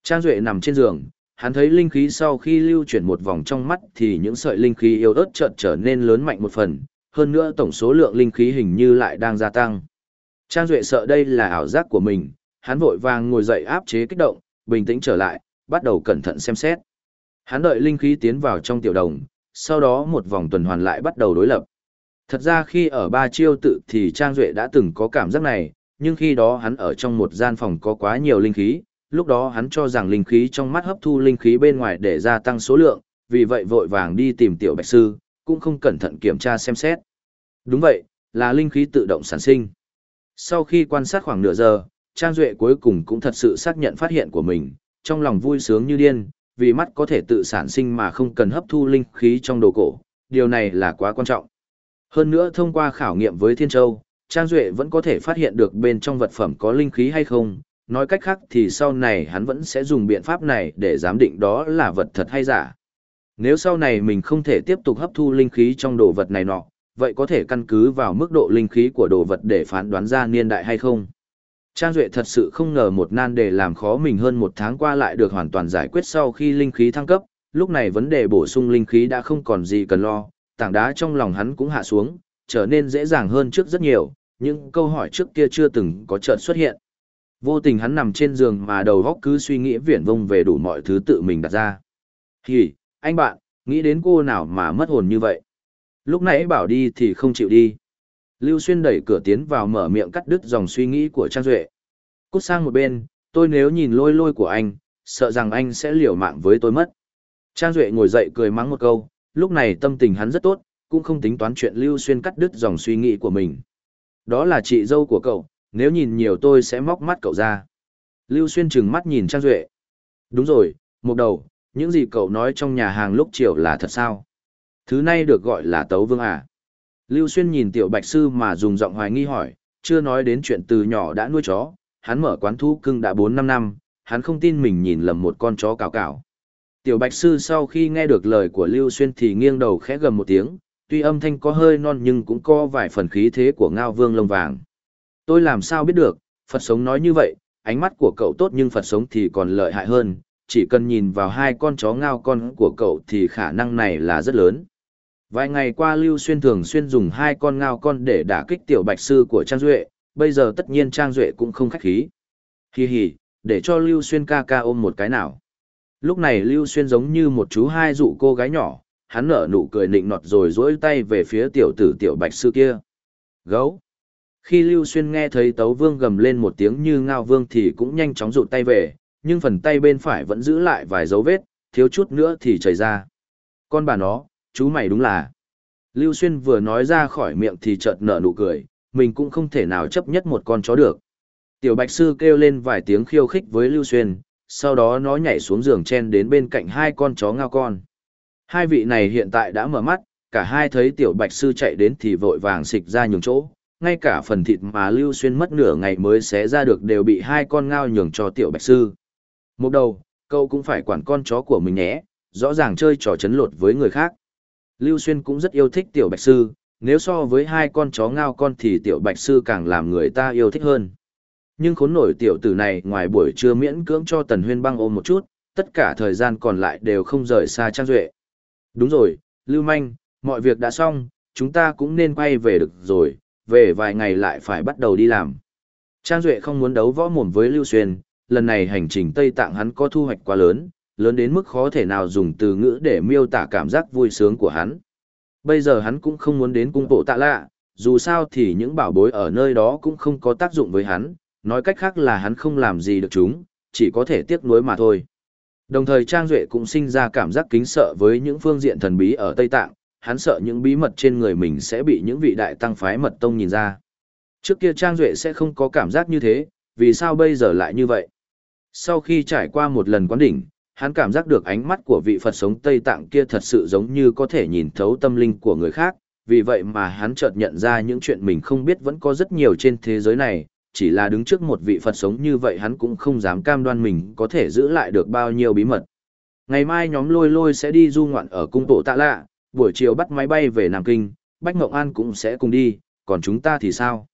Trang Duệ nằm trên giường, hắn thấy linh khí sau khi lưu chuyển một vòng trong mắt thì những sợi linh khí yếu ớt chợt trở nên lớn mạnh một phần, hơn nữa tổng số lượng linh khí hình như lại đang gia tăng. Trang Duệ sợ đây là ảo giác của mình, hắn vội vàng ngồi dậy áp chế kích động, bình tĩnh trở lại, bắt đầu cẩn thận xem xét. Hắn đợi linh khí tiến vào trong tiểu đồng, sau đó một vòng tuần hoàn lại bắt đầu đối lập. Thật ra khi ở ba chiêu tự thì Trang Duệ đã từng có cảm giác này, nhưng khi đó hắn ở trong một gian phòng có quá nhiều linh khí, lúc đó hắn cho rằng linh khí trong mắt hấp thu linh khí bên ngoài để gia tăng số lượng, vì vậy vội vàng đi tìm tiểu bạch sư, cũng không cẩn thận kiểm tra xem xét. Đúng vậy, là linh khí tự động sản sinh. Sau khi quan sát khoảng nửa giờ, Trang Duệ cuối cùng cũng thật sự xác nhận phát hiện của mình, trong lòng vui sướng như điên, vì mắt có thể tự sản sinh mà không cần hấp thu linh khí trong đồ cổ, điều này là quá quan trọng. Hơn nữa thông qua khảo nghiệm với Thiên Châu, Trang Duệ vẫn có thể phát hiện được bên trong vật phẩm có linh khí hay không, nói cách khác thì sau này hắn vẫn sẽ dùng biện pháp này để giám định đó là vật thật hay giả. Nếu sau này mình không thể tiếp tục hấp thu linh khí trong đồ vật này nọ, vậy có thể căn cứ vào mức độ linh khí của đồ vật để phán đoán ra niên đại hay không? Trang Duệ thật sự không ngờ một nan đề làm khó mình hơn một tháng qua lại được hoàn toàn giải quyết sau khi linh khí thăng cấp, lúc này vấn đề bổ sung linh khí đã không còn gì cần lo, tảng đá trong lòng hắn cũng hạ xuống, trở nên dễ dàng hơn trước rất nhiều, những câu hỏi trước kia chưa từng có chợt xuất hiện. Vô tình hắn nằm trên giường mà đầu góc cứ suy nghĩ viển vông về đủ mọi thứ tự mình đặt ra. Thì anh bạn, nghĩ đến cô nào mà mất hồn như vậy? Lúc nãy bảo đi thì không chịu đi. Lưu Xuyên đẩy cửa tiến vào mở miệng cắt đứt dòng suy nghĩ của Trang Duệ. Cút sang một bên, tôi nếu nhìn lôi lôi của anh, sợ rằng anh sẽ liều mạng với tôi mất. Trang Duệ ngồi dậy cười mắng một câu, lúc này tâm tình hắn rất tốt, cũng không tính toán chuyện Lưu Xuyên cắt đứt dòng suy nghĩ của mình. Đó là chị dâu của cậu, nếu nhìn nhiều tôi sẽ móc mắt cậu ra. Lưu Xuyên trừng mắt nhìn Trang Duệ. Đúng rồi, một đầu, những gì cậu nói trong nhà hàng lúc chiều là thật sao? Thứ này được gọi là tấu vương à? Lưu Xuyên nhìn tiểu bạch sư mà dùng giọng hoài nghi hỏi, chưa nói đến chuyện từ nhỏ đã nuôi chó, hắn mở quán thú cưng đã 4-5 năm, hắn không tin mình nhìn lầm một con chó cào cào. Tiểu bạch sư sau khi nghe được lời của Lưu Xuyên thì nghiêng đầu khẽ gầm một tiếng, tuy âm thanh có hơi non nhưng cũng có vài phần khí thế của ngao vương lông vàng. Tôi làm sao biết được, Phật sống nói như vậy, ánh mắt của cậu tốt nhưng Phật sống thì còn lợi hại hơn, chỉ cần nhìn vào hai con chó ngao con của cậu thì khả năng này là rất lớn. Vài ngày qua Lưu Xuyên thường xuyên dùng hai con ngao con để đả kích tiểu bạch sư của Trang Duệ, bây giờ tất nhiên Trang Duệ cũng không khách khí. Hi hi, để cho Lưu Xuyên ca ca ôm một cái nào. Lúc này Lưu Xuyên giống như một chú hai dụ cô gái nhỏ, hắn nở nụ cười nịnh nọt rồi dỗi tay về phía tiểu tử tiểu bạch sư kia. Gấu. Khi Lưu Xuyên nghe thấy Tấu Vương gầm lên một tiếng như ngao vương thì cũng nhanh chóng rụt tay về, nhưng phần tay bên phải vẫn giữ lại vài dấu vết, thiếu chút nữa thì chảy ra. Con bà nó, chú mày đúng là. Lưu Xuyên vừa nói ra khỏi miệng thì chợt nở nụ cười, mình cũng không thể nào chấp nhất một con chó được. Tiểu Bạch Sư kêu lên vài tiếng khiêu khích với Lưu Xuyên, sau đó nó nhảy xuống giường chen đến bên cạnh hai con chó ngao con. Hai vị này hiện tại đã mở mắt, cả hai thấy Tiểu Bạch Sư chạy đến thì vội vàng xịch ra nhường chỗ, ngay cả phần thịt mà Lưu Xuyên mất nửa ngày mới xé ra được đều bị hai con ngao nhường cho Tiểu Bạch Sư. Một đầu, cậu cũng phải quản con chó của mình nhé, rõ ràng chơi trò chấn lột với người khác. Lưu Xuyên cũng rất yêu thích Tiểu Bạch Sư, nếu so với hai con chó ngao con thì Tiểu Bạch Sư càng làm người ta yêu thích hơn. Nhưng khốn nổi tiểu tử này ngoài buổi trưa miễn cưỡng cho Tần Huyên băng ôm một chút, tất cả thời gian còn lại đều không rời xa Trang Duệ. Đúng rồi, Lưu Manh, mọi việc đã xong, chúng ta cũng nên quay về được rồi, về vài ngày lại phải bắt đầu đi làm. Trang Duệ không muốn đấu võ mồm với Lưu Xuyên, lần này hành trình Tây Tạng hắn có thu hoạch quá lớn, lớn đến mức khó thể nào dùng từ ngữ để miêu tả cảm giác vui sướng của hắn. Bây giờ hắn cũng không muốn đến cung bộ tạ lạ, dù sao thì những bảo bối ở nơi đó cũng không có tác dụng với hắn, nói cách khác là hắn không làm gì được chúng, chỉ có thể tiếc nuối mà thôi. Đồng thời Trang Duệ cũng sinh ra cảm giác kính sợ với những phương diện thần bí ở Tây Tạng, hắn sợ những bí mật trên người mình sẽ bị những vị đại tăng phái mật tông nhìn ra. Trước kia Trang Duệ sẽ không có cảm giác như thế, vì sao bây giờ lại như vậy? Sau khi trải qua một lần quán đỉnh, hắn cảm giác được ánh mắt của vị Phật sống Tây Tạng kia thật sự giống như có thể nhìn thấu tâm linh của người khác, vì vậy mà hắn chợt nhận ra những chuyện mình không biết vẫn có rất nhiều trên thế giới này, chỉ là đứng trước một vị Phật sống như vậy hắn cũng không dám cam đoan mình có thể giữ lại được bao nhiêu bí mật. Ngày mai nhóm lôi lôi sẽ đi du ngoạn ở cung tổ tạ lạ, buổi chiều bắt máy bay về Nam Kinh, Bách Ngộng An cũng sẽ cùng đi, còn chúng ta thì sao?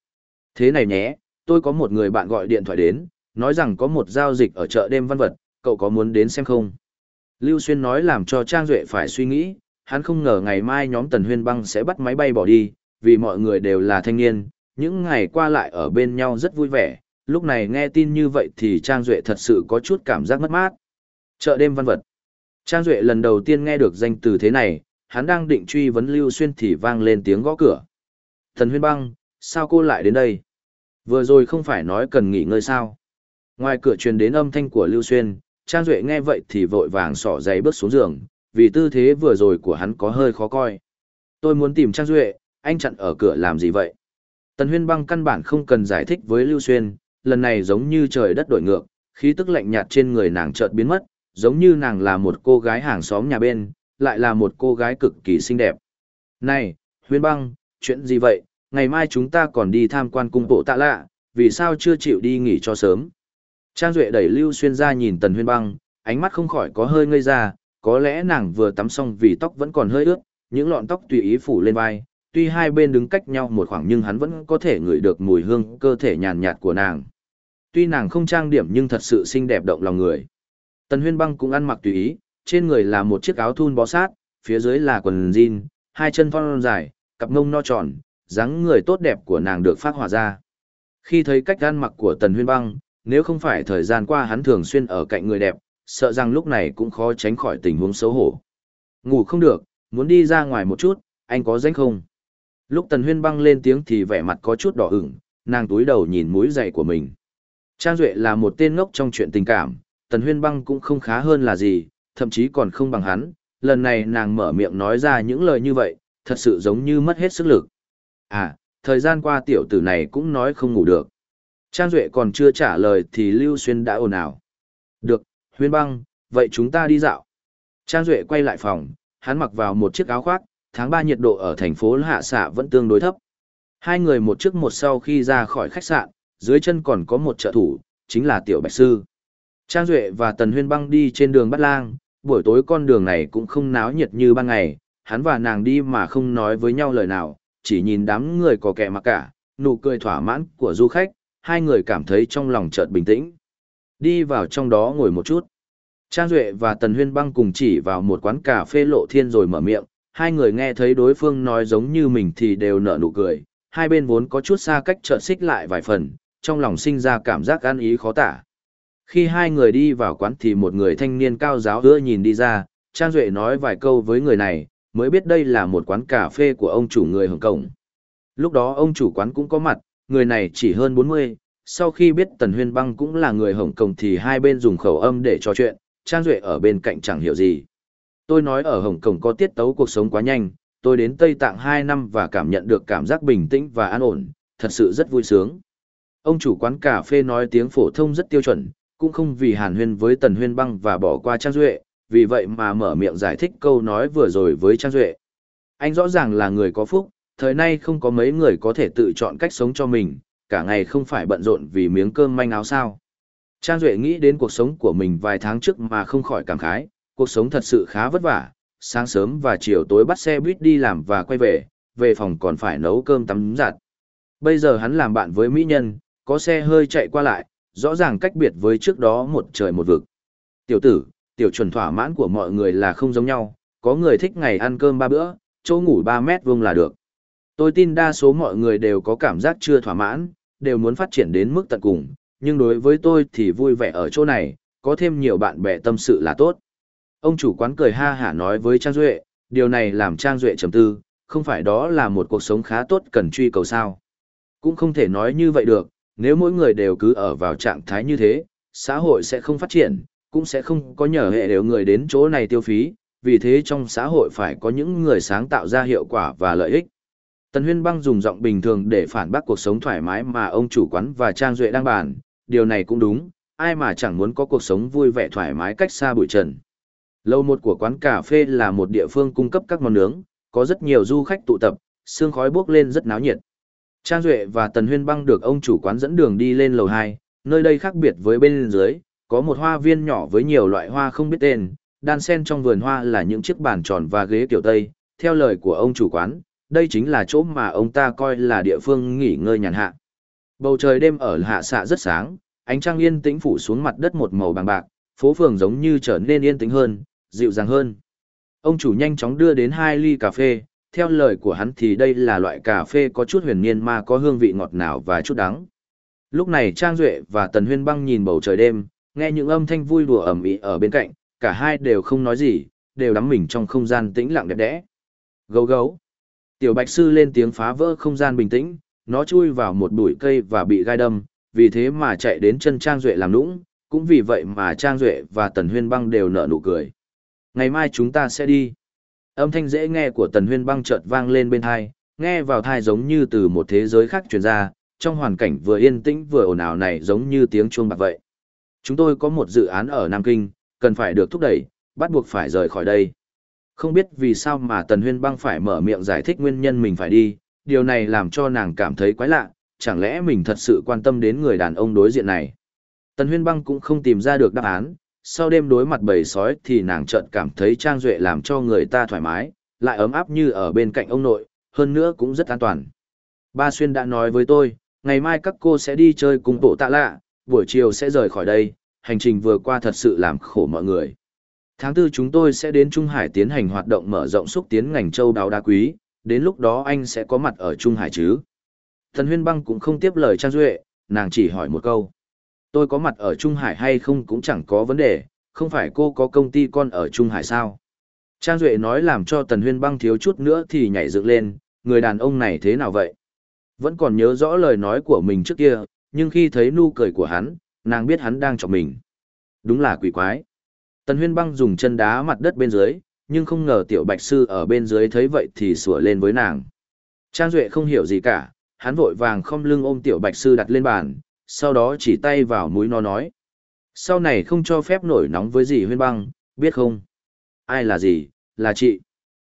Thế này nhé, tôi có một người bạn gọi điện thoại đến, nói rằng có một giao dịch ở chợ đêm văn vật, cậu có muốn đến xem không? Lưu Xuyên nói làm cho Trang Duệ phải suy nghĩ, hắn không ngờ ngày mai nhóm Tần Huyên Băng sẽ bắt máy bay bỏ đi, vì mọi người đều là thanh niên, những ngày qua lại ở bên nhau rất vui vẻ, lúc này nghe tin như vậy thì Trang Duệ thật sự có chút cảm giác mất mát. Chợ đêm văn vật. Trang Duệ lần đầu tiên nghe được danh từ thế này, hắn đang định truy vấn Lưu Xuyên thì vang lên tiếng gõ cửa. Thần huyên băng, sao cô lại đến đây? Vừa rồi không phải nói cần nghỉ ngơi sao? Ngoài cửa truyền đến âm thanh của Lưu Xuyên, Trang Duệ nghe vậy thì vội vàng sỏ giày bước xuống giường, vì tư thế vừa rồi của hắn có hơi khó coi. Tôi muốn tìm Trang Duệ, anh chặn ở cửa làm gì vậy? Tần huyên băng căn bản không cần giải thích với Lưu Xuyên, lần này giống như trời đất đổi ngược, khí tức lạnh nhạt trên người nàng chợt biến mất, giống như nàng là một cô gái hàng xóm nhà bên, lại là một cô gái cực kỳ xinh đẹp. Này, huyên băng, chuyện gì vậy, ngày mai chúng ta còn đi tham quan cung bộ tạ lạ, vì sao chưa chịu đi nghỉ cho sớm? Trang Duệ đẩy Lưu Xuyên ra nhìn Tần huyên băng, ánh mắt không khỏi có hơi ngây ra, có lẽ nàng vừa tắm xong vì tóc vẫn còn hơi ướt, những lọn tóc tùy ý phủ lên vai, tuy hai bên đứng cách nhau một khoảng nhưng hắn vẫn có thể ngửi được mùi hương cơ thể nhàn nhạt của nàng. Tuy nàng không trang điểm nhưng thật sự xinh đẹp động lòng người. Tần Huyên Băng cũng ăn mặc tùy ý, trên người là một chiếc áo thun bó sát, phía dưới là quần jean, hai chân phong dài, cặp ngông no tròn, dáng người tốt đẹp của nàng được phát hỏa ra. Khi thấy cách ăn mặc của Tần Huyên Băng, nếu không phải thời gian qua hắn thường xuyên ở cạnh người đẹp, sợ rằng lúc này cũng khó tránh khỏi tình huống xấu hổ. Ngủ không được, muốn đi ra ngoài một chút, anh có danh không? Lúc Tần Huyên Băng lên tiếng thì vẻ mặt có chút đỏ ửng, nàng túi đầu nhìn mũi giày của mình. Trang Duệ là một tên ngốc trong chuyện tình cảm, Tần Huyên Băng cũng không khá hơn là gì, thậm chí còn không bằng hắn, lần này nàng mở miệng nói ra những lời như vậy, thật sự giống như mất hết sức lực. À, thời gian qua tiểu tử này cũng nói không ngủ được. Trang Duệ còn chưa trả lời thì Lưu Xuyên đã ồn ào. Được, Huyên Băng, vậy chúng ta đi dạo. Trang Duệ quay lại phòng, hắn mặc vào một chiếc áo khoác, tháng 3 nhiệt độ ở thành phố Hạ Xạ vẫn tương đối thấp. Hai người một trước một sau khi ra khỏi khách sạn, dưới chân còn có một trợ thủ, chính là Tiểu Bạch Sư. Trang Duệ và Tần Huyên Băng đi trên đường Bát Lang, buổi tối con đường này cũng không náo nhiệt như ban ngày, hắn và nàng đi mà không nói với nhau lời nào, chỉ nhìn đám người có kẻ mặc cả, nụ cười thỏa mãn của du khách, hai người cảm thấy trong lòng chợt bình tĩnh. Đi vào trong đó ngồi một chút. Trang Duệ và Tần Huyên Băng cùng chỉ vào một quán cà phê lộ thiên rồi mở miệng, hai người nghe thấy đối phương nói giống như mình thì đều nở nụ cười, hai bên vốn có chút xa cách chợt xích lại vài phần, trong lòng sinh ra cảm giác an ý khó tả. Khi hai người đi vào quán thì một người thanh niên cao giáo hứa nhìn đi ra, Trang Duệ nói vài câu với người này, mới biết đây là một quán cà phê của ông chủ người Hồng Kông. Lúc đó ông chủ quán cũng có mặt, người này chỉ hơn 40, sau khi biết Tần Huyên Băng cũng là người Hồng Kông thì hai bên dùng khẩu âm để trò chuyện, Trang Duệ ở bên cạnh chẳng hiểu gì. Tôi nói ở Hồng Kông có tiết tấu cuộc sống quá nhanh, tôi đến Tây Tạng 2 năm và cảm nhận được cảm giác bình tĩnh và an ổn, thật sự rất vui sướng. Ông chủ quán cà phê nói tiếng phổ thông rất tiêu chuẩn, cũng không vì hàn huyên với Tần Huyên Băng và bỏ qua Trang Duệ, vì vậy mà mở miệng giải thích câu nói vừa rồi với Trang Duệ. Anh rõ ràng là người có phúc, thời nay không có mấy người có thể tự chọn cách sống cho mình, cả ngày không phải bận rộn vì miếng cơm manh áo sao. Trang Duệ nghĩ đến cuộc sống của mình vài tháng trước mà không khỏi cảm khái, cuộc sống thật sự khá vất vả, sáng sớm và chiều tối bắt xe buýt đi làm và quay về, về phòng còn phải nấu cơm tắm giặt. Bây giờ hắn làm bạn với mỹ nhân, có xe hơi chạy qua lại, rõ ràng cách biệt với trước đó một trời một vực. Tiểu tử, tiểu chuẩn thỏa mãn của mọi người là không giống nhau, có người thích ngày ăn cơm ba bữa, chỗ ngủ 3 mét vuông là được. Tôi tin đa số mọi người đều có cảm giác chưa thỏa mãn, đều muốn phát triển đến mức tận cùng, nhưng đối với tôi thì vui vẻ ở chỗ này, có thêm nhiều bạn bè tâm sự là tốt. Ông chủ quán cười ha hả nói với Trang Duệ, điều này làm Trang Duệ trầm tư, không phải đó là một cuộc sống khá tốt cần truy cầu sao. Cũng không thể nói như vậy được, nếu mỗi người đều cứ ở vào trạng thái như thế, xã hội sẽ không phát triển, cũng sẽ không có nhờ hệ đều người đến chỗ này tiêu phí, vì thế trong xã hội phải có những người sáng tạo ra hiệu quả và lợi ích. Tần Huyên Băng dùng giọng bình thường để phản bác cuộc sống thoải mái mà ông chủ quán và Trang Duệ đang bàn, điều này cũng đúng, ai mà chẳng muốn có cuộc sống vui vẻ thoải mái cách xa bụi trần. Lâu một của quán cà phê là một địa phương cung cấp các món nướng, có rất nhiều du khách tụ tập, sương khói bốc lên rất náo nhiệt. Trang Duệ và Tần Huyên Băng được ông chủ quán dẫn đường đi lên lầu 2, nơi đây khác biệt với bên dưới, có một hoa viên nhỏ với nhiều loại hoa không biết tên, đan sen trong vườn hoa là những chiếc bàn tròn và ghế kiểu Tây. Theo lời của ông chủ quán, đây chính là chỗ mà ông ta coi là địa phương nghỉ ngơi nhàn hạ. Bầu trời đêm ở hạ xạ rất sáng, ánh trăng yên tĩnh phủ xuống mặt đất một màu bằng bạc, phố phường giống như trở nên yên tĩnh hơn, dịu dàng hơn. Ông chủ nhanh chóng đưa đến hai ly cà phê, theo lời của hắn thì đây là loại cà phê có chút huyền niên mà có hương vị ngọt ngào và chút đắng. Lúc này Trang Duệ và Tần Huyên Băng nhìn bầu trời đêm, nghe những âm thanh vui đùa ẩm ĩ ở bên cạnh, cả hai đều không nói gì, đều đắm mình trong không gian tĩnh lặng đẹp đẽ. Gấu gấu. Tiểu Bạch Sư lên tiếng phá vỡ không gian bình tĩnh, nó chui vào một bụi cây và bị gai đâm, vì thế mà chạy đến chân Trang Duệ làm nũng, cũng vì vậy mà Trang Duệ và Tần Huyên Băng đều nở nụ cười. Ngày mai chúng ta sẽ đi. Âm thanh dễ nghe của Tần Huyên Băng chợt vang lên bên thai, nghe vào thai giống như từ một thế giới khác truyền ra, trong hoàn cảnh vừa yên tĩnh vừa ồn ào này giống như tiếng chuông bạc vậy. Chúng tôi có một dự án ở Nam Kinh, cần phải được thúc đẩy, bắt buộc phải rời khỏi đây. Không biết vì sao mà Tần Huyên Băng phải mở miệng giải thích nguyên nhân mình phải đi, điều này làm cho nàng cảm thấy quái lạ, chẳng lẽ mình thật sự quan tâm đến người đàn ông đối diện này. Tần Huyên Băng cũng không tìm ra được đáp án, sau đêm đối mặt bầy sói thì nàng chợt cảm thấy Trang Duệ làm cho người ta thoải mái, lại ấm áp như ở bên cạnh ông nội, hơn nữa cũng rất an toàn. Ba Xuyên đã nói với tôi, ngày mai các cô sẽ đi chơi cùng bộ tạ lạ, buổi chiều sẽ rời khỏi đây, hành trình vừa qua thật sự làm khổ mọi người. Tháng tư chúng tôi sẽ đến Trung Hải tiến hành hoạt động mở rộng xúc tiến ngành châu đáo đá quý, đến lúc đó anh sẽ có mặt ở Trung Hải chứ. Thần Huyên Băng cũng không tiếp lời Trang Duệ, nàng chỉ hỏi một câu. Tôi có mặt ở Trung Hải hay không cũng chẳng có vấn đề, không phải cô có công ty con ở Trung Hải sao? Trang Duệ nói làm cho Tần Huyên Băng thiếu chút nữa thì nhảy dựng lên, người đàn ông này thế nào vậy? Vẫn còn nhớ rõ lời nói của mình trước kia, nhưng khi thấy nụ cười của hắn, nàng biết hắn đang chọc mình. Đúng là quỷ quái. Tần Huyên Băng dùng chân đá mặt đất bên dưới, nhưng không ngờ tiểu bạch sư ở bên dưới thấy vậy thì sủa lên với nàng. Trang Duệ không hiểu gì cả, hắn vội vàng không lưng ôm tiểu bạch sư đặt lên bàn, sau đó chỉ tay vào mũi nó nói. Sau này không cho phép nổi nóng với dì huyên băng, biết không? Ai là gì? Là chị.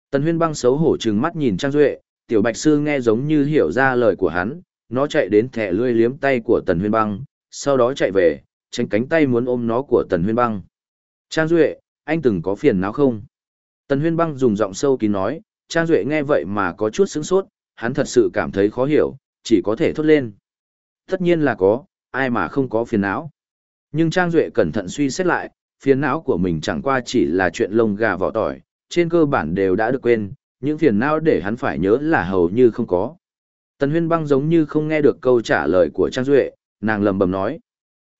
Tần huyên băng xấu hổ trừng mắt nhìn Trang Duệ, tiểu bạch sư nghe giống như hiểu ra lời của hắn, nó chạy đến thẻ lươi liếm tay của tần huyên băng, sau đó chạy về, tránh cánh tay muốn ôm nó của tần huyên băng. Trang Duệ, anh từng có phiền não không? Tần huyên băng dùng giọng sâu kín nói, Trang Duệ nghe vậy mà có chút sướng sốt, hắn thật sự cảm thấy khó hiểu, chỉ có thể thốt lên. Tất nhiên là có, ai mà không có phiền não. Nhưng Trang Duệ cẩn thận suy xét lại, phiền não của mình chẳng qua chỉ là chuyện lông gà vỏ tỏi, trên cơ bản đều đã được quên, những phiền não để hắn phải nhớ là hầu như không có. Tần huyên băng giống như không nghe được câu trả lời của Trang Duệ, nàng lầm bầm nói.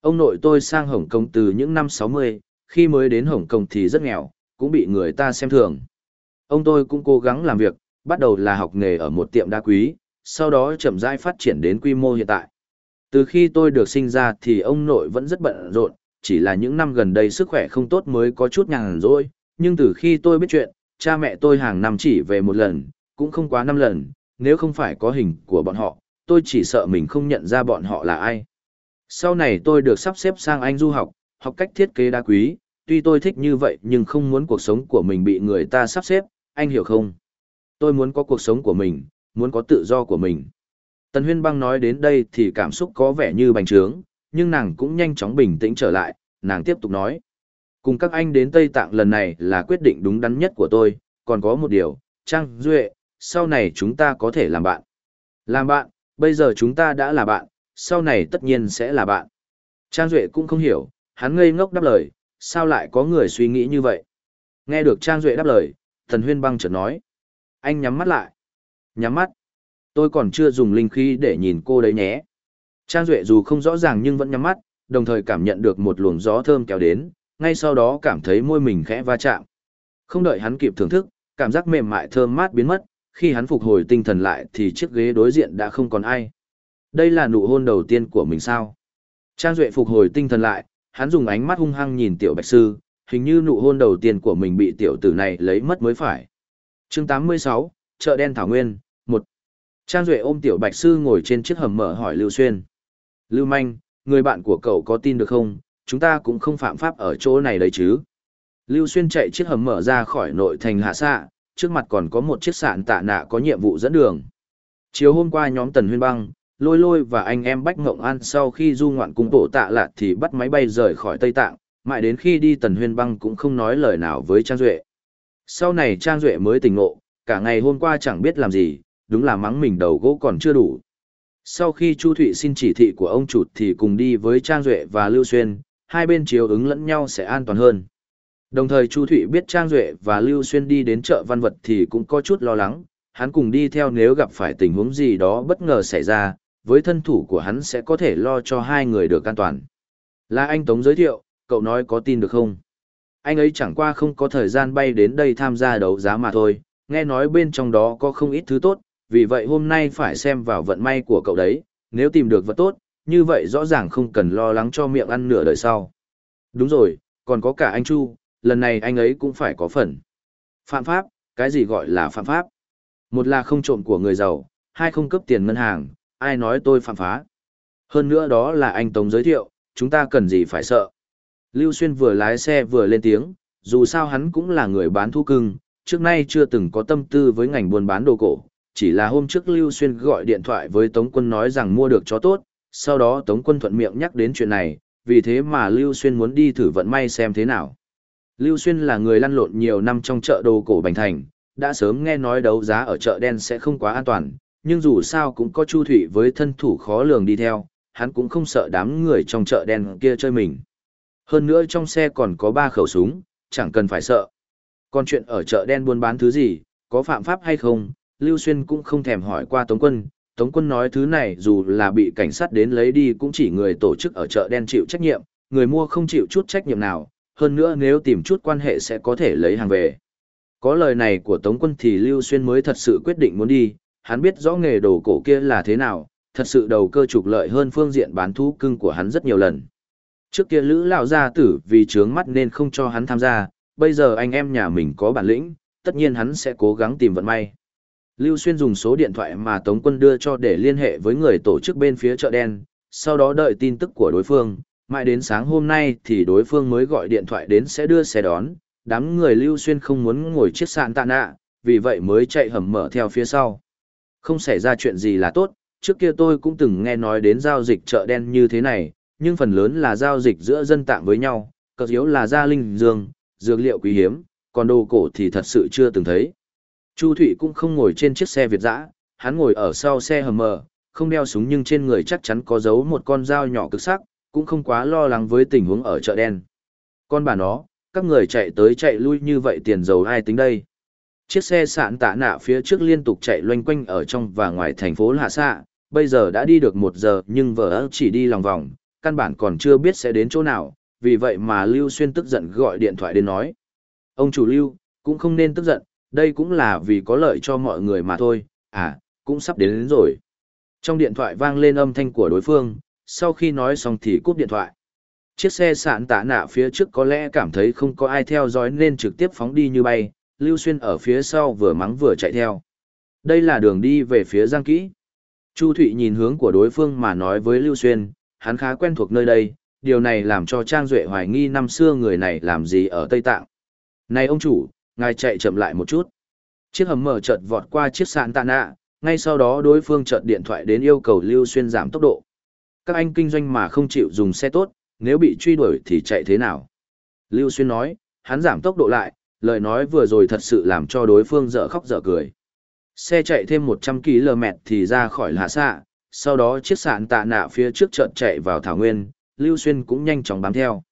Ông nội tôi sang Hồng Kông từ những năm 60, khi mới đến Hồng Kông thì rất nghèo, cũng bị người ta xem thường. Ông tôi cũng cố gắng làm việc, bắt đầu là học nghề ở một tiệm đa quý, sau đó chậm rãi phát triển đến quy mô hiện tại. Từ khi tôi được sinh ra thì ông nội vẫn rất bận rộn, chỉ là những năm gần đây sức khỏe không tốt mới có chút nhàn rỗi, nhưng từ khi tôi biết chuyện, cha mẹ tôi hàng năm chỉ về một lần, cũng không quá năm lần, nếu không phải có hình của bọn họ, tôi chỉ sợ mình không nhận ra bọn họ là ai. Sau này tôi được sắp xếp sang Anh du học, học cách thiết kế đa quý, tuy tôi thích như vậy nhưng không muốn cuộc sống của mình bị người ta sắp xếp, anh hiểu không? Tôi muốn có cuộc sống của mình, muốn có tự do của mình. Tần Huyên Băng nói đến đây thì cảm xúc có vẻ như bành trướng, nhưng nàng cũng nhanh chóng bình tĩnh trở lại, nàng tiếp tục nói. Cùng các anh đến Tây Tạng lần này là quyết định đúng đắn nhất của tôi, còn có một điều, Trang Duệ, sau này chúng ta có thể làm bạn. Làm bạn, bây giờ chúng ta đã là bạn, sau này tất nhiên sẽ là bạn. Trang Duệ cũng không hiểu, hắn ngây ngốc đáp lời, sao lại có người suy nghĩ như vậy? Nghe được Trang Duệ đáp lời, Tần Huyên Băng chợt nói. Anh nhắm mắt lại. Nhắm mắt. Tôi còn chưa dùng linh khí để nhìn cô đấy nhé. Trang Duệ dù không rõ ràng nhưng vẫn nhắm mắt, đồng thời cảm nhận được một luồng gió thơm kéo đến, ngay sau đó cảm thấy môi mình khẽ va chạm. Không đợi hắn kịp thưởng thức, cảm giác mềm mại thơm mát biến mất, khi hắn phục hồi tinh thần lại thì chiếc ghế đối diện đã không còn ai. Đây là nụ hôn đầu tiên của mình sao? Trang Duệ phục hồi tinh thần lại, hắn dùng ánh mắt hung hăng nhìn tiểu bạch sư, hình như nụ hôn đầu tiên của mình bị tiểu tử này lấy mất mới phải. chương 86, chợ đen Thảo Nguyên, Trang Duệ ôm tiểu bạch sư ngồi trên chiếc hầm mở hỏi Lưu Xuyên. Lưu Manh, người bạn của cậu có tin được không? Chúng ta cũng không phạm pháp ở chỗ này đấy chứ. Lưu Xuyên chạy chiếc hầm mở ra khỏi nội thành hạ xạ, trước mặt còn có một chiếc sạn tạ nạ có nhiệm vụ dẫn đường. Chiều hôm qua nhóm Tần Huyên Băng, Lôi Lôi và anh em Bách Ngộng An sau khi du ngoạn cung tổ tạ lạt thì bắt máy bay rời khỏi Tây Tạng, mãi đến khi đi Tần Huyên Băng cũng không nói lời nào với Trang Duệ. Sau này Trang Duệ mới tỉnh ngộ, cả ngày hôm qua chẳng biết làm gì, đúng là mắng mình đầu gỗ còn chưa đủ. Sau khi Chu Thụy xin chỉ thị của ông chủ thì cùng đi với Trang Duệ và Lưu Xuyên, hai bên chiếu ứng lẫn nhau sẽ an toàn hơn. Đồng thời Chu Thụy biết Trang Duệ và Lưu Xuyên đi đến chợ văn vật thì cũng có chút lo lắng, hắn cùng đi theo nếu gặp phải tình huống gì đó bất ngờ xảy ra, với thân thủ của hắn sẽ có thể lo cho hai người được an toàn. Là anh Tống giới thiệu, cậu nói có tin được không? Anh ấy chẳng qua không có thời gian bay đến đây tham gia đấu giá mà thôi, nghe nói bên trong đó có không ít thứ tốt, vì vậy hôm nay phải xem vào vận may của cậu đấy, nếu tìm được vật tốt, như vậy rõ ràng không cần lo lắng cho miệng ăn nửa đời sau. Đúng rồi, còn có cả anh Chu, lần này anh ấy cũng phải có phần. Phạm pháp, cái gì gọi là phạm pháp? Một là không trộm của người giàu, hai không cấp tiền ngân hàng, ai nói tôi phạm phá. Hơn nữa đó là anh Tống giới thiệu, chúng ta cần gì phải sợ. Lưu Xuyên vừa lái xe vừa lên tiếng, dù sao hắn cũng là người bán thu cưng, trước nay chưa từng có tâm tư với ngành buôn bán đồ cổ. Chỉ là hôm trước Lưu Xuyên gọi điện thoại với Tống Quân nói rằng mua được chó tốt, sau đó Tống Quân thuận miệng nhắc đến chuyện này, vì thế mà Lưu Xuyên muốn đi thử vận may xem thế nào. Lưu Xuyên là người lăn lộn nhiều năm trong chợ đồ cổ Bành Thành, đã sớm nghe nói đấu giá ở chợ đen sẽ không quá an toàn, nhưng dù sao cũng có Chu Thụy với thân thủ khó lường đi theo, hắn cũng không sợ đám người trong chợ đen kia chơi mình. Hơn nữa trong xe còn có ba khẩu súng, chẳng cần phải sợ. Còn chuyện ở chợ đen buôn bán thứ gì, có phạm pháp hay không, Lưu Xuyên cũng không thèm hỏi qua Tống Quân. Tống Quân nói thứ này dù là bị cảnh sát đến lấy đi cũng chỉ người tổ chức ở chợ đen chịu trách nhiệm, người mua không chịu chút trách nhiệm nào, hơn nữa nếu tìm chút quan hệ sẽ có thể lấy hàng về. Có lời này của Tống Quân thì Lưu Xuyên mới thật sự quyết định muốn đi, hắn biết rõ nghề đồ cổ kia là thế nào, thật sự đầu cơ trục lợi hơn phương diện bán thú cưng của hắn rất nhiều lần. Trước kia Lữ lão gia tử vì trướng mắt nên không cho hắn tham gia, bây giờ anh em nhà mình có bản lĩnh, tất nhiên hắn sẽ cố gắng tìm vận may. Lưu Xuyên dùng số điện thoại mà Tống Quân đưa cho để liên hệ với người tổ chức bên phía chợ đen, sau đó đợi tin tức của đối phương, mãi đến sáng hôm nay thì đối phương mới gọi điện thoại đến sẽ đưa xe đón, đám người Lưu Xuyên không muốn ngồi chiếc sạn tạ nạ, vì vậy mới chạy hầm mở theo phía sau. Không xảy ra chuyện gì là tốt, trước kia tôi cũng từng nghe nói đến giao dịch chợ đen như thế này, nhưng phần lớn là giao dịch giữa dân tạng với nhau, cờ yếu là gia linh dương, dược liệu quý hiếm, còn đồ cổ thì thật sự chưa từng thấy. Chu Thụy cũng không ngồi trên chiếc xe Việt dã, hắn ngồi ở sau xe hầm mờ, không đeo súng nhưng trên người chắc chắn có giấu một con dao nhỏ cực sắc, cũng không quá lo lắng với tình huống ở chợ đen. Con bà nó, các người chạy tới chạy lui như vậy tiền dầu ai tính đây? Chiếc xe sạn tạ nạ phía trước liên tục chạy loanh quanh ở trong và ngoài thành phố Hạ Sạ, bây giờ đã đi được một giờ nhưng vợ chỉ đi lòng vòng, căn bản còn chưa biết sẽ đến chỗ nào, vì vậy mà Lưu Xuyên tức giận gọi điện thoại đến nói. Ông chủ Lưu, cũng không nên tức giận, đây cũng là vì có lợi cho mọi người mà thôi, à, cũng sắp đến, đến rồi. Trong điện thoại vang lên âm thanh của đối phương, sau khi nói xong thì cúp điện thoại. Chiếc xe sạn tạ nạ phía trước có lẽ cảm thấy không có ai theo dõi nên trực tiếp phóng đi như bay, Lưu Xuyên ở phía sau vừa mắng vừa chạy theo. Đây là đường đi về phía Giang Kỹ. Chu Thụy nhìn hướng của đối phương mà nói với Lưu Xuyên, hắn khá quen thuộc nơi đây, điều này làm cho Trang Duệ hoài nghi năm xưa người này làm gì ở Tây Tạng. Này ông chủ, ngài chạy chậm lại một chút. Chiếc hầm mở chợt vọt qua chiếc sạn tạ nạ, ngay sau đó đối phương chợt điện thoại đến yêu cầu Lưu Xuyên giảm tốc độ. Các anh kinh doanh mà không chịu dùng xe tốt, nếu bị truy đuổi thì chạy thế nào? Lưu Xuyên nói, hắn giảm tốc độ lại, lời nói vừa rồi thật sự làm cho đối phương dở khóc dở cười. Xe chạy thêm 100 km thì ra khỏi hạ xạ, sau đó chiếc sạn tạ nạ phía trước chợt chạy vào thảo nguyên, Lưu Xuyên cũng nhanh chóng bám theo.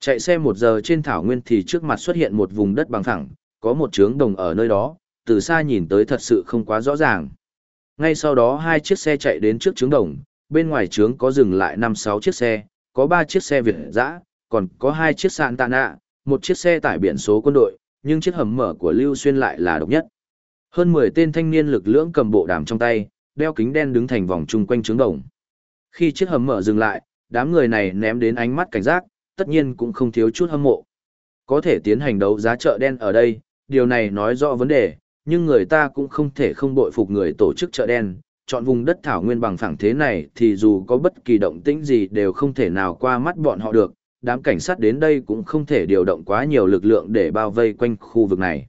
Chạy xe một giờ trên thảo nguyên thì trước mặt xuất hiện một vùng đất bằng phẳng, có một trướng đồng ở nơi đó, từ xa nhìn tới thật sự không quá rõ ràng. Ngay sau đó hai chiếc xe chạy đến trước trướng đồng, bên ngoài trướng có dừng lại 5-6 chiếc xe, có 3 chiếc xe Việt dã, còn có 2 chiếc sạn tạ nạ, một chiếc xe tải biển số quân đội, nhưng chiếc hầm mở của Lưu Xuyên lại là độc nhất. Hơn 10 tên thanh niên lực lưỡng cầm bộ đàm trong tay, đeo kính đen đứng thành vòng chung quanh trướng đồng. Khi chiếc hầm mở dừng lại, đám người này ném đến ánh mắt cảnh giác, tất nhiên cũng không thiếu chút hâm mộ. Có thể tiến hành đấu giá chợ đen ở đây, điều này nói rõ vấn đề, nhưng người ta cũng không thể không bội phục người tổ chức chợ đen. Chọn vùng đất thảo nguyên bằng phẳng thế này thì dù có bất kỳ động tĩnh gì đều không thể nào qua mắt bọn họ được, đám cảnh sát đến đây cũng không thể điều động quá nhiều lực lượng để bao vây quanh khu vực này.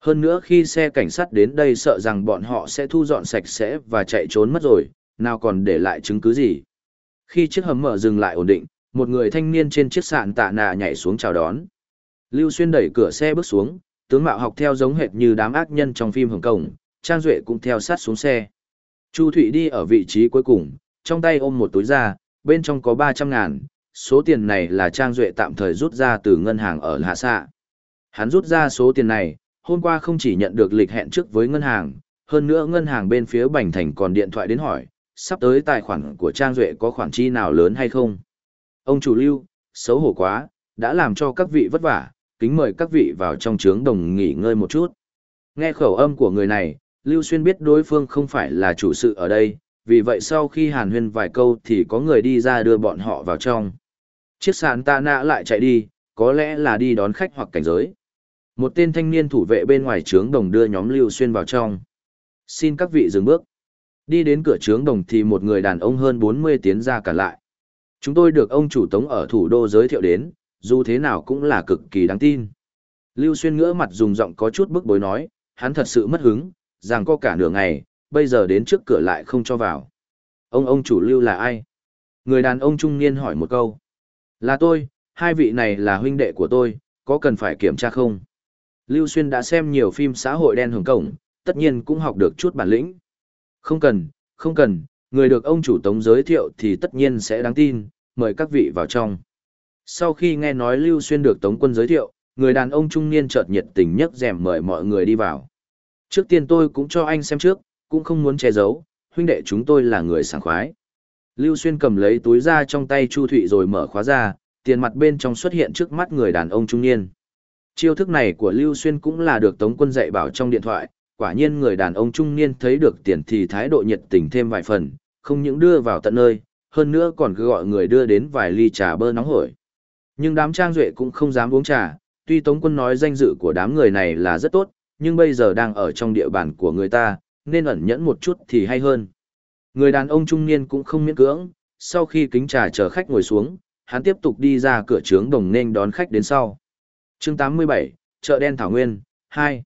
Hơn nữa khi xe cảnh sát đến đây sợ rằng bọn họ sẽ thu dọn sạch sẽ và chạy trốn mất rồi, nào còn để lại chứng cứ gì. Khi chiếc hầm mở dừng lại ổn định, một người thanh niên trên chiếc sạn tạ nạ nhảy xuống chào đón. Lưu Xuyên đẩy cửa xe bước xuống, tướng mạo học theo giống hệt như đám ác nhân trong phim Hồng Kông, Trang Duệ cũng theo sát xuống xe. Chu Thụy đi ở vị trí cuối cùng, trong tay ôm một túi da, bên trong có 300 ngàn, số tiền này là Trang Duệ tạm thời rút ra từ ngân hàng ở Hạ Sạ. Hắn rút ra số tiền này, hôm qua không chỉ nhận được lịch hẹn trước với ngân hàng, hơn nữa ngân hàng bên phía Bành Thành còn điện thoại đến hỏi, sắp tới tài khoản của Trang Duệ có khoản chi nào lớn hay không. Ông chủ lưu, xấu hổ quá, đã làm cho các vị vất vả, kính mời các vị vào trong trướng đồng nghỉ ngơi một chút. Nghe khẩu âm của người này, Lưu Xuyên biết đối phương không phải là chủ sự ở đây, vì vậy sau khi hàn huyên vài câu thì có người đi ra đưa bọn họ vào trong. Chiếc sàn ta nạ lại chạy đi, có lẽ là đi đón khách hoặc cảnh giới. Một tên thanh niên thủ vệ bên ngoài trướng đồng đưa nhóm Lưu Xuyên vào trong. Xin các vị dừng bước. Đi đến cửa trướng đồng thì một người đàn ông hơn 40 tiến ra cả lại. Chúng tôi được ông chủ tống ở thủ đô giới thiệu đến, dù thế nào cũng là cực kỳ đáng tin. Lưu Xuyên ngỡ mặt dùng giọng có chút bức bối nói, hắn thật sự mất hứng, rằng có cả nửa ngày, bây giờ đến trước cửa lại không cho vào. Ông ông chủ Lưu là ai? Người đàn ông trung niên hỏi một câu. Là tôi, hai vị này là huynh đệ của tôi, có cần phải kiểm tra không? Lưu Xuyên đã xem nhiều phim xã hội đen Hồng Cổng, tất nhiên cũng học được chút bản lĩnh. Không cần, không cần, người được ông chủ tống giới thiệu thì tất nhiên sẽ đáng tin, mời các vị vào trong. Sau khi nghe nói Lưu Xuyên được tống quân giới thiệu, người đàn ông trung niên chợt nhiệt tình nhấc rèm mời mọi người đi vào. Trước tiên tôi cũng cho anh xem trước, cũng không muốn che giấu, huynh đệ chúng tôi là người sảng khoái. Lưu Xuyên cầm lấy túi ra trong tay Chu Thụy rồi mở khóa ra, tiền mặt bên trong xuất hiện trước mắt người đàn ông trung niên. Chiêu thức này của Lưu Xuyên cũng là được Tống quân dạy bảo trong điện thoại, quả nhiên người đàn ông trung niên thấy được tiền thì thái độ nhiệt tình thêm vài phần, không những đưa vào tận nơi, hơn nữa còn cứ gọi người đưa đến vài ly trà bơ nóng hổi. Nhưng đám trang duệ cũng không dám uống trà, tuy Tống quân nói danh dự của đám người này là rất tốt, nhưng bây giờ đang ở trong địa bàn của người ta, nên ẩn nhẫn một chút thì hay hơn. Người đàn ông trung niên cũng không miễn cưỡng, sau khi kính trà chờ khách ngồi xuống, hắn tiếp tục đi ra cửa trướng đồng nên đón khách đến sau. chương 87, chợ đen Thảo Nguyên, 2.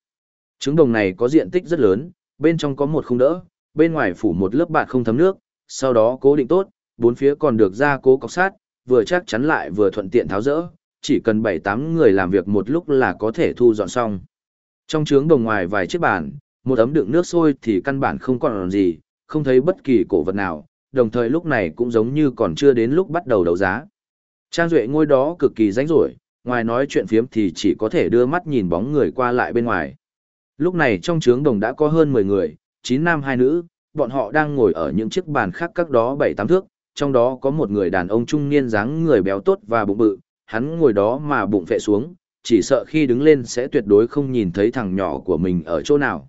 Trứng đồng này có diện tích rất lớn, bên trong có một khung đỡ, bên ngoài phủ một lớp bạt không thấm nước, sau đó cố định tốt, bốn phía còn được gia cố cọc sát, vừa chắc chắn lại vừa thuận tiện tháo rỡ, chỉ cần 7-8 người làm việc một lúc là có thể thu dọn xong. Trong trướng đồng ngoài vài chiếc bàn, một ấm đựng nước sôi thì căn bản không còn gì, không thấy bất kỳ cổ vật nào, đồng thời lúc này cũng giống như còn chưa đến lúc bắt đầu đấu giá. Trang Duệ ngôi đó cực kỳ rảnh rỗi, ngoài nói chuyện phiếm thì chỉ có thể đưa mắt nhìn bóng người qua lại bên ngoài. Lúc này trong trướng đồng đã có hơn 10 người, 9 nam 2 nữ, bọn họ đang ngồi ở những chiếc bàn khác các đó 7-8 thước, trong đó có một người đàn ông trung niên dáng người béo tốt và bụng bự, hắn ngồi đó mà bụng phệ xuống, chỉ sợ khi đứng lên sẽ tuyệt đối không nhìn thấy thằng nhỏ của mình ở chỗ nào.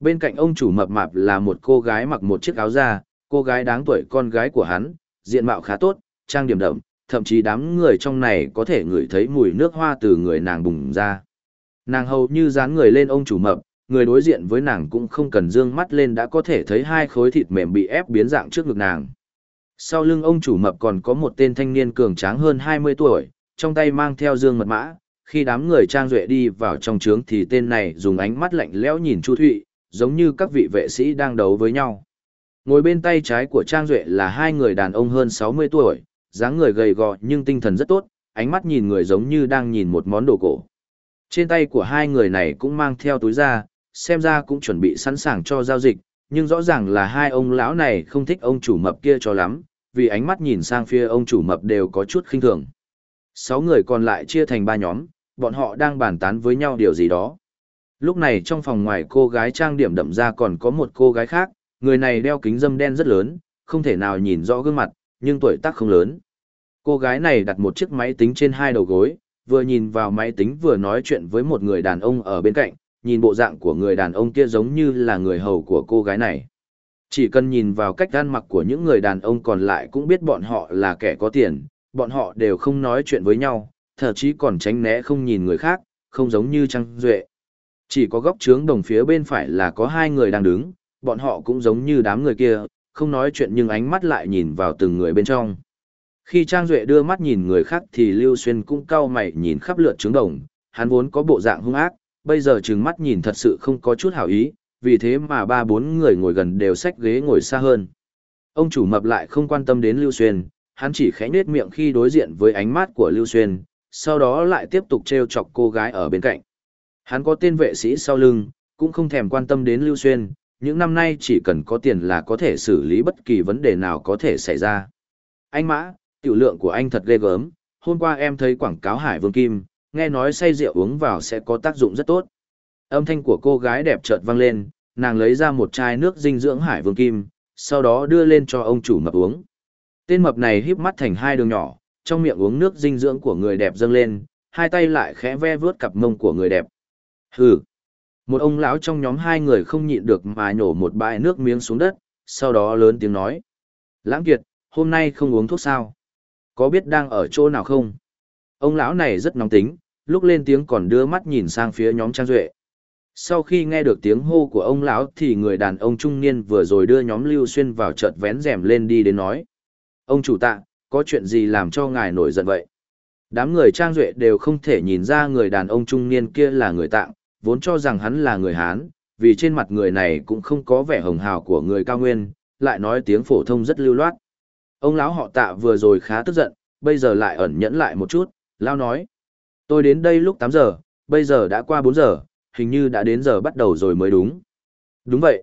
Bên cạnh ông chủ mập mạp là một cô gái mặc một chiếc áo da, cô gái đáng tuổi con gái của hắn, diện mạo khá tốt, trang điểm đậm, thậm chí đám người trong này có thể ngửi thấy mùi nước hoa từ người nàng bùng ra. Nàng hầu như dán người lên ông chủ mập, người đối diện với nàng cũng không cần dương mắt lên đã có thể thấy hai khối thịt mềm bị ép biến dạng trước ngực nàng. Sau lưng ông chủ mập còn có một tên thanh niên cường tráng hơn 20 tuổi, trong tay mang theo dương mật mã. Khi đám người trang duệ đi vào trong trướng thì tên này dùng ánh mắt lạnh lẽo nhìn Chu Thụy, giống như các vị vệ sĩ đang đấu với nhau. Ngồi bên tay trái của Trang Duệ là hai người đàn ông hơn 60 tuổi, dáng người gầy gò nhưng tinh thần rất tốt, ánh mắt nhìn người giống như đang nhìn một món đồ cổ. Trên tay của hai người này cũng mang theo túi ra, xem ra cũng chuẩn bị sẵn sàng cho giao dịch, nhưng rõ ràng là hai ông lão này không thích ông chủ mập kia cho lắm, vì ánh mắt nhìn sang phía ông chủ mập đều có chút khinh thường. Sáu người còn lại chia thành ba nhóm, bọn họ đang bàn tán với nhau điều gì đó. Lúc này trong phòng ngoài cô gái trang điểm đậm ra còn có một cô gái khác, người này đeo kính dâm đen rất lớn, không thể nào nhìn rõ gương mặt, nhưng tuổi tác không lớn. Cô gái này đặt một chiếc máy tính trên hai đầu gối, vừa nhìn vào máy tính vừa nói chuyện với một người đàn ông ở bên cạnh, nhìn bộ dạng của người đàn ông kia giống như là người hầu của cô gái này. Chỉ cần nhìn vào cách ăn mặc của những người đàn ông còn lại cũng biết bọn họ là kẻ có tiền, bọn họ đều không nói chuyện với nhau, thậm chí còn tránh né không nhìn người khác, không giống như Trang Duệ. Chỉ có góc trướng đồng phía bên phải là có hai người đang đứng, bọn họ cũng giống như đám người kia, không nói chuyện nhưng ánh mắt lại nhìn vào từng người bên trong. Khi Trang Duệ đưa mắt nhìn người khác thì Lưu Xuyên cũng cau mày nhìn khắp lượt trướng đồng, hắn vốn có bộ dạng hung ác, bây giờ trừng mắt nhìn thật sự không có chút hảo ý, vì thế mà ba bốn người ngồi gần đều xách ghế ngồi xa hơn. Ông chủ mập lại không quan tâm đến Lưu Xuyên, hắn chỉ khẽ nết miệng khi đối diện với ánh mắt của Lưu Xuyên, sau đó lại tiếp tục trêu chọc cô gái ở bên cạnh. Hắn có tên vệ sĩ sau lưng, cũng không thèm quan tâm đến Lưu Xuyên, những năm nay chỉ cần có tiền là có thể xử lý bất kỳ vấn đề nào có thể xảy ra. Anh Mã, tiểu lượng của anh thật ghê gớm, hôm qua em thấy quảng cáo Hải Vương Kim, nghe nói say rượu uống vào sẽ có tác dụng rất tốt. Âm thanh của cô gái đẹp chợt vang lên, nàng lấy ra một chai nước dinh dưỡng Hải Vương Kim, sau đó đưa lên cho ông chủ mập uống. Tên mập này híp mắt thành hai đường nhỏ, trong miệng uống nước dinh dưỡng của người đẹp dâng lên, hai tay lại khẽ ve vướt cặp mông của người đẹp. Hừ. Một ông lão trong nhóm hai người không nhịn được mà nhổ một bãi nước miếng xuống đất, sau đó lớn tiếng nói. Lãng Kiệt, hôm nay không uống thuốc sao? Có biết đang ở chỗ nào không? Ông lão này rất nóng tính, lúc lên tiếng còn đưa mắt nhìn sang phía nhóm Trang Duệ. Sau khi nghe được tiếng hô của ông lão thì người đàn ông trung niên vừa rồi đưa nhóm Lưu Xuyên vào chợt vén rèm lên đi đến nói. Ông chủ tạ, có chuyện gì làm cho ngài nổi giận vậy? Đám người Trang Duệ đều không thể nhìn ra người đàn ông trung niên kia là người tạng, vốn cho rằng hắn là người Hán, vì trên mặt người này cũng không có vẻ hồng hào của người cao nguyên, lại nói tiếng phổ thông rất lưu loát. Ông lão họ tạ vừa rồi khá tức giận, bây giờ lại ẩn nhẫn lại một chút, lao nói. Tôi đến đây lúc 8 giờ, bây giờ đã qua 4 giờ, hình như đã đến giờ bắt đầu rồi mới đúng. Đúng vậy.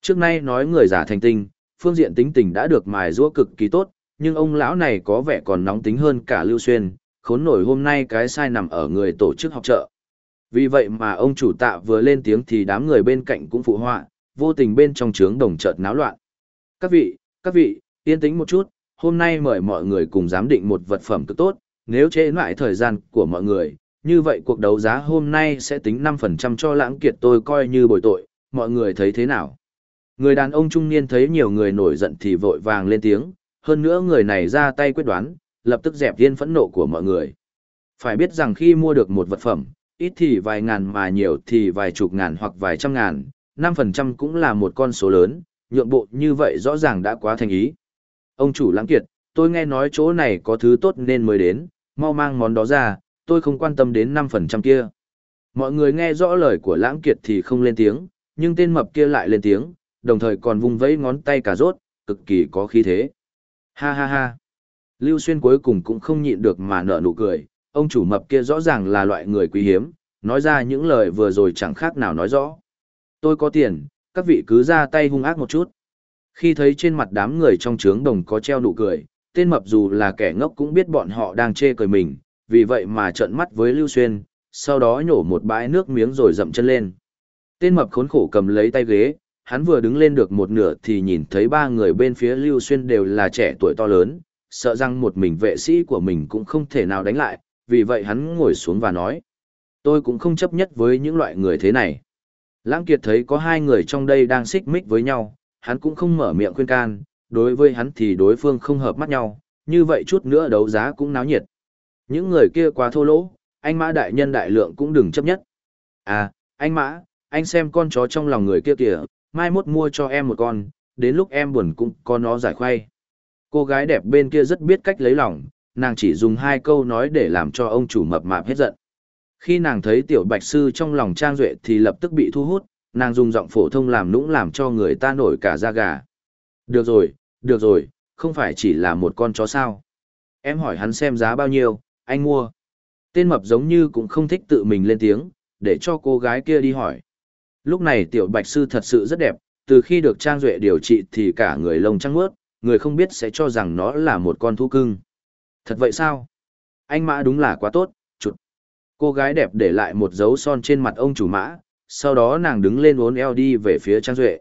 Trước nay nói người giả thành tinh, phương diện tính tình đã được mài giũa cực kỳ tốt, nhưng ông lão này có vẻ còn nóng tính hơn cả Lưu Xuyên, khốn nổi hôm nay cái sai nằm ở người tổ chức học trợ. Vì vậy mà ông chủ tạ vừa lên tiếng thì đám người bên cạnh cũng phụ họa, vô tình bên trong trướng đồng chợt náo loạn. Các vị, các vị, yên tĩnh một chút, hôm nay mời mọi người cùng giám định một vật phẩm cực tốt, nếu trễ lại thời gian của mọi người, như vậy cuộc đấu giá hôm nay sẽ tính 5% cho lãng kiệt tôi coi như bồi tội, mọi người thấy thế nào? Người đàn ông trung niên thấy nhiều người nổi giận thì vội vàng lên tiếng, hơn nữa người này ra tay quyết đoán, lập tức dẹp yên phẫn nộ của mọi người. Phải biết rằng khi mua được một vật phẩm, ít thì vài ngàn mà nhiều thì vài chục ngàn hoặc vài trăm ngàn, 5% cũng là một con số lớn, nhượng bộ như vậy rõ ràng đã quá thành ý. Ông chủ lãng kiệt, tôi nghe nói chỗ này có thứ tốt nên mới đến, mau mang món đó ra, tôi không quan tâm đến 5% kia. Mọi người nghe rõ lời của lãng kiệt thì không lên tiếng, nhưng tên mập kia lại lên tiếng, đồng thời còn vung vẫy ngón tay cà rốt, cực kỳ có khí thế. Ha ha ha. Lưu Xuyên cuối cùng cũng không nhịn được mà nở nụ cười, ông chủ mập kia rõ ràng là loại người quý hiếm, nói ra những lời vừa rồi chẳng khác nào nói rõ. Tôi có tiền, các vị cứ ra tay hung ác một chút. Khi thấy trên mặt đám người trong trướng đồng có treo nụ cười, tên mập dù là kẻ ngốc cũng biết bọn họ đang chê cười mình, vì vậy mà trợn mắt với Lưu Xuyên, sau đó nhổ một bãi nước miếng rồi dậm chân lên. Tên mập khốn khổ cầm lấy tay ghế, hắn vừa đứng lên được một nửa thì nhìn thấy ba người bên phía Lưu Xuyên đều là trẻ tuổi to lớn, sợ rằng một mình vệ sĩ của mình cũng không thể nào đánh lại, vì vậy hắn ngồi xuống và nói. Tôi cũng không chấp nhất với những loại người thế này. Lãng Kiệt thấy có hai người trong đây đang xích mích với nhau, hắn cũng không mở miệng khuyên can, đối với hắn thì đối phương không hợp mắt nhau, như vậy chút nữa đấu giá cũng náo nhiệt. Những người kia quá thô lỗ, anh mã đại nhân đại lượng cũng đừng chấp nhất. À, anh mã, anh xem con chó trong lòng người kia kìa, mai mốt mua cho em một con, đến lúc em buồn cũng có nó giải khoay. Cô gái đẹp bên kia rất biết cách lấy lòng, nàng chỉ dùng hai câu nói để làm cho ông chủ mập mạp hết giận. Khi nàng thấy tiểu bạch sư trong lòng trang duệ thì lập tức bị thu hút, nàng dùng giọng phổ thông làm nũng làm cho người ta nổi cả da gà. Được rồi, được rồi, không phải chỉ là một con chó sao. Em hỏi hắn xem giá bao nhiêu, anh mua. Tên mập giống như cũng không thích tự mình lên tiếng, để cho cô gái kia đi hỏi. Lúc này tiểu bạch sư thật sự rất đẹp, từ khi được Trang Duệ điều trị thì cả người lông trắng mướt, người không biết sẽ cho rằng nó là một con thú cưng. Thật vậy sao? Anh mã đúng là quá tốt, chụt. Cô gái đẹp để lại một dấu son trên mặt ông chủ mã, sau đó nàng đứng lên uốn eo đi về phía Trang Duệ.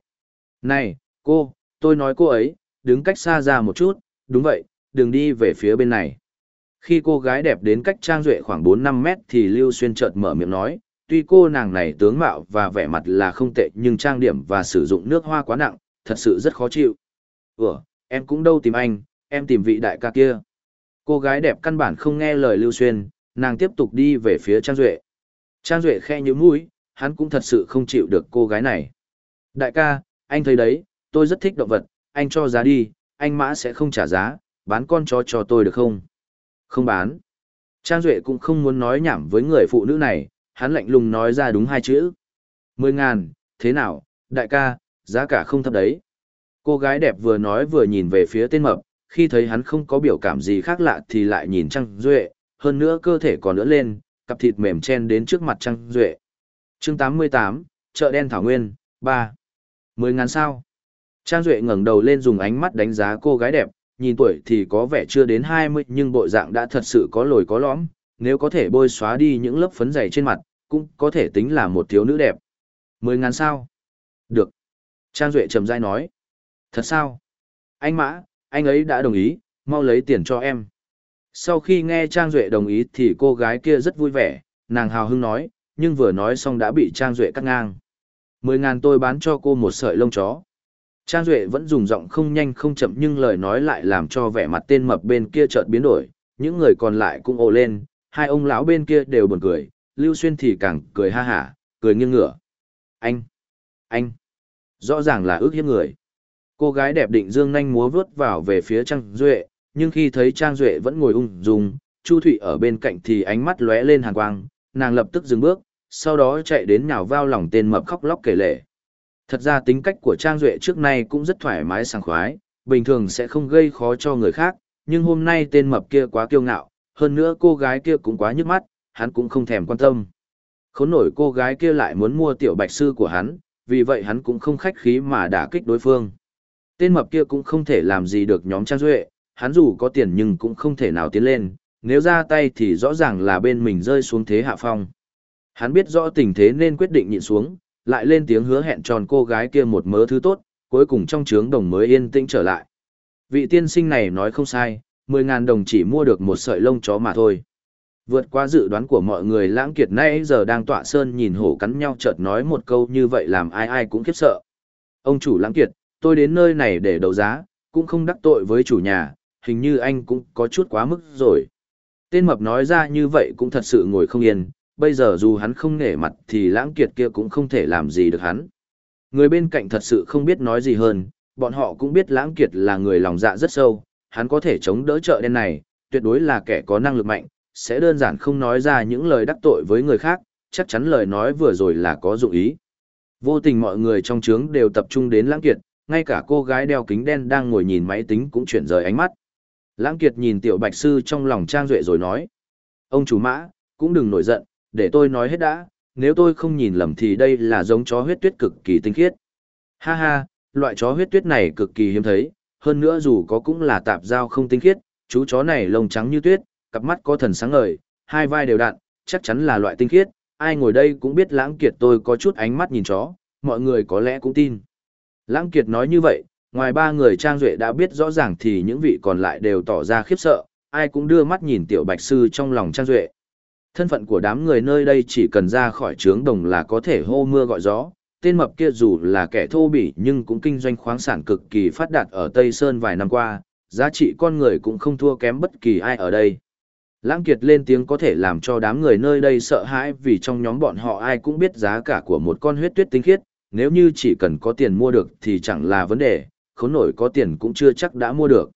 Này, cô, tôi nói cô ấy, đứng cách xa ra một chút, đúng vậy, đừng đi về phía bên này. Khi cô gái đẹp đến cách Trang Duệ khoảng 4-5 mét thì Lưu Xuyên chợt mở miệng nói, tuy cô nàng này tướng mạo và vẻ mặt là không tệ nhưng trang điểm và sử dụng nước hoa quá nặng, thật sự rất khó chịu. Ủa, em cũng đâu tìm anh, em tìm vị đại ca kia. Cô gái đẹp căn bản không nghe lời Lưu Xuyên, nàng tiếp tục đi về phía Trang Duệ. Trang Duệ khe như mũi, hắn cũng thật sự không chịu được cô gái này. Đại ca, anh thấy đấy, tôi rất thích động vật, anh cho giá đi, anh mã sẽ không trả giá, bán con chó cho tôi được không? Không bán. Trang Duệ cũng không muốn nói nhảm với người phụ nữ này, hắn lạnh lùng nói ra đúng hai chữ. Mười ngàn, thế nào, đại ca, giá cả không thấp đấy. Cô gái đẹp vừa nói vừa nhìn về phía tên mập, khi thấy hắn không có biểu cảm gì khác lạ thì lại nhìn Trang Duệ, hơn nữa cơ thể còn nữa lên, cặp thịt mềm chen đến trước mặt Trang Duệ chương 88, chợ đen Thảo Nguyên, 3. Mười ngàn sao. Trang Duệ ngẩng đầu lên dùng ánh mắt đánh giá cô gái đẹp, nhìn tuổi thì có vẻ chưa đến 20 nhưng bộ dạng đã thật sự có lồi có lõm, nếu có thể bôi xóa đi những lớp phấn dày trên mặt, cũng có thể tính là một thiếu nữ đẹp. Mười ngàn sao? Được. Trang Duệ trầm dai nói. Thật sao? Anh Mã, anh ấy đã đồng ý, mau lấy tiền cho em. Sau khi nghe Trang Duệ đồng ý thì cô gái kia rất vui vẻ, nàng hào hưng nói, nhưng vừa nói xong đã bị Trang Duệ cắt ngang. Mười ngàn tôi bán cho cô một sợi lông chó. Trang Duệ vẫn dùng giọng không nhanh không chậm nhưng lời nói lại làm cho vẻ mặt tên mập bên kia chợt biến đổi, những người còn lại cũng ồ lên, hai ông lão bên kia đều buồn cười, Lưu Xuyên thì càng cười ha hả, cười nghiêng ngửa. Anh! Anh! Rõ ràng là ước hiếp người. Cô gái đẹp định dương nhanh múa vướt vào về phía Trang Duệ, nhưng khi thấy Trang Duệ vẫn ngồi ung dung, Chu Thụy ở bên cạnh thì ánh mắt lóe lên hàn quang, nàng lập tức dừng bước, sau đó chạy đến nhào vào lòng tên mập khóc lóc kể lể. Thật ra tính cách của Trang Duệ trước nay cũng rất thoải mái sảng khoái, bình thường sẽ không gây khó cho người khác, nhưng hôm nay tên mập kia quá kiêu ngạo, hơn nữa cô gái kia cũng quá nhức mắt, hắn cũng không thèm quan tâm. Khốn nổi cô gái kia lại muốn mua tiểu bạch sư của hắn, vì vậy hắn cũng không khách khí mà đả kích đối phương. Tên mập kia cũng không thể làm gì được nhóm Trang Duệ, hắn dù có tiền nhưng cũng không thể nào tiến lên, nếu ra tay thì rõ ràng là bên mình rơi xuống thế hạ phong. Hắn biết rõ tình thế nên quyết định nhịn xuống, lại lên tiếng hứa hẹn tròn cô gái kia một mớ thứ tốt, cuối cùng trong trướng đồng mới yên tĩnh trở lại. Vị tiên sinh này nói không sai, 10.000 đồng chỉ mua được một sợi lông chó mà thôi. Vượt qua dự đoán của mọi người lãng kiệt nay giờ đang tọa sơn nhìn hổ cắn nhau chợt nói một câu như vậy làm ai ai cũng khiếp sợ. Ông chủ lãng kiệt, tôi đến nơi này để đấu giá, cũng không đắc tội với chủ nhà, hình như anh cũng có chút quá mức rồi. Tên mập nói ra như vậy cũng thật sự ngồi không yên, bây giờ dù hắn không nể mặt thì lãng kiệt kia cũng không thể làm gì được hắn. Người bên cạnh thật sự không biết nói gì hơn, bọn họ cũng biết lãng kiệt là người lòng dạ rất sâu, hắn có thể chống đỡ chợ đen này, tuyệt đối là kẻ có năng lực mạnh, sẽ đơn giản không nói ra những lời đắc tội với người khác, chắc chắn lời nói vừa rồi là có dụng ý. Vô tình mọi người trong trướng đều tập trung đến lãng kiệt, ngay cả cô gái đeo kính đen đang ngồi nhìn máy tính cũng chuyển rời ánh mắt. Lãng kiệt nhìn tiểu bạch sư trong lòng trang duệ rồi nói. Ông chủ mã, cũng đừng nổi giận, để tôi nói hết đã, nếu tôi không nhìn lầm thì đây là giống chó huyết tuyết cực kỳ tinh khiết. Ha ha, loại chó huyết tuyết này cực kỳ hiếm thấy, hơn nữa dù có cũng là tạp giao không tinh khiết, chú chó này lông trắng như tuyết, cặp mắt có thần sáng ngời, hai vai đều đặn, chắc chắn là loại tinh khiết, ai ngồi đây cũng biết lãng kiệt tôi có chút ánh mắt nhìn chó, mọi người có lẽ cũng tin. Lãng kiệt nói như vậy, ngoài ba người trang duệ đã biết rõ ràng thì những vị còn lại đều tỏ ra khiếp sợ, ai cũng đưa mắt nhìn tiểu bạch sư trong lòng trang duệ. Thân phận của đám người nơi đây chỉ cần ra khỏi trướng đồng là có thể hô mưa gọi gió, tên mập kia dù là kẻ thô bỉ nhưng cũng kinh doanh khoáng sản cực kỳ phát đạt ở Tây Sơn vài năm qua, giá trị con người cũng không thua kém bất kỳ ai ở đây. Lãng Kiệt lên tiếng có thể làm cho đám người nơi đây sợ hãi vì trong nhóm bọn họ ai cũng biết giá cả của một con huyết tuyết tinh khiết, nếu như chỉ cần có tiền mua được thì chẳng là vấn đề, khốn nổi có tiền cũng chưa chắc đã mua được.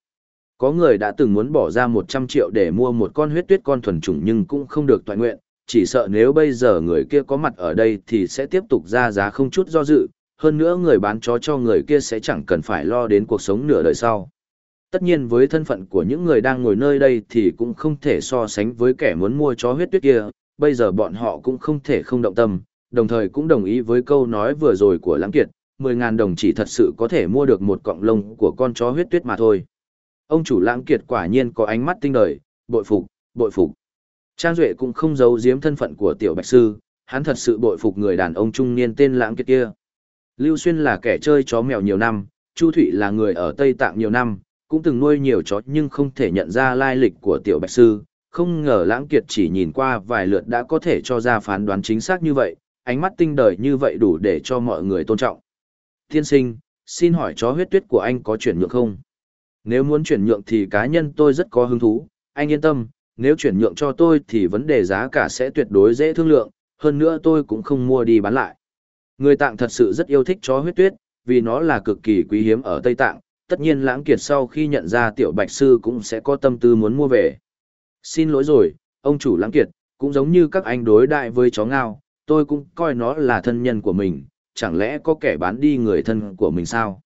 Có người đã từng muốn bỏ ra 100 triệu để mua một con huyết tuyết con thuần chủng nhưng cũng không được toàn nguyện, chỉ sợ nếu bây giờ người kia có mặt ở đây thì sẽ tiếp tục ra giá không chút do dự, hơn nữa người bán chó cho người kia sẽ chẳng cần phải lo đến cuộc sống nửa đời sau. Tất nhiên với thân phận của những người đang ngồi nơi đây thì cũng không thể so sánh với kẻ muốn mua chó huyết tuyết kia, bây giờ bọn họ cũng không thể không động tâm, đồng thời cũng đồng ý với câu nói vừa rồi của Lãng Kiệt, 10.000 đồng chỉ thật sự có thể mua được một cọng lông của con chó huyết tuyết mà thôi. Ông chủ Lãng Kiệt quả nhiên có ánh mắt tinh đời, bội phục, bội phục. Trang Duệ cũng không giấu giếm thân phận của tiểu bạch sư, hắn thật sự bội phục người đàn ông trung niên tên Lãng Kiệt kia. Lưu Xuyên là kẻ chơi chó mèo nhiều năm, Chu Thụy là người ở Tây Tạng nhiều năm, cũng từng nuôi nhiều chó nhưng không thể nhận ra lai lịch của tiểu bạch sư. Không ngờ Lãng Kiệt chỉ nhìn qua vài lượt đã có thể cho ra phán đoán chính xác như vậy, ánh mắt tinh đời như vậy đủ để cho mọi người tôn trọng. Tiên sinh, xin hỏi chó huyết tuyết của anh có chuyển nhượng không? Nếu muốn chuyển nhượng thì cá nhân tôi rất có hứng thú, anh yên tâm, nếu chuyển nhượng cho tôi thì vấn đề giá cả sẽ tuyệt đối dễ thương lượng, hơn nữa tôi cũng không mua đi bán lại. Người Tạng thật sự rất yêu thích chó huyết tuyết, vì nó là cực kỳ quý hiếm ở Tây Tạng, tất nhiên lãng kiệt sau khi nhận ra tiểu bạch sư cũng sẽ có tâm tư muốn mua về. Xin lỗi rồi, ông chủ lãng kiệt, cũng giống như các anh đối đại với chó ngao, tôi cũng coi nó là thân nhân của mình, chẳng lẽ có kẻ bán đi người thân của mình sao?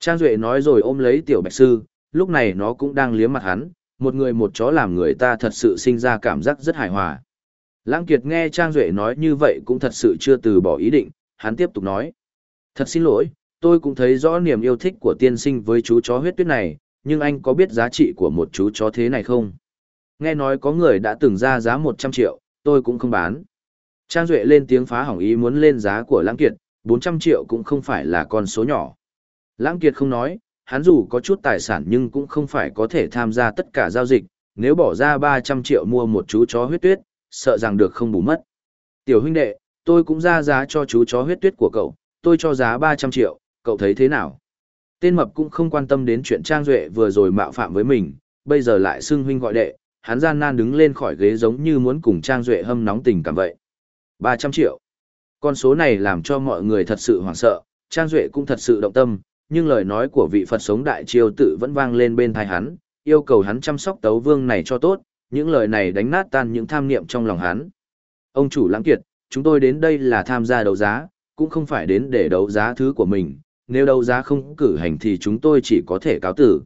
Trang Duệ nói rồi ôm lấy tiểu bạch sư, lúc này nó cũng đang liếm mặt hắn, một người một chó làm người ta thật sự sinh ra cảm giác rất hài hòa. Lãng Kiệt nghe Trang Duệ nói như vậy cũng thật sự chưa từ bỏ ý định, hắn tiếp tục nói. Thật xin lỗi, tôi cũng thấy rõ niềm yêu thích của tiên sinh với chú chó huyết tuyết này, nhưng anh có biết giá trị của một chú chó thế này không? Nghe nói có người đã từng ra giá 100 triệu, tôi cũng không bán. Trang Duệ lên tiếng phá hỏng ý muốn lên giá của Lãng Kiệt, 400 triệu cũng không phải là con số nhỏ. Lãng Kiệt không nói, hắn dù có chút tài sản nhưng cũng không phải có thể tham gia tất cả giao dịch, nếu bỏ ra 300 triệu mua một chú chó huyết tuyết, sợ rằng được không bù mất. Tiểu huynh đệ, tôi cũng ra giá cho chú chó huyết tuyết của cậu, tôi cho giá 300 triệu, cậu thấy thế nào? Tên mập cũng không quan tâm đến chuyện Trang Duệ vừa rồi mạo phạm với mình, bây giờ lại xưng huynh gọi đệ, hắn gian nan đứng lên khỏi ghế giống như muốn cùng Trang Duệ hâm nóng tình cảm vậy. 300 triệu. Con số này làm cho mọi người thật sự hoảng sợ, Trang Duệ cũng thật sự động tâm, nhưng lời nói của vị Phật sống đại triều tự vẫn vang lên bên thai hắn, yêu cầu hắn chăm sóc tấu vương này cho tốt, những lời này đánh nát tan những tham niệm trong lòng hắn. Ông chủ lãng kiệt, chúng tôi đến đây là tham gia đấu giá, cũng không phải đến để đấu giá thứ của mình, nếu đấu giá không cử hành thì chúng tôi chỉ có thể cáo tử.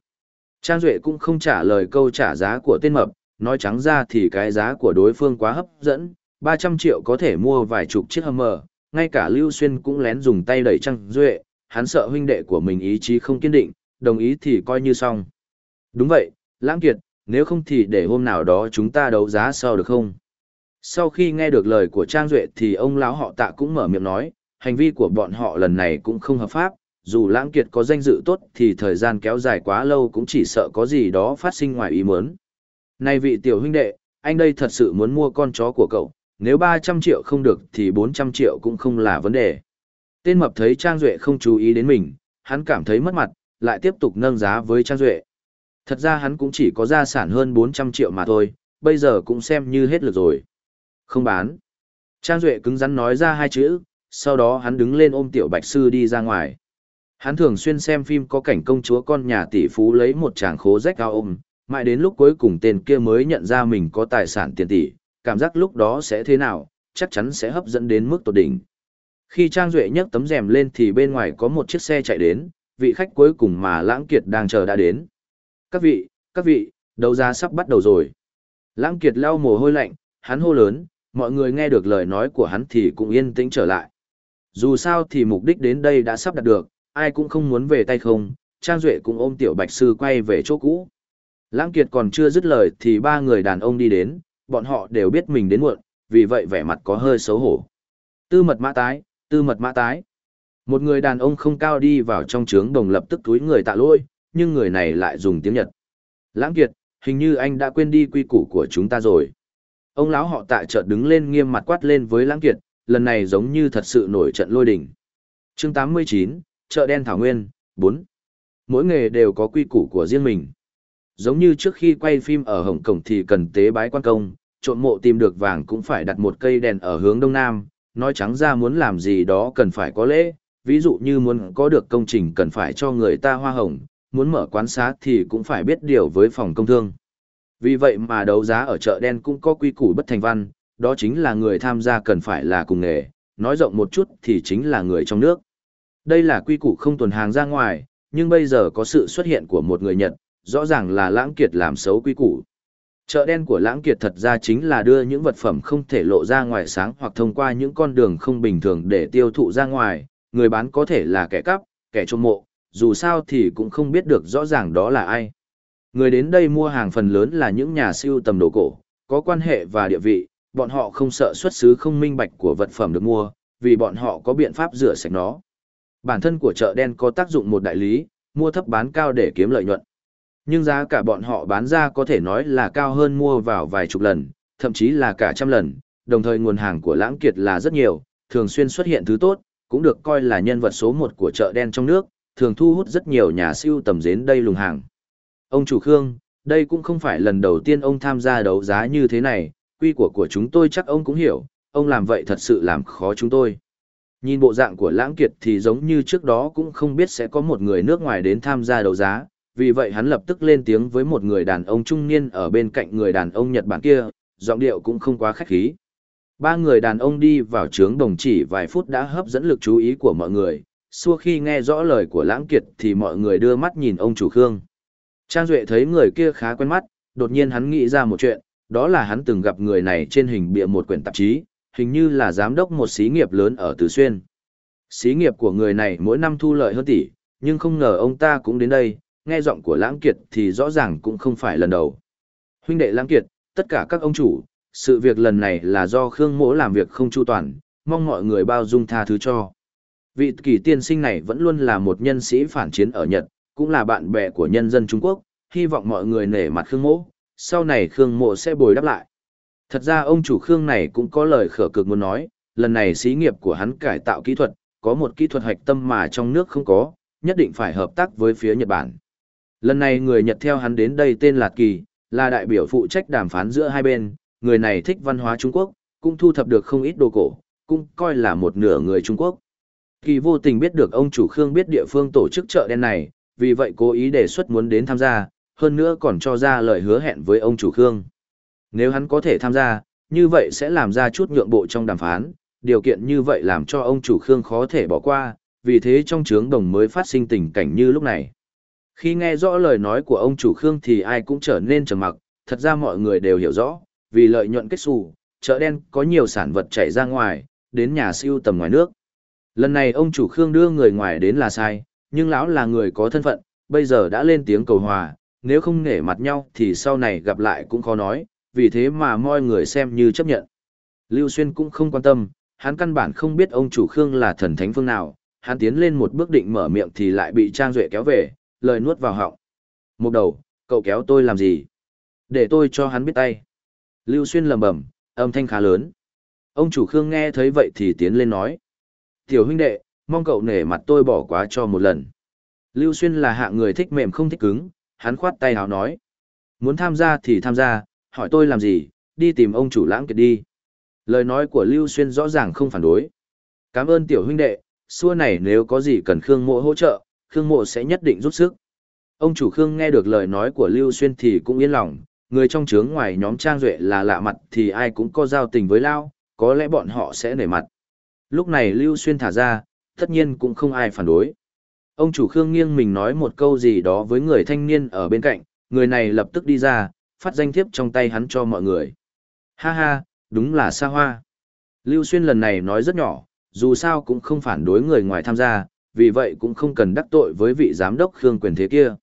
Trang Duệ cũng không trả lời câu trả giá của tên mập, nói trắng ra thì cái giá của đối phương quá hấp dẫn, 300 triệu có thể mua vài chục chiếc Hummer, ngay cả Lưu Xuyên cũng lén dùng tay đẩy Trang Duệ, hắn sợ huynh đệ của mình ý chí không kiên định, đồng ý thì coi như xong. Đúng vậy, Lãng Kiệt, nếu không thì để hôm nào đó chúng ta đấu giá sau được không? Sau khi nghe được lời của Trang Duệ thì ông lão họ tạ cũng mở miệng nói, hành vi của bọn họ lần này cũng không hợp pháp, dù Lãng Kiệt có danh dự tốt thì thời gian kéo dài quá lâu cũng chỉ sợ có gì đó phát sinh ngoài ý muốn. Này vị tiểu huynh đệ, anh đây thật sự muốn mua con chó của cậu, nếu 300 triệu không được thì 400 triệu cũng không là vấn đề. Tên mập thấy Trang Duệ không chú ý đến mình, hắn cảm thấy mất mặt, lại tiếp tục nâng giá với Trang Duệ. Thật ra hắn cũng chỉ có gia sản hơn 400 triệu mà thôi, bây giờ cũng xem như hết lực rồi. Không bán. Trang Duệ cứng rắn nói ra hai chữ, sau đó hắn đứng lên ôm tiểu bạch sư đi ra ngoài. Hắn thường xuyên xem phim có cảnh công chúa con nhà tỷ phú lấy một chàng khố rách cao ôm, mãi đến lúc cuối cùng tên kia mới nhận ra mình có tài sản tiền tỷ, cảm giác lúc đó sẽ thế nào, chắc chắn sẽ hấp dẫn đến mức tột đỉnh. Khi Trang Duệ nhấc tấm rèm lên thì bên ngoài có một chiếc xe chạy đến, vị khách cuối cùng mà Lãng Kiệt đang chờ đã đến. Các vị, các vị, đấu giá sắp bắt đầu rồi. Lãng Kiệt lau mồ hôi lạnh, hắn hô lớn, mọi người nghe được lời nói của hắn thì cũng yên tĩnh trở lại. Dù sao thì mục đích đến đây đã sắp đạt được, ai cũng không muốn về tay không, Trang Duệ cũng ôm tiểu bạch sư quay về chỗ cũ. Lãng Kiệt còn chưa dứt lời thì ba người đàn ông đi đến, bọn họ đều biết mình đến muộn, vì vậy vẻ mặt có hơi xấu hổ. Tư mật mã tái, tư mật mã tái. Một người đàn ông không cao đi vào trong trướng đồng lập tức túi người tạ lỗi, nhưng người này lại dùng tiếng Nhật. Lãng Kiệt, hình như anh đã quên đi quy củ của chúng ta rồi. Ông lão họ tạ chợt đứng lên nghiêm mặt quát lên với Lãng Kiệt, lần này giống như thật sự nổi trận lôi đỉnh. Chương 89, chợ đen Thảo Nguyên, 4. Mỗi nghề đều có quy củ của riêng mình. Giống như trước khi quay phim ở Hồng Kông thì cần tế bái quan công, trộm mộ tìm được vàng cũng phải đặt một cây đèn ở hướng đông nam, nói trắng ra muốn làm gì đó cần phải có lễ, ví dụ như muốn có được công trình cần phải cho người ta hoa hồng, muốn mở quán xá thì cũng phải biết điều với phòng công thương. Vì vậy mà đấu giá ở chợ đen cũng có quy củ bất thành văn, đó chính là người tham gia cần phải là cùng nghề, nói rộng một chút thì chính là người trong nước. Đây là quy củ không tuần hàng ra ngoài, nhưng bây giờ có sự xuất hiện của một người Nhật, rõ ràng là lãng kiệt làm xấu quy củ. Chợ đen của lãng kiệt thật ra chính là đưa những vật phẩm không thể lộ ra ngoài sáng hoặc thông qua những con đường không bình thường để tiêu thụ ra ngoài, người bán có thể là kẻ cắp, kẻ trộm mộ, dù sao thì cũng không biết được rõ ràng đó là ai. Người đến đây mua hàng phần lớn là những nhà siêu tầm đồ cổ, có quan hệ và địa vị, bọn họ không sợ xuất xứ không minh bạch của vật phẩm được mua, vì bọn họ có biện pháp rửa sạch nó. Bản thân của chợ đen có tác dụng một đại lý, mua thấp bán cao để kiếm lợi nhuận. Nhưng giá cả bọn họ bán ra có thể nói là cao hơn mua vào vài chục lần, thậm chí là cả trăm lần, đồng thời nguồn hàng của lãng kiệt là rất nhiều, thường xuyên xuất hiện thứ tốt, cũng được coi là nhân vật số một của chợ đen trong nước, thường thu hút rất nhiều nhà siêu tầm đến đây lùng hàng. Ông chủ Khương, đây cũng không phải lần đầu tiên ông tham gia đấu giá như thế này, quy của của chúng tôi chắc ông cũng hiểu, ông làm vậy thật sự làm khó chúng tôi. Nhìn bộ dạng của Lãng Kiệt thì giống như trước đó cũng không biết sẽ có một người nước ngoài đến tham gia đấu giá, vì vậy hắn lập tức lên tiếng với một người đàn ông trung niên ở bên cạnh người đàn ông Nhật Bản kia, giọng điệu cũng không quá khách khí. Ba người đàn ông đi vào trướng đồng chỉ vài phút đã hấp dẫn lực chú ý của mọi người, xua khi nghe rõ lời của Lãng Kiệt thì mọi người đưa mắt nhìn ông chủ Khương. Trang Duệ thấy người kia khá quen mắt, đột nhiên hắn nghĩ ra một chuyện, đó là hắn từng gặp người này trên hình bìa một quyển tạp chí, hình như là giám đốc một xí nghiệp lớn ở Tứ Xuyên. Xí nghiệp của người này mỗi năm thu lợi hơn tỷ, nhưng không ngờ ông ta cũng đến đây, nghe giọng của Lãng Kiệt thì rõ ràng cũng không phải lần đầu. Huynh đệ Lãng Kiệt, tất cả các ông chủ, sự việc lần này là do Khương Mỗ làm việc không chu toàn, mong mọi người bao dung tha thứ cho. Vị kỳ tiên sinh này vẫn luôn là một nhân sĩ phản chiến ở Nhật, cũng là bạn bè của nhân dân Trung Quốc, hy vọng mọi người nể mặt Khương Mỗ, sau này Khương Mộ sẽ bồi đáp lại. Thật ra ông chủ Khương này cũng có lời khở cực muốn nói, lần này xí nghiệp của hắn cải tạo kỹ thuật, có một kỹ thuật hạch tâm mà trong nước không có, nhất định phải hợp tác với phía Nhật Bản. Lần này người Nhật theo hắn đến đây tên là Kỳ, là đại biểu phụ trách đàm phán giữa hai bên, người này thích văn hóa Trung Quốc, cũng thu thập được không ít đồ cổ, cũng coi là một nửa người Trung Quốc. Kỳ vô tình biết được ông chủ Khương biết địa phương tổ chức chợ đen này, vì vậy cố ý đề xuất muốn đến tham gia, hơn nữa còn cho ra lời hứa hẹn với ông chủ Khương. Nếu hắn có thể tham gia, như vậy sẽ làm ra chút nhượng bộ trong đàm phán, điều kiện như vậy làm cho ông chủ Khương khó thể bỏ qua, vì thế trong trướng đồng mới phát sinh tình cảnh như lúc này. Khi nghe rõ lời nói của ông chủ Khương thì ai cũng trở nên trầm mặc, thật ra mọi người đều hiểu rõ, vì lợi nhuận kết xù, chợ đen có nhiều sản vật chảy ra ngoài, đến nhà siêu tầm ngoài nước. Lần này ông chủ Khương đưa người ngoài đến là sai, nhưng lão là người có thân phận, bây giờ đã lên tiếng cầu hòa, nếu không nể mặt nhau thì sau này gặp lại cũng khó nói, vì thế mà mọi người xem như chấp nhận. Lưu Xuyên cũng không quan tâm, hắn căn bản không biết ông chủ Khương là thần thánh phương nào, hắn tiến lên một bước định mở miệng thì lại bị Trang Duệ kéo về, lời nuốt vào họng. Một đầu, cậu kéo tôi làm gì? Để tôi cho hắn biết tay. Lưu Xuyên lầm bẩm, âm thanh khá lớn. Ông chủ Khương nghe thấy vậy thì tiến lên nói. Tiểu huynh đệ, mong cậu nể mặt tôi bỏ quá cho một lần. Lưu Xuyên là hạng người thích mềm không thích cứng, hắn khoát tay hào nói. Muốn tham gia thì tham gia, hỏi tôi làm gì, đi tìm ông chủ lãng kiệt đi. Lời nói của Lưu Xuyên rõ ràng không phản đối. Cảm ơn tiểu huynh đệ, xua này nếu có gì cần Khương Mộ hỗ trợ, Khương Mộ sẽ nhất định giúp sức. Ông chủ Khương nghe được lời nói của Lưu Xuyên thì cũng yên lòng, người trong trướng ngoài nhóm Trang Duệ là lạ mặt thì ai cũng có giao tình với Lao, có lẽ bọn họ sẽ nể mặt. Lúc này Lưu Xuyên thả ra, tất nhiên cũng không ai phản đối. Ông chủ Khương nghiêng mình nói một câu gì đó với người thanh niên ở bên cạnh, người này lập tức đi ra, phát danh thiếp trong tay hắn cho mọi người. Ha ha, đúng là xa hoa. Lưu Xuyên lần này nói rất nhỏ, dù sao cũng không phản đối người ngoài tham gia, vì vậy cũng không cần đắc tội với vị giám đốc Khương quyền thế kia.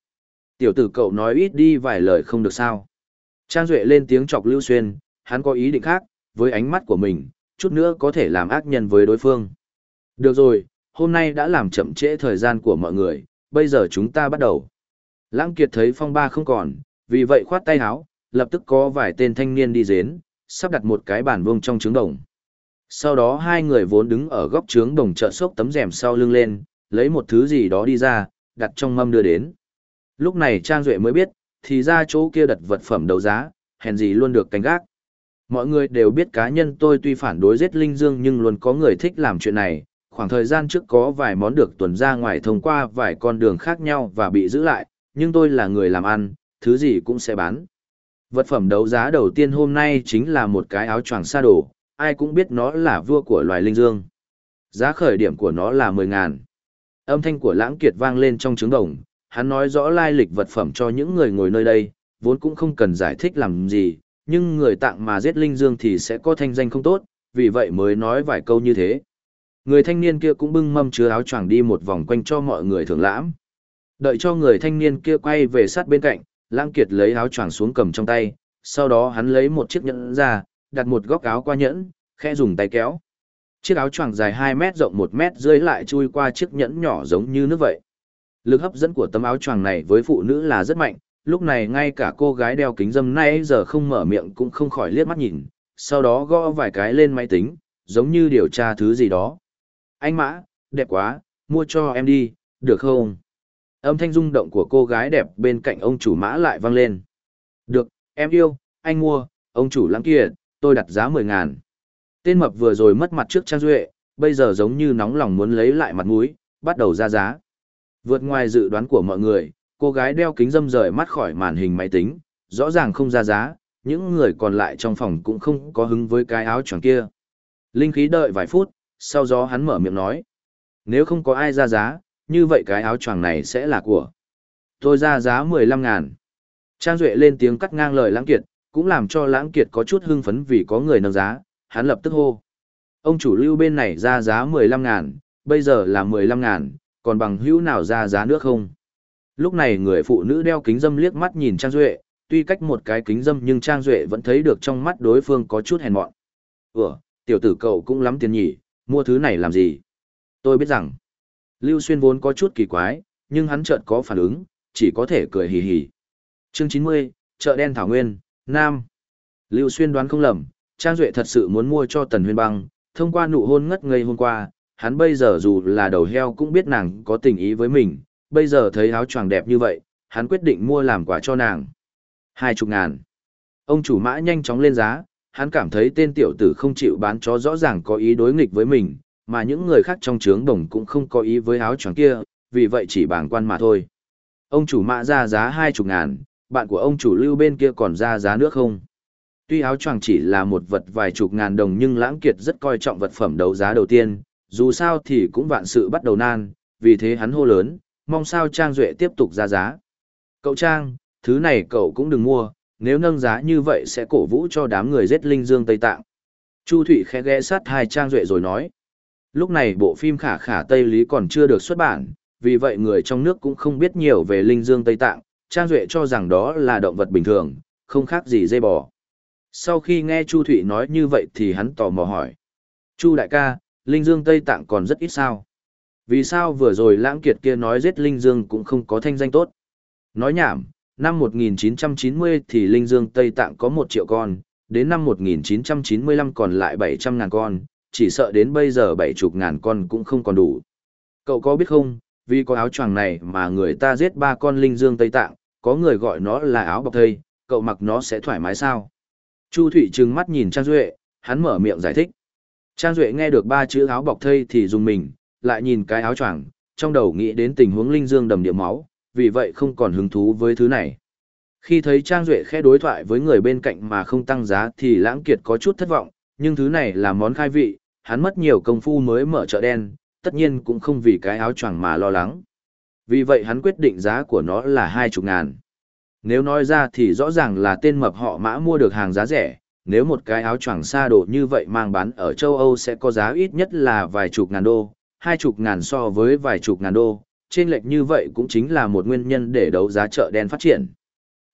Tiểu tử cậu nói ít đi vài lời không được sao. Trang Duệ lên tiếng chọc Lưu Xuyên, hắn có ý định khác, với ánh mắt của mình, chút nữa có thể làm ác nhân với đối phương. Được rồi, hôm nay đã làm chậm trễ thời gian của mọi người, bây giờ chúng ta bắt đầu. Lãng Kiệt thấy phong ba không còn, vì vậy khoát tay háo, lập tức có vài tên thanh niên đi dến, sắp đặt một cái bàn vuông trong trướng đồng. Sau đó hai người vốn đứng ở góc trướng đồng trợ sốc tấm rèm sau lưng lên, lấy một thứ gì đó đi ra, đặt trong mâm đưa đến. Lúc này Trang Duệ mới biết, thì ra chỗ kia đặt vật phẩm đấu giá, hèn gì luôn được canh gác. Mọi người đều biết cá nhân tôi tuy phản đối giết Linh Dương nhưng luôn có người thích làm chuyện này, khoảng thời gian trước có vài món được tuần ra ngoài thông qua vài con đường khác nhau và bị giữ lại, nhưng tôi là người làm ăn, thứ gì cũng sẽ bán. Vật phẩm đấu giá đầu tiên hôm nay chính là một cái áo choàng sa đồ, ai cũng biết nó là vua của loài linh dương. Giá khởi điểm của nó là 10 ngàn. Âm thanh của lãng kiệt vang lên trong trứng đồng, hắn nói rõ lai lịch vật phẩm cho những người ngồi nơi đây, vốn cũng không cần giải thích làm gì, nhưng người tặng mà giết linh dương thì sẽ có thanh danh không tốt, vì vậy mới nói vài câu như thế. Người thanh niên kia cũng bưng mâm chứa áo choàng đi một vòng quanh cho mọi người thưởng lãm. Đợi cho người thanh niên kia quay về sát bên cạnh, Lãng Kiệt lấy áo choàng xuống cầm trong tay, sau đó hắn lấy một chiếc nhẫn ra, đặt một góc áo qua nhẫn, khẽ dùng tay kéo. Chiếc áo choàng dài 2 mét rộng 1 mét dưới lại chui qua chiếc nhẫn nhỏ giống như nước vậy. Lực hấp dẫn của tấm áo choàng này với phụ nữ là rất mạnh, lúc này ngay cả cô gái đeo kính dâm nay giờ không mở miệng cũng không khỏi liếc mắt nhìn, sau đó gõ vài cái lên máy tính, giống như điều tra thứ gì đó. Anh Mã, đẹp quá, mua cho em đi, được không? Âm thanh rung động của cô gái đẹp bên cạnh ông chủ Mã lại vang lên. Được, em yêu, anh mua, ông chủ lãng kia, tôi đặt giá 10 ngàn. Tên mập vừa rồi mất mặt trước Trang Duệ, bây giờ giống như nóng lòng muốn lấy lại mặt mũi, bắt đầu ra giá. Vượt ngoài dự đoán của mọi người, cô gái đeo kính dâm rời mắt khỏi màn hình máy tính, rõ ràng không ra giá, những người còn lại trong phòng cũng không có hứng với cái áo choàng kia. Linh khí đợi vài phút, sau đó hắn mở miệng nói. Nếu không có ai ra giá, như vậy cái áo choàng này sẽ là của. Tôi ra giá 15 ngàn. Trang Duệ lên tiếng cắt ngang lời Lãng Kiệt, cũng làm cho Lãng Kiệt có chút hưng phấn vì có người nâng giá, hắn lập tức hô. Ông chủ lưu bên này ra giá 15 ngàn, bây giờ là 15 ngàn, còn bằng hữu nào ra giá nữa không? Lúc này người phụ nữ đeo kính dâm liếc mắt nhìn Trang Duệ, tuy cách một cái kính dâm nhưng Trang Duệ vẫn thấy được trong mắt đối phương có chút hèn mọn. Ủa, tiểu tử cậu cũng lắm tiền nhỉ, mua thứ này làm gì? Tôi biết rằng, Lưu Xuyên vốn có chút kỳ quái, nhưng hắn chợt có phản ứng, chỉ có thể cười hì hì. Chương 90, chợ đen Thảo Nguyên, Nam. Lưu Xuyên đoán không lầm, Trang Duệ thật sự muốn mua cho Tần Huyên Băng, thông qua nụ hôn ngất ngây hôm qua, hắn bây giờ dù là đầu heo cũng biết nàng có tình ý với mình, bây giờ thấy áo choàng đẹp như vậy, hắn quyết định mua làm quà cho nàng. Hai chục ngàn. Ông chủ mã nhanh chóng lên giá, hắn cảm thấy tên tiểu tử không chịu bán chó rõ ràng có ý đối nghịch với mình, mà những người khác trong trướng đồng cũng không có ý với áo choàng kia, vì vậy chỉ bảng quan mà thôi. Ông chủ mã ra giá hai chục ngàn, bạn của ông chủ lưu bên kia còn ra giá nước không? Tuy áo choàng chỉ là một vật vài chục ngàn đồng nhưng lãng kiệt rất coi trọng vật phẩm đấu giá đầu tiên, dù sao thì cũng vạn sự bắt đầu nan, vì thế hắn hô lớn, mong sao Trang Duệ tiếp tục ra giá. Cậu Trang, thứ này cậu cũng đừng mua, nếu nâng giá như vậy sẽ cổ vũ cho đám người giết linh dương Tây Tạng. Chu Thụy khẽ ghé sát hai Trang Duệ rồi nói. Lúc này bộ phim khả khả Tây Lý còn chưa được xuất bản, vì vậy người trong nước cũng không biết nhiều về linh dương Tây Tạng, Trang Duệ cho rằng đó là động vật bình thường, không khác gì dây bò. Sau khi nghe Chu Thụy nói như vậy thì hắn tò mò hỏi. Chu đại ca, linh dương Tây Tạng còn rất ít sao? Vì sao vừa rồi lãng kiệt kia nói giết linh dương cũng không có thanh danh tốt? Nói nhảm, năm 1990 thì linh dương Tây Tạng có 1 triệu con, đến năm 1995 còn lại 700 ngàn con, chỉ sợ đến bây giờ 70 ngàn con cũng không còn đủ. Cậu có biết không, vì có áo choàng này mà người ta giết ba con linh dương Tây Tạng, có người gọi nó là áo bọc thây, cậu mặc nó sẽ thoải mái sao? Chu Thụy trừng mắt nhìn Trang Duệ, hắn mở miệng giải thích. Trang Duệ nghe được ba chữ áo bọc thây thì dùng mình, lại nhìn cái áo choàng, trong đầu nghĩ đến tình huống linh dương đầm địa máu, vì vậy không còn hứng thú với thứ này. Khi thấy Trang Duệ khẽ đối thoại với người bên cạnh mà không tăng giá thì Lãng Kiệt có chút thất vọng, nhưng thứ này là món khai vị, hắn mất nhiều công phu mới mở chợ đen, tất nhiên cũng không vì cái áo choàng mà lo lắng. Vì vậy hắn quyết định giá của nó là hai chục ngàn. Nếu nói ra thì rõ ràng là tên mập họ mã mua được hàng giá rẻ, nếu một cái áo choàng xa đồ như vậy mang bán ở châu Âu sẽ có giá ít nhất là vài chục ngàn đô, hai chục ngàn so với vài chục ngàn đô, trên lệch như vậy cũng chính là một nguyên nhân để đấu giá chợ đen phát triển.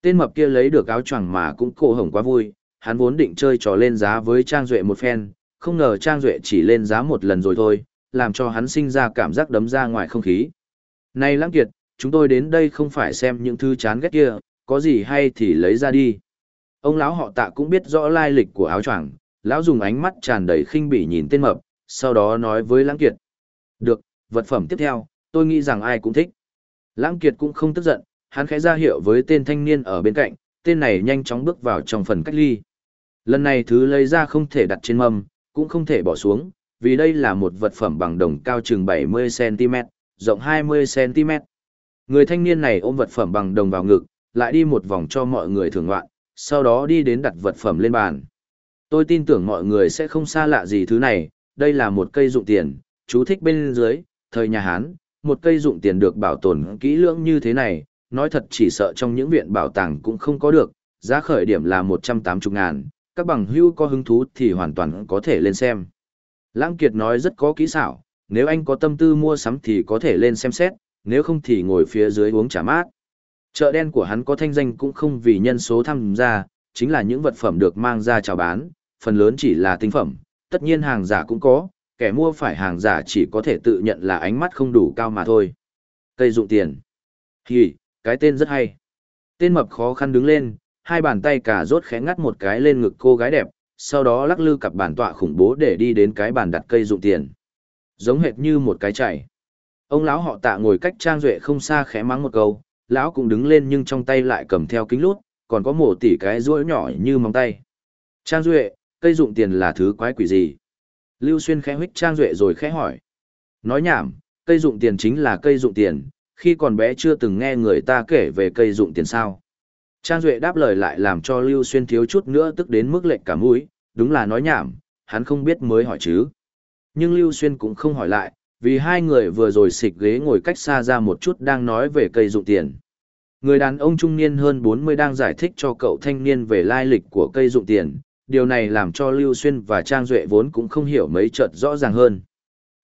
Tên mập kia lấy được áo choàng mà cũng cổ hổng quá vui, hắn vốn định chơi trò lên giá với Trang Duệ một phen, không ngờ Trang Duệ chỉ lên giá một lần rồi thôi, làm cho hắn sinh ra cảm giác đấm ra ngoài không khí. Này Lãng Kiệt, chúng tôi đến đây không phải xem những thứ chán ghét kia, có gì hay thì lấy ra đi. Ông lão họ tạ cũng biết rõ lai lịch của áo choàng, lão dùng ánh mắt tràn đầy khinh bỉ nhìn tên mập, sau đó nói với Lãng Kiệt. Được, vật phẩm tiếp theo, tôi nghĩ rằng ai cũng thích. Lãng Kiệt cũng không tức giận, hắn khẽ ra hiệu với tên thanh niên ở bên cạnh, tên này nhanh chóng bước vào trong phần cách ly. Lần này thứ lấy ra không thể đặt trên mâm, cũng không thể bỏ xuống, vì đây là một vật phẩm bằng đồng cao chừng 70cm, rộng 20cm. Người thanh niên này ôm vật phẩm bằng đồng vào ngực, lại đi một vòng cho mọi người thưởng ngoạn, sau đó đi đến đặt vật phẩm lên bàn. Tôi tin tưởng mọi người sẽ không xa lạ gì thứ này, đây là một cây dụng tiền, chú thích bên dưới, thời nhà Hán, một cây dụng tiền được bảo tồn kỹ lưỡng như thế này, nói thật chỉ sợ trong những viện bảo tàng cũng không có được, giá khởi điểm là 180 ngàn, các bằng hưu có hứng thú thì hoàn toàn có thể lên xem. Lãng Kiệt nói rất có kỹ xảo, nếu anh có tâm tư mua sắm thì có thể lên xem xét, nếu không thì ngồi phía dưới uống trà mát. Chợ đen của hắn có thanh danh cũng không vì nhân số tham gia, chính là những vật phẩm được mang ra chào bán, phần lớn chỉ là tinh phẩm, tất nhiên hàng giả cũng có, kẻ mua phải hàng giả chỉ có thể tự nhận là ánh mắt không đủ cao mà thôi. Cây dụng tiền. Hì, cái tên rất hay. Tên mập khó khăn đứng lên, hai bàn tay cả rốt khẽ ngắt một cái lên ngực cô gái đẹp, sau đó lắc lư cặp bàn tọa khủng bố để đi đến cái bàn đặt cây dụng tiền. Giống hệt như một cái chảy. Ông lão họ tạ ngồi cách Trang Duệ không xa khẽ mắng một câu, lão cũng đứng lên nhưng trong tay lại cầm theo kính lút, còn có một tỷ cái rũi nhỏ như móng tay. Trang Duệ, cây dụng tiền là thứ quái quỷ gì? Lưu Xuyên khẽ hích Trang Duệ rồi khẽ hỏi. Nói nhảm, cây dụng tiền chính là cây dụng tiền, khi còn bé chưa từng nghe người ta kể về cây dụng tiền sao. Trang Duệ đáp lời lại làm cho Lưu Xuyên thiếu chút nữa tức đến mức lệnh cả mũi, đúng là nói nhảm, hắn không biết mới hỏi chứ. Nhưng Lưu Xuyên cũng không hỏi lại, vì hai người vừa rồi xịch ghế ngồi cách xa ra một chút đang nói về cây dụng tiền. Người đàn ông trung niên hơn 40 đang giải thích cho cậu thanh niên về lai lịch của cây dụng tiền, điều này làm cho Lưu Xuyên và Trang Duệ vốn cũng không hiểu mấy chợt rõ ràng hơn.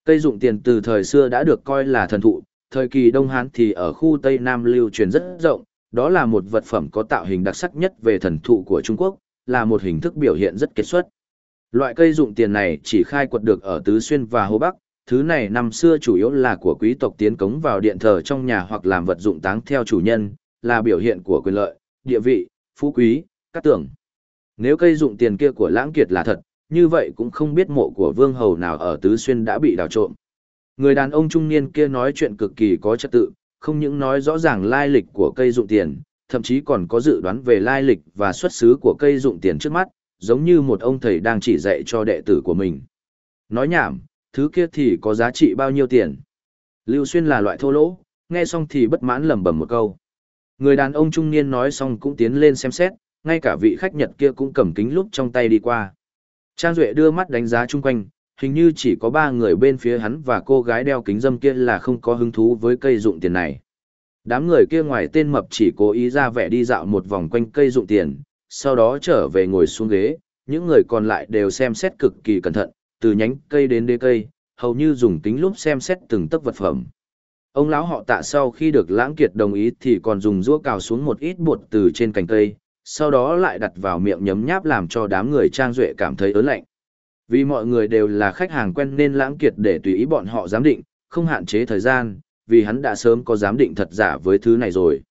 Cây dụng tiền từ thời xưa đã được coi là thần thụ, thời kỳ Đông Hán thì ở khu Tây Nam lưu truyền rất rộng, đó là một vật phẩm có tạo hình đặc sắc nhất về thần thụ của Trung Quốc, là một hình thức biểu hiện rất kết xuất. Loại cây dụng tiền này chỉ khai quật được ở Tứ Xuyên và Hồ Bắc, thứ này năm xưa chủ yếu là của quý tộc tiến cống vào điện thờ trong nhà hoặc làm vật dụng táng theo chủ nhân, là biểu hiện của quyền lợi, địa vị, phú quý, các tưởng. Nếu cây dụng tiền kia của lãng kiệt là thật, như vậy cũng không biết mộ của vương hầu nào ở Tứ Xuyên đã bị đào trộm. Người đàn ông trung niên kia nói chuyện cực kỳ có trật tự, không những nói rõ ràng lai lịch của cây dụng tiền, thậm chí còn có dự đoán về lai lịch và xuất xứ của cây dụng tiền trước mắt, giống như một ông thầy đang chỉ dạy cho đệ tử của mình. Nói nhảm, thứ kia thì có giá trị bao nhiêu tiền? Lưu Xuyên là loại thô lỗ, nghe xong thì bất mãn lẩm bẩm một câu. Người đàn ông trung niên nói xong cũng tiến lên xem xét, ngay cả vị khách Nhật kia cũng cầm kính lúc trong tay đi qua. Trang Duệ đưa mắt đánh giá chung quanh, hình như chỉ có ba người bên phía hắn và cô gái đeo kính dâm kia là không có hứng thú với cây dụng tiền này. Đám người kia ngoài tên mập chỉ cố ý ra vẻ đi dạo một vòng quanh cây dụng tiền, sau đó trở về ngồi xuống ghế, những người còn lại đều xem xét cực kỳ cẩn thận, từ nhánh cây đến đế cây, hầu như dùng kính lúp xem xét từng tấc vật phẩm. Ông lão họ tạ sau khi được lãng kiệt đồng ý thì còn dùng rũa cào xuống một ít bột từ trên cành cây, sau đó lại đặt vào miệng nhấm nháp làm cho đám người trang duệ cảm thấy ớn lạnh. Vì mọi người đều là khách hàng quen nên lãng kiệt để tùy ý bọn họ giám định, không hạn chế thời gian, vì hắn đã sớm có giám định thật giả với thứ này rồi.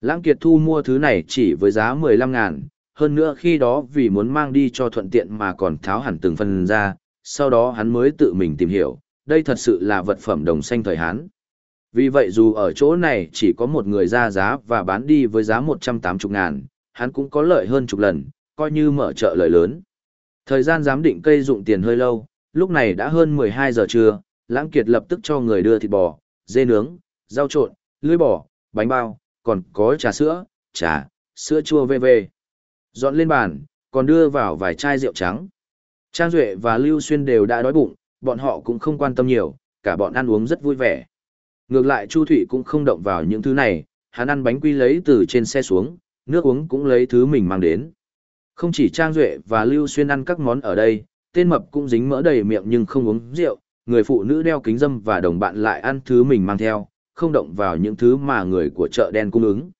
Lãng kiệt thu mua thứ này chỉ với giá 15 ngàn, hơn nữa khi đó vì muốn mang đi cho thuận tiện mà còn tháo hẳn từng phần ra, sau đó hắn mới tự mình tìm hiểu, đây thật sự là vật phẩm đồng xanh thời Hán. Vì vậy dù ở chỗ này chỉ có một người ra giá và bán đi với giá 180 ngàn, hắn cũng có lợi hơn chục lần, coi như mở chợ lợi lớn. Thời gian giám định cây dụng tiền hơi lâu, lúc này đã hơn 12 giờ trưa, Lãng Kiệt lập tức cho người đưa thịt bò, dê nướng, rau trộn, lưỡi bò, bánh bao, còn có trà sữa, trà, sữa chua v.v. Dọn lên bàn, còn đưa vào vài chai rượu trắng. Trang Duệ và Lưu Xuyên đều đã đói bụng, bọn họ cũng không quan tâm nhiều, cả bọn ăn uống rất vui vẻ. Ngược lại Chu Thụy cũng không động vào những thứ này, hắn ăn bánh quy lấy từ trên xe xuống, nước uống cũng lấy thứ mình mang đến. Không chỉ Trang Duệ và Lưu Xuyên ăn các món ở đây, tên mập cũng dính mỡ đầy miệng nhưng không uống rượu, người phụ nữ đeo kính dâm và đồng bạn lại ăn thứ mình mang theo, không động vào những thứ mà người của chợ đen cung ứng.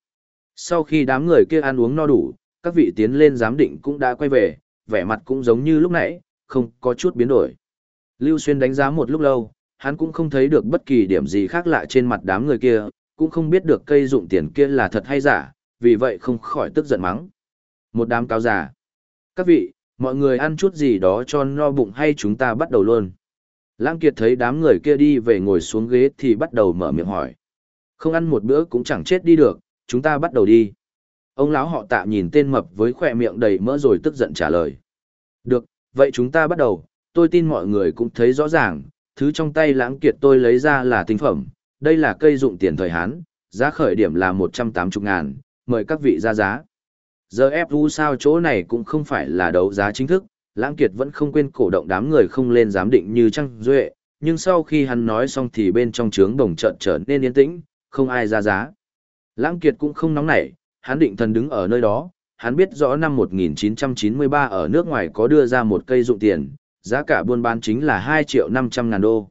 Sau khi đám người kia ăn uống no đủ, các vị tiến lên giám định cũng đã quay về, vẻ mặt cũng giống như lúc nãy, không có chút biến đổi. Lưu Xuyên đánh giá một lúc lâu, hắn cũng không thấy được bất kỳ điểm gì khác lạ trên mặt đám người kia, cũng không biết được cây dụng tiền kia là thật hay giả, vì vậy không khỏi tức giận mắng. Một đám cáo giả. Các vị, mọi người ăn chút gì đó cho no bụng hay chúng ta bắt đầu luôn. Lãng Kiệt thấy đám người kia đi về ngồi xuống ghế thì bắt đầu mở miệng hỏi. Không ăn một bữa cũng chẳng chết đi được, chúng ta bắt đầu đi. Ông lão họ tạ nhìn tên mập với khỏe miệng đầy mỡ rồi tức giận trả lời. Được, vậy chúng ta bắt đầu, tôi tin mọi người cũng thấy rõ ràng, thứ trong tay lãng kiệt tôi lấy ra là tinh phẩm, đây là cây dụng tiền thời Hán, giá khởi điểm là 180 ngàn, mời các vị ra giá. Giờ FU sao chỗ này cũng không phải là đấu giá chính thức, lãng kiệt vẫn không quên cổ động đám người không lên giám định như Trăng Duệ, nhưng sau khi hắn nói xong thì bên trong trướng đồng trận trở nên yên tĩnh, không ai ra giá. Lãng kiệt cũng không nóng nảy, hắn định thần đứng ở nơi đó, hắn biết rõ năm 1993 ở nước ngoài có đưa ra một cây dụng tiền, giá cả buôn bán chính là 2 triệu 500 ngàn đô.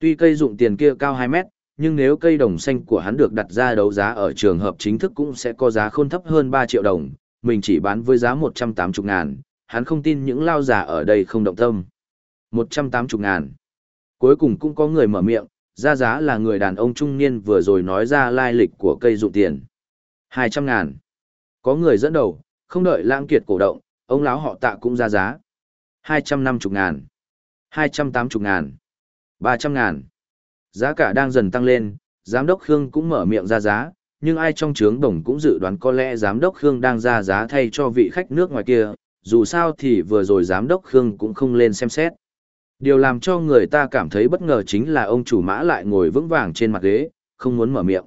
Tuy cây dụng tiền kia cao 2 mét, nhưng nếu cây đồng xanh của hắn được đặt ra đấu giá ở trường hợp chính thức cũng sẽ có giá khôn thấp hơn 3 triệu đồng, mình chỉ bán với giá 180 ngàn, hắn không tin những lao giả ở đây không động tâm. 180 ngàn. Cuối cùng cũng có người mở miệng, ra giá là người đàn ông trung niên vừa rồi nói ra lai lịch của cây dụng tiền. 200 ngàn. Có người dẫn đầu, không đợi lãng kiệt cổ động, ông lão họ tạ cũng ra giá. 250 ngàn. 280 ngàn. 300 ngàn. Giá cả đang dần tăng lên, giám đốc Khương cũng mở miệng ra giá, nhưng ai trong trướng đồng cũng dự đoán có lẽ giám đốc Khương đang ra giá thay cho vị khách nước ngoài kia, dù sao thì vừa rồi giám đốc Khương cũng không lên xem xét. Điều làm cho người ta cảm thấy bất ngờ chính là ông chủ mã lại ngồi vững vàng trên mặt ghế, không muốn mở miệng.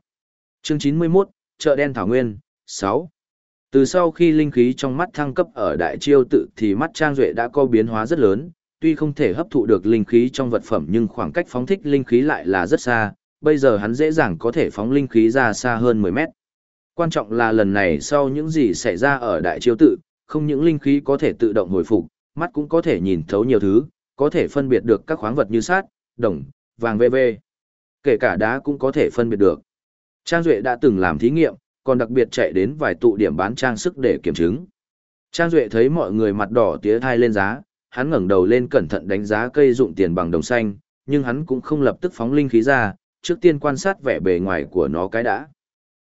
Chương 91, chợ đen Thảo Nguyên, 6. Từ sau khi linh khí trong mắt thăng cấp ở đại chiêu tự thì mắt Trang Duệ đã có biến hóa rất lớn, tuy không thể hấp thụ được linh khí trong vật phẩm nhưng khoảng cách phóng thích linh khí lại là rất xa, bây giờ hắn dễ dàng có thể phóng linh khí ra xa hơn 10 mét. Quan trọng là lần này sau những gì xảy ra ở đại chiêu tự, không những linh khí có thể tự động hồi phục, mắt cũng có thể nhìn thấu nhiều thứ, có thể phân biệt được các khoáng vật như sát, đồng, vàng v.v. Kể cả đá cũng có thể phân biệt được. Trang Duệ đã từng làm thí nghiệm, còn đặc biệt chạy đến vài tụ điểm bán trang sức để kiểm chứng. Trang Duệ thấy mọi người mặt đỏ tía thai lên giá, hắn ngẩng đầu lên cẩn thận đánh giá cây dụng tiền bằng đồng xanh, nhưng hắn cũng không lập tức phóng linh khí ra, trước tiên quan sát vẻ bề ngoài của nó cái đã.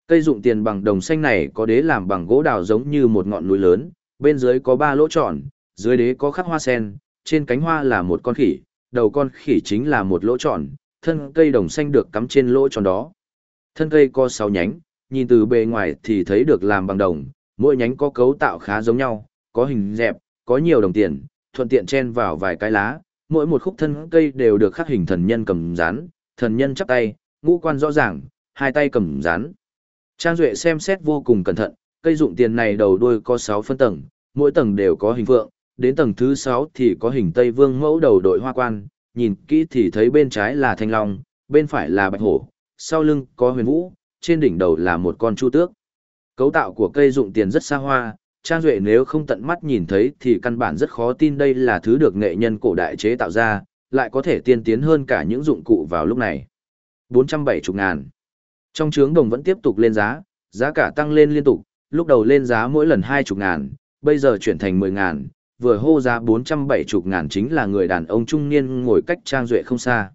Cây dụng tiền bằng đồng xanh này có đế làm bằng gỗ đào giống như một ngọn núi lớn, bên dưới có ba lỗ tròn, dưới đế có khắc hoa sen, trên cánh hoa là một con khỉ, đầu con khỉ chính là một lỗ tròn, thân cây đồng xanh được cắm trên lỗ tròn đó. Thân cây có 6 nhánh, nhìn từ bề ngoài thì thấy được làm bằng đồng, mỗi nhánh có cấu tạo khá giống nhau, có hình dẹp, có nhiều đồng tiền, thuận tiện chen vào vài cái lá, mỗi một khúc thân cây đều được khắc hình thần nhân cầm rán, thần nhân chắp tay, ngũ quan rõ ràng, hai tay cầm rán. Trang Duệ xem xét vô cùng cẩn thận, cây dụng tiền này đầu đuôi có 6 phân tầng, mỗi tầng đều có hình phượng, đến tầng thứ 6 thì có hình Tây Vương mẫu đầu đội hoa quan, nhìn kỹ thì thấy bên trái là thanh long, bên phải là bạch hổ, sau lưng có huyền vũ, trên đỉnh đầu là một con chu tước. Cấu tạo của cây dụng tiền rất xa hoa, Trang Duệ nếu không tận mắt nhìn thấy thì căn bản rất khó tin đây là thứ được nghệ nhân cổ đại chế tạo ra, lại có thể tiên tiến hơn cả những dụng cụ vào lúc này. 470 ngàn. Trong trướng đồng vẫn tiếp tục lên giá, giá cả tăng lên liên tục, lúc đầu lên giá mỗi lần 20 ngàn, bây giờ chuyển thành 10 ngàn, vừa hô giá 470 ngàn chính là người đàn ông trung niên ngồi cách Trang Duệ không xa.